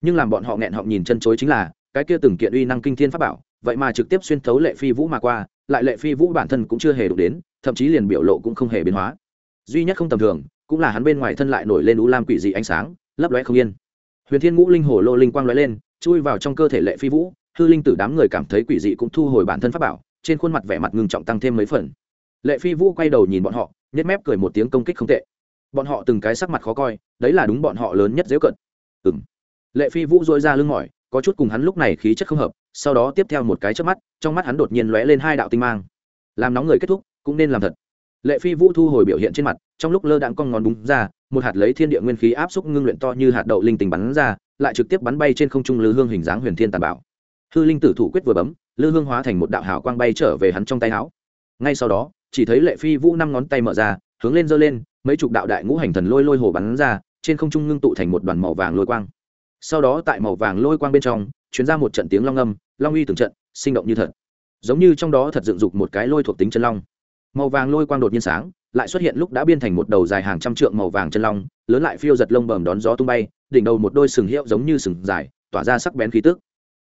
nhưng làm bọn họ nghẹn họng nhìn chân chối chính là, cái kia từng kiện uy năng kinh thiên pháp bảo, vậy mà trực tiếp xuyên thấu lệ phi vũ mà qua, lại lệ phi vũ bản thân cũng chưa hề đụng đến, thậm chí liền biểu lộ cũng không hề biến hóa. Duy nhất không tầm thường, cũng là hắn bên ngoài thân lại nổi lên u lam quỷ dị ánh sáng, lấp lóe không yên. Huyền thiên ngũ linh hồ lô linh quang lóe lên, chui vào trong cơ thể lệ phi vũ, hư linh tử đám người cảm thấy quỷ dị cũng thu hồi bản thân pháp bảo, trên khuôn mặt vẻ mặt ngưng trọng tăng thêm mấy phần. Lệ phi vũ quay đầu nhìn bọn họ nhét mép cười một tiếng công kích không tệ. Bọn họ từng cái sắc mặt khó coi, đấy là đúng bọn họ lớn nhất dễ cận. Ừ m lệ phi vũ dội ra lưng mỏi, có chút cùng hắn lúc này khí chất không hợp, sau đó tiếp theo một cái trước mắt, trong mắt hắn đột nhiên lóe lên hai đạo tinh mang. Làm nóng người kết thúc, cũng nên làm thật. Lệ phi vũ thu hồi biểu hiện trên mặt, trong lúc lơ đạn con ngón đúng ra, một hạt lấy thiên địa nguyên khí áp xúc ngưng luyện to như hạt đậu linh tình bắn ra, lại trực tiếp bắn bay trên không trung lư hương hình dáng huyền thiên tàn bảo hư linh tử thủ quyết vừa bấm, lư hương hóa thành một đạo hào quang bay trở về hắn trong tay áo. Ngay sau đó, chỉ thấy lệ phi vũ năm ngón tay mở ra, hướng lên giơ lên, mấy chục đạo đại ngũ hành thần lôi lôi hồ bắn ra, trên không trung ngưng tụ thành một đoàn màu vàng lôi quang sau đó tại màu vàng lôi quang bên trong chuyến ra một trận tiếng long âm, long uy từng trận, sinh động như thật. Giống như trong đó thật dựng dục một cái lôi thuộc tính chân long. Màu vàng lôi quang đột nhiên sáng, lại xuất hiện lúc đã biên thành một đầu dài hàng trăm trượng màu vàng chân long, lớn lại phiêu giật lông bầm đón gió tung bay, đỉnh đầu một đôi sừng hiệu giống như sừng dài, tỏa ra sắc bén khí tức.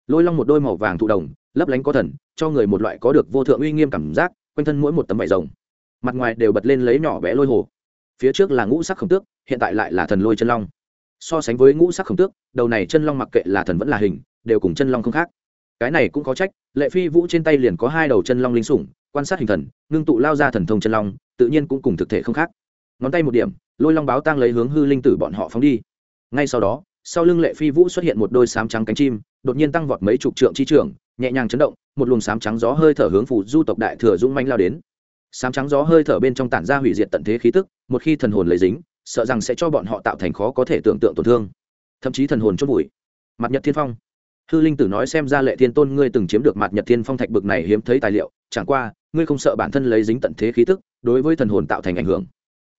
Lôi long một đôi màu vàng thụ đồng, lấp lánh có thần, cho người một loại có được vô thượng uy nghiêm cảm giác, quanh thân mỗi một tấm vải rồng. Mặt ngoài đều bật lên lấy nhỏ bé lôi hồ. Phía trước là ngũ sắc khổng tước, hiện tại lại là thần lôi chân long so sánh với ngũ sắc khổng tước, đầu này chân long mặc kệ là thần vẫn là hình, đều cùng chân long không khác. Cái này cũng có trách, lệ phi vũ trên tay liền có hai đầu chân long linh sủng, quan sát hình thần, ngưng tụ lao ra thần thông chân long, tự nhiên cũng cùng thực thể không khác. Ngón tay một điểm, lôi long báo tăng lấy hướng hư linh tử bọn họ phóng đi. Ngay sau đó, sau lưng lệ phi vũ xuất hiện một đôi sám trắng cánh chim, đột nhiên tăng vọt mấy chục trượng chi trường, nhẹ nhàng chấn động, một luồng sám trắng gió hơi thở hướng phủ du tộc đại thừa dũng manh lao đến. Sám trắng gió hơi thở bên trong tản ra hủy diệt tận thế khí tức, một khi thần hồn lấy dính sợ rằng sẽ cho bọn họ tạo thành khó có thể tưởng tượng tổn thương. Thậm chí thần hồn chốt bụi mặt nhật thiên phong. Hư linh tử nói xem ra lệ thiên tôn ngươi từng chiếm được mặt nhật thiên phong thạch bực này hiếm thấy tài liệu, chẳng qua, ngươi không sợ bản thân lấy dính tận thế khí tức, đối với thần hồn tạo thành ảnh hưởng.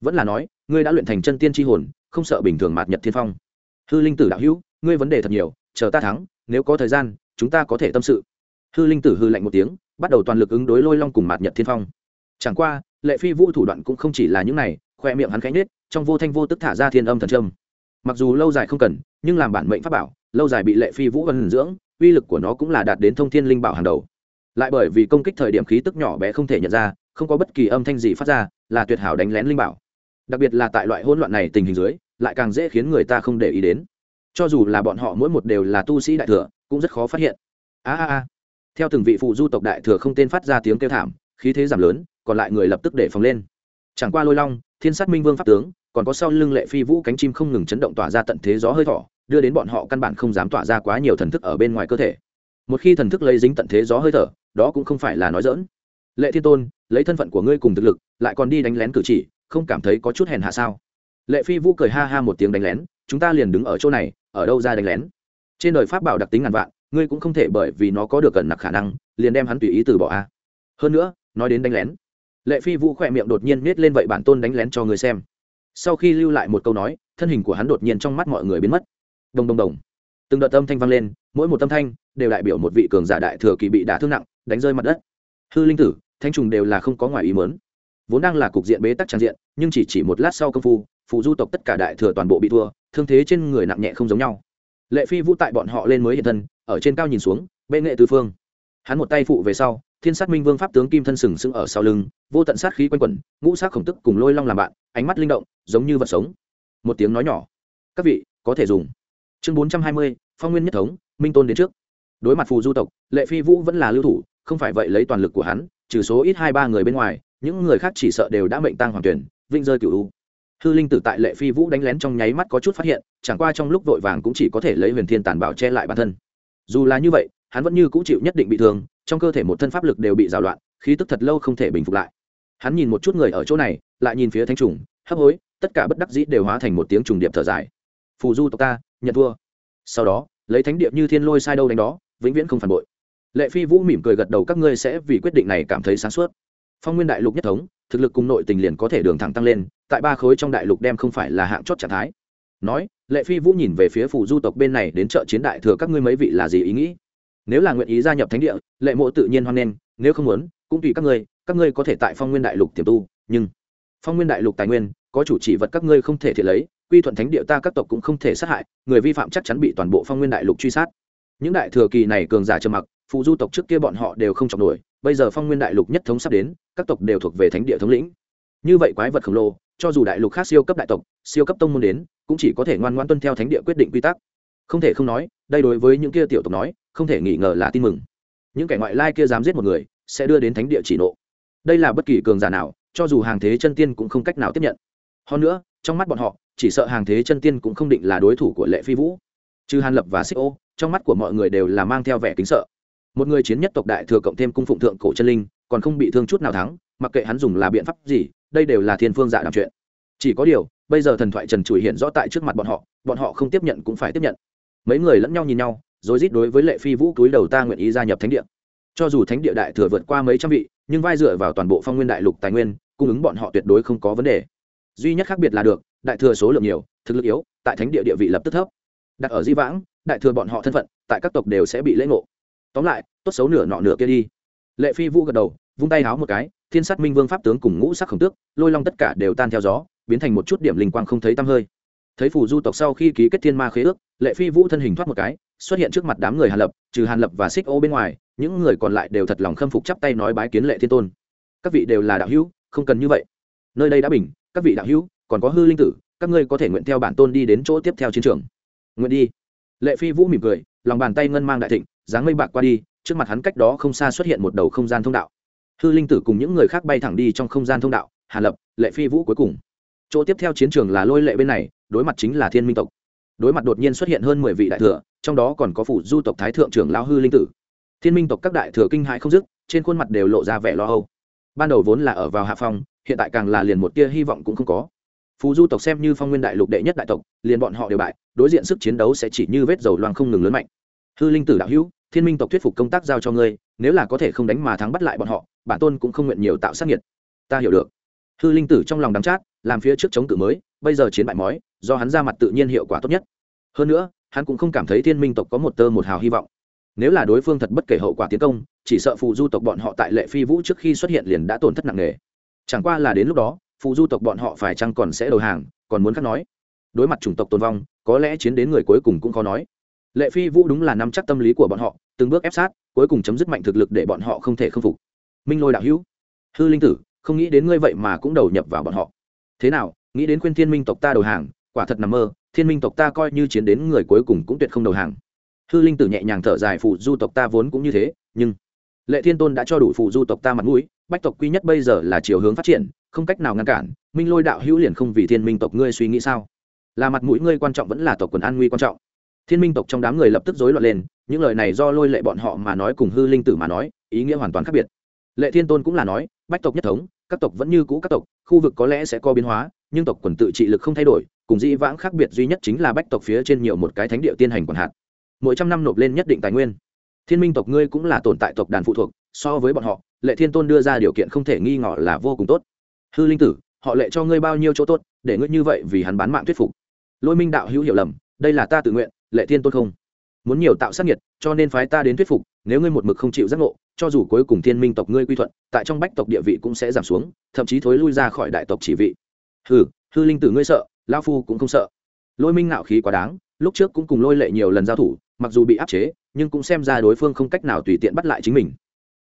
Vẫn là nói, ngươi đã luyện thành chân tiên tri hồn, không sợ bình thường mặt nhật thiên phong. Hư linh tử đạo hữu, ngươi vấn đề thật nhiều, chờ ta thắng, nếu có thời gian, chúng ta có thể tâm sự. Hư linh tử hư lạnh một tiếng, bắt đầu toàn lực ứng đối lôi long cùng mặt nhật thiên phong. Chẳng qua, lệ phi vũ thủ đoạn cũng không chỉ là những này khoe miệng hắn khẽ nhếch, trong vô thanh vô tức thả ra thiên âm thần trâm. Mặc dù lâu dài không cần nhưng làm bản mệnh pháp bảo lâu dài bị lệ phi vũ vân dưỡng uy lực của nó cũng là đạt đến thông thiên linh bảo hàng đầu. Lại bởi vì công kích thời điểm khí tức nhỏ bé không thể nhận ra không có bất kỳ âm thanh gì phát ra là tuyệt hảo đánh lén linh bảo. Đặc biệt là tại loại hỗn loạn này tình hình dưới lại càng dễ khiến người ta không để ý đến. Cho dù là bọn họ mỗi một đều là tu sĩ đại thừa cũng rất khó phát hiện. A a a. Theo từng vị phụ du tộc đại thừa không tên phát ra tiếng kêu thảm khí thế giảm lớn còn lại người lập tức để phòng lên chẳng qua lôi long, thiên sát minh vương pháp tướng, còn có sau lưng lệ phi vũ cánh chim không ngừng chấn động tỏa ra tận thế gió hơi thỏ đưa đến bọn họ căn bản không dám tỏa ra quá nhiều thần thức ở bên ngoài cơ thể. Một khi thần thức lấy dính tận thế gió hơi thở, đó cũng không phải là nói dỡn lệ thiên tôn, lấy thân phận của ngươi cùng thực lực, lại còn đi đánh lén cử chỉ, không cảm thấy có chút hèn hạ sao? Lệ phi vũ cười ha ha một tiếng đánh lén, chúng ta liền đứng ở chỗ này, ở đâu ra đánh lén? Trên đời pháp bảo đặc tính ngàn vạn, ngươi cũng không thể bởi vì nó có được cẩn nặc khả năng, liền đem hắn tùy ý từ bỏ a. Hơn nữa, nói đến đánh lén lệ phi vũ khỏe miệng đột nhiên nết lên vậy bản tôn đánh lén cho người xem. Sau khi lưu lại một câu nói, thân hình của hắn đột nhiên trong mắt mọi người biến mất. Đồng đồng đồng. Từng đợt âm thanh vang lên, mỗi một âm thanh đều đại biểu một vị cường giả đại thừa kỳ bị đả thương nặng, đánh rơi mặt đất. Hư linh tử thanh trùng đều là không có ngoài ý mớn vốn đang là cục diện bế tắc tràn diện, nhưng chỉ chỉ một lát sau công phu phụ du tộc tất cả đại thừa toàn bộ bị thua, thương thế trên người nặng nhẹ không giống nhau. Lệ phi vũ tại bọn họ lên mới hiện thân, ở trên cao nhìn xuống, bệ nghệ tư phương. Hắn một tay phụ về sau thiên sát minh vương pháp tướng kim thân sừng sững ở sau lưng, vô tận sát khí quanh quẩn, ngũ sát khổng tức cùng lôi long làm bạn, ánh mắt linh động, giống như vật sống. Một tiếng nói nhỏ. Các vị, có thể dùng. Chương bốn trăm hai mươi, phong nguyên nhất thống, minh tôn đến trước. Đối mặt phù du tộc, lệ phi vũ vẫn là lưu thủ, không phải vậy lấy toàn lực của hắn, trừ số ít hai ba người bên ngoài, những người khác chỉ sợ đều đã mệnh tăng hoàng tuyển vinh rơi cựu u. Hư linh tử tại lệ phi vũ đánh lén trong nháy mắt có chút phát hiện, chẳng qua trong lúc vội vàng cũng chỉ có thể lấy huyền thiên tàn bảo che lại bản thân. Dù là như vậy hắn vẫn như cũ chịu nhất định bị thương, trong cơ thể một thân pháp lực đều bị rào loạn, khí tức thật lâu không thể bình phục lại. Hắn nhìn một chút người ở chỗ này, lại nhìn phía thanh trùng, hấp hối, tất cả bất đắc dĩ đều hóa thành một tiếng trùng điệp thở dài. Phù du tộc ta, nhận thua. Sau đó, lấy thánh điệp như thiên lôi sai đâu đánh đó, vĩnh viễn không phản bội. Lệ phi vũ mỉm cười gật đầu, các ngươi sẽ vì quyết định này cảm thấy sáng suốt. Phong nguyên đại lục nhất thống, thực lực cùng nội tình liền có thể đường thẳng tăng lên, tại ba khối trong đại lục đem không phải là hạng chót trạng thái. Nói, lệ phi vũ nhìn về phía phủ du tộc bên này đến chợ chiến đại thừa các ngươi mấy vị là gì ý nghĩ? Nếu là nguyện ý gia nhập thánh địa, lệ mộ tự nhiên hoan nghênh, nếu không muốn, cũng tùy các ngươi các ngươi có thể tại phong nguyên đại lục tiềm tu, nhưng phong nguyên đại lục tài nguyên, có chủ chỉ vật các ngươi không thể thiệt lấy, quy thuận thánh địa ta các tộc cũng không thể sát hại, người vi phạm chắc chắn bị toàn bộ phong nguyên đại lục truy sát. Những đại thừa kỳ này cường giả trầm mặc phụ du tộc trước kia bọn họ đều không chọc nổi, bây giờ phong nguyên đại lục nhất thống sắp đến, các tộc đều thuộc về thánh địa thống lĩnh. Như vậy quái vật khổng lồ, cho dù đại lục khác siêu cấp đại tộc, siêu cấp tông môn đến, cũng chỉ có thể ngoan ngoan tuân theo thánh địa quyết định quy tắc. Không thể không nói đây đối với những kia tiểu tộc nói, không thể nghi ngờ là tin mừng. Những kẻ ngoại lai kia dám giết một người, sẽ đưa đến thánh địa chỉ nộ. Đây là bất kỳ cường giả nào, cho dù hàng thế chân tiên cũng không cách nào tiếp nhận. Hơn nữa, trong mắt bọn họ, chỉ sợ hàng thế chân tiên cũng không định là đối thủ của lệ phi vũ. Trừ hàn lập và xích ô, trong mắt của mọi người đều là mang theo vẻ kính sợ. Một người chiến nhất tộc đại thừa cộng thêm cung phụng thượng cổ chân linh, còn không bị thương chút nào thắng, mặc kệ hắn dùng là biện pháp gì, đây đều là thiên phương dạ giả làm chuyện. Chỉ có điều, bây giờ thần thoại trần trụi hiện rõ tại trước mặt bọn họ bọn họ không tiếp nhận cũng phải tiếp nhận mấy người lẫn nhau nhìn nhau, rồi rít đối với lệ phi vũ túi đầu ta nguyện ý gia nhập thánh địa. Cho dù thánh địa đại thừa vượt qua mấy trăm vị, nhưng vai dựa vào toàn bộ phong nguyên đại lục tài nguyên, cung ứng bọn họ tuyệt đối không có vấn đề. Duy nhất khác biệt là được, đại thừa số lượng nhiều, thực lực yếu, tại thánh địa địa vị lập tức thấp. Đặt ở di vãng, đại thừa bọn họ thân phận, tại các tộc đều sẽ bị lễ ngộ. Tóm lại, tốt xấu nửa nọ nửa kia đi. Lệ phi vũ gật đầu, vung tay háo một cái, thiên sát minh vương pháp tướng cùng ngũ sắc khổng tước, lôi long tất cả đều tan theo gió, biến thành một chút điểm linh quang không thấy tăm hơi thấy phủ du tộc sau khi ký kết thiên ma khế ước, lệ phi vũ thân hình thoát một cái, xuất hiện trước mặt đám người hàn lập, trừ hàn lập và xích ô bên ngoài, những người còn lại đều thật lòng khâm phục chắp tay nói bái kiến lệ thiên tôn. Các vị đều là đạo hữu, không cần như vậy. Nơi đây đã bình, các vị đạo hữu, còn có hư linh tử, các ngươi có thể nguyện theo bản tôn đi đến chỗ tiếp theo chiến trường. Nguyện đi. Lệ phi vũ mỉm cười, lòng bàn tay ngân mang đại thịnh, dáng mây bạc qua đi, trước mặt hắn cách đó không xa xuất hiện một đầu không gian thông đạo. Hư linh tử cùng những người khác bay thẳng đi trong không gian thông đạo hà lập, lệ phi vũ cuối cùng. Chỗ tiếp theo chiến trường là lôi lệ bên này đối mặt chính là thiên minh tộc. Đối mặt đột nhiên xuất hiện hơn mười vị đại thừa, trong đó còn có phủ du tộc thái thượng trưởng lao hư linh tử. Thiên minh tộc các đại thừa kinh hãi không dứt, trên khuôn mặt đều lộ ra vẻ lo âu. Ban đầu vốn là ở vào hạ phong, hiện tại càng là liền một tia hy vọng cũng không có. Phù du tộc xem như phong nguyên đại lục đệ nhất đại tộc, liền bọn họ đều bại, đối diện sức chiến đấu sẽ chỉ như vết dầu loang không ngừng lớn mạnh. Hư linh tử đạo hữu, thiên minh tộc thuyết phục công tác giao cho ngươi, nếu là có thể không đánh mà thắng bắt lại bọn họ, bản tôn cũng không nguyện nhiều tạo sát nhiệt ta hiểu được. Hư linh tử trong lòng đắm chát, làm phía trước chống cự mới bây giờ chiến bại mói, do hắn ra mặt tự nhiên hiệu quả tốt nhất. Hơn nữa, hắn cũng không cảm thấy thiên minh tộc có một tơ một hào hy vọng. Nếu là đối phương thật bất kể hậu quả tiến công, chỉ sợ phù du tộc bọn họ tại lệ phi vũ trước khi xuất hiện liền đã tổn thất nặng nề. Chẳng qua là đến lúc đó, phù du tộc bọn họ phải chăng còn sẽ đầu hàng, còn muốn khắc nói. Đối mặt chủng tộc tồn vong, có lẽ chiến đến người cuối cùng cũng khó nói. Lệ phi vũ đúng là nắm chắc tâm lý của bọn họ, từng bước ép sát, cuối cùng chấm dứt mạnh thực lực để bọn họ không thể khâm phục. Minh lôi đạo hữu, hư linh tử, không nghĩ đến ngươi vậy mà cũng đầu nhập vào bọn họ. Thế nào nghĩ đến khuyên thiên minh tộc ta đầu hàng, quả thật nằm mơ, thiên minh tộc ta coi như chiến đến người cuối cùng cũng tuyệt không đầu hàng. Hư linh tử nhẹ nhàng thở dài, phụ du tộc ta vốn cũng như thế, nhưng lệ thiên tôn đã cho đủ phụ du tộc ta mặt mũi, bách tộc quy nhất bây giờ là chiều hướng phát triển, không cách nào ngăn cản, minh lôi đạo hữu liền không vì thiên minh tộc ngươi suy nghĩ sao? Là mặt mũi ngươi quan trọng vẫn là tộc quần an nguy quan trọng. Thiên minh tộc trong đám người lập tức rối loạn lên, những lời này do lôi lệ bọn họ mà nói cùng hư linh tử mà nói, ý nghĩa hoàn toàn khác biệt. Lệ thiên tôn cũng là nói, bách tộc nhất thống các tộc vẫn như cũ các tộc, khu vực có lẽ sẽ có biến hóa, nhưng tộc quần tự trị lực không thay đổi, cùng dĩ vãng khác biệt duy nhất chính là bách tộc phía trên nhiều một cái thánh địa tiên hành còn hạt. Mỗi trăm năm nộp lên nhất định tài nguyên. Thiên minh tộc ngươi cũng là tồn tại tộc đàn phụ thuộc, so với bọn họ, lệ thiên tôn đưa ra điều kiện không thể nghi ngỏ là vô cùng tốt. Hư linh tử, họ lệ cho ngươi bao nhiêu chỗ tốt, để ngươi như vậy vì hắn bán mạng thuyết phục. Lôi minh đạo hữu hiểu lầm, đây là ta tự nguyện, lệ thiên tôn không. Muốn nhiều tạo sát nhiệt, cho nên phái ta đến thuyết phục, nếu ngươi một mực không chịu giác ngộ cho dù cuối cùng thiên minh tộc ngươi quy thuận, tại trong bách tộc địa vị cũng sẽ giảm xuống, thậm chí thối lui ra khỏi đại tộc chỉ vị. Hư hư linh tử ngươi sợ lao phu cũng không sợ. Lôi minh nạo khí quá đáng, lúc trước cũng cùng lôi lệ nhiều lần giao thủ, mặc dù bị áp chế, nhưng cũng xem ra đối phương không cách nào tùy tiện bắt lại chính mình.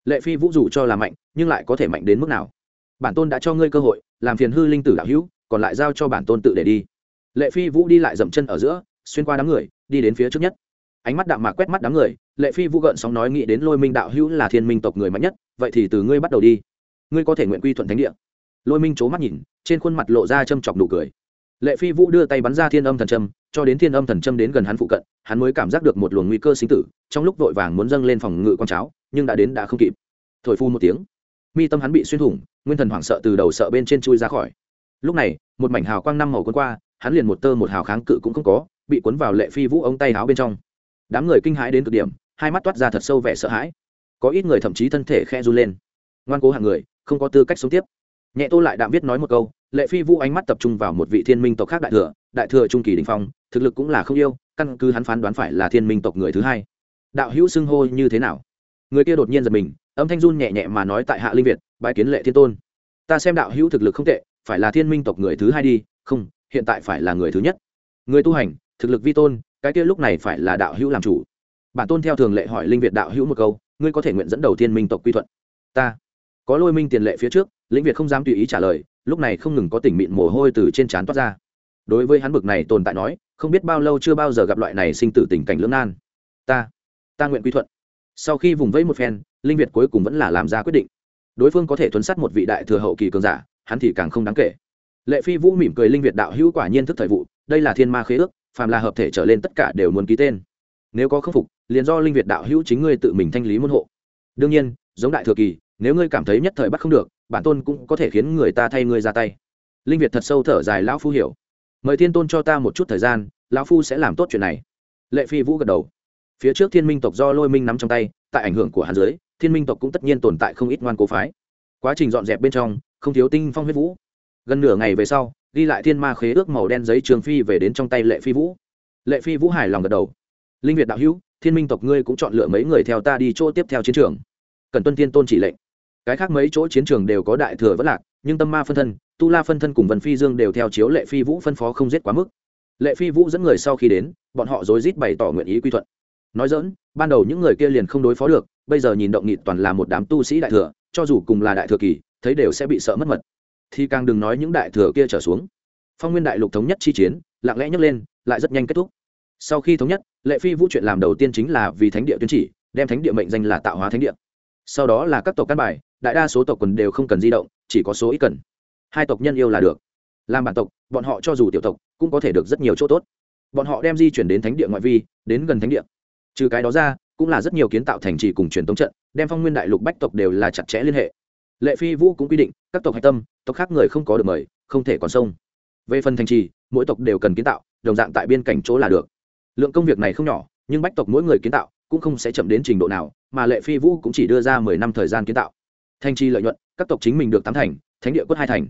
Lệ phi vũ dù cho là mạnh, nhưng lại có thể mạnh đến mức nào? Bản tôn đã cho ngươi cơ hội, làm phiền hư linh tử đạo hữu, còn lại giao cho bản tôn tự để đi. Lệ phi vũ đi lại dậm chân ở giữa, xuyên qua đám người, đi đến phía trước nhất ánh mắt đạm mạc quét mắt đám người, lệ phi vũ gợn sóng nói nghĩ đến lôi minh đạo hữu là thiên minh tộc người mạnh nhất, vậy thì từ ngươi bắt đầu đi. Ngươi có thể nguyện quy thuận thánh địa. Lôi minh c h ố mắt nhìn, trên khuôn mặt lộ ra châm chọc nụ cười. Lệ phi vũ đưa tay bắn ra thiên âm thần trâm cho đến thiên âm thần trâm đến gần hắn phụ cận, hắn mới cảm giác được một luồng nguy cơ sinh tử, trong lúc vội vàng muốn dâng lên phòng ngự con cháo, nhưng đã đến đã không kịp. Thổi phu một tiếng, mi tâm hắn bị xuyên thủng, nguyên thần hoảng sợ từ đầu sợ bên trên chui ra khỏi. Lúc này, một mảnh hào quang năm màu cuốn qua, hắn liền một tơ một hào kháng cự cũng không có, bị cuốn vào lệ phi vũ ống tay áo bên trong đám người kinh hãi đến cực điểm, hai mắt toát ra thật sâu vẻ sợ hãi. Có ít người thậm chí thân thể khe run lên. Ngoan cố hàng người, không có tư cách sống tiếp. Nhẹ tô lại đạm viết nói một câu, lệ phi vũ ánh mắt tập trung vào một vị thiên minh tộc khác đại thừa đại thừa trung kỳ đình phong, thực lực cũng là không yêu, căn cứ hắn phán đoán phải là thiên minh tộc người thứ hai. Đạo hữu xưng hô như thế nào? Người kia đột nhiên giật mình, âm thanh run nhẹ nhẹ mà nói tại hạ linh việt bãi kiến lệ thiên tôn. Ta xem đạo hữu thực lực không tệ, phải là thiên minh tộc người thứ hai đi, không, hiện tại phải là người thứ nhất. Người tu hành thực lực vi tôn, cái kia lúc này phải là đạo hữu làm chủ. Bản tôn theo thường lệ hỏi linh việt đạo hữu một câu, ngươi có thể nguyện dẫn đầu thiên minh tộc quy thuận? Ta. Có lôi minh tiền lệ phía trước lĩnh việt không dám tùy ý trả lời, lúc này không ngừng có tỉnh mịn mồ hôi từ trên trán toát ra. Đối với hắn bực này tồn tại nói, không biết bao lâu chưa bao giờ gặp loại này sinh tử tình cảnh lưỡng nan. Ta. Ta nguyện quy thuận. Sau khi vùng vẫy một phen, linh việt cuối cùng vẫn là làm ra quyết định. Đối phương có thể thuấn sát một vị đại thừa hậu kỳ cường giả, hắn thì càng không đáng kể. Lệ phi vũ mỉm cười linh việt đạo hữu quả nhiên thức thời vụ, đây là thiên ma khế ước phàm là hợp thể trở lên tất cả đều muốn ký tên. Nếu có khâm phục, liền do linh việt đạo hữu chính ngươi tự mình thanh lý môn hộ. Đương nhiên, giống đại thừa kỳ, nếu ngươi cảm thấy nhất thời bắt không được, bản tôn cũng có thể khiến người ta thay ngươi ra tay. Linh việt thật sâu thở dài, lão phu hiểu. Mời thiên tôn cho ta một chút thời gian, lão phu sẽ làm tốt chuyện này. Lệ phi vũ gật đầu. Phía trước thiên minh tộc do lôi minh nắm trong tay, tại ảnh hưởng của hàn giới thiên minh tộc cũng tất nhiên tồn tại không ít ngoan cố phái. Quá trình dọn dẹp bên trong, không thiếu tinh phong huyết vũ. Gần nửa ngày về sau ghi lại thiên ma khế ước màu đen giấy trường phi về đến trong tay lệ phi vũ. Lệ phi vũ hài lòng gật đầu. Linh việt đạo hữu, thiên minh tộc ngươi cũng chọn lựa mấy người theo ta đi chỗ tiếp theo chiến trường. Cần tuân thiên tôn chỉ lệnh. Cái khác mấy chỗ chiến trường đều có đại thừa vẫn lạc, nhưng tâm ma phân thân, tu la phân thân cùng vân phi dương đều theo chiếu lệ phi vũ phân phó không giết quá mức. Lệ phi vũ dẫn người sau khi đến, bọn họ rối rít bày tỏ nguyện ý quy thuận. Nói dỡn ban đầu những người kia liền không đối phó được, bây giờ nhìn động nghị toàn là một đám tu sĩ đại thừa, cho dù cùng là đại thừa kỳ, thấy đều sẽ bị sợ mất mật thì càng đừng nói những đại thừa kia trở xuống. Phong nguyên đại lục thống nhất chi chiến, lặng lẽ nhấc lên, lại rất nhanh kết thúc. Sau khi thống nhất, lệ phi vũ chuyện làm đầu tiên chính là vì thánh địa tuyên chỉ, đem thánh địa mệnh danh là tạo hóa thánh địa. Sau đó là các tộc căn bài, đại đa số tộc quần đều không cần di động, chỉ có số ít cần. Hai tộc nhân yêu là được. Làm bản tộc, bọn họ cho dù tiểu tộc, cũng có thể được rất nhiều chỗ tốt. Bọn họ đem di chuyển đến thánh địa ngoại vi, đến gần thánh địa. Trừ cái đó ra, cũng là rất nhiều kiến tạo thành trì cùng truyền thống trận, đem phong nguyên đại lục bách tộc đều là chặt chẽ liên hệ lệ phi vũ cũng quy định, các tộc hạch tâm, tộc khác người không có được mời, không thể còn sông. Về phần thành trì, mỗi tộc đều cần kiến tạo, đồng dạng tại biên cảnh chỗ là được. Lượng công việc này không nhỏ, nhưng bách tộc mỗi người kiến tạo cũng không sẽ chậm đến trình độ nào, mà lệ phi vũ cũng chỉ đưa ra mười năm thời gian kiến tạo. Thanh chi lợi nhuận, các tộc chính mình được tám thành, thánh địa quất hai thành.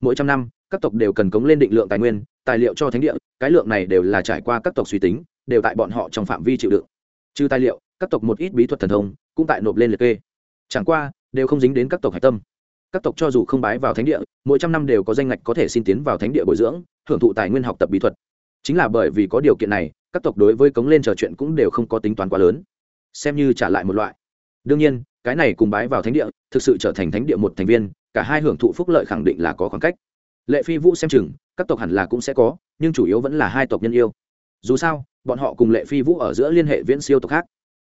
Mỗi trăm năm, các tộc đều cần cống lên định lượng tài nguyên, tài liệu cho thánh địa, cái lượng này đều là trải qua các tộc suy tính, đều tại bọn họ trong phạm vi chịu đựng. Trừ tài liệu, các tộc một ít bí thuật thần thông cũng tại nộp lên liệt kê. Chẳng qua đều không dính đến các tộc hạch tâm. Các tộc cho dù không bái vào thánh địa, mỗi trăm năm đều có danh ngạch có thể xin tiến vào thánh địa bồi dưỡng, hưởng thụ tài nguyên học tập bí thuật. Chính là bởi vì có điều kiện này, các tộc đối với cống lên trò chuyện cũng đều không có tính toán quá lớn. Xem như trả lại một loại. Đương nhiên, cái này cùng bái vào thánh địa, thực sự trở thành thánh địa một thành viên, cả hai hưởng thụ phúc lợi khẳng định là có khoảng cách. Lệ phi vũ xem chừng, các tộc hẳn là cũng sẽ có, nhưng chủ yếu vẫn là hai tộc nhân yêu. Dù sao, bọn họ cùng lệ phi vũ ở giữa liên hệ viễn siêu tộc khác.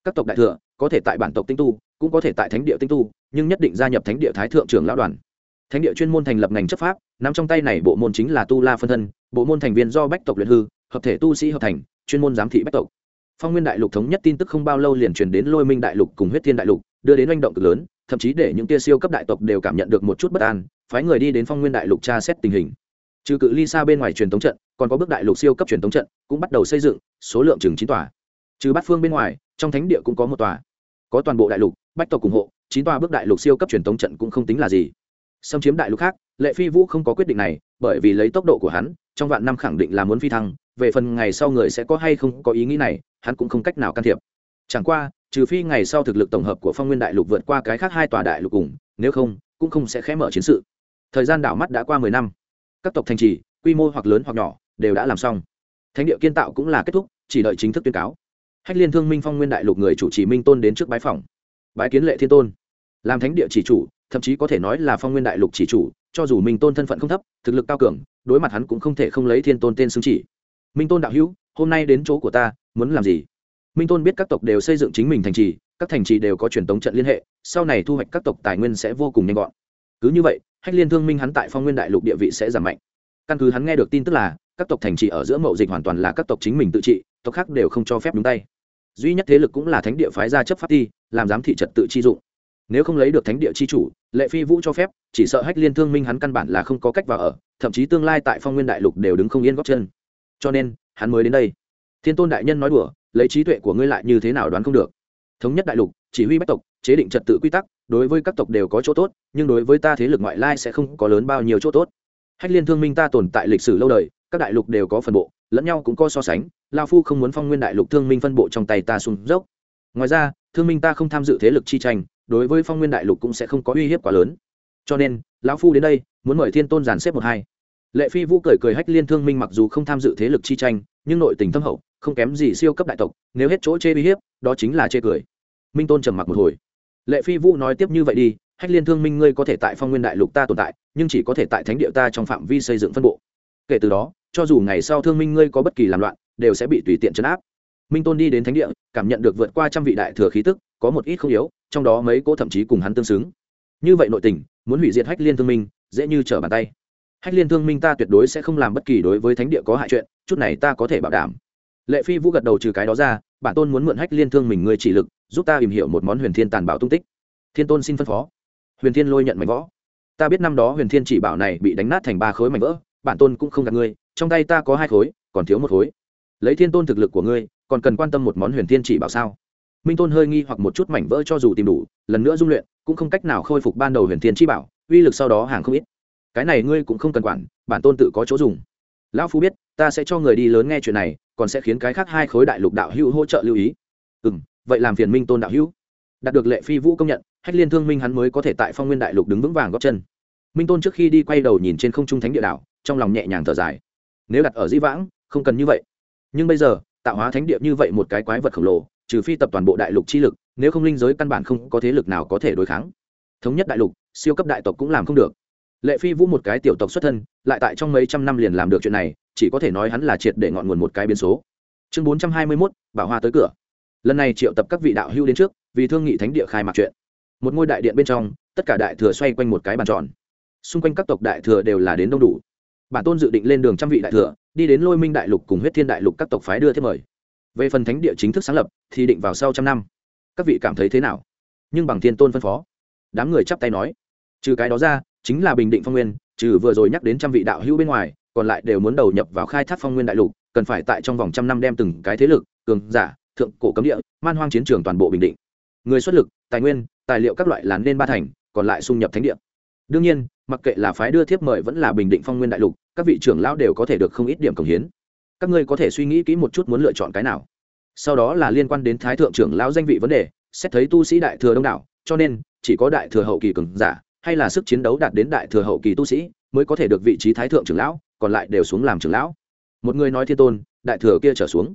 Các tộc đại thừa, có thể tại bản tộc tinh tu cũng có thể tại thánh địa tinh tu, nhưng nhất định gia nhập thánh địa thái thượng trưởng lão đoàn. Thánh địa chuyên môn thành lập ngành chấp pháp nằm trong tay này bộ môn chính là tu la phân thân, bộ môn thành viên do bách tộc luyện hư, hợp thể tu sĩ hợp thành, chuyên môn giám thị bách tộc. Phong nguyên đại lục thống nhất tin tức không bao lâu liền truyền đến lôi minh đại lục cùng huyết thiên đại lục, đưa đến oanh động cực lớn, thậm chí để những tia siêu cấp đại tộc đều cảm nhận được một chút bất an, phái người đi đến phong nguyên đại lục tra xét tình hình. Trừ cự ly xa bên ngoài truyền thống trận, còn có bước đại lục siêu cấp truyền thống trận, cũng bắt đầu xây dựng, số lượng chừng chín tòa. Trừ bát phương bên ngoài, trong thánh địa cũng có một tòa có toàn bộ đại lục, bách tộc ủng hộ, chín tòa bước đại lục siêu cấp truyền thống trận cũng không tính là gì. Xâm chiếm đại lục khác, lệ phi vũ không có quyết định này, bởi vì lấy tốc độ của hắn, trong vạn năm khẳng định là muốn phi thăng, về phần ngày sau người sẽ có hay không có ý nghĩ này, hắn cũng không cách nào can thiệp. Chẳng qua, trừ phi ngày sau thực lực tổng hợp của phong nguyên đại lục vượt qua cái khác hai tòa đại lục cùng, nếu không, cũng không sẽ khé mở chiến sự. Thời gian đảo mắt đã qua mười năm. Các tộc thành trì, quy mô hoặc lớn hoặc nhỏ, đều đã làm xong. Thánh địa kiên tạo cũng là kết thúc, chỉ đợi chính thức tuyên cáo hách liên thương minh phong nguyên đại lục người chủ trì minh tôn đến trước bái phòng. Bái kiến lệ thiên tôn. Làm thánh địa chỉ chủ, thậm chí có thể nói là phong nguyên đại lục chỉ chủ, cho dù minh tôn thân phận không thấp, thực lực cao cường, đối mặt hắn cũng không thể không lấy thiên tôn tên xưng chỉ. Minh tôn đạo hữu, hôm nay đến chỗ của ta, muốn làm gì? Minh tôn biết các tộc đều xây dựng chính mình thành trì, các thành trì đều có truyền tống trận liên hệ, sau này thu hoạch các tộc tài nguyên sẽ vô cùng nhanh gọn. Cứ như vậy, hách liên thương minh hắn tại phong nguyên đại lục địa vị sẽ giảm mạnh. Căn cứ hắn nghe được tin tức là, các tộc thành trì ở giữa mậu dịch hoàn toàn là các tộc chính mình tự trị, tộc khác đều không cho phép nhúng tay duy nhất thế lực cũng là thánh địa phái ra chấp pháp ti, làm giám thị trật tự chi dụng. Nếu không lấy được thánh địa chi chủ, lệ phi vũ cho phép, chỉ sợ hách liên thương minh hắn căn bản là không có cách vào ở, thậm chí tương lai tại phong nguyên đại lục đều đứng không yên góp chân. Cho nên, hắn mới đến đây. Thiên tôn đại nhân nói đùa, lấy trí tuệ của ngươi lại như thế nào đoán không được. Thống nhất đại lục, chỉ huy bách tộc, chế định trật tự quy tắc, đối với các tộc đều có chỗ tốt, nhưng đối với ta thế lực ngoại lai sẽ không có lớn bao nhiêu chỗ tốt. Hách liên thương minh ta tồn tại lịch sử lâu đời, các đại lục đều có phần bộ, lẫn nhau cũng có so sánh lao phu không muốn phong nguyên đại lục thương minh phân bộ trong tay ta xuống dốc. Ngoài ra, thương minh ta không tham dự thế lực chi tranh, đối với phong nguyên đại lục cũng sẽ không có uy hiếp quá lớn. Cho nên, lão phu đến đây, muốn mời thiên tôn giàn xếp một hai. Lệ phi vũ cười cười hách liên thương minh mặc dù không tham dự thế lực chi tranh, nhưng nội tình thâm hậu, không kém gì siêu cấp đại tộc, nếu hết chỗ chê uy hiếp, đó chính là chê cười. Minh tôn trầm mặc một hồi. Lệ phi vũ nói tiếp như vậy đi, hách liên thương minh ngươi có thể tại phong nguyên đại lục ta tồn tại, nhưng chỉ có thể tại thánh địa ta trong phạm vi xây dựng phân bộ. Kể từ đó, cho dù ngày sau thương minh ngươi có bất kỳ làm loạn đều sẽ bị tùy tiện chấn áp. Minh tôn đi đến thánh địa, cảm nhận được vượt qua trăm vị đại thừa khí tức, có một ít không yếu, trong đó mấy cỗ thậm chí cùng hắn tương xứng. Như vậy nội tình, muốn hủy diệt hách liên thương minh, dễ như trở bàn tay. Hách liên thương minh ta tuyệt đối sẽ không làm bất kỳ đối với thánh địa có hại chuyện, chút này ta có thể bảo đảm. Lệ phi vũ gật đầu trừ cái đó ra, bản tôn muốn mượn hách liên thương mình ngươi chỉ lực, giúp ta tìm hiểu một món huyền thiên tàn bảo tung tích. Thiên tôn xin phân phó. Huyền thiên lôi nhận mảnh võ ta biết năm đó huyền thiên chỉ bảo này bị đánh nát thành ba khối mảnh vỡ, bản tôn cũng không gạt ngươi, trong tay ta có hai khối, còn thiếu một khối lấy thiên tôn thực lực của ngươi, còn cần quan tâm một món huyền thiên chỉ bảo sao? Minh tôn hơi nghi hoặc một chút mảnh vỡ cho dù tìm đủ, lần nữa dung luyện, cũng không cách nào khôi phục ban đầu huyền thiên chi bảo, uy lực sau đó hàng không ít. Cái này ngươi cũng không cần quản, bản tôn tự có chỗ dùng. Lão phu biết, ta sẽ cho người đi lớn nghe chuyện này, còn sẽ khiến cái khác hai khối đại lục đạo hữu hỗ trợ lưu ý. Ừ m vậy làm phiền minh tôn đạo hữu. Đạt được lệ phi vũ công nhận, hách liên thương minh hắn mới có thể tại phong nguyên đại lục đứng vững vàng góp chân. Minh tôn trước khi đi quay đầu nhìn trên không trung thánh địa đảo trong lòng nhẹ nhàng thở dài. Nếu đặt ở di vãng, không cần như vậy nhưng bây giờ, tạo hóa thánh địa như vậy một cái quái vật khổng lồ, trừ phi tập toàn bộ đại lục chi lực, nếu không linh giới căn bản không có thế lực nào có thể đối kháng. Thống nhất đại lục, siêu cấp đại tộc cũng làm không được. Lệ phi vũ một cái tiểu tộc xuất thân, lại tại trong mấy trăm năm liền làm được chuyện này, chỉ có thể nói hắn là triệt để ngọn nguồn một cái biến số. Chương bốn trăm hai mươi mốt, bảo hoa tới cửa. Lần này triệu tập các vị đạo hưu đến trước, vì thương nghị thánh địa khai mạc chuyện. Một ngôi đại điện bên trong, tất cả đại thừa xoay quanh một cái bàn tròn. Xung quanh các tộc đại thừa đều là đến đông đủ bản tôn dự định lên đường trăm vị đại thừa, đi đến lôi minh đại lục cùng huyết thiên đại lục các tộc phái đưa thiết mời. Về phần thánh địa chính thức sáng lập, thì định vào sau trăm năm. Các vị cảm thấy thế nào? Nhưng bằng thiên tôn phân phó, đám người chắp tay nói, trừ cái đó ra, chính là bình định phong nguyên, trừ vừa rồi nhắc đến trăm vị đạo hữu bên ngoài, còn lại đều muốn đầu nhập vào khai thác phong nguyên đại lục, cần phải tại trong vòng trăm năm đem từng cái thế lực, cường giả, thượng cổ cấm địa, man hoang chiến trường toàn bộ bình định. Người xuất lực, tài nguyên, tài liệu các loại là nên ba thành, còn lại xung nhập thánh địa. Đương nhiên mặc kệ là phái đưa thiếp mời vẫn là bình định phong nguyên đại lục, các vị trưởng lão đều có thể được không ít điểm cống hiến. Các ngươi có thể suy nghĩ kỹ một chút muốn lựa chọn cái nào. Sau đó là liên quan đến thái thượng trưởng lão danh vị vấn đề, xét thấy tu sĩ đại thừa đông đảo, cho nên, chỉ có đại thừa hậu kỳ cường giả, hay là sức chiến đấu đạt đến đại thừa hậu kỳ tu sĩ, mới có thể được vị trí thái thượng trưởng lão, còn lại đều xuống làm trưởng lão. Một người nói thiên tôn, đại thừa kia trở xuống.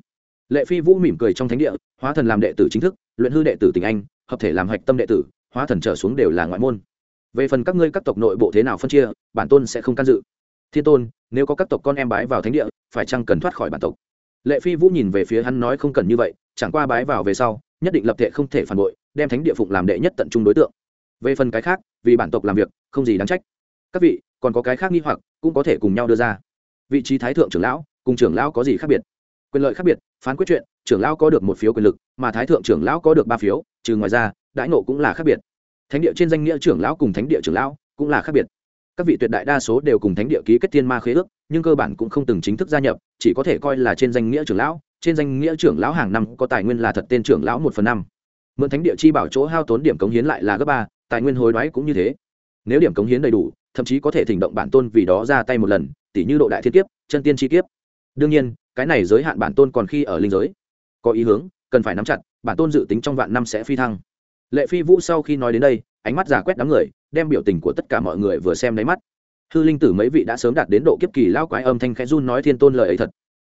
Lệ phi vũ mỉm cười trong thánh địa, hóa thần làm đệ tử chính thức, luyện hư đệ tử tình anh, hợp thể làm hạch tâm đệ tử, hóa thần trở xuống đều là ngoại môn về phần các ngươi các tộc nội bộ thế nào phân chia, bản tôn sẽ không can dự. Thiên tôn, nếu có các tộc con em bái vào thánh địa, phải chăng cần thoát khỏi bản tộc? Lệ phi vũ nhìn về phía hắn nói không cần như vậy, chẳng qua bái vào về sau, nhất định lập thể không thể phản bội, đem thánh địa phụng làm đệ nhất tận trung đối tượng. Về phần cái khác, vì bản tộc làm việc, không gì đáng trách. Các vị, còn có cái khác nghi hoặc, cũng có thể cùng nhau đưa ra. Vị trí thái thượng trưởng lão, cùng trưởng lão có gì khác biệt? Quyền lợi khác biệt, phán quyết chuyện, trưởng lão có được một phiếu quyền lực, mà thái thượng trưởng lão có được ba phiếu, trừ ngoài ra, đãi nộ cũng là khác biệt thánh địa trên danh nghĩa trưởng lão cùng thánh địa trưởng lão cũng là khác biệt. Các vị tuyệt đại đa số đều cùng thánh địa ký kết thiên ma khế ước, nhưng cơ bản cũng không từng chính thức gia nhập, chỉ có thể coi là trên danh nghĩa trưởng lão. Trên danh nghĩa trưởng lão hàng năm có tài nguyên là thật tên trưởng lão một phần năm. Mượn thánh địa chi bảo chỗ hao tốn điểm cống hiến lại là gấp ba, tài nguyên hối đoái cũng như thế. Nếu điểm cống hiến đầy đủ, thậm chí có thể thỉnh động bản tôn vì đó ra tay một lần tỷ như độ đại thiên kiếp, chân tiên chi kiếp. Đương nhiên, cái này giới hạn bản tôn còn khi ở linh giới. Có ý hướng, cần phải nắm chặt, bản tôn dự tính trong vạn năm sẽ phi thăng lệ phi vũ sau khi nói đến đây, ánh mắt giả quét đám người, đem biểu tình của tất cả mọi người vừa xem đáy mắt. Hư linh tử mấy vị đã sớm đạt đến độ kiếp kỳ lao quái âm thanh khẽ run nói thiên tôn lời ấy thật.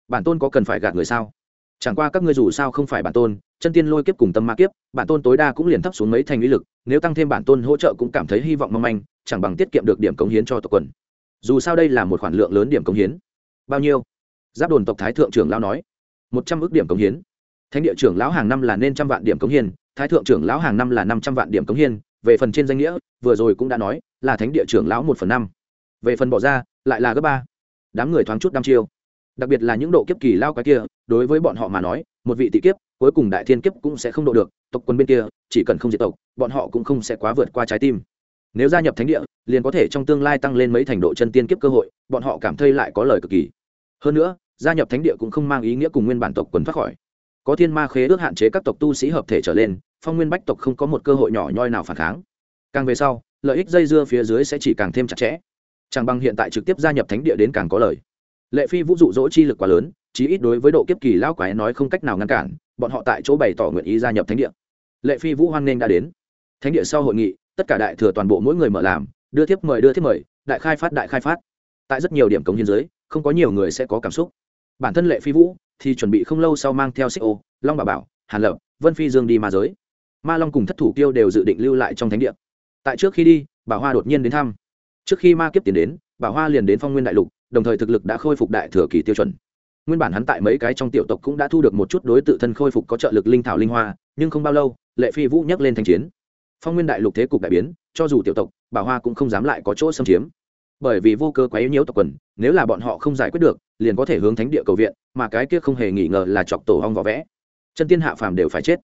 Bản tôn có cần phải gạt người sao? Chẳng qua các ngươi dù sao không phải bản tôn, chân tiên lôi kiếp cùng tâm ma kiếp, bản tôn tối đa cũng liền thấp xuống mấy thành uy lực, nếu tăng thêm bản tôn hỗ trợ cũng cảm thấy hy vọng mong manh, chẳng bằng tiết kiệm được điểm cống hiến cho tộc quần. Dù sao đây là một khoản lượng lớn điểm cống hiến. Bao nhiêu? Giáp đồn tộc thái thượng trưởng lão nói. Một trăm ước điểm cống hiến. Thánh địa trưởng lão hàng năm là nên trăm vạn điểm cống hiến thái thượng trưởng lão hàng năm là năm trăm vạn điểm cống hiến, về phần trên danh nghĩa, vừa rồi cũng đã nói, là thánh địa trưởng lão một phần năm. Về phần bỏ ra, lại là gấp ba. Đám người thoáng chút năm chiêu. Đặc biệt là những độ kiếp kỳ lao cái kia, đối với bọn họ mà nói, một vị tị kiếp, cuối cùng đại thiên kiếp cũng sẽ không độ được, tộc quân bên kia, chỉ cần không diệt tộc, bọn họ cũng không sẽ quá vượt qua trái tim. Nếu gia nhập thánh địa, liền có thể trong tương lai tăng lên mấy thành độ chân tiên kiếp cơ hội, bọn họ cảm thấy lại có lời cực kỳ. Hơn nữa, gia nhập thánh địa cũng không mang ý nghĩa cùng nguyên bản tộc quần thoát khỏi. Có thiên ma khế ước hạn chế các tộc tu sĩ hợp thể trở lên phong nguyên bách tộc không có một cơ hội nhỏ nhoi nào phản kháng. Càng về sau, lợi ích dây dưa phía dưới sẽ chỉ càng thêm chặt chẽ. Chẳng bằng hiện tại trực tiếp gia nhập thánh địa đến càng có lời lệ phi vũ dụ dỗ chi lực quá lớn, chí ít đối với độ kiếp kỳ lão quái nói không cách nào ngăn cản, bọn họ tại chỗ bày tỏ nguyện ý gia nhập thánh địa. Lệ phi vũ hoan nghênh đã đến. Thánh địa sau hội nghị, tất cả đại thừa toàn bộ mỗi người mở làm, đưa tiếp mời, đưa tiếp mời, đại khai phát, đại khai phát. Tại rất nhiều điểm cống hiến giới không có nhiều người sẽ có cảm xúc. Bản thân lệ phi vũ thì chuẩn bị không lâu sau mang theo xích ô, long bà bảo, hàn lập, vân phi dương đi ma giới ma long cùng thất thủ kiêu đều dự định lưu lại trong thánh địa. Tại trước khi đi, bà hoa đột nhiên đến thăm. Trước khi ma kiếp tiến đến, bà hoa liền đến phong nguyên đại lục, đồng thời thực lực đã khôi phục đại thừa kỳ tiêu chuẩn. Nguyên bản hắn tại mấy cái trong tiểu tộc cũng đã thu được một chút đối tự thân khôi phục có trợ lực linh thảo linh hoa, nhưng không bao lâu, lệ phi vũ nhắc lên thanh chiến. Phong nguyên đại lục thế cục đại biến, cho dù tiểu tộc, bà hoa cũng không dám lại có chỗ xâm chiếm. Bởi vì vô cơ quấy nhiễu tộc quần, nếu là bọn họ không giải quyết được, liền có thể hướng thánh địa cầu viện, mà cái kia không hề nghi ngờ là chọc tổ hong vỏ vẽ. Chân tiên hạ phàm đều phải chết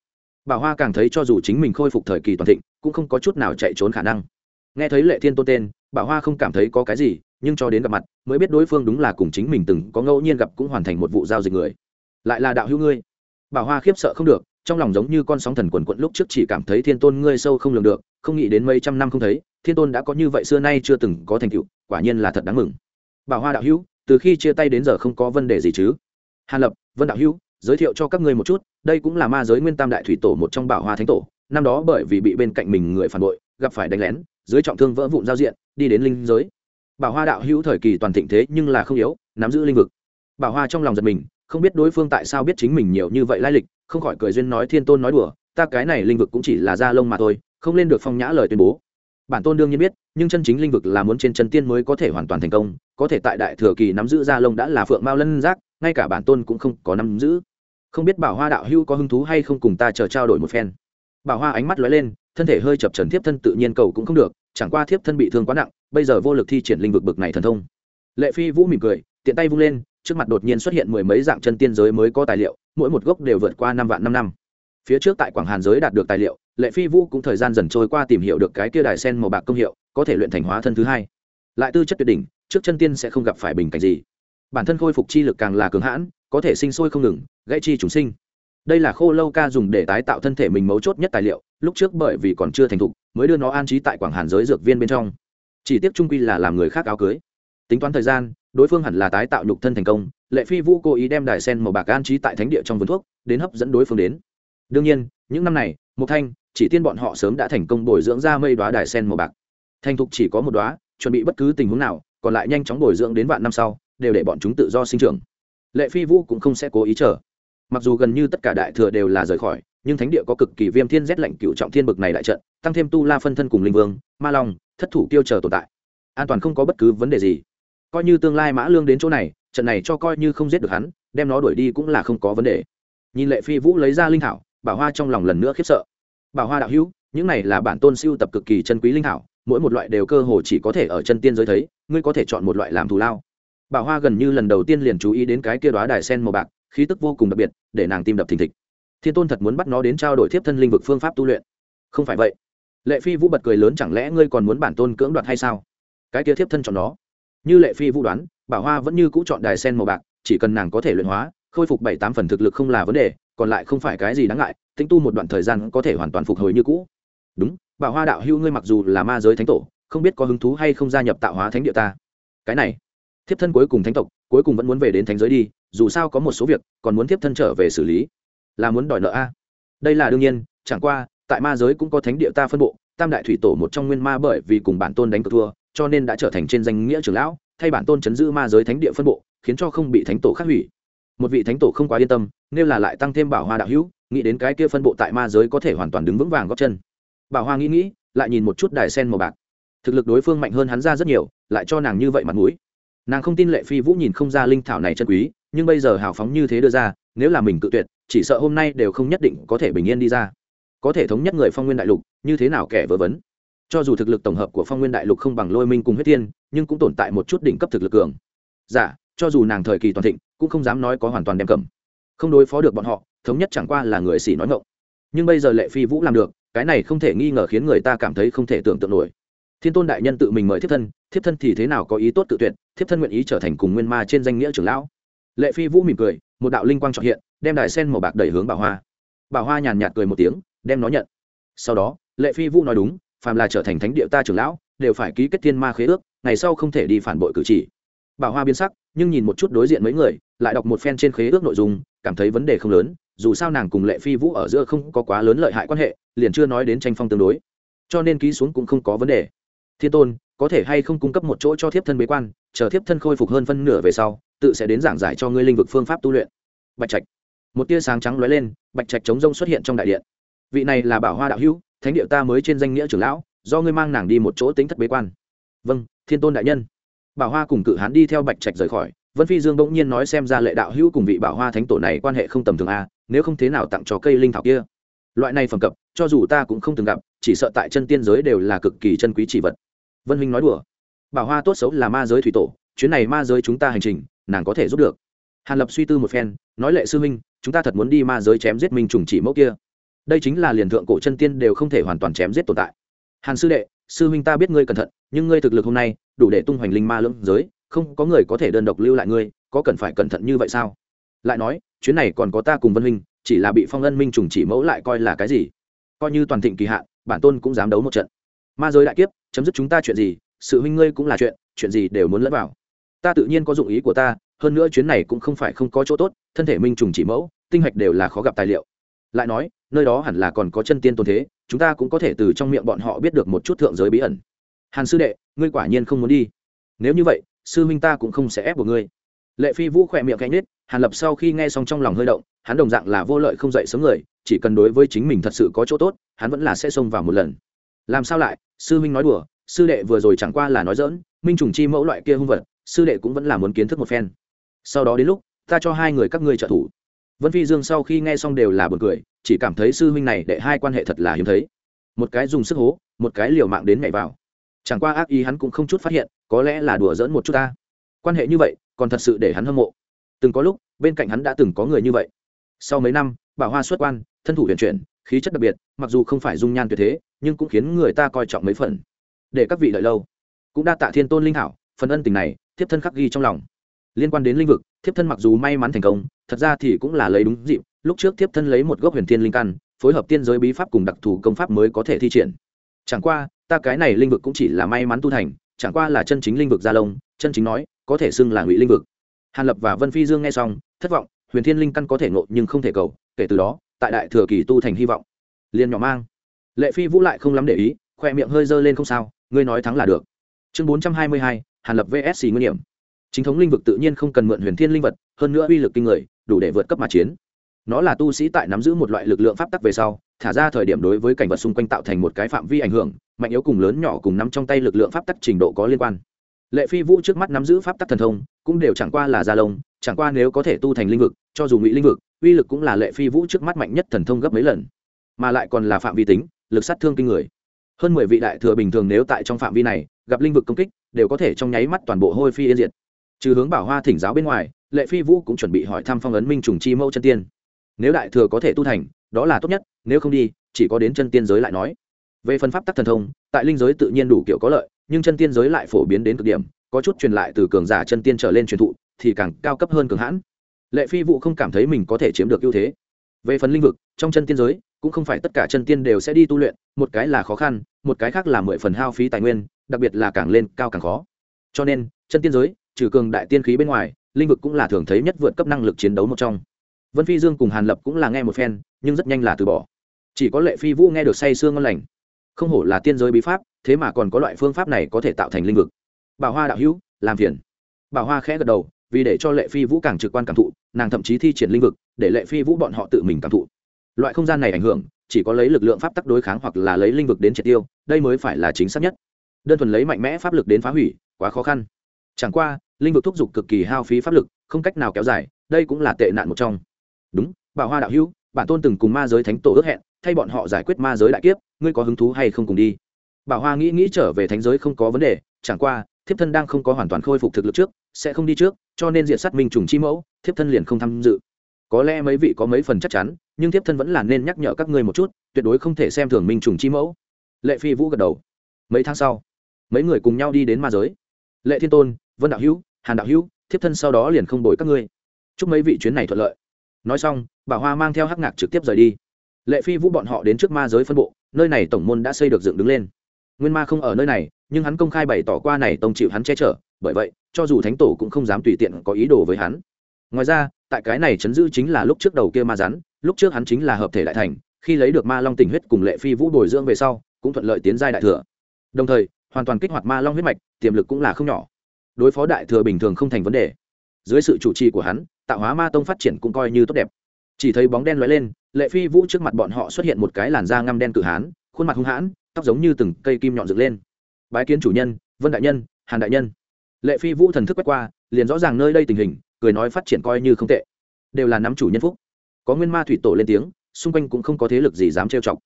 bà hoa càng thấy cho dù chính mình khôi phục thời kỳ toàn thịnh, cũng không có chút nào chạy trốn khả năng. Nghe thấy lệ thiên tôn tên bà hoa không cảm thấy có cái gì, nhưng cho đến gặp mặt, mới biết đối phương đúng là cùng chính mình từng có ngẫu nhiên gặp cũng hoàn thành một vụ giao dịch người. Lại là đạo hữu ngươi. Bà hoa khiếp sợ không được, trong lòng giống như con sóng thần quần quận lúc trước chỉ cảm thấy thiên tôn ngươi sâu không lường được, không nghĩ đến mấy trăm năm không thấy, thiên tôn đã có như vậy xưa nay chưa từng có thành tựu, quả nhiên là thật đáng mừng. Bà hoa đạo hữu, từ khi chia tay đến giờ không có vấn đề gì chứ? Hàn lập, vân đạo hữu giới thiệu cho các ngươi một chút, đây cũng là ma giới nguyên tam đại thủy tổ một trong bảo hoa thánh tổ. Năm đó bởi vì bị bên cạnh mình người phản bội, gặp phải đánh lén, dưới trọng thương vỡ vụn giao diện, đi đến linh giới. Bảo hoa đạo hữu thời kỳ toàn thịnh thế nhưng là không yếu, nắm giữ linh vực. Bảo hoa trong lòng giật mình, không biết đối phương tại sao biết chính mình nhiều như vậy lai lịch, không khỏi cười duyên nói thiên tôn nói đùa, ta cái này linh vực cũng chỉ là da lông mà thôi, không lên được phong nhã lời tuyên bố. Bản tôn đương nhiên biết, nhưng chân chính linh vực là muốn trên chân tiên mới có thể hoàn toàn thành công, có thể tại đại thừa kỳ nắm giữ da lông đã là phượng mao lân giác ngay cả bản tôn cũng không có nắm giữ. Không biết bảo hoa đạo hưu có hứng thú hay không cùng ta chờ trao đổi một phen. Bảo hoa ánh mắt lóe lên, thân thể hơi chập trần thiếp thân tự nhiên cầu cũng không được, chẳng qua thiếp thân bị thương quá nặng, bây giờ vô lực thi triển linh vực bực này thần thông. Lệ phi vũ mỉm cười, tiện tay vung lên, trước mặt đột nhiên xuất hiện mười mấy dạng chân tiên giới mới có tài liệu, mỗi một gốc đều vượt qua năm vạn năm năm. Phía trước tại quảng hàn giới đạt được tài liệu, lệ phi vũ cũng thời gian dần trôi qua tìm hiểu được cái kia đài sen màu bạc công hiệu, có thể luyện thành hóa thân thứ hai. Lại tư chất tuyệt đỉnh, trước chân tiên sẽ không gặp phải bình cảnh gì bản thân khôi phục chi lực càng là cường hãn, có thể sinh sôi không ngừng, gãy chi chúng sinh. Đây là khô lâu ca dùng để tái tạo thân thể mình mấu chốt nhất tài liệu, lúc trước bởi vì còn chưa thành thục, mới đưa nó an trí tại quảng hàn giới dược viên bên trong. Chỉ tiếc trung quy là làm người khác áo cưới. Tính toán thời gian, đối phương hẳn là tái tạo nhục thân thành công, lệ phi vũ cố ý đem đài sen màu bạc an trí tại thánh địa trong vườn thuốc, đến hấp dẫn đối phương đến. Đương nhiên, những năm này một thanh, chỉ tiên bọn họ sớm đã thành công bồi dưỡng ra mây đoá đài sen màu bạc. Thành thục chỉ có một đoá chuẩn bị bất cứ tình huống nào, còn lại nhanh chóng bồi dưỡng đến vạn năm sau đều để bọn chúng tự do sinh trưởng. Lệ phi vũ cũng không sẽ cố ý chờ. Mặc dù gần như tất cả đại thừa đều là rời khỏi, nhưng thánh địa có cực kỳ viêm thiên rét lạnh cựu trọng thiên bực này đại trận, tăng thêm tu la phân thân cùng linh vương, ma long, thất thủ tiêu chờ tồn tại. An toàn không có bất cứ vấn đề gì. Coi như tương lai mã lương đến chỗ này, trận này cho coi như không giết được hắn, đem nó đuổi đi cũng là không có vấn đề. Nhìn lệ phi vũ lấy ra linh thảo, bảo hoa trong lòng lần nữa khiếp sợ. Bảo hoa đạo hữu, những này là bản tôn siêu tập cực kỳ chân quý linh thảo, mỗi một loại đều cơ hồ chỉ có thể ở chân tiên giới thấy, ngươi có thể chọn một loại làm thù lao bảo hoa gần như lần đầu tiên liền chú ý đến cái kia đoá đài sen màu bạc, khí tức vô cùng đặc biệt, để nàng tim đập thình thịch. Thiên tôn thật muốn bắt nó đến trao đổi thiếp thân linh vực phương pháp tu luyện. Không phải vậy. Lệ phi vũ bật cười lớn chẳng lẽ ngươi còn muốn bản tôn cưỡng đoạt hay sao? Cái kia thiếp thân chọn nó. Như lệ phi vũ đoán, bảo hoa vẫn như cũ chọn đài sen màu bạc, chỉ cần nàng có thể luyện hóa, khôi phục bảy tám phần thực lực không là vấn đề, còn lại không phải cái gì đáng ngại tính tu một đoạn thời gian có thể hoàn toàn phục hồi như cũ. Đúng, bảo hoa đạo hưu ngươi mặc dù là ma giới thánh tổ, không biết có hứng thú hay không gia nhập tạo hóa thánh địa ta. Cái này thiếp thân cuối cùng thánh tộc, cuối cùng vẫn muốn về đến thánh giới đi, dù sao có một số việc, còn muốn thiếp thân trở về xử lý. Là muốn đòi nợ a? Đây là đương nhiên, chẳng qua, tại ma giới cũng có thánh địa ta phân bộ, tam đại thủy tổ một trong nguyên ma bởi vì cùng bản tôn đánh cược thua, cho nên đã trở thành trên danh nghĩa trưởng lão, thay bản tôn chấn giữ ma giới thánh địa phân bộ, khiến cho không bị thánh tổ khắc hủy. Một vị thánh tổ không quá yên tâm nếu là lại tăng thêm bảo hoa đạo hữu, nghĩ đến cái kia phân bộ tại ma giới có thể hoàn toàn đứng vững vàng góp chân. Bảo hoa nghĩ nghĩ, lại nhìn một chút đài sen màu bạc. Thực lực đối phương mạnh hơn hắn ra rất nhiều, lại cho nàng như vậy mặt mũi nàng không tin lệ phi vũ nhìn không ra linh thảo này chân quý nhưng bây giờ hào phóng như thế đưa ra nếu là mình cự tuyệt chỉ sợ hôm nay đều không nhất định có thể bình yên đi ra. Có thể thống nhất người phong nguyên đại lục như thế nào kẻ vớ vấn cho dù thực lực tổng hợp của phong nguyên đại lục không bằng lôi minh cùng huyết tiên nhưng cũng tồn tại một chút đỉnh cấp thực lực cường. Giả dạ, cho dù nàng thời kỳ toàn thịnh cũng không dám nói có hoàn toàn đem cầm. Không đối phó được bọn họ thống nhất chẳng qua là người xỉ nói ngộng nhưng bây giờ lệ phi vũ làm được cái này không thể nghi ngờ khiến người ta cảm thấy không thể tưởng tượng nổi. Thiên tôn đại nhân tự mình mời thiếp thân thiếp thân thì thế nào có ý tốt tự tuyệt thiếp thân nguyện ý trở thành cùng nguyên ma trên danh nghĩa trưởng lão. Lệ phi vũ mỉm cười, một đạo linh quang trọn hiện, đem đài sen màu bạc đẩy hướng bảo hoa. Bảo hoa nhàn nhạt cười một tiếng, đem nó nhận. Sau đó, lệ phi vũ nói đúng, phàm là trở thành thánh địa ta trưởng lão, đều phải ký kết thiên ma khế ước, ngày sau không thể đi phản bội cử chỉ. Bảo hoa biến sắc, nhưng nhìn một chút đối diện mấy người, lại đọc một phen trên khế ước nội dung, cảm thấy vấn đề không lớn, dù sao nàng cùng lệ phi vũ ở giữa không có quá lớn lợi hại quan hệ, liền chưa nói đến tranh phong tương đối. Cho nên ký xuống cũng không có vấn đề. Thiên tôn có thể hay không cung cấp một chỗ cho thiếp thân bế quan, chờ thiếp thân khôi phục hơn phân nửa về sau, tự sẽ đến giảng giải cho ngươi linh vực phương pháp tu luyện. Bạch trạch. Một tia sáng trắng lóe lên, bạch trạch chống rông xuất hiện trong đại điện. Vị này là bảo hoa đạo hữu, thánh điệu ta mới trên danh nghĩa trưởng lão, do ngươi mang nàng đi một chỗ tính thất bế quan. Vâng thiên tôn đại nhân. Bảo hoa cùng cự hán đi theo bạch trạch rời khỏi. Vân phi dương bỗng nhiên nói xem ra lệ đạo hữu cùng vị bảo hoa thánh tổ này quan hệ không tầm thường a nếu không thế nào tặng cho cây linh thảo kia. Loại này phẩm cập cho dù ta cũng không từng gặp, chỉ sợ tại chân tiên giới đều là cực kỳ chân quý chỉ vật vân huynh nói đùa. Bảo hoa tốt xấu là ma giới thủy tổ, chuyến này ma giới chúng ta hành trình, nàng có thể giúp được. Hàn lập suy tư một phen, nói lệ sư huynh, chúng ta thật muốn đi ma giới chém giết minh trùng chỉ mẫu kia. Đây chính là liền thượng cổ chân tiên đều không thể hoàn toàn chém giết tồn tại. Hàn sư đệ, sư huynh ta biết ngươi cẩn thận, nhưng ngươi thực lực hôm nay, đủ để tung hoành linh ma lưỡng giới, không có người có thể đơn độc lưu lại ngươi, có cần phải cẩn thận như vậy sao? Lại nói, chuyến này còn có ta cùng vân huynh, chỉ là bị phong ân minh trùng chỉ mẫu lại coi là cái gì? Coi như toàn thịnh kỳ hạn, bản tôn cũng dám đấu một trận ma giới đại kiếp, chấm dứt chúng ta chuyện gì, sự huynh ngươi cũng là chuyện chuyện gì đều muốn lẫn vào. Ta tự nhiên có dụng ý của ta, hơn nữa chuyến này cũng không phải không có chỗ tốt, thân thể minh trùng chỉ mẫu, tinh hạch đều là khó gặp tài liệu. Lại nói, nơi đó hẳn là còn có chân tiên tôn thế, chúng ta cũng có thể từ trong miệng bọn họ biết được một chút thượng giới bí ẩn. Hàn sư đệ, ngươi quả nhiên không muốn đi. Nếu như vậy, sư huynh ta cũng không sẽ ép buộc ngươi. Lệ phi vũ khỏe miệng cánh nết hàn lập sau khi nghe xong trong lòng hơi động, hắn đồng dạng là vô lợi không dậy sớm người, chỉ cần đối với chính mình thật sự có chỗ tốt, hắn vẫn là sẽ xông vào một lần làm sao lại? Sư minh nói đùa, sư đệ vừa rồi chẳng qua là nói dỡn minh trùng chi mẫu loại kia hung vật, sư đệ cũng vẫn là muốn kiến thức một phen. Sau đó đến lúc, ta cho hai người các ngươi trợ thủ. Vân phi dương sau khi nghe xong đều là buồn cười, chỉ cảm thấy sư huynh này đệ hai quan hệ thật là hiếm thấy. Một cái dùng sức hố, một cái liều mạng đến nhảy vào. Chẳng qua ác ý hắn cũng không chút phát hiện, có lẽ là đùa dỡn một chút ta. Quan hệ như vậy, còn thật sự để hắn hâm mộ. Từng có lúc, bên cạnh hắn đã từng có người như vậy. Sau mấy năm, bảo hoa xuất quan, thân thủ huyền chuyển, khí chất đặc biệt, mặc dù không phải dung nhan tuyệt thế nhưng cũng khiến người ta coi trọng mấy phần. Để các vị đợi lâu. Cũng đa tạ thiên tôn linh hảo, phần ân tình này, thiếp thân khắc ghi trong lòng. Liên quan đến lĩnh vực, thiếp thân mặc dù may mắn thành công, thật ra thì cũng là lấy đúng dịp, lúc trước thiếp thân lấy một gốc huyền thiên linh căn, phối hợp tiên giới bí pháp cùng đặc thù công pháp mới có thể thi triển. Chẳng qua, ta cái này linh vực cũng chỉ là may mắn tu thành, chẳng qua là chân chính linh vực gia lông, chân chính nói, có thể xưng là ngụy linh vực. Hàn lập và vân phi dương nghe xong, thất vọng, huyền thiên linh căn có thể ngộ nhưng không thể cầu, kể từ đó, tại đại thừa kỳ tu thành hy vọng. Liền nhỏ mang lệ phi vũ lại không lắm để ý, khoe miệng hơi dơ lên không sao, ngươi nói thắng là được. Chương bốn trăm hai mươi hai, hàn lập vsc nguyên điểm chính thống linh vực tự nhiên không cần mượn huyền thiên linh vật, hơn nữa uy lực kinh người, đủ để vượt cấp mà chiến. Nó là tu sĩ tại nắm giữ một loại lực lượng pháp tắc về sau, thả ra thời điểm đối với cảnh vật xung quanh tạo thành một cái phạm vi ảnh hưởng, mạnh yếu cùng lớn nhỏ cùng nắm trong tay lực lượng pháp tắc trình độ có liên quan. Lệ phi vũ trước mắt nắm giữ pháp tắc thần thông, cũng đều chẳng qua là gia lông, chẳng qua nếu có thể tu thành linh vực, cho dù ngụy linh vực, uy lực cũng là lệ phi vũ trước mắt mạnh nhất thần thông gấp mấy lần. Mà lại còn là phạm vi tính lực sát thương kinh người. Hơn mười vị đại thừa bình thường nếu tại trong phạm vi này gặp linh vực công kích, đều có thể trong nháy mắt toàn bộ hôi phi yên diệt. Trừ hướng bảo hoa thỉnh giáo bên ngoài, lệ phi vũ cũng chuẩn bị hỏi thăm phong ấn minh trùng chi mẫu chân tiên. Nếu đại thừa có thể tu thành, đó là tốt nhất, nếu không đi, chỉ có đến chân tiên giới lại nói. Về phần pháp tắc thần thông, tại linh giới tự nhiên đủ kiểu có lợi, nhưng chân tiên giới lại phổ biến đến cực điểm, có chút truyền lại từ cường giả chân tiên trở lên truyền thụ, thì càng cao cấp hơn cường hãn. Lệ phi vũ không cảm thấy mình có thể chiếm được ưu thế về phần linh vực, trong chân tiên giới, cũng không phải tất cả chân tiên đều sẽ đi tu luyện, một cái là khó khăn, một cái khác là mười phần hao phí tài nguyên, đặc biệt là càng lên cao càng khó. Cho nên, chân tiên giới, trừ cường đại tiên khí bên ngoài, linh vực cũng là thường thấy nhất vượt cấp năng lực chiến đấu một trong. Vân phi dương cùng hàn lập cũng là nghe một phen, nhưng rất nhanh là từ bỏ. Chỉ có lệ phi vũ nghe được say sương ngon lành. Không hổ là tiên giới bí pháp, thế mà còn có loại phương pháp này có thể tạo thành linh vực. Bảo hoa đạo hữu, làm phiền. Bảo hoa khẽ gật đầu, vì để cho lệ phi vũ càng trực quan cảm thụ, nàng thậm chí thi triển linh vực để lệ phi vũ bọn họ tự mình cảm thụ. Loại không gian này ảnh hưởng, chỉ có lấy lực lượng pháp tắc đối kháng hoặc là lấy linh vực đến triệt tiêu, đây mới phải là chính xác nhất. Đơn thuần lấy mạnh mẽ pháp lực đến phá hủy, quá khó khăn. Chẳng qua, linh vực thúc giục cực kỳ hao phí pháp lực, không cách nào kéo dài, đây cũng là tệ nạn một trong. Đúng, bảo hoa đạo hữu, bản tôn từng cùng ma giới thánh tổ ước hẹn, thay bọn họ giải quyết ma giới đại kiếp, ngươi có hứng thú hay không cùng đi? Bảo hoa nghĩ nghĩ trở về thánh giới không có vấn đề, chẳng qua, thiếp thân đang không có hoàn toàn khôi phục thực lực trước, sẽ không đi trước, cho nên diện sát minh trùng chi mẫu, thiếp thân liền không tham dự có lẽ mấy vị có mấy phần chắc chắn, nhưng thiếp thân vẫn là nên nhắc nhở các ngươi một chút, tuyệt đối không thể xem thường minh trùng chi mẫu. Lệ phi vũ gật đầu. Mấy tháng sau, mấy người cùng nhau đi đến ma giới. Lệ thiên tôn, vân đạo hữu, hàn đạo hữu, thiếp thân sau đó liền không đổi các ngươi. Chúc mấy vị chuyến này thuận lợi. Nói xong bà hoa mang theo hắc ngạc trực tiếp rời đi. Lệ phi vũ bọn họ đến trước ma giới phân bộ, nơi này tổng môn đã xây được dựng đứng lên. Nguyên ma không ở nơi này, nhưng hắn công khai bày tỏ qua này tông chịu hắn che chở, bởi vậy, cho dù thánh tổ cũng không dám tùy tiện có ý đồ với hắn ngoài ra, tại cái này chấn giữ chính là lúc trước đầu kia ma rắn, lúc trước hắn chính là hợp thể đại thành, khi lấy được ma long tình huyết cùng lệ phi vũ bồi dưỡng về sau, cũng thuận lợi tiến giai đại thừa. Đồng thời, hoàn toàn kích hoạt ma long huyết mạch, tiềm lực cũng là không nhỏ. Đối phó đại thừa bình thường không thành vấn đề. Dưới sự chủ trì của hắn, tạo hóa ma tông phát triển cũng coi như tốt đẹp. Chỉ thấy bóng đen lóe lên, lệ phi vũ trước mặt bọn họ xuất hiện một cái làn da ngăm đen cự hán, khuôn mặt hung hãn, tóc giống như từng cây kim nhọn dựng lên. Bái kiến chủ nhân, vân đại nhân, hàn đại nhân. Lệ phi vũ thần thức quét qua liền rõ ràng nơi đây tình hình, cười nói phát triển coi như không tệ. Đều là nắm chủ nhân phúc. Có nguyên ma thủy tổ lên tiếng, xung quanh cũng không có thế lực gì dám trêu chọc.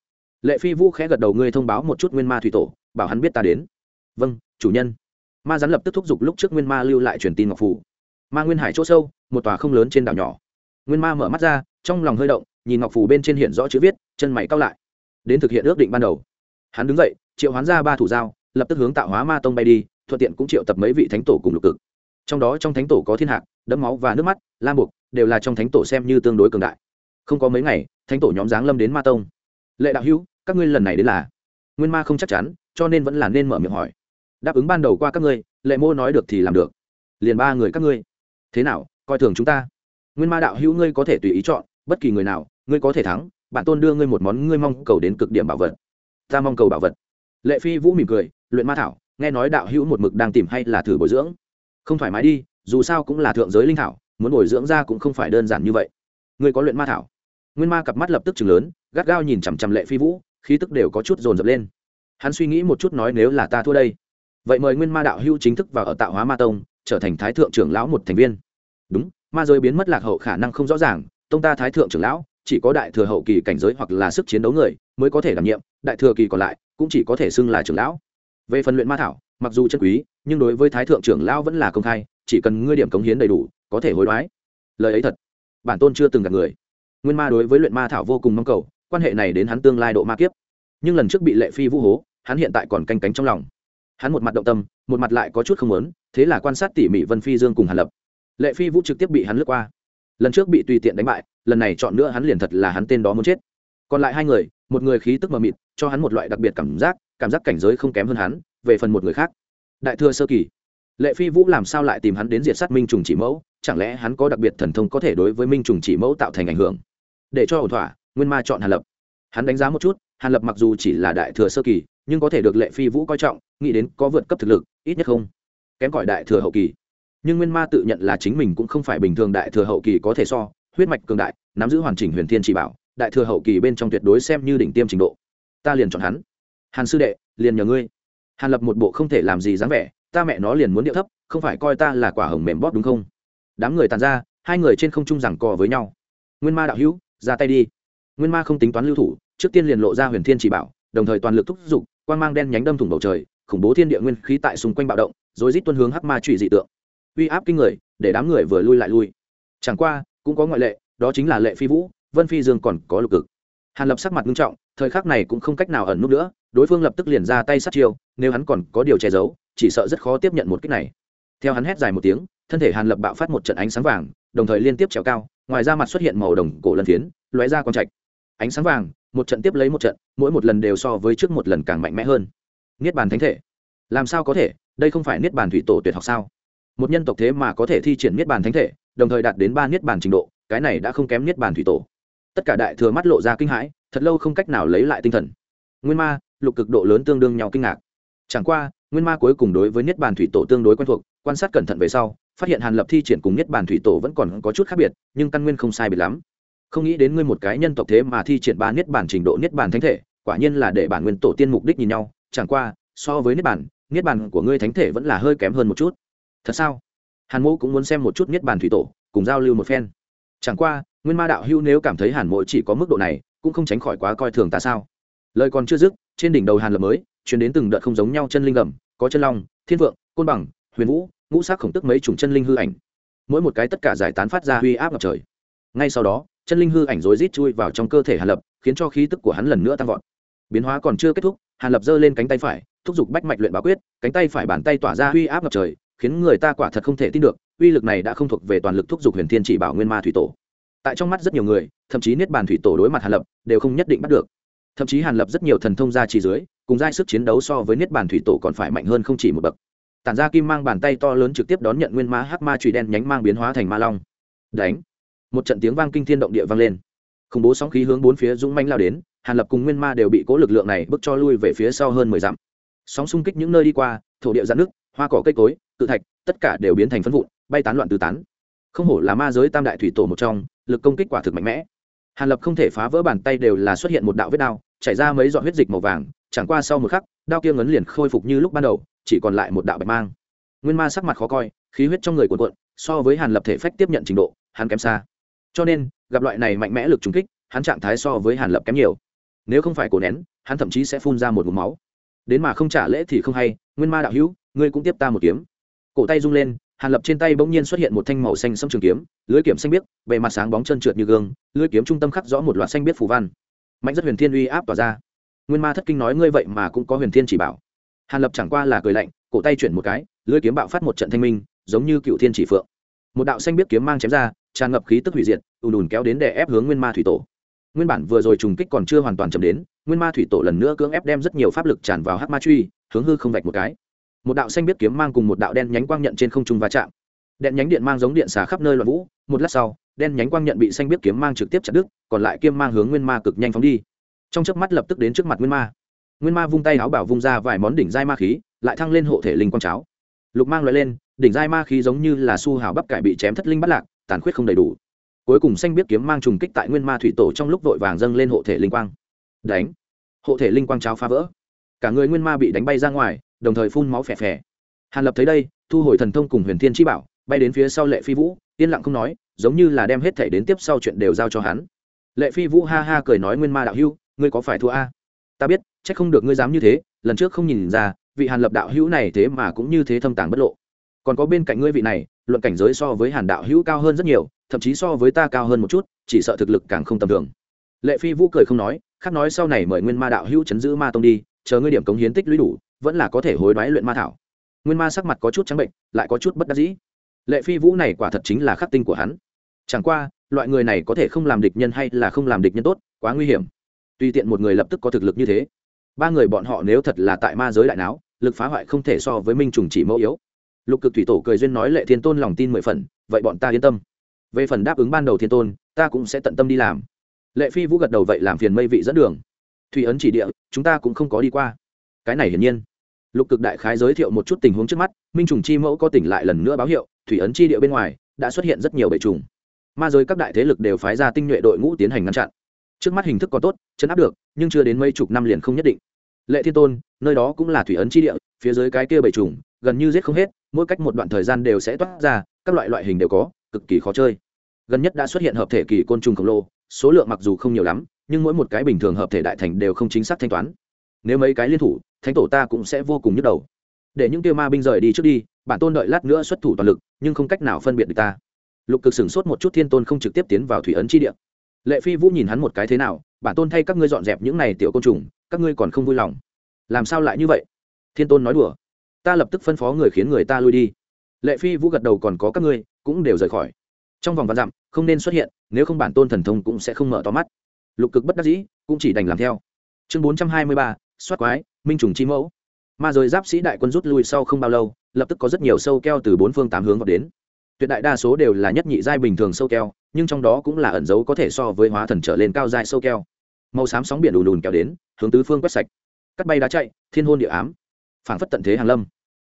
Lệ phi vũ khẽ gật đầu ngươi thông báo một chút nguyên ma thủy tổ, bảo hắn biết ta đến. Vâng chủ nhân. Ma rắn lập tức thúc giục lúc trước nguyên ma lưu lại truyền tin ngọc phủ. Ma nguyên hải chỗ sâu, một tòa không lớn trên đảo nhỏ. Nguyên ma mở mắt ra, trong lòng hơi động, nhìn ngọc phủ bên trên hiện rõ chữ viết, chân mày cao lại. Đến thực hiện ước định ban đầu. Hắn đứng dậy, triệu hoán ra ba thủ dao, lập tức hướng tạo hóa ma tông bay đi, thuận tiện cũng triệu tập mấy vị thánh tổ cùng lục cực trong đó trong thánh tổ có thiên hạc, đẫm máu và nước mắt, lam buộc, đều là trong thánh tổ xem như tương đối cường đại. Không có mấy ngày, thánh tổ nhóm giáng lâm đến ma tông. Lệ đạo hữu, các ngươi lần này đến là? Nguyên ma không chắc chắn, cho nên vẫn là nên mở miệng hỏi. Đáp ứng ban đầu qua các ngươi, lệ mô nói được thì làm được. Liền ba người các ngươi. Thế nào, coi thường chúng ta? Nguyên ma đạo hữu, ngươi có thể tùy ý chọn, bất kỳ người nào, ngươi có thể thắng bạn tôn đưa ngươi một món ngươi mong cầu đến cực điểm bảo vật. Ta mong cầu bảo vật. Lệ phi vũ mỉm cười, luyện ma thảo, nghe nói đạo hữu một mực đang tìm hay là thử bồi dưỡng? Không thoải mái đi, dù sao cũng là thượng giới linh thảo, muốn bồi dưỡng ra cũng không phải đơn giản như vậy. Ngươi có luyện ma thảo. Nguyên ma cặp mắt lập tức chừng lớn, gắt gao nhìn chằm chằm lệ phi vũ, khí tức đều có chút dồn dập lên. Hắn suy nghĩ một chút nói nếu là ta thua đây, vậy mời nguyên ma đạo hưu chính thức vào ở tạo hóa ma tông, trở thành thái thượng trưởng lão một thành viên. Đúng, ma giới biến mất lạc hậu khả năng không rõ ràng, tông ta thái thượng trưởng lão, chỉ có đại thừa hậu kỳ cảnh giới hoặc là sức chiến đấu người mới có thể đảm nhiệm, đại thừa kỳ còn lại cũng chỉ có thể xưng là trưởng lão. Về phần luyện ma thảo mặc dù chân quý, nhưng đối với thái thượng trưởng lão vẫn là công khai, chỉ cần ngươi điểm cống hiến đầy đủ, có thể hối đoái. Lời ấy thật. Bản tôn chưa từng gặp người. Nguyên ma đối với luyện ma thảo vô cùng mong cầu, quan hệ này đến hắn tương lai độ ma kiếp. Nhưng lần trước bị lệ phi vũ hố, hắn hiện tại còn canh cánh trong lòng. Hắn một mặt động tâm, một mặt lại có chút không lớn thế là quan sát tỉ mỉ vân phi dương cùng hàn lập. Lệ phi vũ trực tiếp bị hắn lướt qua. Lần trước bị tùy tiện đánh bại, lần này chọn nữa hắn liền thật là hắn tên đó muốn chết. Còn lại hai người, một người khí tức mờ mịt, cho hắn một loại đặc biệt cảm giác cảm giác cảnh giới không kém hơn hắn, về phần một người khác. Đại thừa sơ kỳ. Lệ phi vũ làm sao lại tìm hắn đến diệt sát minh trùng chỉ mẫu? Chẳng lẽ hắn có đặc biệt thần thông có thể đối với minh trùng chỉ mẫu tạo thành ảnh hưởng? Để cho ổn thỏa, nguyên ma chọn hàn lập. Hắn đánh giá một chút, hàn lập mặc dù chỉ là đại thừa sơ kỳ, nhưng có thể được lệ phi vũ coi trọng, nghĩ đến có vượt cấp thực lực, ít nhất không kém cỏi đại thừa hậu kỳ. Nhưng nguyên ma tự nhận là chính mình cũng không phải bình thường đại thừa hậu kỳ có thể so, huyết mạch cường đại, nắm giữ hoàn chỉnh huyền thiên chỉ bảo, đại thừa hậu kỳ bên trong tuyệt đối xem như đỉnh tiêm trình độ. Ta liền chọn hắn hàn sư đệ, liền nhờ ngươi. Hàn lập một bộ không thể làm gì dáng vẻ, ta mẹ nó liền muốn điệu thấp, không phải coi ta là quả hồng mềm bóp đúng không? Đám người tàn ra, hai người trên không trung rằng cò với nhau. Nguyên ma đạo hữu, ra tay đi. Nguyên ma không tính toán lưu thủ, trước tiên liền lộ ra huyền thiên chỉ bảo, đồng thời toàn lực thúc giục quan g mang đen nhánh đâm thủng bầu trời, khủng bố thiên địa nguyên khí tại xung quanh bạo động, rồi rít tuân hướng hắc ma trụy dị tượng. Uy áp kinh người, để đám người vừa lui lại lui. Chẳng qua, cũng có ngoại lệ, đó chính là lệ phi vũ, vân phi dương còn có lục cực. Hàn lập sắc mặt nghiêm trọng, thời khắc này cũng không cách nào ẩn núp nữa đối phương lập tức liền ra tay sát chiêu, nếu hắn còn có điều che giấu, chỉ sợ rất khó tiếp nhận một cách này. Theo hắn hét dài một tiếng, thân thể hàn lập bạo phát một trận ánh sáng vàng, đồng thời liên tiếp trèo cao, ngoài ra mặt xuất hiện màu đồng cổ lân phiến, lóe ra con trạch. Ánh sáng vàng, một trận tiếp lấy một trận, mỗi một lần đều so với trước một lần càng mạnh mẽ hơn. Niết bàn thánh thể. Làm sao có thể? Đây không phải niết bàn thủy tổ tuyệt học sao? Một nhân tộc thế mà có thể thi triển niết bàn thánh thể, đồng thời đạt đến ba niết bàn trình độ, cái này đã không kém niết bàn thủy tổ. Tất cả đại thừa mắt lộ ra kinh hãi, thật lâu không cách nào lấy lại tinh thần. Nguyên ma lục cực độ lớn tương đương nhau kinh ngạc. Chẳng qua, nguyên ma cuối cùng đối với niết bàn thủy tổ tương đối quen thuộc, quan sát cẩn thận về sau, phát hiện hàn lập thi triển cùng niết bàn thủy tổ vẫn còn có chút khác biệt, nhưng căn nguyên không sai biệt lắm. Không nghĩ đến ngươi một cái nhân tộc thế mà thi triển ba niết bản trình độ niết bản thánh thể, quả nhiên là để bản nguyên tổ tiên mục đích nhìn nhau. Chẳng qua, so với niết bản niết bản của ngươi thánh thể vẫn là hơi kém hơn một chút. Thật sao? Hàn mỗ cũng muốn xem một chút niết bản thủy tổ, cùng giao lưu một phen. Chẳng qua, nguyên ma đạo hưu nếu cảm thấy hàn mỗ chỉ có mức độ này, cũng không tránh khỏi quá coi thường ta sao? Lời còn chưa dứt, trên đỉnh đầu hàn lập mới chuyển đến từng đợt không giống nhau chân linh gầm có chân long, thiên vượng, côn bằng, huyền vũ, ngũ sắc khổng tức mấy chủng chân linh hư ảnh. Mỗi một cái tất cả giải tán phát ra huy áp ngập trời. Ngay sau đó, chân linh hư ảnh rối rít chui vào trong cơ thể hàn lập, khiến cho khí tức của hắn lần nữa tăng vọt. Biến hóa còn chưa kết thúc, hàn lập giơ lên cánh tay phải, thúc giục bách mạch luyện bá quyết, cánh tay phải bàn tay tỏa ra huy áp ngập trời, khiến người ta quả thật không thể tin được, uy lực này đã không thuộc về toàn lực thúc giục huyền thiên chỉ bảo nguyên ma thủy tổ. Tại trong mắt rất nhiều người, thậm chí niết bàn thủy tổ đối mặt hàn lập, đều không nhất định bắt được thậm chí hàn lập rất nhiều thần thông ra chỉ dưới, cùng giai sức chiến đấu so với niết bàn thủy tổ còn phải mạnh hơn không chỉ một bậc. Tản ra kim mang bàn tay to lớn trực tiếp đón nhận nguyên ma hắc ma trùy đen nhánh mang biến hóa thành ma long. Đánh! Một trận tiếng vang kinh thiên động địa vang lên. Khủng bố sóng khí hướng bốn phía dũng manh lao đến, hàn lập cùng nguyên ma đều bị cố lực lượng này bước cho lui về phía sau hơn mười dặm. Sóng xung kích những nơi đi qua, thổ địa giãn nước hoa cỏ cây cối, cự thạch, tất cả đều biến thành phân vụn, bay tán loạn tứ tán. Không hổ là ma giới tam đại thủy tổ một trong, lực công kích quả thực mạnh mẽ. Hàn lập không thể phá vỡ bàn tay đều là xuất hiện một đạo vết đao chảy ra mấy giọt huyết dịch màu vàng, chẳng qua sau một khắc, đao kia ngấn liền khôi phục như lúc ban đầu, chỉ còn lại một đạo bạch mang. Nguyên ma sắc mặt khó coi, khí huyết trong người cuộn cuộn, so với hàn lập thể phách tiếp nhận trình độ, hắn kém xa. Cho nên, gặp loại này mạnh mẽ lực trùng kích, hắn trạng thái so với hàn lập kém nhiều. Nếu không phải cổ nén, hắn thậm chí sẽ phun ra một vùng máu. Đến mà không trả lễ thì không hay, nguyên ma đạo hữu, ngươi cũng tiếp ta một kiếm. Cổ tay rung lên, hàn lập trên tay bỗng nhiên xuất hiện một thanh màu xanh sẫm trường kiếm, lưới kiếm xanh biếc, bề mặt sáng bóng chân trượt như gương, lưới kiếm trung tâm khắc rõ một loạt xanh biếc phù văn mạnh rất huyền thiên uy áp tỏa ra. Nguyên ma thất kinh nói ngươi vậy mà cũng có huyền thiên chỉ bảo. Hàn lập chẳng qua là cười lạnh, cổ tay chuyển một cái, lưỡi kiếm bạo phát một trận thanh minh, giống như cựu thiên chỉ phượng. Một đạo xanh biết kiếm mang chém ra, tràn ngập khí tức hủy diệt, ùn ùn kéo đến để ép hướng nguyên ma thủy tổ. Nguyên bản vừa rồi trùng kích còn chưa hoàn toàn chậm đến, nguyên ma thủy tổ lần nữa cưỡng ép đem rất nhiều pháp lực tràn vào hắc ma truy, hướng hư không vạch một cái. Một đạo xanh biết kiếm mang cùng một đạo đen nhánh quang nhận trên không trung va chạm. Đen nhánh điện mang giống điện xả khắp nơi loạn vũ, một lát sau đen nhánh quang nhận bị xanh biết kiếm mang trực tiếp chặt đứt, còn lại kiếm mang hướng nguyên ma cực nhanh phóng đi. Trong chớp mắt lập tức đến trước mặt nguyên ma. Nguyên ma vung tay áo bảo vung ra vài món đỉnh giai ma khí, lại thăng lên hộ thể linh quang cháo. Lục mang loại lên, đỉnh giai ma khí giống như là su hào bắp cải bị chém thất linh bắt lạc, tàn khuyết không đầy đủ. Cuối cùng xanh biết kiếm mang trùng kích tại nguyên ma thủy tổ trong lúc vội vàng dâng lên hộ thể linh quang. Đánh. Hộ thể linh quang cháo phá vỡ. Cả người nguyên ma bị đánh bay ra ngoài, đồng thời phun máu phè phè. Hàn lập thấy đây, thu hồi thần thông cùng huyền thiên chi bảo, bay đến phía sau lệ phi vũ, yên lặng không nói giống như là đem hết thảy đến tiếp sau chuyện đều giao cho hắn. Lệ phi vũ ha ha cười nói, nguyên ma đạo hữu, ngươi có phải thua a? Ta biết, chắc không được ngươi dám như thế, lần trước không nhìn ra, vị hàn lập đạo hữu này thế mà cũng như thế thâm tàng bất lộ. Còn có bên cạnh ngươi vị này, luận cảnh giới so với hàn đạo hữu cao hơn rất nhiều, thậm chí so với ta cao hơn một chút, chỉ sợ thực lực càng không tầm thường. Lệ phi vũ cười không nói khác nói, sau này mời nguyên ma đạo hữu chấn giữ ma tông đi, chờ ngươi điểm cống hiến tích lũy đủ, vẫn là có thể hối đoái luyện ma thảo. Nguyên ma sắc mặt có chút trắng bệnh, lại có chút bất đắc dĩ. Lệ phi vũ này quả thật chính là khắc tinh của hắn chẳng qua, loại người này có thể không làm địch nhân hay là không làm địch nhân tốt, quá nguy hiểm. Tùy tiện một người lập tức có thực lực như thế. Ba người bọn họ nếu thật là tại ma giới đại não, lực phá hoại không thể so với minh trùng chỉ mẫu yếu. Lục cực thủy tổ cười duyên nói lệ thiên tôn lòng tin mười phần, vậy bọn ta yên tâm. Về phần đáp ứng ban đầu thiên tôn, ta cũng sẽ tận tâm đi làm. Lệ phi vũ gật đầu vậy làm phiền mây vị dẫn đường. Thủy ấn chỉ địa, chúng ta cũng không có đi qua. Cái này hiển nhiên. Lục cực đại khái giới thiệu một chút tình huống trước mắt, minh trùng chi mẫu có tỉnh lại lần nữa báo hiệu, thủy ấn chi địa bên ngoài, đã xuất hiện rất nhiều bệ trùng ma giới các đại thế lực đều phái ra tinh nhuệ đội ngũ tiến hành ngăn chặn. Trước mắt hình thức còn tốt, chấn áp được, nhưng chưa đến mấy chục năm liền không nhất định. Lệ thiên tôn, nơi đó cũng là thủy ấn chi địa, phía dưới cái kia bảy trùng gần như giết không hết, mỗi cách một đoạn thời gian đều sẽ toát ra, các loại loại hình đều có, cực kỳ khó chơi. Gần nhất đã xuất hiện hợp thể kỳ côn trùng khổng lồ, số lượng mặc dù không nhiều lắm, nhưng mỗi một cái bình thường hợp thể đại thành đều không chính xác thanh toán. Nếu mấy cái liên thủ, thánh tổ ta cũng sẽ vô cùng nhức đầu. Để những tiêu ma binh rời đi trước đi, bản tôn đợi lát nữa xuất thủ toàn lực, nhưng không cách nào phân biệt được ta lục cực sửng sốt một chút thiên tôn không trực tiếp tiến vào thủy ấn chi địa. Lệ phi vũ nhìn hắn một cái thế nào, bản tôn thay các ngươi dọn dẹp những này tiểu côn trùng, các ngươi còn không vui lòng. Làm sao lại như vậy? Thiên tôn nói đùa, ta lập tức phân phó người khiến người ta lui đi. Lệ phi vũ gật đầu, còn có các ngươi, cũng đều rời khỏi. Trong vòng vạn dặm, không nên xuất hiện, nếu không bản tôn thần thông cũng sẽ không mở to mắt. Lục cực bất đắc dĩ, cũng chỉ đành làm theo. Chương bốn trăm hai mươi ba, soát quái, minh trùng chi mẫu. Ma rồi giáp sĩ đại quân rút lui sau không bao lâu, lập tức có rất nhiều sâu keo từ bốn phương tám hướng vào đến tuyệt đại đa số đều là nhất nhị giai bình thường sâu keo, nhưng trong đó cũng là ẩn dấu có thể so với hóa thần trở lên cao giai sâu keo. Màu xám sóng biển đùn đùn kéo đến, hướng tứ phương quét sạch. Cắt bay đá chạy, thiên hôn địa ám, phảng phất tận thế hàng lâm.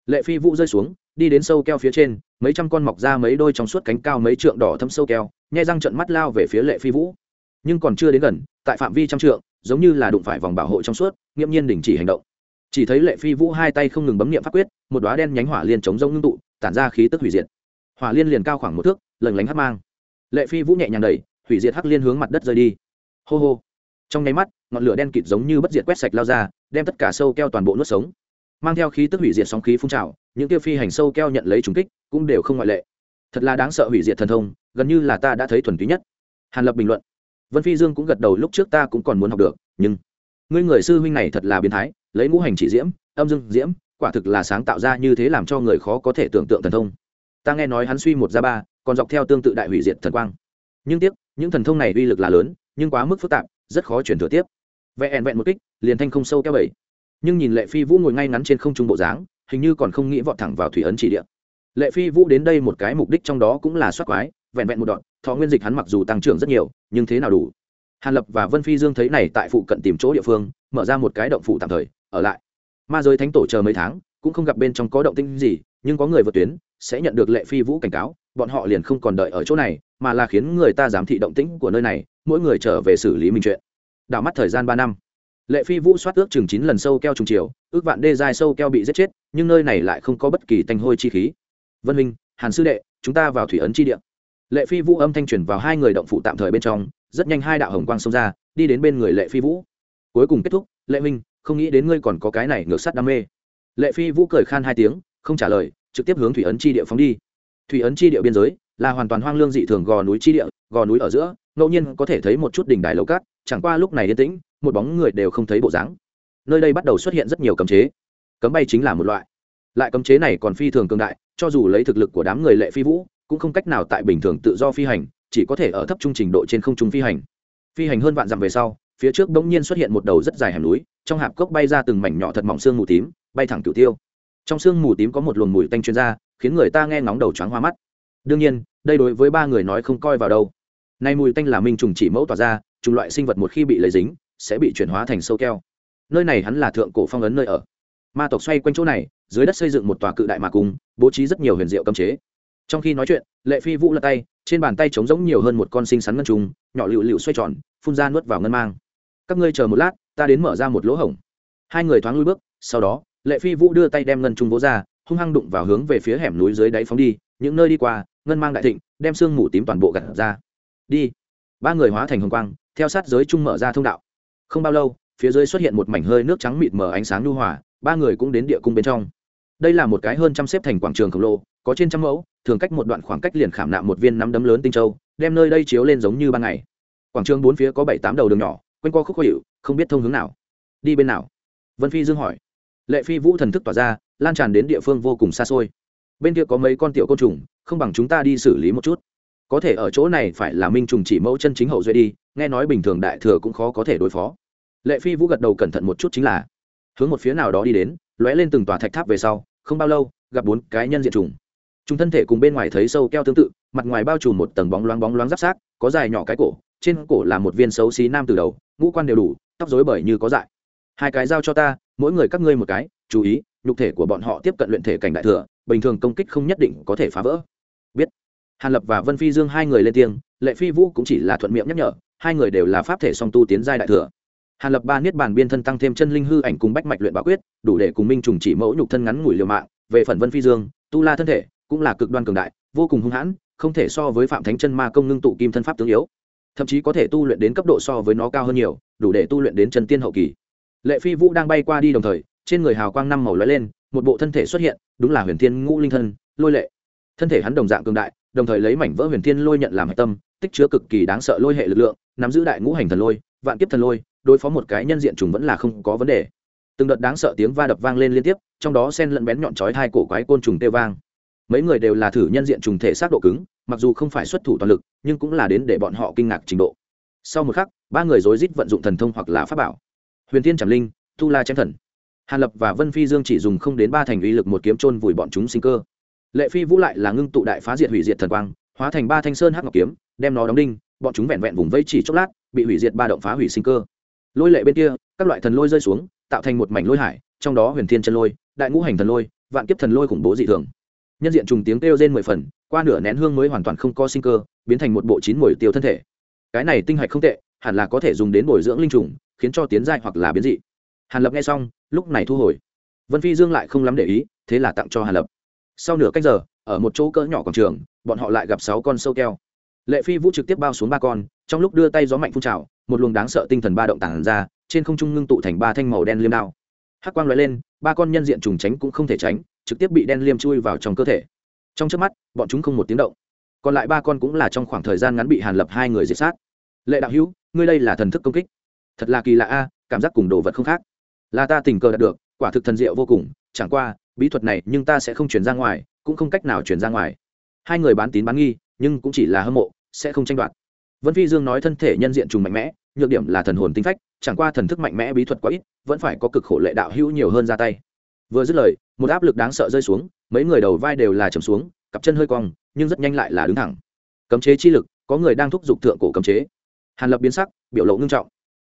Lệ phi vũ rơi xuống, đi đến sâu keo phía trên, mấy trăm con mọc ra mấy đôi trong suốt cánh cao mấy trượng đỏ thâm sâu keo, nhai răng trận mắt lao về phía lệ phi vũ. Nhưng còn chưa đến gần, tại phạm vi trăm trượng, giống như là đụng phải vòng bảo hộ trong suốt, nghiễm nhiên đình chỉ hành động. Chỉ thấy lệ phi vũ hai tay không ngừng bấm nghiệm pháp quyết, một đoá đen nhánh hỏa liên chống rông ngưng tụ, tản ra khí tức hủy diệt hỏa liên liền cao khoảng một thước lần lánh hắc mang. Lệ phi vũ nhẹ nhàng đẩy, hủy diệt hắc liên hướng mặt đất rơi đi. Hô hô. Trong nháy mắt, ngọn lửa đen kịt giống như bất diệt quét sạch lao ra, đem tất cả sâu keo toàn bộ nuốt sống. Mang theo khí tức hủy diệt sóng khí phun trào, những tiêu phi hành sâu keo nhận lấy trùng kích, cũng đều không ngoại lệ. Thật là đáng sợ hủy diệt thần thông, gần như là ta đã thấy thuần túy nhất. Hàn lập bình luận. Vân phi dương cũng gật đầu, lúc trước ta cũng còn muốn học được, nhưng ngươi người sư huynh này thật là biến thái, lấy ngũ hành chỉ diễm, âm dương diễm, quả thực là sáng tạo ra như thế làm cho người khó có thể tưởng tượng thần thông ta nghe nói hắn suy một ra ba, còn dọc theo tương tự đại hủy diệt thần quang. Nhưng tiếc, những thần thông này uy lực là lớn, nhưng quá mức phức tạp, rất khó chuyển thừa tiếp. Vẹn vẹn một kích, liền thanh không sâu keo bảy nhưng nhìn lệ phi vũ ngồi ngay ngắn trên không trung bộ dáng, hình như còn không nghĩ vọt thẳng vào thủy ấn chỉ địa. Lệ phi vũ đến đây một cái mục đích trong đó cũng là soát quái, vẹn vẹn một đoạn, thọ nguyên dịch hắn mặc dù tăng trưởng rất nhiều, nhưng thế nào đủ? Hàn lập và vân phi dương thấy này tại phụ cận tìm chỗ địa phương, mở ra một cái động phụ tạm thời, ở lại. Ma giới thánh tổ chờ mấy tháng, cũng không gặp bên trong có động tinh gì nhưng có người vượt tuyến, sẽ nhận được lệ phi vũ cảnh cáo, bọn họ liền không còn đợi ở chỗ này, mà là khiến người ta giám thị động tĩnh của nơi này, mỗi người trở về xử lý mình chuyện. Đảo mắt thời gian ba năm. Lệ phi vũ soát ước chừng chín lần sâu keo trùng chiều, ước vạn đê dài sâu keo bị giết chết, nhưng nơi này lại không có bất kỳ tanh hôi chi khí. Vân minh, hàn sư đệ, chúng ta vào thủy ấn chi địa. Lệ phi vũ âm thanh truyền vào hai người động phụ tạm thời bên trong, rất nhanh hai đạo hồng quang xông ra, đi đến bên người lệ phi vũ. Cuối cùng kết thúc, lệ minh không nghĩ đến ngươi còn có cái này ngược sắt đam mê. Lệ phi vũ cười khan hai tiếng không trả lời, trực tiếp hướng thủy ấn chi địa phóng đi. Thủy ấn chi địa biên giới là hoàn toàn hoang lương dị thường gò núi chi địa, gò núi ở giữa, ngẫu nhiên có thể thấy một chút đỉnh đài lầu cát, chẳng qua lúc này yên tĩnh, một bóng người đều không thấy bộ dáng. Nơi đây bắt đầu xuất hiện rất nhiều cấm chế. Cấm bay chính là một loại. Lại cấm chế này còn phi thường cường đại, cho dù lấy thực lực của đám người lệ phi vũ, cũng không cách nào tại bình thường tự do phi hành, chỉ có thể ở thấp trung trình độ trên không trung phi hành. Phi hành hơn vạn dặm về sau, phía trước bỗng nhiên xuất hiện một đầu rất dài hẻm núi, trong hạp cốc bay ra từng mảnh nhỏ thật mỏng xương mù tím, bay thẳng cửu tiêu trong xương mù tím có một luồng mùi tanh chuyên gia, khiến người ta nghe ngóng đầu choáng hoa mắt. Đương nhiên, đây đối với ba người nói không coi vào đâu. Nay mùi tanh là minh trùng chỉ mẫu tỏa ra, chủng loại sinh vật một khi bị lấy dính, sẽ bị chuyển hóa thành sâu keo. Nơi này hắn là thượng cổ phong ấn nơi ở. Ma tộc xoay quanh chỗ này, dưới đất xây dựng một tòa cự đại mà cung bố trí rất nhiều huyền diệu cấm chế. Trong khi nói chuyện, lệ phi vũ lật tay, trên bàn tay trống giống nhiều hơn một con sinh sắn ngân trùng, nhỏ lựu lựu xoay tròn, phun ra nuốt vào ngân mang. Các ngươi chờ một lát, ta đến mở ra một lỗ hổng. Hai người thoáng lui bước, sau đó lệ phi vũ đưa tay đem ngân trung vỗ ra, hung hăng đụng vào hướng về phía hẻm núi dưới đáy phóng đi, những nơi đi qua, ngân mang đại thịnh, đem sương mù tím toàn bộ gặt ra. Đi. Ba người hóa thành hồng quang, theo sát giới trung mở ra thông đạo. Không bao lâu, phía dưới xuất hiện một mảnh hơi nước trắng mịt mở ánh sáng nhu hòa, ba người cũng đến địa cung bên trong. Đây là một cái hơn trăm xếp thành quảng trường khổng lồ, có trên trăm mẫu, thường cách một đoạn khoảng cách liền khảm nạm một viên nắm đấm lớn tinh châu, đem nơi đây chiếu lên giống như ban ngày. Quảng trường bốn phía có bảy tám đầu đường nhỏ, quanh co khúc khó hiệu không biết thông hướng nào. Đi bên nào? Vân phi dương hỏi lệ phi vũ thần thức tỏa ra, lan tràn đến địa phương vô cùng xa xôi. Bên kia có mấy con tiểu côn trùng, không bằng chúng ta đi xử lý một chút. Có thể ở chỗ này phải là minh trùng chỉ mẫu chân chính hậu duệ đi, nghe nói bình thường đại thừa cũng khó có thể đối phó. Lệ phi vũ gật đầu cẩn thận một chút chính là, hướng một phía nào đó đi đến, lóe lên từng tòa thạch tháp về sau, không bao lâu, gặp bốn cái nhân diện trùng. Chúng thân thể cùng bên ngoài thấy sâu keo tương tự, mặt ngoài bao trùm một tầng bóng loáng bóng loáng giáp sát có dài nhỏ cái cổ, trên cổ là một viên xấu xí nam từ đầu, ngũ quan đều đủ, tóc rối bời như có dại. Hai cái giao cho ta mỗi người các ngươi một cái, chú ý, nhục thể của bọn họ tiếp cận luyện thể cảnh đại thừa, bình thường công kích không nhất định có thể phá vỡ. Biết. Hàn lập và vân phi dương hai người lên tiếng, lệ phi vũ cũng chỉ là thuận miệng nhắc nhở, hai người đều là pháp thể song tu tiến giai đại thừa. Hàn lập ba niết bàn biên thân tăng thêm chân linh hư ảnh cùng bách mạch luyện bảo quyết, đủ để cùng minh trùng chỉ mẫu nhục thân ngắn ngủi liều mạng. Về phần vân phi dương, tu la thân thể, cũng là cực đoan cường đại, vô cùng hung hãn, không thể so với phạm thánh chân ma công ngưng tụ kim thân pháp tướng yếu. Thậm chí có thể tu luyện đến cấp độ so với nó cao hơn nhiều, đủ để tu luyện đến chân tiên hậu kỳ lệ phi vũ đang bay qua đi đồng thời, trên người hào quang năm màu lóe lên, một bộ thân thể xuất hiện, đúng là huyền thiên ngũ linh thân, lôi lệ. Thân thể hắn đồng dạng cường đại, đồng thời lấy mảnh vỡ huyền thiên lôi nhận làm hạch tâm, tích chứa cực kỳ đáng sợ lôi hệ lực lượng, nắm giữ đại ngũ hành thần lôi, vạn kiếp thần lôi, đối phó một cái nhân diện trùng vẫn là không có vấn đề. Từng đợt đáng sợ tiếng va đập vang lên liên tiếp, trong đó sen lẫn bén nhọn chói hai cổ quái côn trùng tê vang. Mấy người đều là thử nhân diện trùng thể xác độ cứng, mặc dù không phải xuất thủ toàn lực, nhưng cũng là đến để bọn họ kinh ngạc trình độ. Sau một khắc, ba người rối rít vận dụng thần thông hoặc là pháp bảo huyền thiên trảm linh tu la chém thần. Hàn lập và vân phi dương chỉ dùng không đến ba thành uy lực một kiếm trôn vùi bọn chúng sinh cơ. Lệ phi vũ lại là ngưng tụ đại phá diệt hủy diệt thần quang, hóa thành ba thanh sơn hắc ngọc kiếm, đem nó đóng đinh, bọn chúng vẹn vẹn vùng vây chỉ chốc lát, bị hủy diệt ba động phá hủy sinh cơ. Lôi lệ bên kia, các loại thần lôi rơi xuống, tạo thành một mảnh lôi hải, trong đó huyền thiên chân lôi, đại ngũ hành thần lôi, vạn kiếp thần lôi khủng bố dị thường. Nhân diện trùng tiếng kêu trên mười phần, qua nửa nén hương mới hoàn toàn không có sinh cơ, biến thành một bộ chín mồi tiêu thân thể. Cái này tinh hạch không tệ hẳn là có thể dùng đến bồi dưỡng linh trùng, khiến cho tiến giai hoặc là biến dị. Hàn lập nghe xong, lúc này thu hồi. Vân phi dương lại không lắm để ý, thế là tặng cho hàn lập. Sau nửa cách giờ, ở một chỗ cỡ nhỏ quảng trường, bọn họ lại gặp sáu con sâu keo. Lệ phi vũ trực tiếp bao xuống ba con, trong lúc đưa tay gió mạnh phun trào, một luồng đáng sợ tinh thần ba động tản ra, trên không trung ngưng tụ thành ba thanh màu đen liêm đao. Hắc quang l lên, ba con nhân diện trùng tránh cũng không thể tránh, trực tiếp bị đen liêm chui vào trong cơ thể. Trong trước mắt, bọn chúng không một tiếng động. Còn lại ba con cũng là trong khoảng thời gian ngắn bị hàn lập hai người diệt sát. Lệ đạo hữu ngươi đây là thần thức công kích. Thật là kỳ lạ a, cảm giác cùng đồ vật không khác. Là ta tình cờ đạt được, quả thực thần diệu vô cùng, chẳng qua, bí thuật này nhưng ta sẽ không chuyển ra ngoài, cũng không cách nào chuyển ra ngoài. Hai người bán tín bán nghi, nhưng cũng chỉ là hâm mộ, sẽ không tranh đoạt. Vân phi dương nói thân thể nhân diện trùng mạnh mẽ, nhược điểm là thần hồn tinh phách, chẳng qua thần thức mạnh mẽ bí thuật quá ít, vẫn phải có cực khổ lệ đạo hữu nhiều hơn ra tay. Vừa dứt lời, một áp lực đáng sợ rơi xuống, mấy người đầu vai đều là trầm xuống, cặp chân hơi cong, nhưng rất nhanh lại là đứng thẳng. Cấm chế chi lực, có người đang thúc giục thượng cổ cấm chế hàn lập biến sắc, biểu lộ ngưng trọng.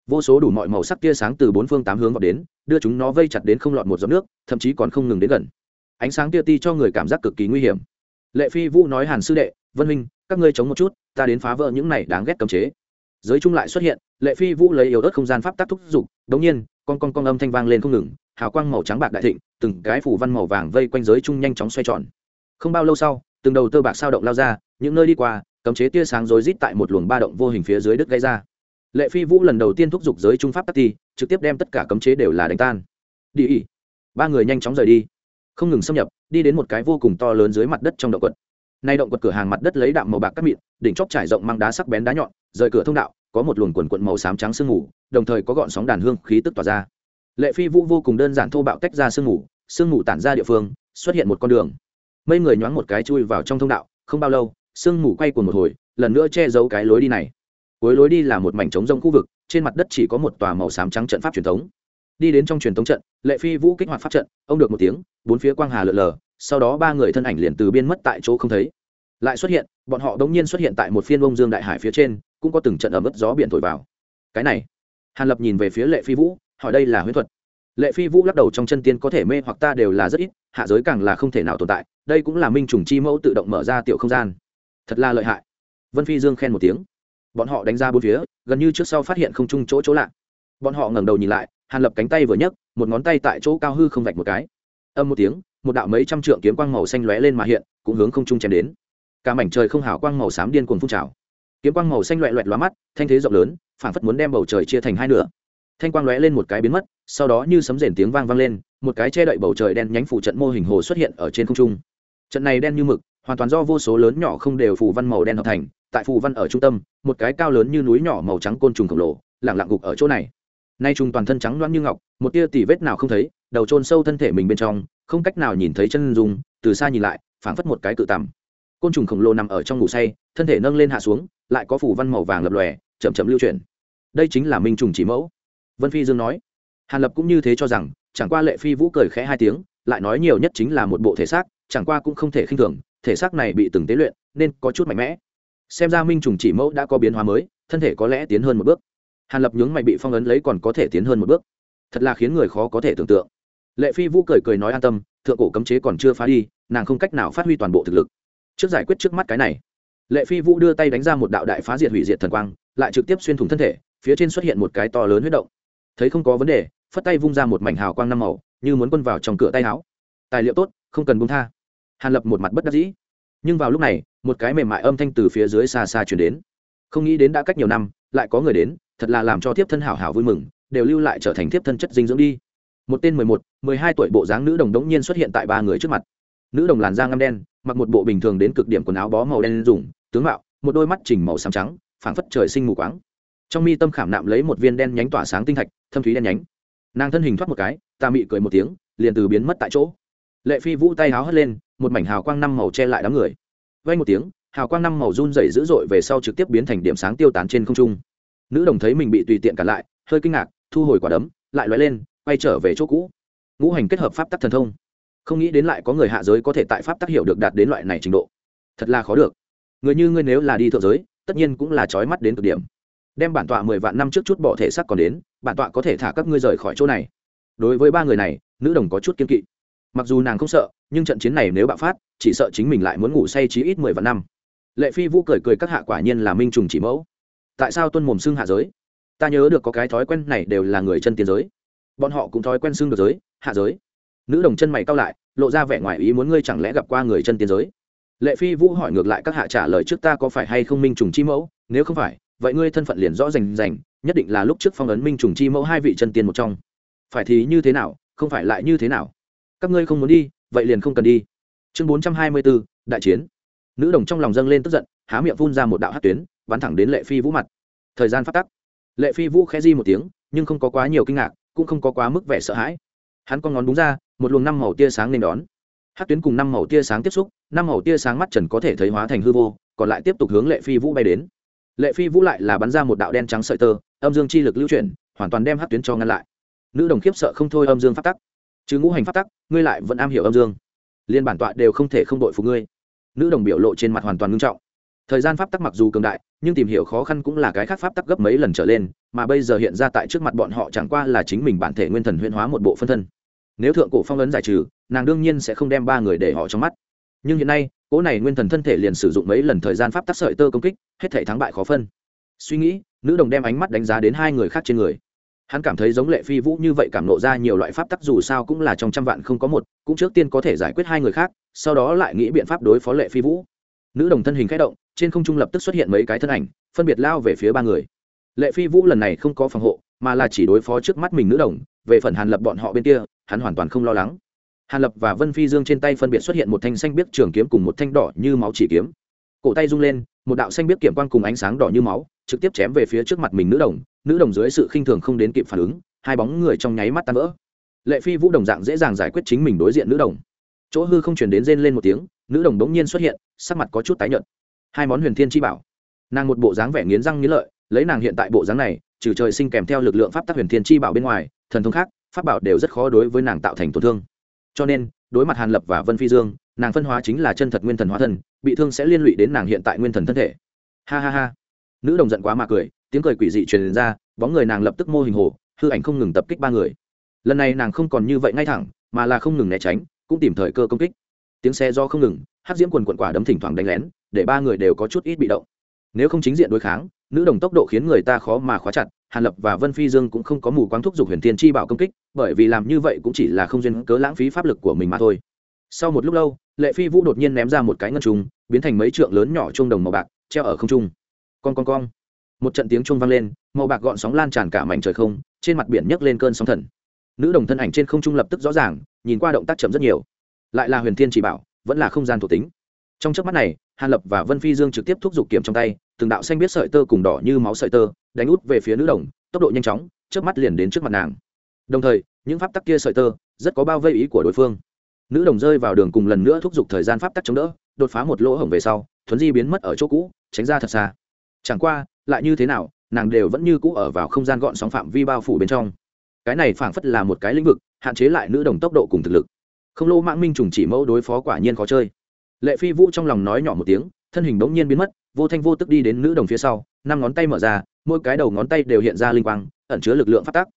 Vô số đủ mọi màu sắc tia sáng từ bốn phương tám hướng vào đến, đưa chúng nó vây chặt đến không lọt một giọt nước, thậm chí còn không ngừng đến gần. Ánh sáng tia ti cho người cảm giác cực kỳ nguy hiểm. Lệ phi vũ nói hàn sư đệ, vân minh các ngươi chống một chút, ta đến phá vỡ những này đáng ghét cấm chế. Giới trung lại xuất hiện, lệ phi vũ lấy yếu ớt không gian pháp tắc thúc giục, đống nhiên, con con con âm thanh vang lên không ngừng, hào quang màu trắng bạc đại thịnh, từng cái phủ văn màu vàng vây quanh giới trung nhanh chóng xoay tròn. Không bao lâu sau, từng đầu tơ bạc sao động lao ra những nơi đi qua, cấm chế tia sáng rối rít tại một luồng ba động vô hình phía dưới đất gây ra. Lệ phi vũ lần đầu tiên thúc giục giới trung pháp tắc ti trực tiếp đem tất cả cấm chế đều là đánh tan. Đi ỉ ba người nhanh chóng rời đi. Không ngừng xâm nhập, đi đến một cái vô cùng to lớn dưới mặt đất trong động quật. Nay động quật cửa hàng mặt đất lấy đạm màu bạc cắt mịn, đỉnh chóp trải rộng mang đá sắc bén đá nhọn, rời cửa thông đạo, có một luồng quần quận màu xám trắng sương mù, đồng thời có gọn sóng đàn hương khí tức tỏa ra. Lệ phi vũ vô cùng đơn giản thô bạo tách ra sương mù sương mù tản ra địa phương, xuất hiện một con đường. Mấy người nhoáng một cái chui vào trong thông đạo, không bao lâu sương mù quay cuồng một hồi, lần nữa che giấu cái lối đi này. Cuối lối đi là một mảnh trống rông khu vực, trên mặt đất chỉ có một tòa màu xám trắng trận pháp truyền thống. Đi đến trong truyền thống trận, lệ phi vũ kích hoạt pháp trận, ông được một tiếng, bốn phía quang hà lượn lờ, sau đó ba người thân ảnh liền từ biên mất tại chỗ không thấy. Lại xuất hiện, bọn họ đống nhiên xuất hiện tại một phiên bông dương đại hải phía trên, cũng có từng trận ẩm ướt gió biển thổi vào. Cái này, hàn lập nhìn về phía lệ phi vũ, hỏi đây là huyễn thuật. Lệ phi vũ lắc đầu trong chân tiên có thể mê hoặc ta đều là rất ít, hạ giới càng là không thể nào tồn tại, đây cũng là minh trùng chi mẫu tự động mở ra tiểu không gian thật là lợi hại. Vân phi dương khen một tiếng. Bọn họ đánh ra bốn phía, gần như trước sau phát hiện không chung chỗ chỗ lạ. Bọn họ ngẩng đầu nhìn lại, hàn lập cánh tay vừa nhấc, một ngón tay tại chỗ cao hư không vạch một cái. Âm một tiếng, một đạo mấy trăm trượng kiếm quang màu xanh lóe lên mà hiện, cũng hướng không trung chém đến. Cả mảnh trời không hào quang màu xám điên cuồng phun trào. Kiếm quang màu xanh loẹ loẹt lóa mắt, thanh thế rộng lớn, phảng phất muốn đem bầu trời chia thành hai nửa. Thanh quang lóe lên một cái biến mất, sau đó như sấm rền tiếng vang vang lên, một cái che đậy bầu trời đen nhánh phủ trận mô hình hồ xuất hiện ở trên không trung. Trận này đen như mực hoàn toàn do vô số lớn nhỏ không đều phù văn màu đen hợp thành, tại phù văn ở trung tâm, một cái cao lớn như núi nhỏ màu trắng côn trùng khổng lồ, lẳng lặng gục ở chỗ này. Nay trùng toàn thân trắng loãng như ngọc, một tia tỉ vết nào không thấy, đầu trôn sâu thân thể mình bên trong, không cách nào nhìn thấy chân dung, từ xa nhìn lại, phảng phất một cái cự tằm. Côn trùng khổng lồ nằm ở trong ngủ say, thân thể nâng lên hạ xuống, lại có phủ văn màu vàng lập lòe, chậm chậm lưu chuyển. Đây chính là minh trùng chỉ mẫu. Vân phi dương nói. Hàn lập cũng như thế cho rằng, chẳng qua lệ phi vũ cười khẽ hai tiếng, lại nói nhiều nhất chính là một bộ thể xác, chẳng qua cũng không thể khinh thường thể xác này bị từng tế luyện, nên có chút mạnh mẽ. Xem ra minh trùng chỉ mẫu đã có biến hóa mới, thân thể có lẽ tiến hơn một bước. Hàn lập nhướng mày bị phong ấn lấy còn có thể tiến hơn một bước. Thật là khiến người khó có thể tưởng tượng. Lệ phi vũ cười cười nói an tâm, thượng cổ cấm chế còn chưa phá đi, nàng không cách nào phát huy toàn bộ thực lực. Trước giải quyết trước mắt cái này, lệ phi vũ đưa tay đánh ra một đạo đại phá diệt hủy diệt thần quang, lại trực tiếp xuyên thủng thân thể, phía trên xuất hiện một cái to lớn huyết động. Thấy không có vấn đề, phất tay vung ra một mảnh hào quang năm màu, như muốn quân vào trong cửa tay áo. Tài liệu tốt, không cần bung tha hàn lập một mặt bất đắc dĩ. Nhưng vào lúc này, một cái mềm mại âm thanh từ phía dưới xa xa chuyển đến. Không nghĩ đến đã cách nhiều năm, lại có người đến, thật là làm cho thiếp thân hảo hảo vui mừng, đều lưu lại trở thành thiếp thân chất dinh dưỡng đi. Một tên mười một, mười hai tuổi bộ dáng nữ đồng đống nhiên xuất hiện tại ba người trước mặt. Nữ đồng làn da ngăm đen, mặc một bộ bình thường đến cực điểm quần áo bó màu đen dùng, tướng mạo, một đôi mắt chỉnh màu xám trắng, phảng phất trời sinh mù quáng. Trong mi tâm khảm nạm lấy một viên đen nhánh tỏa sáng tinh thạch, thâm thúy đen nhánh. Nàng thân hình thoát một cái, ta mị cười một tiếng, liền từ biến mất tại chỗ lệ phi vũ tay háo hất lên, một mảnh hào quang năm màu che lại đám người. Vay một tiếng, hào quang năm màu run dày dữ dội về sau trực tiếp biến thành điểm sáng tiêu tán trên không trung. Nữ đồng thấy mình bị tùy tiện cả lại, hơi kinh ngạc, thu hồi quả đấm, lại loại lên, quay trở về chỗ cũ. Ngũ hành kết hợp pháp tắc thần thông. Không nghĩ đến lại có người hạ giới có thể tại pháp tắc hiểu được đạt đến loại này trình độ. Thật là khó được. Người như ngươi nếu là đi thượng giới, tất nhiên cũng là trói mắt đến cực điểm. Đem bản tọa mười vạn năm trước chút bỏ thể xác còn đến, bản tọa có thể thả các ngươi rời khỏi chỗ này. Đối với ba người này, nữ đồng có chút kiên kỵ mặc dù nàng không sợ, nhưng trận chiến này nếu bạo phát, chỉ sợ chính mình lại muốn ngủ say chí ít mười vạn năm. Lệ phi vũ cười cười các hạ quả nhiên là minh trùng chỉ mẫu. Tại sao tuân mồm xưng hạ giới? Ta nhớ được có cái thói quen này đều là người chân tiến giới. Bọn họ cũng thói quen xưng được giới, hạ giới. Nữ đồng chân mày cao lại, lộ ra vẻ ngoài ý muốn ngươi chẳng lẽ gặp qua người chân tiến giới? Lệ phi vũ hỏi ngược lại các hạ trả lời trước ta có phải hay không minh trùng chi mẫu? Nếu không phải, vậy ngươi thân phận liền rõ rành rành, nhất định là lúc trước phong ấn minh trùng chi mẫu hai vị chân tiên một trong. Phải thì như thế nào, không phải lại như thế nào? Các ngươi không muốn đi, vậy liền không cần đi. Chương bốn trăm hai mươi bốn, đại chiến. Nữ đồng trong lòng dâng lên tức giận, há miệng phun ra một đạo hát tuyến, bắn thẳng đến lệ phi vũ mặt. Thời gian phát tắc. Lệ phi vũ khẽ di một tiếng, nhưng không có quá nhiều kinh ngạc, cũng không có quá mức vẻ sợ hãi. Hắn con ngón đúng ra, một luồng năm màu tia sáng nên đón. Hát tuyến cùng năm màu tia sáng tiếp xúc, năm màu tia sáng mắt trần có thể thấy hóa thành hư vô, còn lại tiếp tục hướng lệ phi vũ bay đến. Lệ phi vũ lại là bắn ra một đạo đen trắng sợi tơ, âm dương chi lực lưu chuyển, hoàn toàn đem hát tuyến cho ngăn lại. Nữ đồng khiếp sợ không thôi, âm dương phát tắc chứ ngũ hành pháp tắc, ngươi lại vẫn am hiểu âm dương. Liên bản tọa đều không thể không đội phục ngươi. Nữ đồng biểu lộ trên mặt hoàn toàn ngưng trọng. Thời gian pháp tắc mặc dù cường đại, nhưng tìm hiểu khó khăn cũng là cái khác pháp tắc gấp mấy lần trở lên, mà bây giờ hiện ra tại trước mặt bọn họ chẳng qua là chính mình bản thể nguyên thần huyễn hóa một bộ phân thân. Nếu thượng cổ phong ấn giải trừ, nàng đương nhiên sẽ không đem ba người để họ trong mắt. Nhưng hiện nay, cỗ này nguyên thần thân thể liền sử dụng mấy lần thời gian pháp tắc sợi tơ công kích, hết thể thắng bại khó phân. Suy nghĩ, nữ đồng đem ánh mắt đánh giá đến hai người khác trên người hắn cảm thấy giống lệ phi vũ như vậy cảm nộ ra nhiều loại pháp tắc dù sao cũng là trong trăm vạn không có một, cũng trước tiên có thể giải quyết hai người khác, sau đó lại nghĩ biện pháp đối phó lệ phi vũ. Nữ đồng thân hình k h ẽ động, trên không trung lập tức xuất hiện mấy cái thân ảnh, phân biệt lao về phía ba người. Lệ phi vũ lần này không có phòng hộ, mà là chỉ đối phó trước mắt mình nữ đồng, về phần hàn lập bọn họ bên kia, hắn hoàn toàn không lo lắng. Hàn lập và vân phi dương trên tay phân biệt xuất hiện một thanh xanh biếc trường kiếm cùng một thanh đỏ như máu chỉ kiếm. Cổ tay rung lên, một đạo xanh biếc kiểm quan cùng ánh sáng đỏ như máu, trực tiếp chém về phía trước mặt mình nữ đồng nữ đồng dưới sự khinh thường không đến kịp phản ứng, hai bóng người trong nháy mắt tan vỡ. Lệ phi vũ đồng dạng dễ dàng giải quyết chính mình đối diện nữ đồng. Chỗ hư không chuyển đến rên lên một tiếng, nữ đồng đống nhiên xuất hiện, sắc mặt có chút tái nhợt. Hai món huyền thiên chi bảo. Nàng một bộ dáng vẻ nghiến răng nghiến lợi, lấy nàng hiện tại bộ dáng này, trừ trời sinh kèm theo lực lượng pháp tắc huyền thiên chi bảo bên ngoài, thần thông khác, pháp bảo đều rất khó đối với nàng tạo thành tổn thương. Cho nên, đối mặt hàn lập và vân phi dương, nàng phân hóa chính là chân thật nguyên thần hóa thân, bị thương sẽ liên lụy đến nàng hiện tại nguyên thần thân thể. Ha ha ha. Nữ đồng giận quá mà cười tiếng cười quỷ dị truyền ra, bóng người nàng lập tức mô hình hồ, hư ảnh không ngừng tập kích ba người. Lần này nàng không còn như vậy ngay thẳng, mà là không ngừng né tránh, cũng tìm thời cơ công kích. Tiếng xe do không ngừng, hát diễm quần quận quả đấm thỉnh thoảng đánh lén, để ba người đều có chút ít bị động. Nếu không chính diện đối kháng, nữ đồng tốc độ khiến người ta khó mà khóa chặt, hàn lập và vân phi dương cũng không có mù quáng thúc giục huyền thiên chi bảo công kích, bởi vì làm như vậy cũng chỉ là không duyên cớ lãng phí pháp lực của mình mà thôi. Sau một lúc lâu, lệ phi vũ đột nhiên ném ra một cái ngân trùng, biến thành mấy trượng lớn nhỏ chuông đồng màu bạc, treo ở không trung. Con con con một trận tiếng chuông vang lên, màu bạc gọn sóng lan tràn cả mảnh trời không, trên mặt biển nhấc lên cơn sóng thần. Nữ đồng thân ảnh trên không trung lập tức rõ ràng, nhìn qua động tác chậm rất nhiều. Lại là huyền thiên chỉ bảo, vẫn là không gian thuộc tính. Trong trước mắt này, hàn lập và vân phi dương trực tiếp thúc giục kiểm trong tay, từng đạo xanh biết sợi tơ cùng đỏ như máu sợi tơ, đánh út về phía nữ đồng, tốc độ nhanh chóng trước mắt liền đến trước mặt nàng. Đồng thời, những pháp tắc kia sợi tơ, rất có bao vây ý của đối phương. Nữ đồng rơi vào đường cùng lần nữa thúc giục thời gian pháp tắc chống đỡ, đột phá một lỗ hổng về sau, thuấn di biến mất ở chỗ cũ, tránh ra thật xa. Chẳng qua lại như thế nào, nàng đều vẫn như cũ ở vào không gian gọn sóng phạm vi bao phủ bên trong. Cái này phảng phất là một cái lĩnh vực, hạn chế lại nữ đồng tốc độ cùng thực lực. Không lô mạng minh trùng chỉ mẫu đối phó quả nhiên khó chơi. Lệ phi vũ trong lòng nói nhỏ một tiếng, thân hình bỗng nhiên biến mất, vô thanh vô tức đi đến nữ đồng phía sau, năm ngón tay mở ra, mỗi cái đầu ngón tay đều hiện ra linh quang, ẩn chứa lực lượng phát tác.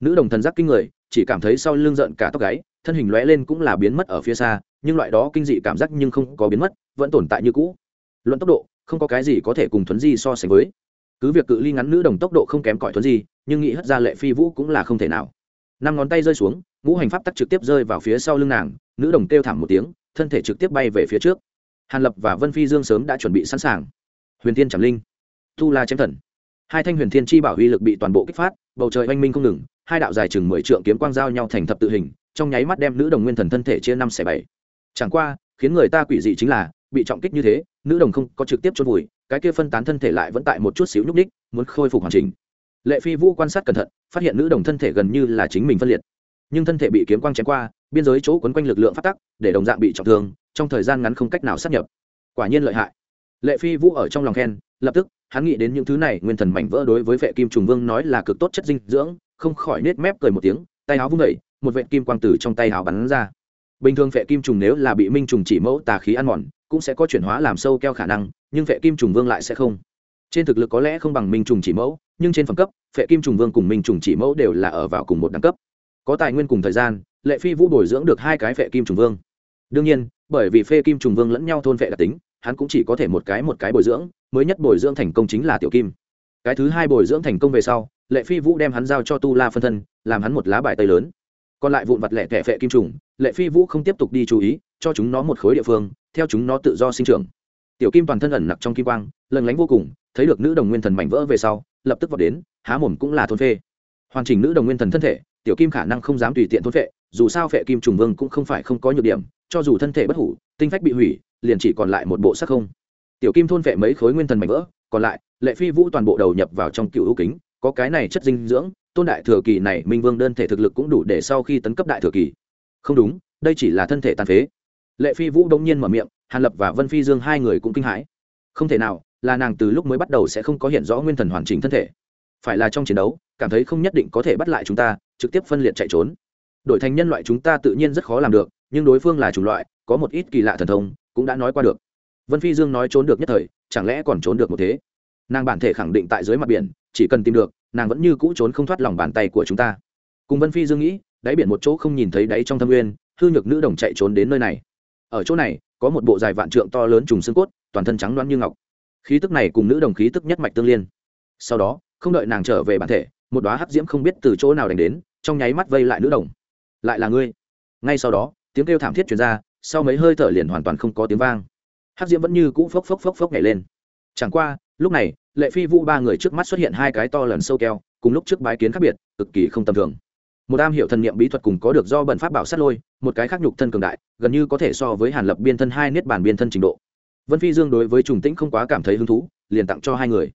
Nữ đồng thần giác kinh người, chỉ cảm thấy sau lưng giận cả tóc gáy, thân hình lóe lên cũng là biến mất ở phía xa, nhưng loại đó kinh dị cảm giác nhưng không có biến mất, vẫn tồn tại như cũ. Luận tốc độ, không có cái gì có thể cùng thuấn di so sánh với cứ việc cự ly ngắn nữ đồng tốc độ không kém cỏi thuấn gì, nhưng nghĩ hất ra lệ phi vũ cũng là không thể nào. Năm ngón tay rơi xuống, ngũ hành pháp tắc trực tiếp rơi vào phía sau lưng nàng, nữ đồng kêu thảm một tiếng, thân thể trực tiếp bay về phía trước. Hàn lập và vân phi dương sớm đã chuẩn bị sẵn sàng. Huyền thiên trảm linh tu la chém thần. Hai thanh huyền thiên chi bảo uy lực bị toàn bộ kích phát, bầu trời oanh minh không ngừng, hai đạo dài chừng mười trượng kiếm quang giao nhau thành thập tự hình, trong nháy mắt đem nữ đồng nguyên thần thân thể chia năm xẻ bảy. Chẳng qua, khiến người ta quỷ dị chính là, bị trọng kích như thế, nữ đồng không có trực tiếp chôn vùi cái kia phân tán thân thể lại vẫn tại một chút xíu nhúc ních muốn khôi phục hoàn chỉnh. Lệ phi vũ quan sát cẩn thận, phát hiện nữ đồng thân thể gần như là chính mình phân liệt. Nhưng thân thể bị kiếm quang chém qua, biên giới chỗ quấn quanh lực lượng phát tắc, để đồng dạng bị trọng thương, trong thời gian ngắn không cách nào sát nhập. Quả nhiên lợi hại. Lệ phi vũ ở trong lòng khen, lập tức, hắn nghĩ đến những thứ này, nguyên thần mảnh vỡ đối với vệ kim trùng vương nói là cực tốt chất dinh dưỡng, không khỏi nết mép cười một tiếng, tay áo vung vẩy một vệ kim quang tử trong tay áo bắn ra. Bình thường vệ kim trùng nếu là bị minh trùng chỉ mẫu tà khí ăn mòn cũng sẽ có chuyển hóa làm sâu keo khả năng, nhưng vệ kim trùng vương lại sẽ không. Trên thực lực có lẽ không bằng minh trùng chỉ mẫu, nhưng trên phẩm cấp vệ kim trùng vương cùng minh trùng chỉ mẫu đều là ở vào cùng một đẳng cấp. Có tài nguyên cùng thời gian, lệ phi vũ bồi dưỡng được hai cái vệ kim trùng vương. Đương nhiên, bởi vì phê kim trùng vương lẫn nhau thôn vệ đặc tính, hắn cũng chỉ có thể một cái một cái bồi dưỡng, mới nhất bồi dưỡng thành công chính là tiểu kim. Cái thứ hai bồi dưỡng thành công về sau, lệ phi vũ đem hắn giao cho tu la phân thân, làm hắn một lá bài tây lớn. Còn lại vụn vặt lẻ thẻ phệ kim trùng, lệ phi vũ không tiếp tục đi chú ý, cho chúng nó một khối địa phương theo chúng nó tự do sinh trưởng. Tiểu kim toàn thân ẩn nặc trong kim quang lần lánh vô cùng, thấy được nữ đồng nguyên thần mảnh vỡ về sau, lập tức vọt đến, há mồm cũng là thôn phê hoàn chỉnh nữ đồng nguyên thần thân thể, tiểu kim khả năng không dám tùy tiện thôn phệ, dù sao phệ kim trùng vương cũng không phải không có nhược điểm, cho dù thân thể bất hủ, tinh phách bị hủy, liền chỉ còn lại một bộ sắc không. Tiểu kim thôn phệ mấy khối nguyên thần mảnh vỡ, còn lại, lệ phi vũ toàn bộ đầu nhập vào trong cựu hữu kính, có cái này chất dinh dưỡng, tôn đại thừa kỳ này minh vương đơn thể thực lực cũng đủ để sau khi tấn cấp đại thừa kỳ. Không đúng, đây chỉ là thân thể tàn phế lệ phi vũ đông nhiên mở miệng, hàn lập và vân phi dương hai người cũng kinh hãi. Không thể nào, là nàng từ lúc mới bắt đầu sẽ không có hiện rõ nguyên thần hoàn chỉnh thân thể. Phải là trong chiến đấu, cảm thấy không nhất định có thể bắt lại chúng ta, trực tiếp phân liệt chạy trốn. Đổi thành nhân loại chúng ta tự nhiên rất khó làm được, nhưng đối phương là chủng loại, có một ít kỳ lạ thần thông, cũng đã nói qua được. Vân phi dương nói trốn được nhất thời, chẳng lẽ còn trốn được một thế? Nàng bản thể khẳng định tại dưới mặt biển, chỉ cần tìm được, nàng vẫn như cũ trốn không thoát lòng bàn tay của chúng ta. Cùng vân phi dương nghĩ, đáy biển một chỗ không nhìn thấy đáy trong thâm nguyên, hư nhược nữ đồng chạy trốn đến nơi này ở chỗ này, có một bộ dài vạn trượng to lớn trùng xương cốt, toàn thân trắng loáng như ngọc. Khí tức này cùng nữ đồng khí tức nhất mạch tương liên. Sau đó, không đợi nàng trở về bản thể, một đoá hắc diễm không biết từ chỗ nào đánh đến, trong nháy mắt vây lại nữ đồng. Lại là ngươi. Ngay sau đó, tiếng kêu thảm thiết truyền ra, sau mấy hơi thở liền hoàn toàn không có tiếng vang. Hắc diễm vẫn như cũ phốc phốc phốc phốc nhảy lên. Chẳng qua, lúc này, lệ phi vũ ba người trước mắt xuất hiện hai cái to lần sâu keo, cùng lúc trước bái kiến khác biệt, cực kỳ không tầm thường một am hiểu thần niệm bí thuật cùng có được do bẩn pháp bảo sát lôi một cái khác nhục thân cường đại gần như có thể so với hàn lập biên thân hai niết bản biên thân trình độ. Vân phi dương đối với trùng tĩnh không quá cảm thấy hứng thú liền tặng cho hai người.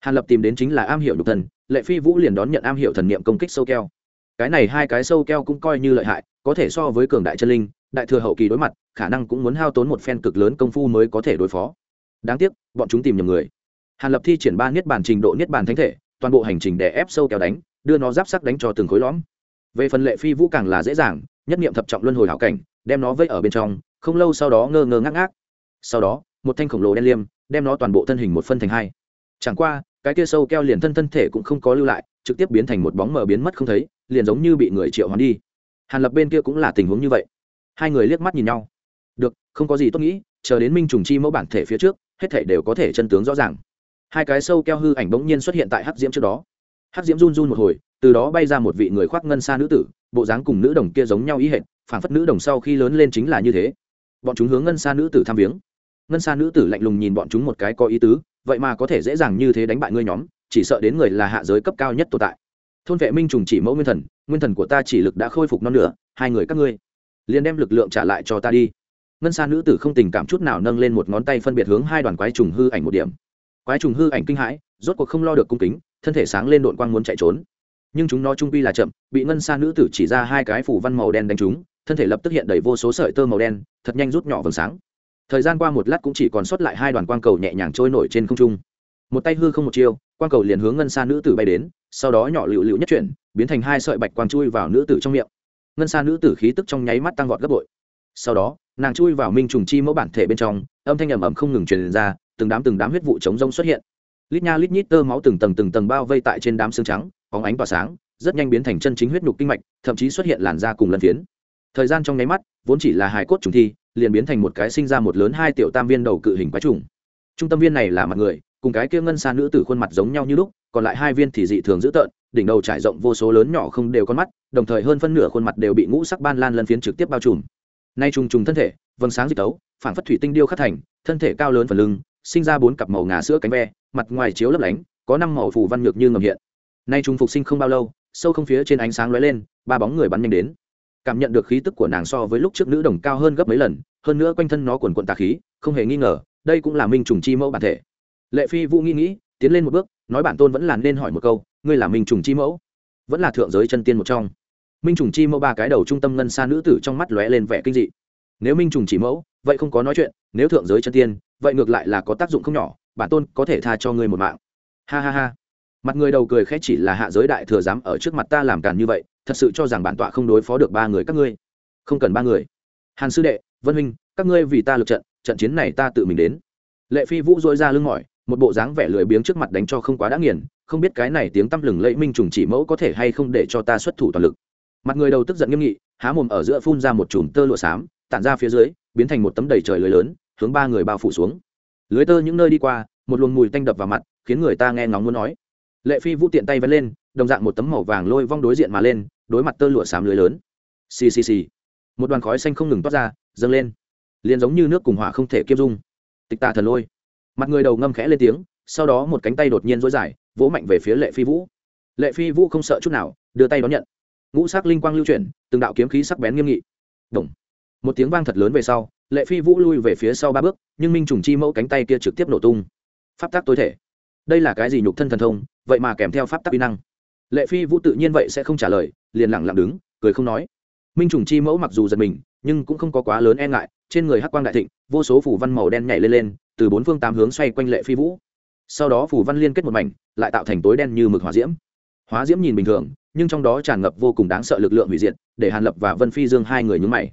Hàn lập tìm đến chính là am hiểu nhục thân, lệ phi vũ liền đón nhận am hiểu thần niệm công kích sâu keo. Cái này hai cái sâu keo cũng coi như lợi hại có thể so với cường đại chân linh đại thừa hậu kỳ đối mặt khả năng cũng muốn hao tốn một phen cực lớn công phu mới có thể đối phó. Đáng tiếc bọn chúng tìm nhầm người. Hàn lập thi triển ba niết bàn trình độ niết bàn thánh thể toàn bộ hành trình để ép sâu keo đánh đưa nó giáp sắc đánh cho từng khối lõm về phần lệ phi vũ càng là dễ dàng, nhất niệm thập trọng luân hồi hảo cảnh, đem nó vây ở bên trong, không lâu sau đó ngơ ngơ ngác ngác. Sau đó, một thanh khổng lồ đen liêm, đem nó toàn bộ thân hình một phân thành hai. Chẳng qua, cái kia sâu keo liền thân thân thể cũng không có lưu lại, trực tiếp biến thành một bóng mờ biến mất không thấy, liền giống như bị người triệu hoán đi. Hàn lập bên kia cũng là tình huống như vậy. Hai người liếc mắt nhìn nhau. Được, không có gì tốt nghĩ, chờ đến minh trùng chi mẫu bản thể phía trước, hết thể đều có thể chân tướng rõ ràng. Hai cái sâu keo hư ảnh bỗng nhiên xuất hiện tại hắc diễm trước đó. Hắc diễm run run một hồi từ đó bay ra một vị người khoác ngân xa nữ tử, bộ dáng cùng nữ đồng kia giống nhau ý hệt phản phất nữ đồng sau khi lớn lên chính là như thế. Bọn chúng hướng ngân xa nữ tử tham viếng. Ngân xa nữ tử lạnh lùng nhìn bọn chúng một cái có ý tứ, vậy mà có thể dễ dàng như thế đánh bại ngươi nhóm, chỉ sợ đến người là hạ giới cấp cao nhất tồn tại. Thôn vệ minh trùng chỉ mẫu nguyên thần nguyên thần của ta chỉ lực đã khôi phục non nửa, hai người các ngươi, liền đem lực lượng trả lại cho ta đi. Ngân xa nữ tử không tình cảm chút nào nâng lên một ngón tay phân biệt hướng hai đoàn quái trùng hư ảnh một điểm. Quái trùng hư ảnh kinh hãi, rốt cuộc không lo được cung kính, thân thể sáng lên đội quang muốn chạy trốn nhưng chúng nó trung quy là chậm, bị ngân xa nữ tử chỉ ra hai cái phủ văn màu đen đánh chúng, thân thể lập tức hiện đầy vô số sợi tơ màu đen, thật nhanh rút nhỏ vầng sáng. Thời gian qua một lát cũng chỉ còn sót lại hai đoàn quang cầu nhẹ nhàng trôi nổi trên không trung. Một tay hư không một chiêu, quang cầu liền hướng ngân xa nữ tử bay đến, sau đó nhỏ lựu lựu nhất chuyển, biến thành hai sợi bạch quang chui vào nữ tử trong miệng. Ngân xa nữ tử khí tức trong nháy mắt tăng vọt gấp bội. Sau đó, nàng chui vào minh trùng chi mẫu bản thể bên trong, âm thanh ầm ầm không ngừng truyền ra, từng đám từng đám huyết vụ chống rông xuất hiện lít nha lít nhít tơ máu từng tầng từng tầng bao vây tại trên đám xương trắng bóng ánh tỏa sáng, rất nhanh biến thành chân chính huyết nhục kinh mạch, thậm chí xuất hiện làn da cùng lân phiến. Thời gian trong nháy mắt, vốn chỉ là hài cốt trùng thi, liền biến thành một cái sinh ra một lớn hai tiểu tam viên đầu cự hình quái trùng. Trung tâm viên này là mặt người, cùng cái kia ngân xa nữ tử khuôn mặt giống nhau như lúc, còn lại hai viên thì dị thường dữ tợn, đỉnh đầu trải rộng vô số lớn nhỏ không đều con mắt, đồng thời hơn phân nửa khuôn mặt đều bị ngũ sắc ban lan lân phiến trực tiếp bao trùm. Nay trùng trùng thân thể, vầng sáng dịch tấu phản phất thủy tinh điêu khắc thành, thân thể cao lớn phần lưng, sinh ra bốn cặp màu ngà sữa cánh ve mặt ngoài chiếu lấp lánh, có năm màu phủ văn nhược như ngầm hiện. Nay trùng phục sinh không bao lâu, sâu không phía trên ánh sáng lóe lên, ba bóng người bắn nhanh đến. Cảm nhận được khí tức của nàng so với lúc trước nữ đồng cao hơn gấp mấy lần, hơn nữa quanh thân nó quần quận tà khí, không hề nghi ngờ, đây cũng là minh trùng chi mẫu bản thể. Lệ phi vũ nghĩ nghĩ, tiến lên một bước, nói bản tôn vẫn là nên hỏi một câu, ngươi là minh trùng chi mẫu? Vẫn là thượng giới chân tiên một trong. Minh trùng chi mẫu ba cái đầu trung tâm ngân xa nữ tử trong mắt lóe lên vẻ kinh dị. Nếu minh trùng chỉ mẫu, vậy không có nói chuyện, nếu thượng giới chân tiên, vậy ngược lại là có tác dụng không nhỏ bản tôn có thể tha cho ngươi một mạng. Ha ha ha. Mặt người đầu cười khẽ chỉ là hạ giới đại thừa dám ở trước mặt ta làm càn như vậy, thật sự cho rằng bản tọa không đối phó được ba người các ngươi. Không cần ba người. Hàn sư đệ, vân huynh, các ngươi vì ta lực trận trận chiến này ta tự mình đến. Lệ phi vũ dội ra lưng mỏi, một bộ dáng vẻ lười biếng trước mặt đánh cho không quá đã nghiền, không biết cái này tiếng tăm lừng lẫy minh trùng chỉ mẫu có thể hay không để cho ta xuất thủ toàn lực. Mặt người đầu tức giận nghiêm nghị, há mồm ở giữa phun ra một chùm tơ lụa xám, tản ra phía dưới, biến thành một tấm đầy trời lưới lớn, hướng ba người bao phủ xuống lưới tơ những nơi đi qua, một luồng mùi tanh đập vào mặt, khiến người ta nghe ngóng muốn nói. Lệ phi vũ tiện tay vẫn lên, đồng dạng một tấm màu vàng lôi vong đối diện mà lên, đối mặt tơ lụa xám lưới lớn. Xì xì xì. Một đoàn khói xanh không ngừng toát ra, dâng lên. Liền giống như nước cùng hỏa không thể kiêm dung. Tịch tà thần lôi. Mặt người đầu ngâm khẽ lên tiếng, sau đó một cánh tay đột nhiên dối dài, vỗ mạnh về phía lệ phi vũ. Lệ phi vũ không sợ chút nào, đưa tay đón nhận. Ngũ sắc linh quang lưu chuyển, từng đạo kiếm khí sắc bén nghiêm nghị. Động. một tiếng vang thật lớn về sau lệ phi vũ lui về phía sau ba bước, nhưng minh trùng chi mẫu cánh tay kia trực tiếp nổ tung. Pháp tác tối thể. Đây là cái gì nhục thân thần thông, vậy mà kèm theo pháp tắc uy năng? Lệ phi vũ tự nhiên vậy sẽ không trả lời, liền lẳng lặng đứng, cười không nói. Minh trùng chi mẫu mặc dù giật mình, nhưng cũng không có quá lớn e ngại, trên người hắc quang đại thịnh, vô số phủ văn màu đen nhảy lên lên, từ bốn phương tám hướng xoay quanh lệ phi vũ. Sau đó phủ văn liên kết một mảnh, lại tạo thành tối đen như mực hỏa diễm. Hóa diễm nhìn bình thường, nhưng trong đó tràn ngập vô cùng đáng sợ lực lượng hủy diệt, để hàn lập và vân phi dương hai người nhúng mày.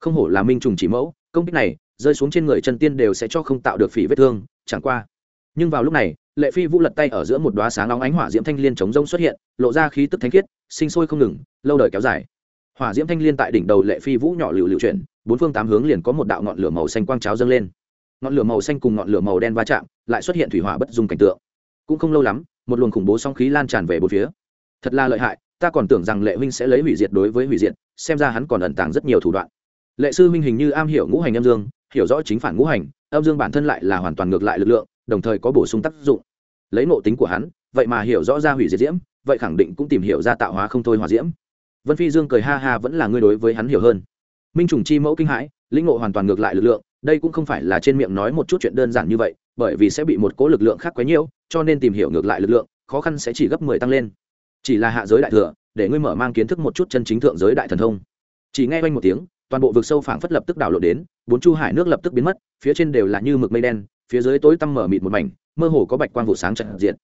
Không hổ là minh trùng chỉ mẫu công kích này rơi xuống trên người chân tiên đều sẽ cho không tạo được phỉ vết thương, chẳng qua. Nhưng vào lúc này, lệ phi vũ lật tay ở giữa một đoá sáng nóng ánh hỏa diễm thanh liên chống rông xuất hiện, lộ ra khí tức thánh khiết, sinh sôi không ngừng, lâu đời kéo dài. Hỏa diễm thanh liên tại đỉnh đầu lệ phi vũ nhỏ lựu lựu chuyển, bốn phương tám hướng liền có một đạo ngọn lửa màu xanh quang cháo dâng lên. Ngọn lửa màu xanh cùng ngọn lửa màu đen va chạm, lại xuất hiện thủy hỏa bất dung cảnh tượng. Cũng không lâu lắm, một luồng khủng bố song khí lan tràn về bốn phía. Thật là lợi hại, ta còn tưởng rằng lệ huynh sẽ lấy hủy diệt đối với hủy diệt, xem ra hắn còn ẩn tàng rất nhiều thủ đoạn lệ sư Minh hình như am hiểu ngũ hành âm dương, hiểu rõ chính phản ngũ hành, âm dương bản thân lại là hoàn toàn ngược lại lực lượng, đồng thời có bổ sung tác dụng. Lấy ngộ tính của hắn, vậy mà hiểu rõ ra hủy diệt diễm, vậy khẳng định cũng tìm hiểu ra tạo hóa không thôi hòa diễm. Vân phi dương cười ha ha vẫn là ngươi đối với hắn hiểu hơn. Minh trùng chi mẫu kinh hãi, lĩnh ngộ hoàn toàn ngược lại lực lượng, đây cũng không phải là trên miệng nói một chút chuyện đơn giản như vậy, bởi vì sẽ bị một cố lực lượng khác quấy nhiễu, cho nên tìm hiểu ngược lại lực lượng, khó khăn sẽ chỉ gấp mười tăng lên. Chỉ là hạ giới đại thừa, để ngươi mở mang kiến thức một chút chân chính thượng giới đại thần thông. Chỉ nghe quanh một tiếng toàn bộ vực sâu phảng phất lập tức đảo lộn đến, bốn chu hải nước lập tức biến mất, phía trên đều là như mực mây đen, phía dưới tối tăm mở mịt một mảnh, mơ hồ có bạch quang vụ sáng trận diện.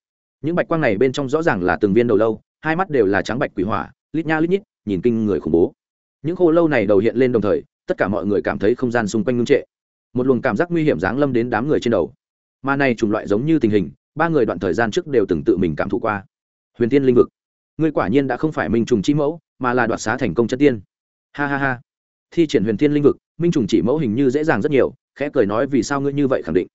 Những bạch quang này bên trong rõ ràng là từng viên đầu lâu, hai mắt đều là trắng bạch quỷ hỏa, lít nha lít nhít, nhìn kinh người khủng bố. Những khô lâu này đầu hiện lên đồng thời, tất cả mọi người cảm thấy không gian xung quanh ngưng trệ. Một luồng cảm giác nguy hiểm giáng lâm đến đám người trên đầu. Mà này chủng loại giống như tình hình, ba người đoạn thời gian trước đều từng tự mình cảm thụ qua. Huyền tiên linh vực. Ngươi quả nhiên đã không phải minh trùng chi mẫu, mà là đoạt xá thành công chất tiên. Ha ha ha thi triển huyền thiên linh vực, minh trùng chỉ mẫu hình như dễ dàng rất nhiều, khẽ cười nói vì sao ngươi như vậy khẳng định.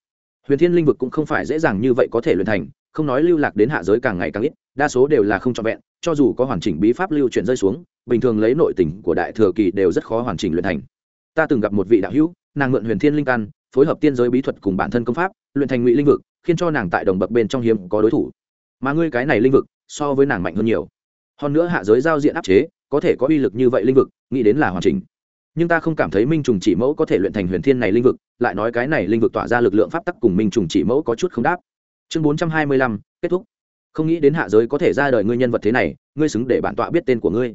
Huyền thiên linh vực cũng không phải dễ dàng như vậy có thể luyện thành, không nói lưu lạc đến hạ giới càng ngày càng ít, đa số đều là không trọn vẹn, cho dù có hoàn chỉnh bí pháp lưu chuyển rơi xuống, bình thường lấy nội tình của đại thừa kỳ đều rất khó hoàn chỉnh luyện thành. Ta từng gặp một vị đạo hữu, nàng mượn huyền thiên linh căn, phối hợp tiên giới bí thuật cùng bản thân công pháp, luyện thành ngụy linh vực, khiến cho nàng tại đồng bậc bên trong hiếm có đối thủ. Mà ngươi cái này linh vực, so với nàng mạnh hơn nhiều. Hơn nữa hạ giới giao diện áp chế, có thể có uy lực như vậy linh vực, nghĩ đến là hoàn chỉnh nhưng ta không cảm thấy minh trùng chỉ mẫu có thể luyện thành huyền thiên này linh vực, lại nói cái này linh vực tỏa ra lực lượng pháp tắc cùng minh trùng chỉ mẫu có chút không đáp. Chương bốn trăm hai mươi lăm, kết thúc. Không nghĩ đến hạ giới có thể ra đời ngươi nhân vật thế này, ngươi xứng để bản tọa biết tên của ngươi.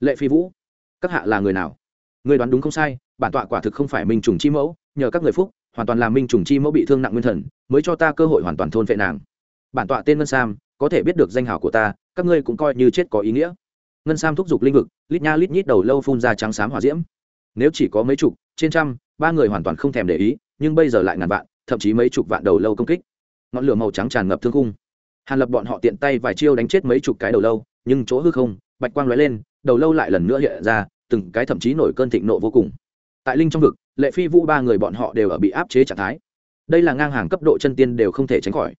Lệ phi vũ, các hạ là người nào? Ngươi đoán đúng không sai, bản tọa quả thực không phải minh trùng chi mẫu, nhờ các người phúc, hoàn toàn là minh trùng chi mẫu bị thương nặng nguyên thần, mới cho ta cơ hội hoàn toàn thôn vệ nàng. Bản tọa tên ngân sam, có thể biết được danh hào của ta, các ngươi cũng coi như chết có ý nghĩa. Ngân sam thúc giục linh vực, lít nha lít nhít đầu lâu phun ra trắng xám hỏa diễm nếu chỉ có mấy chục, trên trăm, ba người hoàn toàn không thèm để ý, nhưng bây giờ lại ngàn vạn, thậm chí mấy chục vạn đầu lâu công kích. Ngọn lửa màu trắng tràn ngập thương khung. Hàn lập bọn họ tiện tay vài chiêu đánh chết mấy chục cái đầu lâu, nhưng chỗ hư không, bạch quang lóe lên, đầu lâu lại lần nữa hiện ra, từng cái thậm chí nổi cơn thịnh nộ vô cùng. Tại linh trong vực, lệ phi vũ ba người bọn họ đều ở bị áp chế trạng thái. Đây là ngang hàng cấp độ chân tiên đều không thể tránh khỏi.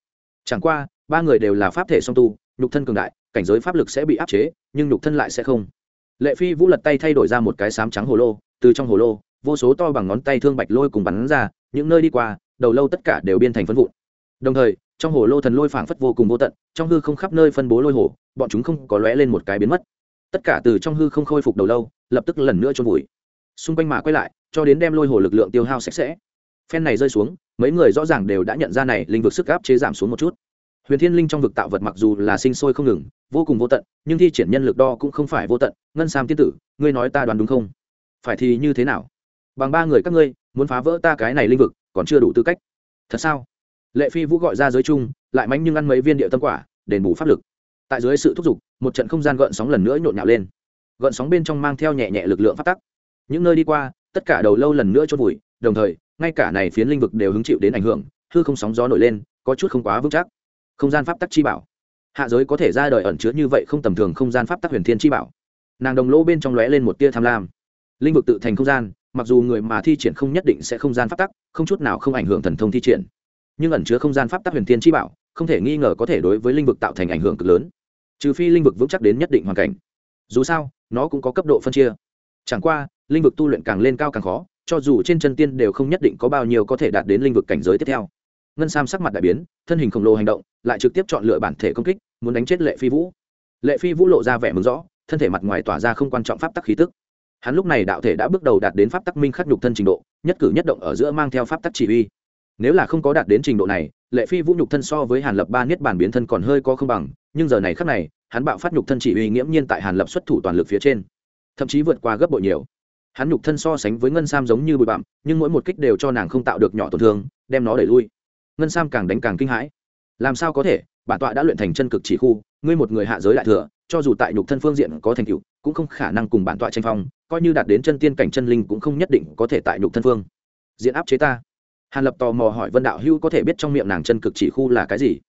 Chẳng qua, ba người đều là pháp thể song tu, nhục thân cường đại, cảnh giới pháp lực sẽ bị áp chế, nhưng nhục thân lại sẽ không lệ phi vũ lật tay thay đổi ra một cái sám trắng hồ lô, từ trong hồ lô, vô số to bằng ngón tay thương bạch lôi cùng bắn ra, những nơi đi qua, đầu lâu tất cả đều biên thành phân vụn. Đồng thời, trong hồ lô thần lôi phảng phất vô cùng vô tận, trong hư không khắp nơi phân bố lôi hồ, bọn chúng không có lóe lên một cái biến mất. Tất cả từ trong hư không khôi phục đầu lâu, lập tức lần nữa trôn vùi. Xung quanh mà quay lại, cho đến đem lôi hồ lực lượng tiêu hao sạch sẽ. Phen này rơi xuống, mấy người rõ ràng đều đã nhận ra này linh vực sức áp chế giảm xuống một chút huyền thiên linh trong vực tạo vật mặc dù là sinh sôi không ngừng, vô cùng vô tận, nhưng thi triển nhân lực đo cũng không phải vô tận. Ngân sam tiên tử, ngươi nói ta đoán đúng không? Phải thì như thế nào? Bằng ba người các ngươi, muốn phá vỡ ta cái này linh vực, còn chưa đủ tư cách. Thật sao? Lệ phi vũ gọi ra giới chung lại mánh nhưng ăn mấy viên địa tâm quả, đền bù pháp lực. Tại dưới sự thúc giục, một trận không gian gợn sóng lần nữa nhộn nhạo lên. Gợn sóng bên trong mang theo nhẹ nhẹ lực lượng phát tắc. Những nơi đi qua, tất cả đầu lâu lần nữa chốt vùi, đồng thời, ngay cả này phiến linh vực đều hứng chịu đến ảnh hưởng, hư không sóng gió nổi lên, có chút không quá vững chắc không gian pháp tắc chi bảo. Hạ giới có thể ra đời ẩn chứa như vậy không tầm thường không gian pháp tắc huyền thiên chi bảo. Nàng đồng lỗ bên trong lóe lên một tia tham lam. Linh vực tự thành không gian, mặc dù người mà thi triển không nhất định sẽ không gian pháp tắc, không chút nào không ảnh hưởng thần thông thi triển. Nhưng ẩn chứa không gian pháp tắc huyền thiên chi bảo, không thể nghi ngờ có thể đối với linh vực tạo thành ảnh hưởng cực lớn. Trừ phi linh vực vững chắc đến nhất định hoàn cảnh. Dù sao, nó cũng có cấp độ phân chia. Chẳng qua, linh vực tu luyện càng lên cao càng khó, cho dù trên chân tiên đều không nhất định có bao nhiêu có thể đạt đến linh vực cảnh giới tiếp theo ngân sam sắc mặt đại biến, thân hình khổng lồ hành động, lại trực tiếp chọn lựa bản thể công kích, muốn đánh chết lệ phi vũ. Lệ phi vũ lộ ra vẻ mừng rõ, thân thể mặt ngoài tỏa ra không quan trọng pháp tắc khí tức. Hắn lúc này đạo thể đã bước đầu đạt đến pháp tắc minh khắc nhục thân trình độ, nhất cử nhất động ở giữa mang theo pháp tắc chỉ uy nếu là không có đạt đến trình độ này, lệ phi vũ nhục thân so với hàn lập ba niết bản biến thân còn hơi có không bằng, nhưng giờ này khắc này, hắn bạo phát nhục thân chỉ uy nghiễm nhiên tại hàn lập xuất thủ toàn lực phía trên. Thậm chí vượt qua gấp bội nhiều. Hắn nhục thân so sánh với ngân sam giống như bụi bặm, nhưng mỗi một kích đều cho nàng không tạo được nhỏ tổn thương, đem nó đẩy lui ngân sam càng đánh càng kinh hãi. Làm sao có thể? Bản tọa đã luyện thành chân cực chỉ khu, ngươi một người hạ giới đại thừa, cho dù tại nhục thân phương diện có thành tựu, cũng không khả năng cùng bản tọa tranh phong, coi như đạt đến chân tiên cảnh chân linh cũng không nhất định có thể tại nhục thân phương. Diện áp chế ta. Hàn lập tò mò hỏi vân đạo hữu có thể biết trong miệng nàng chân cực chỉ khu là cái gì?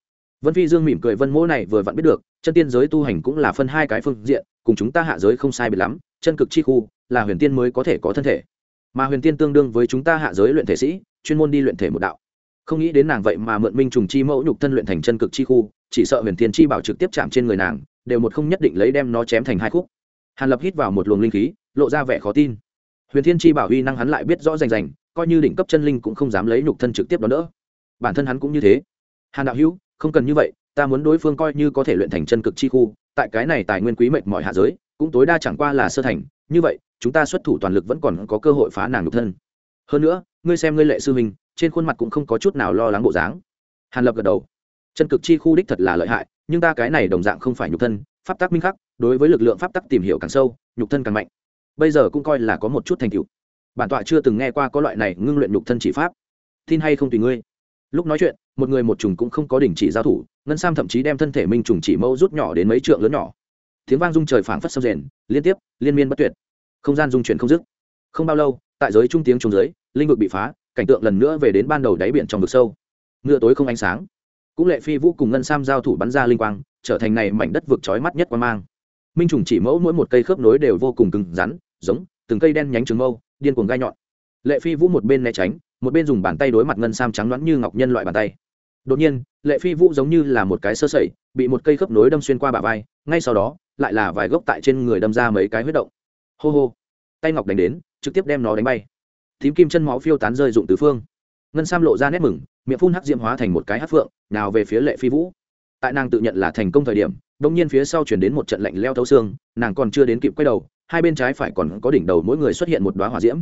Vân phi dương mỉm cười vân mỗ này vừa vặn biết được, chân tiên giới tu hành cũng là phân hai cái phương diện, cùng chúng ta hạ giới không sai biệt lắm, chân cực chi khu là huyền tiên mới có thể có thân thể. Mà huyền tiên tương đương với chúng ta hạ giới luyện thể sĩ, chuyên môn đi luyện thể một đạo không nghĩ đến nàng vậy mà mượn minh trùng chi mẫu nhục thân luyện thành chân cực chi khu, chỉ sợ huyền thiên chi bảo trực tiếp chạm trên người nàng, đều một không nhất định lấy đem nó chém thành hai khúc. Hàn lập hít vào một luồng linh khí, lộ ra vẻ khó tin. Huyền thiên chi bảo uy năng hắn lại biết rõ rành rành, coi như đỉnh cấp chân linh cũng không dám lấy nhục thân trực tiếp đó nữa bản thân hắn cũng như thế. Hàn đạo hữu, không cần như vậy, ta muốn đối phương coi như có thể luyện thành chân cực chi khu, tại cái này tài nguyên quý mệt mọi hạ giới, cũng tối đa chẳng qua là sơ thành, như vậy, chúng ta xuất thủ toàn lực vẫn còn có cơ hội phá nàng nhục thân. Hơn nữa, ngươi xem ngươi lệ sư huynh trên khuôn mặt cũng không có chút nào lo lắng bộ dáng. Hàn lập gật đầu. Chân cực chi khu đích thật là lợi hại, nhưng ta cái này đồng dạng không phải nhục thân, pháp tắc minh khắc, đối với lực lượng pháp tắc tìm hiểu càng sâu, nhục thân càng mạnh. Bây giờ cũng coi là có một chút thành tựu. Bản tọa chưa từng nghe qua có loại này ngưng luyện nhục thân chỉ pháp. Tin hay không tùy ngươi. Lúc nói chuyện, một người một trùng cũng không có đình chỉ giao thủ, ngân sam thậm chí đem thân thể minh trùng chỉ mâu rút nhỏ đến mấy trượng lớn nhỏ. Tiếng vang rung trời phảng phất sâu rền, liên tiếp, liên miên bất tuyệt. Không gian dung chuyển không dứt. Không bao lâu, tại giới trung tiếng trùng giới linh vực bị phá cảnh tượng lần nữa về đến ban đầu đáy biển trong vực sâu. Ngựa tối không ánh sáng. Cũng lệ phi vũ cùng ngân sam giao thủ bắn ra linh quang, trở thành này mảnh đất vực trói mắt nhất quan mang. Minh trùng chỉ mẫu mỗi một cây khớp nối đều vô cùng cứng rắn, giống từng cây đen nhánh trường mâu, điên cuồng gai nhọn. Lệ phi vũ một bên né tránh, một bên dùng bàn tay đối mặt ngân sam trắng loãng như ngọc nhân loại bàn tay. Đột nhiên, lệ phi vũ giống như là một cái sơ sẩy, bị một cây khớp nối đâm xuyên qua bả vai, ngay sau đó, lại là vài gốc tại trên người đâm ra mấy cái huyết động. Hô hô. Tay ngọc đánh đến, trực tiếp đem nó đánh bay thím kim chân máu phiêu tán rơi dụng tứ phương. Ngân sam lộ ra nét mừng, miệng phun hắc diễm hóa thành một cái hắc phượng, nào về phía lệ phi vũ. Tại nàng tự nhận là thành công thời điểm đông nhiên phía sau chuyển đến một trận lạnh leo thấu xương, nàng còn chưa đến kịp quay đầu, hai bên trái phải còn có đỉnh đầu mỗi người xuất hiện một đoá hỏa diễm.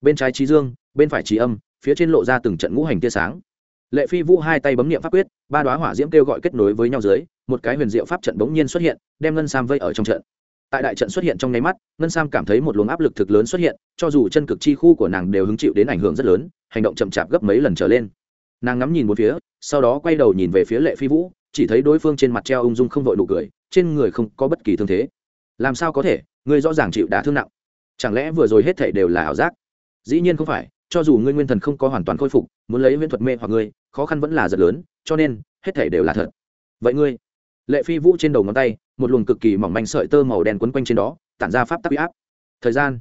Bên trái trí dương, bên phải trí âm, phía trên lộ ra từng trận ngũ hành tia sáng. Lệ phi vũ hai tay bấm nghiệm pháp quyết, ba đoá hỏa diễm kêu gọi kết nối với nhau dưới, một cái huyền diệu pháp trận bỗng nhiên xuất hiện, đem ngân sam vây ở trong trận tại đại trận xuất hiện trong nháy mắt, ngân sam cảm thấy một luồng áp lực thực lớn xuất hiện, cho dù chân cực chi khu của nàng đều hứng chịu đến ảnh hưởng rất lớn, hành động chậm chạp gấp mấy lần trở lên. Nàng ngắm nhìn một phía, sau đó quay đầu nhìn về phía lệ phi vũ, chỉ thấy đối phương trên mặt treo ung dung không vội nụ cười, trên người không có bất kỳ thương thế. Làm sao có thể, ngươi rõ ràng chịu đả thương nặng. Chẳng lẽ vừa rồi hết thảy đều là ảo giác? Dĩ nhiên không phải, cho dù ngươi nguyên thần không có hoàn toàn khôi phục, muốn lấy viễn thuật mê hoặc ngươi, khó khăn vẫn là rất lớn, cho nên, hết thảy đều là thật. Vậy ngươi? Lệ phi vũ trên đầu ngón tay một luồng cực kỳ mỏng manh sợi tơ màu đen quấn quanh trên đó, tản ra pháp tắc huy áp. Thời gian.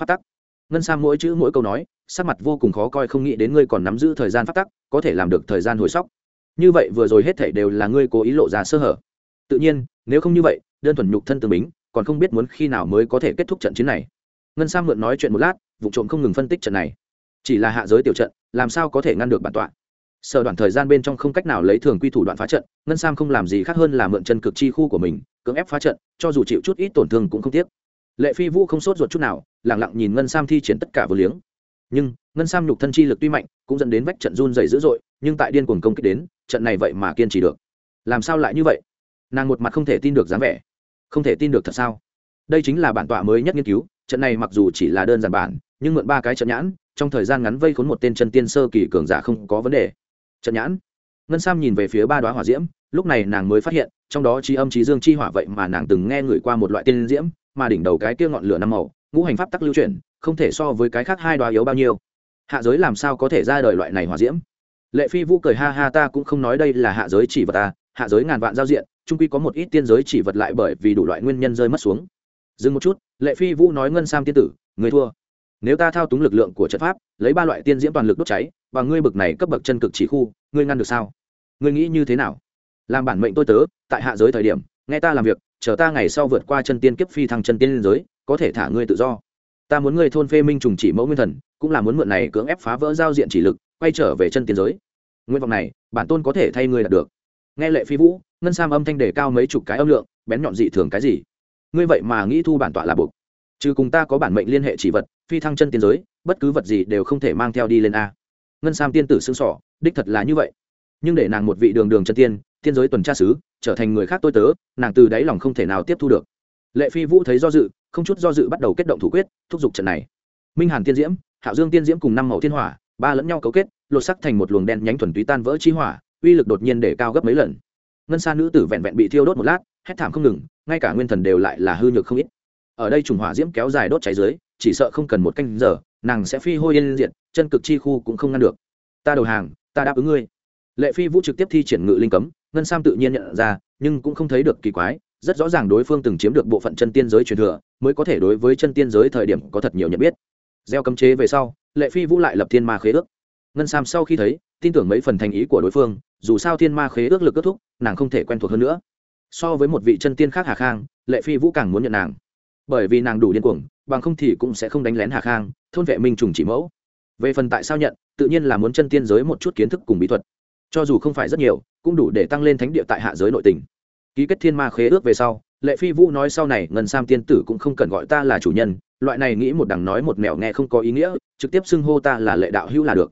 Pháp tắc. Ngân sang mỗi chữ mỗi câu nói, sắc mặt vô cùng khó coi, không nghĩ đến ngươi còn nắm giữ thời gian pháp tắc, có thể làm được thời gian hồi sóc. Như vậy vừa rồi hết thảy đều là ngươi cố ý lộ ra sơ hở. Tự nhiên, nếu không như vậy, đơn thuần nhục thân tương bính, còn không biết muốn khi nào mới có thể kết thúc trận chiến này. Ngân sang mượn nói chuyện một lát, vụ trộm không ngừng phân tích trận này. Chỉ là hạ giới tiểu trận, làm sao có thể ngăn được bản tọa? Sở đoạn thời gian bên trong không cách nào lấy thường quy thủ đoạn phá trận, ngân sam không làm gì khác hơn là mượn chân cực chi khu của mình, cưỡng ép phá trận, cho dù chịu chút ít tổn thương cũng không tiếc. Lệ phi vũ không sốt ruột chút nào lẳng lặng nhìn ngân sam thi triển tất cả vừa liếng. Nhưng, ngân sam nhục thân chi lực tuy mạnh, cũng dẫn đến vách trận run dày dữ dội, nhưng tại điên cuồng công kích đến, trận này vậy mà kiên trì được. Làm sao lại như vậy? Nàng một mặt không thể tin được dáng vẻ. Không thể tin được thật sao? Đây chính là bản tọa mới nhất nghiên cứu, trận này mặc dù chỉ là đơn giản bản, nhưng mượn ba cái trận nhãn, trong thời gian ngắn vây khốn một tên chân tiên sơ kỳ cường giả không có vấn đề trận nhãn. Ngân sam nhìn về phía ba đoá hỏa diễm, lúc này nàng mới phát hiện, trong đó trí âm trí dương, chi hỏa vậy mà nàng từng nghe ngửi qua một loại tiên diễm, mà đỉnh đầu cái kia ngọn lửa năm màu, ngũ hành pháp tắc lưu chuyển, không thể so với cái khác hai đoá yếu bao nhiêu. Hạ giới làm sao có thể ra đời loại này hỏa diễm? Lệ phi vũ cười ha ha, ta cũng không nói đây là hạ giới chỉ vật ta, hạ giới ngàn vạn giao diện trung quy có một ít tiên giới chỉ vật lại bởi vì đủ loại nguyên nhân rơi mất xuống. Dừng một chút, lệ phi vũ nói ngân sam tiên tử, người thua. Nếu ta thao túng lực lượng của trận pháp, lấy ba loại tiên diễm toàn lực đốt cháy và ngươi bực này cấp bậc chân cực chỉ khu, ngươi ngăn được sao? Ngươi nghĩ như thế nào? Làm bản mệnh tôi tớ, tại hạ giới thời điểm, nghe ta làm việc, chờ ta ngày sau vượt qua chân tiên kiếp phi thăng chân tiên liên giới, có thể thả ngươi tự do. Ta muốn ngươi thôn phê minh trùng chỉ mẫu nguyên thần, cũng là muốn mượn này cưỡng ép phá vỡ giao diện chỉ lực, quay trở về chân tiên giới. Nguyện vọng này, bản tôn có thể thay ngươi đạt được. Nghe lệ phi vũ, ngân sam âm thanh đề cao mấy chục cái âm lượng, bén nhọn dị thường cái gì? Ngươi vậy mà nghĩ thu bản tọa là buộc. Trừ cùng ta có bản mệnh liên hệ chỉ vật, phi thăng chân tiên giới, bất cứ vật gì đều không thể mang theo đi lên a ngân sam tiên tử xương sỏ, đích thật là như vậy. Nhưng để nàng một vị đường đường chân tiên tiên giới tuần tra sứ, trở thành người khác tôi tớ, nàng từ đáy lòng không thể nào tiếp thu được. Lệ phi vũ thấy do dự, không chút do dự bắt đầu kết động thủ quyết, thúc giục trận này. Minh hàn tiên diễm, hạo dương tiên diễm cùng năm màu thiên hỏa, ba lẫn nhau cấu kết, lột sắc thành một luồng đen nhánh thuần túy tan vỡ chi hỏa, uy lực đột nhiên để cao gấp mấy lần. Ngân sa nữ tử vẹn vẹn bị thiêu đốt một lát, hét thảm không ngừng, ngay cả nguyên thần đều lại là hư nhược không ít. Ở đây trùng hỏa diễm kéo dài đốt cháy dưới, chỉ sợ không cần một canh giờ nàng sẽ phi hôi yên diện chân cực chi khu cũng không ngăn được. Ta đầu hàng, ta đáp ứng ngươi. Lệ phi vũ trực tiếp thi triển ngự linh cấm, ngân sam tự nhiên nhận ra, nhưng cũng không thấy được kỳ quái, rất rõ ràng đối phương từng chiếm được bộ phận chân tiên giới truyền thừa, mới có thể đối với chân tiên giới thời điểm có thật nhiều nhận biết. Gieo cấm chế về sau, lệ phi vũ lại lập thiên ma khế ước. Ngân sam sau khi thấy, tin tưởng mấy phần thành ý của đối phương, dù sao thiên ma khế ước lực kết thúc, nàng không thể quen thuộc hơn nữa. So với một vị chân tiên khác hà khang, lệ phi vũ càng muốn nhận nàng. Bởi vì nàng đủ điên cuồng, bằng không thì cũng sẽ không đánh lén hà khang thôn vệ minh trùng chỉ mẫu. Về phần tại sao nhận, tự nhiên là muốn chân tiên giới một chút kiến thức cùng bí thuật. Cho dù không phải rất nhiều, cũng đủ để tăng lên thánh địa tại hạ giới nội tình. Ký kết thiên ma khế ước về sau, lệ phi vũ nói sau này, ngân sam tiên tử cũng không cần gọi ta là chủ nhân, loại này nghĩ một đằng nói một mẹo nghe không có ý nghĩa, trực tiếp xưng hô ta là lệ đạo hữu là được.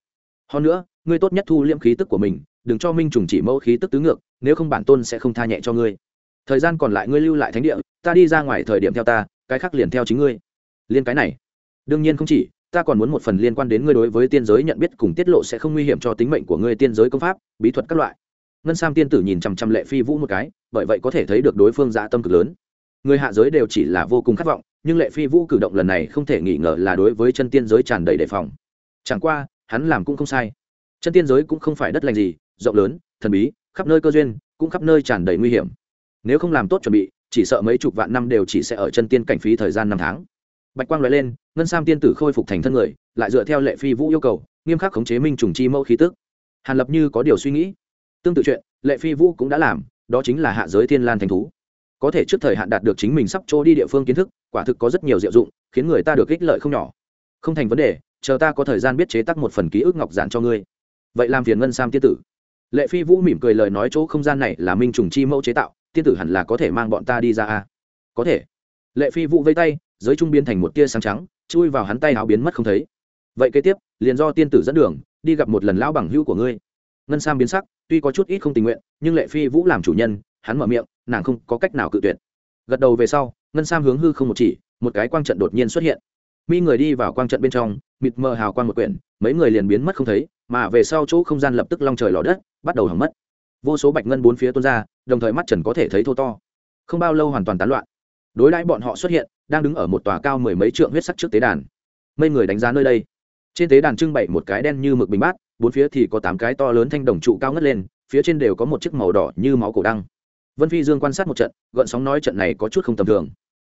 Hơn nữa, ngươi tốt nhất thu liễm khí tức của mình, đừng cho minh trùng chỉ mẫu khí tức tứ ngược, nếu không bản tôn sẽ không tha nhẹ cho ngươi. Thời gian còn lại ngươi lưu lại thánh địa, ta đi ra ngoài thời điểm theo ta, cái khác liền theo chính ngươi. Liên cái này đương nhiên không chỉ, ta còn muốn một phần liên quan đến ngươi đối với tiên giới nhận biết cùng tiết lộ sẽ không nguy hiểm cho tính mệnh của ngươi tiên giới công pháp, bí thuật các loại. Ngân sam tiên tử nhìn chằm chằm lệ phi vũ một cái, bởi vậy có thể thấy được đối phương dạ tâm cực lớn. Người hạ giới đều chỉ là vô cùng khát vọng, nhưng lệ phi vũ cử động lần này không thể nghi ngờ là đối với chân tiên giới tràn đầy đề phòng. Chẳng qua, hắn làm cũng không sai. Chân tiên giới cũng không phải đất lành gì, rộng lớn, thần bí, khắp nơi cơ duyên, cũng khắp nơi tràn đầy nguy hiểm. Nếu không làm tốt chuẩn bị, chỉ sợ mấy chục vạn năm đều chỉ sẽ ở chân tiên cảnh phí thời gian năm tháng bạch quang nói lên, ngân sam tiên tử khôi phục thành thân người, lại dựa theo lệ phi vũ yêu cầu, nghiêm khắc khống chế minh trùng chi mẫu khí tức. Hàn lập như có điều suy nghĩ. Tương tự chuyện, lệ phi vũ cũng đã làm, đó chính là hạ giới thiên lan thành thú. Có thể trước thời hạn đạt được chính mình sắp trôi đi địa phương kiến thức, quả thực có rất nhiều diệu dụng, khiến người ta được ích lợi không nhỏ. Không thành vấn đề, chờ ta có thời gian biết chế tác một phần ký ức ngọc giản cho ngươi. Vậy làm phiền ngân sam tiên tử. Lệ phi vũ mỉm cười lời nói chỗ không gian này là minh trùng chi mẫu chế tạo, tiên tử hẳn là có thể mang bọn ta đi ra à? có thể. Lệ phi vũ vây tay giới trung biến thành một tia sáng trắng, chui vào hắn tay áo biến mất không thấy. Vậy kế tiếp, liền do tiên tử dẫn đường, đi gặp một lần lão bằng hữu của ngươi. Ngân sam biến sắc, tuy có chút ít không tình nguyện, nhưng lệ phi vũ làm chủ nhân, hắn mở miệng, nàng không có cách nào cự tuyệt. Gật đầu về sau, ngân sam hướng hư không một chỉ, một cái quang trận đột nhiên xuất hiện. Mi người đi vào quang trận bên trong, mịt mờ hào quang một quyển, mấy người liền biến mất không thấy, mà về sau chỗ không gian lập tức long trời lò đất, bắt đầu hỏng mất. Vô số bạch ngân bốn phía tuôn ra, đồng thời mắt trần có thể thấy thô to. Không bao lâu hoàn toàn tán loạn. Đối đãi bọn họ xuất hiện đang đứng ở một tòa cao mười mấy trượng huyết sắc trước tế đàn. Mấy người đánh giá nơi đây. Trên tế đàn trưng bày một cái đen như mực bình bát, bốn phía thì có tám cái to lớn thanh đồng trụ cao ngất lên, phía trên đều có một chiếc màu đỏ như máu cổ đăng. Vân phi dương quan sát một trận, gợn sóng nói trận này có chút không tầm thường.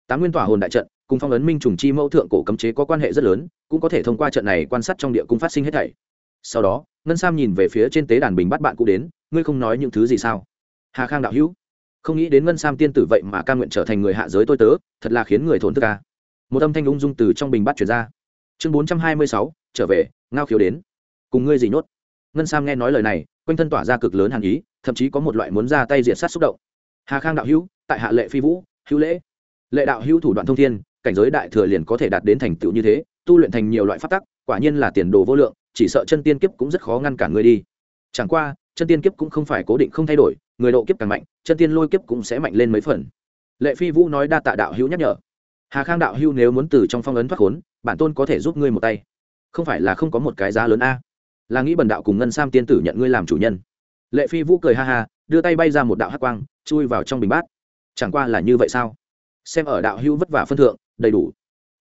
Tám nguyên tỏa hồn đại trận, cùng phong ấn minh trùng chi mẫu thượng cổ cấm chế có quan hệ rất lớn, cũng có thể thông qua trận này quan sát trong địa cung phát sinh hết thảy. Sau đó, ngân sam nhìn về phía trên tế đàn bình bắt bạn cũng đến, ngươi không nói những thứ gì sao? Hà khang đạo hữu không nghĩ đến ngân sam tiên tử vậy mà ca nguyện trở thành người hạ giới tôi tớ, thật là khiến người thổn thức ca một âm thanh ung dung từ trong bình bắt chuyển ra. Chương bốn trăm hai mươi sáu, trở về, ngao khiếu đến. Cùng ngươi gì nhốt? Ngân sam nghe nói lời này, quanh thân tỏa ra cực lớn hàn ý, thậm chí có một loại muốn ra tay diệt sát xúc động. Hà khang đạo hữu, tại hạ lệ phi vũ, hữu lễ. Lệ đạo hữu thủ đoạn thông thiên, cảnh giới đại thừa liền có thể đạt đến thành tựu như thế, tu luyện thành nhiều loại phát tắc, quả nhiên là tiền đồ vô lượng, chỉ sợ chân tiên kiếp cũng rất khó ngăn cản ngươi đi. Chẳng qua chân tiên kiếp cũng không phải cố định không thay đổi, người độ kiếp càng mạnh, chân tiên lôi kiếp cũng sẽ mạnh lên mấy phần. Lệ phi vũ nói đa tạ đạo hữu nhắc nhở. Hà khang đạo hữu nếu muốn từ trong phong ấn thoát khốn, bản tôn có thể giúp ngươi một tay. Không phải là không có một cái giá lớn a. Là nghĩ bần đạo cùng ngân sam tiên tử nhận ngươi làm chủ nhân. Lệ phi vũ cười ha ha, đưa tay bay ra một đạo hắc quang, chui vào trong bình bát. Chẳng qua là như vậy sao? Xem ở đạo hữu vất vả phân thượng, đầy đủ.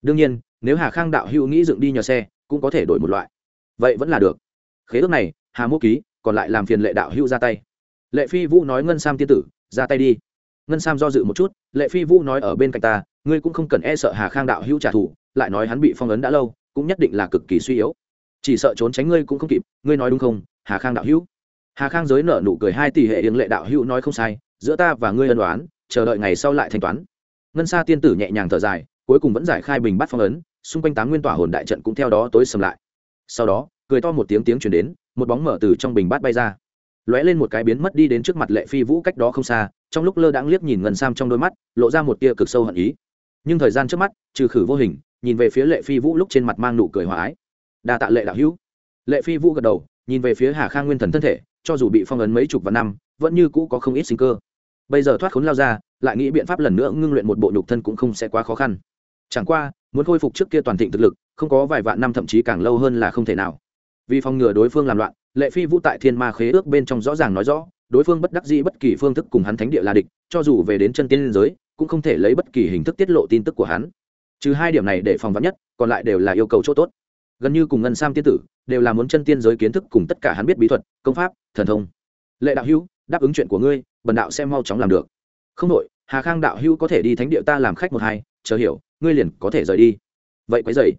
Đương nhiên, nếu hà khang đạo hữu nghĩ dựng đi nhờ xe, cũng có thể đổi một loại. Vậy vẫn là được. Khế ước này, hà mô ký còn lại làm phiền lệ đạo hữu ra tay. Lệ phi vũ nói ngân sam tiên tử, ra tay đi. Ngân sam do dự một chút, lệ phi vũ nói ở bên cạnh ta, ngươi cũng không cần e sợ hà khang đạo hữu trả thù, lại nói hắn bị phong ấn đã lâu, cũng nhất định là cực kỳ suy yếu. Chỉ sợ trốn tránh ngươi cũng không kịp, ngươi nói đúng không, hà khang đạo hữu? Hà khang giới nở nụ cười hai tỷ hệ yến lệ đạo hữu nói không sai, giữa ta và ngươi ân đoán chờ đợi ngày sau lại thanh toán. Ngân sa tiên tử nhẹ nhàng thở dài, cuối cùng vẫn giải khai bình bắt phong ấn, xung quanh tám nguyên tỏa hồn đại trận cũng theo đó tối sầm lại. Sau đó, cười to một tiếng tiếng chuyển đến một bóng mở từ trong bình bát bay ra. Lóe lên một cái biến mất đi đến trước mặt lệ phi vũ cách đó không xa, trong lúc lơ đãng liếc nhìn ngân sam trong đôi mắt, lộ ra một tia cực sâu hận ý. Nhưng thời gian trước mắt, trừ khử vô hình, nhìn về phía lệ phi vũ lúc trên mặt mang nụ cười hòa ái. Đa tạ lệ đạo hữu. Lệ phi vũ gật đầu, nhìn về phía hà khang nguyên thần thân thể, cho dù bị phong ấn mấy chục vạn năm, vẫn như cũ có không ít sinh cơ. Bây giờ thoát khốn lao ra, lại nghĩ biện pháp lần nữa ngưng luyện một bộ nhục thân cũng không sẽ quá khó khăn. Chẳng qua, muốn khôi phục trước kia toàn thịnh thực lực, không có vài vạn năm thậm chí càng lâu hơn là không thể nào vì phòng ngừa đối phương làm loạn, lệ phi vũ tại thiên ma khế ước bên trong rõ ràng nói rõ, đối phương bất đắc dĩ bất kỳ phương thức cùng hắn thánh địa là địch, cho dù về đến chân tiên liên giới, cũng không thể lấy bất kỳ hình thức tiết lộ tin tức của hắn. Trừ hai điểm này để phòng vắn nhất, còn lại đều là yêu cầu chỗ tốt. Gần như cùng ngân sam tiên tử, đều là muốn chân tiên giới kiến thức cùng tất cả hắn biết bí thuật, công pháp, thần thông. Lệ đạo hữu, đáp ứng chuyện của ngươi, bần đạo sẽ mau chóng làm được. Không đội hà khang đạo hữu có thể đi thánh địa ta làm khách một hai, chờ hiểu, ngươi liền có thể rời đi. Vậy quấy dậy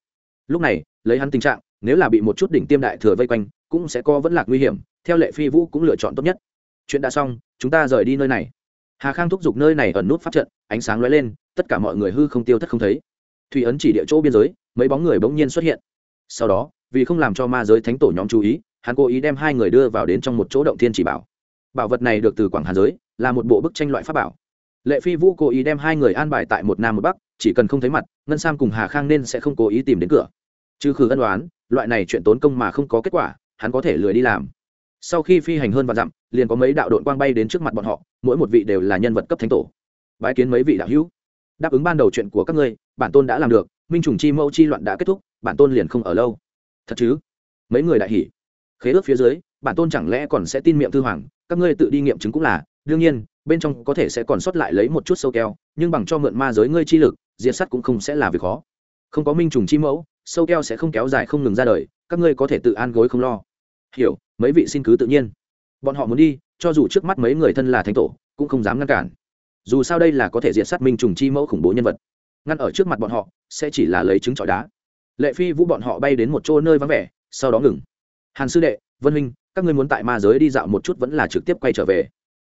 lúc này, lấy hắn tình trạng, nếu là bị một chút đỉnh tiêm đại thừa vây quanh, cũng sẽ có vẫn lạc nguy hiểm, theo lệ phi vũ cũng lựa chọn tốt nhất. Chuyện đã xong, chúng ta rời đi nơi này. Hà khang thúc giục nơi này ẩn nút phát trận, ánh sáng lóe lên, tất cả mọi người hư không tiêu thất không thấy. Thủy ấn chỉ địa chỗ biên giới, mấy bóng người bỗng nhiên xuất hiện. Sau đó, vì không làm cho ma giới thánh tổ nhóm chú ý, hắn cố ý đem hai người đưa vào đến trong một chỗ động thiên chỉ bảo. Bảo vật này được từ quảng hà giới, là một bộ bức tranh loại pháp bảo. Lệ phi vũ cố ý đem hai người an bài tại một nam một bắc chỉ cần không thấy mặt, ngân sam cùng hà khang nên sẽ không cố ý tìm đến cửa. Trừ khử ân đoán loại này chuyện tốn công mà không có kết quả, hắn có thể lười đi làm. Sau khi phi hành hơn và dặm, liền có mấy đạo đội quang bay đến trước mặt bọn họ, mỗi một vị đều là nhân vật cấp thánh tổ. Bái kiến mấy vị đạo hữu. Đáp ứng ban đầu chuyện của các ngươi, bản tôn đã làm được, minh trùng chi mẫu chi loạn đã kết thúc, bản tôn liền không ở lâu. Thật chứ? Mấy người đại hỉ. Khế ước phía dưới, bản tôn chẳng lẽ còn sẽ tin miệng thư hoàng, các ngươi tự đi nghiệm chứng cũng là, đương nhiên, bên trong có thể sẽ còn sót lại lấy một chút sâu keo, nhưng bằng cho mượn ma giới ngươi chi lực diệt sắt cũng không sẽ là việc khó. Không có minh trùng chi mẫu sâu keo sẽ không kéo dài không ngừng ra đời các ngươi có thể tự an gối không lo. Hiểu mấy vị xin cứ tự nhiên. Bọn họ muốn đi cho dù trước mắt mấy người thân là thánh tổ cũng không dám ngăn cản. Dù sao đây là có thể diệt sát minh trùng chi mẫu khủng bố nhân vật. Ngăn ở trước mặt bọn họ sẽ chỉ là lấy trứng trọi đá. Lệ phi vũ bọn họ bay đến một chỗ nơi vắng vẻ sau đó ngừng. Hàn sư đệ vân huynh, các ngươi muốn tại ma giới đi dạo một chút vẫn là trực tiếp quay trở về.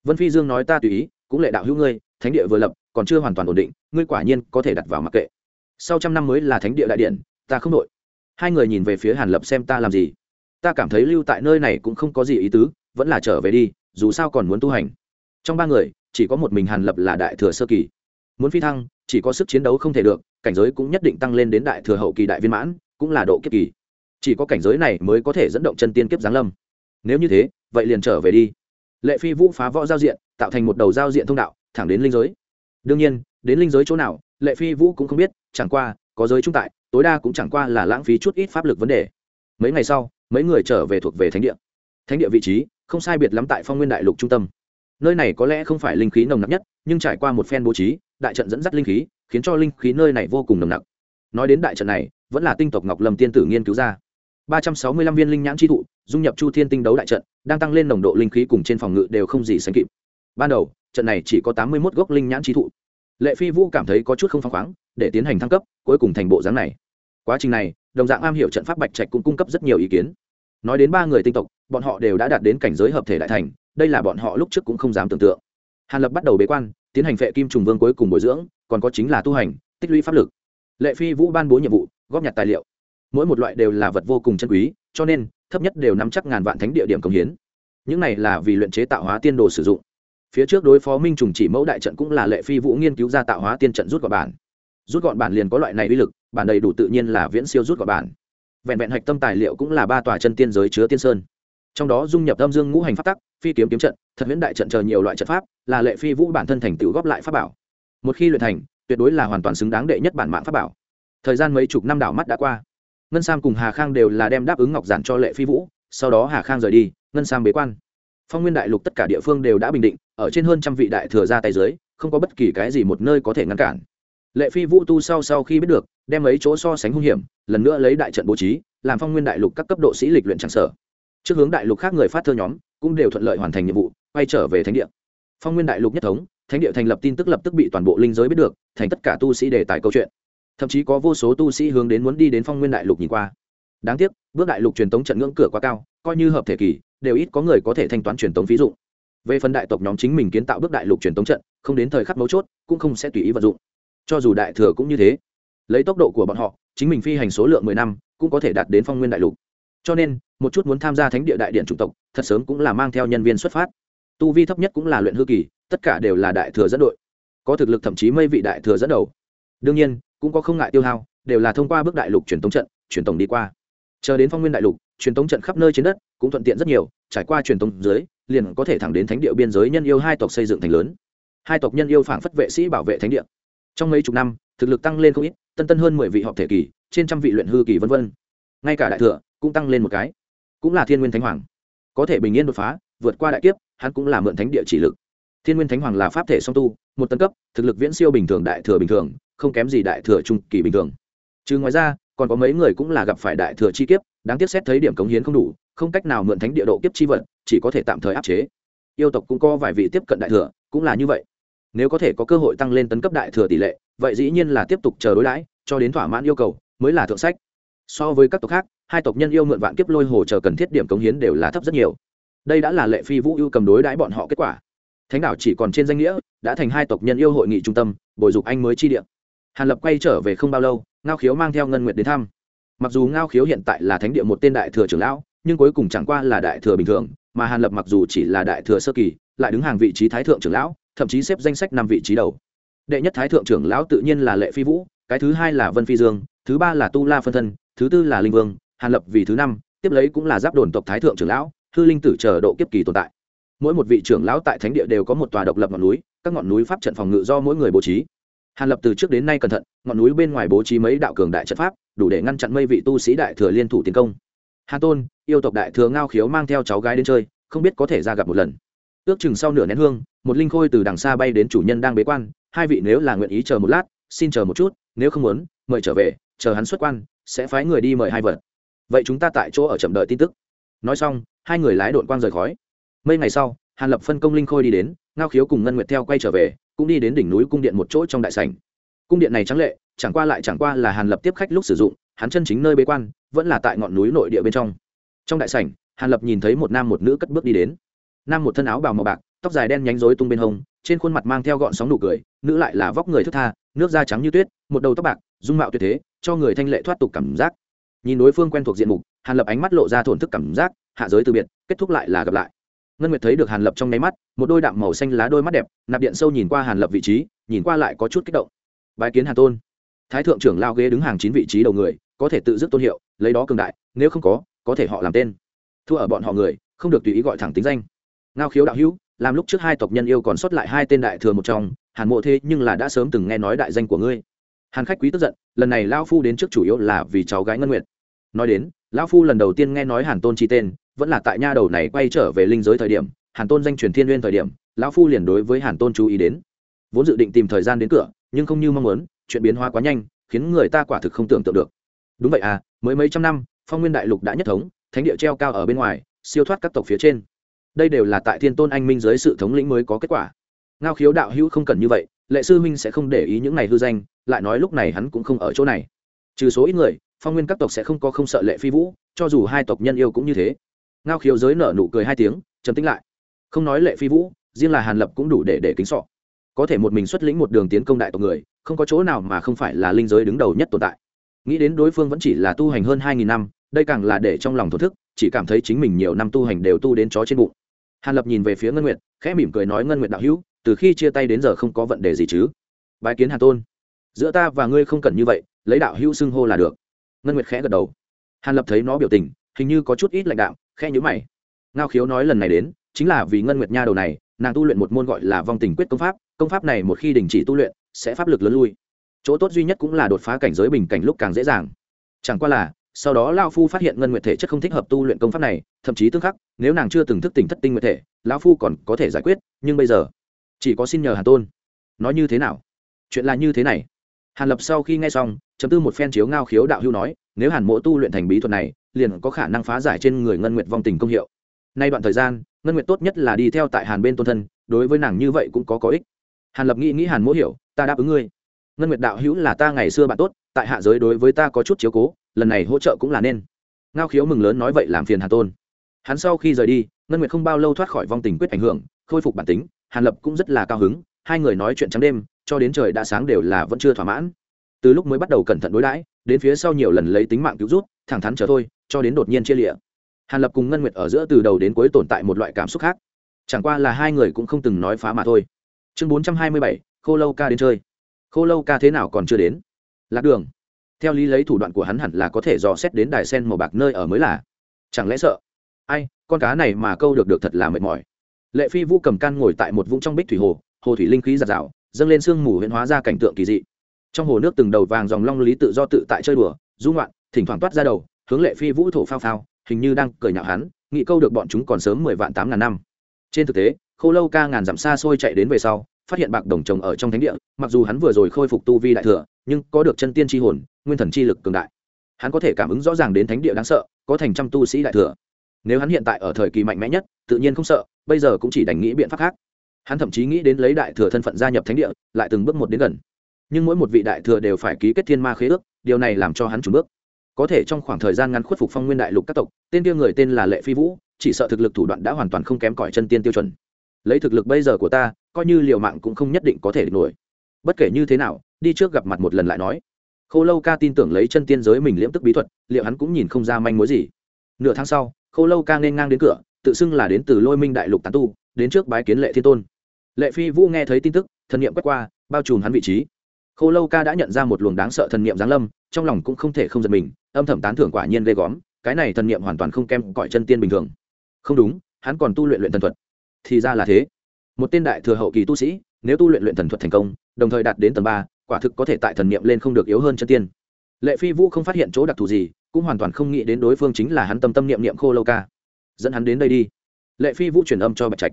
Vân phi dương nói ta tùy ý cũng lệ đạo hữu ngươi thánh địa vừa lập còn chưa hoàn toàn ổn định, ngươi quả nhiên có thể đặt vào mặc kệ. Sau trăm năm mới là thánh địa đại điện, ta không đội hai người nhìn về phía hàn lập xem ta làm gì. Ta cảm thấy lưu tại nơi này cũng không có gì ý tứ, vẫn là trở về đi, dù sao còn muốn tu hành. Trong ba người, chỉ có một mình hàn lập là đại thừa sơ kỳ. Muốn phi thăng, chỉ có sức chiến đấu không thể được, cảnh giới cũng nhất định tăng lên đến đại thừa hậu kỳ đại viên mãn, cũng là độ kiếp kỳ. Chỉ có cảnh giới này mới có thể dẫn động chân tiên kiếp giáng lâm. Nếu như thế, vậy liền trở về đi. Lệ phi vũ phá võ giao diện, tạo thành một đầu giao diện thông đạo, thẳng đến linh giới đương nhiên, đến linh giới chỗ nào, lệ phi vũ cũng không biết, chẳng qua, có giới trung tại, tối đa cũng chẳng qua là lãng phí chút ít pháp lực vấn đề. Mấy ngày sau, mấy người trở về thuộc về thánh địa. Thánh địa vị trí, không sai biệt lắm tại phong nguyên đại lục trung tâm. Nơi này có lẽ không phải linh khí nồng nặc nhất, nhưng trải qua một phen bố trí, đại trận dẫn dắt linh khí, khiến cho linh khí nơi này vô cùng nồng nặc. Nói đến đại trận này, vẫn là tinh tộc ngọc lâm tiên tử nghiên cứu ra. ba trăm sáu mươi lăm viên linh nhãn chi thụ, dung nhập chu thiên tinh đấu đại trận, đang tăng lên nồng độ linh khí cùng trên phòng ngự đều không gì sánh kịp ban đầu, trận này chỉ có tám mươi một gốc linh nhãn chi thụ. Lệ phi vũ cảm thấy có chút không phăng khoáng, để tiến hành thăng cấp, cuối cùng thành bộ dáng này. Quá trình này, đồng dạng am hiểu trận pháp bạch trạch cũng cung cấp rất nhiều ý kiến. Nói đến ba người tinh tộc, bọn họ đều đã đạt đến cảnh giới hợp thể đại thành, đây là bọn họ lúc trước cũng không dám tưởng tượng. Hàn lập bắt đầu bế quan, tiến hành phệ kim trùng vương cuối cùng bồi dưỡng, còn có chính là tu hành, tích lũy pháp lực. Lệ phi vũ ban bố nhiệm vụ, góp nhặt tài liệu. Mỗi một loại đều là vật vô cùng chân quý, cho nên, thấp nhất đều nắm chắc ngàn vạn thánh địa điểm công hiến. Những này là vì luyện chế tạo hóa tiên đồ sử dụng phía trước đối phó minh trùng chỉ mẫu đại trận cũng là lệ phi vũ nghiên cứu ra tạo hóa tiên trận rút gọn bản. Rút gọn bản liền có loại này uy lực, bản đầy đủ tự nhiên là viễn siêu rút gọn bản. Vẹn vẹn hạch tâm tài liệu cũng là ba tòa chân tiên giới chứa tiên sơn. Trong đó dung nhập âm dương ngũ hành pháp tắc, phi kiếm kiếm trận, thật viễn đại trận chờ nhiều loại trận pháp, là lệ phi vũ bản thân thành tựu góp lại pháp bảo. Một khi luyện thành, tuyệt đối là hoàn toàn xứng đáng đệ nhất bản mạng pháp bảo. Thời gian mấy chục năm đảo mắt đã qua. Ngân sam cùng hà khang đều là đem đáp ứng ngọc giản cho lệ phi vũ, sau đó hà khang rời đi, ngân sam bế quan phong nguyên đại lục tất cả địa phương đều đã bình định, ở trên hơn trăm vị đại thừa ra tay dưới, không có bất kỳ cái gì một nơi có thể ngăn cản. Lệ phi vũ tu sau sau khi biết được, đem lấy chỗ so sánh hung hiểm, lần nữa lấy đại trận bố trí, làm phong nguyên đại lục các cấp độ sĩ lịch luyện trang sở. Trước hướng đại lục khác người phát thơ nhóm, cũng đều thuận lợi hoàn thành nhiệm vụ, quay trở về thánh địa. Phong nguyên đại lục nhất thống, thánh địa thành lập tin tức lập tức bị toàn bộ linh giới biết được, thành tất cả tu sĩ đề tài câu chuyện. Thậm chí có vô số tu sĩ hướng đến muốn đi đến phong nguyên đại lục nhìn qua. Đáng tiếc, bước đại lục truyền tống trận ngưỡng cửa quá cao, coi như hợp thể kỳ đều ít có người có thể thanh toán truyền tống phí dụ. về phần đại tộc nhóm chính mình kiến tạo bước đại lục truyền tống trận, không đến thời khắc mấu chốt, cũng không sẽ tùy ý vận dụng. Cho dù đại thừa cũng như thế. Lấy tốc độ của bọn họ, chính mình phi hành số lượng mười năm, cũng có thể đạt đến phong nguyên đại lục. Cho nên, một chút muốn tham gia thánh địa đại điện chủng tộc, thật sớm cũng là mang theo nhân viên xuất phát. Tu vi thấp nhất cũng là luyện hư kỳ, tất cả đều là đại thừa dẫn đội. Có thực lực thậm chí mây vị đại thừa dẫn đầu. Đương nhiên, cũng có không ngại tiêu hao, đều là thông qua bước đại lục truyền tống trận, truyền tổng đi qua. Chờ đến phong nguyên đại lục truyền tống trận khắp nơi trên đất cũng thuận tiện rất nhiều, trải qua truyền tống dưới, liền có thể thẳng đến thánh địa biên giới nhân yêu hai tộc xây dựng thành lớn. Hai tộc nhân yêu phảng phất vệ sĩ bảo vệ thánh địa. Trong mấy chục năm, thực lực tăng lên không ít, tân tân hơn mười vị họp thể kỳ, trên trăm vị luyện hư kỳ vân vân. Ngay cả đại thừa cũng tăng lên một cái. Cũng là thiên nguyên thánh hoàng. Có thể bình yên đột phá, vượt qua đại kiếp, hắn cũng là mượn thánh địa chỉ lực. Thiên nguyên thánh hoàng là pháp thể song tu, một tân cấp, thực lực viễn siêu bình thường, đại thừa bình thường, không kém gì đại thừa trung kỳ bình thường chứ ngoài ra, còn có mấy người cũng là gặp phải đại thừa chi kiếp, đáng tiếc xét thấy điểm cống hiến không đủ, không cách nào mượn thánh địa độ kiếp chi vật, chỉ có thể tạm thời áp chế. Yêu tộc cũng có vài vị tiếp cận đại thừa, cũng là như vậy. Nếu có thể có cơ hội tăng lên tấn cấp đại thừa tỷ lệ, vậy dĩ nhiên là tiếp tục chờ đối đãi, cho đến thỏa mãn yêu cầu, mới là thượng sách. So với các tộc khác, hai tộc nhân yêu mượn vạn kiếp lôi hồ chờ cần thiết điểm cống hiến đều là thấp rất nhiều. Đây đã là lệ phi vũ yêu cầm đối đãi bọn họ kết quả. Thánh đảo chỉ còn trên danh nghĩa, đã thành hai tộc nhân yêu hội nghị trung tâm, bồi dục anh mới chi điểm hàn lập quay trở về không bao lâu, ngao khiếu mang theo ngân nguyệt đến thăm. Mặc dù ngao khiếu hiện tại là thánh địa một tên đại thừa trưởng lão, nhưng cuối cùng chẳng qua là đại thừa bình thường, mà hàn lập mặc dù chỉ là đại thừa sơ kỳ, lại đứng hàng vị trí thái thượng trưởng lão, thậm chí xếp danh sách năm vị trí đầu. Đệ nhất thái thượng trưởng lão tự nhiên là lệ phi vũ, cái thứ hai là vân phi dương, thứ ba là tu la phân thân, thứ tư là linh vương, hàn lập vì thứ năm, tiếp lấy cũng là giáp đồn tộc thái thượng trưởng lão, hư linh tử chờ độ kiếp kỳ tồn tại. Mỗi một vị trưởng lão tại thánh địa đều có một tòa độc lập ngọn núi, các ngọn núi pháp trận phòng ngự do mỗi người bố trí hàn lập từ trước đến nay cẩn thận, ngọn núi bên ngoài bố trí mấy đạo cường đại trận pháp, đủ để ngăn chặn mây vị tu sĩ đại thừa liên thủ tiến công. Hàn tôn, yêu tộc đại thừa ngao khiếu mang theo cháu gái đến chơi, không biết có thể ra gặp một lần. Ước chừng sau nửa nén hương, một linh khôi từ đằng xa bay đến chủ nhân đang bế quan, hai vị nếu là nguyện ý chờ một lát, xin chờ một chút, nếu không muốn, mời trở về, chờ hắn xuất quan, sẽ phái người đi mời hai vật. Vậy chúng ta tại chỗ ở chậm đợi tin tức. Nói xong, hai người lái đội quang rời khói. Mấy ngày sau, hàn lập phân công linh khôi đi đến, ngao khiếu cùng ngân nguyệt theo quay trở về cũng đi đến đỉnh núi cung điện một chỗ trong đại sảnh. Cung điện này trắng lệ, chẳng qua lại chẳng qua là hàn lập tiếp khách lúc sử dụng, hắn chân chính nơi bế quan, vẫn là tại ngọn núi nội địa bên trong. Trong đại sảnh, hàn lập nhìn thấy một nam một nữ cất bước đi đến. Nam một thân áo bào màu bạc, tóc dài đen nhánh rối tung bên hông, trên khuôn mặt mang theo gọn sóng nụ cười, nữ lại là vóc người thướt tha, nước da trắng như tuyết, một đầu tóc bạc, dung mạo tuyệt thế, cho người thanh lệ thoát tục cảm giác. Nhìn đối phương quen thuộc diện mục, hàn lập ánh mắt lộ ra thổn thức cảm giác, hạ giới từ biệt, kết thúc lại là gặp lại ngân nguyệt thấy được hàn lập trong nháy mắt, một đôi đạm màu xanh lá đôi mắt đẹp, nạp điện sâu nhìn qua hàn lập vị trí, nhìn qua lại có chút kích động. Bái kiến hàn tôn. Thái thượng trưởng lao ghế đứng hàng chín vị trí đầu người, có thể tự dứt tôn hiệu, lấy đó cường đại, nếu không có có thể họ làm tên. Thua ở bọn họ người, không được tùy ý gọi thẳng tính danh. Ngao khiếu đạo hữu, làm lúc trước hai tộc nhân yêu còn sót lại hai tên đại thừa một trong, hàn mộ thế nhưng là đã sớm từng nghe nói đại danh của ngươi. Hàn khách quý tức giận, lần này lao phu đến trước chủ yếu là vì cháu gái ngân nguyệt. Nói đến, lão phu lần đầu tiên nghe nói hàn tôn chi tên vẫn là tại nha đầu này quay trở về linh giới thời điểm, hàn tôn danh truyền thiên n thời điểm, lão phu liền đối với hàn tôn chú ý đến. Vốn dự định tìm thời gian đến cửa, nhưng không như mong muốn, chuyện biến hóa quá nhanh, khiến người ta quả thực không tưởng tượng được. Đúng vậy à mới mấy trăm năm, phong nguyên đại lục đã nhất thống, thánh địa treo cao ở bên ngoài, siêu thoát các tộc phía trên. Đây đều là tại thiên tôn anh minh dưới sự thống lĩnh mới có kết quả. Ngao khiếu đạo hữu không cần như vậy, lệ sư minh sẽ không để ý những này hư danh, lại nói lúc này hắn cũng không ở chỗ này. Trừ số ít người, phong nguyên các tộc sẽ không có không sợ lệ phi vũ, cho dù hai tộc nhân yêu cũng như thế ngao khiếu giới nở nụ cười hai tiếng chấm tính lại. Không nói lệ phi vũ, riêng là hàn lập cũng đủ để để kính sọ. Có thể một mình xuất lĩnh một đường tiến công đại tộc người, không có chỗ nào mà không phải là linh giới đứng đầu nhất tồn tại. Nghĩ đến đối phương vẫn chỉ là tu hành hơn hai nghìn năm, đây càng là để trong lòng thổ thức, chỉ cảm thấy chính mình nhiều năm tu hành đều tu đến chó trên bụng. Hàn lập nhìn về phía ngân nguyệt, khẽ mỉm cười nói, ngân nguyệt đạo hữu, từ khi chia tay đến giờ không có vấn đề gì chứ? Bài kiến hàn tôn. Giữa ta và ngươi không cần như vậy, lấy đạo hữu xưng hô là được. Ngân nguyệt khẽ gật đầu. Hàn lập thấy nó biểu tình, hình như có chút ít lãnh đạo khe nhữ mày. Ngao khiếu nói lần này đến, chính là vì ngân nguyệt nha đầu này, nàng tu luyện một môn gọi là vong tình quyết công pháp công pháp này một khi đình chỉ tu luyện, sẽ pháp lực lớn lui. Chỗ tốt duy nhất cũng là đột phá cảnh giới bình cảnh lúc càng dễ dàng. Chẳng qua là, sau đó lao phu phát hiện ngân nguyệt thể chất không thích hợp tu luyện công pháp này, thậm chí tương khắc, nếu nàng chưa từng thức tỉnh thất tinh nguyệt thể, lão phu còn có thể giải quyết, nhưng bây giờ, chỉ có xin nhờ hàn tôn. Nói như thế nào? Chuyện là như thế này. Hàn lập sau khi nghe xong, chấm tư một phen chiếu ngao khiếu đạo hưu nói, nếu hàn mỗ tu luyện thành bí thuật này liền có khả năng phá giải trên người ngân nguyệt vong tình công hiệu. Nay đoạn thời gian, ngân nguyệt tốt nhất là đi theo tại hàn bên tôn thân, đối với nàng như vậy cũng có có ích. Hàn lập nghĩ nghĩ hàn mỗ hiểu, ta đáp ứng ngươi. Ngân nguyệt đạo hữu là ta ngày xưa bạn tốt, tại hạ giới đối với ta có chút chiếu cố, lần này hỗ trợ cũng là nên. Ngao khiếu mừng lớn nói vậy làm phiền hàn tôn. Hắn sau khi rời đi, ngân nguyệt không bao lâu thoát khỏi vong tình quyết ảnh hưởng, khôi phục bản tính, hàn lập cũng rất là cao hứng, hai người nói chuyện trắng đêm, cho đến trời đã sáng đều là vẫn chưa thỏa mãn. Từ lúc mới bắt đầu cẩn thận đối đãi, đến phía sau nhiều lần lấy tính mạng cứu rút thẳng thắn chờ thôi cho đến đột nhiên chia lịa. Hàn lập cùng ngân nguyệt ở giữa từ đầu đến cuối tồn tại một loại cảm xúc khác. Chẳng qua là hai người cũng không từng nói phá mà thôi. Chương bốn trăm hai mươi bảy, khô lâu ca đến chơi. Khô lâu ca thế nào còn chưa đến? Lạc đường. Theo lý lấy thủ đoạn của hắn hẳn là có thể dò xét đến đài sen màu bạc nơi ở mới là. Chẳng lẽ sợ? Ai, con cá này mà câu được được thật là mệt mỏi. Lệ phi vũ cầm can ngồi tại một vũng trong bích thủy hồ hồ thủy linh khí giạt rào, dâng lên sương mù huyễn hóa ra cảnh tượng kỳ dị. Trong hồ nước từng đầu vàng dòng long lý tự do tự tại chơi đùa dung loạn thỉnh thoảng toát ra đầu hướng lệ phi vũ thổ phao phao, hình như đang cười nhạo hắn, nghĩ câu được bọn chúng còn sớm mười vạn tám ngàn năm. Trên thực tế, khô lâu ca ngàn dặm xa xôi chạy đến về sau, phát hiện bạc đồng trồng ở trong thánh địa, mặc dù hắn vừa rồi khôi phục tu vi đại thừa, nhưng có được chân tiên tri hồn, nguyên thần chi lực cường đại. Hắn có thể cảm ứng rõ ràng đến thánh địa đáng sợ, có thành trăm tu sĩ đại thừa. Nếu hắn hiện tại ở thời kỳ mạnh mẽ nhất, tự nhiên không sợ, bây giờ cũng chỉ đành nghĩ biện pháp khác. Hắn thậm chí nghĩ đến lấy đại thừa thân phận gia nhập thánh địa, lại từng bước một đến gần. Nhưng mỗi một vị đại thừa đều phải ký kết thiên ma khế ước, điều này làm cho hắn trùn bước có thể trong khoảng thời gian ngắn khuất phục phong nguyên đại lục các tộc, tên kia người tên là lệ phi vũ, chỉ sợ thực lực thủ đoạn đã hoàn toàn không kém cỏi chân tiên tiêu chuẩn. Lấy thực lực bây giờ của ta, coi như liều mạng cũng không nhất định có thể địch nổi. Bất kể như thế nào, đi trước gặp mặt một lần lại nói. Khô lâu ca tin tưởng lấy chân tiên giới mình liễm tức bí thuật, liệu hắn cũng nhìn không ra manh mối gì. Nửa tháng sau, khô lâu ca nên ngang đến cửa, tự xưng là đến từ lôi minh đại lục tán tu, đến trước bái kiến lệ thiên tôn. Lệ phi vũ nghe thấy tin tức, thần niệm quét qua, bao trùm hắn vị trí. Khô lâu ca đã nhận ra một luồng đáng sợ thần niệm giáng lâm, trong lòng cũng không thể không giật mình âm thầm tán thưởng quả nhiên ghê góm, cái này thần niệm hoàn toàn không kem cõi chân tiên bình thường. Không đúng, hắn còn tu luyện luyện thần thuật. Thì ra là thế. Một tên đại thừa hậu kỳ tu sĩ, nếu tu luyện luyện thần thuật thành công, đồng thời đạt đến tầng ba, quả thực có thể tại thần niệm lên không được yếu hơn chân tiên. Lệ phi vũ không phát hiện chỗ đặc thù gì, cũng hoàn toàn không nghĩ đến đối phương chính là hắn tâm tâm niệm niệm khô lâu ca. Dẫn hắn đến đây đi. Lệ phi vũ truyền âm cho bạch trạch.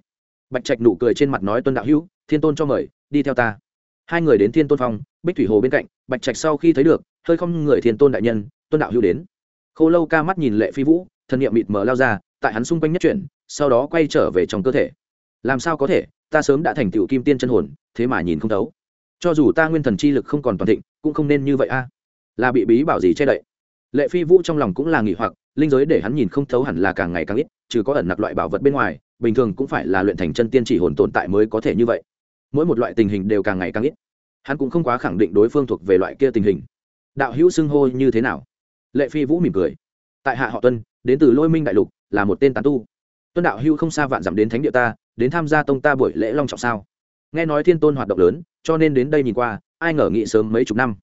Bạch trạch nụ cười trên mặt nói tuân đạo hữu, thiên tôn cho mời, đi theo ta. Hai người đến thiên tôn phong, bích thủy hồ bên cạnh, bạch trạch sau khi thấy được, hơi không người thiên tôn đại nhân tuân đạo hữu đến. Khô lâu ca mắt nhìn lệ phi vũ thần niệm mịt mờ lao ra, tại hắn xung quanh nhất chuyển, sau đó quay trở về trong cơ thể. Làm sao có thể, ta sớm đã thành tựu kim tiên chân hồn, thế mà nhìn không thấu. Cho dù ta nguyên thần chi lực không còn toàn thịnh, cũng không nên như vậy a. Là bị bí bảo gì che đậy? Lệ phi vũ trong lòng cũng là nghỉ hoặc, linh giới để hắn nhìn không thấu hẳn là càng ngày càng ít, trừ có ẩn nặc loại bảo vật bên ngoài, bình thường cũng phải là luyện thành chân tiên chỉ hồn tồn tại mới có thể như vậy. Mỗi một loại tình hình đều càng ngày càng ít. Hắn cũng không quá khẳng định đối phương thuộc về loại kia tình hình. Đạo hữu xưng hô như thế nào? Lệ phi vũ mỉm cười. Tại hạ họ tuân, đến từ lôi minh đại lục, là một tên tán tu. Tuân đạo Hưu không xa vạn dặm đến thánh địa ta, đến tham gia tông ta buổi lễ long trọng sao? Nghe nói thiên tôn hoạt động lớn, cho nên đến đây nhìn qua, ai ngờ nghị sớm mấy chục năm.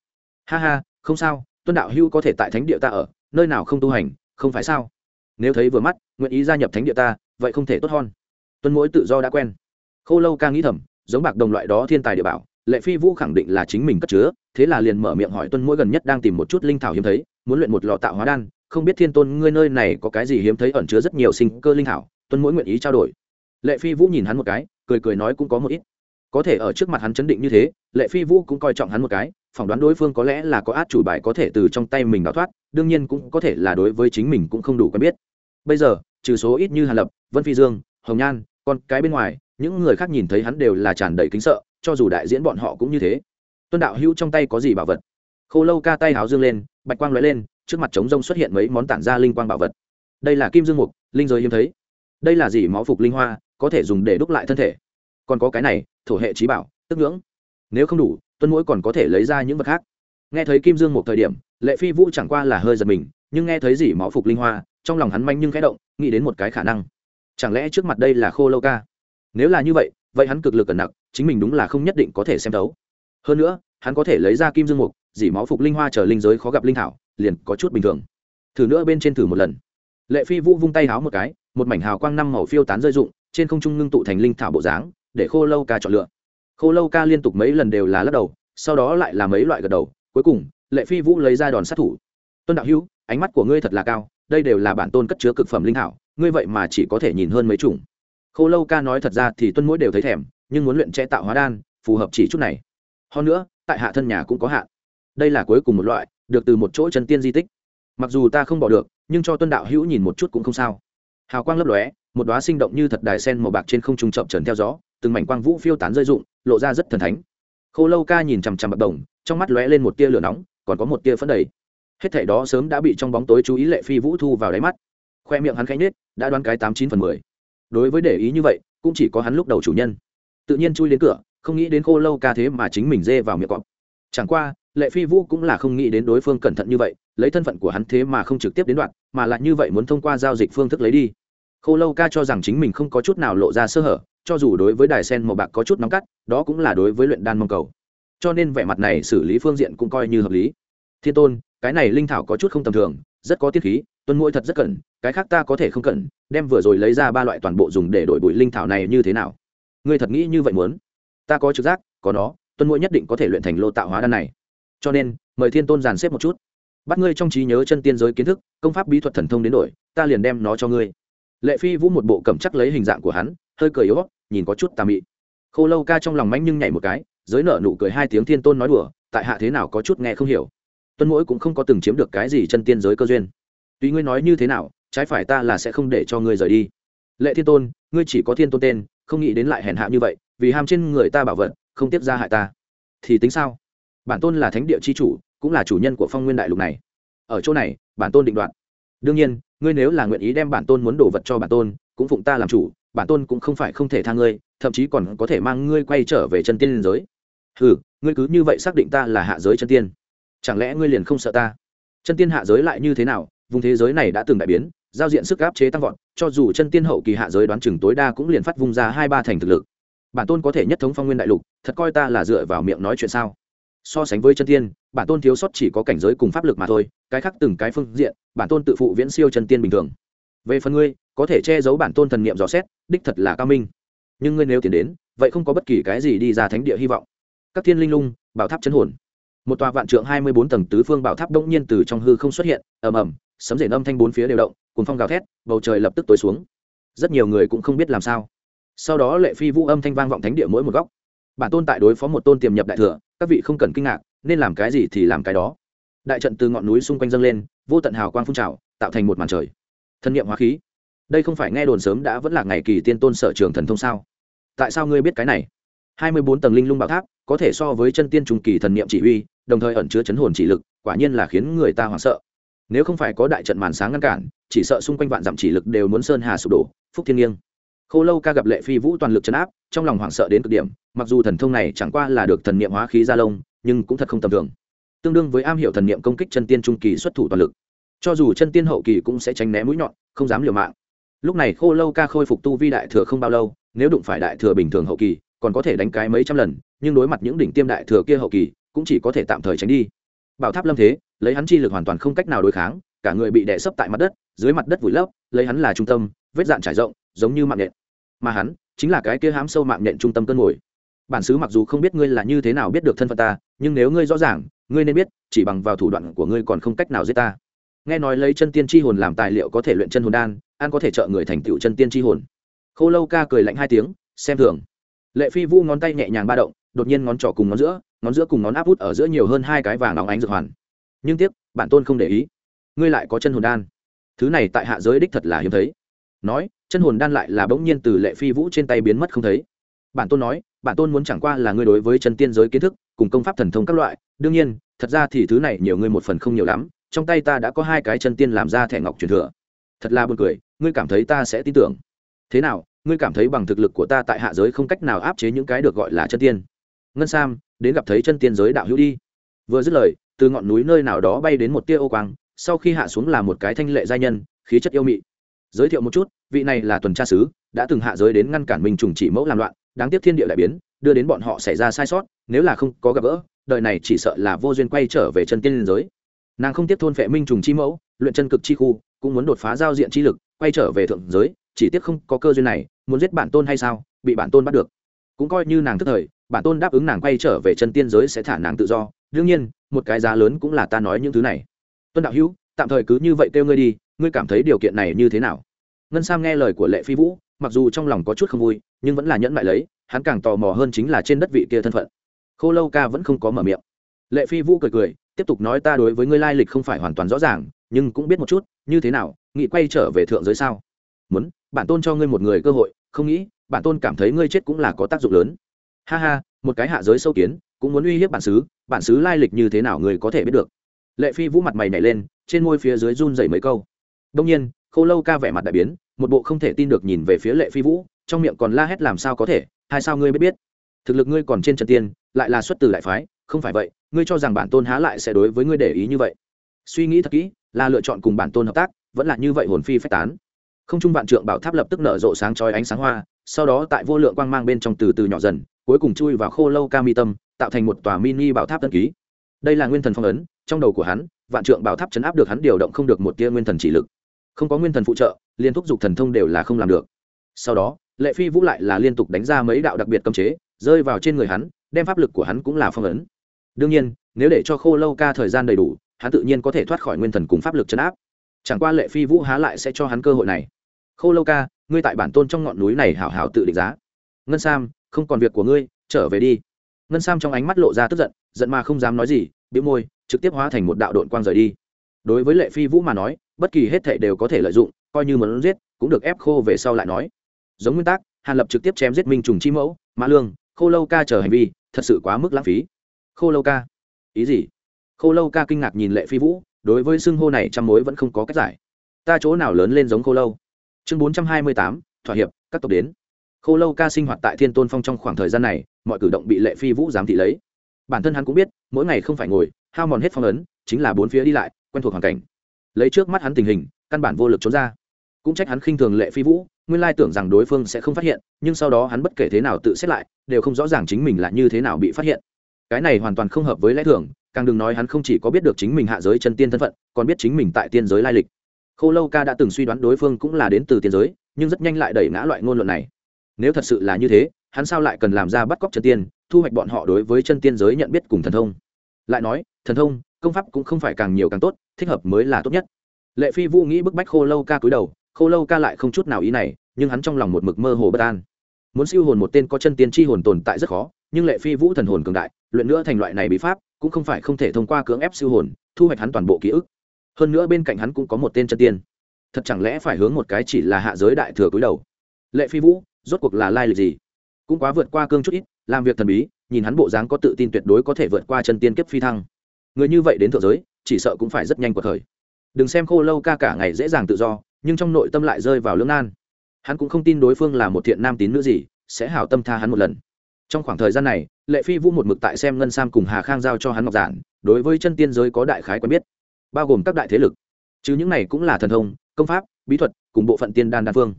Ha ha, không sao, tuân đạo Hưu có thể tại thánh địa ta ở, nơi nào không tu hành, không phải sao? Nếu thấy vừa mắt, nguyện ý gia nhập thánh địa ta, vậy không thể tốt hơn. Tuân mỗi tự do đã quen. Khô lâu ca nghĩ thầm, giống bạc đồng loại đó thiên tài địa bảo, lệ phi vũ khẳng định là chính mình cất chứa, thế là liền mở miệng hỏi tuân mỗi gần nhất đang tìm một chút linh thảo hiếm thấy muốn luyện một lò tạo hóa đan, không biết thiên tôn ngươi nơi này có cái gì hiếm thấy ẩn chứa rất nhiều sinh cơ linh hảo. tuân mỗi nguyện ý trao đổi. Lệ phi vũ nhìn hắn một cái, cười cười nói cũng có một ít. Có thể ở trước mặt hắn chấn định như thế, lệ phi vũ cũng coi trọng hắn một cái, phỏng đoán đối phương có lẽ là có át chủ bài có thể từ trong tay mình đào thoát, đương nhiên cũng có thể là đối với chính mình cũng không đủ quen biết. Bây giờ, trừ số ít như hàn lập, vân phi dương, hồng nhan còn cái bên ngoài, những người khác nhìn thấy hắn đều là tràn đầy kính sợ, cho dù đại diễn bọn họ cũng như thế. Tuân đạo hữu trong tay có gì bảo vật? Khô lâu ca tay háo dương lên bạch quang lóe lên, trước mặt trống rông xuất hiện mấy món tản ra linh quang bảo vật. Đây là kim dương mục, linh giới hiếm thấy. Đây là gì? Máu phục linh hoa, có thể dùng để đúc lại thân thể. Còn có cái này, thổ hệ trí bảo, tức ngưỡng. Nếu không đủ, tuân mũi còn có thể lấy ra những vật khác. Nghe thấy kim dương một thời điểm, lệ phi vũ chẳng qua là hơi giật mình, nhưng nghe thấy gì? Máu phục linh hoa, trong lòng hắn manh nhưng khẽ động, nghĩ đến một cái khả năng. Chẳng lẽ trước mặt đây là khô lâu ca? Nếu là như vậy vậy hắn cực lực cẩn nặng, chính mình đúng là không nhất định có thể xem đấu hơn nữa, hắn có thể lấy ra kim dương mục dỉ máu phục linh hoa chờ linh giới khó gặp linh thảo, liền có chút bình thường. Thử nữa bên trên thử một lần. Lệ phi vũ vung tay háo một cái, một mảnh hào quang năm màu phiêu tán rơi rụng, trên không trung ngưng tụ thành linh thảo bộ dáng, để khô lâu ca chọn lựa. Khô lâu ca liên tục mấy lần đều là lắc đầu, sau đó lại là mấy loại gật đầu, cuối cùng, lệ phi vũ lấy ra đòn sát thủ. Tuân đạo hữu, ánh mắt của ngươi thật là cao, đây đều là bản tôn cất chứa cực phẩm linh thảo, ngươi vậy mà chỉ có thể nhìn hơn mấy chủng. Khô lâu ca nói thật ra thì tuân mỗi đều thấy thèm, nhưng muốn luyện chế tạo hóa đan, phù hợp chỉ chút này. Hơn nữa, tại hạ thân nhà cũng có hạn đây là cuối cùng một loại được từ một chỗ chân tiên di tích. Mặc dù ta không bỏ được nhưng cho tuân đạo hữu nhìn một chút cũng không sao. Hào quang lấp lóe một đoá sinh động như thật đài sen màu bạc trên không trung chậm trần theo gió từng mảnh quang vũ phiêu tán rơi rụng lộ ra rất thần thánh. Khô lâu ca nhìn chằm chằm bạc đồng trong mắt lóe lên một tia lửa nóng còn có một tia phấn đầy hết thảy đó sớm đã bị trong bóng tối chú ý lệ phi vũ thu vào đáy mắt. Khoe miệng hắn khẽ nết, đã đoán cái tám chín phần mười. Đối với để ý như vậy cũng chỉ có hắn lúc đầu chủ nhân. Tự nhiên chui đến cửa không nghĩ đến khô lâu ca thế mà chính mình dê vào miệng cọp. Chẳng qua lệ phi vũ cũng là không nghĩ đến đối phương cẩn thận như vậy, lấy thân phận của hắn thế mà không trực tiếp đến đoạn mà lại như vậy muốn thông qua giao dịch phương thức lấy đi. Khô lâu ca cho rằng chính mình không có chút nào lộ ra sơ hở, cho dù đối với đài sen màu bạc có chút nóng cắt, đó cũng là đối với luyện đan mong cầu. Cho nên vẻ mặt này xử lý phương diện cũng coi như hợp lý. Thiên tôn, cái này linh thảo có chút không tầm thường, rất có tiết khí, tuân mũi thật rất cẩn, cái khác ta có thể không cẩn, đem vừa rồi lấy ra ba loại toàn bộ dùng để đổi bụi linh thảo này như thế nào? Ngươi thật nghĩ như vậy muốn? Ta có trực giác, có nó, tuân mũi nhất định có thể luyện thành lô tạo hóa đan này cho nên, mời thiên tôn giàn xếp một chút. Bắt ngươi trong trí nhớ chân tiên giới kiến thức, công pháp bí thuật thần thông đến đổi, ta liền đem nó cho ngươi. Lệ phi vũ một bộ cẩm chắc lấy hình dạng của hắn, hơi cười yếu nhìn có chút tà mị. Khô lâu ca trong lòng mánh nhưng nhảy một cái, giới nợ nụ cười hai tiếng thiên tôn nói đùa, tại hạ thế nào có chút nghe không hiểu. Tuân mỗi cũng không có từng chiếm được cái gì chân tiên giới cơ duyên. Tuy ngươi nói như thế nào, trái phải ta là sẽ không để cho ngươi rời đi. Lệ thiên tôn, ngươi chỉ có thiên tôn tên, không nghĩ đến lại hèn hạ như vậy, vì ham trên người ta bảo vật, không tiếp ra hại ta. Thì tính sao? Bản tôn là thánh địa c h i chủ, cũng là chủ nhân của phong nguyên đại lục này. Ở chỗ này, bản tôn định đoạt. Đương nhiên, ngươi nếu là nguyện ý đem bản tôn muốn đổ vật cho bản tôn, cũng phụng ta làm chủ, bản tôn cũng không phải không thể tha ngươi, thậm chí còn có thể mang ngươi quay trở về chân tiên liên giới. Ừ ngươi cứ như vậy xác định ta là hạ giới chân tiên. Chẳng lẽ ngươi liền không sợ ta? Chân tiên hạ giới lại như thế nào? Vùng thế giới này đã từng đại biến, giao diện sức áp chế tăng vọt, cho dù chân tiên hậu kỳ hạ giới đoán chừng tối đa cũng liền phát vung ra hai ba thành thực lực. Bản tôn có thể nhất thống phong nguyên đại lục, thật coi ta là dựa vào miệng nói chuyện sao? So sánh với chân tiên, bản tôn thiếu sót chỉ có cảnh giới cùng pháp lực mà thôi, cái khác từng cái phương diện, bản tôn tự phụ viễn siêu chân tiên bình thường. Về phần ngươi, có thể che giấu bản tôn thần niệm dò xét, đích thật là cao minh. Nhưng ngươi nếu tiến đến, vậy không có bất kỳ cái gì đi ra thánh địa hy vọng. Các thiên linh lung, bảo tháp chấn hồn. Một tòa vạn trượng hai mươi bốn tầng tứ phương bảo tháp đông nhiên từ trong hư không xuất hiện, ầm ầm, sấm rền âm thanh bốn phía đều động cùng phong gào thét, bầu trời lập tức tối xuống. Rất nhiều người cũng không biết làm sao. Sau đó lệ phi vũ âm thanh vang vọng thánh địa mỗi một góc. Bản tôn tại đối phó một tôn tiềm nhập đại thừa các vị không cần kinh ngạc, nên làm cái gì thì làm cái đó. Đại trận từ ngọn núi xung quanh dâng lên, vô tận hào quang phun trào, tạo thành một màn trời. Thân nhiệm hóa khí. Đây không phải nghe đồn sớm đã vẫn là ngày kỳ tiên tôn sở trường thần thông sao? Tại sao ngươi biết cái này? Hai mươi bốn tầng linh lung bảo tháp, có thể so với chân tiên trung kỳ thần niệm chỉ huy, đồng thời ẩn chứa chấn hồn chỉ lực, quả nhiên là khiến người ta hoảng sợ. Nếu không phải có đại trận màn sáng ngăn cản, chỉ sợ xung quanh vạn dặm chỉ lực đều muốn sơn hà sụp đổ, phúc thiên nghiêng khô lâu ca gặp lệ phi vũ toàn lực chấn áp, trong lòng hoảng sợ đến cực điểm, mặc dù thần thông này chẳng qua là được thần niệm hóa khí gia lông, nhưng cũng thật không tầm thường. Tương đương với am hiểu thần niệm công kích chân tiên trung kỳ xuất thủ toàn lực. Cho dù chân tiên hậu kỳ cũng sẽ tránh né mũi nhọn, không dám liều mạng. Lúc này khô lâu ca khôi phục tu vi đại thừa không bao lâu, nếu đụng phải đại thừa bình thường hậu kỳ, còn có thể đánh cái mấy trăm lần, nhưng đối mặt những đỉnh tiêm đại thừa kia hậu kỳ, cũng chỉ có thể tạm thời tránh đi. Bảo tháp lâm thế, lấy hắn chi lực hoàn toàn không cách nào đối kháng, cả người bị đè sấp tại mặt đất, dưới mặt đất vùi lấp, lấy hắn là trung tâm, vết dạn trải rộng, giống như mạng nhện mà hắn chính là cái kia hám sâu mạng nhện trung tâm cơn ngồi. Bản xứ mặc dù không biết ngươi là như thế nào biết được thân phận ta, nhưng nếu ngươi rõ ràng, ngươi nên biết, chỉ bằng vào thủ đoạn của ngươi còn không cách nào giết ta. Nghe nói lấy chân tiên tri hồn làm tài liệu có thể luyện chân hồn đan an có thể trợ người thành tựu chân tiên tri hồn. Khô lâu ca cười lạnh hai tiếng, xem thường. Lệ phi vu ngón tay nhẹ nhàng ba động, đột nhiên ngón trỏ cùng ngón giữa ngón giữa cùng ngón áp út ở giữa nhiều hơn hai cái vàng óng ánh dược hoàn. Nhưng tiếc, bản tôn không để ý. Ngươi lại có chân hồn đan. Thứ này tại hạ giới đích thật là hiếm thấy nói, chân hồn đan lại là bỗng nhiên từ lệ phi vũ trên tay biến mất không thấy. Bản tôn nói, bản tôn muốn chẳng qua là ngươi đối với chân tiên giới kiến thức, cùng công pháp thần thông các loại. Đương nhiên, thật ra thì thứ này nhiều ngươi một phần không nhiều lắm, trong tay ta đã có hai cái chân tiên làm ra thẻ ngọc truyền thừa. Thật là buồn cười, ngươi cảm thấy ta sẽ tin tưởng. Thế nào, ngươi cảm thấy bằng thực lực của ta tại hạ giới không cách nào áp chế những cái được gọi là chân tiên? Ngân sam, đến gặp thấy chân tiên giới đạo hữu đi. Vừa dứt lời, từ ngọn núi nơi nào đó bay đến một tia ô quang, sau khi hạ xuống là một cái thanh lệ giai nhân, khí chất yêu mị giới thiệu một chút, vị này là tuần tra sứ, đã từng hạ giới đến ngăn cản minh trùng chỉ mẫu làm loạn, đáng tiếc thiên địa đại biến, đưa đến bọn họ xảy ra sai sót, nếu là không có gặp gỡ, đời này chỉ sợ là vô duyên quay trở về chân tiên liên giới. Nàng không tiếp thôn phệ minh trùng chi mẫu, luyện chân cực chi khu, cũng muốn đột phá giao diện chi lực, quay trở về thượng giới, chỉ tiếc không có cơ duyên này, muốn giết bản tôn hay sao, bị bản tôn bắt được. Cũng coi như nàng thức thời, bản tôn đáp ứng nàng quay trở về chân tiên giới sẽ thả nàng tự do, đương nhiên, một cái giá lớn cũng là ta nói những thứ này. Tuân đạo hữu tạm thời cứ như vậy kêu ngươi đi, ngươi cảm thấy điều kiện này như thế nào? Ngân sam nghe lời của lệ phi vũ, mặc dù trong lòng có chút không vui, nhưng vẫn là nhẫn mại lấy, hắn càng tò mò hơn chính là trên đất vị kia thân phận. Khô lâu ca vẫn không có mở miệng. Lệ phi vũ cười cười, tiếp tục nói ta đối với ngươi lai lịch không phải hoàn toàn rõ ràng, nhưng cũng biết một chút, như thế nào, nghị quay trở về thượng giới sao? Muốn, bản tôn cho ngươi một người cơ hội, không nghĩ, bản tôn cảm thấy ngươi chết cũng là có tác dụng lớn. Ha ha, một cái hạ giới sâu kiến, cũng muốn uy hiếp bản xứ bản xứ lai lịch như thế nào người có thể biết được? Lệ phi vũ mặt mày nhảy lên, trên môi phía dưới run dày mấy câu. Đông nhiên khô lâu ca vẻ mặt đại biến, một bộ không thể tin được nhìn về phía lệ phi vũ, trong miệng còn la hét làm sao có thể hay sao ngươi biết biết. Thực lực ngươi còn trên trần tiên, lại là xuất từ đại phái, không phải vậy, ngươi cho rằng bản tôn há lại sẽ đối với ngươi để ý như vậy. Suy nghĩ thật kỹ, là lựa chọn cùng bản tôn hợp tác, vẫn là như vậy hồn phi phách tán. Không trung vạn trượng bảo tháp lập tức nở rộ sáng chói ánh sáng hoa, sau đó tại vô lượng quang mang bên trong từ từ nhỏ dần, cuối cùng chui vào khô lâu ca mi tâm, tạo thành một tòa mini bảo tháp tân ký. Đây là nguyên thần phong ấn trong đầu của hắn, vạn trượng bảo tháp chấn áp được hắn điều động không được một tia nguyên thần chỉ lực. Không có nguyên thần phụ trợ, liên thúc giục thần thông đều là không làm được. Sau đó, lệ phi vũ lại là liên tục đánh ra mấy đạo đặc biệt cấm chế, rơi vào trên người hắn, đem pháp lực của hắn cũng là phong ấn. Đương nhiên, nếu để cho khô lâu ca thời gian đầy đủ, hắn tự nhiên có thể thoát khỏi nguyên thần cùng pháp lực chấn áp. Chẳng qua lệ phi vũ há lại sẽ cho hắn cơ hội này. Khô lâu ca, ngươi tại bản tôn trong ngọn núi này hảo hảo tự định giá. Ngân sam, không còn việc của ngươi, trở về đi. Ngân sam trong ánh mắt lộ ra tức giận giận mà không dám nói gì biểu môi, trực tiếp hóa thành một đạo đội quang rời đi. Đối với lệ phi vũ mà nói, bất kỳ hết thệ đều có thể lợi dụng, coi như muốn giết, cũng được ép khô về sau lại nói. Giống nguyên tắc, hàn lập trực tiếp chém giết minh trùng chi mẫu, mã lương, khô lâu ca chờ hành vi, thật sự quá mức lãng phí. Khô lâu ca? Ý gì? Khô lâu ca kinh ngạc nhìn lệ phi vũ, đối với xưng hô này trăm mối vẫn không có cách giải. Ta chỗ nào lớn lên giống khô lâu? Chương bốn trăm hai mươi tám, thỏa hiệp, các tộc đến. Khô lâu ca sinh hoạt tại thiên tôn phong trong khoảng thời gian này, mọi cử động bị lệ phi vũ giám thị lấy. Bản thân hắn cũng biết mỗi ngày không phải ngồi, hao mòn hết phong ấn, chính là bốn phía đi lại, quen thuộc hoàn cảnh. Lấy trước mắt hắn tình hình, căn bản vô lực trốn ra. Cũng trách hắn khinh thường lệ phi vũ, nguyên lai tưởng rằng đối phương sẽ không phát hiện, nhưng sau đó hắn bất kể thế nào tự xét lại, đều không rõ ràng chính mình là như thế nào bị phát hiện. Cái này hoàn toàn không hợp với lẽ thường, càng đừng nói hắn không chỉ có biết được chính mình hạ giới chân tiên thân phận, còn biết chính mình tại tiên giới lai lịch. Khô lâu ca đã từng suy đoán đối phương cũng là đến từ tiên giới, nhưng rất nhanh lại đẩy ngã loại ngôn luận này. Nếu thật sự là như thế, hắn sao lại cần làm ra bắt cóc chân tiên thu hoạch bọn họ đối với chân tiên giới nhận biết cùng thần thông. Lại nói, thần thông, công pháp cũng không phải càng nhiều càng tốt, thích hợp mới là tốt nhất. Lệ phi vũ nghĩ bức bách khô lâu ca cúi đầu, khô lâu ca lại không chút nào ý này, nhưng hắn trong lòng một mực mơ hồ bất an. Muốn siêu hồn một tên có chân tiên tri hồn tồn tại rất khó, nhưng lệ phi vũ thần hồn cường đại, luyện nữa thành loại này bí pháp, cũng không phải không thể thông qua cưỡng ép siêu hồn, thu hoạch hắn toàn bộ ký ức. Hơn nữa bên cạnh hắn cũng có một tên chân tiên. Thật chẳng lẽ phải hướng một cái chỉ là hạ giới đại thừa cúi đầu? Lệ phi vũ, rốt cuộc là lai lịch gì? Cũng quá vượt qua cương chút ít làm việc thần bí, nhìn hắn bộ dáng có tự tin tuyệt đối có thể vượt qua chân tiên kiếp phi thăng. Người như vậy đến thượng giới, chỉ sợ cũng phải rất nhanh cuộc thời đừng xem khô lâu ca cả ngày dễ dàng tự do, nhưng trong nội tâm lại rơi vào lưỡng nan. Hắn cũng không tin đối phương là một thiện nam tín nữ gì, sẽ hảo tâm tha hắn một lần. Trong khoảng thời gian này, lệ phi vũ một mực tại xem ngân sam cùng hà khang giao cho hắn ngọc giản, đối với chân tiên giới có đại khái quen biết, bao gồm các đại thế lực. Chứ những này cũng là thần thông, công pháp, bí thuật, cùng bộ phận tiên đan đan phương.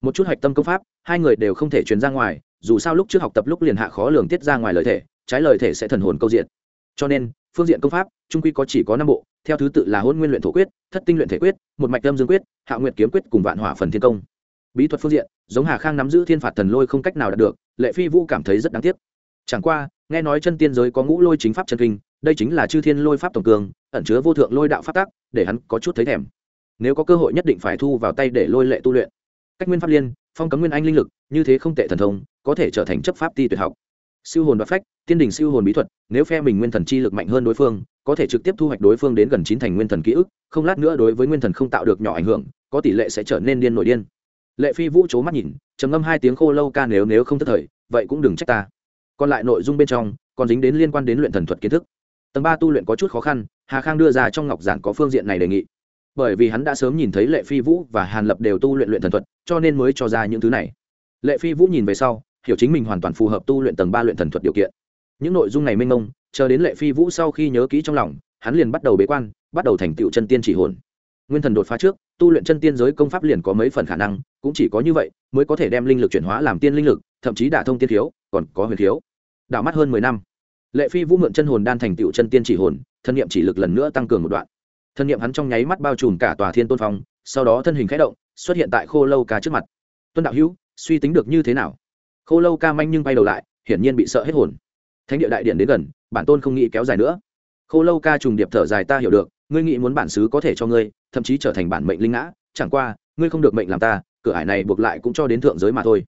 Một chút hạch tâm công pháp, hai người đều không thể truyền ra ngoài dù sao lúc trước học tập lúc liền hạ khó lường tiết ra ngoài lời thể, trái lời thể sẽ thần hồn câu diện. Cho nên, phương diện công pháp, trung quy có chỉ có năm bộ, theo thứ tự là hôn nguyên luyện thổ quyết, thất tinh luyện thể quyết, một mạch tâm dương quyết, hạ nguyệt kiếm quyết cùng vạn hỏa phần thiên công. Bí thuật phương diện, giống hà khang nắm giữ thiên phạt thần lôi không cách nào đạt được, lệ phi vũ cảm thấy rất đáng tiếc. Chẳng qua, nghe nói chân tiên giới có ngũ lôi chính pháp chân kinh, đây chính là chư thiên lôi pháp tổng cường, ẩn chứa vô thượng lôi đạo pháp tác để hắn có chút thấy thèm. Nếu có cơ hội nhất định phải thu vào tay để lôi lệ tu luyện. Cách nguyên pháp liên, phong cấm nguyên anh linh lực, như thế không tệ thần thông có thể trở thành chấp pháp ti tuyệt học. Siêu hồn và phách, tiên đình siêu hồn bí thuật, nếu phe mình nguyên thần chi lực mạnh hơn đối phương, có thể trực tiếp thu hoạch đối phương đến gần chín thành nguyên thần ký ức, không lát nữa đối với nguyên thần không tạo được nhỏ ảnh hưởng, có tỷ lệ sẽ trở nên điên nổi điên. Lệ phi vũ c mắt nhìn, trầm ngâm hai tiếng khô lâu ca nếu nếu không thất thời, vậy cũng đừng trách ta. Còn lại nội dung bên trong, còn dính đến liên quan đến luyện thần thuật kiến thức. Tầng ba tu luyện có chút khó khăn, hà khang đưa ra trong ngọc giản có phương diện này đề nghị. Bởi vì hắn đã sớm nhìn thấy lệ phi vũ và hàn lập đều tu luyện luyện thần thuật, cho nên mới cho ra những thứ này. Lệ phi vũ nhìn về sau hiểu chính mình hoàn toàn phù hợp tu luyện tầng ba luyện thần thuật điều kiện. Những nội dung này mênh mông, chờ đến lệ phi vũ sau khi nhớ kỹ trong lòng, hắn liền bắt đầu bế quan, bắt đầu thành tựu chân tiên chỉ hồn. Nguyên thần đột phá trước, tu luyện chân tiên giới công pháp liền có mấy phần khả năng, cũng chỉ có như vậy mới có thể đem linh lực chuyển hóa làm tiên linh lực, thậm chí đả thông tiên thiếu, còn có huyền thiếu. Đảo mắt hơn mười năm. Lệ phi vũ mượn chân hồn đan thành tựu chân tiên chỉ hồn, thân nhiệm chỉ lực lần nữa tăng cường một đoạn. Thân nhiệm hắn trong nháy mắt bao trùm cả tòa thiên tôn phong, sau đó thân hình khẽ động, xuất hiện tại khô lâu ca trước mặt. Tuân đạo hữu, suy tính được như thế nào? Khô lâu ca manh nhưng bay đầu lại, hiển nhiên bị sợ hết hồn. Thánh địa đại điện đến gần, bản tôn không nghĩ kéo dài nữa. Khô lâu ca trùng điệp thở dài, ta hiểu được, ngươi nghĩ muốn bản xứ có thể cho ngươi, thậm chí trở thành bản mệnh linh ngã, chẳng qua, ngươi không được mệnh làm ta, cửa ải này buộc lại cũng cho đến thượng giới mà thôi.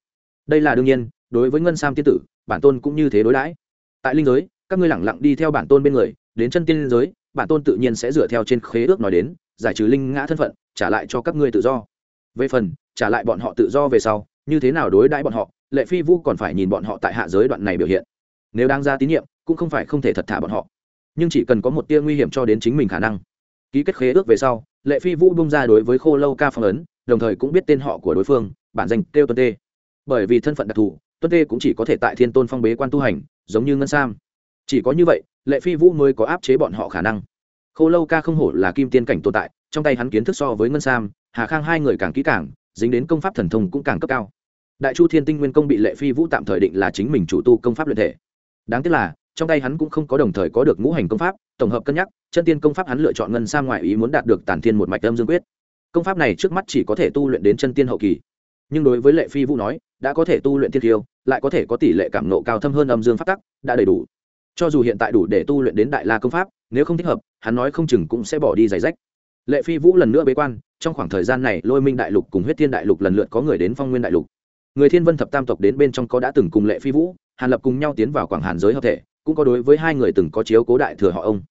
Đây là đương nhiên, đối với ngân sam tiên tử, bản tôn cũng như thế đối đãi. Tại linh giới, các ngươi lẳng lặng đi theo bản tôn bên người, đến chân tiên giới, bản tôn tự nhiên sẽ dựa theo trên khế ước nói đến, giải trừ linh ngã thân phận, trả lại cho các ngươi tự do. Về phần, trả lại bọn họ tự do về sau, như thế nào đối đãi bọn họ lệ phi vũ còn phải nhìn bọn họ tại hạ giới đoạn này biểu hiện. Nếu đang ra tín nhiệm, cũng không phải không thể thật thả bọn họ. Nhưng chỉ cần có một tia nguy hiểm cho đến chính mình khả năng. Ký kết khế ước về sau, lệ phi vũ bung ra đối với khô lâu ca phong ấn, đồng thời cũng biết tên họ của đối phương, bản danh kêu tuân tê. Bởi vì thân phận đặc thù, tuân tê cũng chỉ có thể tại thiên tôn phong bế quan tu hành, giống như ngân sam. Chỉ có như vậy, lệ phi vũ mới có áp chế bọn họ khả năng. Khô lâu ca không hổ là kim tiên cảnh tồn tại, trong tay hắn kiến thức so với ngân sam, hà khang hai người càng kỹ càng, dính đến công pháp thần thông cũng càng cấp cao đại chu thiên tinh nguyên công bị lệ phi vũ tạm thời định là chính mình chủ tu công pháp luyện thể. Đáng tiếc là, trong tay hắn cũng không có đồng thời có được ngũ hành công pháp, tổng hợp cân nhắc, chân tiên công pháp hắn lựa chọn ngân sang ngoại ý muốn đạt được tản thiên một mạch âm dương quyết. Công pháp này trước mắt chỉ có thể tu luyện đến chân tiên hậu kỳ. Nhưng đối với lệ phi vũ nói, đã có thể tu luyện thiên kiêu, lại có thể có tỷ lệ cảm nộ cao thâm hơn âm dương phát tắc, đã đầy đủ. Cho dù hiện tại đủ để tu luyện đến đại la công pháp, nếu không thích hợp, hắn nói không chừng cũng sẽ bỏ đi giày rách. Lệ phi vũ lần nữa bế quan, trong khoảng thời gian này lôi minh đại lục cùng huyết thiên đại lục lần lượt có người đến phong nguyên đại lục người thiên vân thập tam tộc đến bên trong có đã từng cùng lệ phi vũ, hàn lập cùng nhau tiến vào quảng hàn giới hợp thể, cũng có đối với hai người từng có chiếu cố đại thừa họ ông.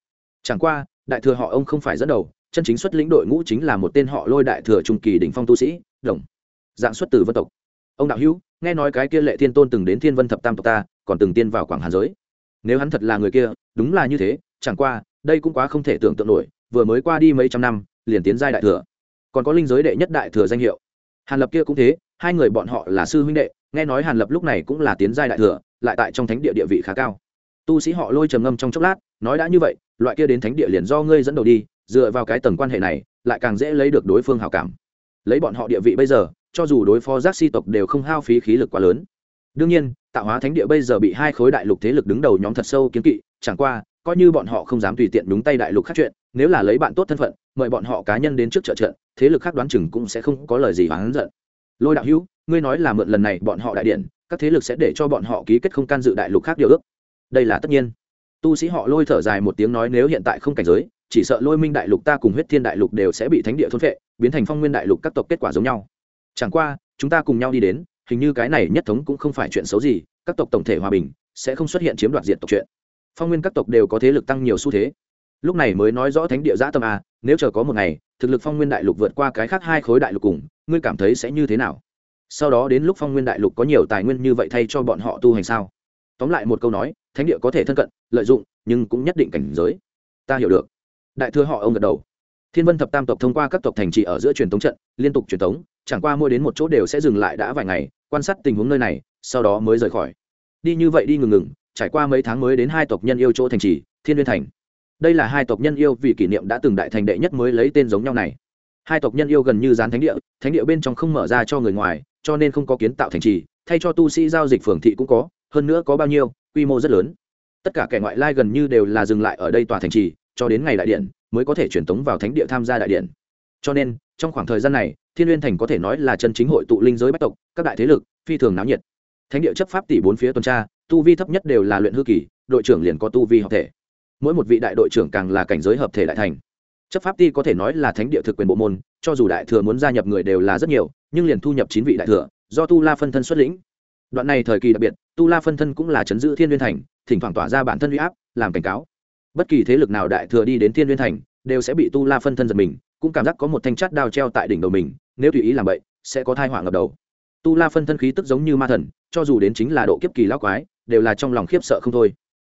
Chẳng qua, đại thừa họ ông không phải dẫn đầu, chân chính xuất lĩnh đội ngũ chính là một tên họ lôi đại thừa trung kỳ đỉnh phong tu sĩ, đồng. Dạng xuất từ vân tộc. Ông đạo hữu, nghe nói cái kia lệ thiên tôn từng đến thiên vân thập tam tộc ta, còn từng tiên vào quảng hàn giới. Nếu hắn thật là người kia, đúng là như thế, chẳng qua, đây cũng quá không thể tưởng tượng nổi, vừa mới qua đi mấy trăm năm, liền tiến giai đại thừa. Còn có linh giới đệ nhất đại thừa danh hiệu. Hàn lập kia cũng thế hai người bọn họ là sư huynh đệ, nghe nói hàn lập lúc này cũng là tiến giai đại thừa, lại tại trong thánh địa địa vị khá cao. Tu sĩ họ lôi trầm ngâm trong chốc lát, nói đã như vậy, loại kia đến thánh địa liền do ngươi dẫn đầu đi, dựa vào cái tầng quan hệ này, lại càng dễ lấy được đối phương hào cảm. Lấy bọn họ địa vị bây giờ, cho dù đối phó giác si tộc đều không hao phí khí lực quá lớn. Đương nhiên, tạo hóa thánh địa bây giờ bị hai khối đại lục thế lực đứng đầu nhóm thật sâu kiến kỵ, chẳng qua, coi như bọn họ không dám tùy tiện đúng tay đại lục khác chuyện, nếu là lấy bạn tốt thân phận, mời bọn họ cá nhân đến trước trợ trận, thế lực khác đoán chừng cũng sẽ không có lời gì oán giận lôi đạo hữu, ngươi nói là mượn lần này bọn họ đại điện, các thế lực sẽ để cho bọn họ ký kết không can dự đại lục khác điều ước. Đây là tất nhiên. Tu sĩ họ lôi thở dài một tiếng nói nếu hiện tại không cảnh giới, chỉ sợ lôi minh đại lục ta cùng huyết thiên đại lục đều sẽ bị thánh địa thôn phệ, biến thành phong nguyên đại lục các tộc kết quả giống nhau. Chẳng qua, chúng ta cùng nhau đi đến, hình như cái này nhất thống cũng không phải chuyện xấu gì, các tộc tổng thể hòa bình, sẽ không xuất hiện chiếm đoạt diện tộc chuyện. Phong nguyên các tộc đều có thế lực tăng nhiều xu thế. Lúc này mới nói rõ thánh địa giã tâm a, nếu chờ có một ngày, thực lực phong nguyên đại lục vượt qua cái khác hai khối đại lục cùng ngươi cảm thấy sẽ như thế nào? Sau đó đến lúc phong nguyên đại lục có nhiều tài nguyên như vậy thay cho bọn họ tu hành sao? Tóm lại một câu nói, thánh địa có thể thân cận, lợi dụng, nhưng cũng nhất định cảnh giới. Ta hiểu được. Đại thừa họ ông gật đầu. Thiên vân thập tam tộc thông qua các tộc thành trì ở giữa truyền thống trận, liên tục truyền thống chẳng qua mỗi đến một chỗ đều sẽ dừng lại đã vài ngày, quan sát tình huống nơi này, sau đó mới rời khỏi. Đi như vậy đi ngừng ngừng, trải qua mấy tháng mới đến hai tộc nhân yêu chỗ thành trì, thiên liên thành. Đây là hai tộc nhân yêu vì kỷ niệm đã từng đại thành đệ nhất mới lấy tên giống nhau này hai tộc nhân yêu gần như gián thánh địa thánh địa bên trong không mở ra cho người ngoài, cho nên không có kiến tạo thành trì, thay cho tu sĩ giao dịch phường thị cũng có, hơn nữa có bao nhiêu, quy mô rất lớn. Tất cả kẻ ngoại lai gần như đều là dừng lại ở đây tòa thành trì, cho đến ngày đại điện mới có thể truyền tống vào thánh địa tham gia đại điện. Cho nên, trong khoảng thời gian này, thiên n thành có thể nói là chân chính hội tụ linh giới bách tộc, các đại thế lực, phi thường náo nhiệt. Thánh địa chấp pháp tỷ bốn phía tuần tra, tu vi thấp nhất đều là luyện hư kỳ, đội trưởng liền có tu vi hợp thể. Mỗi một vị đại đội trưởng càng là cảnh giới hợp thể đại thành chấp pháp ti có thể nói là thánh địa thực quyền bộ môn, cho dù đại thừa muốn gia nhập người đều là rất nhiều, nhưng liền thu nhập chín vị đại thừa, do tu la phân thân xuất lĩnh. Đoạn này thời kỳ đặc biệt, tu la phân thân cũng là chấn giữ thiên liên thành, thỉnh thoảng tỏa ra bản thân huy áp, làm cảnh cáo. Bất kỳ thế lực nào đại thừa đi đến thiên liên thành, đều sẽ bị tu la phân thân giật mình, cũng cảm giác có một thanh chát đao treo tại đỉnh đầu mình, nếu tùy ý làm vậy, sẽ có thai họa ngập đầu. Tu la phân thân khí tức giống như ma thần, cho dù đến chính là độ kiếp kỳ lão quái, đều là trong lòng khiếp sợ không thôi.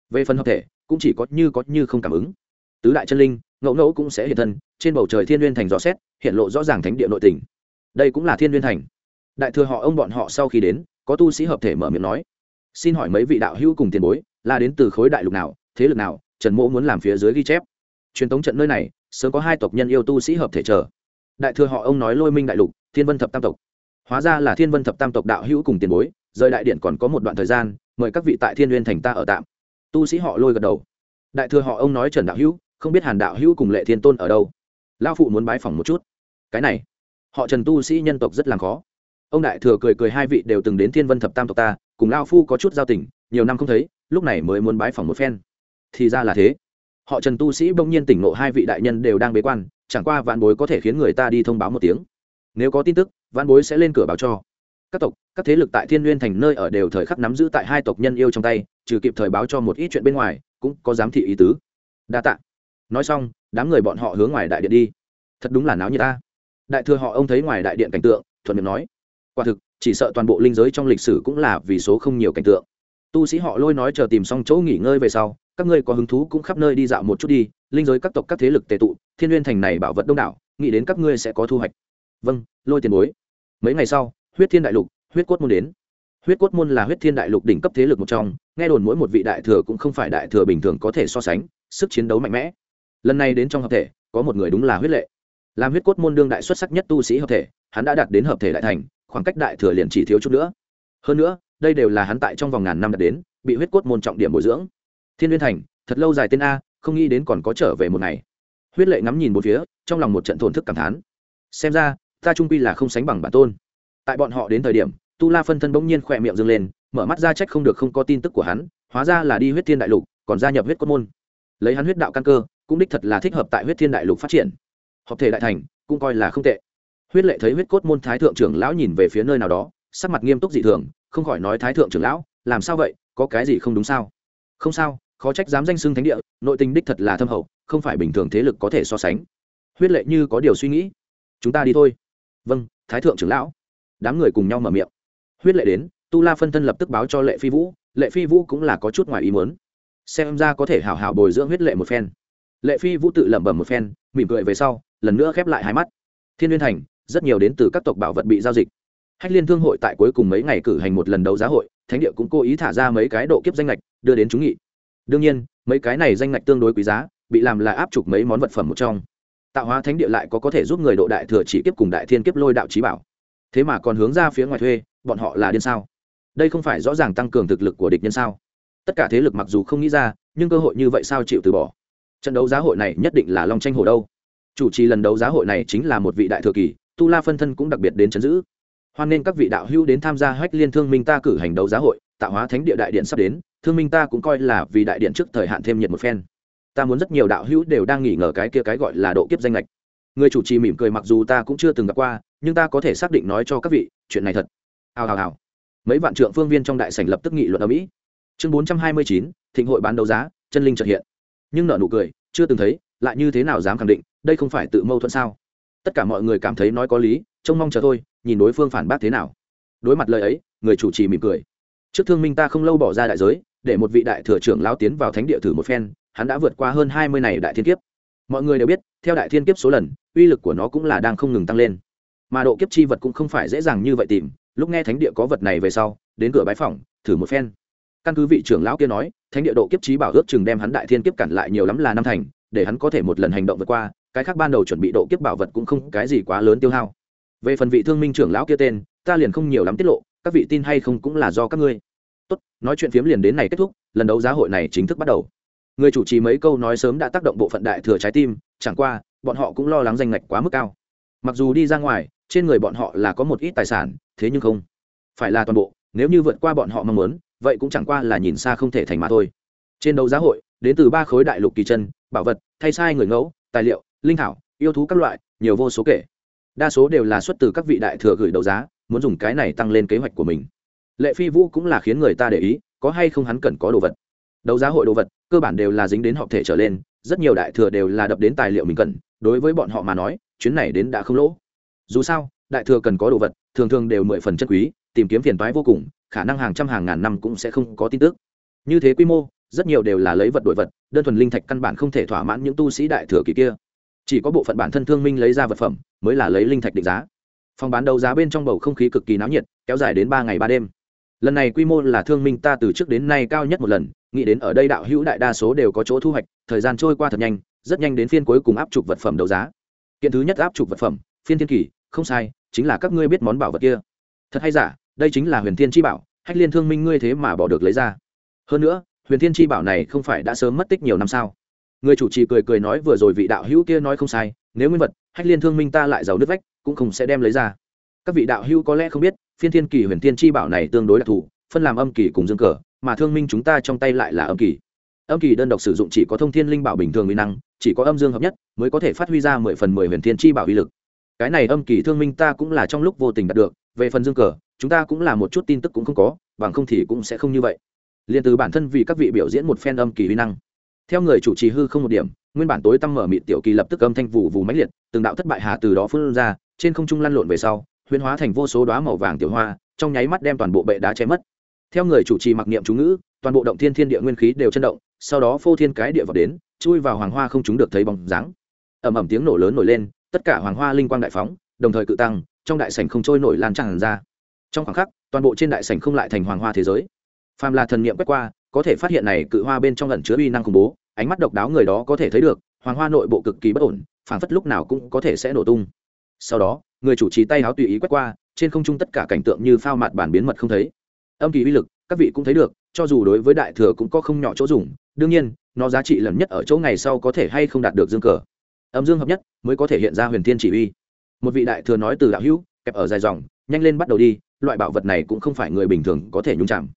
Về phần hợp thể, cũng chỉ có như có như không cảm ứng. Tứ đại chân linh ngẫu ngẫu cũng sẽ hiện thân, trên bầu trời thiên n thành rõ xét, hiện lộ rõ ràng thánh địa nội tình. Đây cũng là thiên n thành. Đại thừa họ ông bọn họ sau khi đến, có tu sĩ hợp thể mở miệng nói, xin hỏi mấy vị đạo hữu cùng tiền bối, là đến từ khối đại lục nào, thế lực nào, trần mỗ muốn làm phía dưới ghi chép? Truyền thống trận nơi này, sớm có hai tộc nhân yêu tu sĩ hợp thể chờ. Đại thừa họ ông nói lôi minh đại lục, thiên vân thập tam tộc. Hóa ra là thiên vân thập tam tộc đạo hữu cùng tiền bối, rời đại điện còn có một đoạn thời gian, mời các vị tại thiên n thành ta ở tạm. Tu sĩ họ lôi gật đầu. Đại thừa họ ông nói trần đạo hữu không biết hàn đạo hữu cùng lệ thiên tôn ở đâu lao phụ muốn bái phỏng một chút cái này họ trần tu sĩ nhân tộc rất làm khó ông đại thừa cười cười hai vị đều từng đến thiên vân thập tam tộc ta cùng lao phu có chút giao tình nhiều năm không thấy lúc này mới muốn bái phỏng một phen thì ra là thế họ trần tu sĩ bỗng nhiên tỉnh ngộ hai vị đại nhân đều đang bế quan chẳng qua vạn bối có thể khiến người ta đi thông báo một tiếng nếu có tin tức vạn bối sẽ lên cửa báo cho các tộc các thế lực tại thiên n thành nơi ở đều thời khắc nắm giữ tại hai tộc nhân yêu trong tay trừ kịp thời báo cho một ít chuyện bên ngoài cũng có giám thị ý tứ đa t ạ nói xong, đám người bọn họ hướng ngoài đại điện đi. Thật đúng là náo như ta. Đại thừa họ ông thấy ngoài đại điện cảnh tượng, thuận miệng nói, quả thực, chỉ sợ toàn bộ linh giới trong lịch sử cũng là vì số không nhiều cảnh tượng. Tu sĩ họ lôi nói chờ tìm xong chỗ nghỉ ngơi về sau, các ngươi có hứng thú cũng khắp nơi đi dạo một chút đi, linh giới các tộc các thế lực tệ tụ, thiên n thành này bảo vật đông đảo, nghĩ đến các ngươi sẽ có thu hoạch. Vâng lôi tiền bối. Mấy ngày sau, huyết thiên đại lục, huyết cốt môn đến. Huyết cốt môn là huyết thiên đại lục đỉnh cấp thế lực một trong, nghe đồn mỗi một vị đại thừa cũng không phải đại thừa bình thường có thể so sánh, sức chiến đấu mạnh mẽ lần này đến trong hợp thể, có một người đúng là huyết lệ. Làm huyết cốt môn đương đại xuất sắc nhất tu sĩ hợp thể, hắn đã đạt đến hợp thể đại thành, khoảng cách đại thừa liền chỉ thiếu chút nữa. Hơn nữa, đây đều là hắn tại trong vòng ngàn năm đạt đến, bị huyết cốt môn trọng điểm bồi dưỡng. Thiên liên thành, thật lâu dài tên a, không nghĩ đến còn có trở về một ngày. Huyết lệ ngắm nhìn một phía, trong lòng một trận thổn thức cảm thán. Xem ra, ta trung quy là không sánh bằng bản tôn. Tại bọn họ đến thời điểm, tu la phân thân bỗng nhiên khỏe miệng dâng lên, mở mắt ra trách không được không có tin tức của hắn, hóa ra là đi huyết thiên đại lục, còn gia nhập huyết cốt môn. Lấy hắn huyết đạo căn cơ cũng đích thật là thích hợp tại huyết thiên đại lục phát triển. Hợp thể đại thành, cũng coi là không tệ. Huyết lệ thấy huyết cốt môn thái thượng trưởng lão nhìn về phía nơi nào đó, sắc mặt nghiêm túc dị thường, không khỏi nói thái thượng trưởng lão, làm sao vậy, có cái gì không đúng sao? Không sao, khó trách dám danh xưng thánh địa, nội tình đích thật là thâm hậu, không phải bình thường thế lực có thể so sánh. Huyết lệ như có điều suy nghĩ. Chúng ta đi thôi. Vâng thái thượng trưởng lão. Đám người cùng nhau mở miệng. Huyết lệ đến, tu la phân thân lập tức báo cho lệ phi vũ, lệ phi vũ cũng là có chút ngoài ý muốn. Xem ra có thể hảo hảo bồi dưỡng huyết lệ một phen lệ phi vũ tự lẩm bẩm một phen, mỉm cười về sau, lần nữa khép lại hai mắt. Thiên liên thành, rất nhiều đến từ các tộc bảo vật bị giao dịch. Hách liên thương hội tại cuối cùng mấy ngày cử hành một lần đấu giá hội, thánh địa cũng cố ý thả ra mấy cái độ kiếp danh lệch đưa đến chúng nghị. Đương nhiên, mấy cái này danh lệch tương đối quý giá, bị làm là áp trục mấy món vật phẩm một trong. Tạo hóa thánh địa lại có có thể giúp người độ đại thừa chỉ kiếp cùng đại thiên kiếp lôi đạo trí bảo. Thế mà còn hướng ra phía ngoài thuê, bọn họ là điên sao? Đây không phải rõ ràng tăng cường thực lực của địch nhân sao? Tất cả thế lực mặc dù không nghĩ ra, nhưng cơ hội như vậy sao chịu từ bỏ? Trận đấu giá hội này nhất định là long tranh hồ đâu. Chủ trì lần đấu giá hội này chính là một vị đại thừa kỳ, tu la phân thân cũng đặc biệt đến chấn giữ. Hoan nên các vị đạo hữu đến tham gia hách liên thương minh ta cử hành đấu giá hội tạo hóa thánh địa đại điện sắp đến, thương minh ta cũng coi là vì đại điện trước thời hạn thêm nhiệt một phen. Ta muốn rất nhiều đạo hữu đều đang nghỉ ngờ cái kia cái gọi là độ kiếp danh lệch. Người chủ trì mỉm cười mặc dù ta cũng chưa từng gặp qua, nhưng ta có thể xác định nói cho các vị, chuyện này thật. Hào hào hào. Mấy vạn trượng phương viên trong đại sảnh lập tức nghị luận ở mỹ. Chương bốn trăm hai mươi chín, thịnh hội bán đấu giá, chân linh trật hiện nhưng nợ nụ cười, chưa từng thấy, lại như thế nào dám khẳng định, đây không phải tự mâu thuẫn sao? Tất cả mọi người cảm thấy nói có lý, trông mong chờ thôi, nhìn đối phương phản bác thế nào. Đối mặt lời ấy, người chủ trì mỉm cười. Trước thương minh ta không lâu bỏ ra đại giới, để một vị đại thừa trưởng lao tiến vào thánh địa thử một phen, hắn đã vượt qua hơn hai mươi này đại thiên kiếp. Mọi người đều biết, theo đại thiên kiếp số lần, uy lực của nó cũng là đang không ngừng tăng lên. Mà độ kiếp chi vật cũng không phải dễ dàng như vậy tìm, lúc nghe thánh địa có vật này về sau, đến cửa bái phòng thử một phen căn cứ vị trưởng lão kia nói, thánh địa độ kiếp trí bảo ước chừng đem hắn đại thiên kiếp cản lại nhiều lắm là năm thành, để hắn có thể một lần hành động vượt qua, cái khác ban đầu chuẩn bị độ kiếp bảo vật cũng không cái gì quá lớn tiêu hao. Về phần vị thương minh trưởng lão kia tên, ta liền không nhiều lắm tiết lộ, các vị tin hay không cũng là do các ngươi. Tốt, nói chuyện phiếm liền đến này kết thúc, lần đấu giá hội này chính thức bắt đầu. Người chủ trì mấy câu nói sớm đã tác động bộ phận đại thừa trái tim, chẳng qua, bọn họ cũng lo lắng danh ngạch quá mức cao. Mặc dù đi ra ngoài, trên người bọn họ là có một ít tài sản, thế nhưng không phải là toàn bộ, nếu như vượt qua bọn họ mong muốn vậy cũng chẳng qua là nhìn xa không thể thành mà thôi. Trên đấu giá hội, đến từ ba khối đại lục kỳ chân, bảo vật, thay sai người ngẫu, tài liệu, linh thảo, yêu thú các loại, nhiều vô số kể. Đa số đều là xuất từ các vị đại thừa gửi đấu giá, muốn dùng cái này tăng lên kế hoạch của mình. Lệ phi vũ cũng là khiến người ta để ý, có hay không hắn cần có đồ vật. Đấu giá hội đồ vật, cơ bản đều là dính đến họ thể trở lên, rất nhiều đại thừa đều là đập đến tài liệu mình cần, đối với bọn họ mà nói, chuyến này đến đã không lỗ. Dù sao, đại thừa cần có đồ vật, thường thường đều mười phần chân quý, tìm kiếm phiền toái vô cùng khả năng hàng trăm hàng ngàn năm cũng sẽ không có tin tức. Như thế quy mô, rất nhiều đều là lấy vật đổi vật, đơn thuần linh thạch căn bản không thể thỏa mãn những tu sĩ đại thừa kỳ kia. Chỉ có bộ phận bản thân thương minh lấy ra vật phẩm, mới là lấy linh thạch định giá. Phòng bán đấu giá bên trong bầu không khí cực kỳ náo nhiệt, kéo dài đến ba ngày ba đêm. Lần này quy mô là thương minh ta từ trước đến nay cao nhất một lần, nghĩ đến ở đây đạo hữu đại đa số đều có chỗ thu hoạch, thời gian trôi qua thật nhanh, rất nhanh đến phiên cuối cùng áp chụp vật phẩm đấu giá. Kiện thứ nhất áp chụp vật phẩm, phiên thiên kỳ, không sai, chính là các ngươi biết món bảo vật kia. Thật hay giả đây chính là huyền thiên chi bảo, hách liên thương minh ngươi thế mà bỏ được lấy ra. Hơn nữa, huyền thiên chi bảo này không phải đã sớm mất tích nhiều năm sao? Người chủ trì cười cười nói vừa rồi vị đạo hữu kia nói không sai, nếu nguyên vật, hách liên thương minh ta lại giàu nước vách, cũng không sẽ đem lấy ra. Các vị đạo hữu có lẽ không biết, phiên thiên kỳ huyền thiên chi bảo này tương đối đặc thù, phân làm âm kỳ cùng dương cờ, mà thương minh chúng ta trong tay lại là âm kỳ. Âm kỳ đơn độc sử dụng chỉ có thông thiên linh bảo bình thường uy năng, chỉ có âm dương hợp nhất mới có thể phát huy ra mười phần mười huyền thiên chi bảo uy lực. Cái này âm kỳ thương minh ta cũng là trong lúc vô tình đạt được, về phần dương cờ chúng ta cũng là một chút tin tức cũng không có, bằng không thì cũng sẽ không như vậy. Liền từ bản thân vì các vị biểu diễn một phen âm kỳ huy năng. Theo người chủ trì hư không một điểm, nguyên bản tối tăm mở mịt tiểu kỳ lập tức âm thanh vụ vù mãnh liệt, từng đạo thất bại hà từ đó phun ra, trên không trung lăn lộn về sau, huyễn hóa thành vô số đoá màu vàng tiểu hoa, trong nháy mắt đem toàn bộ bệ đá che mất. Theo người chủ trì mặc niệm chú ngữ, toàn bộ động thiên thiên địa nguyên khí đều chấn động, sau đó phô thiên cái địa vào đến, chui vào hoàng hoa không chúng được thấy bóng dáng. Ầm ầm tiếng nổ lớn nổi lên, tất cả hoàng hoa linh quang đại phóng, đồng thời cự tăng, trong đại sảnh không trôi nổi lan tràn ra trong khoảng khắc, toàn bộ trên đại sảnh không lại thành hoàng hoa thế giới. Phàm là thần niệm quét qua, có thể phát hiện này cự hoa bên trong lần chứa uy năng khủng bố, ánh mắt độc đáo người đó có thể thấy được, hoàng hoa nội bộ cực kỳ bất ổn, phảng phất lúc nào cũng có thể sẽ nổ tung. Sau đó, người chủ trì tay háo tùy ý quét qua, trên không trung tất cả cảnh tượng như phao mạt bản biến mật không thấy. Âm kỳ uy lực, các vị cũng thấy được, cho dù đối với đại thừa cũng có không nhỏ chỗ dùng, đương nhiên, nó giá trị lớn nhất ở chỗ ngày sau có thể hay không đạt được dương cờ. Âm dương hợp nhất, mới có thể hiện ra huyền thiên chỉ uy. Một vị đại thừa nói từ đạo hữu, kẹp ở dài dòng, nhanh lên bắt đầu đi loại bảo vật này cũng không phải người bình thường có thể nhung chạm.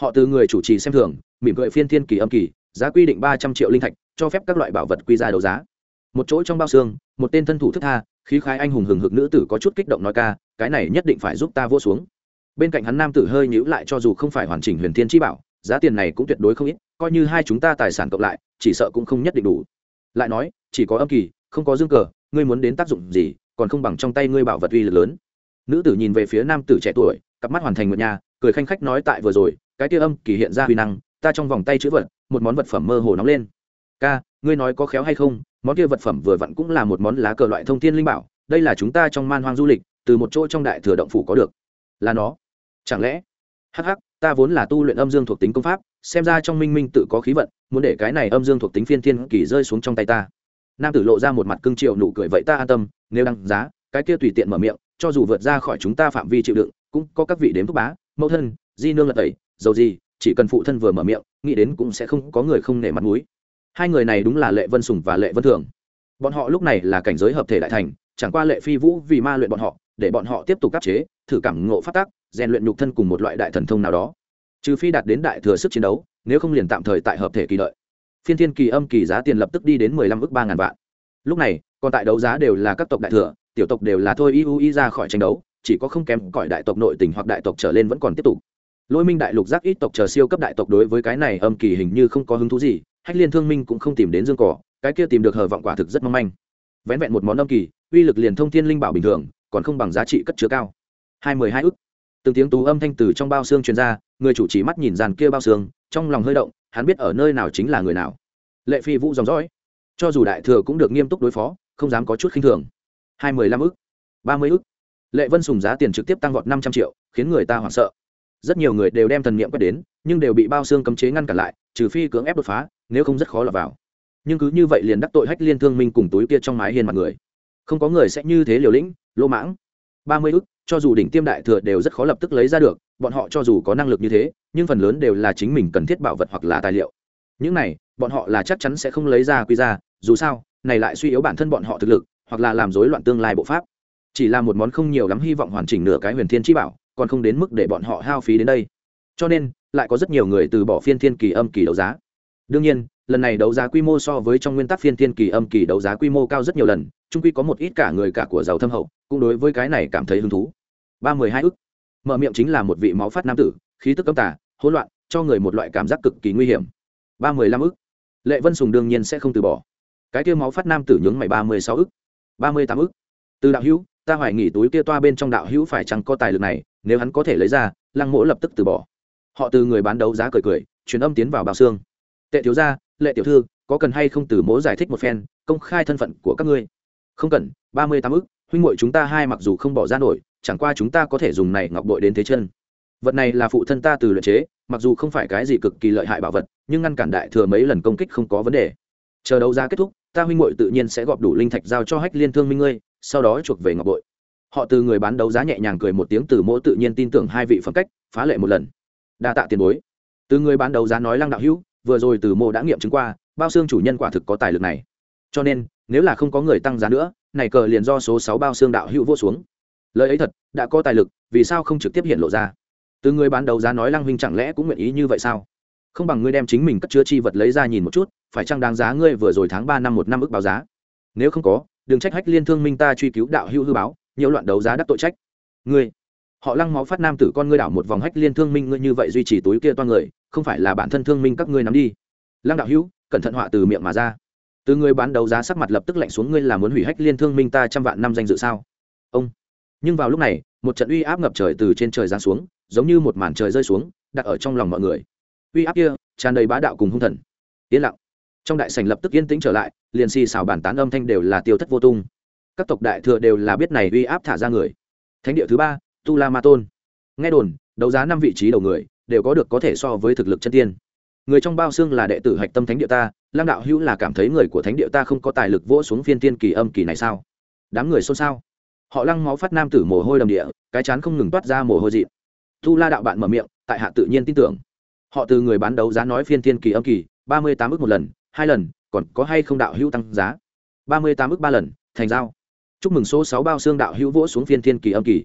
Họ từ người chủ trì xem thường, mỉm cười phiên thiên kỳ âm kỳ, giá quy định ba trăm triệu linh thạch, cho phép các loại bảo vật quy ra đấu giá. Một chỗ trong bao xương, một tên thân thủ thức tha, khí khái anh hùng hừng hực nữ tử có chút kích động nói ca, cái này nhất định phải giúp ta vô xuống. Bên cạnh hắn nam tử hơi nhíu lại cho dù không phải hoàn chỉnh huyền thiên chi bảo, giá tiền này cũng tuyệt đối không ít, coi như hai chúng ta tài sản cộng lại, chỉ sợ cũng không nhất định đủ. Lại nói, chỉ có âm kỳ, không có dương cờ, ngươi muốn đến tác dụng gì, còn không bằng trong tay ngươi bảo vật uy lực lớn nữ tử nhìn về phía nam tử trẻ tuổi, cặp mắt hoàn thành một nhà cười khanh khách nói tại vừa rồi, cái kia âm kỳ hiện ra huy năng, ta trong vòng tay chữ vật, một món vật phẩm mơ hồ nóng lên. Ca, ngươi nói có khéo hay không? Món kia vật phẩm vừa vặn cũng là một món lá cờ loại thông thiên linh bảo, đây là chúng ta trong man hoang du lịch, từ một chỗ trong đại thừa động phủ có được. Là nó. Chẳng lẽ? Hắc hắc, ta vốn là tu luyện âm dương thuộc tính công pháp, xem ra trong minh minh tự có khí vận, muốn để cái này âm dương thuộc tính phiên thiên kỳ rơi xuống trong tay ta. Nam tử lộ ra một mặt cưng triệu nụ cười vậy ta an tâm, nếu đăng giá, cái kia tùy tiện mở miệng cho dù vượt ra khỏi chúng ta phạm vi chịu đựng, cũng có các vị đếm thúc bá, mẫu thân, di nương lật tẩy, dầu gì, chỉ cần phụ thân vừa mở miệng, nghĩ đến cũng sẽ không có người không nể mặt mũi. Hai người này đúng là lệ vân sùng và lệ vân thường. Bọn họ lúc này là cảnh giới hợp thể đại thành, chẳng qua lệ phi vũ vì ma luyện bọn họ, để bọn họ tiếp tục áp chế, thử cảm ngộ phát tác, rèn luyện nhục thân cùng một loại đại thần thông nào đó. Trừ phi đạt đến đại thừa sức chiến đấu, nếu không liền tạm thời tại hợp thể kỳ đợi. Phiên thiên kỳ âm kỳ giá tiền lập tức đi đến mười lăm ước ba ngàn vạn. Lúc này, còn tại đấu giá đều là các tộc đại thừa tiểu tộc đều là thôi iu y ra khỏi tranh đấu, chỉ có không kém cõi đại tộc nội tình hoặc đại tộc trở lên vẫn còn tiếp tục. Lôi minh đại lục giác ít tộc chờ siêu cấp đại tộc đối với cái này âm kỳ hình như không có hứng thú gì, hách liên thương minh cũng không tìm đến dương cỏ, cái kia tìm được hờ vọng quả thực rất mong manh. Vén vẹn một món âm kỳ, uy lực liền thông thiên linh bảo bình thường, còn không bằng giá trị cất chứa cao. Hai mươi hai ức. Từng tiếng tú âm thanh từ trong bao xương truyền ra, người chủ chỉ mắt nhìn dàn kia bao xương, trong lòng hơi động, hắn biết ở nơi nào chính là người nào. Lệ phi vũ dòng dõi. Cho dù đại thừa cũng được nghiêm túc đối phó, không dám có chút khinh thường hai mươi lăm ức, ba mươi ức. Lệ vân sùng giá tiền trực tiếp tăng vọt năm trăm triệu, khiến người ta hoảng sợ. Rất nhiều người đều đem thần niệm quét đến, nhưng đều bị bao xương cấm chế ngăn cản lại, trừ phi cưỡng ép đột phá, nếu không rất khó lọt vào. Nhưng cứ như vậy liền đắc tội hách liên thương minh cùng túi kia trong mái hiên mặt người. Không có người sẽ như thế liều lĩnh lô mãng. Ba mươi ức, cho dù đỉnh tiêm đại thừa đều rất khó lập tức lấy ra được, bọn họ cho dù có năng lực như thế, nhưng phần lớn đều là chính mình cần thiết bảo vật hoặc là tài liệu. Những này, bọn họ là chắc chắn sẽ không lấy ra quy ra, dù sao, này lại suy yếu bản thân bọn họ thực lực hoặc là làm rối loạn tương lai bộ pháp. Chỉ là một món không nhiều lắm hy vọng hoàn chỉnh nửa cái huyền thiên chi bảo, còn không đến mức để bọn họ hao phí đến đây. Cho nên, lại có rất nhiều người từ bỏ phiên thiên kỳ âm kỳ đấu giá. Đương nhiên, lần này đấu giá quy mô so với trong nguyên tắc phiên thiên kỳ âm kỳ đấu giá quy mô cao rất nhiều lần trung quy có một ít cả người cả của giàu thâm hậu, cũng đối với cái này cảm thấy hứng thú. Ba mươi hai ức. Mở miệng chính là một vị máu phát nam tử, khí tức âm tả hỗn loạn, cho người một loại cảm giác cực kỳ nguy hiểm. Ba mươi lăm ức. Lệ vân sùng đương nhiên sẽ không từ bỏ. Cái kia máu phát nam tử nhướng mày ba mươi sáu ức ba mươi tám ức. Từ đạo hữu, ta hoài nghỉ túi kia toa bên trong đạo hữu phải chăng có tài lực này, nếu hắn có thể lấy ra, lăng mỗ lập tức từ bỏ. Họ từ người bán đấu giá cười cười, truyền âm tiến vào bào xương tệ thiếu gia, lệ tiểu thư, có cần hay không từ mỗ giải thích một phen, công khai thân phận của các ngươi? Không cần, ba mươi tám ức, huynh muội chúng ta hai mặc dù không bỏ ra nổi, chẳng qua chúng ta có thể dùng này ngọc bội đến thế chân. Vật này là phụ thân ta từ luyện chế, mặc dù không phải cái gì cực kỳ lợi hại bảo vật, nhưng ngăn cản đại thừa mấy lần công kích không có vấn đề. Chờ đấu giá kết thúc ta huynh muội tự nhiên sẽ gọp đủ linh thạch giao cho hách liên thương minh ngươi, sau đó chuộc về ngọc bội. Họ từ người bán đấu giá nhẹ nhàng cười một tiếng từ mỗ tự nhiên tin tưởng hai vị phẩm cách, phá lệ một lần. Đa tạ tiền bối. Từ người bán đấu giá nói lăng đạo hữu, vừa rồi từ mộ đã nghiệm chứng qua, bao xương chủ nhân quả thực có tài lực này. Cho nên, nếu là không có người tăng giá nữa, này cờ liền do số sáu bao xương đạo hữu vô xuống. Lời ấy thật, đã có tài lực, vì sao không trực tiếp hiện lộ ra? Từ người bán đấu giá nói lăng huynh chẳng lẽ cũng nguyện ý như vậy sao? Không bằng ngươi đem chính mình cất chứa chi vật lấy ra nhìn một chút, phải chăng đáng giá ngươi vừa rồi tháng ba năm một năm ức báo giá? Nếu không có, đừng trách hách liên thương minh ta truy cứu đạo hữu hư báo, nhiều loạn đấu giá đắc tội trách. Ngươi, họ lăng máu phát nam tử con ngươi đảo một vòng hách liên thương minh ngươi như vậy duy trì túi kia toan người, không phải là bản thân thương minh các ngươi nắm đi. Lăng đạo hữu, cẩn thận họa từ miệng mà ra. Từ người bán đấu giá sắc mặt lập tức lạnh xuống ngươi là muốn hủy hách liên thương minh ta trăm vạn năm danh dự sao? Ông. Nhưng vào lúc này, một trận uy áp ngập trời từ trên trời giáng xuống, giống như một màn trời rơi xuống, đặt ở trong lòng mọi người uy áp kia tràn đầy bá đạo cùng hung thần. Yên lặng. Trong đại sảnh lập tức yên tĩnh trở lại, liền xì xào bản tán âm thanh đều là tiêu thất vô tung. Các tộc đại thừa đều là biết này uy áp thả ra người. Thánh địa thứ ba tu la ma tôn nghe đồn, đấu giá năm vị trí đầu người, đều có được có thể so với thực lực chân tiên. Người trong bao xương là đệ tử hạch tâm thánh địa ta, lăng đạo hữu là cảm thấy người của thánh địa ta không có tài lực vỗ xuống phiên tiên kỳ âm kỳ này sao? Đám người xôn xao. Họ lăng máu phát nam tử mồ hôi đầm địa, cái chán không ngừng toát ra mồ hôi dị tu la đạo bạn mở miệng, tại hạ tự nhiên tin tưởng họ từ người bán đấu giá nói phiên Thiên kỳ âm kỳ, ba mươi tám ước một lần, hai lần, còn có hay không đạo hữu tăng giá? ba mươi tám ước ba lần, thành giao. Chúc mừng số sáu bao xương đạo hữu vỗ xuống phiên thiên kỳ âm kỳ.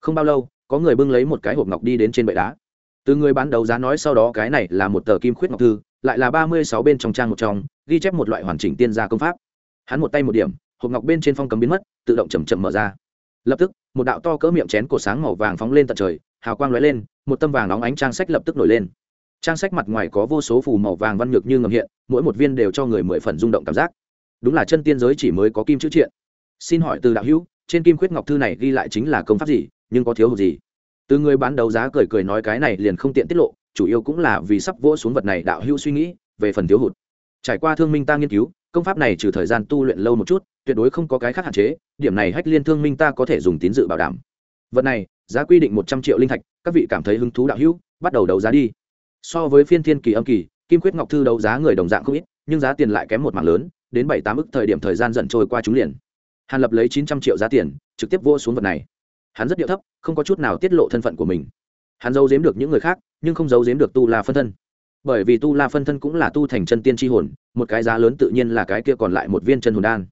Không bao lâu, có người bưng lấy một cái hộp ngọc đi đến trên bệ đá. Từ người bán đấu giá nói sau đó cái này là một tờ kim khuyết ngọc thư, lại là ba mươi sáu bên trong trang một trong, ghi chép một loại hoàn chỉnh tiên gia công pháp. Hắn một tay một điểm, hộp ngọc bên trên phong cấm biến mất, tự động chầm chậm mở ra. Lập tức, một đạo to cỡ miệng chén cổ sáng màu vàng phóng lên tận trời, hào quang lóe lên, một tâm vàng nóng ánh trang sách lập tức nổi lên trang sách mặt ngoài có vô số phù màu vàng văn nhược như ngầm hiện, mỗi một viên đều cho người mười phần rung động cảm giác. Đúng là chân tiên giới chỉ mới có kim chữ triện. Xin hỏi từ đạo hữu, trên kim khuyết ngọc thư này ghi lại chính là công pháp gì, nhưng có thiếu hụt gì? Từ người bán đấu giá cười cười nói cái này liền không tiện tiết lộ, chủ yếu cũng là vì sắp vỗ xuống vật này đạo hữu suy nghĩ, về phần thiếu hụt. Trải qua thương minh ta nghiên cứu, công pháp này trừ thời gian tu luyện lâu một chút, tuyệt đối không có cái khác hạn chế, điểm này hách liên thương minh ta có thể dùng tín dự bảo đảm. Vật này, giá quy định một trăm triệu linh thạch, các vị cảm thấy hứng thú đạo hữu, bắt đầu đấu giá đi so với phiên thiên kỳ âm kỳ, kim quyết ngọc thư đấu giá người đồng dạng không ít, nhưng giá tiền lại kém một mảng lớn, đến bảy tám ức thời điểm thời gian dần trôi qua chúng liền. Hàn lập lấy chín trăm triệu giá tiền, trực tiếp vô xuống vật này. Hắn rất điệu thấp, không có chút nào tiết lộ thân phận của mình. Hắn giấu giếm được những người khác, nhưng không giấu giếm được tu la phân thân. Bởi vì tu la phân thân cũng là tu thành chân tiên tri hồn, một cái giá lớn tự nhiên là cái kia còn lại một viên chân hồn đan.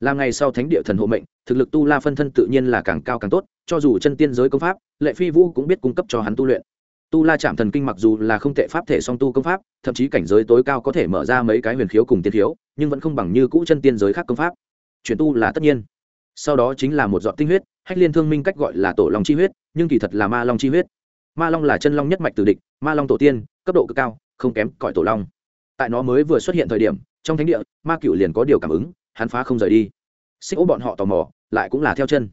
Làm ngày sau thánh địa thần hộ mệnh, thực lực tu la phân thân tự nhiên là càng cao càng tốt, cho dù chân tiên giới công pháp, lệ phi vũ cũng biết cung cấp cho hắn tu luyện tu la chạm thần kinh mặc dù là không tệ pháp thể song tu công pháp, thậm chí cảnh giới tối cao có thể mở ra mấy cái huyền khiếu cùng tiên khiếu, nhưng vẫn không bằng như cũ chân tiên giới khác công pháp. Chuyển tu là tất nhiên. Sau đó chính là một giọt tinh huyết, hách liên thương minh cách gọi là tổ long chi huyết, nhưng kỳ thật là ma long chi huyết. Ma long là chân long nhất mạch từ địch, ma long tổ tiên, cấp độ cực cao, không kém cõi tổ long. Tại nó mới vừa xuất hiện thời điểm, trong thánh địa, ma cựu liền có điều cảm ứng, hắn phá không rời đi. Xích ố bọn họ tò mò, lại cũng là theo chân.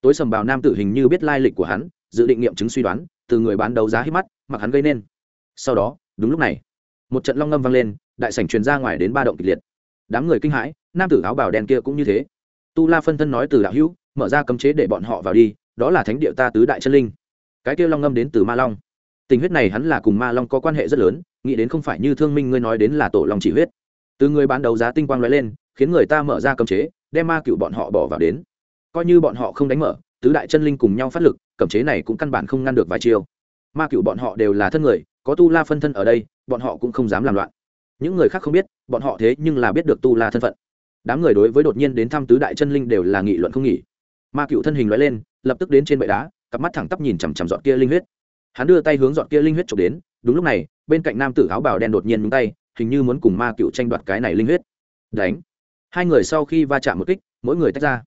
Tối sầm bào nam tử hình như biết lai lịch của hắn, dự định nghiệm chứng suy đoán từ người bán đấu giá hít mắt, mặc hắn gây nên. Sau đó, đúng lúc này, một trận long ngâm vang lên, đại sảnh truyền ra ngoài đến ba động kịch liệt. Đám người kinh hãi, nam tử áo bào đen kia cũng như thế. Tu la phân thân nói từ đạo hữu, mở ra cấm chế để bọn họ vào đi, đó là thánh địa ta tứ đại chân linh. Cái kia long ngâm đến từ ma long. Tình huyết này hắn là cùng ma long có quan hệ rất lớn, nghĩ đến không phải như thương minh ngươi nói đến là tổ long chỉ huyết. Từ người bán đấu giá tinh quang lóe lên, khiến người ta mở ra cấm chế, đem ma cựu bọn họ bỏ vào đến. Coi như bọn họ không đánh mở tứ đại chân linh cùng nhau phát lực, cẩm chế này cũng căn bản không ngăn được vài chiêu. Ma cựu bọn họ đều là thân người, có tu la phân thân ở đây, bọn họ cũng không dám làm loạn. Những người khác không biết, bọn họ thế nhưng là biết được tu la thân phận. Đám người đối với đột nhiên đến thăm tứ đại chân linh đều là nghị luận không nghỉ. Ma cựu thân hình loại lên, lập tức đến trên bệ đá, cặp mắt thẳng tắp nhìn chằm chằm dọn kia linh huyết. Hắn đưa tay hướng dọn kia linh huyết trộm đến, đúng lúc này, bên cạnh nam tử áo bào đen đột nhiên nhúng tay, hình như muốn cùng ma cựu tranh đoạt cái này linh huyết. Đánh. Hai người sau khi va chạm một kích, mỗi người tách ra.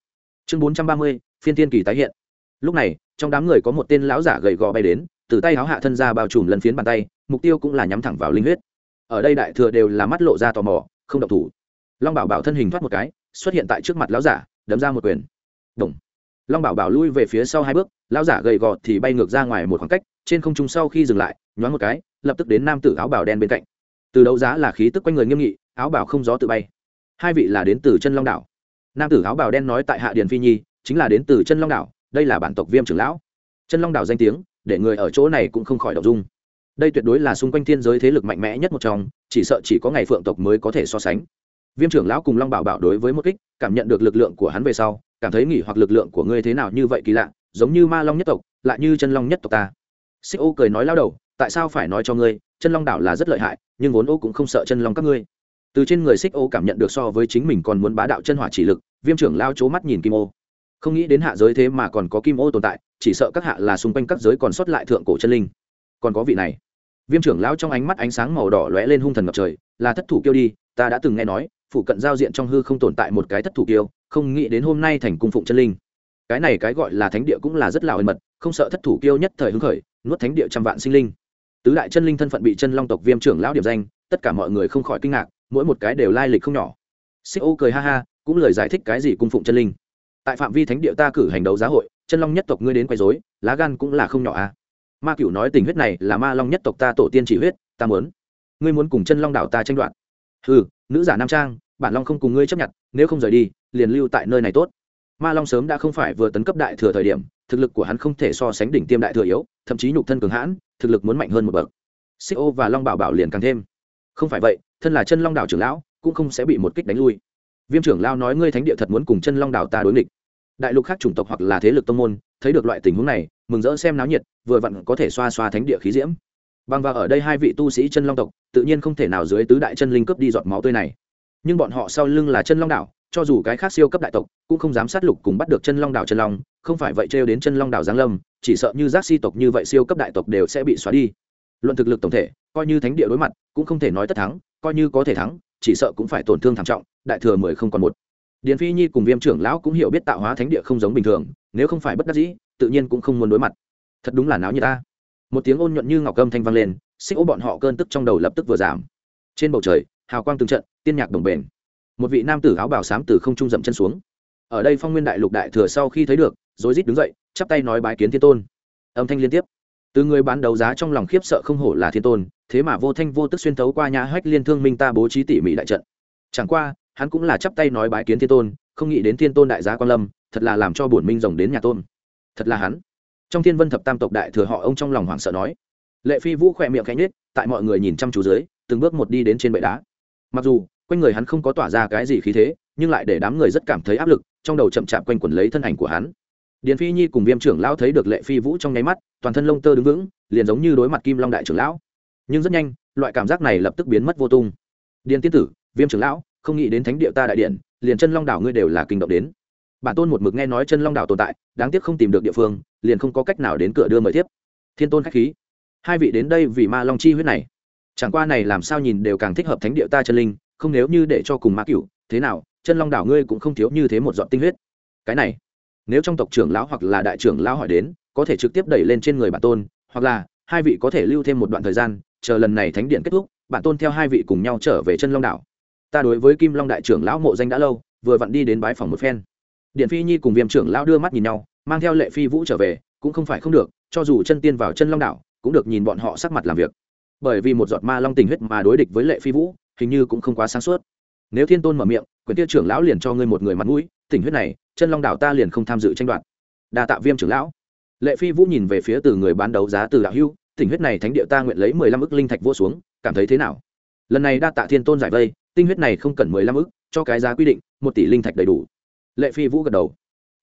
Chương bốn trăm ba mươi phiên tiên kỳ tái hiện. Lúc này, trong đám người có một tên lão giả gầy gò bay đến, từ tay áo hạ thân ra bao trùm lần phiến bàn tay, mục tiêu cũng là nhắm thẳng vào linh huyết. Ở đây đại thừa đều là mắt lộ ra tò mò, không động thủ. Long bảo bảo thân hình thoát một cái, xuất hiện tại trước mặt lão giả, đấm ra một quyền. Đùng. long bảo bảo lui về phía sau hai bước, lão giả gầy gò thì bay ngược ra ngoài một khoảng cách, trên không trung sau khi dừng lại, nhoáng một cái, lập tức đến nam tử áo bảo đen bên cạnh. Từ đấu giá là khí tức quanh người nghiêm nghị, áo bảo không gió tự bay. Hai vị là đến từ chân long đảo. Nam tử áo bảo đen nói tại hạ điền phi nhi chính là đến từ chân long đảo, đây là bản tộc viêm trưởng lão. Chân long đảo danh tiếng, để người ở chỗ này cũng không khỏi đọc dung. Đây tuyệt đối là xung quanh thiên giới thế lực mạnh mẽ nhất một trong, chỉ sợ chỉ có ngày phượng tộc mới có thể so sánh. Viêm trưởng lão cùng long bảo bảo đối với một kích, cảm nhận được lực lượng của hắn về sau, cảm thấy nghỉ hoặc lực lượng của ngươi thế nào như vậy kỳ lạ, giống như ma long nhất tộc, lại như chân long nhất tộc ta. Xích ô cười nói lao đầu, tại sao phải nói cho ngươi, chân long đảo là rất lợi hại, nhưng vốn ô cũng không sợ chân long các ngươi. Từ trên người xích ô cảm nhận được so với chính mình còn muốn bá đạo chân hỏa chỉ lực, viêm trưởng lao c mắt nhìn kim ô không nghĩ đến hạ giới thế mà còn có kim ô tồn tại, chỉ sợ các hạ là xung quanh các giới còn sót lại thượng cổ chân linh. Còn có vị này. Viêm trưởng lão trong ánh mắt ánh sáng màu đỏ lóe lên hung thần ngập trời, là thất thủ kiêu đi, ta đã từng nghe nói, phụ cận giao diện trong hư không tồn tại một cái thất thủ kiêu, không nghĩ đến hôm nay thành cung phụng chân linh. Cái này cái gọi là thánh địa cũng là rất là ẩn mật, không sợ thất thủ kiêu nhất thời hứng khởi, nuốt thánh địa trăm vạn sinh linh. Tứ đại chân linh thân phận bị chân long tộc viêm trưởng lão điểm danh, tất cả mọi người không khỏi kinh ngạc, mỗi một cái đều lai lịch không nhỏ. Xích ô cười ha ha, cũng lời giải thích cái gì cung phụng chân linh tại phạm vi thánh địa ta cử hành đấu giá hội, chân long nhất tộc ngươi đến quấy dối lá gan cũng là không nhỏ à. Ma cửu nói tình huyết này là ma long nhất tộc ta tổ tiên chỉ huyết, ta muốn. Ngươi muốn cùng chân long đảo ta tranh đoạt. Ừ nữ giả nam trang, bản long không cùng ngươi chấp nhận, nếu không rời đi, liền lưu tại nơi này tốt. Ma long sớm đã không phải vừa tấn cấp đại thừa thời điểm, thực lực của hắn không thể so sánh đỉnh tiêm đại thừa yếu, thậm chí nhục thân cường hãn, thực lực muốn mạnh hơn một bậc. Xích ô và long bảo bảo liền càng thêm. Không phải vậy, thân là chân long đảo trưởng lão, cũng không sẽ bị một kích đánh lui viêm trưởng lao nói ngươi thánh địa thật muốn cùng chân long đảo ta đối nghịch. Đại lục khác chủng tộc hoặc là thế lực tông môn, thấy được loại tình huống này, mừng rỡ xem náo nhiệt, vừa vặn có thể xoa xoa thánh địa khí diễm. Bằng và ở đây hai vị tu sĩ chân long tộc, tự nhiên không thể nào dưới tứ đại chân linh cướp đi giọt máu tươi này. Nhưng bọn họ sau lưng là chân long đảo, cho dù cái khác siêu cấp đại tộc, cũng không dám sát lục cùng bắt được chân long đảo chân long, không phải vậy trêu đến chân long đảo giáng lâm, chỉ sợ như giác si tộc như vậy siêu cấp đại tộc đều sẽ bị xóa đi. Luận thực lực tổng thể, coi như thánh địa đối mặt, cũng không thể nói tất thắng, coi như có thể thắng, chỉ sợ cũng phải tổn thương thảm trọng đại thừa mười không còn một. Điền phi nhi cùng viêm trưởng lão cũng hiểu biết tạo hóa thánh địa không giống bình thường, nếu không phải bất đắc dĩ, tự nhiên cũng không muốn đối mặt. Thật đúng là náo như ta. Một tiếng ôn nhuận như ngọc âm thanh vang lên, xích ô bọn họ cơn tức trong đầu lập tức vừa giảm. Trên bầu trời, hào quang từng trận, tiên nhạc đồng bền một vị nam tử áo bảo sám từ không trung dậm chân xuống. Ở đây phong nguyên đại lục đại thừa sau khi thấy được, rối rít đứng dậy, chắp tay nói bái kiến thiên tôn. Âm thanh liên tiếp. Từ người bán đấu giá trong lòng khiếp sợ không hổ là thiên tôn, thế mà vô thanh vô tức xuyên thấu qua nhà hách liên thương minh ta bố trí tỉ mỉ đại trận. Chẳng qua hắn cũng là chắp tay nói bái kiến thiên tôn, không nghĩ đến thiên tôn đại gia quan lâm, thật là làm cho bổn minh rồng đến nhà tôn. Thật là hắn. Trong thiên vân thập tam tộc đại thừa họ ông trong lòng hoảng sợ nói. Lệ phi vũ khỏe miệng khẽ nhết tại mọi người nhìn chăm chú dưới, từng bước một đi đến trên bệ đá. Mặc dù, quanh người hắn không có tỏa ra cái gì khí thế, nhưng lại để đám người rất cảm thấy áp lực, trong đầu chậm chạp quanh quẩn lấy thân ảnh của hắn. Điền phi nhi cùng viêm trưởng lão thấy được lệ phi vũ trong nháy mắt, toàn thân lông tơ đứng vững, liền giống như đối mặt kim long đại trưởng lão. Nhưng rất nhanh, loại cảm giác này lập tức biến mất vô tung. Điền tiên tử, viêm trưởng lão không nghĩ đến thánh địa ta đại điện, liền chân long đảo ngươi đều là kinh động đến. Bản tôn một mực nghe nói chân long đảo tồn tại, đáng tiếc không tìm được địa phương, liền không có cách nào đến cửa đưa mời tiếp thiên tôn khách khí. Hai vị đến đây vì ma long chi huyết này. Chẳng qua này làm sao nhìn đều càng thích hợp thánh địa ta chân linh, không nếu như để cho cùng ma cửu, thế nào, chân long đảo ngươi cũng không thiếu như thế một dọn tinh huyết. Cái này, nếu trong tộc trưởng lão hoặc là đại trưởng lão hỏi đến, có thể trực tiếp đẩy lên trên người bản tôn, hoặc là hai vị có thể lưu thêm một đoạn thời gian, chờ lần này thánh điện kết thúc, bản tôn theo hai vị cùng nhau trở về chân long đảo ta đối với kim long đại trưởng lão mộ danh đã lâu, vừa vặn đi đến bái phòng một phen. Điện phi nhi cùng viêm trưởng lão đưa mắt nhìn nhau, mang theo lệ phi vũ trở về, cũng không phải không được, cho dù chân tiên vào chân long đảo, cũng được nhìn bọn họ sắc mặt làm việc. Bởi vì một giọt ma long tình huyết mà đối địch với lệ phi vũ, hình như cũng không quá sáng suốt. Nếu thiên tôn mở miệng, quyền tiêu trưởng lão liền cho ngươi một người mặt mũi, tình huyết này, chân long đảo ta liền không tham dự tranh đoạt. Đa tạ viêm trưởng lão. Lệ phi vũ nhìn về phía từ người bán đấu giá từ đạo hưu, tình huyết này thánh địa ta nguyện lấy mười lăm ức linh thạch vô xuống, cảm thấy thế nào? Lần này đa tạ thiên tôn giải vây tinh huyết này không cần mười lăm ức, cho cái giá quy định, một tỷ linh thạch đầy đủ. Lệ phi vũ gật đầu.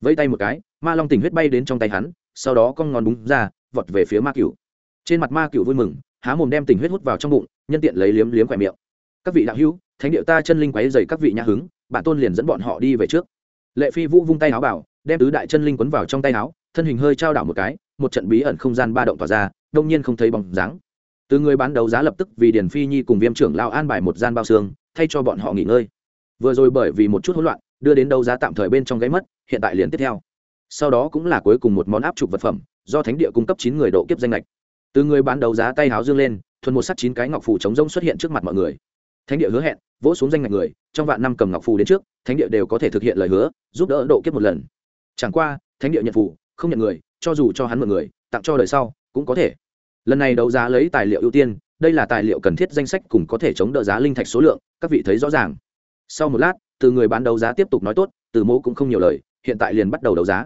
Vẫy tay một cái, ma long tình huyết bay đến trong tay hắn, sau đó con ngón búng ra, vọt về phía ma cửu. Trên mặt ma cửu vui mừng, há mồm đem tình huyết hút vào trong bụng, nhân tiện lấy liếm liếm khỏe miệng. Các vị đạo hữu, thánh điệu ta chân linh quấy dày các vị nhã hứng, bản tôn liền dẫn bọn họ đi về trước. Lệ phi vũ vung tay áo bảo, đem tứ đại chân linh quấn vào trong tay áo, thân hình hơi trao đảo một cái, một trận bí ẩn không gian ba động tỏa ra, đông nhiên không thấy bóng dáng từ người bán đấu giá lập tức vì điền phi nhi cùng viêm trưởng lao an bài một gian bao xương, thay cho bọn họ nghỉ ngơi. Vừa rồi bởi vì một chút hỗn loạn, đưa đến đấu giá tạm thời bên trong gáy mất, hiện tại liền tiếp theo. Sau đó cũng là cuối cùng một món áp trục vật phẩm, do thánh địa cung cấp chín người độ kiếp danh lệch. Từ người bán đấu giá tay háo dương lên, thuần một sắt chín cái ngọc phù chống rông xuất hiện trước mặt mọi người. Thánh địa hứa hẹn, vỗ xuống danh ngạch người, trong vạn năm cầm ngọc phù đến trước, thánh địa đều có thể thực hiện lời hứa, giúp đỡ độ kiếp một lần. Chẳng qua, thánh địa nhận phù, không nhận người, cho dù cho hắn một người, tặng cho đời sau, cũng có thể lần này đấu giá lấy tài liệu ưu tiên, đây là tài liệu cần thiết danh sách cùng có thể chống đỡ giá linh thạch số lượng, các vị thấy rõ ràng. Sau một lát, từ người bán đấu giá tiếp tục nói tốt, từ mô cũng không nhiều lời, hiện tại liền bắt đầu đấu giá.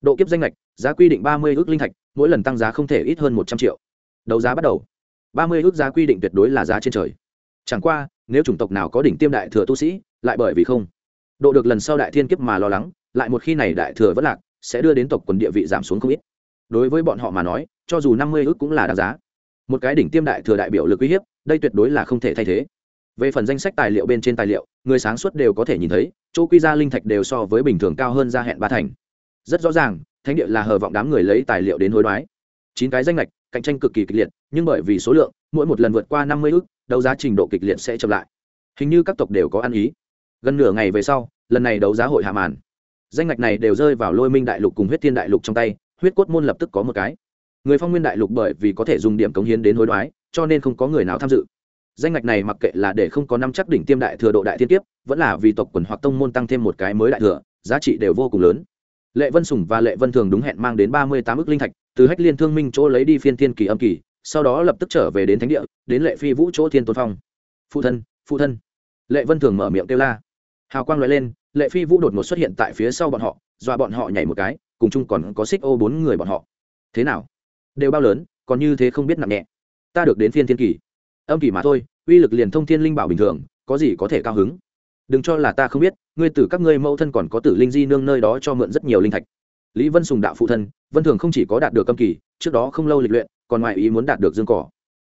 Độ kiếp danh lệch, giá quy định ba mươi ước linh thạch, mỗi lần tăng giá không thể ít hơn một trăm triệu. Đấu giá bắt đầu. ba mươi ước giá quy định tuyệt đối là giá trên trời. Chẳng qua, nếu chủng tộc nào có đỉnh tiêm đại thừa tu sĩ, lại bởi vì không. Độ được lần sau đại thiên kiếp mà lo lắng, lại một khi này đại thừa vẫn lạc, sẽ đưa đến tộc quần địa vị giảm xuống không ít. Đối với bọn họ mà nói cho dù năm mươi ước cũng là đáng giá. Một cái đỉnh tiêm đại thừa đại biểu lực uy hiếp, đây tuyệt đối là không thể thay thế. Về phần danh sách tài liệu bên trên tài liệu, người sáng suốt đều có thể nhìn thấy, chỗ quy ra linh thạch đều so với bình thường cao hơn gia hẹn ba thành. Rất rõ ràng, thánh địa là hờ vọng đám người lấy tài liệu đến hối đoái. Chín cái danh lệch cạnh tranh cực kỳ kịch liệt, nhưng bởi vì số lượng, mỗi một lần vượt qua năm mươi ước, đấu giá trình độ kịch liệt sẽ chậm lại. Hình như các tộc đều có ăn ý. Gần nửa ngày về sau, lần này đấu giá hội hạ màn. Danh ngạch này đều rơi vào lôi minh đại lục cùng huyết thiên đại lục trong tay, huyết cốt môn lập tức có một cái người phong nguyên đại lục bởi vì có thể dùng điểm cống hiến đến hối đoái, cho nên không có người nào tham dự. Danh ngạch này mặc kệ là để không có năm chắc đỉnh tiêm đại thừa độ đại thiên kiếp, vẫn là vì tộc quần hoặc tông môn tăng thêm một cái mới đại thừa, giá trị đều vô cùng lớn. Lệ vân sùng và lệ vân thường đúng hẹn mang đến ba mươi tám ước linh thạch, từ hách liên thương minh chỗ lấy đi phiên thiên kỳ âm kỳ, sau đó lập tức trở về đến thánh địa, đến lệ phi vũ chỗ thiên tôn phong. Phụ thân phụ thân. Lệ vân thường mở miệng kêu la. Hào quang loại lên, lệ phi vũ đột ngột xuất hiện tại phía sau bọn họ, dọa bọn họ nhảy một cái, cùng chung còn có xích ô bốn người bọn họ. Thế nào? Đều bao lớn, còn như thế không biết nặng nhẹ. Ta được đến phiên thiên kỳ. Âm kỳ mà thôi, uy lực liền thông thiên linh bảo bình thường, có gì có thể cao hứng? Đừng cho là ta không biết, ngươi từ các ngươi mẫu thân còn có tử linh di nương nơi đó cho mượn rất nhiều linh thạch. Lý vân sùng đạo phụ thân, vân thường không chỉ có đạt được âm kỳ, trước đó không lâu lịch luyện, còn ngoại ý muốn đạt được dương cỏ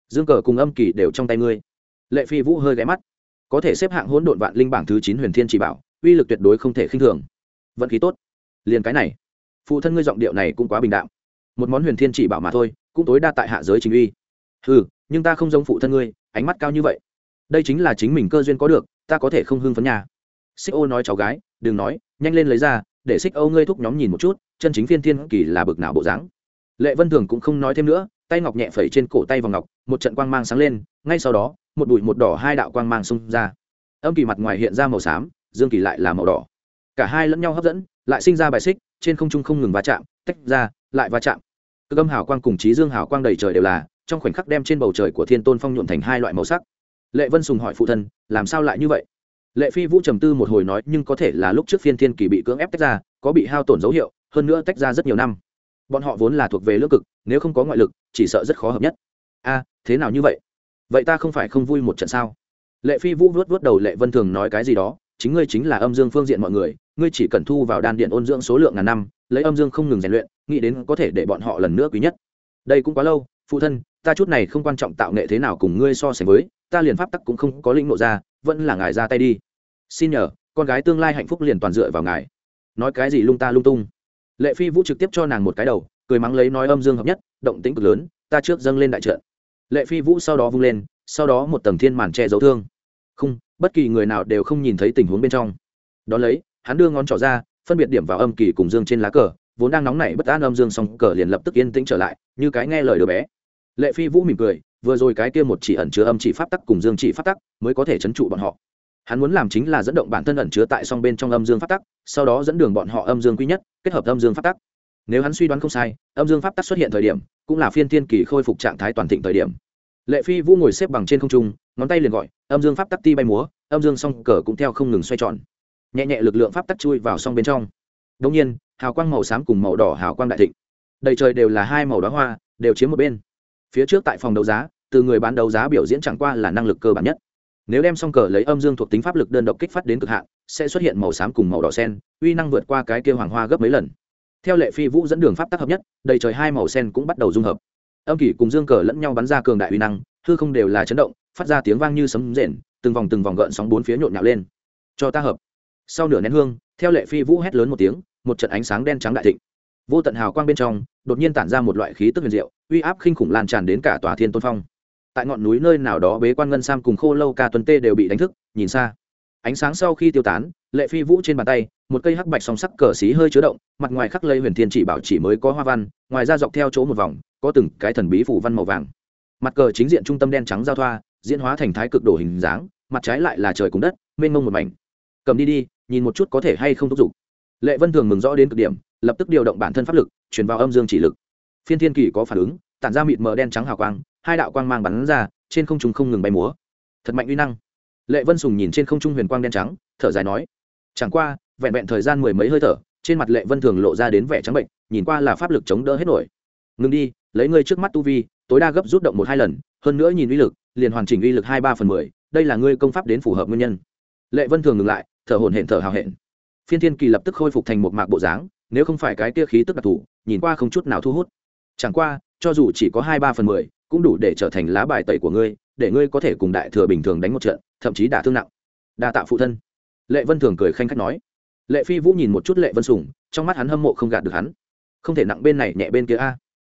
dương cờ cùng âm kỳ đều trong tay ngươi. Lệ phi vũ hơi ghé mắt. Có thể xếp hạng hỗn độn vạn linh bảng thứ chín huyền thiên chỉ bảo, uy lực tuyệt đối không thể khinh thường. Vận khí tốt. Liền cái này. Phụ thân ngươi giọng điệu này cũng quá bình đạo một món huyền thiên chỉ bảo mà thôi, cũng tối đa tại hạ giới chính uy. Ừ nhưng ta không giống phụ thân ngươi, ánh mắt cao như vậy. Đây chính là chính mình cơ duyên có được, ta có thể không hưng phấn nhà xích ô nói cháu gái, đừng nói, nhanh lên lấy ra, để xích ô ngươi thúc nhóm nhìn một chút, chân chính phiên thiên kỳ là bực nào bộ dáng. Lệ vân thường cũng không nói thêm nữa, tay ngọc nhẹ phẩy trên cổ tay vào ngọc, một trận quang mang sáng lên, ngay sau đó, một bụi một đỏ hai đạo quang mang xông ra. Âm kỳ mặt ngoài hiện ra màu xám, dương kỳ lại là màu đỏ. Cả hai lẫn nhau hấp dẫn, lại sinh ra bài xích, trên không trung không ngừng va chạm, tách ra lại va chạm. Cơ âm hào quang cùng trí dương hào quang đầy trời đều là, trong khoảnh khắc đem trên bầu trời của thiên tôn phong nhuộm thành hai loại màu sắc. Lệ vân sùng hỏi phụ thân, làm sao lại như vậy? Lệ phi vũ trầm tư một hồi nói, nhưng có thể là lúc trước phiên thiên kỳ bị cưỡng ép tách ra, có bị hao tổn dấu hiệu, hơn nữa tách ra rất nhiều năm. Bọn họ vốn là thuộc về lưỡng cực, nếu không có ngoại lực, chỉ sợ rất khó hợp nhất. A, thế nào như vậy? Vậy ta không phải không vui một trận sao? Lệ phi vũ vuốt vuốt đầu lệ vân thường nói cái gì đó, chính ngươi chính là âm dương phương diện mọi người ngươi chỉ cần thu vào đan điện ôn dưỡng số lượng ngàn năm, lấy âm dương không ngừng rèn luyện, nghĩ đến có thể để bọn họ lần nữa quý nhất. Đây cũng quá lâu, phụ thân, ta chút này không quan trọng tạo nghệ thế nào cùng ngươi so sánh với, ta liền pháp tắc cũng không có lĩnh nộ ra, vẫn là ngài ra tay đi. Xin nhờ, con gái tương lai hạnh phúc liền toàn dựa vào ngài. Nói cái gì lung ta lung tung. Lệ phi vũ trực tiếp cho nàng một cái đầu, cười mắng lấy nói âm dương hợp nhất, động tĩnh cực lớn, ta trước dâng lên đại trận. Lệ phi vũ sau đó vung lên, sau đó một tầng thiên màn che giấu thương. Không, bất kỳ người nào đều không nhìn thấy tình huống bên trong. Đón lấy hắn đưa ngón trỏ ra, phân biệt điểm vào âm kỳ cùng dương trên lá cờ, vốn đang nóng nảy bất an âm dương song cờ liền lập tức yên tĩnh trở lại, như cái nghe lời đứa bé. Lệ phi vũ mỉm cười, vừa rồi cái kia một chỉ ẩn chứa âm chỉ pháp tắc cùng dương chỉ pháp tắc mới có thể chấn trụ bọn họ. Hắn muốn làm chính là dẫn động bản thân ẩn chứa tại song bên trong âm dương pháp tắc, sau đó dẫn đường bọn họ âm dương quý nhất, kết hợp âm dương pháp tắc. Nếu hắn suy đoán không sai, âm dương pháp tắc xuất hiện thời điểm, cũng là phiên thiên kỳ khôi phục trạng thái toàn thịnh thời điểm. Lệ phi vũ ngồi xếp bằng trên không trung, ngón tay liền gọi, âm dương pháp tắc ti bay múa, âm dương song cờ cũng theo không ngừng xoay tròn nhẹ nhẹ lực lượng pháp tắc chui vào song bên trong. Đông nhiên, hào quang màu xám cùng màu đỏ hào quang đại thịnh. Đầy trời đều là hai màu đóa hoa, đều chiếm một bên. Phía trước tại phòng đấu giá, từ người bán đấu giá biểu diễn chẳng qua là năng lực cơ bản nhất. Nếu đem song cờ lấy âm dương thuộc tính pháp lực đơn độc kích phát đến cực hạn, sẽ xuất hiện màu xám cùng màu đỏ sen, uy năng vượt qua cái kia hoàng hoa gấp mấy lần. Theo lệ phi vũ dẫn đường pháp tác hợp nhất, đầy trời hai màu sen cũng bắt đầu dung hợp. Âm kỷ cùng dương cờ lẫn nhau bắn ra cường đại uy năng, hư không đều là chấn động, phát ra tiếng vang như sấm rền, từng vòng từng vòng gợn sóng bốn phía nhộn nhạo lên. Cho ta hợp sau nửa nén hương, theo lệ phi vũ hét lớn một tiếng, một trận ánh sáng đen trắng đại thịnh. Vô tận hào quang bên trong, đột nhiên tản ra một loại khí tức huyền diệu, uy áp khinh khủng lan tràn đến cả tòa thiên tôn phong. Tại ngọn núi nơi nào đó, bế quan ngân sam cùng khô lâu ca tuấn tê đều bị đánh thức, nhìn xa. Ánh sáng sau khi tiêu tán, lệ phi vũ trên bàn tay, một cây hắc bạch song sắc cờ xí hơi chứa động, mặt ngoài khắc lây huyền thiên chỉ bảo chỉ mới có hoa văn, ngoài ra dọc theo chỗ một vòng, có từng cái thần bí phủ văn màu vàng. Mặt cờ chính diện trung tâm đen trắng giao thoa, diễn hóa thành thái cực đổ hình dáng, mặt trái lại là trời cùng đất, mênh mông một mảnh cầm đi đi, nhìn một chút có thể hay không thúc giục. Lệ vân thường mừng rõ đến cực điểm, lập tức điều động bản thân pháp lực chuyển vào âm dương chỉ lực. Phiên thiên kỳ có phản ứng, tản ra mịt mờ đen trắng hào quang, hai đạo quang mang bắn ra, trên không trung không ngừng bay múa. Thật mạnh uy năng. Lệ vân sùng nhìn trên không trung huyền quang đen trắng, thở dài nói, chẳng qua, vẹn vẹn thời gian mười mấy hơi thở, trên mặt lệ vân thường lộ ra đến vẻ trắng bệnh, nhìn qua là pháp lực chống đỡ hết nổi. Ngừng đi, lấy ngươi trước mắt tu vi, tối đa gấp rút động một hai lần, hơn nữa nhìn uy lực, liền hoàn chỉnh uy lực hai ba phần mười, đây là ngươi công pháp đến phù hợp nguyên nhân. Lệ vân thường ngừng lại thở hổn hển thở hào hển phiên thiên kỳ lập tức khôi phục thành một mạc bộ dáng, nếu không phải cái kia khí tức đặc thù, nhìn qua không chút nào thu hút. Chẳng qua, cho dù chỉ có hai ba phần mười, cũng đủ để trở thành lá bài tẩy của ngươi, để ngươi có thể cùng đại thừa bình thường đánh một trận, thậm chí đả thương nặng. Đa tạ phụ thân. Lệ vân thường cười khanh khách nói. Lệ phi vũ nhìn một chút lệ vân sùng, trong mắt hắn hâm mộ không gạt được hắn. Không thể nặng bên này nhẹ bên kia a.